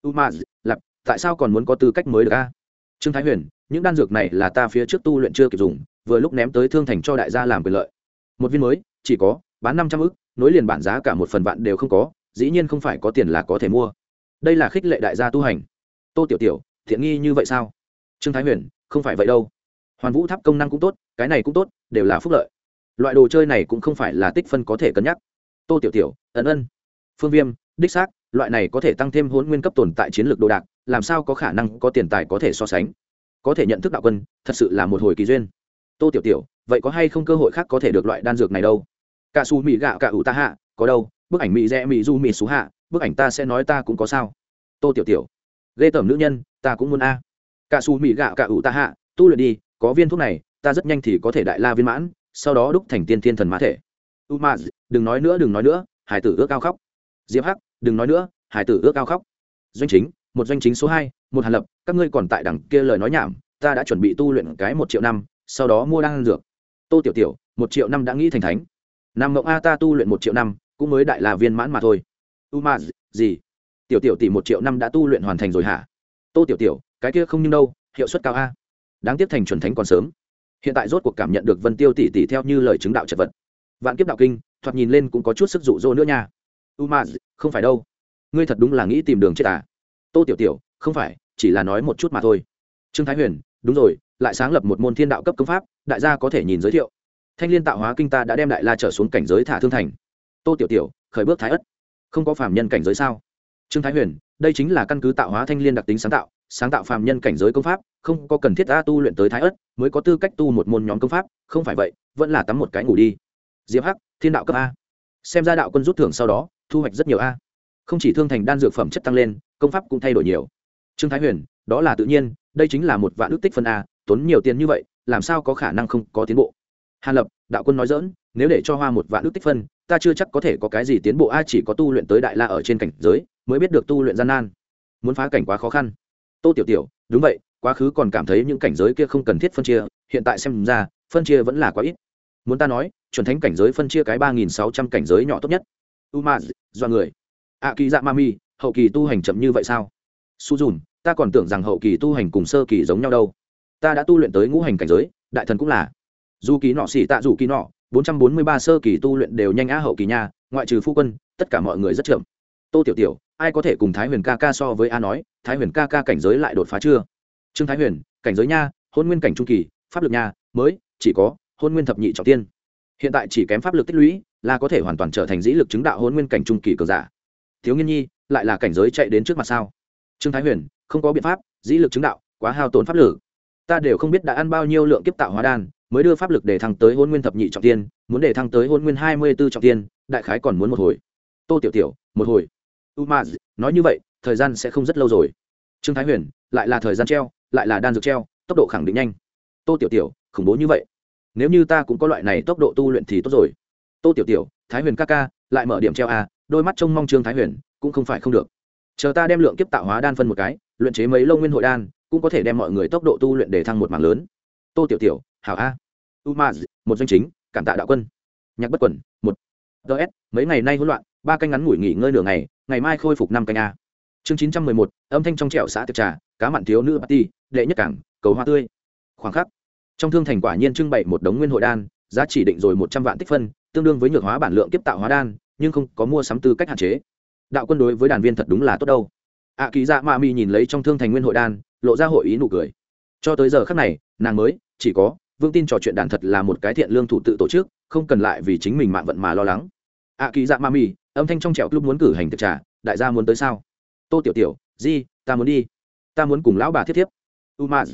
U ma lặp tại sao còn muốn có tư cách mới được a? Trương thái huyền những đan dược này là ta phía trước tu luyện chưa kịp dùng, vừa lúc ném tới thương thành cho đại gia làm quyền lợi. Một viên mới, chỉ có, bán năm trăm ức, nối liền bản giá cả một phần vạn đều không có, dĩ nhiên không phải có tiền là có thể mua. Đây là khích lệ đại gia tu hành. Tô tiểu tiểu, thiện nghi như vậy sao? Trương thái huyền, không phải vậy đâu. Hoàn vũ tháp công năng cũng tốt, cái này cũng tốt, đều là phúc lợi. Loại đồ chơi này cũng không phải là tích phân có thể cân nhắc. Tô tiểu tiểu ấn ân. Phương viêm, đích xác, loại này có thể tăng thêm hôn nguyên cấp tồn tại chiến lược đồ đạc, làm sao có khả năng có tiền tài có thể so sánh? Có thể nhận thức đạo quân, thật sự là một hồi kỳ duyên. Tô tiểu tiểu, vậy có hay không cơ hội khác có thể được loại đan dược này đâu? Cả su mỹ gạo cả ủ ta hạ, có đâu, bức ảnh mỹ rẽ mỹ du mỹ xú hạ, bức ảnh ta sẽ nói ta cũng có sao. Tô tiểu tiểu, ghê tởm nữ nhân, ta cũng muốn a. Cả su mỹ gạo cả ủ ta hạ, tu luyện đi, có viên thuốc này, ta rất nhanh thì có thể đại la viên mãn, sau đó đúc thành tiên thiên thần mã thể. U ma đừng nói nữa, đừng nói nữa, hải tử ước cao khóc. Diệp hắc, đừng nói nữa, hải tử ước cao khóc. Doanh chính một doanh chính số hai, một hàn lập, các ngươi còn tại đằng kia lời nói nhảm, ta đã chuẩn bị tu luyện cái một triệu năm, sau đó mua đan dược. Tô tiểu tiểu, một triệu năm đã nghĩ thành thánh. Nam mộng a ta tu luyện một triệu năm, cũng mới đại là viên mãn mà thôi. U ma, gì? Tiểu tiểu tỷ một triệu năm đã tu luyện hoàn thành rồi hả? Tô tiểu tiểu, cái kia không nhưng đâu, hiệu suất cao a. Đáng tiếc thành chuẩn thánh còn sớm. Hiện tại rốt cuộc cảm nhận được vân tiêu tỷ tỷ theo như lời chứng đạo chật vật. Vạn kiếp đạo kinh, thoạt nhìn lên cũng có chút sức dụ dỗ nữa nha. U ma, không phải đâu. Ngươi thật đúng là nghĩ tìm đường chết à? Tô tiểu tiểu, không phải, chỉ là nói một chút mà thôi. Trương thái huyền, đúng rồi, lại sáng lập một môn thiên đạo cấp công pháp, đại gia có thể nhìn giới thiệu. Thanh liên tạo hóa kinh ta đã đem đại la trở xuống cảnh giới thả thương thành. Tô tiểu tiểu, khởi bước thái ất. Không có phạm nhân cảnh giới sao? Trương thái huyền, đây chính là căn cứ tạo hóa thanh liên đặc tính sáng tạo sáng tạo phạm nhân cảnh giới công pháp, không có cần thiết ta tu luyện tới thái ất, mới có tư cách tu một môn nhóm công pháp, không phải vậy, vẫn là tắm một cái ngủ đi. Diệp hắc, thiên đạo cấp a. Xem ra đạo quân rút thưởng sau đó, thu hoạch rất nhiều a. Không chỉ thương thành đan dược phẩm chất tăng lên công pháp cũng thay đổi nhiều. Trương thái huyền, đó là tự nhiên, đây chính là một vạn ước tích phân a, tốn nhiều tiền như vậy, làm sao có khả năng không có tiến bộ? Hàn lập, đạo quân nói dỡn nếu để cho hoa một vạn ước tích phân, ta chưa chắc có thể có cái gì tiến bộ a, chỉ có tu luyện tới đại la ở trên cảnh giới, mới biết được tu luyện gian nan. Muốn phá cảnh quá khó khăn. Tô tiểu tiểu, đúng vậy, quá khứ còn cảm thấy những cảnh giới kia không cần thiết phân chia, hiện tại xem ra, phân chia vẫn là quá ít. Muốn ta nói, chuẩn thánh cảnh giới phân chia cái ba nghìn sáu trăm cảnh giới nhỏ tốt nhất. U ma do người. A kỳ dạ ma mi hậu kỳ tu hành chậm như vậy sao? Su dùn, ta còn tưởng rằng hậu kỳ tu hành cùng sơ kỳ giống nhau đâu. Ta đã tu luyện tới ngũ hành cảnh giới, đại thần cũng là. Dù kỳ nọ xỉ tạ dù kỳ nọ, bốn trăm bốn mươi ba sơ kỳ tu luyện đều nhanh á hậu kỳ nha, ngoại trừ phu quân, tất cả mọi người rất chậm. Tô tiểu tiểu, ai có thể cùng thái huyền ca ca so với a nói, thái huyền ca ca cảnh giới lại đột phá chưa? Trương thái huyền, cảnh giới nha, hôn nguyên cảnh trung kỳ, pháp lực nha, mới, chỉ có hôn nguyên thập nhị trọng tiên. Hiện tại chỉ kém pháp lực tích lũy, là có thể hoàn toàn trở thành dĩ lực chứng đạo hôn nguyên cảnh trung kỳ cường giả. Thiếu nghiên nhi lại là cảnh giới chạy đến trước mặt sao? Trương thái huyền, không có biện pháp, dĩ lực chứng đạo, quá hao tổn pháp lực. Ta đều không biết đã ăn bao nhiêu lượng kiếp tạo hóa đan, mới đưa pháp lực để thăng tới hôn nguyên thập nhị trọng tiên, muốn để thăng tới hôn nguyên hai mươi b ố trọng tiên, đại khái còn muốn một hồi. Tô tiểu tiểu, một hồi. Umaz, nói như vậy, thời gian sẽ không rất lâu rồi. Trương thái huyền, lại là thời gian treo, lại là đan dược treo, tốc độ khẳng định nhanh. Tô tiểu tiểu, khủng bố như vậy. Nếu như ta cũng có loại này tốc độ tu luyện thì tốt rồi. Tô tiểu tiểu, thái huyền ca ca, lại mở điểm treo a, đôi mắt trông mong trương thái huyền cũng không phải không được. Chờ ta đem lượng kiếp tạo hóa đan phân một cái, luyện chế mấy lông nguyên hội đan, cũng có thể đem mọi người tốc độ tu luyện để thăng một mảng lớn. Tô tiểu tiểu, hảo a. U ma một doanh chính, cảm tạ đạo quân. Nhạc bất quẩn, một. Ts mấy ngày nay hỗn loạn, ba canh ngắn ngủi nghỉ ngơi nửa ngày ngày mai khôi phục năm canh a. Chương chín trăm mười một, âm thanh trong trẻo xã tiệc trà, cá mặn thiếu nữ party, đệ nhất cảng, cầu hoa tươi. Khoảng khắc, trong thương thành quả nhiên trưng bày một đống nguyên hội đan, giá chỉ định rồi một trăm vạn tích phân, tương đương với nhược hóa bản lượng kiếp tạo hóa đan, nhưng không có mua sắm tư cách hạn chế đạo quân đối với đàn viên thật đúng là tốt đâu. Ạ à, kỳ dạ mạ mi nhìn lấy trong thương thành nguyên hội đan lộ ra hội ý nụ cười. Cho tới giờ khác này nàng mới chỉ có vương tin trò chuyện đàn thật là một cái thiện lương thủ tự tổ chức không cần lại vì chính mình mạng vận mà lo lắng. Ạ à, kỳ dạ ma mi âm thanh trong trẻo lúc muốn cử hành thực trả đại gia muốn tới sao? Tô tiểu tiểu di ta muốn đi. Ta muốn cùng lão bà thiết thiếp. U ma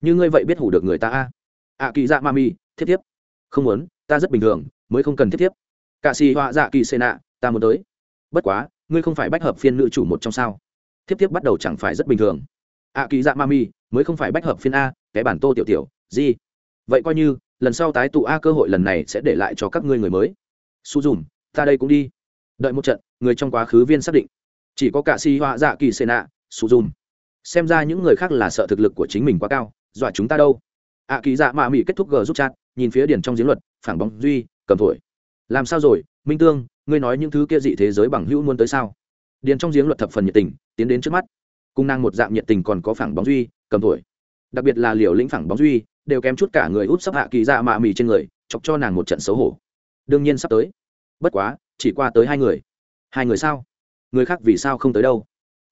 như ngươi vậy biết hủ được người ta a? Ạ kỳ dạ ma mi thiết thiếp. Không muốn ta rất bình thường mới không cần thiết thiếp. Cạ xì họa dạ kỳ xê nạ ta muốn tới. Bất quá ngươi không phải bách hợp phiên nữ chủ một trong sao? Thiếp thiếp bắt đầu chẳng phải rất bình thường. Ạ kỳ dạ ma mi, mới không phải bách hợp phiên a, cái bản tô tiểu tiểu gì? vậy coi như, lần sau tái tụ a cơ hội lần này sẽ để lại cho các ngươi người mới. Su dùm, ta đây cũng đi. Đợi một trận, người trong quá khứ viên xác định. Chỉ có cả si họa dạ kỳ xê nạ, su dùm. Xem ra những người khác là sợ thực lực của chính mình quá cao, dọa chúng ta đâu. Ạ kỳ dạ mạ mỹ kết thúc g giúp chat, nhìn phía điển trong diễn luật, phản bóng duy, cầm thổi. Làm sao rồi, minh tương ngươi nói những thứ kia dị thế giới bằng hữu muốn tới sao? Điền trong giếng luật thập phần nhiệt tình, tiến đến trước mắt. Cung năng một dạng nhiệt tình còn có phẳng bóng duy, cầm thổi. Đặc biệt là liều lĩnh phẳng bóng duy, đều kém chút cả người út sắp hạ kỳ dạ mạ mì trên người, chọc cho nàng một trận xấu hổ. Đương nhiên sắp tới. Bất quá, chỉ qua tới hai người. Hai người sao? Người khác vì sao không tới đâu?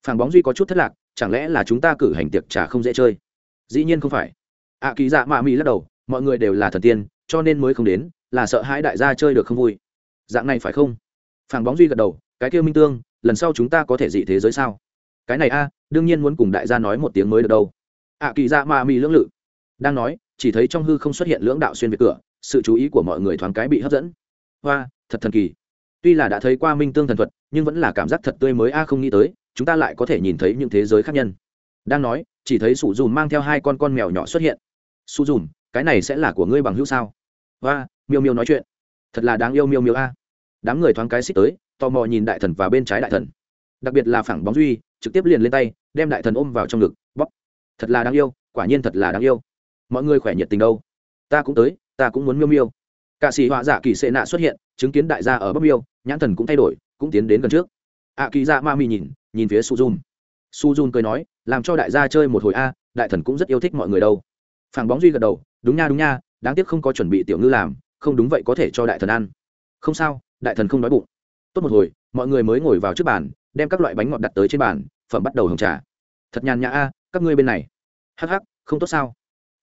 Phản bóng duy có chút thất lạc, chẳng lẽ là chúng ta cử hành tiệc trà không dễ chơi? Dĩ nhiên không phải. Ạ kỳ dạ mạ mì lắc đầu, mọi người đều là thần tiên, cho nên mới không đến, là sợ hãi đại gia chơi được không vui. Dạng này phải không? Phàng bóng duy gật đầu cái kia minh tương lần sau chúng ta có thể dị thế giới sao? Cái này a đương nhiên muốn cùng đại gia nói một tiếng mới được đâu. Ạ kỳ dạ ma mi lưỡng lự đang nói chỉ thấy trong hư không xuất hiện lưỡng đạo xuyên về cửa sự chú ý của mọi người thoáng cái bị hấp dẫn. Hoa thật thần kỳ. Tuy là đã thấy qua minh tương thần thuật nhưng vẫn là cảm giác thật tươi mới a không nghĩ tới chúng ta lại có thể nhìn thấy những thế giới khác nhân. Đang nói chỉ thấy sủ dùm mang theo hai con con mèo nhỏ xuất hiện. Su dùm cái này sẽ là của ngươi bằng hữu sao? Hoa, miêu miêu nói chuyện. Thật là đáng yêu miêu miêu a đám người thoáng cái xích tới, tò mò nhìn đại thần và bên trái đại thần. Đặc biệt là phẳng bóng duy, trực tiếp liền lên tay, đem đại thần ôm vào trong ngực, bóp. Thật là đáng yêu, quả nhiên thật là đáng yêu. Mọi người khỏe nhiệt tình đâu? Ta cũng tới, ta cũng muốn miêu miêu. Cạ sĩ họa giả kỳ sệ nạ xuất hiện, chứng kiến đại gia ở bóp miêu, nhãn thần cũng thay đổi, cũng tiến đến gần trước. Ạ kỳ dạ ma mi nhìn nhìn phía su dun su dun cười nói, làm cho đại gia chơi một hồi a, đại thần cũng rất yêu thích mọi người đâu. Phảng bóng duy gật đầu, đúng nha đúng nha, đáng tiếc không có chuẩn bị tiểu ngư làm, không đúng vậy có thể cho đại thần ăn. Không sao đại thần không đói bụng. Tốt một hồi mọi người mới ngồi vào trước bàn đem các loại bánh ngọt đặt tới trên bàn phẩm bắt đầu hồng trà. Thật nhàn nhã a các ngươi bên này. Hắc hắc không tốt sao?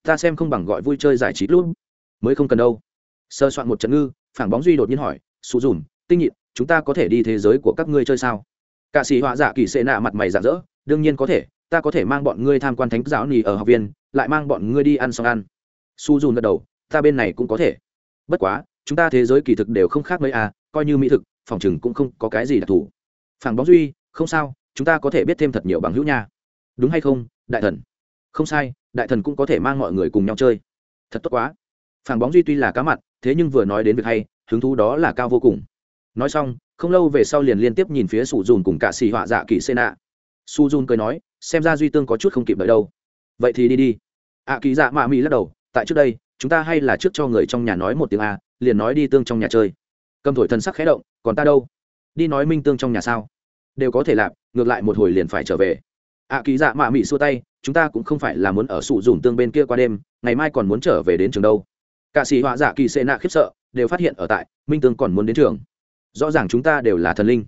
Ta xem không bằng gọi vui chơi giải trí luôn mới không cần đâu. Sơ soạn một trận ngư phản bóng duy đột nhiên hỏi su dùm tinh nhịn chúng ta có thể đi thế giới của các ngươi chơi sao? Cả sĩ họa giả kỳ sệ nạ mặt mày giả dỡ, đương nhiên có thể ta có thể mang bọn ngươi tham quan thánh giáo nì ở học viên lại mang bọn ngươi đi ăn xong ăn. Su dùn gật đầu ta bên này cũng có thể. Bất quá chúng ta thế giới kỳ thực đều không khác mấy à coi như mỹ thực phòng chừng cũng không có cái gì đặc thù. Phản bóng duy không sao chúng ta có thể biết thêm thật nhiều bằng hữu nha. Đúng hay không đại thần? Không sai đại thần cũng có thể mang mọi người cùng nhau chơi. Thật tốt quá. Phản bóng duy tuy là cá mặn thế nhưng vừa nói đến việc hay hứng thú đó là cao vô cùng. Nói xong không lâu về sau liền liên tiếp nhìn phía sủ dùn cùng cả xì họa dạ kỳ xê nạ su dùn cười nói xem ra duy tương có chút không kịp đợi đâu. Vậy thì đi đi. Ạ à, kỳ dạ mạ mỹ lắc đầu tại trước đây chúng ta hay là trước cho người trong nhà nói một tiếng a liền nói đi tương trong nhà chơi cầm thổi thần sắc khẽ động còn ta đâu? Đi nói minh tương trong nhà sao? Đều có thể làm ngược lại một hồi liền phải trở về. Ạ à, kỳ dạ mạ mị xua tay chúng ta cũng không phải là muốn ở sụ dùng tương bên kia qua đêm ngày mai còn muốn trở về đến trường đâu. Cả sĩ họa dạ kỳ xê nạ khiếp sợ đều phát hiện ở tại minh tương còn muốn đến trường. Rõ ràng chúng ta đều là thần linh.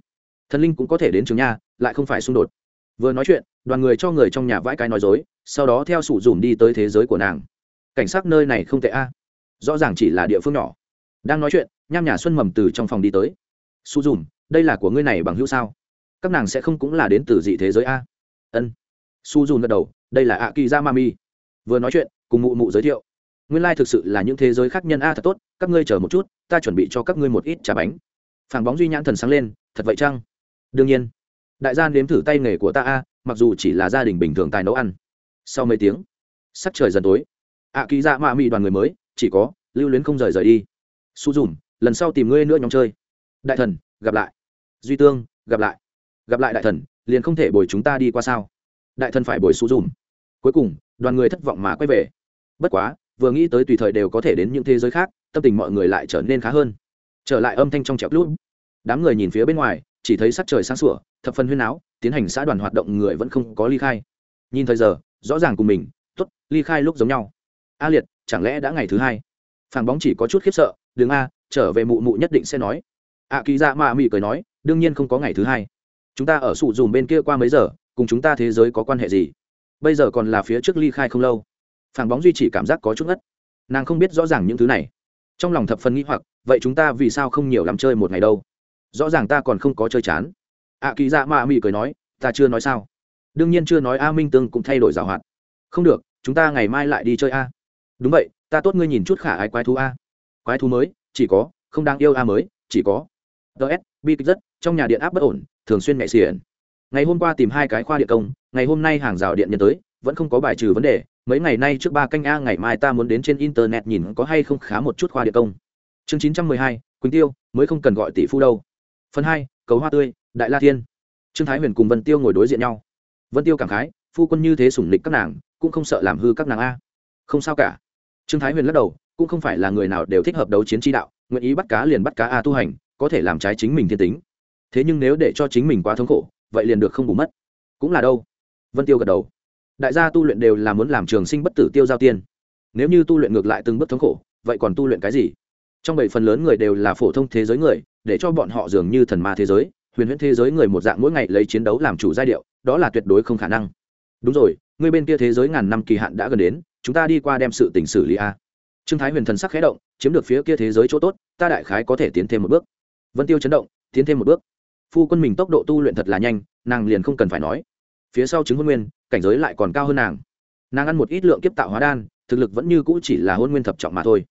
Thần linh cũng có thể đến trường nha lại không phải xung đột. Vừa nói chuyện đoàn người cho người trong nhà vãi cái nói dối sau đó theo sụ dùm đi tới thế giới của nàng. Cảnh sát nơi này không tệ a. Rõ ràng chỉ là địa phương nhỏ. Đang nói chuyện nham nhà xuân mầm từ trong phòng đi tới. Su dùm, đây là của ngươi này bằng hữu sao? Các nàng sẽ không cũng là đến từ dị thế giới a. Ân. Su dùm gật đầu, đây là ạ kỳ ra mami. Vừa nói chuyện, cùng mụ mụ giới thiệu. Nguyên lai、like、thực sự là những thế giới khác nhân a thật tốt, các ngươi chờ một chút, ta chuẩn bị cho các ngươi một ít trà bánh. Phản bóng duy nhãn thần sáng lên, thật vậy chăng? Đương nhiên. Đại gia nếm thử tay nghề của ta a, mặc dù chỉ là gia đình bình thường tài nấu ăn. Sau mấy tiếng, sắc trời dần tối. Ạ kỳ dạ mạ mị đoàn người mới, chỉ có lưu luyến không rời rời đi. Su dùm lần sau tìm ngươi nữa nhóm chơi. Đại thần, gặp lại. Duy tương, gặp lại. Gặp lại đại thần, liền không thể bồi chúng ta đi qua sao? Đại thần phải bồi xú dùm. Cuối cùng, đoàn người thất vọng mà quay về. Bất quá, vừa nghĩ tới tùy thời đều có thể đến những thế giới khác, tâm tình mọi người lại trở nên khá hơn. Trở lại âm thanh trong trẹo lút. Đám người nhìn phía bên ngoài, chỉ thấy sắc trời sáng sủa, thập phân huyên áo tiến hành xã đoàn hoạt động người vẫn không có ly khai. Nhìn thời giờ, rõ ràng cùng mình t ố t ly khai lúc giống nhau. A liệt, chẳng lẽ đã ngày thứ hai? Phản bóng chỉ có chút khiếp sợ đường a trở về mụ mụ nhất định sẽ nói. Ạ kỳ dạ mạ mị cười nói, đương nhiên không có ngày thứ hai. Chúng ta ở sụ dùm bên kia qua mấy giờ, cùng chúng ta thế giới có quan hệ gì? Bây giờ còn là phía trước ly khai không lâu. Phản bóng duy chỉ cảm giác có chút ngất. Nàng không biết rõ ràng những thứ này. Trong lòng thập phần nghĩ hoặc, vậy chúng ta vì sao không nhiều lắm chơi một ngày đâu? Rõ ràng ta còn không có chơi chán. Ạ kỳ dạ mạ mị cười nói, ta chưa nói sao? Đương nhiên chưa nói a minh tương cũng thay đổi giảo hoạt. Không được, chúng ta ngày mai lại đi chơi a. Đúng vậy, ta tốt ngươi nhìn chút khả ai quái thú a. Quái thú mới chỉ có, không đang yêu a mới, chỉ có. Ts bi kịch rất, trong nhà điện áp bất ổn, thường xuyên mẹ xiển. Ngày hôm qua tìm hai cái khoa điện công, ngày hôm nay hàng rào điện nhân tới, vẫn không có bài trừ vấn đề, mấy ngày nay trước ba canh a ngày mai ta muốn đến trên internet nhìn có hay không khá một chút khoa điện công. Chương chín trăm mười hai, quỳnh tiêu, mới không cần gọi tỷ phu đâu. Phần hai, cầu hoa tươi, đại la thiên. Trương thái huyền cùng vân tiêu ngồi đối diện nhau. Vân tiêu cảm khái, phu quân như thế sủng lịch các nàng, cũng không sợ làm hư các nàng a. Không sao cả. Trương thái huyền lắc đầu cũng không phải là người nào đều thích hợp đấu chiến tri đạo, nguyện ý bắt cá liền bắt cá a tu hành, có thể làm trái chính mình thiên tính. Thế nhưng nếu để cho chính mình quá thống khổ, vậy liền được không bù mất. Cũng là đâu? Vân tiêu gật đầu. Đại gia tu luyện đều là muốn làm trường sinh bất tử tiêu giao tiên. Nếu như tu luyện ngược lại từng bước thống khổ, vậy còn tu luyện cái gì? Trong bảy phần lớn người đều là phổ thông thế giới người, để cho bọn họ dường như thần ma thế giới, huyền huyễn thế giới người một dạng mỗi ngày lấy chiến đấu làm chủ giai điệu, đó là tuyệt đối không khả năng. Đúng rồi, người bên kia thế giới ngàn năm kỳ hạn đã gần đến, chúng ta đi qua đem sự tình xử lý a trương thái huyền thần sắc khẽ động, chiếm được phía kia thế giới chỗ tốt, ta đại khái có thể tiến thêm một bước. Vân tiêu chấn động, tiến thêm một bước. Phu quân mình tốc độ tu luyện thật là nhanh, nàng liền không cần phải nói. Phía sau chứng hôn nguyên, cảnh giới lại còn cao hơn nàng. Nàng ăn một ít lượng kiếp tạo hóa đan, thực lực vẫn như cũ chỉ là hôn nguyên thập trọng mà thôi.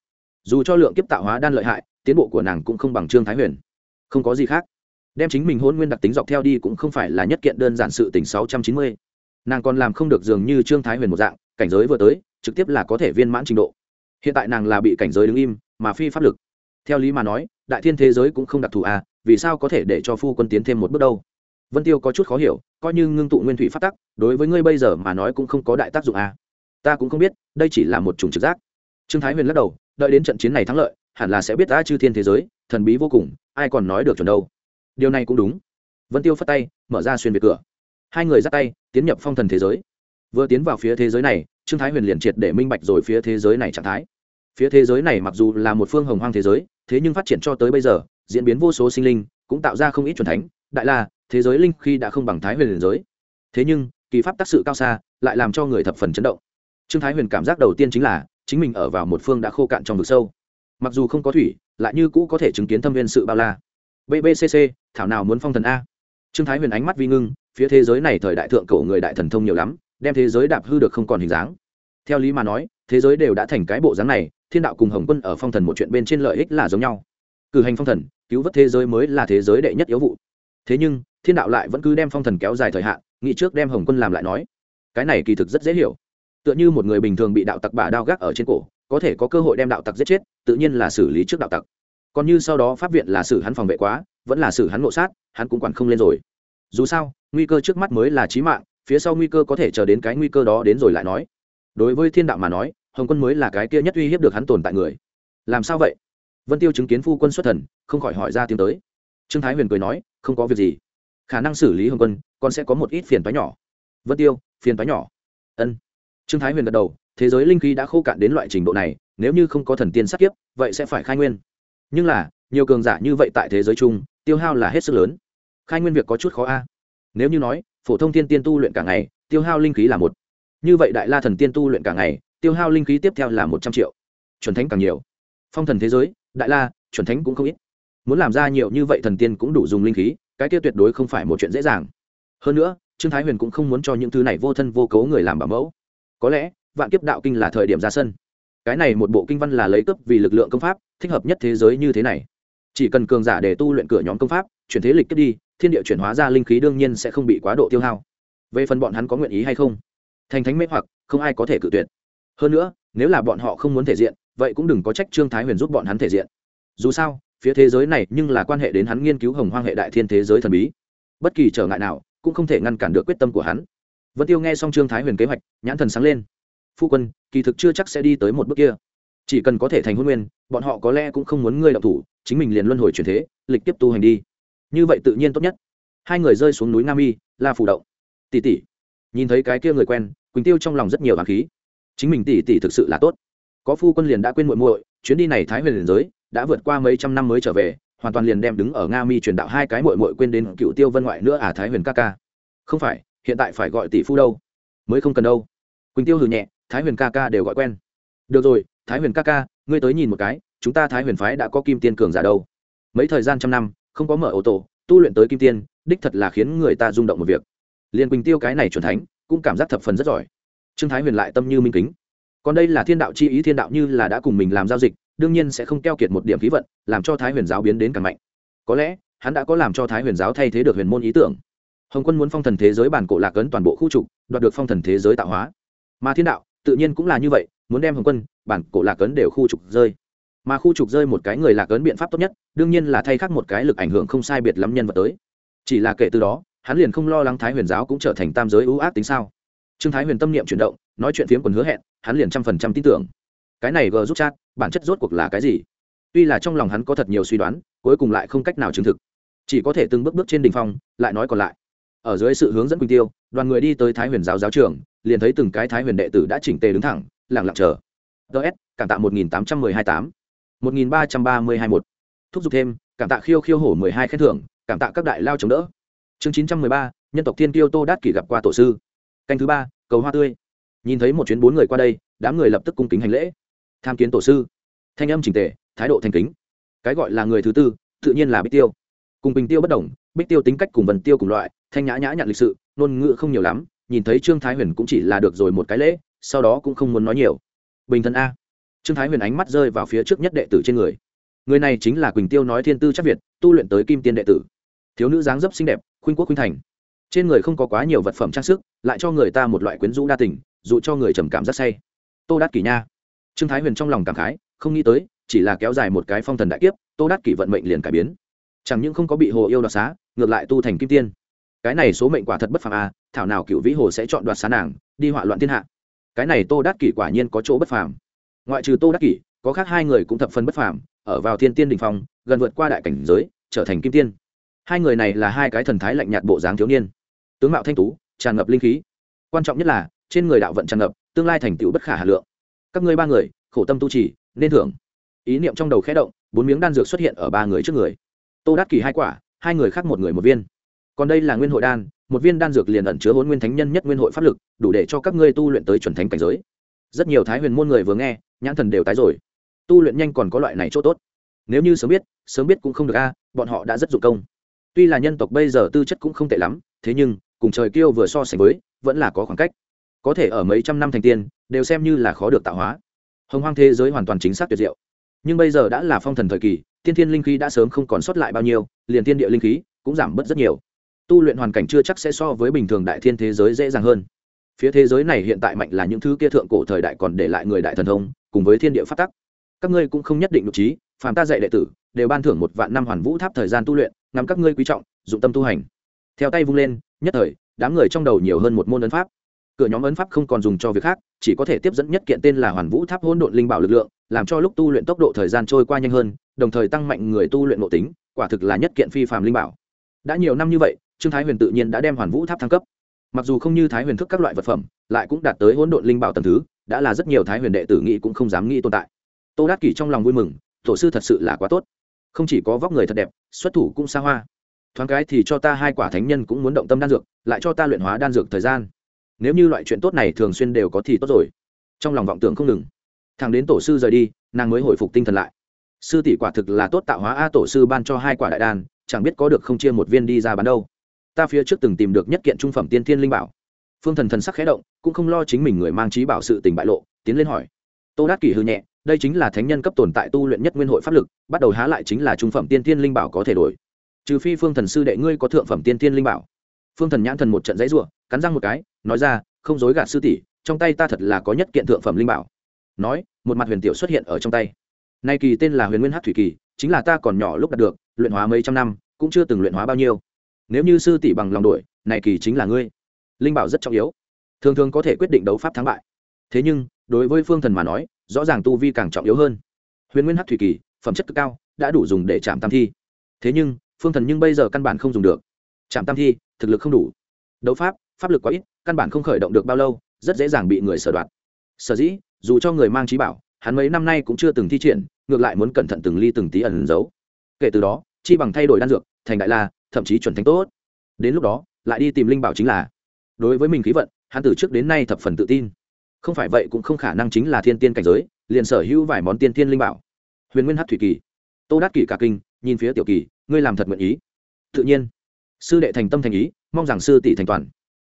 Dù cho lượng kiếp tạo hóa đan lợi hại, tiến bộ của nàng cũng không bằng trương thái huyền. Không có gì khác. Đem chính mình hôn nguyên đặc tính dọc theo đi cũng không phải là nhất kiện đơn giản sự tỉnh sáu trăm chín mươi. Nàng còn làm không được dường như trương thái huyền một dạng, cảnh giới vừa tới, trực tiếp là có thể viên mãn trình độ hiện tại nàng là bị cảnh giới đứng im, mà phi pháp lực. Theo lý mà nói, đại thiên thế giới cũng không đặc thù à vì sao có thể để cho phu quân tiến thêm một bước đâu? Vân tiêu có chút khó hiểu, coi như ngưng tụ nguyên thủy phát tắc, đối với ngươi bây giờ mà nói cũng không có đại tác dụng à. Ta cũng không biết, đây chỉ là một chủng trực giác. Trương thái huyền lắc đầu, đợi đến trận chiến này thắng lợi, hẳn là sẽ biết ta chư thiên thế giới, thần bí vô cùng, ai còn nói được chuẩn đâu. Điều này cũng đúng. Vân tiêu phất tay, mở ra xuyên về cửa. Hai người ra tay, tiến nhập phong thần thế giới. Vừa tiến vào phía thế giới này, trương thái huyền liền triệt để minh bạch rồi phía thế giới này trạng thái phía thế giới này mặc dù là một phương hồng hoang thế giới, thế nhưng phát triển cho tới bây giờ, diễn biến vô số sinh linh cũng tạo ra không ít truyền thánh, đại la, thế giới linh khi đã không bằng thái huyền liền giới. Thế nhưng, kỳ pháp tác sự cao xa lại làm cho người thập phần chấn động. Trương thái huyền cảm giác đầu tiên chính là, chính mình ở vào một phương đã khô cạn trong vực sâu. Mặc dù không có thủy, lại như cũ có thể chứng kiến thâm viên sự bao la. Bbcc thảo nào muốn phong thần a? Trương thái huyền ánh mắt vi ngưng, phía thế giới này thời đại thượng cổ người đại thần thông nhiều lắm, đem thế giới đạp hư được không còn hình dáng. Theo lý mà nói thế giới đều đã thành cái bộ dáng này, thiên đạo cùng hồng quân ở phong thần một chuyện bên trên lợi ích là giống nhau. Cử hành phong thần, cứu vớt thế giới mới là thế giới đệ nhất yếu vụ. Thế nhưng, thiên đạo lại vẫn cứ đem phong thần kéo dài thời hạn, nghĩ trước đem hồng quân làm lại nói. Cái này kỳ thực rất dễ hiểu. Tựa như một người bình thường bị đạo tặc bả đao gác ở trên cổ, có thể có cơ hội đem đạo tặc giết chết, tự nhiên là xử lý trước đạo tặc. Còn như sau đó pháp viện là xử hắn phòng vệ quá, vẫn là xử hắn ngộ sát, hắn cũng quản không lên rồi. Dù sao, nguy cơ trước mắt mới là trí mạng, phía sau nguy cơ có thể chờ đến cái nguy cơ đó đến rồi lại nói đối với thiên đạo mà nói, hồng quân mới là cái kia nhất uy hiếp được hắn tồn tại người. Làm sao vậy? Vân tiêu chứng kiến phu quân xuất thần, không khỏi hỏi ra tiếng tới. Trương thái huyền cười nói, không có việc gì. Khả năng xử lý hồng quân, còn sẽ có một ít phiền toái nhỏ. Vân tiêu, phiền toái nhỏ. Ân. Trương thái huyền gật đầu, thế giới linh khí đã khô cạn đến loại trình độ này, nếu như không có thần tiên sát kiếp, vậy sẽ phải khai nguyên. Nhưng là, nhiều cường giả như vậy tại thế giới chung, tiêu hao là hết sức lớn. Khai nguyên việc có chút khó a. Nếu như nói, phổ thông tiên tiên tu luyện cả ngày, tiêu hao linh khí là một như vậy đại la thần tiên tu luyện cả ngày, tiêu hao linh khí tiếp theo là một trăm triệu. Chuẩn thánh càng nhiều. Phong thần thế giới, đại la, chuẩn thánh cũng không ít. Muốn làm ra nhiều như vậy thần tiên cũng đủ dùng linh khí, cái kia tuyệt đối không phải một chuyện dễ dàng. Hơn nữa, trương thái huyền cũng không muốn cho những thứ này vô thân vô cấu người làm bảo mẫu. Có lẽ, vạn kiếp đạo kinh là thời điểm ra sân. Cái này một bộ kinh văn là lấy cấp vì lực lượng công pháp, thích hợp nhất thế giới như thế này. Chỉ cần cường giả để tu luyện cửa nhóm công pháp, chuyển thế lịch kết đi, thiên địa chuyển hóa ra linh khí đương nhiên sẽ không bị quá độ tiêu hao. Về phần bọn hắn có nguyện ý hay không? Thành thánh mê hoặc, không ai có thể cự tuyệt. Hơn nữa, nếu là bọn họ không muốn thể diện, vậy cũng đừng có trách trương thái huyền giúp bọn hắn thể diện. Dù sao, phía thế giới này nhưng là quan hệ đến hắn nghiên cứu hồng hoang hệ đại thiên thế giới thần bí. Bất kỳ trở ngại nào, cũng không thể ngăn cản được quyết tâm của hắn. Vân tiêu nghe xong trương thái huyền kế hoạch, nhãn thần sáng lên. Phu quân, kỳ thực chưa chắc sẽ đi tới một bước kia. Chỉ cần có thể thành hôn nguyên, bọn họ có lẽ cũng không muốn ngươi đọc thủ, chính mình liền luân hồi truyền thế, lịch tiếp tu hành đi. Như vậy tự nhiên tốt nhất. Hai người rơi xuống núi nam y, la phủ động. Tỷ tỷ nhìn thấy cái kia người quen, quỳnh tiêu trong lòng rất nhiều hàng khí. Chính mình tỷ tỷ thực sự là tốt. Có phu quân liền đã quên muội muội, chuyến đi này thái huyền liền giới, đã vượt qua mấy trăm năm mới trở về, hoàn toàn liền đem đứng ở nga mi truyền đạo hai cái muội muội quên đến cựu tiêu vân ngoại nữa à thái huyền ca ca. Không phải, hiện tại phải gọi tỷ phu đâu. Mới không cần đâu. Quỳnh tiêu hừ nhẹ, thái huyền ca ca đều gọi quen. Được rồi, thái huyền ca ca, ngươi tới nhìn một cái, chúng ta thái huyền phái đã có kim tiên cường giả đâu. Mấy thời gian trăm năm, không có mở ô tô, tu luyện tới kim tiên, đích thật là khiến người ta rung động một việc liền quỳnh tiêu cái này chuẩn thánh, cũng cảm giác thập phần rất giỏi. Trương thái huyền lại tâm như minh kính. Còn đây là thiên đạo chi ý, thiên đạo như là đã cùng mình làm giao dịch, đương nhiên sẽ không keo kiệt một điểm khí vận, làm cho thái huyền giáo biến đến càng mạnh. Có lẽ, hắn đã có làm cho thái huyền giáo thay thế được huyền môn ý tưởng. Hồng quân muốn phong thần thế giới bản cổ lạc ấn toàn bộ khu trục, đoạt được phong thần thế giới tạo hóa. Mà thiên đạo, tự nhiên cũng là như vậy, muốn đem hồng quân, bản cổ lạc ấn đều khu trục rơi. Mà khu trục rơi một cái người lạc ấn biện pháp tốt nhất, đương nhiên là thay khắc một cái lực ảnh hưởng không sai biệt lắm nhân vật tới. Chỉ là kể từ đó hắn liền không lo lắng thái huyền giáo cũng trở thành tam giới ưu ác tính sao? Trương thái huyền tâm niệm chuyển động, nói chuyện phiếm còn hứa hẹn, hắn liền trăm phần trăm tin tưởng. Cái này gờ giúp chat, bản chất rốt cuộc là cái gì? Tuy là trong lòng hắn có thật nhiều suy đoán, cuối cùng lại không cách nào chứng thực. Chỉ có thể từng bước bước trên đ ỉ n h phong, lại nói còn lại. Ở dưới sự hướng dẫn quỳnh tiêu, đoàn người đi tới thái huyền giáo giáo trường, liền thấy từng cái thái huyền đệ tử đã chỉnh tề đứng thẳng lẳng lặng chờ. Ts cảm tạ một nghìn tám trăm mười hai tám. một nghìn ba trăm ba mươi hai một thúc giục thêm, cảm tạ khiêu khiêu hổ mười hai khen thưởng, cảm tạ các đại lao chống đỡ chương chín trăm mười ba, nhân tộc thiên tiêu tô đát kỷ gặp qua tổ sư. Canh thứ ba, cầu hoa tươi. Nhìn thấy một chuyến bốn người qua đây, đám người lập tức cung kính hành lễ. Tham kiến tổ sư. Thanh âm trình tề, thái độ thành kính. Cái gọi là người thứ tư, tự nhiên là bích tiêu. Cùng bình tiêu bất đồng, bích tiêu tính cách cùng vần tiêu cùng loại, thanh nhã nhã nhận lịch sự, ngôn ngữ không nhiều lắm, nhìn thấy trương thái huyền cũng chỉ là được rồi một cái lễ, sau đó cũng không muốn nói nhiều. Bình thân a. Trương thái huyền ánh mắt rơi vào phía trước nhất đệ tử trên người. Người này chính là quỳnh tiêu nói thiên tư chắc việt, tu luyện tới kim tiên đệ tử. Thiếu nữ dáng dấp xinh đẹp khuynh quốc khuynh thành. Trên người không có quá nhiều vật phẩm trang sức, lại cho người ta một loại quyến rũ đa tình dụ cho người trầm cảm rất say. Tô đát kỷ nha. Trương thái huyền trong lòng cảm khái, không nghĩ tới, chỉ là kéo dài một cái phong thần đại kiếp, tô đát kỷ vận mệnh liền cải biến. Chẳng những không có bị hồ yêu đoạt xá, ngược lại tu thành kim tiên. Cái này số mệnh quả thật bất phàm a thảo nào cựu vĩ hồ sẽ chọn đoạt xá nàng, đi họa loạn thiên hạ. Cái này tô đát kỷ quả nhiên có chỗ bất phàm. Ngoại trừ tô đắc kỷ, có khác hai người cũng thập phân bất phàm, ở vào thiên tiên đình phong, gần vượt qua đại cảnh giới, trở thành kim tiên hai người này là hai cái thần thái lạnh nhạt bộ dáng thiếu niên. Tướng mạo thanh tú, tràn ngập linh khí. Quan trọng nhất là, trên người đạo vận tràn ngập, tương lai thành tựu bất khả hà lượng. Các ngươi ba người, khổ tâm tu trì, nên thưởng. Ý niệm trong đầu khẽ động, bốn miếng đan dược xuất hiện ở ba người trước người. Tô đắc kỳ hai quả, hai người khác một người một viên. Còn đây là nguyên hội đan, một viên đan dược liền ẩn chứa hôn nguyên thánh nhân nhất nguyên hội pháp lực, đủ để cho các ngươi tu luyện tới chuẩn thánh cảnh giới. Rất nhiều thái huyền môn người vừa nghe, nhãn thần đều tái rồi. Tu luyện nhanh còn có loại này chỗ tốt. Nếu như sớm biết sớm biết cũng không được a, bọn họ đã rất dụng công tuy là nhân tộc bây giờ tư chất cũng không tệ lắm, thế nhưng, cùng trời kiêu vừa so sánh với, vẫn là có khoảng cách. Có thể ở mấy trăm năm thành tiên, đều xem như là khó được tạo hóa. Hồng hoang thế giới hoàn toàn chính xác tuyệt diệu. Nhưng bây giờ đã là phong thần thời kỳ, tiên thiên linh khí đã sớm không còn sót lại bao nhiêu, liền tiên địa linh khí cũng giảm bớt rất nhiều. Tu luyện hoàn cảnh chưa chắc sẽ so với bình thường đại thiên thế giới dễ dàng hơn. Phía thế giới này hiện tại mạnh là những thứ kia thượng cổ thời đại còn để lại người đại thần thông, cùng với thiên địa phát tắc. Các ngươi cũng không nhất định nội trí, phàm ta dạy đệ tử, đều ban thưởng một vạn năm hoàn vũ tháp thời gian tu luyện ngắm các ngươi quý trọng, dụng tâm tu hành. Theo tay vung lên, nhất thời, đám người trong đầu nhiều hơn một môn ấn pháp. Cửa nhóm ấn pháp không còn dùng cho việc khác, chỉ có thể tiếp dẫn nhất kiện tên là hoàn vũ tháp hỗn độn linh bảo lực lượng, làm cho lúc tu luyện tốc độ thời gian trôi qua nhanh hơn, đồng thời tăng mạnh người tu luyện nội tính, quả thực là nhất kiện phi phàm linh bảo. Đã nhiều năm như vậy, trương thái huyền tự nhiên đã đem hoàn vũ tháp thăng cấp. Mặc dù không như thái huyền thức các loại vật phẩm, lại cũng đạt tới hỗn độn linh bảo tầm thứ, đã là rất nhiều thái huyền đệ tử nghĩ cũng không dám nghĩ tồn tại. Tô đắc kỷ trong lòng vui mừng, tổ sư thật sự là quá tốt không chỉ có vóc người thật đẹp, xuất thủ cũng xa hoa. Thoáng cái thì cho ta hai quả thánh nhân cũng muốn động tâm đan dược, lại cho ta luyện hóa đan dược thời gian. Nếu như loại chuyện tốt này thường xuyên đều có thì tốt rồi. Trong lòng vọng tưởng không ngừng. Thằng đến tổ sư rời đi, nàng mới hồi phục tinh thần lại. Sư tỷ quả thực là tốt tạo hóa a tổ sư ban cho hai quả đại đan, chẳng biết có được không chia một viên đi ra bán đâu. Ta phía trước từng tìm được nhất kiện trung phẩm tiên thiên linh bảo. Phương thần thần sắc khẽ động, cũng không lo chính mình người mang trí bảo sự tình bại lộ, tiến lên hỏi. Tô đát kỷ hư nhẹ đây chính là thánh nhân cấp tồn tại tu luyện nhất nguyên hội pháp lực, bắt đầu há lại chính là trung phẩm tiên thiên linh bảo có thể đổi. Trừ phi phương thần sư đệ ngươi có thượng phẩm tiên thiên linh bảo. Phương thần nhãn thần một trận dãy ruộng cắn răng một cái, nói ra, không dối gạt sư tỷ, trong tay ta thật là có nhất kiện thượng phẩm linh bảo. Nói, một mặt huyền tiểu xuất hiện ở trong tay. Nay kỳ tên là huyền nguyên hát thủy kỳ, chính là ta còn nhỏ lúc đạt được, luyện hóa mấy trăm năm, cũng chưa từng luyện hóa bao nhiêu. Nếu như sư tỷ bằng lòng đổi này kỳ chính là ngươi. Linh bảo rất trọng yếu. Thường thường có thể quyết định đấu pháp thắng bại. Thế nhưng, đối với phương thần mà nói rõ ràng tu vi càng trọng yếu hơn. Huyền nguyên hát thủy kỳ, phẩm chất cực cao, đã đủ dùng để chạm tam thi. Thế nhưng, phương thần nhưng bây giờ căn bản không dùng được. Chạm tam thi, thực lực không đủ. Đấu pháp pháp lực quá ít, căn bản không khởi động được bao lâu, rất dễ dàng bị người sở đoạt. Sở dĩ, dù cho người mang trí bảo, hắn mấy năm nay cũng chưa từng thi triển, ngược lại muốn cẩn thận từng ly từng tí ẩn giấu. Kể từ đó, chi bằng thay đổi đan dược, thành đại la, thậm chí chuẩn thánh tốt. Đến lúc đó, lại đi tìm linh bảo chính là. Đối với mình khí vận, hắn từ trước đến nay thập phần tự tin không phải vậy cũng không khả năng chính là thiên tiên cảnh giới, liền sở hữu vài món tiên tiên linh bảo. Huyền nguyên hát thủy kỳ, tô đát kỳ cả kinh, nhìn phía tiểu kỳ, ngươi làm thật nguyện ý. Tự nhiên. Sư đệ thành tâm thành ý, mong rằng sư tỷ thành toàn.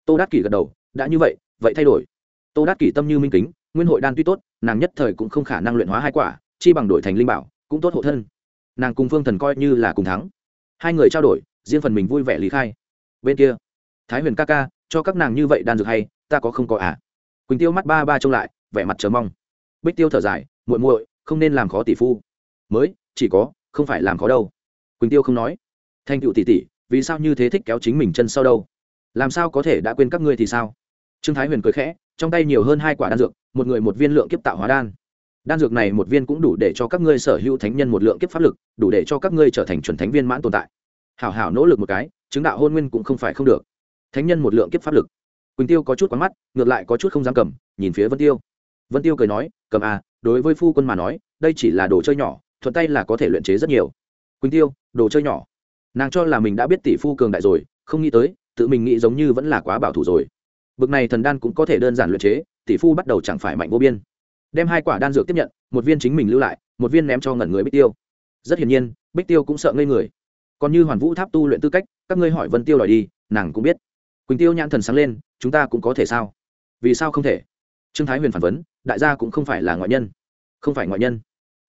Tô đát kỳ gật đầu, đã như vậy vậy thay đổi. Tô đát kỳ tâm như minh kính, nguyên hội đan tuy tốt, nàng nhất thời cũng không khả năng luyện hóa hai quả, chi bằng đổi thành linh bảo, cũng tốt hộ thân. Nàng cùng phương thần coi như là cùng thắng. Hai người trao đổi, riêng phần mình vui vẻ lý khai. Bên kia, thái huyền ca ca, cho các nàng như vậy đan dược hay, ta có không có à? Quỳnh tiêu mắt ba ba trông lại vẻ mặt chờ mong bích tiêu thở dài muội muội không nên làm khó tỷ phu mới chỉ có không phải làm khó đâu quỳnh tiêu không nói thanh cựu tỷ tỷ vì sao như thế thích kéo chính mình chân sau đâu làm sao có thể đã quên các ngươi thì sao trương thái huyền cười khẽ trong tay nhiều hơn hai quả đan dược một người một viên lượng kiếp tạo hóa đan đan dược này một viên cũng đủ để cho các ngươi sở hữu thánh nhân một lượng kiếp pháp lực đủ để cho các ngươi trở thành chuẩn thánh viên mãn tồn tại hảo hảo nỗ lực một cái chứng đạo hôn nguyên cũng không phải không được thánh nhân một lượng kiếp pháp lực quỳnh tiêu có chút quán mắt, ngược lại có chút không dám cầm, nhìn phía vân tiêu. Vân tiêu cười nói, cầm à đối với phu quân mà nói, đây chỉ là đồ chơi nhỏ, thuận tay là có thể luyện chế rất nhiều. Quỳnh tiêu, đồ chơi nhỏ. Nàng cho là mình đã biết tỷ phu cường đại rồi, không nghĩ tới, tự mình nghĩ giống như vẫn là quá bảo thủ rồi. Bực này thần đan cũng có thể đơn giản luyện chế, tỷ phu bắt đầu chẳng phải mạnh vô biên. Đem hai quả đan dược tiếp nhận, một viên chính mình lưu lại, một viên ném cho ngẩn người bích tiêu. Rất hiển nhiên, bích tiêu cũng sợ ngây người. Còn như hoàn vũ tháp tu luyện tư cách, các ngươi hỏi vân tiêu đòi đi, nàng cũng biết. Quỳnh tiêu nhãn thần sáng lên chúng ta cũng có thể sao? Vì sao không thể? Trương thái huyền phản vấn, đại gia cũng không phải là ngoại nhân. Không phải ngoại nhân.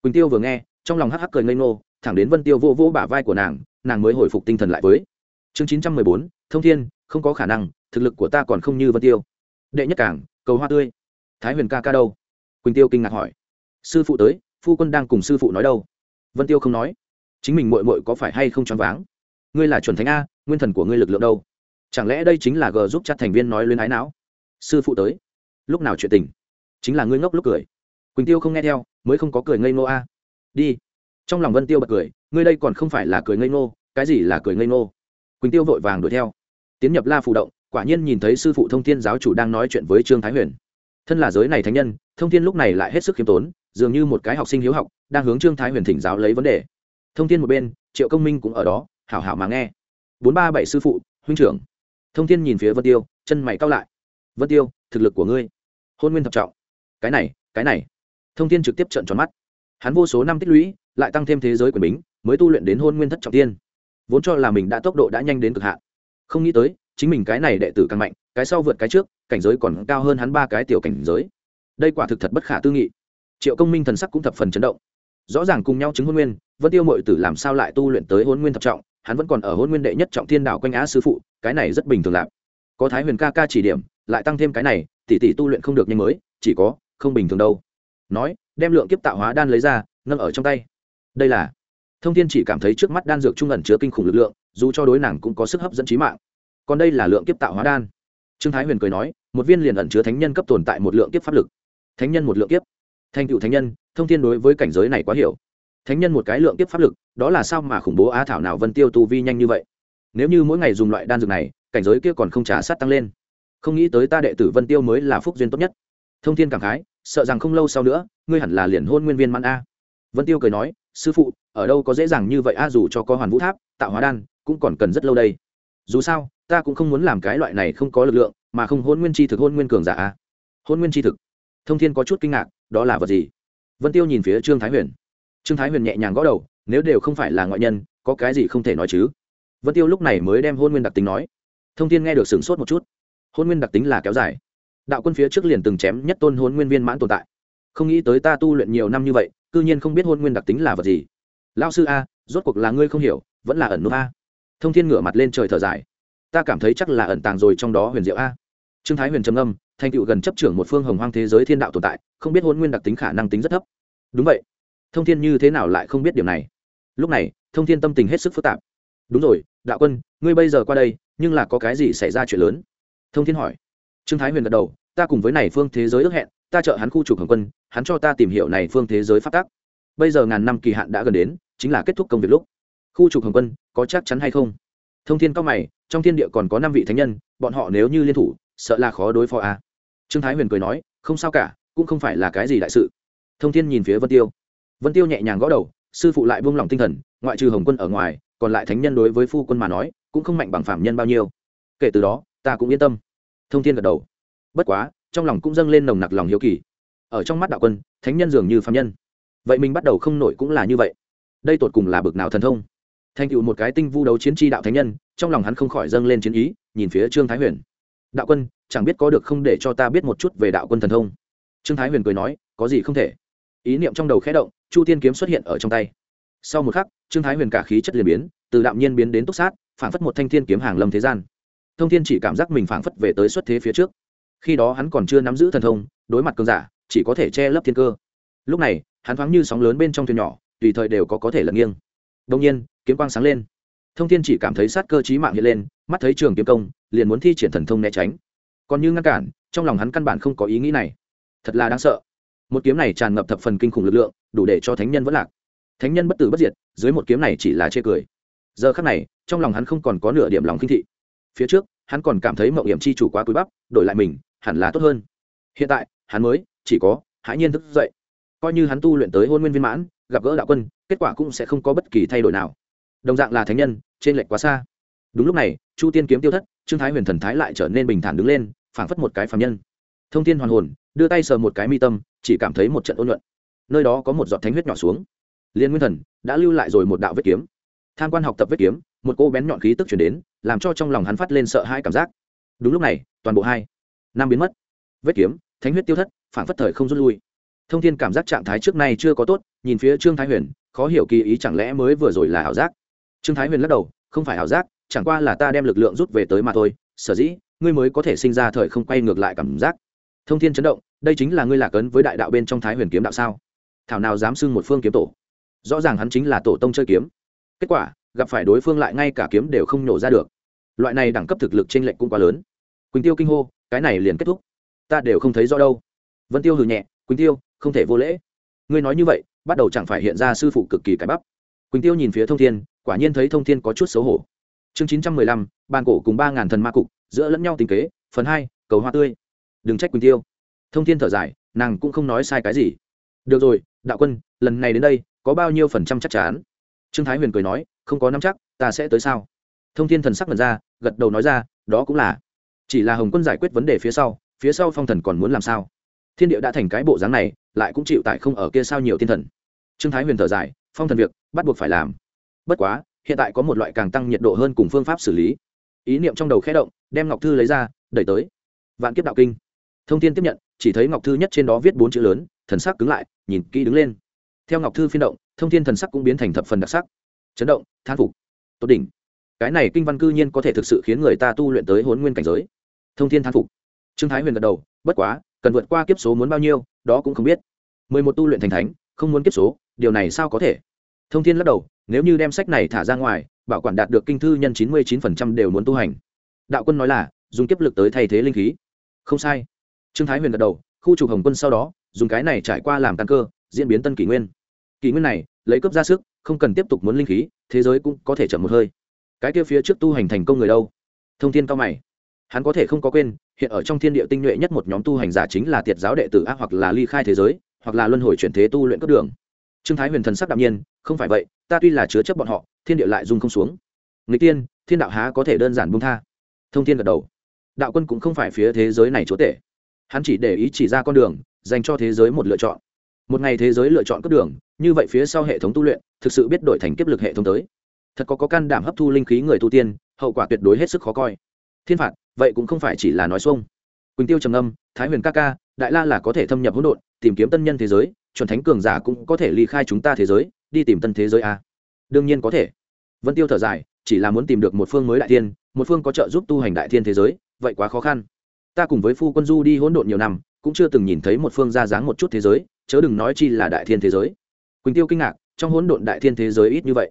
Quỳnh tiêu vừa nghe, trong lòng hắc hắc cười ngây ngô, thẳng đến vân tiêu vô vô bả vai của nàng nàng mới hồi phục tinh thần lại với. Chương chín trăm mười bốn, thông thiên, không có khả năng, thực lực của ta còn không như vân tiêu. Đệ nhất cảng, cầu hoa tươi. Thái huyền ca ca đâu? Quỳnh tiêu kinh ngạc hỏi. Sư phụ tới, phu quân đang cùng sư phụ nói đâu? Vân tiêu không nói. Chính mình mội mội có phải hay không choáng váng? Ngươi là chuẩn thánh a, nguyên thần của ngươi lực lượng đâu? Chẳng lẽ đây chính là g giúp chặt thành viên nói lên ái não? Sư phụ tới. Lúc nào chuyện tình? Chính là ngươi ngốc lúc cười. Quỳnh tiêu không nghe theo, mới không có cười ngây ngô a. Đi. Trong lòng vân tiêu bật cười, ngươi đây còn không phải là cười ngây ngô, cái gì là cười ngây ngô? Quỳnh tiêu vội vàng đuổi theo. Tiến nhập la phụ động, quả nhiên nhìn thấy sư phụ thông thiên giáo chủ đang nói chuyện với trương thái huyền. Thân là giới này thánh nhân, thông thiên lúc này lại hết sức khiêm tốn, dường như một cái học sinh hiếu học, đang hướng trương thái huyền thỉnh giáo lấy vấn đề. Thông thiên một bên, triệu công minh cũng ở đó, hảo hảo mà nghe. Bốn ba bảy sư phụ, huynh trưởng thông thiên nhìn phía vân tiêu, chân mày cao lại. Vân tiêu, thực lực của ngươi, hôn nguyên thập trọng. Cái này cái này. Thông thiên trực tiếp trận tròn mắt. Hắn vô số năm tích lũy, lại tăng thêm thế giới quyền bính, mới tu luyện đến hôn nguyên thất trọng tiên. Vốn cho là mình đã tốc độ đã nhanh đến cực hạn. Không nghĩ tới, chính mình cái này đệ tử càng mạnh, cái sau vượt cái trước, cảnh giới còn cao hơn hắn ba cái tiểu cảnh giới. Đây quả thực thật bất khả tư nghị. Triệu công minh thần sắc cũng thập phần chấn động. Rõ ràng cùng nhau chứng hôn nguyên, vân tiêu mội tử làm sao lại tu luyện tới hôn nguyên thập trọng hắn vẫn còn ở hôn nguyên đệ nhất trọng thiên đạo quanh á sư phụ, cái này rất bình thường lạp có thái huyền ca ca chỉ điểm, lại tăng thêm cái này, tỷ tỷ tu luyện không được nhanh mới, chỉ có, không bình thường đâu. Nói, đem lượng kiếp tạo hóa đan lấy ra, nâng ở trong tay. Đây là, thông thiên chỉ cảm thấy trước mắt đan dược trung ẩn chứa kinh khủng lực lượng, dù cho đối nàng cũng có sức hấp dẫn trí mạng. Còn đây là lượng kiếp tạo hóa đan. Trương thái huyền cười nói, một viên liền ẩn chứa thánh nhân cấp tồn tại một lượng kiếp pháp lực. Thánh nhân một lượng kiếp. Thành cựu thánh nhân, thông thiên đối với cảnh giới này quá hiểu thánh nhân một cái lượng tiếp pháp lực, đó là sao mà khủng bố á thảo nào vân tiêu tu vi nhanh như vậy? Nếu như mỗi ngày dùng loại đan dược này, cảnh giới kia còn không trả sát tăng lên. Không nghĩ tới ta đệ tử vân tiêu mới là phúc duyên tốt nhất. Thông thiên cảm khái, sợ rằng không lâu sau nữa, ngươi hẳn là liền hôn nguyên viên mãn a. Vân tiêu cười nói, sư phụ, ở đâu có dễ dàng như vậy a, dù cho có hoàn vũ tháp, tạo hóa đan, cũng còn cần rất lâu đây. Dù sao, ta cũng không muốn làm cái loại này không có lực lượng, mà không hôn nguyên chi thực, hôn nguyên cường giả a. Hôn nguyên chi thực. Thông thiên có chút kinh ngạc, đó là vật gì? Vân tiêu nhìn phía trương thái huyền trương thái huyền nhẹ nhàng gõ đầu, nếu đều không phải là ngoại nhân, có cái gì không thể nói chứ? Vân tiêu lúc này mới đem hôn nguyên đặc tính nói. Thông thiên nghe được sửng sốt một chút. Hôn nguyên đặc tính là kéo dài. Đạo quân phía trước liền từng chém nhất tôn hôn nguyên viên mãn tồn tại. Không nghĩ tới ta tu luyện nhiều năm như vậy, cư nhiên không biết hôn nguyên đặc tính là vật gì. Lao sư a, rốt cuộc là ngươi không hiểu, vẫn là ẩn nút a. Thông thiên ngửa mặt lên trời thở dài. Ta cảm thấy chắc là ẩn tàng rồi trong đó huyền diệu a. Trương thái huyền trầm âm thành tựu gần chấp trưởng một phương hồng hoang thế giới thiên đạo tồn tại, không biết hôn nguyên đặc tính khả năng tính rất thấp. Đúng vậy thông thiên như thế nào lại không biết điều này? Lúc này, thông thiên tâm tình hết sức phức tạp. Đúng rồi, đạo quân, ngươi bây giờ qua đây, nhưng là có cái gì xảy ra chuyện lớn? Thông thiên hỏi. Trương thái huyền gật đầu, ta cùng với này phương thế giới ước hẹn, ta trợ hắn khu trục hồng quân, hắn cho ta tìm hiểu này phương thế giới phát tác bây giờ ngàn năm kỳ hạn đã gần đến, chính là kết thúc công việc lúc. Khu trục hồng quân, có chắc chắn hay không? Thông thiên cao mày, trong thiên địa còn có năm vị thánh nhân, bọn họ nếu như liên thủ, sợ là khó đối phó a à. trương thái huyền cười nói, không sao cả, cũng không phải là cái gì đại sự. Thông thiên nhìn phía vân tiêu vân tiêu nhẹ nhàng gõ đầu, sư phụ lại buông lỏng tinh thần, ngoại trừ hồng quân ở ngoài, còn lại thánh nhân đối với phu quân mà nói, cũng không mạnh bằng phạm nhân bao nhiêu. Kể từ đó, ta cũng yên tâm. Thông thiên gật đầu. Bất quá, trong lòng cũng dâng lên nồng nặc lòng hiếu kỳ. Ở trong mắt đạo quân, thánh nhân dường như phạm nhân. Vậy mình bắt đầu không nổi cũng là như vậy. Đây tột cùng là bực nào thần thông? Thành tựu một cái tinh vu đấu chiến tri đạo thánh nhân, trong lòng hắn không khỏi dâng lên chiến ý, nhìn phía trương thái huyền. Đạo quân, chẳng biết có được không để cho ta biết một chút về đạo quân thần thông? Trương thái huyền cười nói, có gì không thể? Ý niệm trong đầu khẽ động, chu tiên kiếm xuất hiện ở trong tay. Sau một khắc, trương thái huyền cả khí chất liền biến, từ đạm nhiên biến đến túc sát, phảng phất một thanh thiên kiếm hàng lâm thế gian. Thông thiên chỉ cảm giác mình phảng phất về tới xuất thế phía trước. Khi đó hắn còn chưa nắm giữ thần thông, đối mặt cơn giả, chỉ có thể che lấp thiên cơ. Lúc này, hắn thoáng như sóng lớn bên trong thuyền nhỏ, tùy thời đều có có thể lật nghiêng. Đông nhiên, kiếm quang sáng lên. Thông thiên chỉ cảm thấy sát cơ chí mạng hiện lên, mắt thấy trường kiếm công, liền muốn thi triển thần thông né tránh. Còn như ngăn cản, trong lòng hắn căn bản không có ý nghĩ này. Thật là đáng sợ một kiếm này tràn ngập thập phần kinh khủng lực lượng, đủ để cho thánh nhân vẫn lạc. Thánh nhân bất tử bất diệt, dưới một kiếm này chỉ là chê cười. Giờ khắc này, trong lòng hắn không còn có nửa điểm lòng khinh thị. Phía trước, hắn còn cảm thấy mậu hiểm chi chủ quá cúi bắp đổi lại mình, hẳn là tốt hơn. Hiện tại, hắn mới chỉ có hãi nhiên thức dậy. Coi như hắn tu luyện tới hôn nguyên viên mãn, gặp gỡ đạo quân, kết quả cũng sẽ không có bất kỳ thay đổi nào. Đồng dạng là thánh nhân, trên lệch quá xa. Đúng lúc này, chu tiên kiếm tiêu thất, trương thái huyền thần thái lại trở nên bình thản đứng lên, phảng phất một cái phạm nhân. Thông tin hoàn hồn, đưa tay sờ một cái mi tâm chỉ cảm thấy một trận ôn luận nơi đó có một giọt thánh huyết nhỏ xuống. Liên nguyên thần đã lưu lại rồi một đạo vết kiếm. Tham quan học tập vết kiếm, một cô bén nhọn khí tức chuyển đến, làm cho trong lòng hắn phát lên sợ hãi cảm giác. Đúng lúc này, toàn bộ hai năm biến mất. Vết kiếm, thánh huyết tiêu thất phản phất thời không rút lui. Thông thiên cảm giác trạng thái trước nay chưa có tốt, nhìn phía trương thái huyền, khó hiểu kỳ ý chẳng lẽ mới vừa rồi là ảo giác? Trương thái huyền lắc đầu, không phải ảo giác, chẳng qua là ta đem lực lượng rút về tới mà thôi. Sở dĩ, ngươi mới có thể sinh ra thời không quay ngược lại cảm giác thông thiên chấn động, đây chính là ngươi lạc ấn với đại đạo bên trong thái huyền kiếm đạo sao? Thảo nào dám xưng một phương kiếm tổ? Rõ ràng hắn chính là tổ tông chơi kiếm. Kết quả, gặp phải đối phương lại ngay cả kiếm đều không nhổ ra được. Loại này đẳng cấp thực lực t r ê n lệch cũng quá lớn. Quỳnh tiêu kinh hô, cái này liền kết thúc. Ta đều không thấy rõ đâu. Vân tiêu hừ nhẹ, quỳnh tiêu, không thể vô lễ. Ngươi nói như vậy, bắt đầu chẳng phải hiện ra sư phụ cực kỳ cái bắp. Quỳnh tiêu nhìn phía thông thiên, quả nhiên thấy thông thiên có chút xấu hổ. Chương chín trăm mười lăm, bàn cổ cùng ba ngàn thần ma cục, giữa lẫn nhau tình kế, phần hai, cầu hoa tươi đừng trách quỳnh tiêu. Thông thiên thở dài, nàng cũng không nói sai cái gì. Được rồi, đạo quân, lần này đến đây, có bao nhiêu phần trăm chắc chắn? Trương thái huyền cười nói, không có nắm chắc, ta sẽ tới sao? Thông thiên thần sắc mật ra, gật đầu nói ra, đó cũng là. Chỉ là hồng quân giải quyết vấn đề phía sau phía sau phong thần còn muốn làm sao? Thiên địa đã thành cái bộ dáng này, lại cũng chịu tại không ở kia sao nhiều thiên thần. Trương thái huyền thở dài, phong thần việc, bắt buộc phải làm. Bất quá, hiện tại có một loại càng tăng nhiệt độ hơn cùng phương pháp xử lý. Ý niệm trong đầu khẽ động, đem ngọc thư lấy ra, đẩy tới. Vạn kiếp đạo kinh thông tin tiếp nhận, chỉ thấy ngọc thư nhất trên đó viết bốn chữ lớn, thần sắc cứng lại, nhìn kỹ đứng lên. Theo ngọc thư phiên động, thông thiên thần sắc cũng biến thành thập phần đặc sắc. Chấn động, thán phục. Tốt đỉnh. Cái này kinh văn cư nhiên có thể thực sự khiến người ta tu luyện tới hôn nguyên cảnh giới. Thông thiên thán phục. Trương thái huyền gật đầu, bất quá, cần vượt qua kiếp số muốn bao nhiêu, đó cũng không biết. Mười một tu luyện thành thánh, không muốn kiếp số, điều này sao có thể? Thông thiên lắc đầu, nếu như đem sách này thả ra ngoài, bảo quản đạt được kinh thư nhân chín mươi chín phần trăm đều muốn tu hành. Đạo quân nói là, dùng kiếp lực tới thay thế linh khí. Không sai trương thái huyền gật đầu, khu trục hồng quân sau đó, dùng cái này trải qua làm căn cơ, diễn biến tân kỷ nguyên. Kỷ nguyên này, lấy cấp ra sức, không cần tiếp tục muốn linh khí, thế giới cũng có thể chậm một hơi. Cái kia phía trước tu hành thành công người đâu? Thông thiên cao mày. Hắn có thể không có quên, hiện ở trong thiên địa tinh nhuệ nhất một nhóm tu hành giả chính là tiệt giáo đệ tử ác hoặc là ly khai thế giới, hoặc là luân hồi chuyển thế tu luyện cấp đường. Trương thái huyền thần sắc đạm nhiên, không phải vậy, ta tuy là chứa chấp bọn họ, thiên địa lại dung không xuống. Người tiên, thiên đạo há có thể đơn giản buông tha? Thông thiên gật đầu. Đạo quân cũng không phải phía thế giới này chúa tể hắn chỉ để ý chỉ ra con đường, dành cho thế giới một lựa chọn. Một ngày thế giới lựa chọn cấp đường, như vậy phía sau hệ thống tu luyện, thực sự biết đổi thành kiếp lực hệ thống tới. Thật có có can đảm hấp thu linh khí người tu tiên, hậu quả tuyệt đối hết sức khó coi. Thiên phạt, vậy cũng không phải chỉ là nói xuông. Quỳnh tiêu trầm âm thái huyền ca ca, đại la là có thể thâm nhập hỗn độn, tìm kiếm tân nhân thế giới, chuẩn thánh cường giả cũng có thể ly khai chúng ta thế giới, đi tìm tân thế giới à? đương nhiên có thể. Vân tiêu thở dài, chỉ là muốn tìm được một phương mới đại thiên, một phương có trợ giúp tu hành đại thiên thế giới, vậy quá khó khăn ta cùng với phu quân du đi hỗn độn nhiều năm, cũng chưa từng nhìn thấy một phương ra dáng một chút thế giới, chớ đừng nói chi là đại thiên thế giới. Quỳnh tiêu kinh ngạc, trong hỗn độn đại thiên thế giới ít như vậy.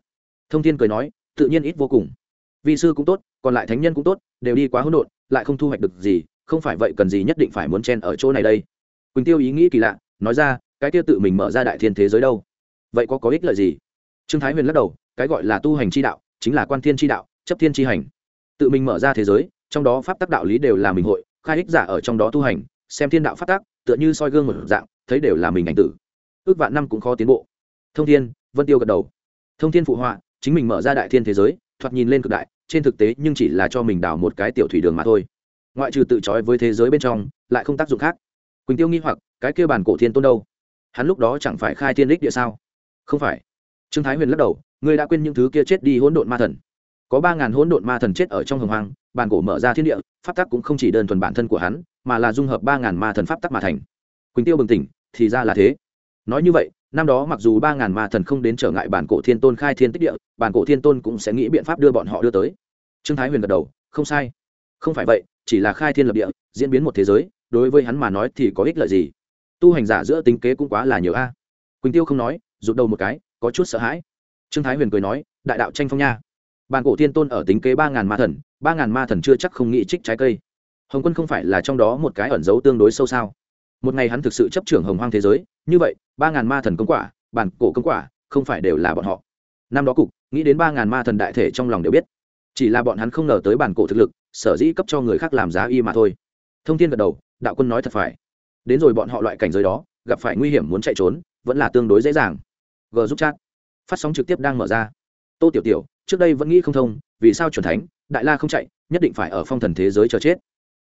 Thông thiên cười nói, tự nhiên ít vô cùng. Vị sư cũng tốt, còn lại thánh nhân cũng tốt, đều đi quá hỗn độn, lại không thu hoạch được gì, không phải vậy cần gì nhất định phải muốn chen ở chỗ này đây. Quỳnh tiêu ý nghĩ kỳ lạ, nói ra, cái tiêu tự mình mở ra đại thiên thế giới đâu? Vậy có có ích lợi gì? Trương thái huyền lắc đầu, cái gọi là tu hành chi đạo, chính là quan thiên chi đạo, chấp thiên chi hành. Tự mình mở ra thế giới, trong đó pháp tắc đạo lý đều là mình hội khai ích giả ở trong đó tu hành xem thiên đạo phát tác, tựa như soi gương một dạng thấy đều là mình ảnh tử. Ước vạn năm cũng khó tiến bộ. Thông thiên vân tiêu gật đầu. Thông thiên phụ họa chính mình mở ra đại thiên thế giới thoạt nhìn lên cực đại trên thực tế nhưng chỉ là cho mình đào một cái tiểu thủy đường mà thôi. Ngoại trừ tự trói với thế giới bên trong lại không tác dụng khác. Quỳnh tiêu nghi hoặc cái kêu bàn cổ thiên tôn đâu? Hắn lúc đó chẳng phải khai thiên đích địa sao? Không phải. Trương thái huyền lắc đầu ngươi đã quên những thứ kia chết đi hỗn độn ma thần. Có ba ngàn hỗn độn ma thần chết ở trong hồng hoang bàn cổ mở ra thiên địa, pháp tắc cũng không chỉ đơn thuần bản thân của hắn, mà là dung hợp ba ngàn ma thần pháp tắc mà thành. Quỳnh tiêu bừng tỉnh, thì ra là thế. Nói như vậy, năm đó mặc dù ba ngàn ma thần không đến trở ngại bản cổ thiên tôn khai thiên tích địa, bản cổ thiên tôn cũng sẽ nghĩ biện pháp đưa bọn họ đưa tới. Trương thái huyền gật đầu, không sai. Không phải vậy, chỉ là khai thiên lập địa, diễn biến một thế giới, đối với hắn mà nói thì có ích lợi gì? Tu hành giả giữa tính kế cũng quá là nhiều a. Quỳnh tiêu không nói, rụt đầu một cái, có chút sợ hãi. Trương thái huyền cười nói, đại đạo tranh phong nha. Bàn cổ thiên tôn ở tính kế ba ngàn ma thần, ba ngàn ma thần chưa chắc không nghĩ trích trái cây. Hồng quân không phải là trong đó một cái ẩn dấu tương đối sâu sao? Một ngày hắn thực sự chấp trưởng hồng hoang thế giới, như vậy, ba ngàn ma thần công quả, bản cổ công quả, không phải đều là bọn họ. Năm đó cục, nghĩ đến ba ngàn ma thần đại thể trong lòng đều biết. Chỉ là bọn hắn không ngờ tới bản cổ thực lực, sở dĩ cấp cho người khác làm giá y mà thôi. Thông tin gật đầu, đạo quân nói thật phải. Đến rồi bọn họ loại cảnh giới đó, gặp phải nguy hiểm muốn chạy trốn, vẫn là tương đối dễ dàng. G giúp chat. Phát sóng trực tiếp đang mở ra. Tô tiểu tiểu trước đây vẫn nghĩ không thông, vì sao chuẩn thánh, đại la không chạy, nhất định phải ở phong thần thế giới chờ chết.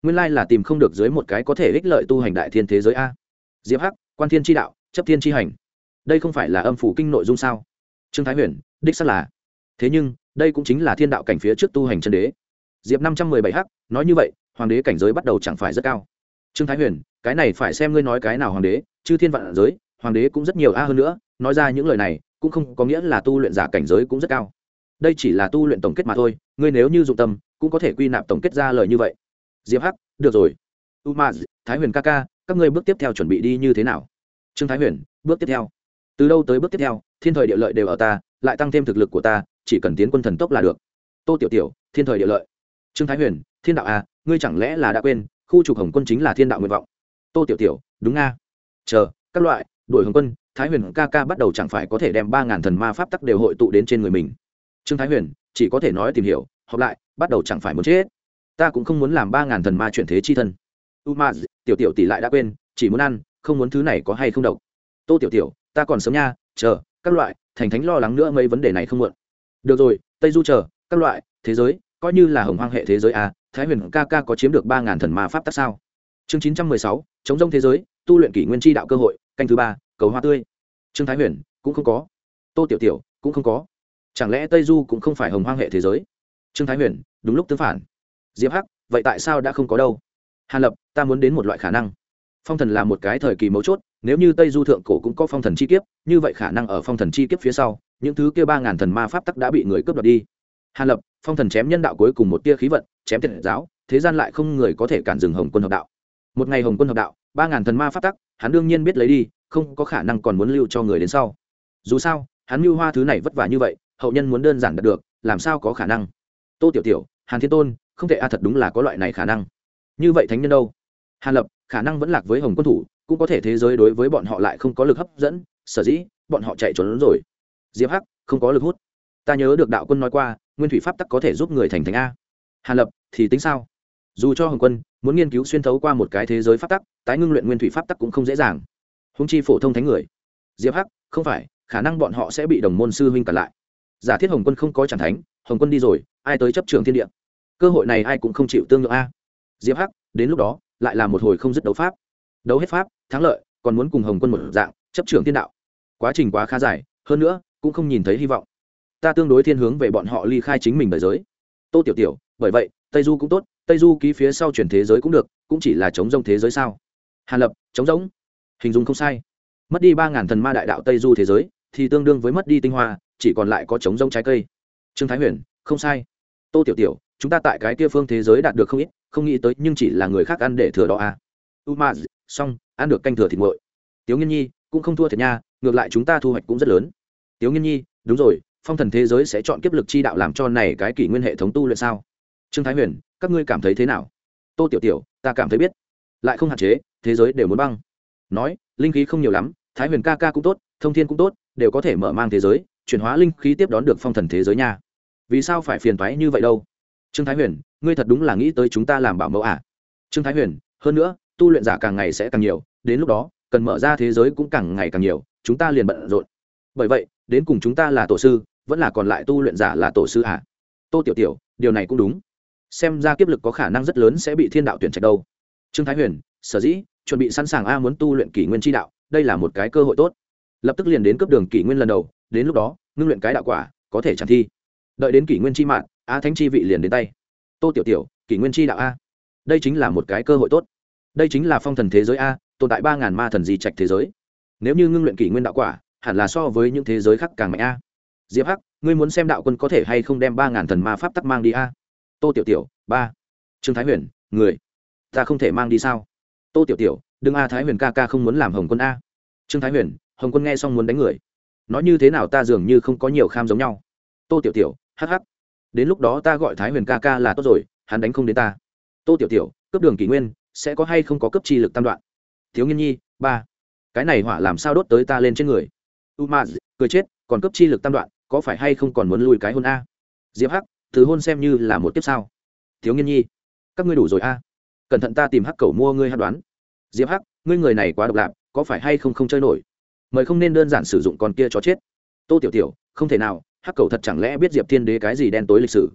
Nguyên lai là tìm không được dưới một cái có thể ích lợi tu hành đại thiên thế giới a. Diệp hắc, quan thiên tri đạo, chấp thiên tri hành. Đây không phải là âm phủ kinh nội dung sao? Trương thái huyền, đích xác là. Thế nhưng, đây cũng chính là thiên đạo cảnh phía trước tu hành chân đế. Diệp năm trăm mười bảy h nói như vậy, hoàng đế cảnh giới bắt đầu chẳng phải rất cao. Trương thái huyền, cái này phải xem ngươi nói cái nào hoàng đế chứ thiên vạn giới, hoàng đế cũng rất nhiều a hơn nữa, nói ra những lời này, cũng không có nghĩa là tu luyện giả cảnh giới cũng rất cao đây chỉ là tu luyện tổng kết mà thôi, ngươi nếu như dụng tâm, cũng có thể quy nạp tổng kết ra lời như vậy. Diệp hắc, được rồi. U ma thái huyền ca ca, các ngươi bước tiếp theo chuẩn bị đi như thế nào? Trương thái huyền, bước tiếp theo. Từ đâu tới bước tiếp theo, thiên thời địa lợi đều ở ta, lại tăng thêm thực lực của ta, chỉ cần tiến quân thần tốc là được. Tô tiểu tiểu, thiên thời địa lợi. Trương thái huyền, thiên đạo à ngươi chẳng lẽ là đã quên, khu trục hồng quân chính là thiên đạo nguyện vọng? Tô tiểu tiểu, đúng nga. Chờ, các loại đuổi hồng quân, thái huyền ca ca bắt đầu chẳng phải có thể đem ba ngàn thần ma pháp tắc đều hội tụ đến trên người mình trương thái huyền, chỉ có thể nói tìm hiểu học lại, bắt đầu chẳng phải muốn chết. Ta cũng không muốn làm ba ngàn thần ma chuyển thế chi thân. U ma, tiểu tiểu tỷ lại đã quên, chỉ muốn ăn, không muốn thứ này có hay không độc. Tô tiểu tiểu, ta còn sớm nha, chờ, các loại, thành thánh lo lắng nữa mấy vấn đề này không muộn. Được rồi, tây du chờ, các loại, thế giới, coi như là hồng hoang hệ thế giới à? thái huyền ca ca có chiếm được ba ngàn thần ma pháp tắc sao? Chương chín trăm mười sáu, chống rông thế giới, tu luyện kỷ nguyên tri đạo cơ hội, canh thứ ba, cầu hoa tươi. Trương thái huyền, cũng không có. Tô tiểu tiểu, cũng không có chẳng lẽ tây du cũng không phải hồng hoang hệ thế giới? Trương thái huyền, đúng lúc tương phản. Diệp hắc, vậy tại sao đã không có đâu? Hàn lập, ta muốn đến một loại khả năng. Phong thần là một cái thời kỳ mấu chốt, nếu như tây du thượng cổ cũng có phong thần chi kiếp, như vậy khả năng ở phong thần chi kiếp phía sau, những thứ kia ba ngàn thần ma pháp tắc đã bị người cướp đoạt đi. Hàn lập, phong thần chém nhân đạo cuối cùng một tia khí vận, chém thiệt giáo, thế gian lại không người có thể cản dừng hồng quân hợp đạo. Một ngày hồng quân hợp đạo, ba ngàn thần ma pháp tắc, hắn đương nhiên biết lấy đi, không có khả năng còn muốn lưu cho người đến sau. Dù sao, hắn mưu hoa thứ này vất vả như vậy hậu nhân muốn đơn giản đạt được, làm sao có khả năng? Tô tiểu tiểu, hàn thiên tôn, không thể a, thật đúng là có loại này khả năng. Như vậy thánh nhân đâu? Hàn lập, khả năng vẫn lạc với hồng quân thủ, cũng có thể thế giới đối với bọn họ lại không có lực hấp dẫn, sở dĩ bọn họ chạy trốn rồi. Diệp hắc, không có lực hút. Ta nhớ được đạo quân nói qua, nguyên thủy pháp tắc có thể giúp người thành thành a. Hàn lập, thì tính sao? Dù cho hồng quân muốn nghiên cứu xuyên thấu qua một cái thế giới pháp tắc, tái ngưng luyện nguyên thủy pháp tắc cũng không dễ dàng. Húng chi phổ thông thánh người. Diệp hắc, không phải, khả năng bọn họ sẽ bị đồng môn sư huynh cản lại giả thiết hồng quân không có chẳng thánh, hồng quân đi rồi, ai tới chấp trường thiên địa? Cơ hội này ai cũng không chịu tương lượng a. Diệp hắc, đến lúc đó, lại là một hồi không dứt đấu pháp. Đấu hết pháp, thắng lợi, còn muốn cùng hồng quân một dạng, chấp trường thiên đạo. Quá trình quá khá dài, hơn nữa, cũng không nhìn thấy hy vọng. Ta tương đối thiên hướng về bọn họ ly khai chính mình đời giới. Tô tiểu tiểu, bởi vậy, tây du cũng tốt, tây du ký phía sau chuyển thế giới cũng được, cũng chỉ là chống rông thế giới sao? Hàn lập, chống rỗng. Hình dung không sai. Mất đi ba ngàn thần ma đại đạo tây du thế giới, thì tương đương với mất đi tinh hoa chỉ còn lại có chống rông trái cây. Trương thái huyền, không sai. Tô tiểu tiểu, chúng ta tại cái kia phương thế giới đạt được không ít, không nghĩ tới nhưng chỉ là người khác ăn để thừa đó à. u ma xong, ăn được canh thừa thịt nguội. Tiếu nghiên nhi, cũng không thua thiệt nha, ngược lại chúng ta thu hoạch cũng rất lớn. Tiếu nghiên nhi, đúng rồi, phong thần thế giới sẽ chọn kiếp lực chi đạo làm cho này cái kỷ nguyên hệ thống tu luyện sao? Trương thái huyền, các ngươi cảm thấy thế nào? Tô tiểu tiểu, ta cảm thấy biết. Lại không hạn chế, thế giới đều muốn băng. Nói, linh khí không nhiều lắm, thái huyền ca ca cũng tốt, thông thiên cũng tốt, đều có thể mở mang thế giới chuyển hóa linh khí tiếp đón được phong thần thế giới nha. Vì sao phải phiền thoái như vậy đâu? Trương thái huyền, ngươi thật đúng là nghĩ tới chúng ta làm bảo mẫu à? Trương thái huyền, hơn nữa, tu luyện giả càng ngày sẽ càng nhiều, đến lúc đó, cần mở ra thế giới cũng càng ngày càng nhiều, chúng ta liền bận rộn. Bởi vậy, đến cùng chúng ta là tổ sư, vẫn là còn lại tu luyện giả là tổ sư à? Tô tiểu tiểu, điều này cũng đúng. Xem ra kiếp lực có khả năng rất lớn sẽ bị thiên đạo tuyển trạch đâu. Trương thái huyền, sở dĩ, chuẩn bị sẵn sàng a muốn tu luyện kỷ nguyên tri đạo, đây là một cái cơ hội tốt. Lập tức liền đến cấp đường kỷ nguyên lần đầu đến lúc đó, ngưng luyện cái đạo quả, có thể chẳng thi. Đợi đến kỷ nguyên chi mạng a thánh chi vị liền đến tay. Tô tiểu tiểu, kỷ nguyên chi đạo a. Đây chính là một cái cơ hội tốt. Đây chính là phong thần thế giới a, tồn tại ba ngàn ma thần di trạch thế giới. Nếu như ngưng luyện kỷ nguyên đạo quả, hẳn là so với những thế giới khác càng mạnh a. Diệp hắc, ngươi muốn xem đạo quân có thể hay không đem ba ngàn thần ma pháp tắc mang đi a? Tô tiểu tiểu, ba. Trương thái huyền, người. Ta không thể mang đi sao? Tô tiểu tiểu, đừng a thái huyền ca ca không muốn làm hồng quân a. Trương thái huyền, hồng quân nghe xong muốn đánh người nói như thế nào ta dường như không có nhiều kham giống nhau. Tô tiểu tiểu hh đến lúc đó ta gọi thái huyền ca ca là tốt rồi, hắn đánh không đến ta. Tô tiểu tiểu cấp đường kỷ nguyên, sẽ có hay không có cấp chi lực tam đoạn? Thiếu nghiên nhi, ba. Cái này hỏa làm sao đốt tới ta lên trên người? U ma cười chết, còn cấp chi lực tam đoạn, có phải hay không còn muốn lùi cái hôn a? Diệp hắc, từ hôn xem như là một kiếp sao? Thiếu nghiên nhi, các ngươi đủ rồi a. Cẩn thận ta tìm hắc cầu mua ngươi hát đoán. Diệp hắc, ngươi người này quá độc lạc có phải hay không không chơi nổi? Mời không nên đơn giản sử dụng con kia cho chết. Tô tiểu tiểu, không thể nào, hắc cầu thật chẳng lẽ biết diệp thiên đế cái gì đen tối lịch sử?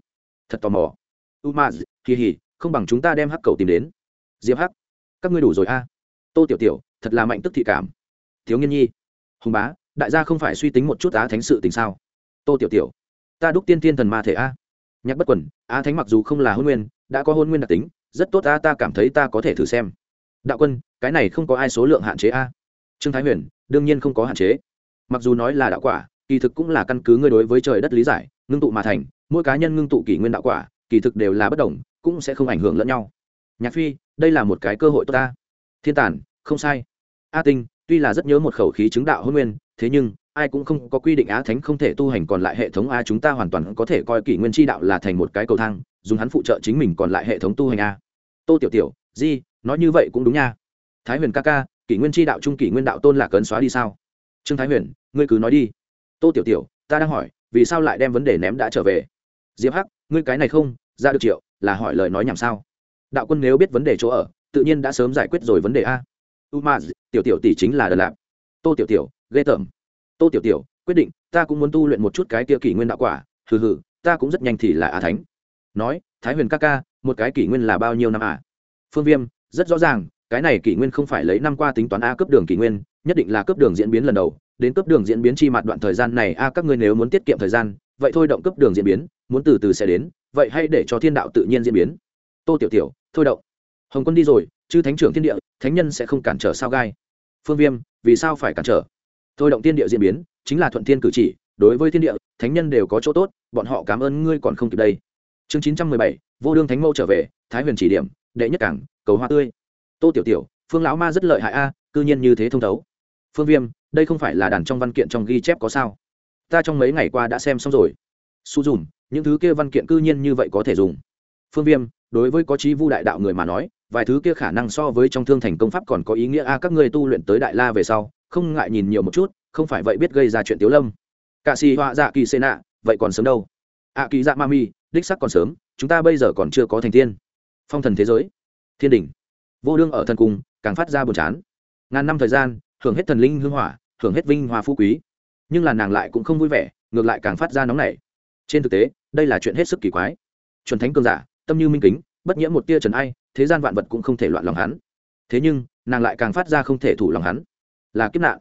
Thật tò mò. U ma kỳ hì không bằng chúng ta đem hắc cầu tìm đến. Diệp hắc, các ngươi đủ rồi a. Tô tiểu tiểu, thật là mạnh tức thị cảm. Thiếu nghiên nhi, hùng bá, đại gia không phải suy tính một chút á thánh sự tình sao? Tô tiểu tiểu, ta đúc tiên tiên thần ma thể a. Nhắc bất quần á thánh mặc dù không là hôn nguyên, đã có hôn nguyên đặc tính, rất tốt ta ta cảm thấy ta có thể thử xem. Đạo quân, cái này không có ai số lượng hạn chế a trương thái huyền, đương nhiên không có hạn chế. Mặc dù nói là đạo quả, kỳ thực cũng là căn cứ ngươi đối với trời đất lý giải, ngưng tụ mà thành, mỗi cá nhân ngưng tụ kỷ nguyên đạo quả, kỳ thực đều là bất đồng, cũng sẽ không ảnh hưởng lẫn nhau. Nhạc phi, đây là một cái cơ hội tốt ta. Thiên tản, không sai. A tinh, tuy là rất nhớ một khẩu khí chứng đạo hôn nguyên, thế nhưng, ai cũng không có quy định á thánh không thể tu hành còn lại hệ thống a chúng ta hoàn toàn có thể coi kỷ nguyên tri đạo là thành một cái cầu thang, dùng hắn phụ trợ chính mình còn lại hệ thống tu hành a. Tô tiểu tiểu, di, nói như vậy cũng đúng nha. Thái huyền ca ca kỷ nguyên tri đạo trung kỷ nguyên đạo tôn là cấn xóa đi sao? Trương thái huyền, ngươi cứ nói đi. Tô tiểu tiểu, ta đang hỏi, vì sao lại đem vấn đề ném đã trở về? Diệp hắc, ngươi cái này không, ra được triệu, là hỏi lời nói nhảm sao? Đạo quân nếu biết vấn đề chỗ ở, tự nhiên đã sớm giải quyết rồi vấn đề a. Umaz tiểu tiểu tỷ chính là đờ lạp tô tiểu tiểu, ghê tởm. Tô tiểu tiểu, quyết định, ta cũng muốn tu luyện một chút cái kia kỷ nguyên đạo quả. Hừ hừ, ta cũng rất nhanh thì là a thánh. Nói, thái huyền ca ca, một cái kỷ nguyên là bao nhiêu năm à? Phương viêm, rất rõ ràng cái này kỷ nguyên không phải lấy năm qua tính toán a cấp đường kỷ nguyên, nhất định là cấp đường diễn biến lần đầu. Đến cấp đường diễn biến chi mặt đoạn thời gian này a các ngươi nếu muốn tiết kiệm thời gian, vậy thôi động cấp đường diễn biến, muốn từ từ sẽ đến, vậy hay để cho thiên đạo tự nhiên diễn biến. Tô tiểu tiểu, thôi động. Hồng quân đi rồi chứ thánh trưởng thiên địa, thánh nhân sẽ không cản trở sao gai? Phương viêm, vì sao phải cản trở? Thôi động thiên địa diễn biến, chính là thuận thiên cử chỉ, đối với thiên địa, thánh nhân đều có chỗ tốt, bọn họ cảm ơn ngươi còn không kịp đây. Chương chín trăm mười bảy, vô đương thánh mâu trở về, thái huyền chỉ điểm, đệ nhất cảng, cầu hoa tươi tô tiểu tiểu, phương lão ma rất lợi hại a, cư nhiên như thế thông thấu. Phương viêm, đây không phải là đàn trong văn kiện trong ghi chép có sao? Ta trong mấy ngày qua đã xem xong rồi. Su dùm, những thứ kia văn kiện cư nhiên như vậy có thể dùng. Phương viêm, đối với có trí vu đại đạo người mà nói, vài thứ kia khả năng so với trong thương thành công pháp còn có ý nghĩa a, các ngươi tu luyện tới đại la về sau, không ngại nhìn nhiều một chút, không phải vậy biết gây ra chuyện tiếu lâm. Cạ xì họa dạ kỳ xê nạ, vậy còn sớm đâu? Ạ kỳ dạ ma mi, đích sắc còn sớm, chúng ta bây giờ còn chưa có thành tiên. Phong thần thế giới. Thiên đình vô đương ở thần cung, càng phát ra buồn chán. Ngàn năm thời gian, hưởng hết thần linh hương hỏa, hưởng hết vinh hoa phú quý. Nhưng là nàng lại cũng không vui vẻ, ngược lại càng phát ra nóng nảy. Trên thực tế, đây là chuyện hết sức kỳ quái. Chuẩn thánh cương giả, tâm như minh kính, bất nhiễm một tia trần ai, thế gian vạn vật cũng không thể loạn lòng hắn. Thế nhưng, nàng lại càng phát ra không thể thủ lòng hắn. Là kiếp nạn,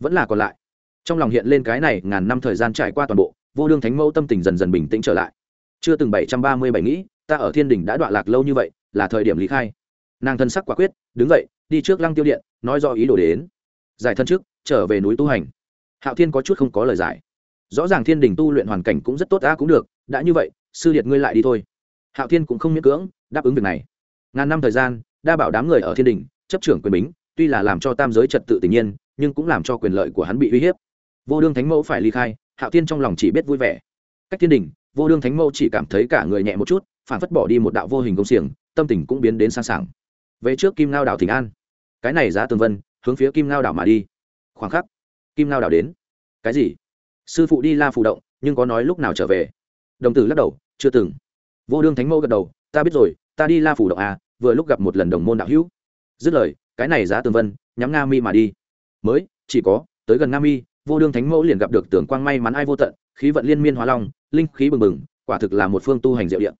vẫn là còn lại. Trong lòng hiện lên cái này, ngàn năm thời gian trải qua toàn bộ, vô đương thánh mẫu tâm tình dần dần bình tĩnh trở lại. Chưa từng bảy trăm ba mươi bảy nghĩ, ta ở thiên đình đã đoạn lạc lâu như vậy, là thời điểm lý khai nàng thân sắc quả quyết, đứng dậy, đi trước lăng tiêu điện, nói do ý đồ đến. Giải thân trước, trở về núi tu hành. Hạo thiên có chút không có lời giải. Rõ ràng thiên đình tu luyện hoàn cảnh cũng rất tốt ta cũng được, đã như vậy, sư điệt ngươi lại đi thôi. Hạo thiên cũng không miễn cưỡng, đáp ứng việc này. Ngàn năm thời gian, đa bảo đám người ở thiên đình, chấp trưởng quyền bính, tuy là làm cho tam giới trật tự tình nhiên, nhưng cũng làm cho quyền lợi của hắn bị uy hiếp. Vô đương thánh mẫu phải ly khai, hạo thiên trong lòng chỉ biết vui vẻ. Cách thiên đình, vô đương thánh mẫu chỉ cảm thấy cả người nhẹ một chút phản phất bỏ đi một đạo vô hình công xiềng, tâm tình cũng biến đến sang sảng về trước kim ngao đảo thỉnh an. Cái này giá tường vân, hướng phía kim ngao đảo mà đi. Khoảng khắc, kim ngao đảo đến. Cái gì? Sư phụ đi la phụ động, nhưng có nói lúc nào trở về? Đồng tử lắc đầu, chưa từng. Vô đương thánh mẫu gật đầu, ta biết rồi, ta đi la phủ động à vừa lúc gặp một lần đồng môn đạo hữu. Dứt lời, cái này giá tường vân, nhắm nga mi mà đi. Mới, chỉ có, tới gần nga mi, vô đương thánh mẫu liền gặp được tưởng quang may mắn ai vô tận, khí vận liên miên hóa long, linh khí bừng bừng, quả thực là một phương tu hành diệu điện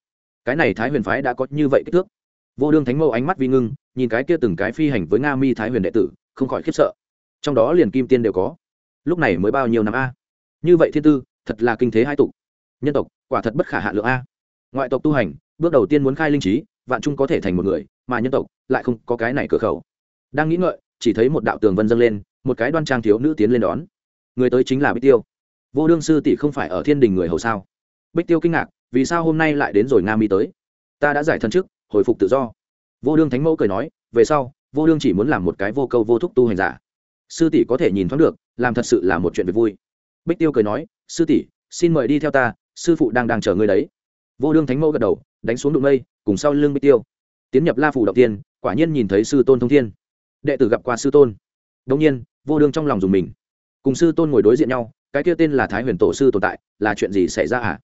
cái này thái huyền phái đã có như vậy kích thước vô đương thánh mẫu ánh mắt vi ngưng, nhìn cái kia từng cái phi hành với nga mi thái huyền đệ tử, không khỏi khiếp sợ. Trong đó liền kim tiên đều có. Lúc này mới bao nhiêu năm a? Như vậy thiên tư, thật là kinh thế hai tục. Nhân tộc, quả thật bất khả hạ lượng a. Ngoại tộc tu hành, bước đầu tiên muốn khai linh trí, vạn trung có thể thành một người, mà nhân tộc lại không có cái này cửa khẩu. Đang nghĩ ngợi, chỉ thấy một đạo tường vân dâng lên, một cái đoan trang thiếu nữ tiến lên đón. Người tới chính là bích tiêu. Vô đương sư tỷ không phải ở thiên đình người hầu sao? Bích tiêu kinh ngạc, vì sao hôm nay lại đến rồi nga mi tới? Ta đã giải thân trước hồi phục tự do. Vô đương thánh mẫu cười nói, về sau, vô đương chỉ muốn làm một cái vô câu vô thúc tu hành giả. Sư tỷ có thể nhìn thoáng được, làm thật sự là một chuyện việc vui. Bích tiêu cười nói, sư tỷ, xin mời đi theo ta, sư phụ đang đang chờ ngươi đấy. Vô đương thánh mẫu gật đầu, đánh xuống đụng mây cùng sau lưng bích tiêu. Tiến nhập la phủ đầu tiên, quả nhiên nhìn thấy sư tôn thông thiên. Đệ tử gặp qua sư tôn. Đông nhiên, vô đương trong lòng dùng mình. Cùng sư tôn ngồi đối diện nhau, cái kia tên là thái huyền tổ sư tồn tại, là chuyện gì xảy ra à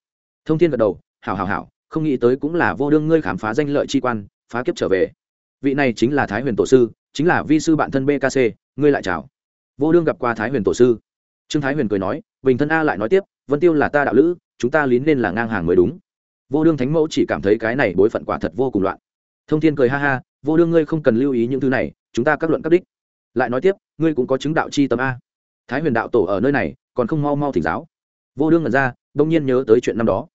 thông thiên gật đầu, hảo hảo hảo không nghĩ tới cũng là vô đương ngươi khám phá danh lợi chi quan, phá kiếp trở về. Vị này chính là thái huyền tổ sư, chính là vi sư bạn thân bkc ngươi lại chào. Vô đương gặp qua thái huyền tổ sư. Trương thái huyền cười nói, bình thân a lại nói tiếp, vân tiêu là ta đạo lữ, chúng ta lín nên là ngang hàng mới đúng. Vô đương thánh mẫu chỉ cảm thấy cái này bối phận quả thật vô cùng loạn. Thông thiên cười ha ha, vô đương ngươi không cần lưu ý những thứ này, chúng ta các luận các đích. Lại nói tiếp, ngươi cũng có chứng đạo chi tâm a. Thái huyền đạo tổ ở nơi này, còn không mau mau thỉnh giáo. Vô đương ngẩn ra, đông nhiên nhớ tới chuyện năm đó.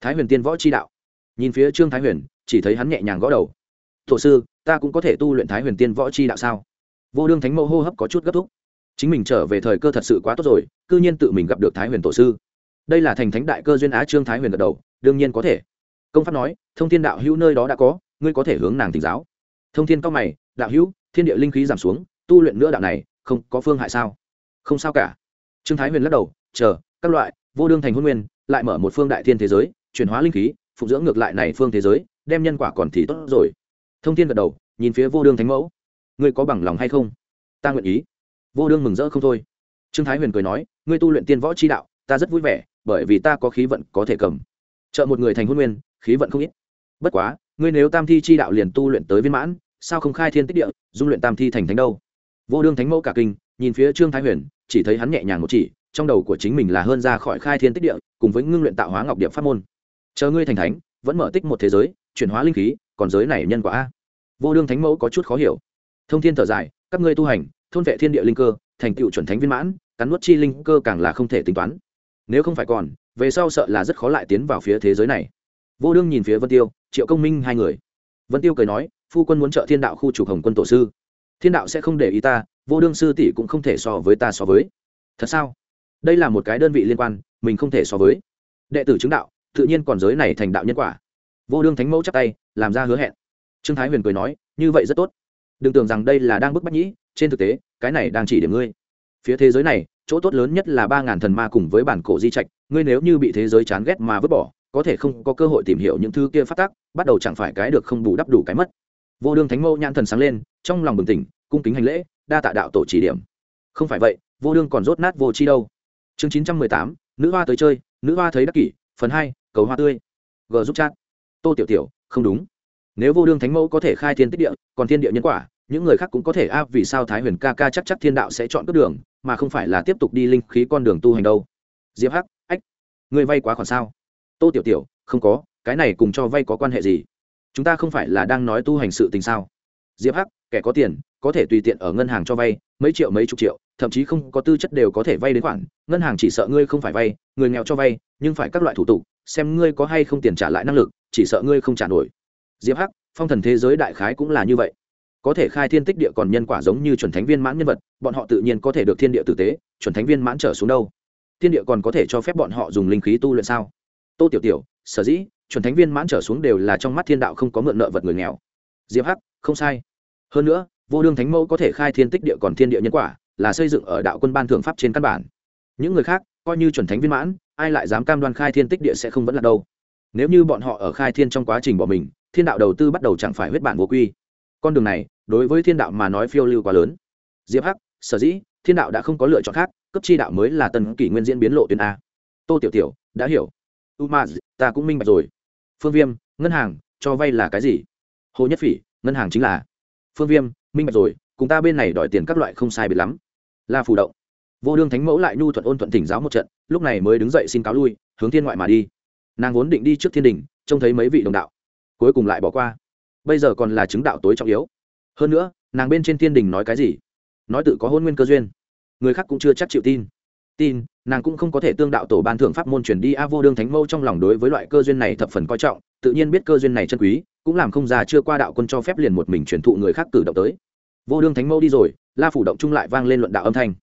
Thái huyền tiên võ chi đạo nhìn phía trương thái huyền, chỉ thấy hắn nhẹ nhàng gõ đầu. Thổ sư, ta cũng có thể tu luyện thái huyền tiên võ chi đạo sao? Vô đương thánh mẫu hô hấp có chút gấp thúc. Chính mình trở về thời cơ thật sự quá tốt rồi, cư nhiên tự mình gặp được thái huyền tổ sư. Đây là thành thánh đại cơ duyên á trương thái huyền gật đầu, đương nhiên có thể. Công pháp nói, thông thiên đạo hữu nơi đó đã có, ngươi có thể hướng nàng tỉnh giáo. Thông thiên cao mày, đạo hữu, thiên địa linh khí giảm xuống, tu luyện nữa đạo này, không có phương hại sao? Không sao cả. Trương thái huyền lắc đầu, chờ, các loại, vô đương thành hôn nguyên lại mở một phương đại thiên thế giới, chuyển hóa linh khí phụng dưỡng ngược lại này phương thế giới, đem nhân quả còn thì tốt rồi. Thông thiên gật đầu, nhìn phía vô đương thánh mẫu. Ngươi có bằng lòng hay không? Ta nguyện ý. Vô đương mừng rỡ không thôi. Trương thái huyền cười nói, ngươi tu luyện tiên võ chi đạo, ta rất vui vẻ, bởi vì ta có khí vận có thể cầm. Trợ một người thành hôn nguyên, khí vận không ít. Bất quá, ngươi nếu tam thi chi đạo liền tu luyện tới viên mãn, sao không khai thiên tích địa, dung luyện tam thi thành thánh đâu? Vô đương thánh mẫu cả kinh, nhìn phía trương thái huyền, chỉ thấy hắn nhẹ nhàng một chỉ, trong đầu của chính mình là hơn ra khỏi khai thiên tích địa, cùng với ngưng luyện tạo hóa ngọc điệp pháp môn chờ ngươi thành thánh, vẫn mở tích một thế giới, chuyển hóa linh khí, còn giới này nhân quả a. Vô đương thánh mẫu có chút khó hiểu. Thông thiên thở dài, các ngươi tu hành, thôn vệ thiên địa linh cơ, thành tựu chuẩn thánh viên mãn, cắn nuốt chi linh cơ càng là không thể tính toán. Nếu không phải còn, về sau sợ là rất khó lại tiến vào phía thế giới này. Vô đương nhìn phía vân tiêu, triệu công minh hai người. Vân tiêu cười nói, phu quân muốn trợ thiên đạo khu trục hồng quân tổ sư. Thiên đạo sẽ không để ý ta, vô đương sư tỷ cũng không thể so với ta so với. Thật sao? Đây là một cái đơn vị liên quan, mình không thể so với. Đệ tử chứng đạo tự nhiên còn giới này thành đạo nhân quả. Vô đương thánh mẫu chắc tay, làm ra hứa hẹn. Trương thái huyền cười nói, như vậy rất tốt. Đừng tưởng rằng đây là đang bức bách nhĩ, trên thực tế, cái này đang chỉ điểm ngươi. Phía thế giới này, chỗ tốt lớn nhất là ba ngàn thần ma cùng với bản cổ di trạch, ngươi nếu như bị thế giới chán ghét mà vứt bỏ, có thể không có cơ hội tìm hiểu những thứ kia phát tác bắt đầu chẳng phải cái được không bù đắp đủ cái mất. Vô đương thánh mẫu nhãn thần sáng lên, trong lòng bừng tỉnh, cung kính hành lễ, đa tạ đạo tổ chỉ điểm. Không phải vậy, vô đương còn rốt nát vô chi đâu. Chương chín trăm mười tám, nữ hoa tới chơi, nữ hoa thấy đắc kỷ, phần hai cầu hoa tươi. G giúp chat. Tô tiểu tiểu, không đúng. Nếu vô đương thánh mẫu có thể khai thiên tích địa, còn thiên địa nhân quả, những người khác cũng có thể áp vì sao thái huyền ca ca chắc chắc thiên đạo sẽ chọn cướp đường, mà không phải là tiếp tục đi linh khí con đường tu hành đâu? Diệp hắc, ách người vay quá khoản sao? Tô tiểu tiểu, không có, cái này cùng cho vay có quan hệ gì? Chúng ta không phải là đang nói tu hành sự tình sao? Diệp hắc, kẻ có tiền, có thể tùy tiện ở ngân hàng cho vay, mấy triệu mấy chục triệu thậm chí không có tư chất đều có thể vay đến khoản, ngân hàng chỉ sợ ngươi không phải vay, người nghèo cho vay, nhưng phải các loại thủ tục, xem ngươi có hay không tiền trả lại năng lực, chỉ sợ ngươi không trả nổi. Diệp hắc, phong thần thế giới đại khái cũng là như vậy. Có thể khai thiên tích địa còn nhân quả giống như chuẩn thánh viên mãn nhân vật, bọn họ tự nhiên có thể được thiên địa tử tế, chuẩn thánh viên mãn trở xuống đâu. Thiên địa còn có thể cho phép bọn họ dùng linh khí tu luyện sao? Tô tiểu tiểu, sở dĩ, chuẩn thánh viên mãn trở xuống đều là trong mắt thiên đạo không có mượn nợ vật người nghèo. Diệp hắc, không sai. Hơn nữa, vô đương thánh mẫu có thể khai thiên tích địa còn thiên địa nhân quả là xây dựng ở đạo quân ban thượng pháp trên căn bản. Những người khác, coi như chuẩn thánh viên mãn, ai lại dám cam đoan khai thiên tích địa sẽ không vẫn là đâu. Nếu như bọn họ ở khai thiên trong quá trình bỏ mình, thiên đạo đầu tư bắt đầu chẳng phải huyết bản vô quy. Con đường này, đối với thiên đạo mà nói phiêu lưu quá lớn. Diệp hắc, sở dĩ, thiên đạo đã không có lựa chọn khác, cấp chi đạo mới là tần kỷ nguyên diễn biến lộ tuyến a. Tô tiểu tiểu, đã hiểu. U ma ta cũng minh bạch rồi. Phương viêm, ngân hàng, cho vay là cái gì? Hồ nhất phỉ, ngân hàng chính là. Phương viêm, minh bạch rồi cùng ta bên này đòi tiền các loại không sai biệt lắm. La phù động. Vô đương thánh mẫu lại nhu thuận ôn thuận thỉnh giáo một trận, lúc này mới đứng dậy xin cáo lui, hướng thiên ngoại mà đi. Nàng vốn định đi trước thiên đình, trông thấy mấy vị đồng đạo, cuối cùng lại bỏ qua. Bây giờ còn là chứng đạo tối trọng yếu. Hơn nữa, nàng bên trên thiên đình nói cái gì? Nói tự có hôn nguyên cơ duyên. Người khác cũng chưa chắc chịu tin. Tin, nàng cũng không có thể tương đạo tổ ban thượng pháp môn chuyển đi a vô đương thánh mâu trong lòng đối với loại cơ duyên này thập phần coi trọng, tự nhiên biết cơ duyên này chân quý, cũng làm không già chưa qua đạo quân cho phép liền một mình truyền thụ người khác cử động tới vô đương thánh Mẫu đi rồi, la phủ động trung lại vang lên luận đạo âm thanh.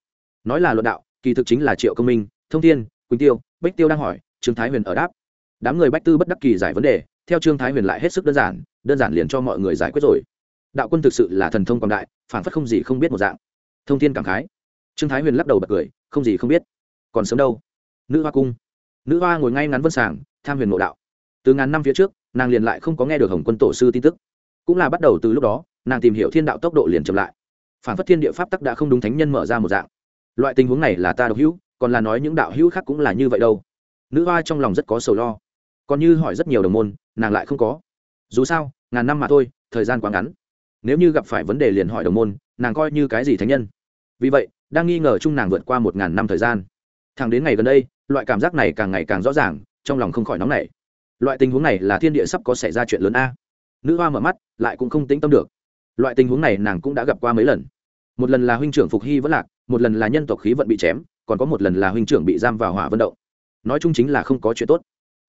Nói là luận đạo, kỳ thực chính là triệu công minh, thông thiên, quỳnh tiêu, bách tiêu đang hỏi, trương thái huyền ở đáp. Đám người bách tư bất đắc kỳ giải vấn đề, theo trương thái huyền lại hết sức đơn giản đơn giản liền cho mọi người giải quyết rồi. Đạo quân thực sự là thần thông quảng đại, phản phất không gì không biết một dạng. Thông thiên cảm khái. Trương thái huyền lắc đầu bật cười, không gì không biết. Còn sớm đâu? Nữ hoa cung. Nữ hoa ngồi ngay ngắn vân sàng, tham huyền mộ đạo. Từ ngàn năm phía trước, nàng liền lại không có nghe được hồng quân tổ sư tin tức. Cũng là bắt đầu từ lúc đó nàng tìm hiểu thiên đạo tốc độ liền chậm lại. Phản phất thiên địa pháp tắc đã không đúng thánh nhân mở ra một dạng. Loại tình huống này là ta độc hữu, còn là nói những đạo hữu khác cũng là như vậy đâu. Nữ hoa trong lòng rất có sầu lo. Còn như hỏi rất nhiều đồng môn, nàng lại không có. Dù sao, ngàn năm mà thôi, thời gian quá ngắn. Nếu như gặp phải vấn đề liền hỏi đồng môn, nàng coi như cái gì thánh nhân? Vì vậy, đang nghi ngờ chung nàng vượt qua một ngàn năm thời gian. Thẳng đến ngày gần đây, loại cảm giác này càng ngày càng rõ ràng, trong lòng không khỏi nóng nảy. Loại tình huống này là thiên địa sắp có xảy ra chuyện lớn a. Nữ hoa mở mắt, lại cũng không tĩnh tâm được loại tình huống này nàng cũng đã gặp qua mấy lần. Một lần là huynh trưởng phục hy vẫn lạc, một lần là nhân tộc khí vận bị chém, còn có một lần là huynh trưởng bị giam vào hỏa vận động. Nói chung chính là không có chuyện tốt.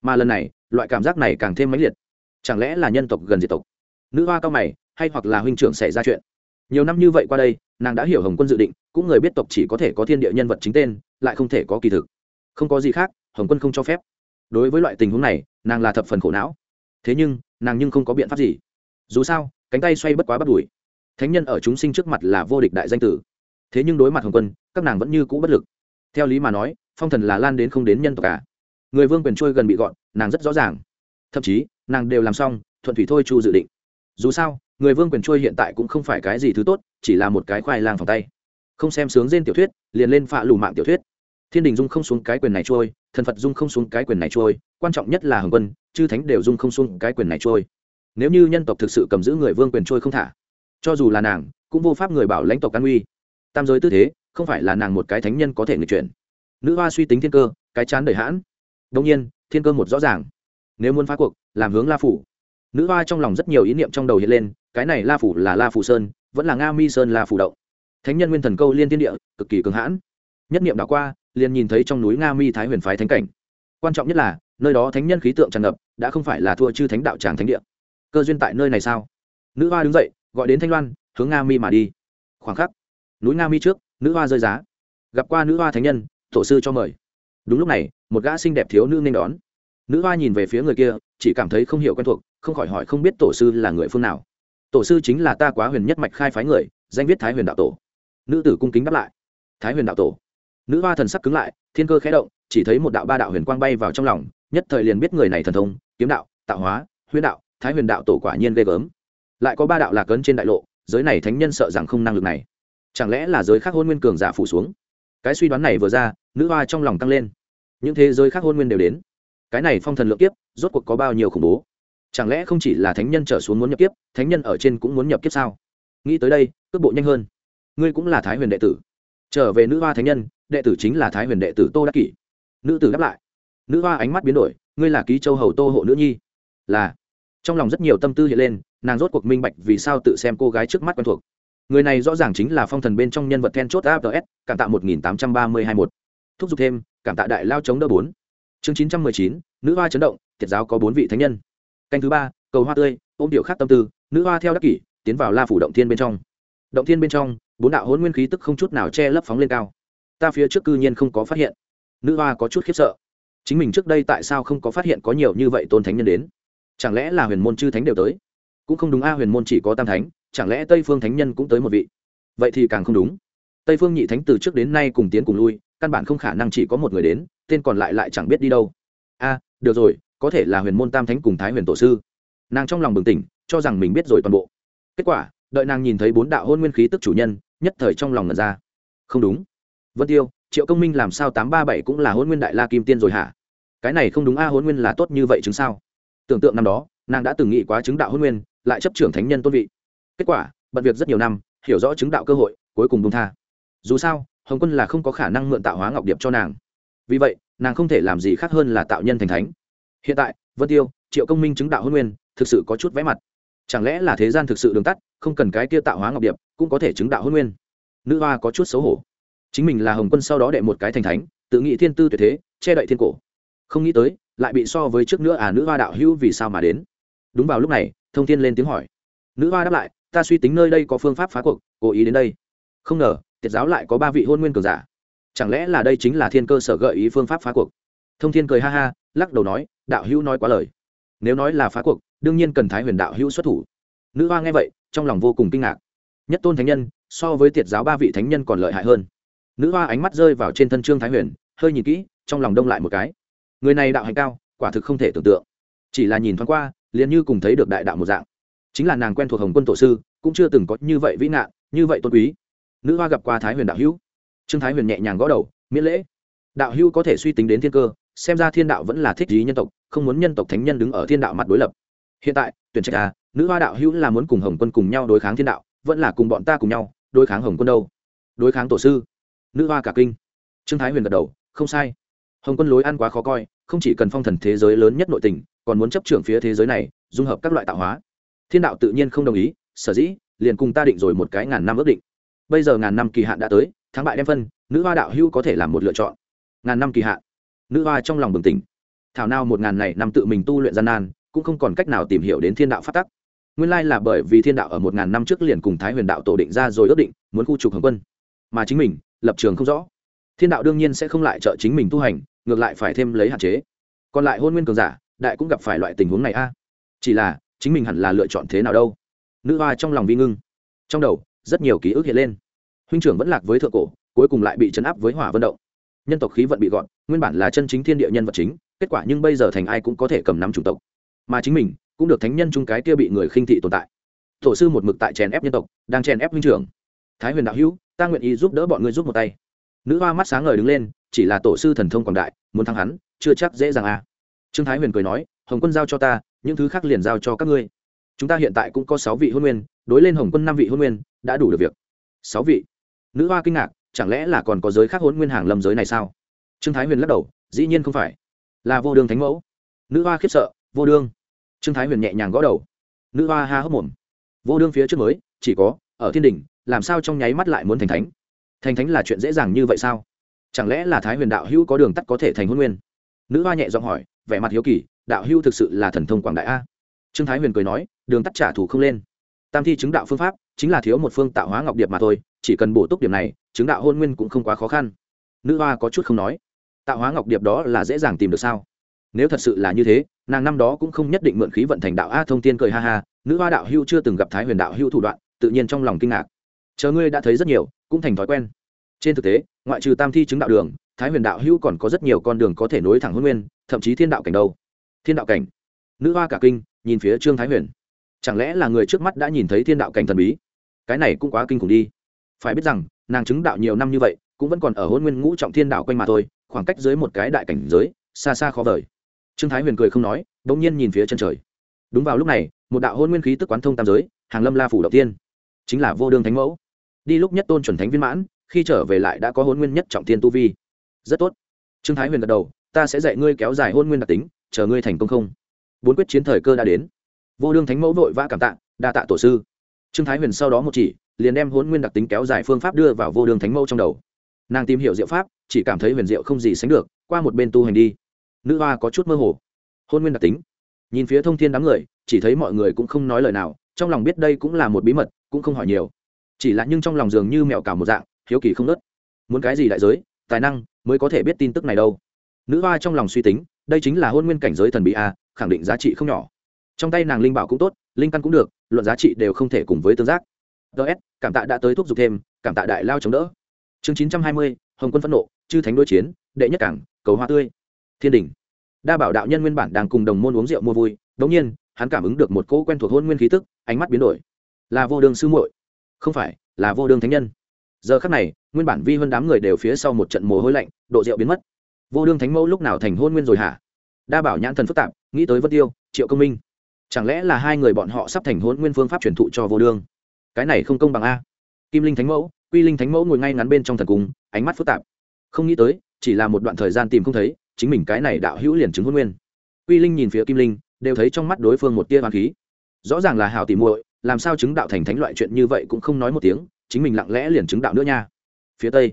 Mà lần này, loại cảm giác này càng thêm mãnh liệt. Chẳng lẽ là nhân tộc gần diệt tộc? Nữ hoa cao mày, hay hoặc là huynh trưởng xảy ra chuyện? Nhiều năm như vậy qua đây, nàng đã hiểu hồng quân dự định, cũng người biết tộc chỉ có thể có thiên địa nhân vật chính tên, lại không thể có kỳ thực. Không có gì khác, hồng quân không cho phép. Đối với loại tình huống này, nàng là thập phần khổ não. Thế nhưng, nàng nhưng không có biện pháp gì. Dù sao cánh tay xoay bất quá bắt đùi. Thánh nhân ở chúng sinh trước mặt là vô địch đại danh tử. Thế nhưng đối mặt hồng quân, các nàng vẫn như cũ bất lực. Theo lý mà nói, phong thần là lan đến không đến nhân tộc cả. Người vương quyền trôi gần bị gọn, nàng rất rõ ràng. Thậm chí, nàng đều làm xong, thuận thủy thôi chu dự định. Dù sao, người vương quyền trôi hiện tại cũng không phải cái gì thứ tốt, chỉ là một cái khoai lang phòng tay. Không xem sướng trên tiểu thuyết, liền lên phạ lù mạng tiểu thuyết. Thiên đình dung không xuống cái quyền này trôi, thần phật dung không xuống cái quyền này trôi, quan trọng nhất là hồng quân, chư thánh đều dung không xuống cái quyền này trôi nếu như nhân tộc thực sự cầm giữ người vương quyền trôi không thả, cho dù là nàng, cũng vô pháp người bảo lãnh tộc an uy. Tam giới tư thế, không phải là nàng một cái thánh nhân có thể người chuyển. Nữ hoa suy tính thiên cơ, cái chán đầy hãn. Đông nhiên, thiên cơ một rõ ràng. Nếu muốn phá cuộc, làm hướng la phủ. Nữ hoa trong lòng rất nhiều ý niệm trong đầu hiện lên, cái này la phủ là la phủ sơn, vẫn là nga mi sơn la phủ động. Thánh nhân nguyên thần câu liên thiên địa, cực kỳ cường hãn. Nhất niệm đảo qua, liền nhìn thấy trong núi nga mi thái huyền phái thánh cảnh. Quan trọng nhất là, nơi đó thánh nhân khí tượng tràn ngập, đã không phải là thua chư thánh đạo tràng thánh địa cơ duyên tại nơi này sao? Nữ hoa đứng dậy, gọi đến thanh loan, hướng nga mi mà đi. Khoảng khắc, núi nga mi trước, nữ hoa rơi giá. Gặp qua nữ hoa thánh nhân, tổ sư cho mời. Đúng lúc này, một gã xinh đẹp thiếu nữ nên đón. Nữ hoa nhìn về phía người kia, chỉ cảm thấy không hiểu quen thuộc, không khỏi hỏi không biết tổ sư là người phương nào. Tổ sư chính là ta quá huyền nhất mạch khai phái người, danh viết thái huyền đạo tổ. Nữ tử cung kính đáp lại. Thái huyền đạo tổ. Nữ hoa thần sắc cứng lại, thiên cơ khẽ động, chỉ thấy một đạo ba đạo huyền quang bay vào trong lòng, nhất thời liền biết người này thần thông, kiếm đạo, tạo hóa huyền đạo thái huyền đạo tổ quả nhiên ghê gớm. Lại có ba đạo lạc ấn trên đại lộ, giới này thánh nhân sợ rằng không năng lực này. Chẳng lẽ là giới khác hôn nguyên cường giả phủ xuống? Cái suy đoán này vừa ra, nữ hoa trong lòng tăng lên. Những thế giới khác hôn nguyên đều đến. Cái này phong thần lượng kiếp, rốt cuộc có bao nhiêu khủng bố? Chẳng lẽ không chỉ là thánh nhân trở xuống muốn nhập kiếp, thánh nhân ở trên cũng muốn nhập kiếp sao? Nghĩ tới đây, cước bộ nhanh hơn. Ngươi cũng là thái huyền đệ tử. Trở về nữ hoa thánh nhân, đệ tử chính là thái huyền đệ tử tô đắc kỷ. Nữ tử đáp lại. Nữ hoa ánh mắt biến đổi, ngươi là ký châu hầu tô hộ nữ nhi. Là trong lòng rất nhiều tâm tư hiện lên, nàng rốt cuộc minh bạch vì sao tự xem cô gái trước mắt quen thuộc. Người này rõ ràng chính là phong thần bên trong nhân vật then chốt abs cảm tạ một nghìn tám trăm ba mươi hai một thúc giục thêm, cảm tạ đại lao chống đỡ bốn. Chương chín trăm mười chín, nữ hoa chấn động thiệt giáo có bốn vị thánh nhân. Canh thứ ba, cầu hoa tươi, ôm điệu khác tâm tư, nữ hoa theo đắc kỷ, tiến vào la phủ động thiên bên trong. Động thiên bên trong, bốn đạo hôn nguyên khí tức không chút nào che lấp phóng lên cao. Ta phía trước cư nhiên không có phát hiện. Nữ hoa có chút khiếp sợ. Chính mình trước đây tại sao không có phát hiện có nhiều như vậy tôn thánh nhân đến? Chẳng lẽ là huyền môn chư thánh đều tới? Cũng không đúng a, huyền môn chỉ có tam thánh, chẳng lẽ tây phương thánh nhân cũng tới một vị? Vậy thì càng không đúng. Tây phương nhị thánh từ trước đến nay cùng tiến cùng lui, căn bản không khả năng chỉ có một người đến, tên còn lại lại chẳng biết đi đâu. A, được rồi, có thể là huyền môn tam thánh cùng thái huyền tổ sư. Nàng trong lòng bừng tỉnh, cho rằng mình biết rồi toàn bộ. Kết quả, đợi nàng nhìn thấy bốn đạo hôn nguyên khí tức chủ nhân, nhất thời trong lòng ngần ra. Không đúng. Vân tiêu, triệu công minh làm sao tám ba bảy cũng là hôn nguyên đại la kim tiên rồi hả? Cái này không đúng a, hôn nguyên là tốt như vậy chứng sao? Tưởng tượng năm đó, nàng đã từng nghĩ quá chứng đạo hôn nguyên, lại chấp trưởng thánh nhân tôn vị. Kết quả, bận việc rất nhiều năm, hiểu rõ chứng đạo cơ hội, cuối cùng bung tha. Dù sao, hồng quân là không có khả năng mượn tạo hóa ngọc điệp cho nàng. Vì vậy, nàng không thể làm gì khác hơn là tạo nhân thành thánh. Hiện tại, vân tiêu, triệu công minh chứng đạo hôn nguyên, thực sự có chút vẽ mặt. Chẳng lẽ là thế gian thực sự đường tắt, không cần cái kia tạo hóa ngọc điệp, cũng có thể chứng đạo hôn nguyên? Nữ hoa có chút xấu hổ. Chính mình là hồng quân sau đó đệ một cái thành thánh, tự nghĩ thiên tư tuyệt thế, che đậy thiên cổ. Không nghĩ tới lại bị so với trước nữa à nữ hoa đạo hữu vì sao mà đến? Đúng vào lúc này, thông thiên lên tiếng hỏi. Nữ hoa đáp lại, ta suy tính nơi đây có phương pháp phá cuộc, cố ý đến đây. Không ngờ, tiệt giáo lại có ba vị hôn nguyên cường giả. Chẳng lẽ là đây chính là thiên cơ sở gợi ý phương pháp phá cuộc? Thông thiên cười ha ha, lắc đầu nói, đạo hữu nói quá lời. Nếu nói là phá cuộc, đương nhiên cần thái huyền đạo hữu xuất thủ. Nữ hoa nghe vậy, trong lòng vô cùng kinh ngạc. Nhất tôn thánh nhân, so với tiệt giáo ba vị thánh nhân còn lợi hại hơn. Nữ hoa ánh mắt rơi vào trên thân trương thái huyền, hơi nhìn kỹ, trong lòng đông lại một cái người này đạo hành cao, quả thực không thể tưởng tượng. Chỉ là nhìn thoáng qua, liền như cùng thấy được đại đạo một dạng. Chính là nàng quen thuộc hồng quân tổ sư, cũng chưa từng có như vậy vĩ nạn, như vậy tôn quý. Nữ hoa gặp qua thái huyền đạo hữu. Trương thái huyền nhẹ nhàng gõ đầu, miễn lễ. Đạo hữu có thể suy tính đến thiên cơ, xem ra thiên đạo vẫn là thích lý nhân tộc, không muốn nhân tộc thánh nhân đứng ở thiên đạo mặt đối lập. Hiện tại, tuyển trạch à nữ hoa đạo hữu là muốn cùng hồng quân cùng nhau đối kháng thiên đạo, vẫn là cùng bọn ta cùng nhau đối kháng hồng quân đâu? Đối kháng tổ sư. Nữ hoa cả kinh. Trương thái huyền gật đầu, không sai hồng quân lối ăn quá khó coi, không chỉ cần phong thần thế giới lớn nhất nội tình, còn muốn chấp trưởng phía thế giới này, dung hợp các loại tạo hóa. Thiên đạo tự nhiên không đồng ý, sở dĩ, liền cùng ta định rồi một cái ngàn năm ước định. Bây giờ ngàn năm kỳ hạn đã tới, thắng bại đem phân, nữ hoa đạo hữu có thể làm một lựa chọn. Ngàn năm kỳ hạn. Nữ hoa trong lòng bừng tỉnh. Thảo nào một ngàn này năm tự mình tu luyện gian nan, cũng không còn cách nào tìm hiểu đến thiên đạo phát tắc. Nguyên lai là bởi vì thiên đạo ở một ngàn năm trước liền cùng thái huyền đạo tổ định ra rồi ước định, muốn khu trục hồng quân. Mà chính mình, lập trường không rõ. Thiên đạo đương nhiên sẽ không lại trợ chính mình tu hành ngược lại phải thêm lấy hạn chế. Còn lại hôn nguyên cường giả, đại cũng gặp phải loại tình huống này a. Chỉ là, chính mình hẳn là lựa chọn thế nào đâu. Nữ hoa trong lòng vi ngưng. Trong đầu, rất nhiều ký ức hiện lên. Huynh trưởng vẫn lạc với thượng cổ, cuối cùng lại bị chấn áp với hỏa vận động. Nhân tộc khí vận bị gọn, nguyên bản là chân chính thiên địa nhân vật chính, kết quả nhưng bây giờ thành ai cũng có thể cầm nắm chủng tộc. Mà chính mình, cũng được thánh nhân chung cái kia bị người khinh thị tồn tại. Tổ sư một mực tại chèn ép nhân tộc, đang chèn ép huynh trưởng. Thái huyền đạo hữu, ta nguyện ý giúp đỡ bọn ngươi giúp một tay nữ hoa mắt sáng ngời đứng lên, chỉ là tổ sư thần thông quảng đại, muốn thắng hắn, chưa chắc dễ dàng à. Trương thái huyền cười nói, hồng quân giao cho ta, những thứ khác liền giao cho các ngươi. Chúng ta hiện tại cũng có sáu vị hôn nguyên, đối lên hồng quân năm vị hôn nguyên, đã đủ được việc. Sáu vị? Nữ hoa kinh ngạc, chẳng lẽ là còn có giới khác hôn nguyên hàng lâm giới này sao? Trương thái huyền lắc đầu, dĩ nhiên không phải. Là vô đương thánh mẫu. Nữ hoa khiếp sợ, vô đương trương thái huyền nhẹ nhàng gõ đầu. Nữ hoa ha hốc mồm. Vô đương phía trước mới, chỉ có, ở thiên đình làm sao trong nháy mắt lại muốn thành thánh? Thành thánh là chuyện dễ dàng như vậy sao? Chẳng lẽ là thái huyền đạo hữu có đường tắt có thể thành hôn nguyên? Nữ hoa nhẹ giọng hỏi, vẻ mặt hiếu kỳ, đạo hữu thực sự là thần thông quảng đại a. Trương thái huyền cười nói, đường tắt trả thù không lên. Tam thi chứng đạo phương pháp, chính là thiếu một phương tạo hóa ngọc điệp mà thôi, chỉ cần bổ túc điểm này, chứng đạo hôn nguyên cũng không quá khó khăn. Nữ hoa có chút không nói, tạo hóa ngọc điệp đó là dễ dàng tìm được sao? Nếu thật sự là như thế, nàng năm đó cũng không nhất định mượn khí vận thành đạo a thông tiên cười ha ha, nữ hoa đạo hưu chưa từng gặp thái huyền đạo hưu thủ đoạn, tự nhiên trong lòng kinh ngạc. Chờ ngươi đã thấy rất nhiều cũng thành thói quen. Trên thực tế, ngoại trừ tam thi chứng đạo đường, thái huyền đạo hưu còn có rất nhiều con đường có thể nối thẳng hôn nguyên, thậm chí thiên đạo cảnh đâu. Thiên đạo cảnh. Nữ hoa cả kinh, nhìn phía trương thái huyền. Chẳng lẽ là người trước mắt đã nhìn thấy thiên đạo cảnh thần bí? Cái này cũng quá kinh khủng đi. Phải biết rằng, nàng chứng đạo nhiều năm như vậy, cũng vẫn còn ở hôn nguyên ngũ trọng thiên đạo quanh mà thôi, khoảng cách dưới một cái đại cảnh giới, xa xa khó vời. Trương thái huyền cười không nói đ ỗ n g nhiên nhìn phía chân trời. Đúng vào lúc này, một đạo hôn nguyên khí tức quán thông tam giới, hàng lâm la phủ đầu tiên. Chính là vô đương thánh mẫu đi lúc nhất tôn chuẩn thánh viên mãn, khi trở về lại đã có hôn nguyên nhất trọng thiên tu vi. Rất tốt. Trương thái huyền gật đầu, ta sẽ dạy ngươi kéo dài hôn nguyên đặc tính, chờ ngươi thành công không? Bốn quyết chiến thời cơ đã đến. Vô đương thánh mẫu vội vã cảm tạ, đa tạ tổ sư. Trương thái huyền sau đó một chỉ, liền đem hôn nguyên đặc tính kéo dài phương pháp đưa vào vô đương thánh mẫu trong đầu. Nàng tìm hiểu diệu pháp, chỉ cảm thấy huyền diệu không gì sánh được, qua một bên tu hành đi. Nữ hoa có chút mơ hồ. Hôn nguyên đặc tính. Nhìn phía thông thiên đám người, chỉ thấy mọi người cũng không nói lời nào, trong lòng biết đây cũng là một bí mật, cũng không hỏi nhiều chỉ là nhưng trong lòng dường như mẹo cả một dạng, hiếu kỳ không nớt muốn cái gì đại giới, tài năng mới có thể biết tin tức này đâu. Nữ hoa trong lòng suy tính, đây chính là hôn nguyên cảnh giới thần bí a, khẳng định giá trị không nhỏ. Trong tay nàng linh bảo cũng tốt, linh căn cũng được, luận giá trị đều không thể cùng với tương giác. Ts cảm tạ đã tới thuốc dục thêm, cảm tạ đại lao chống đỡ. Chương chín trăm hai mươi, hồng quân phẫn nộ, chư thánh đối chiến, đệ nhất cảng, cầu hoa tươi. Thiên đình. Đa bảo đạo nhân nguyên bản đang cùng đồng môn uống rượu mua vui, đống nhiên, hắn cảm ứng được một cỗ quen thuộc hôn nguyên khí tức, ánh mắt biến đổi. Là vô đường sư muội không phải, là vô đương thánh nhân. Giờ khắc này, nguyên bản vi hơn đám người đều phía sau một trận mồ hôi lạnh, độ rượu biến mất. Vô đương thánh mẫu lúc nào thành hôn nguyên rồi hả? Đa bảo nhãn thần phức tạp, nghĩ tới vân tiêu, triệu công minh. Chẳng lẽ là hai người bọn họ sắp thành hôn nguyên phương pháp truyền thụ cho vô đương? Cái này không công bằng a. Kim linh thánh mẫu, quy linh thánh mẫu ngồi ngay ngắn bên trong thần cung, ánh mắt phức tạp. Không nghĩ tới, chỉ là một đoạn thời gian tìm không thấy, chính mình cái này đạo hữu liền chứng hôn nguyên. Quy linh nhìn phía kim linh, đều thấy trong mắt đối phương một tia hoàng khí. Rõ ràng là hào tìm muội làm sao chứng đạo thành thánh loại chuyện như vậy cũng không nói một tiếng, chính mình lặng lẽ liền chứng đạo nữa nha. Phía tây,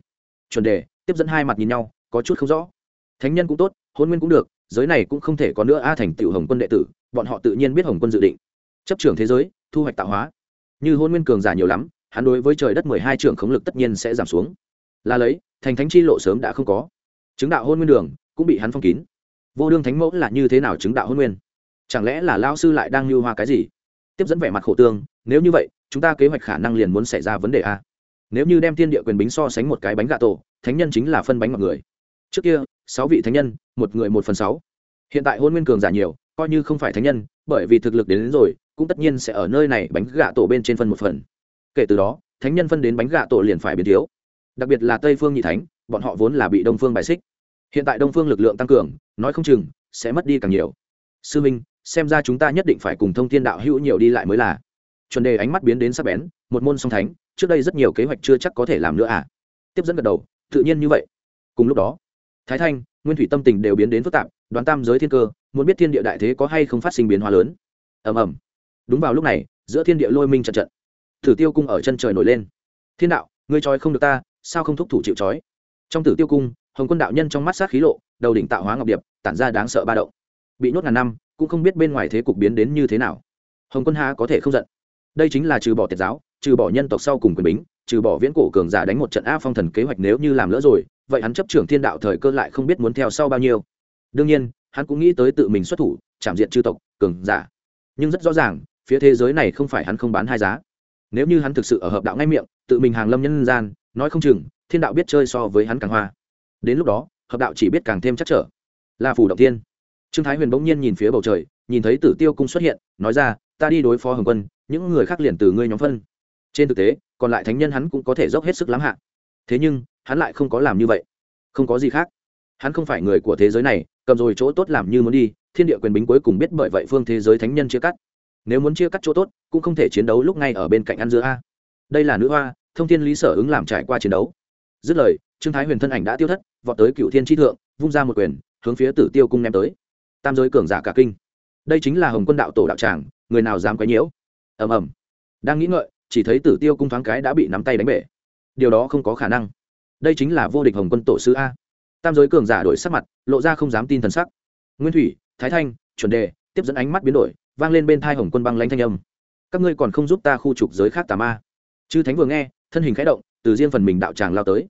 chuẩn đề, tiếp dẫn hai mặt nhìn nhau, có chút không rõ. Thánh nhân cũng tốt, hôn nguyên cũng được, giới này cũng không thể có nữa a thành tựu hồng quân đệ tử, bọn họ tự nhiên biết hồng quân dự định. Chấp trưởng thế giới, thu hoạch tạo hóa. Như hôn nguyên cường giả nhiều lắm, hắn đối với trời đất mười hai trưởng khống lực tất nhiên sẽ giảm xuống. Là lấy, thành thánh chi lộ sớm đã không có. Chứng đạo hôn nguyên đường, cũng bị hắn phong kín. Vô đương thánh mẫu là như thế nào chứng đạo hôn nguyên? Chẳng lẽ là lao sư lại đang lưu hoa cái gì? Tiếp dẫn vẻ mặt khổ tương nếu như vậy chúng ta kế hoạch khả năng liền muốn xảy ra vấn đề a. Nếu như đem thiên địa quyền bính so sánh một cái bánh gà tổ thánh nhân chính là phân bánh mọi người. Trước kia sáu vị thánh nhân một người một phần sáu. Hiện tại hôn nguyên cường giả nhiều coi như không phải thánh nhân bởi vì thực lực đến, đến rồi cũng tất nhiên sẽ ở nơi này bánh gà tổ bên trên phân một phần. Kể từ đó thánh nhân phân đến bánh gà tổ liền phải biến thiếu. Đặc biệt là tây phương nhị thánh bọn họ vốn là bị đông phương bài xích. Hiện tại đông phương lực lượng tăng cường nói không chừng sẽ mất đi càng nhiều. Sư minh xem ra chúng ta nhất định phải cùng thông thiên đạo hữu nhiều đi lại mới là. Chuẩn đề ánh mắt biến đến sắc bén, một môn song thánh, trước đây rất nhiều kế hoạch chưa chắc có thể làm nữa à? Tiếp dẫn gật đầu, tự nhiên như vậy. Cùng lúc đó, thái thanh, nguyên thủy tâm tình đều biến đến phức tạp, đoán tam giới thiên cơ, muốn biết thiên địa đại thế có hay không phát sinh biến hóa lớn. Ầm ầm. Đúng vào lúc này, giữa thiên địa lôi minh trận trận. Thử tiêu cung ở chân trời nổi lên. Thiên đạo, ngươi trói không được ta, sao không thúc thủ chịu trói? Trong tử tiêu cung, hồng quân đạo nhân trong mắt sát khí lộ, đầu đỉnh tạo hóa ngọc điệp, tản ra đáng sợ ba động. Bị nhốt ngàn năm cũng không biết bên ngoài thế cục biến đến như thế nào. Hồng quân há có thể không giận. Đây chính là trừ bỏ tiệt giáo, trừ bỏ nhân tộc sau cùng quyền bính, trừ bỏ viễn cổ cường giả đánh một trận a phong thần kế hoạch nếu như làm lỡ rồi, vậy hắn chấp trưởng thiên đạo thời cơ lại không biết muốn theo sau bao nhiêu. Đương nhiên, hắn cũng nghĩ tới tự mình xuất thủ, chạm diện chư tộc, cường giả. Nhưng rất rõ ràng, phía thế giới này không phải hắn không bán hai giá. Nếu như hắn thực sự ở hợp đạo ngay miệng, tự mình hàng lâm nhân gian, nói không chừng, thiên đạo biết chơi so với hắn càng hoa. Đến lúc đó, hợp đạo chỉ biết càng thêm chắc trở. Là phủ động thiên trương thái huyền bỗng nhiên nhìn phía bầu trời, nhìn thấy tử tiêu cung xuất hiện, nói ra, ta đi đối phó hồng quân, những người khác liền từ ngươi nhóm phân. Trên thực tế, còn lại thánh nhân hắn cũng có thể dốc hết sức lắm hạ. Thế nhưng, hắn lại không có làm như vậy. Không có gì khác. Hắn không phải người của thế giới này, cầm rồi chỗ tốt làm như muốn đi, thiên địa quyền bính cuối cùng biết bởi vậy phương thế giới thánh nhân chia cắt. Nếu muốn chia cắt chỗ tốt, cũng không thể chiến đấu lúc ngay ở bên cạnh ăn giữa a. Đây là nữ hoa, thông thiên lý sở ứng làm trải qua chiến đấu. Dứt lời, trương thái huyền thân ảnh đã tiêu thất, vọt tới cựu thiên tri thượng, vung ra một quyền, hướng phía tử tiêu cung ném tới tam giới cường giả cả kinh. Đây chính là hồng quân đạo tổ đạo tràng người nào dám quấy nhiễu? Ầm ầm. Đang nghĩ ngợi chỉ thấy tử tiêu cung thoáng cái đã bị nắm tay đánh bể. Điều đó không có khả năng. Đây chính là vô địch hồng quân tổ sư a. Tam giới cường giả đổi sắc mặt lộ ra không dám tin thần sắc. Nguyên thủy thái thanh chuẩn đề tiếp dẫn ánh mắt biến đổi vang lên bên thai hồng quân băng lanh thanh âm. Các ngươi còn không giúp ta khu trục giới khác tà ma. Chư thánh vừa nghe thân hình khẽ động từ riêng phần mình đạo tràng lao tới.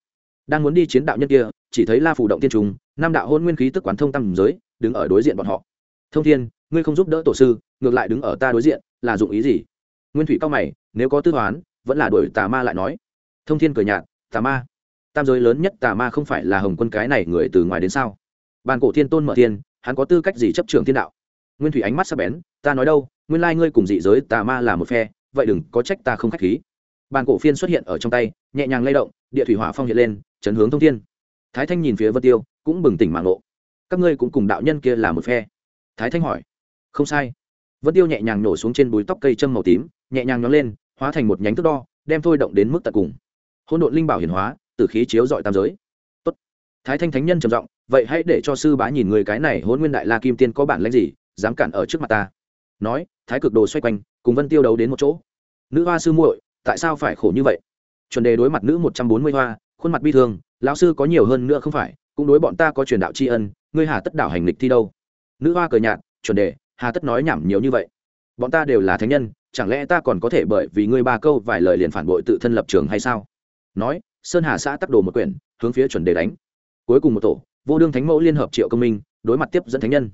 Đang muốn đi chiến đạo nhân kia chỉ thấy la phủ động tiên trùng, nam đạo hôn nguyên khí tức quán thông tam giới đứng ở đối diện bọn họ. Thông thiên, ngươi không giúp đỡ tổ sư, ngược lại đứng ở ta đối diện, là dụng ý gì? Nguyên thủy cao mày, nếu có tư toán, vẫn là đuổi tà ma lại nói. Thông thiên cười nhạt, tà ma? Tam giới lớn nhất tà ma không phải là hồng quân cái này người từ ngoài đến sao? Bàn cổ thiên tôn mở thiên, hắn có tư cách gì chấp trường thiên đạo? Nguyên thủy ánh mắt sắc bén, ta nói đâu, nguyên lai ngươi cùng dị giới tà ma là một phe, vậy đừng có trách ta không k h á c h khí. Bàn cổ phiên xuất hiện ở trong tay, nhẹ nhàng lay động, địa thủy hỏa phong hiện lên, chấn hướng thông thiên. Thái thanh nhìn phía vân tiêu, cũng bừng tỉnh mạng lộ các ngươi cũng cùng đạo nhân kia là một phe. Thái thanh hỏi. Không sai. Vân tiêu nhẹ nhàng nổ xuống trên búi tóc cây châm màu tím, nhẹ nhàng nhón lên, hóa thành một nhánh thước đo, đem thôi động đến mức tận cùng. Hôn độn linh bảo hiển hóa từ khí chiếu dọi tam giới. Tốt. thái thanh thánh nhân trầm giọng, vậy hãy để cho sư bá nhìn người cái này hôn nguyên đại la kim tiên có bản lãnh gì, dám cản ở trước mặt ta. Nói, thái cực đồ xoay quanh, cùng vân tiêu đấu đến một chỗ. Nữ hoa sư muội, tại sao phải khổ như vậy? Chuẩn đề đối mặt nữ một trăm bốn mươi hoa, khuôn mặt bi thương, lão sư có nhiều hơn nữa không phải, cũng đối bọn ta có truyền đạo tri ân ngươi hà tất đảo hành lịch thi đâu? Nữ hoa cờ nhạt, chuẩn đề, hà tất nói nhảm nhiều như vậy. Bọn ta đều là thánh nhân, chẳng lẽ ta còn có thể bởi vì ngươi ba câu vài lời liền phản bội tự thân lập trường hay sao? Nói, sơn hà xã tắc đồ một quyển, hướng phía chuẩn đề đánh. Cuối cùng một tổ, vô đương thánh mẫu liên hợp triệu công minh, đối mặt tiếp dẫn thánh nhân.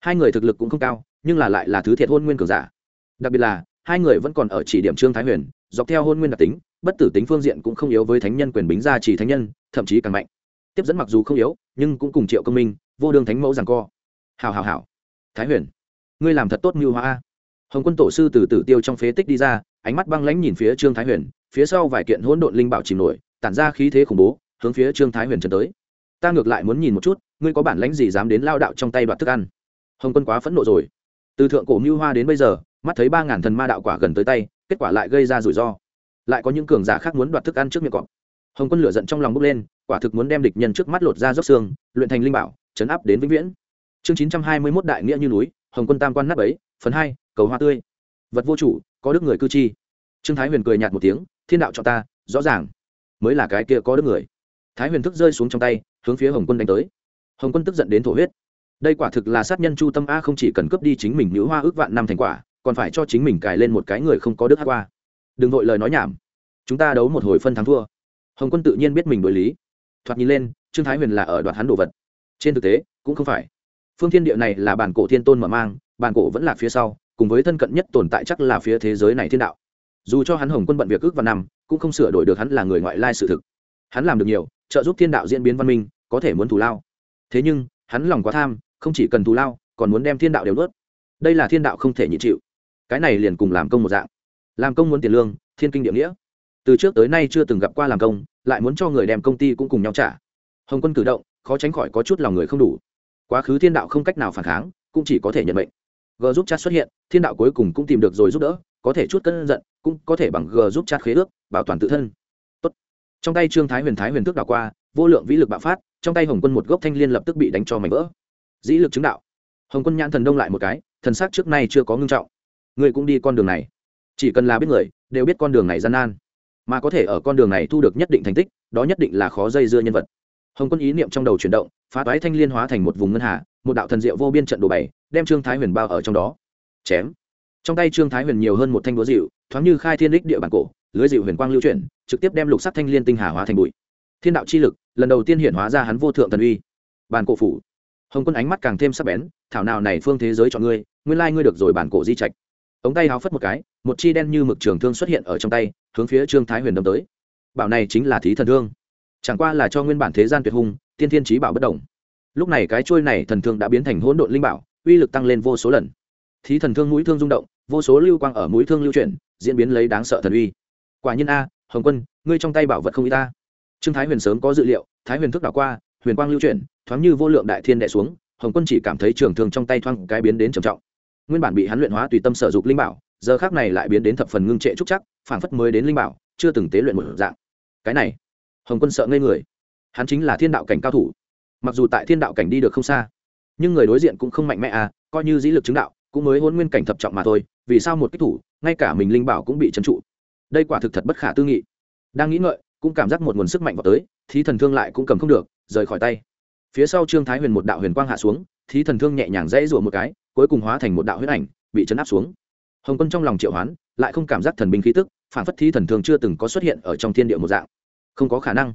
Hai người thực lực cũng không cao, nhưng là lại là thứ thiệt hôn nguyên cường giả. Đặc biệt là, hai người vẫn còn ở chỉ điểm trương thái huyền, dọc theo hôn nguyên đặc tính, bất tử tính phương diện cũng không yếu với thánh nhân quyền bính gia chỉ thánh nhân, thậm chí càng mạnh. Tiếp dẫn mặc dù không yếu, nhưng cũng cùng triệu công minh vô đường thánh mẫu rằng co. Hào hào hào thái huyền, ngươi làm thật tốt mưu hoa hồng quân tổ sư từ tử tiêu trong phế tích đi ra, ánh mắt băng lãnh nhìn phía trương thái huyền, phía sau vài kiện hỗn độn linh bảo chìm nổi, tản ra khí thế khủng bố, hướng phía trương thái huyền trần tới. Ta ngược lại muốn nhìn một chút, ngươi có bản lãnh gì dám đến lao đạo trong tay đoạt thức ăn? Hồng quân quá phẫn nộ rồi. Từ thượng cổ mưu hoa đến bây giờ, mắt thấy ba ngàn thần ma đạo quả gần tới tay, kết quả lại gây ra rủi ro. Lại có những cường giả khác muốn đoạt thức ăn trước miệng cọp. Hồng quân lửa giận trong lòng bốc lên, quả thực muốn đem địch nhân trước mắt lột ra dốc xương, luyện thành linh bảo chấn áp đến vĩnh viễn. Chương chín trăm hai mươi mốt đại nghĩa như núi, hồng quân tam quan nắp ấy phần hai, cầu hoa tươi. Vật vô chủ, có đức người cư chi. Trương thái huyền cười nhạt một tiếng, thiên đạo cho ta, rõ ràng. Mới là cái kia có đức người. Thái huyền thức rơi xuống trong tay, hướng phía hồng quân đánh tới. Hồng quân tức giận đến thổ huyết. Đây quả thực là sát nhân chu tâm a không chỉ cần cướp đi chính mình nữ hoa ước vạn năm thành quả, còn phải cho chính mình cài lên một cái người không có đức hát qua đừng vội lời nói nhảm. Chúng ta đấu một hồi phân thắng thua. Hồng quân tự nhiên biết mình đối lý. Thoạt nhìn lên, trương thái huyền là ở đoạt hắn đồ vật trên thực tế, cũng không phải. Phương thiên địa này là bản cổ thiên tôn mở mang, bản cổ vẫn là phía sau, cùng với thân cận nhất tồn tại chắc là phía thế giới này thiên đạo. Dù cho hắn hồng quân bận việc ước và năm, cũng không sửa đổi được hắn là người ngoại lai sự thực. Hắn làm được nhiều, trợ giúp thiên đạo diễn biến văn minh, có thể muốn thù lao. Thế nhưng, hắn lòng quá tham, không chỉ cần thù lao, còn muốn đem thiên đạo đều nuốt. Đây là thiên đạo không thể nhịn chịu. Cái này liền cùng làm công một dạng. Làm công muốn tiền lương, thiên kinh địa nghĩa. Từ trước tới nay chưa từng gặp qua làm công, lại muốn cho người đem công ty cũng cùng nhau trả. Hồng quân cử động khó tránh khỏi có chút lòng người không đủ. Quá khứ thiên đạo không cách nào phản kháng, cũng chỉ có thể nhận bệnh g giúp chat xuất hiện, thiên đạo cuối cùng cũng tìm được rồi giúp đỡ, có thể chút cân giận, cũng có thể bằng g giúp chat khế ước, bảo toàn tự thân. Tốt. trong tay trương thái huyền thái huyền tước đảo qua, vô lượng vĩ lực bạo phát, trong tay hồng quân một gốc thanh liên lập tức bị đánh cho mảnh vỡ. Dĩ lực chứng đạo. Hồng quân nhãn thần đông lại một cái, thần sắc trước nay chưa có ngưng trọng. Người cũng đi con đường này. Chỉ cần là biết người, đều biết con đường này gian nan. Mà có thể ở con đường này thu được nhất định thành tích, đó nhất định là khó dây dưa nhân vật hồng quân ý niệm trong đầu chuyển động, phá toái thanh liên hóa thành một vùng ngân hà, một đạo thần diệu vô biên trận đồ bảy, đem trương thái huyền bao ở trong đó. Chém. Trong tay trương thái huyền nhiều hơn một thanh búa dịu thoáng như khai thiên đích địa bản cổ, lưới dịu huyền quang lưu chuyển, trực tiếp đem lục sắc thanh liên tinh hà hóa thành bụi. Thiên đạo chi lực, lần đầu tiên hiện hóa ra hắn vô thượng thần uy. Bản cổ phủ. Hồng quân ánh mắt càng thêm sắc bén, thảo nào này phương thế giới chọn ngươi, nguyên lai ngươi được rồi bản cổ di trạch. Ống tay háo phất một cái, một chi đen như mực trường thương xuất hiện ở trong tay, hướng phía trương thái huyền đâm tới. Bảo này chính là thí thần thương chẳng qua là cho nguyên bản thế gian tuyệt hùng tiên thiên trí bảo bất đồng. Lúc này cái trôi này thần thương đã biến thành hỗn độn linh bảo, uy lực tăng lên vô số lần. Thí thần thương mũi thương rung động, vô số lưu quang ở mũi thương lưu chuyển, diễn biến lấy đáng sợ thần uy. Quả nhiên a, hồng quân, ngươi trong tay bảo vật không y ta. Trương thái huyền sớm có dự liệu, thái huyền thức đảo qua, huyền quang lưu chuyển, thoáng như vô lượng đại thiên đệ xuống, hồng quân chỉ cảm thấy trường thương trong tay thoáng cái biến đến trầm trọng. Nguyên bản bị hắn luyện hóa tùy tâm sở dục linh bảo, giờ khác này lại biến đến thập phần ngưng trệ trúc chắc, phảng phất mới đến linh bảo, chưa từng tế luyện một dạng. Cái này hồng quân sợ ngây người. Hắn chính là thiên đạo cảnh cao thủ. Mặc dù tại thiên đạo cảnh đi được không xa, nhưng người đối diện cũng không mạnh mẽ à coi như dĩ lực chứng đạo, cũng mới hôn nguyên cảnh thập trọng mà thôi, vì sao một kích thủ, ngay cả mình linh bảo cũng bị trấn trụ. Đây quả thực thật bất khả tư nghị. Đang nghĩ ngợi, cũng cảm giác một nguồn sức mạnh vào tới, thí thần thương lại cũng cầm không được, rời khỏi tay. Phía sau trương thái huyền một đạo huyền quang hạ xuống, thí thần thương nhẹ nhàng dãy rủa một cái, cuối cùng hóa thành một đạo huyết ảnh, bị chấn áp xuống. Hồng quân trong lòng triệu hoán, lại không cảm giác thần binh khí tức, phản phất thí thần thương chưa từng có xuất hiện ở trong thiên địa một dạng không có khả năng.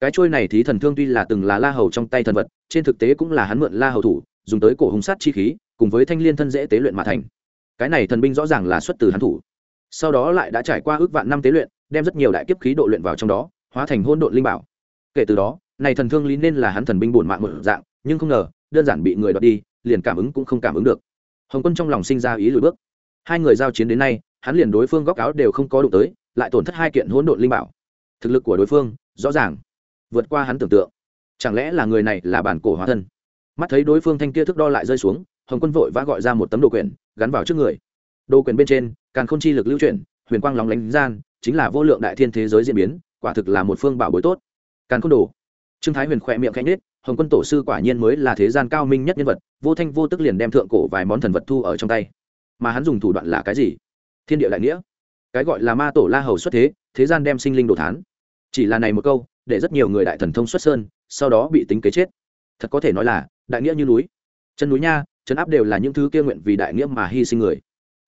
Cái trôi này thí thần thương tuy là từng là la hầu trong tay thần vật, trên thực tế cũng là hắn mượn la hầu thủ, dùng tới cổ hùng sát chi khí, cùng với thanh liên thân dễ tế luyện mà thành. Cái này thần binh rõ ràng là xuất từ hắn thủ. Sau đó lại đã trải qua ước vạn năm tế luyện, đem rất nhiều đại kiếp khí độ luyện vào trong đó, hóa thành hôn độn linh bảo. Kể từ đó, này thần thương lý nên là hắn thần binh bổn mạng một dạng, nhưng không ngờ, đơn giản bị người đoạt đi, liền cảm ứng cũng không cảm ứng được. Hồng quân trong lòng sinh ra ý lùi bước. Hai người giao chiến đến nay, hắn liền đối phương góc áo đều không có đụng tới, lại tổn thất hai kiện hỗn độn linh bảo thực lực của đối phương, rõ ràng vượt qua hắn tưởng tượng. Chẳng lẽ là người này là bản cổ hóa thân? Mắt thấy đối phương thanh kia thức đo lại rơi xuống, hồng quân vội vã gọi ra một tấm đồ quyển, gắn vào trước người. Đồ quyển bên trên, càng k h ô n chi lực lưu chuyển, huyền quang lóng lánh gian, chính là vô lượng đại thiên thế giới diễn biến, quả thực là một phương bảo bối tốt. Càng khôn đồ. Trương thái huyền khỏe miệng khanh nết hồng quân tổ sư quả nhiên mới là thế gian cao minh nhất nhân vật, vô thanh vô tức liền đem thượng cổ vài món thần vật thu ở trong tay. Mà hắn dùng thủ đoạn là cái gì? Thiên địa đại nghĩa. Cái gọi là ma tổ la hầu xuất thế thế gian đem sinh linh đồ thán chỉ là này một câu, để rất nhiều người đại thần thông xuất sơn, sau đó bị tính kế chết. Thật có thể nói là, đại nghĩa như núi. Chân núi nha chân áp đều là những thứ kia nguyện vì đại nghĩa mà hy sinh người.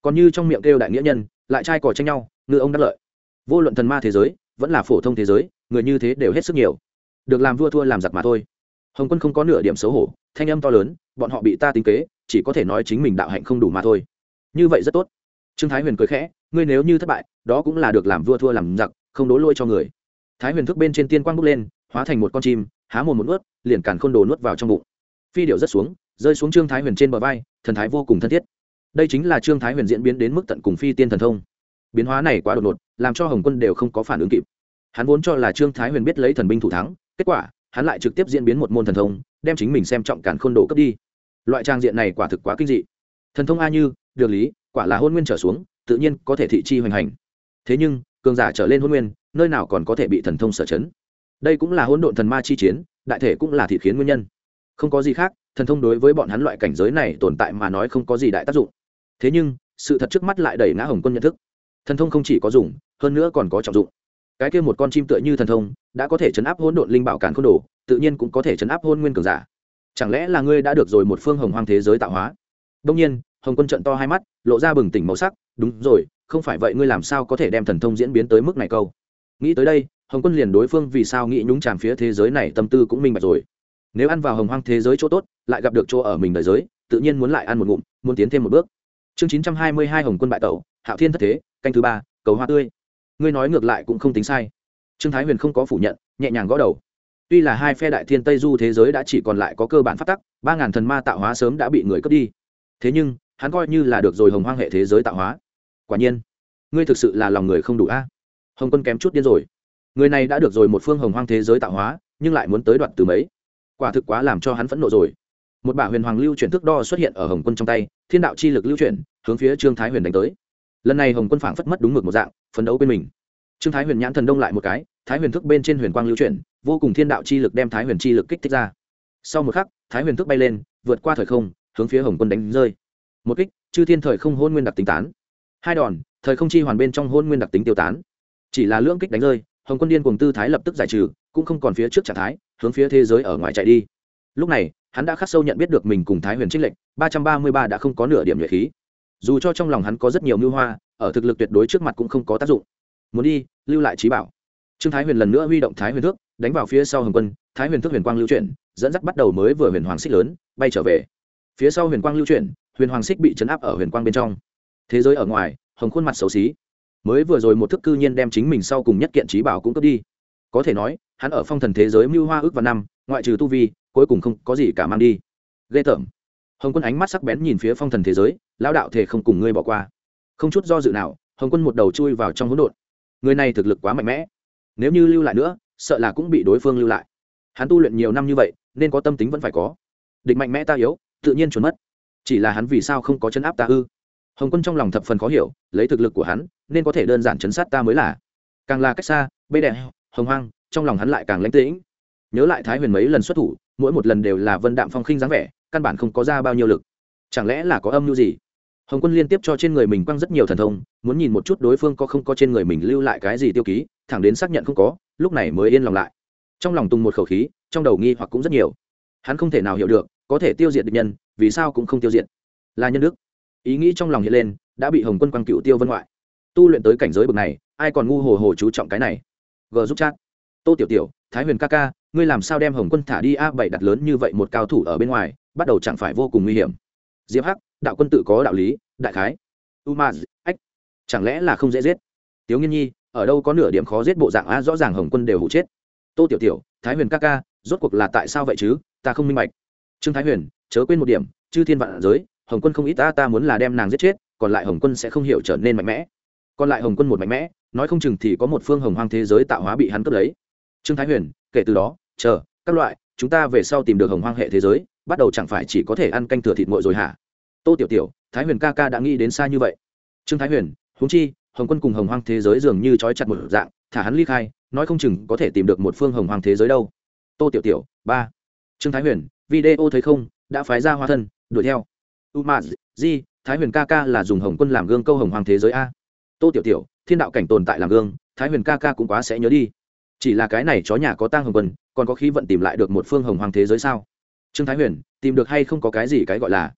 Còn như trong miệng kêu đại nghĩa nhân, lại trai cò tranh nhau, ngư ông đắc lợi. Vô luận thần ma thế giới, vẫn là phổ thông thế giới, người như thế đều hết sức nhiều. Được làm vua thua làm giặc mà thôi. Hồng quân không có nửa điểm xấu hổ, thanh âm to lớn, bọn họ bị ta tính kế, chỉ có thể nói chính mình đạo hạnh không đủ mà thôi. Như vậy rất tốt. Trương thái huyền cười khẽ, ngươi nếu như thất bại, đó cũng là được làm vua thua làm giặc, không đố lôi cho người thái huyền thức bên trên tiên quang bốc lên, hóa thành một con chim, há mồm một nuốt, liền càn khôn đồ nuốt vào trong bụng. Phi điệu rất xuống, rơi xuống trương thái huyền trên bờ vai, thần thái vô cùng thân thiết. Đây chính là trương thái huyền diễn biến đến mức tận cùng phi tiên thần thông. Biến hóa này quá đột ngột, làm cho hồng quân đều không có phản ứng kịp. Hắn vốn cho là trương thái huyền biết lấy thần binh thủ thắng, kết quả, hắn lại trực tiếp diễn biến một môn thần thông, đem chính mình xem trọng cản khôn đồ cấp đi. Loại trang diện này quả thực quá kinh dị. Thần thông a như, được lý, quả là hôn nguyên trở xuống, tự nhiên có thể thị chi hoành hành. Thế nhưng, cường giả trở lên hôn nguyên nơi nào còn có thể bị thần thông sở chấn? Đây cũng là hỗn độn thần ma chi chiến, đại thể cũng là thị khiến nguyên nhân. Không có gì khác, thần thông đối với bọn hắn loại cảnh giới này tồn tại mà nói không có gì đại tác dụng. Thế nhưng, sự thật trước mắt lại đẩy ngã hồng quân nhận thức. Thần thông không chỉ có dùng, hơn nữa còn có trọng dụng. Cái kia một con chim tựa như thần thông, đã có thể chấn áp hỗn độn linh bảo càn khôn đồ, tự nhiên cũng có thể chấn áp hôn nguyên cường giả. Chẳng lẽ là ngươi đã được rồi một phương hồng hoang thế giới tạo hóa? Đông nhiên, hồng quân trận to hai mắt, lộ ra bừng tỉnh màu sắc, đúng rồi, không phải vậy, ngươi làm sao có thể đem thần thông diễn biến tới mức này câu? Nghĩ tới đây, hồng quân liền đối phương vì sao nghĩ nhúng tràm phía thế giới này tâm tư cũng minh bạch rồi. Nếu ăn vào hồng hoang thế giới chỗ tốt, lại gặp được chỗ ở mình đời giới, tự nhiên muốn lại ăn một ngụm, muốn tiến thêm một bước. Chương chín trăm hai mươi hai hồng quân bại tẩu, hạo thiên thất thế, canh thứ ba, cầu hoa tươi. Ngươi nói ngược lại cũng không tính sai. Trương thái huyền không có phủ nhận, nhẹ nhàng gõ đầu. Tuy là hai phe đại thiên tây du thế giới đã chỉ còn lại có cơ bản phát tắc, ba ngàn thần ma tạo hóa sớm đã bị người cướp đi. Thế nhưng, hắn coi như là được rồi hồng hoang hệ thế giới tạo hóa. Quả nhiên, ngươi thực sự là lòng người không đủ a hồng quân kém chút điên rồi. Người này đã được rồi một phương hồng hoang thế giới tạo hóa, nhưng lại muốn tới đoạn từ mấy. Quả thực quá làm cho hắn phẫn nộ rồi. Một bả huyền hoàng lưu chuyển thước đo xuất hiện ở hồng quân trong tay, thiên đạo chi lực lưu chuyển, hướng phía trương thái huyền đánh tới. Lần này hồng quân phảng phất mất đúng mực một dạng, phấn đấu bên mình. Trương thái huyền nhãn thần đông lại một cái, thái huyền thức bên trên huyền quang lưu chuyển, vô cùng thiên đạo chi lực đem thái huyền chi lực kích thích ra. Sau một khắc, thái huyền thức bay lên, vượt qua thời không, hướng phía hồng quân đánh rơi. Một kích, chư thiên thời không hôn nguyên đặc tính tán. Hai đòn, thời không chi hoàn bên trong hôn nguyên đặc tính tiêu tán chỉ là lưỡng kích đánh rơi, hồng quân điên cùng tư thái lập tức giải trừ, cũng không còn phía trước trạng thái, hướng phía thế giới ở ngoài chạy đi. Lúc này, hắn đã khắc sâu nhận biết được mình cùng thái huyền trích lệnh ba trăm ba mươi ba đã không có nửa điểm nhuệ khí. Dù cho trong lòng hắn có rất nhiều mưu hoa, ở thực lực tuyệt đối trước mặt cũng không có tác dụng. Muốn đi, lưu lại trí bảo. Trương thái huyền lần nữa huy động thái huyền thước, đánh vào phía sau hồng quân, thái huyền thước huyền quang lưu chuyển, dẫn dắt bắt đầu mới vừa huyền hoàng xích lớn, bay trở về. Phía sau huyền quang lưu chuyển, huyền hoàng xích bị chấn áp ở huyền quang bên trong. Thế giới ở ngoài, hồng khuôn mặt xấu xí mới vừa rồi một thức cư nhiên đem chính mình sau cùng nhất kiện trí bảo cũng cướp đi. Có thể nói, hắn ở phong thần thế giới mưu hoa ước và năm, ngoại trừ tu vi, cuối cùng không có gì cả mang đi. Ghê tởm. Hồng quân ánh mắt sắc bén nhìn phía phong thần thế giới, lão đạo thể không cùng ngươi bỏ qua. Không chút do dự nào, hồng quân một đầu chui vào trong hỗn độn. Người này thực lực quá mạnh mẽ. Nếu như lưu lại nữa, sợ là cũng bị đối phương lưu lại. Hắn tu luyện nhiều năm như vậy, nên có tâm tính vẫn phải có. Địch mạnh mẽ ta yếu, tự nhiên trốn mất. Chỉ là hắn vì sao không có chấn áp ta ư? Hồng quân trong lòng thập phần khó hiểu, lấy thực lực của hắn, nên có thể đơn giản chấn sát ta mới là. Càng là cách xa, bê đẻ hồng hoang, trong lòng hắn lại càng lãnh tĩnh. Nhớ lại thái huyền mấy lần xuất thủ, mỗi một lần đều là vân đạm phong khinh dáng vẻ, căn bản không có ra bao nhiêu lực. Chẳng lẽ là có âm mưu gì? Hồng quân liên tiếp cho trên người mình quăng rất nhiều thần thông, muốn nhìn một chút đối phương có không có trên người mình lưu lại cái gì tiêu ký, thẳng đến xác nhận không có, lúc này mới yên lòng lại. Trong lòng tùng một khẩu khí, trong đầu nghi hoặc cũng rất nhiều. Hắn không thể nào hiểu được, có thể tiêu diệt địch nhân, vì sao cũng không tiêu diệt. Là nhân đức ý nghĩ trong lòng hiện lên, đã bị hồng quân quang cựu tiêu vân ngoại. Tu luyện tới cảnh giới bậc này, ai còn ngu hồ hồ chú trọng cái này? G giúp chat. Tô tiểu tiểu, thái huyền ca ca, ngươi làm sao đem hồng quân thả đi a bảy đặt lớn như vậy một cao thủ ở bên ngoài, bắt đầu chẳng phải vô cùng nguy hiểm. Diệp hắc, đạo quân tự có đạo lý, đại khái. U ma ách, chẳng lẽ là không dễ giết? Tiếu nghiên nhi, ở đâu có nửa điểm khó giết bộ dạng a, rõ ràng hồng quân đều hụ chết. Tô tiểu tiểu, thái huyền ca ca, rốt cuộc là tại sao vậy chứ? Ta không minh bạch. Trương thái huyền, chớ quên một điểm, chư thiên vạn giới hồng quân không ít ta ta muốn là đem nàng giết chết, còn lại hồng quân sẽ không hiểu trở nên mạnh mẽ. Còn lại hồng quân một mạnh mẽ, nói không chừng thì có một phương hồng hoang thế giới tạo hóa bị hắn cướp lấy. Trương thái huyền, kể từ đó, chờ, các loại, chúng ta về sau tìm được hồng hoang hệ thế giới, bắt đầu chẳng phải chỉ có thể ăn canh thừa thịt nguội rồi hả? Tô tiểu tiểu, thái huyền ca ca đã nghĩ đến xa như vậy. Trương thái huyền, huống chi, hồng quân cùng hồng hoang thế giới dường như trói chặt một dạng, thả hắn ly khai, nói không chừng có thể tìm được một phương hồng hoang thế giới đâu. Tô tiểu tiểu, ba. Trương thái huyền, video thấy không, đã phái ra hoa thân, đuổi theo u m di thái huyền ca ca là dùng hồng quân làm gương câu hồng hoàng thế giới a. Tô tiểu tiểu, thiên đạo cảnh tồn tại làm gương, thái huyền ca ca cũng quá sẽ nhớ đi. Chỉ là cái này chó nhà có tang hồng quân, còn có khí vận tìm lại được một phương hồng hoàng thế giới sao? Trương thái huyền, tìm được hay không có cái gì cái gọi là?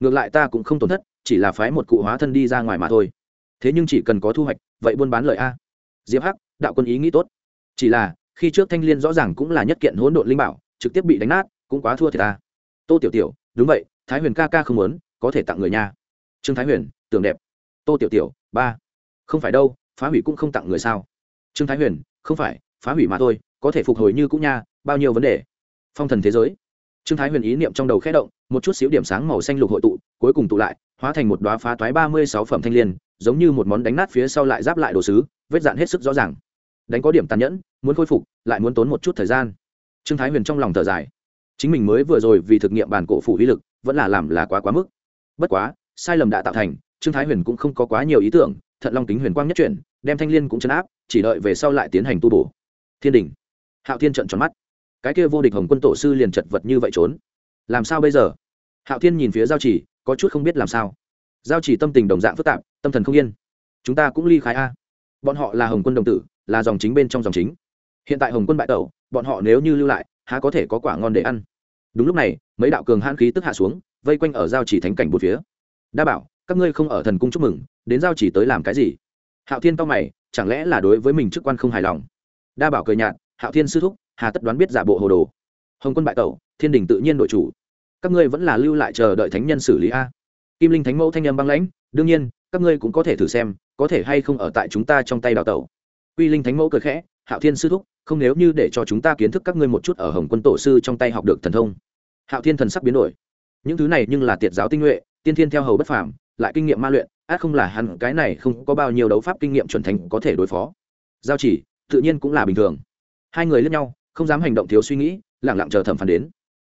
Ngược lại ta cũng không tổn thất, chỉ là phái một cụ hóa thân đi ra ngoài mà thôi. Thế nhưng chỉ cần có thu hoạch, vậy buôn bán lợi a. Diệp hắc, đạo quân ý nghĩ tốt. Chỉ là, khi trước thanh l i ê n rõ ràng cũng là nhất kiện hỗn độn linh bảo, trực tiếp bị đánh nát, cũng quá thua thiệt ta. Tô tiểu tiểu, đúng vậy thái huyền ca ca không muốn, có thể tặng người nha. Trương thái huyền, tưởng đẹp. Tô tiểu tiểu, ba. Không phải đâu, phá hủy cũng không tặng người sao? Trương thái huyền, không phải, phá hủy mà thôi, có thể phục hồi như cũ nha, bao nhiêu vấn đề? Phong thần thế giới. Trương thái huyền ý niệm trong đầu khẽ động, một chút xíu điểm sáng màu xanh lục hội tụ, cuối cùng tụ lại, hóa thành một đoá phá toái ba mươi sáu phẩm thanh l i ê n giống như một món đánh nát phía sau lại giáp lại đồ sứ, vết dạn hết sức rõ ràng. Đánh có điểm tàn nhẫn, muốn khôi phục, lại muốn tốn một chút thời gian. Trương thái huyền trong lòng thở dài. Chính mình mới vừa rồi vì thực nghiệm bản cổ phủ uy lực vẫn là làm là quá quá mức. Bất quá, sai lầm đã tạo thành, trương thái huyền cũng không có quá nhiều ý tưởng, thận long tính huyền quang nhất chuyển, đem thanh l i ê n cũng chấn áp, chỉ đợi về sau lại tiến hành tu bổ. Thiên đình. Hạo thiên trận tròn mắt. Cái kia vô địch hồng quân tổ sư liền chật vật như vậy trốn. Làm sao bây giờ? Hạo thiên nhìn phía giao chỉ, có chút không biết làm sao. Giao chỉ tâm tình đồng dạng phức tạp, tâm thần không yên. Chúng ta cũng ly khai a. Bọn họ là hồng quân đồng tử, là dòng chính bên trong dòng chính. Hiện tại hồng quân bại tẩu, bọn họ nếu như lưu lại, há có thể có quả ngon để ăn đúng lúc này, mấy đạo cường hãn khí tức hạ xuống, vây quanh ở giao chỉ thánh cảnh một phía. Đa bảo, các ngươi không ở thần cung chúc mừng, đến giao chỉ tới làm cái gì? Hạo thiên to mày, chẳng lẽ là đối với mình chức quan không hài lòng? Đa bảo cười nhạt, hạo thiên sư thúc, hà tất đoán biết giả bộ hồ đồ. Hồng quân bại tẩu, thiên đình tự nhiên đội chủ. Các ngươi vẫn là lưu lại chờ đợi thánh nhân xử lý a. Kim linh thánh mẫu thanh âm băng lãnh, đương nhiên, các ngươi cũng có thể thử xem, có thể hay không ở tại chúng ta trong tay đào tẩu. Quy linh thánh mẫu cười khẽ hạo thiên sư thúc, không nếu như để cho chúng ta kiến thức các ngươi một chút ở hồng quân tổ sư trong tay học được thần thông. Hạo thiên thần sắc biến đổi. Những thứ này nhưng là tiệt giáo tinh nhuệ, tiên thiên theo hầu bất phàm, lại kinh nghiệm ma luyện, át không là hẳn cái này không có bao nhiêu đấu pháp kinh nghiệm chuẩn thành có thể đối phó. Giao chỉ, tự nhiên cũng là bình thường. Hai người lẫn nhau, không dám hành động thiếu suy nghĩ lẳng lặng chờ thẩm phán đến.